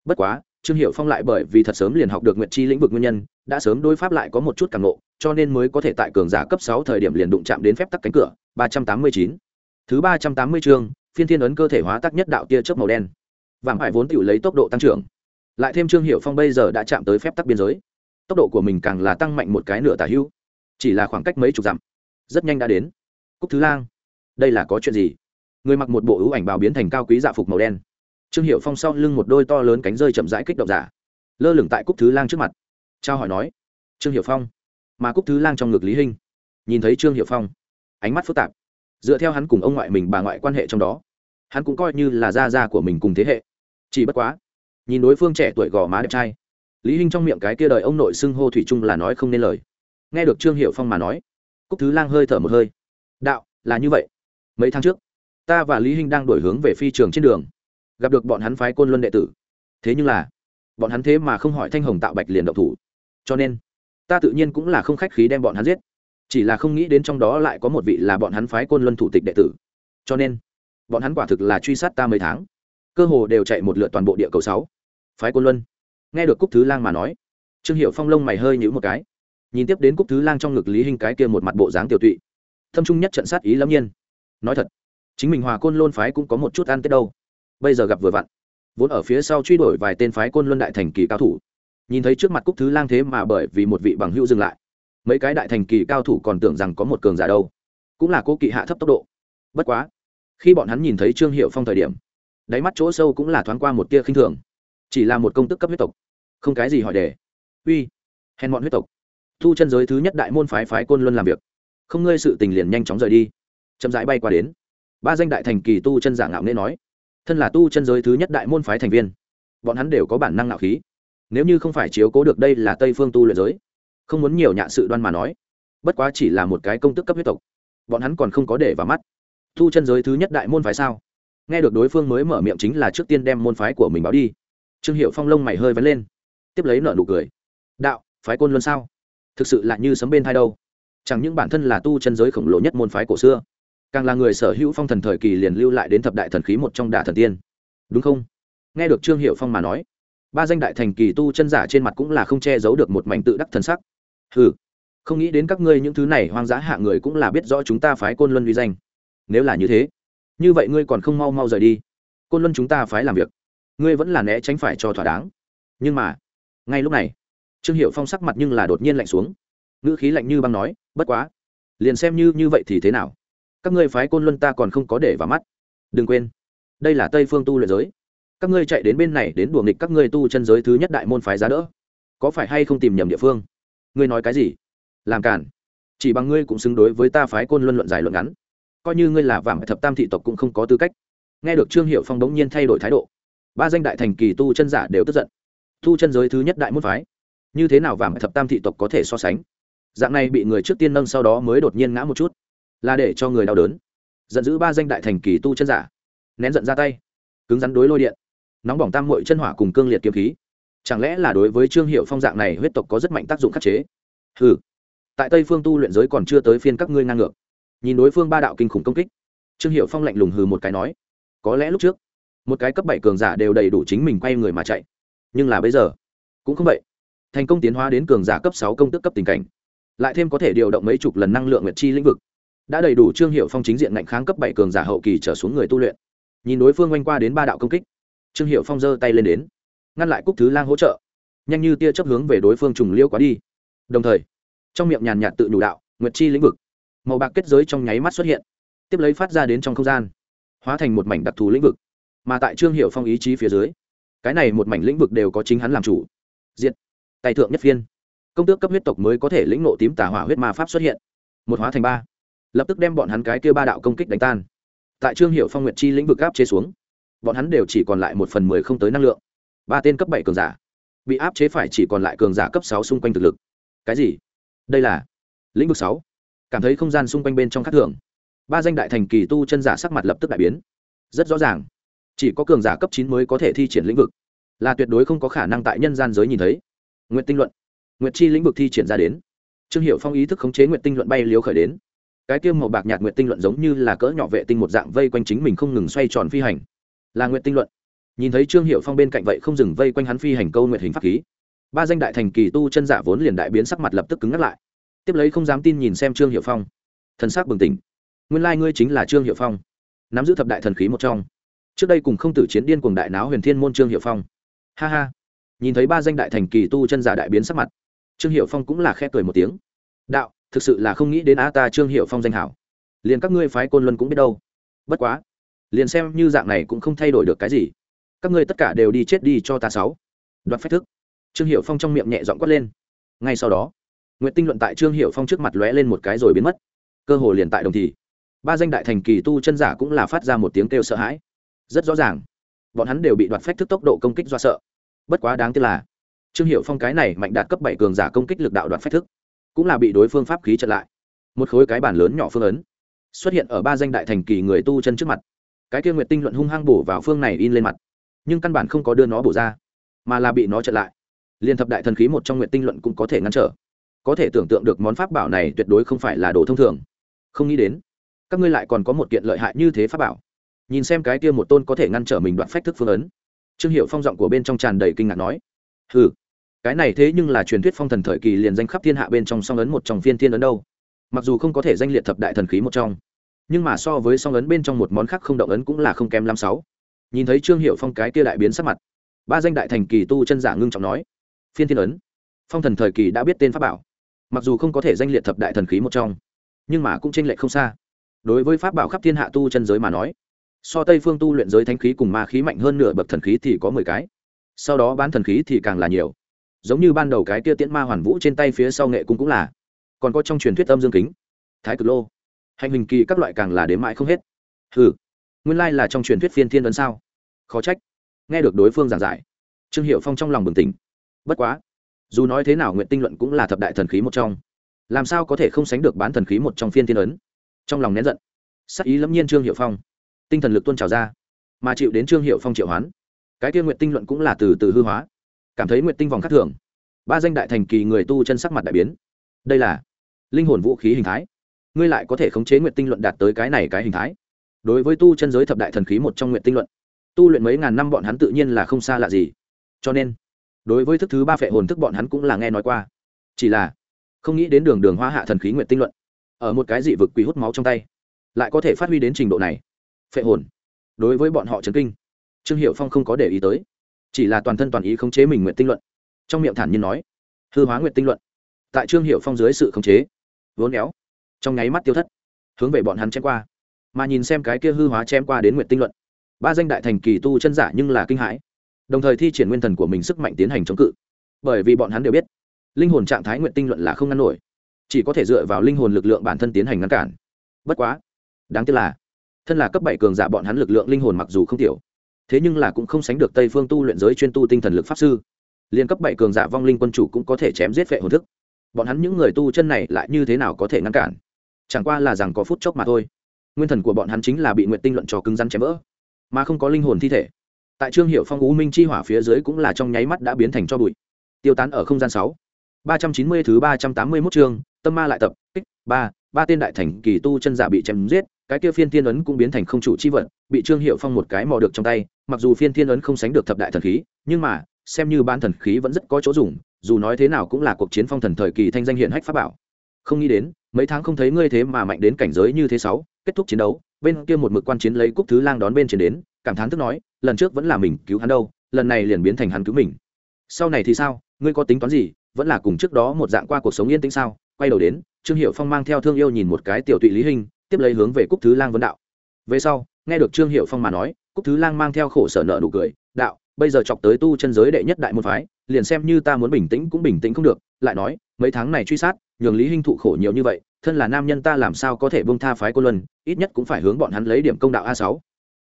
Bất quá, trương hiệu phong lại bởi vì thật sớm liền học được nguyện chi lĩnh vực nguyên nhân, đã sớm đối pháp lại có một chút càng ngộ, cho nên mới có thể tại cường giả cấp sáu thời điểm liền đụng chạm đến phép tắc cánh cửa, ba trăm tám mươi chín. Thứ ba trăm tám mươi chương, phiên thiên ấn cơ thể hóa tắc nhất đạo tia chớp màu đen. Vàng hải vốn tự lấy tốc độ tăng trưởng. Lại thêm trương hiệu phong bây giờ đã chạm tới phép tắc biên giới tốc độ của mình càng là tăng mạnh một cái nửa tả hữu. Chỉ là khoảng cách mấy chục dặm. Rất nhanh đã đến. Cúc thứ lang, đây là có chuyện gì? Người mặc một bộ ưu ảnh bào biến thành cao quý dạ phục màu đen. Trương hiệu phong sau lưng một đôi to lớn cánh rơi chậm rãi kích động giả. Lơ lửng tại cúc thứ lang trước mặt. Trao hỏi nói, trương hiệu phong, mà cúc thứ lang trong ngực lý hinh? Nhìn thấy trương hiệu phong, ánh mắt phức tạp. Dựa theo hắn cùng ông ngoại mình bà ngoại quan hệ trong đó, hắn cũng coi như là gia gia của mình cùng thế hệ. Chỉ bất quá, nhìn đối phương trẻ tuổi gò má đẹp trai lý hinh trong miệng cái kia đời ông nội xưng hô thủy chung là nói không nên lời. Nghe được trương hiệu phong mà nói, cúc thứ lang hơi thở một hơi. Đạo, là như vậy. Mấy tháng trước, ta và lý hinh đang đổi hướng về phi trường trên đường. Gặp được bọn hắn phái côn luân đệ tử. Thế nhưng là, bọn hắn thế mà không hỏi thanh hồng tạo bạch liền động thủ. Cho nên, ta tự nhiên cũng là không khách khí đem bọn hắn giết. Chỉ là không nghĩ đến trong đó lại có một vị là bọn hắn phái côn luân thủ tịch đệ tử. Cho nên, bọn hắn quả thực là truy sát ta mấy tháng. Cơ hồ đều chạy một lượt toàn bộ địa cầu sáu. Phái côn luân nghe được cúc thứ lang mà nói, trương hiệu phong lông mày hơi nhữ một cái. Nhìn tiếp đến cúc thứ lang trong ngực lý hình cái kia một mặt bộ dáng tiểu tụy. Thâm trung nhất trận sát ý lâm nhiên. Nói thật, chính mình hòa côn lôn phái cũng có một chút ăn tết đâu. Bây giờ gặp vừa vặn. Vốn ở phía sau truy đuổi vài tên phái côn luân đại thành kỳ cao thủ. Nhìn thấy trước mặt cúc thứ lang thế mà bởi vì một vị bằng hữu dừng lại. Mấy cái đại thành kỳ cao thủ còn tưởng rằng có một cường giả đâu. Cũng là cô kỵ hạ thấp tốc độ. Bất quá, khi bọn hắn nhìn thấy trương hiệu phong thời điểm, đáy mắt chỗ sâu cũng là thoáng qua một tia khinh thường chỉ là một công tức cấp huyết tộc. Không cái gì hỏi đề. Uy, hèn bọn huyết tộc. Thu chân giới thứ nhất đại môn phái phái côn luân làm việc. Không ngơi sự tình liền nhanh chóng rời đi. Chậm rãi bay qua đến. Ba danh đại thành kỳ tu chân giả ngạo nên nói, thân là tu chân giới thứ nhất đại môn phái thành viên, bọn hắn đều có bản năng ngạo khí. Nếu như không phải chiếu cố được đây là tây phương tu luyện giới, không muốn nhiều nhạ sự đoan mà nói, bất quá chỉ là một cái công tức cấp huyết tộc, bọn hắn còn không có để vào mắt. Tu chân giới thứ nhất đại môn phái sao? Nghe được đối phương mới mở miệng chính là trước tiên đem môn phái của mình báo đi trương hiệu phong lông mày hơi vấn lên tiếp lấy nợ nụ cười đạo phái côn luân sao thực sự là như sấm bên thai đâu chẳng những bản thân là tu chân giới khổng lồ nhất môn phái cổ xưa càng là người sở hữu phong thần thời kỳ liền lưu lại đến thập đại thần khí một trong đả thần tiên đúng không nghe được trương hiệu phong mà nói ba danh đại thành kỳ tu chân giả trên mặt cũng là không che giấu được một mảnh tự đắc thần sắc ừ không nghĩ đến các ngươi những thứ này hoang dã hạ người cũng là biết rõ chúng ta phái côn luân uy danh nếu là như thế như vậy ngươi còn không mau mau rời đi côn luân chúng ta phái làm việc ngươi vẫn là né tránh phải cho thỏa đáng. Nhưng mà, ngay lúc này, trương hiệu phong sắc mặt nhưng là đột nhiên lạnh xuống. Ngữ khí lạnh như băng nói, bất quá, liền xem như như vậy thì thế nào? Các ngươi phái côn luân ta còn không có để vào mắt. Đừng quên, đây là tây phương tu luyện giới. Các ngươi chạy đến bên này đến đùa nghịch các ngươi tu chân giới thứ nhất đại môn phái giá đỡ. Có phải hay không tìm nhầm địa phương? Ngươi nói cái gì? Làm cản chỉ bằng ngươi cũng xứng đối với ta phái côn luân luận dài luận ngắn. Coi như ngươi là vàng thập tam thị tộc cũng không có tư cách. Nghe được trương hiệu phong bỗng nhiên thay đổi thái độ ba danh đại thành kỳ tu chân giả đều tức giận. Tu chân giới thứ nhất đại môn phái. Như thế nào vàng thập tam thị tộc có thể so sánh? Dạng này bị người trước tiên nâng sau đó mới đột nhiên ngã một chút. Là để cho người đau đớn. Giận dữ ba danh đại thành kỳ tu chân giả. Nén giận ra tay. Cứng rắn đối lôi điện. Nóng bỏng tam mội chân hỏa cùng cương liệt kiếm khí. Chẳng lẽ là đối với trương hiệu phong dạng này huyết tộc có rất mạnh tác dụng khắc chế? Ừ tại tây phương tu luyện giới còn chưa tới phiên các ngươi ngang ngược. Nhìn đối phương ba đạo kinh khủng công kích, trương hiệu phong lạnh lùng hừ một cái nói, có lẽ lúc trước một cái cấp bảy cường giả đều đầy đủ chính mình quay người mà chạy. Nhưng là bây giờ, cũng không vậy. Thành công tiến hóa đến cường giả cấp sáu công tức cấp tình cảnh. Lại thêm có thể điều động mấy chục lần năng lượng nguyệt chi lĩnh vực. Đã đầy đủ trương hiệu phong chính diện ngạnh kháng cấp bảy cường giả hậu kỳ trở xuống người tu luyện. Nhìn đối phương oanh qua đến ba đạo công kích, trương hiệu phong giơ tay lên đến, ngăn lại cúc thứ lang hỗ trợ. Nhanh như tia chấp hướng về đối phương trùng liêu quá đi. Đồng thời, trong miệng nhàn nhạt tự nhủ đạo, nguyệt chi lĩnh vực. Màu bạc kết giới trong nháy mắt xuất hiện, tiếp lấy phát ra đến trong không gian, hóa thành một mảnh đặc thù lĩnh vực mà tại trương hiệu phong ý chí phía dưới, cái này một mảnh lĩnh vực đều có chính hắn làm chủ. Diện tài thượng nhất phiên. Công tước cấp huyết tộc mới có thể lĩnh nộ tím tà hỏa huyết ma pháp xuất hiện. Một hóa thành ba. Lập tức đem bọn hắn cái kia ba đạo công kích đánh tan. Tại trương hiệu phong nguyệt chi lĩnh vực áp chế xuống, bọn hắn đều chỉ còn lại một phần mười không tới năng lượng. Ba tên cấp bảy cường giả bị áp chế phải chỉ còn lại cường giả cấp sáu xung quanh thực lực. Cái gì? Đây là lĩnh vực sáu. Cảm thấy không gian xung quanh bên trong khắc thường. Ba danh đại thành kỳ tu chân giả sắc mặt lập tức đại biến. Rất rõ ràng chỉ có cường giả cấp chín mới có thể thi triển lĩnh vực. Là tuyệt đối không có khả năng tại nhân gian giới nhìn thấy. Nguyện tinh luận. Nguyện chi lĩnh vực thi triển ra đến. Trương hiệu phong ý thức khống chế nguyện tinh luận bay liếu khởi đến. Cái tiêu màu bạc nhạt nguyện tinh luận giống như là cỡ nhỏ vệ tinh một dạng vây quanh chính mình không ngừng xoay tròn phi hành. Là nguyện tinh luận. Nhìn thấy trương hiệu phong bên cạnh vậy không dừng vây quanh hắn phi hành câu nguyện hình pháp khí. Ba danh đại thành kỳ tu chân giả vốn liền đại biến sắc mặt lập tức cứng ngắt lại. Tiếp lấy không dám tin nhìn xem trương hiệu phong. Thần sắc bừng tỉnh. Nguyên lai ngươi chính là trương hiệu phong. Nắm giữ thập đại thần khí một trong trước đây cùng không tử chiến điên cuồng đại náo huyền thiên môn trương hiệu phong. Ha ha. Nhìn thấy ba danh đại thành kỳ tu chân giả đại biến sắc mặt, trương hiệu phong cũng là khẽ cười một tiếng. Đạo, thực sự là không nghĩ đến á ta trương hiệu phong danh hảo. Liền các ngươi phái côn luân cũng biết đâu. Bất quá, liền xem như dạng này cũng không thay đổi được cái gì. Các ngươi tất cả đều đi chết đi cho ta sáu. Đoạt phách thức. Trương hiệu phong trong miệng nhẹ dọn quát lên. Ngay sau đó n tinh luận tại trương hiệu phong trước mặt lóe lên một cái rồi biến mất. Cơ hồ liền tại đồng thì, ba danh đại thành kỳ tu chân giả cũng là phát ra một tiếng kêu sợ hãi rất rõ ràng. Bọn hắn đều bị đoạt phách thức tốc độ công kích do sợ. Bất quá đáng tiếc là, trương hiệu phong cái này mạnh đạt cấp bảy cường giả công kích lực đạo đoạt phách thức, cũng là bị đối phương pháp khí chặn lại. Một khối cái bản lớn nhỏ phương ấn, xuất hiện ở ba danh đại thành kỳ người tu chân trước mặt. Cái kia nguyệt tinh luận hung hăng bổ vào phương này in lên mặt, nhưng căn bản không có đưa nó bổ ra, mà là bị nó chặn lại. Liên thập đại thần khí một trong nguyệt tinh luận cũng có thể ngăn trở. Có thể tưởng tượng được món pháp bảo này tuyệt đối không phải là đồ thông thường. Không nghĩ đến, các ngươi lại còn có một kiện lợi hại như thế pháp bảo nhìn xem cái kia một tôn có thể ngăn trở mình đoạn phách thức phương ấn. Trương hiệu phong giọng của bên trong tràn đầy kinh ngạc nói, hừ, cái này thế nhưng là truyền thuyết phong thần thời kỳ liền danh khắp thiên hạ bên trong song ấn một trong phiên thiên ấn đâu. Mặc dù không có thể danh liệt thập đại thần khí một trong, nhưng mà so với song ấn bên trong một món khác không động ấn cũng là không kém lắm sáu. Nhìn thấy trương hiệu phong cái kia đại biến sắc mặt, ba danh đại thành kỳ tu chân giả ngưng trọng nói, phiên thiên ấn, phong thần thời kỳ đã biết tên pháp bảo, mặc dù không có thể danh liệt thập đại thần khí một trong, nhưng mà cũng tranh lệch không xa. Đối với pháp bảo khắp thiên hạ tu chân giới mà nói so tây phương tu luyện giới thánh khí cùng ma khí mạnh hơn nửa bậc thần khí thì có mười cái. Sau đó bán thần khí thì càng là nhiều. Giống như ban đầu cái kia tiễn ma hoàn vũ trên tay phía sau nghệ cung cũng là. Còn có trong truyền thuyết âm dương kính, thái cực lô. Hành hình kỳ các loại càng là đến mãi không hết. Ừ nguyên lai là trong truyền thuyết phiên thiên ấn sao? Khó trách. Nghe được đối phương giảng giải, trương hiệu phong trong lòng bừng tỉnh. Bất quá, dù nói thế nào nguyện tinh luận cũng là thập đại thần khí một trong. Làm sao có thể không sánh được bán thần khí một trong phiên thiên ấn? Trong lòng nén giận. Sắc ý lâm nhiên trương hiệu phong tinh thần lực tuôn trào ra, mà chịu đến trương hiệu phong triệu hoán. Cái kia nguyện tinh luận cũng là từ từ hư hóa. Cảm thấy nguyện tinh vòng khắc thường. Ba danh đại thành kỳ người tu chân sắc mặt đại biến. Đây là linh hồn vũ khí hình thái. Ngươi lại có thể khống chế nguyện tinh luận đạt tới cái này cái hình thái. Đối với tu chân giới thập đại thần khí một trong nguyện tinh luận, tu luyện mấy ngàn năm bọn hắn tự nhiên là không xa lạ gì. Cho nên, đối với thức thứ ba phệ hồn thức bọn hắn cũng là nghe nói qua. Chỉ là, không nghĩ đến đường đường hoa hạ thần khí nguyện tinh luận, ở một cái dị vực quý hút máu trong tay, lại có thể phát huy đến trình độ này phệ hồn. Đối với bọn họ trấn kinh, trương hiệu phong không có để ý tới, chỉ là toàn thân toàn ý khống chế mình nguyện tinh luận. Trong miệng thản nhiên nói, hư hóa nguyện tinh luận. Tại trương hiệu phong dưới sự khống chế, vốn éo, trong nháy mắt tiêu thất, hướng về bọn hắn chém qua, mà nhìn xem cái kia hư hóa chém qua đến nguyện tinh luận, ba danh đại thành kỳ tu chân giả nhưng là kinh hãi, đồng thời thi triển nguyên thần của mình sức mạnh tiến hành chống cự. Bởi vì bọn hắn đều biết, linh hồn trạng thái nguyện tinh luận là không ngăn nổi, chỉ có thể dựa vào linh hồn lực lượng bản thân tiến hành ngăn cản. Bất quá, đáng tiếc là thân là cấp bảy cường giả bọn hắn lực lượng linh hồn mặc dù không tiểu, thế nhưng là cũng không sánh được tây phương tu luyện giới chuyên tu tinh thần lực pháp sư. Liên cấp bảy cường giả vong linh quân chủ cũng có thể chém giết vệ hồn thức. Bọn hắn những người tu chân này lại như thế nào có thể ngăn cản? Chẳng qua là rằng có phút chốc mà thôi. Nguyên thần của bọn hắn chính là bị nguyện tinh luận trò cứng rắn chém vỡ, mà không có linh hồn thi thể. Tại trương hiệu phong, u minh chi hỏa phía dưới cũng là trong nháy mắt đã biến thành cho bụi. Tiêu tán ở không gian sáu. Ba trăm chín mươi thứ ba trăm tám mươi mốt chương, tâm ma lại tập, kích, ba ba tên đại thành kỳ tu chân giả bị chém giết cái kia phiên thiên ấn cũng biến thành không chủ chi vật, bị trương hiệu phong một cái mò được trong tay, mặc dù phiên thiên ấn không sánh được thập đại thần khí, nhưng mà, xem như ban thần khí vẫn rất có chỗ dùng, dù nói thế nào cũng là cuộc chiến phong thần thời kỳ thanh danh hiện hách pháp bảo. Không nghĩ đến, mấy tháng không thấy ngươi thế mà mạnh đến cảnh giới như thế sáu, kết thúc chiến đấu, bên kia một mực quan chiến lấy cúc thứ lang đón bên trên đến, cảm thán tức nói, lần trước vẫn là mình cứu hắn đâu, lần này liền biến thành hắn cứu mình. Sau này thì sao, ngươi có tính toán gì, vẫn là cùng trước đó một dạng qua cuộc sống yên tĩnh sao? Quay đầu đến, trương hiệu phong mang theo thương yêu nhìn một cái tiểu tụy lý hình tiếp lấy hướng về cúc thứ lang vấn đạo. Về sau, nghe được trương hiệu phong mà nói, cúc thứ lang mang theo khổ sở nợ nụ cười, đạo, bây giờ chọc tới tu chân giới đệ nhất đại môn phái, liền xem như ta muốn bình tĩnh cũng bình tĩnh không được, lại nói, mấy tháng này truy sát, nhường lý hinh thụ khổ nhiều như vậy, thân là nam nhân ta làm sao có thể bông tha phái cô luân, ít nhất cũng phải hướng bọn hắn lấy điểm công đạo a sáu.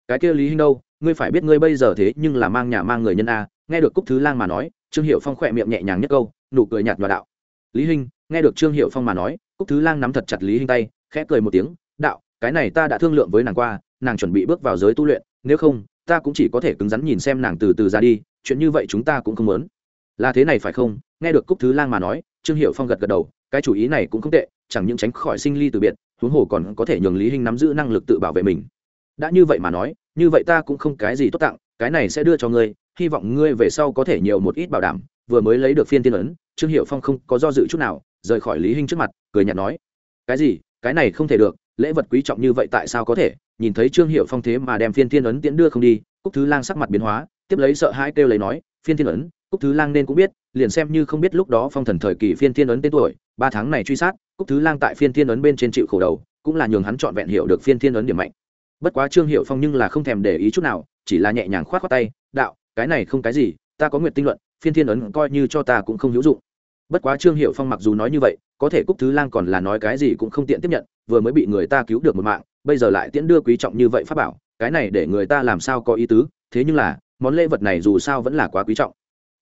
Cái kia lý hinh đâu, ngươi phải biết ngươi bây giờ thế nhưng là mang nhà mang người nhân a, nghe được cúc thứ lang mà nói, trương hiệu phong khỏe miệng nhẹ nhàng nhất câu, nụ cười nhạt nhòa đạo. Lý hinh, nghe được trương hiệu phong mà nói, cúc thứ lang nắm thật chặt lý hinh tay, khẽ cười một tiếng đạo, cái này ta đã thương lượng với nàng qua, nàng chuẩn bị bước vào giới tu luyện, nếu không, ta cũng chỉ có thể cứng rắn nhìn xem nàng từ từ ra đi, chuyện như vậy chúng ta cũng không muốn. Là thế này phải không? Nghe được cúc thứ lang mà nói, trương hiệu phong gật gật đầu, cái chủ ý này cũng không tệ, chẳng những tránh khỏi sinh ly từ biệt, huống hồ còn có thể nhường lý hình nắm giữ năng lực tự bảo vệ mình. Đã như vậy mà nói, như vậy ta cũng không cái gì tốt tặng, cái này sẽ đưa cho ngươi, hy vọng ngươi về sau có thể nhiều một ít bảo đảm. Vừa mới lấy được phiên tiên ấn, trương hiệu phong không có do dự chút nào, rời khỏi lý hình trước mặt, cười nhạt nói, cái gì? Cái này không thể được lễ vật quý trọng như vậy tại sao có thể? Nhìn thấy trương hiệu phong thế mà đem phiên thiên ấn tiễn đưa không đi, cúc thứ lang sắc mặt biến hóa, tiếp lấy sợ hãi kêu lấy nói, phiên thiên ấn, cúc thứ lang nên cũng biết, liền xem như không biết lúc đó phong thần thời kỳ phiên thiên ấn tên tuổi, ba tháng này truy sát, cúc thứ lang tại phiên thiên ấn bên trên chịu khổ đầu, cũng là nhường hắn trọn vẹn hiểu được phiên thiên ấn điểm mạnh. Bất quá trương hiệu phong nhưng là không thèm để ý chút nào, chỉ là nhẹ nhàng k h o tay, đạo, cái này không cái gì, ta có nguyện tinh luận, phiên thiên ấn coi như cho ta cũng không hữu dụng bất quá trương hiệu phong mặc dù nói như vậy có thể cúc thứ lang còn là nói cái gì cũng không tiện tiếp nhận vừa mới bị người ta cứu được một mạng bây giờ lại tiễn đưa quý trọng như vậy pháp bảo cái này để người ta làm sao có ý tứ thế nhưng là món lễ vật này dù sao vẫn là quá quý trọng.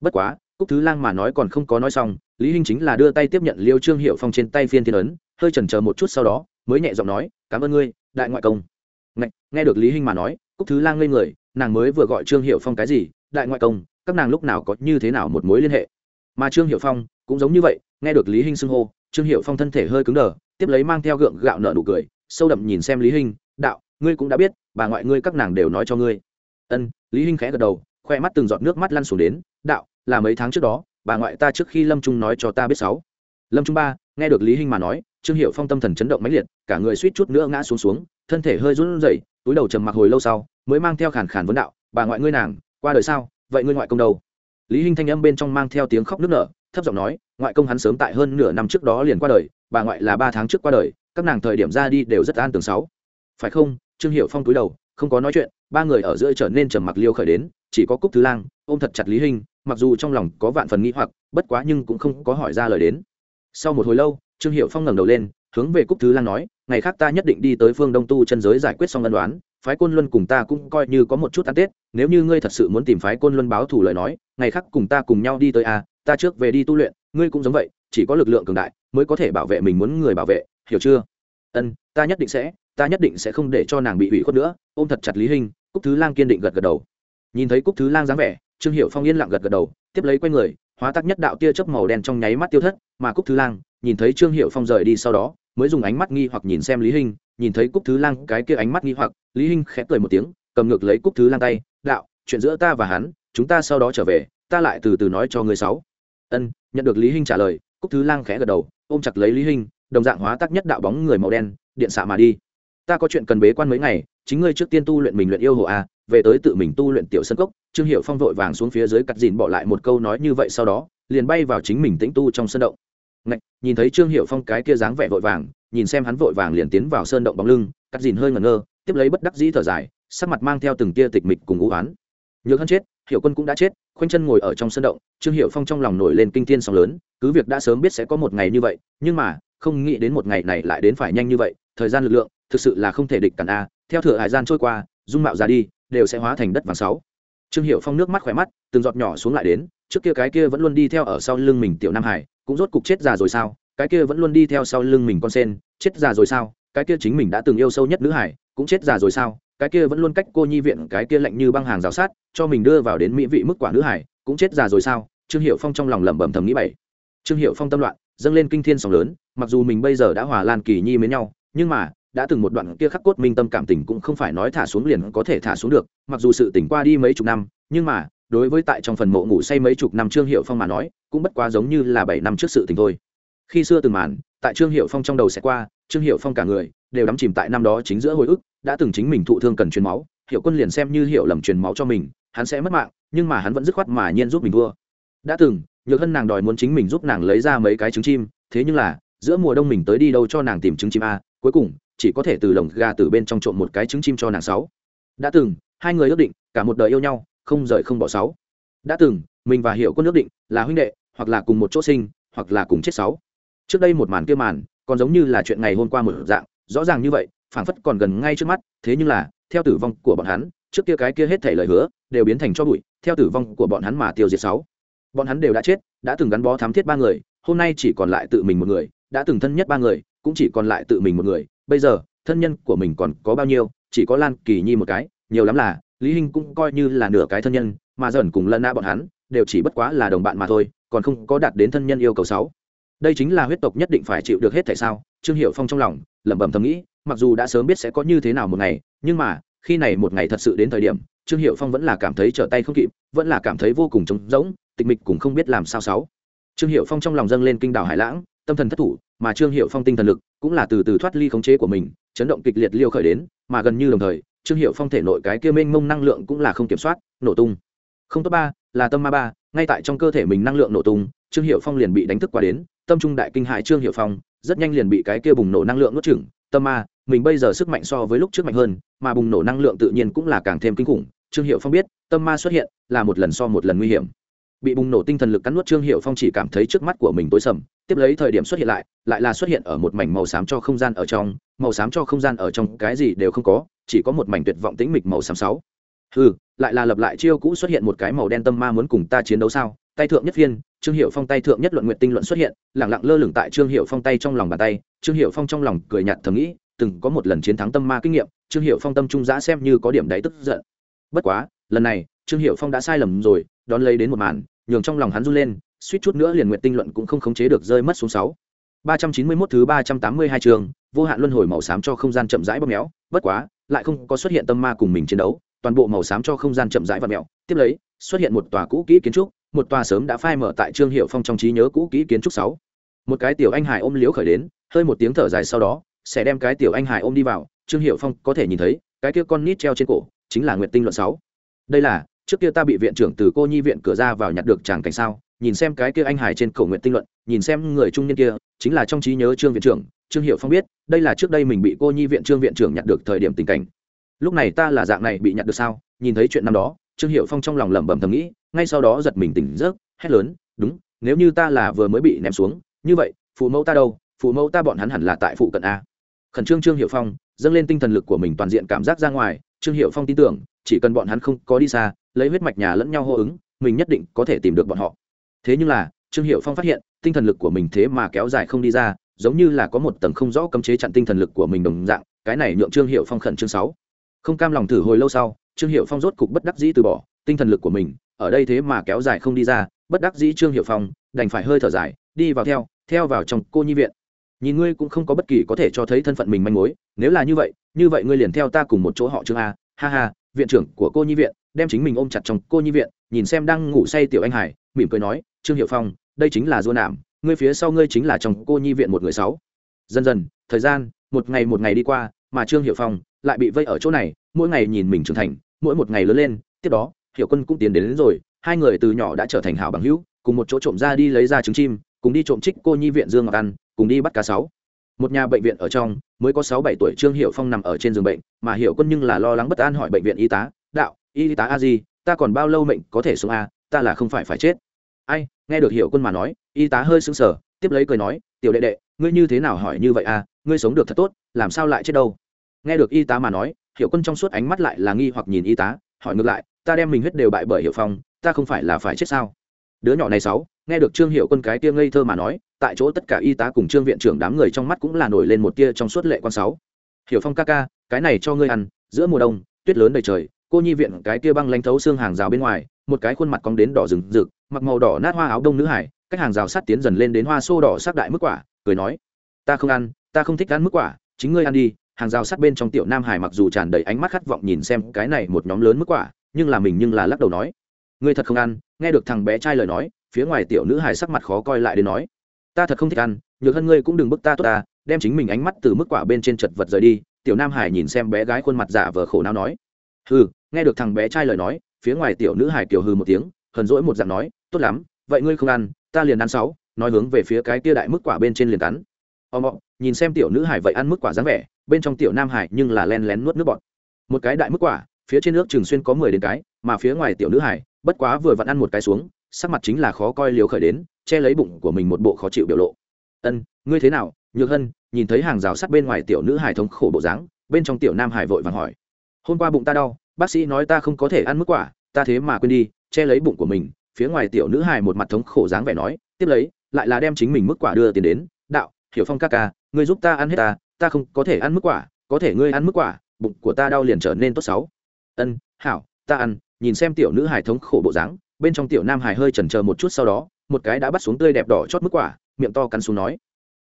Bất quá cúc thứ lang mà nói còn không có nói xong lý hinh chính là đưa tay tiếp nhận liêu trương hiệu phong trên tay phiên thiên ấn hơi chần chờ một chút sau đó mới nhẹ giọng nói cảm ơn ngươi đại ngoại công. Nghe, nghe được lý hinh mà nói cúc thứ lang ngây người nàng mới vừa gọi trương hiệu phong cái gì đại ngoại công các nàng lúc nào có như thế nào một mối liên hệ? Mà trương hiệu phong cũng giống như vậy, nghe được lý hinh xưng hô, trương hiệu phong thân thể hơi cứng đờ, tiếp lấy mang theo gượng gạo nợ nụ cười, sâu đậm nhìn xem lý hinh, đạo, ngươi cũng đã biết, bà ngoại ngươi các nàng đều nói cho ngươi. Ân. Lý hinh khẽ gật đầu, khoe mắt từng giọt nước mắt lăn xuống đến, đạo, là mấy tháng trước đó, bà ngoại ta trước khi lâm trung nói cho ta biết sáu. Lâm trung ba, nghe được lý hinh mà nói, trương hiệu phong tâm thần chấn động mãnh liệt, cả người suýt chút nữa ngã xuống xuống, thân thể hơi run rẩy, túi đầu trầm mặc hồi lâu sau, mới mang theo khàn khàn vấn đạo, bà ngoại ngươi nàng, qua đời sao? Vậy ngươi ngoại công đâu? Lý hinh thanh âm bên trong mang theo tiếng khóc nức nở thấp giọng nói, ngoại công hắn sớm tại hơn nửa năm trước đó liền qua đời, bà ngoại là ba tháng trước qua đời, các nàng thời điểm ra đi đều rất an tường sáu. Phải không? Trương hiệu phong túi đầu, không có nói chuyện, ba người ở giữa trở nên trầm mặc liêu khởi đến, chỉ có cúc thứ lang, ôm thật chặt lý hinh, mặc dù trong lòng có vạn phần nghĩ hoặc, bất quá nhưng cũng không có hỏi ra lời đến. Sau một hồi lâu, trương hiệu phong ngẩng đầu lên, hướng về cúc thứ lang nói, ngày khác ta nhất định đi tới phương đông tu chân giới giải quyết xong ân đoán phái côn luân cùng ta cũng coi như có một chút ăn tết, nếu như ngươi thật sự muốn tìm phái côn luân báo thù lời nói, ngày khác cùng ta cùng nhau đi tới a, ta trước về đi tu luyện, ngươi cũng giống vậy, chỉ có lực lượng cường đại mới có thể bảo vệ mình muốn người bảo vệ, hiểu chưa? Ân, ta nhất định sẽ, ta nhất định sẽ không để cho nàng bị hủy khuất nữa, ôm thật chặt lý hình cúc thứ lang kiên định gật gật đầu. Nhìn thấy cúc thứ lang dáng vẻ, trương hiệu phong yên lặng gật gật đầu, tiếp lấy quay người, hóa tác nhất đạo tia chớp màu đen trong nháy mắt tiêu thất, mà cúc thứ lang nhìn thấy trương hiệu phong rời đi sau đó, mới dùng ánh mắt nghi hoặc nhìn xem lý hinh nhìn thấy cúc thứ lang cái kia ánh mắt nghi hoặc, lý hinh khẽ cười một tiếng, cầm ngược lấy cúc thứ lang tay, đạo, chuyện giữa ta và hắn, chúng ta sau đó trở về, ta lại từ từ nói cho người sáu. Ân, nhận được lý hinh trả lời, cúc thứ lang khẽ gật đầu, ôm chặt lấy lý hinh, đồng dạng hóa tác nhất đạo bóng người màu đen, điện xạ mà đi. Ta có chuyện cần bế quan mấy ngày, chính ngươi trước tiên tu luyện mình luyện yêu hồ a, về tới tự mình tu luyện tiểu sân cốc. Trương hiệu phong vội vàng xuống phía dưới cắt dìn bỏ lại một câu nói như vậy sau đó, liền bay vào chính mình tĩnh tu trong sân động. Ngạch, nhìn thấy trương hiểu phong cái kia dáng vẻ vội vàng nhìn xem hắn vội vàng liền tiến vào sơn động bóng lưng cắt dìn hơi ngẩn ngơ tiếp lấy bất đắc dĩ thở dài sắc mặt mang theo từng tia tịch mịch cùng u uất. nhược hắn chết hiểu quân cũng đã chết khoanh chân ngồi ở trong sân động trương hiểu phong trong lòng nổi lên kinh thiên sóng lớn cứ việc đã sớm biết sẽ có một ngày như vậy nhưng mà không nghĩ đến một ngày này lại đến phải nhanh như vậy thời gian lực lượng thực sự là không thể địch cản a theo thừa hải gian trôi qua dung mạo ra đi đều sẽ hóa thành đất vàng sáu trương hiểu phong nước mắt khỏe mắt từng giọt nhỏ xuống lại đến trước kia cái kia vẫn luôn đi theo ở sau lưng mình tiểu nam hải, cũng rốt cục chết già rồi sao? Cái kia vẫn luôn đi theo sau lưng mình con sen, chết già rồi sao? Cái kia chính mình đã từng yêu sâu nhất nữ hải, cũng chết già rồi sao? Cái kia vẫn luôn cách cô nhi viện, cái kia lạnh như băng hàng rào sát, cho mình đưa vào đến mỹ vị mức quả nữ hải, cũng chết già rồi sao? Trương hiệu phong trong lòng lẩm bẩm thầm nghĩ bảy trương hiệu phong tâm loạn, dâng lên kinh thiên sóng lớn, mặc dù mình bây giờ đã hòa lan kỳ nhi với nhau, nhưng mà, đã từng một đoạn kia khắc cốt minh tâm cảm tình cũng không phải nói thả xuống liền có thể thả xuống được, mặc dù sự tỉnh qua đi mấy chục năm, nhưng mà đối với tại trong phần mộ ngủ say mấy chục năm trương hiệu phong mà nói, cũng bất quá giống như là bảy năm trước sự tình thôi. Khi xưa từng màn, tại trương hiệu phong trong đầu sẽ qua, trương hiệu phong cả người đều đắm chìm tại năm đó chính giữa hồi ức, đã từng chính mình thụ thương cần truyền máu, hiệu quân liền xem như hiệu lầm truyền máu cho mình, hắn sẽ mất mạng, nhưng mà hắn vẫn dứt khoát mà nhiên giúp mình vua đã từng, nhược hân nàng đòi muốn chính mình giúp nàng lấy ra mấy cái trứng chim, thế nhưng là, giữa mùa đông mình tới đi đâu cho nàng tìm trứng chim a, cuối cùng, chỉ có thể từ lồng gà từ bên trong trộm một cái trứng chim cho nàng sáu. Đã từng, hai người ước định, cả một đời yêu nhau không rời không bỏ sáu. Đã từng, mình và hiểu quân ước định là huynh đệ, hoặc là cùng một chỗ sinh, hoặc là cùng chết sáu. Trước đây một màn kia màn, còn giống như là chuyện ngày hôm qua một dạng, rõ ràng như vậy, phảng phất còn gần ngay trước mắt, thế nhưng là, theo tử vong của bọn hắn, trước kia cái kia hết thảy lời hứa, đều biến thành cho bụi, theo tử vong của bọn hắn mà tiêu diệt sáu. Bọn hắn đều đã chết, đã từng gắn bó thám thiết ba người, hôm nay chỉ còn lại tự mình một người, đã từng thân nhất ba người, cũng chỉ còn lại tự mình một người, bây giờ, thân nhân của mình còn có bao nhiêu, chỉ có lan kỳ nhi một cái, nhiều lắm là lý hinh cũng coi như là nửa cái thân nhân, mà dần cùng lân na bọn hắn đều chỉ bất quá là đồng bạn mà thôi, còn không có đạt đến thân nhân yêu cầu sáu. Đây chính là huyết tộc nhất định phải chịu được hết tại sao? Trương hiệu phong trong lòng lẩm bẩm thầm nghĩ, mặc dù đã sớm biết sẽ có như thế nào một ngày, nhưng mà, khi này một ngày thật sự đến thời điểm, trương hiệu phong vẫn là cảm thấy trở tay không kịp, vẫn là cảm thấy vô cùng trống rỗng, tịch mịch cũng không biết làm sao sáu. Trương hiệu phong trong lòng dâng lên kinh đảo hải lãng, tâm thần thất thủ, mà trương hiệu phong tinh thần lực cũng là từ từ thoát ly khống chế của mình, chấn động kịch liệt liêu khởi đến, mà gần như đồng thời trương hiệu phong thể nội cái kia mênh mông năng lượng cũng là không kiểm soát, nổ tung. Không tốt ba, là tâm ma ba, ngay tại trong cơ thể mình năng lượng nổ tung, trương hiệu phong liền bị đánh thức qua đến, tâm trung đại kinh hại trương hiệu phong, rất nhanh liền bị cái kia bùng nổ năng lượng nuốt chửng. Tâm ma, mình bây giờ sức mạnh so với lúc trước mạnh hơn, mà bùng nổ năng lượng tự nhiên cũng là càng thêm kinh khủng. Trương hiệu phong biết, tâm ma xuất hiện là một lần so một lần nguy hiểm. Bị bùng nổ tinh thần lực cắn nuốt trương hiệu phong chỉ cảm thấy trước mắt của mình tối sầm, tiếp lấy thời điểm xuất hiện lại lại là xuất hiện ở một mảnh màu xám cho không gian ở trong màu xám cho không gian ở trong cái gì đều không có, chỉ có một mảnh tuyệt vọng tĩnh mịch màu xám sáu. Ừ lại là lập lại chiêu cũ xuất hiện một cái màu đen tâm ma muốn cùng ta chiến đấu sao? Tay thượng nhất viên trương hiệu phong tay thượng nhất luận nguyện tinh luận xuất hiện, lẳng lặng lơ lửng tại trương hiệu phong tay trong lòng bàn tay. Trương hiệu phong trong lòng cười nhạt thầm nghĩ, từng có một lần chiến thắng tâm ma kinh nghiệm, trương hiệu phong tâm trung giã xem như có điểm đáy tức giận. Bất quá, lần này, trương hiệu phong đã sai lầm rồi, đón lấy đến một màn, nhường trong lòng hắn run lên, suýt chút nữa liền nguyện tinh luận cũng không khống chế được rơi mất xuống sáu ba trăm chín mươi 391 thứ ba trăm tám mươi hai trường, vô hạn luân hồi màu xám cho không gian chậm rãi bóp méo, bất quá, lại không có xuất hiện tâm ma cùng mình chiến đấu, toàn bộ màu xám cho không gian chậm rãi và mèo. Tiếp lấy, xuất hiện một tòa cũ kỹ kiến trúc, một tòa sớm đã phai mở tại trương hiệu phong trong trí nhớ cũ kỹ kiến trúc sáu. Một cái tiểu anh hải ôm liếu khởi đến, hơi một tiếng thở dài sau đó, sẽ đem cái tiểu anh hải ôm đi vào. Trương hiệu phong có thể nhìn thấy, cái kia con nít treo trên cổ, chính là nguyệt tinh luận sáu. Đây là, trước kia ta bị viện trưởng từ cô nhi viện cửa ra vào nhặt được chàng cảnh sao? Nhìn xem cái kia anh hải trên cổ nguyện tinh luận, nhìn xem người trung niên kia, chính là trong trí nhớ trương viện trưởng, trương hiệu phong biết, đây là trước đây mình bị cô nhi viện trương viện trưởng nhặt được thời điểm tình cảnh. Lúc này ta là dạng này bị nhặt được sao? Nhìn thấy chuyện năm đó, trương hiệu phong trong lòng lẩm bẩm thầm nghĩ, ngay sau đó giật mình tỉnh giấc, hét lớn, đúng, nếu như ta là vừa mới bị ném xuống, như vậy, phụ mẫu ta đâu? Phụ mẫu ta bọn hắn hẳn là tại phụ cận a. Khẩn trương trương hiệu phong, dâng lên tinh thần lực của mình toàn diện cảm giác ra ngoài, trương hiệu phong tin tưởng, chỉ cần bọn hắn không có đi xa, lấy huyết mạch nhà lẫn nhau hô ứng, mình nhất định có thể tìm được bọn họ thế nhưng là, trương hiệu phong phát hiện, tinh thần lực của mình thế mà kéo dài không đi ra, giống như là có một tầng không rõ cấm chế chặn tinh thần lực của mình đồng dạng, cái này nhượng trương hiệu phong khẩn trương sáu. Không cam lòng thử hồi lâu sau, trương hiệu phong rốt cục bất đắc dĩ từ bỏ, tinh thần lực của mình, ở đây thế mà kéo dài không đi ra, bất đắc dĩ trương hiệu phong, đành phải hơi thở dài, đi vào theo theo vào trong cô nhi viện. Nhìn ngươi cũng không có bất kỳ có thể cho thấy thân phận mình manh mối, nếu là như vậy như vậy ngươi liền theo ta cùng một chỗ họ trương a. Ha ha, viện trưởng của cô nhi viện, đem chính mình ôm chặt trong cô nhi viện, nhìn xem đang ngủ say tiểu anh hải, mỉm cười nói trương hiệu phong đây chính là dua nảm ngươi phía sau ngươi chính là chồng cô nhi viện một người sáu. Dần dần thời gian một ngày một ngày đi qua mà trương hiệu phong lại bị vây ở chỗ này mỗi ngày nhìn mình trưởng thành mỗi một ngày lớn lên tiếp đó hiệu quân cũng tiến đến, đến rồi hai người từ nhỏ đã trở thành hảo bằng hữu cùng một chỗ trộm ra đi lấy ra trứng chim cùng đi trộm trích cô nhi viện dương ngọc ăn cùng đi bắt cá sáu. Một nhà bệnh viện ở trong mới có sáu bảy tuổi trương hiệu phong nằm ở trên giường bệnh mà hiệu quân nhưng là lo lắng bất an hỏi bệnh viện y tá đạo y tá a di ta còn bao lâu mệnh có thể xuống a? Ta là không phải phải chết ai, nghe được hiệu quân mà nói. Y tá hơi sững sờ, tiếp lấy cười nói, tiểu đệ đệ, ngươi như thế nào hỏi như vậy à? ngươi sống được thật tốt, làm sao lại chết đâu? Nghe được y tá mà nói, hiệu quân trong suốt ánh mắt lại là nghi hoặc nhìn y tá, hỏi ngược lại, ta đem mình huyết đều bại bởi hiệu phong, ta không phải là phải chết sao? Đứa nhỏ này sáu, nghe được trương hiệu quân cái tia ngây thơ mà nói, tại chỗ tất cả y tá cùng trương viện trưởng đám người trong mắt cũng là nổi lên một tia trong suốt lệ quan sáu. Hiểu phong ca ca, cái này cho ngươi ăn, giữa mùa đông, tuyết lớn đầy trời, cô nhi viện cái kia băng lanh thấu xương hàng rào bên ngoài một cái khuôn mặt cong đến đỏ rừng rực, mặc màu đỏ nát hoa áo đông nữ hải, cách hàng rào sát tiến dần lên đến hoa xô đỏ sắc đại mức quả, cười nói, ta không ăn, ta không thích ăn mức quả, chính ngươi ăn đi. Hàng rào sát bên trong tiểu nam hải mặc dù tràn đầy ánh mắt khát vọng nhìn xem cái này một nhóm lớn mức quả, nhưng là mình nhưng là lắc đầu nói, ngươi thật không ăn. Nghe được thằng bé trai lời nói, phía ngoài tiểu nữ hải sắc mặt khó coi lại đến nói, ta thật không thích ăn, nhược hơn ngươi cũng đừng bức ta tốt ta, đem chính mình ánh mắt từ mức quả bên trên chật vật rời đi. Tiểu nam hải nhìn xem bé gái khuôn mặt giả vờ khổ não nói, hừ. Nghe được thằng bé trai lời nói phía ngoài tiểu nữ hải kiều hừ một tiếng, hờn rỗi một dạng nói, tốt lắm, vậy ngươi không ăn, ta liền ăn sáu. Nói hướng về phía cái tia đại mức quả bên trên liền cắn. Ò mọ nhìn xem tiểu nữ hải vậy ăn mức quả dáng vẻ, bên trong tiểu nam hải nhưng là len lén nuốt nước bọt. Một cái đại mức quả, phía trên nước trường xuyên có mười đến cái, mà phía ngoài tiểu nữ hải bất quá vừa vặn ăn một cái xuống, sắc mặt chính là khó coi liều khởi đến, che lấy bụng của mình một bộ khó chịu biểu lộ. Ân, ngươi thế nào, nhược hân? Nhìn thấy hàng rào sắt bên ngoài tiểu nữ hải thống khổ bộ dáng, bên trong tiểu nam hải vội vàng hỏi. Hôm qua bụng ta đau bác sĩ nói ta không có thể ăn mức quả, ta thế mà quên đi, che lấy bụng của mình. Phía ngoài tiểu nữ hài một mặt thống khổ dáng vẻ nói, tiếp lấy, lại là đem chính mình mức quả đưa tiền đến. Đạo, hiểu phong ca ca, ngươi giúp ta ăn hết ta ta không có thể ăn mức quả, có thể ngươi ăn mức quả, bụng của ta đau liền trở nên tốt xấu. Ân, hảo, ta ăn. Nhìn xem tiểu nữ hài thống khổ bộ dáng, bên trong tiểu nam hài hơi chần chờ một chút sau đó, một cái đã bắt xuống tươi đẹp đỏ chót mức quả, miệng to cắn xuống nói.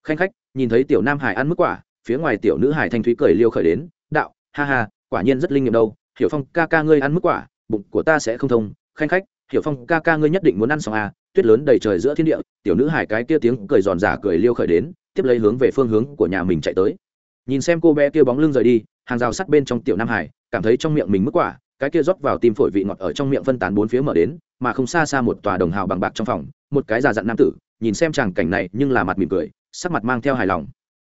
Khanh khách, nhìn thấy tiểu nam hải ăn mức quả, phía ngoài tiểu nữ hải thanh thúy cười liêu khởi đến. Đạo, ha ha, quả nhiên rất linh nghiệm đâu hiểu phong ca ca ngươi ăn mức quả, bụng của ta sẽ không thông. Khanh khách, hiểu phong ca ca ngươi nhất định muốn ăn xong à? Tuyết lớn đầy trời giữa thiên địa, tiểu nữ hải cái kia tiếng cười giòn giả cười liêu khởi đến, tiếp lấy hướng về phương hướng của nhà mình chạy tới. Nhìn xem cô bé kia bóng lưng rời đi, hàng rào sắt bên trong tiểu nam hải cảm thấy trong miệng mình mức quả, cái kia rót vào tim phổi vị ngọt ở trong miệng phân tán bốn phía mở đến, mà không xa xa một tòa đồng hào bằng bạc trong phòng, một cái già dặn nam tử, nhìn xem chàng cảnh này nhưng là mặt mỉm cười, sắc mặt mang theo hài lòng.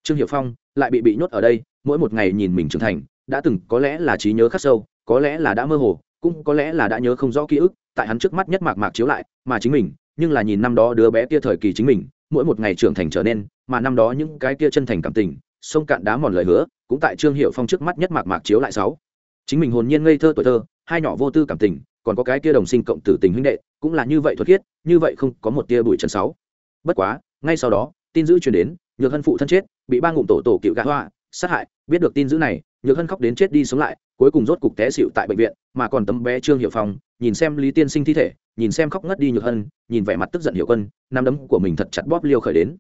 Trương hiệu phong lại bị bị nhốt ở đây, mỗi một ngày nhìn mình trưởng thành đã từng có lẽ là trí nhớ khắc sâu, có lẽ là đã mơ hồ, cũng có lẽ là đã nhớ không rõ ký ức, tại hắn trước mắt nhất mạc mạc chiếu lại, mà chính mình, nhưng là nhìn năm đó đứa bé kia thời kỳ chính mình, mỗi một ngày trưởng thành trở nên, mà năm đó những cái kia chân thành cảm tình, sông cạn đá mòn lời hứa, cũng tại trương hiệu phong trước mắt nhất mạc mạc chiếu lại sáu. Chính mình hồn nhiên ngây thơ tuổi thơ, hai nhỏ vô tư cảm tình, còn có cái kia đồng sinh cộng tử tình huynh đệ, cũng là như vậy thuật khiết, như vậy không có một tia bụi trần sáu. Bất quá, ngay sau đó, tin dữ truyền đến, nhược hân phụ thân chết, bị ba ngụm tổ tổ cựu gã hoa, sát hại, biết được tin dữ này nhược hân khóc đến chết đi sống lại, cuối cùng rốt cục té xịu tại bệnh viện, mà còn tấm bé trương hiệu phong, nhìn xem lý tiên sinh thi thể, nhìn xem khóc ngất đi nhược hân, nhìn vẻ mặt tức giận hiệu quân nam đấm của mình thật chặt bóp liêu khởi đến.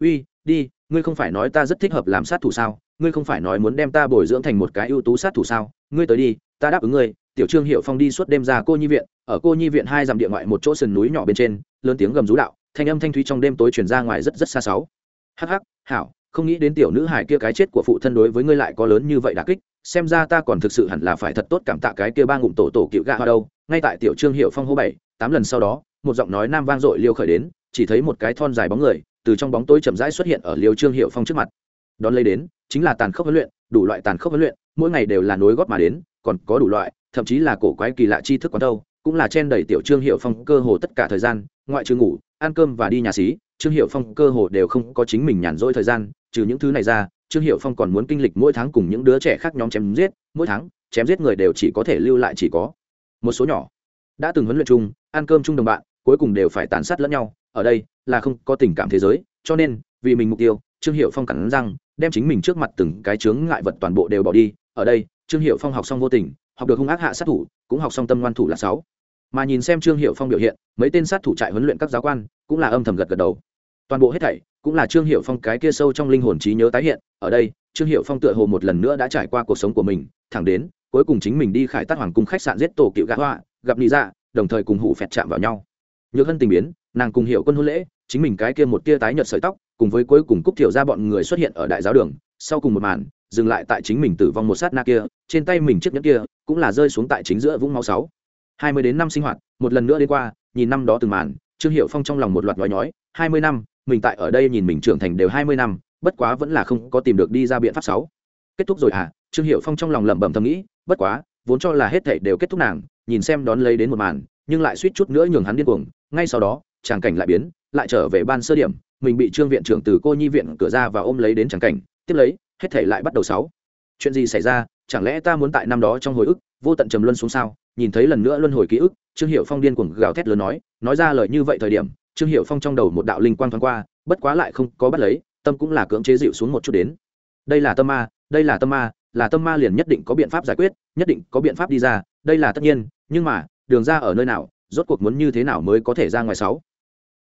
Uy, đi, ngươi không phải nói ta rất thích hợp làm sát thủ sao? Ngươi không phải nói muốn đem ta bồi dưỡng thành một cái ưu tú sát thủ sao? Ngươi tới đi, ta đáp ứng ngươi. Tiểu trương hiệu phong đi suốt đêm ra cô nhi viện, ở cô nhi viện hai dặm địa ngoại một chỗ sườn núi nhỏ bên trên, lớn tiếng gầm rú đạo, thanh âm thanh thúy trong đêm tối truyền ra ngoài rất rất xa sáu hắc hắc, hảo không nghĩ đến tiểu nữ hài kia cái chết của phụ thân đối với ngươi lại có lớn như vậy đả kích, xem ra ta còn thực sự hẳn là phải thật tốt cảm tạ cái kia ba ngụm tổ tổ cựu gạ hoa đâu. Ngay tại tiểu trương hiệu phong hô bảy, tám lần sau đó, một giọng nói nam vang dội liêu khởi đến, chỉ thấy một cái thon dài bóng người, từ trong bóng tối chậm rãi xuất hiện ở liêu trương hiệu phong trước mặt. Đón lấy đến, chính là tàn khốc huấn luyện, đủ loại tàn khốc huấn luyện, mỗi ngày đều là nối gót mà đến, còn có đủ loại, thậm chí là cổ quái kỳ lạ tri thức quán đâu, cũng là chen đẩy tiểu trương hiệu phong cơ hồ tất cả thời gian, ngoại trừ ngủ, ăn cơm và đi nhà xí, trương hiệu phong cơ hồ đều không có chính mình nhàn rỗi thời gian trừ những thứ này ra, trương hiệu phong còn muốn kinh lịch mỗi tháng cùng những đứa trẻ khác nhóm chém giết, mỗi tháng, chém giết người đều chỉ có thể lưu lại chỉ có một số nhỏ. Đã từng huấn luyện chung, ăn cơm chung đồng bạn, cuối cùng đều phải tàn sát lẫn nhau, ở đây là không có tình cảm thế giới, cho nên, vì mình mục tiêu, trương hiệu phong cắn răng, đem chính mình trước mặt từng cái chướng ngại vật toàn bộ đều bỏ đi, ở đây, trương hiệu phong học xong vô tình, học được hung ác hạ sát thủ, cũng học xong tâm ngoan thủ là sáu. Mà nhìn xem trương hiệu phong biểu hiện, mấy tên sát thủ trại huấn luyện các giáo quan, cũng là âm thầm gật gật đầu. Toàn bộ hết thảy cũng là trương hiệu phong cái kia sâu trong linh hồn trí nhớ tái hiện, ở đây, trương hiệu phong tựa hồ một lần nữa đã trải qua cuộc sống của mình, thẳng đến, cuối cùng chính mình đi khải tát hoàng cung khách sạn giết tổ cựu gã hoa, gặp nị dạ đồng thời cùng hủ phẹt chạm vào nhau. Nhược hân tình biến, nàng cùng hiệu quân hôn lễ, chính mình cái kia một tia tái nhợt sợi tóc, cùng với cuối cùng cúc thiểu ra bọn người xuất hiện ở đại giáo đường, sau cùng một màn, dừng lại tại chính mình tử vong một sát na kia, trên tay mình chiếc nhẫn kia, cũng là rơi xuống tại chính giữa vũng máu sáu. Hai mươi đến năm sinh hoạt, một lần nữa đi qua, nhìn năm đó từng màn, trương hiệu phong trong lòng một loạt nói nhói, hai mươi năm mình tại ở đây nhìn mình trưởng thành đều hai mươi năm, bất quá vẫn là không có tìm được đi ra biện pháp sáu. Kết thúc rồi à trương hiệu phong trong lòng lẩm bẩm thầm nghĩ, bất quá, vốn cho là hết thảy đều kết thúc nàng, nhìn xem đón lấy đến một màn, nhưng lại suýt chút nữa nhường hắn điên cuồng. Ngay sau đó, tràng cảnh lại biến, lại trở về ban sơ điểm, mình bị trương viện trưởng từ cô nhi viện cửa ra và ôm lấy đến tràng cảnh. Tiếp lấy, hết thảy lại bắt đầu sáu. Chuyện gì xảy ra? Chẳng lẽ ta muốn tại năm đó trong hồi ức, vô tận trầm luân xuống sao? Nhìn thấy lần nữa luân hồi ký ức, trương hiệu phong điên cuồng gào thét lớn nói nói ra lời như vậy thời điểm trương hiệu phong trong đầu một đạo linh quang thoáng qua, bất quá lại không có bắt lấy, tâm cũng là cưỡng chế dịu xuống một chút đến. Đây là tâm ma, đây là tâm ma, là tâm ma liền nhất định có biện pháp giải quyết, nhất định có biện pháp đi ra, đây là tất nhiên, nhưng mà, đường ra ở nơi nào, rốt cuộc muốn như thế nào mới có thể ra ngoài sáu?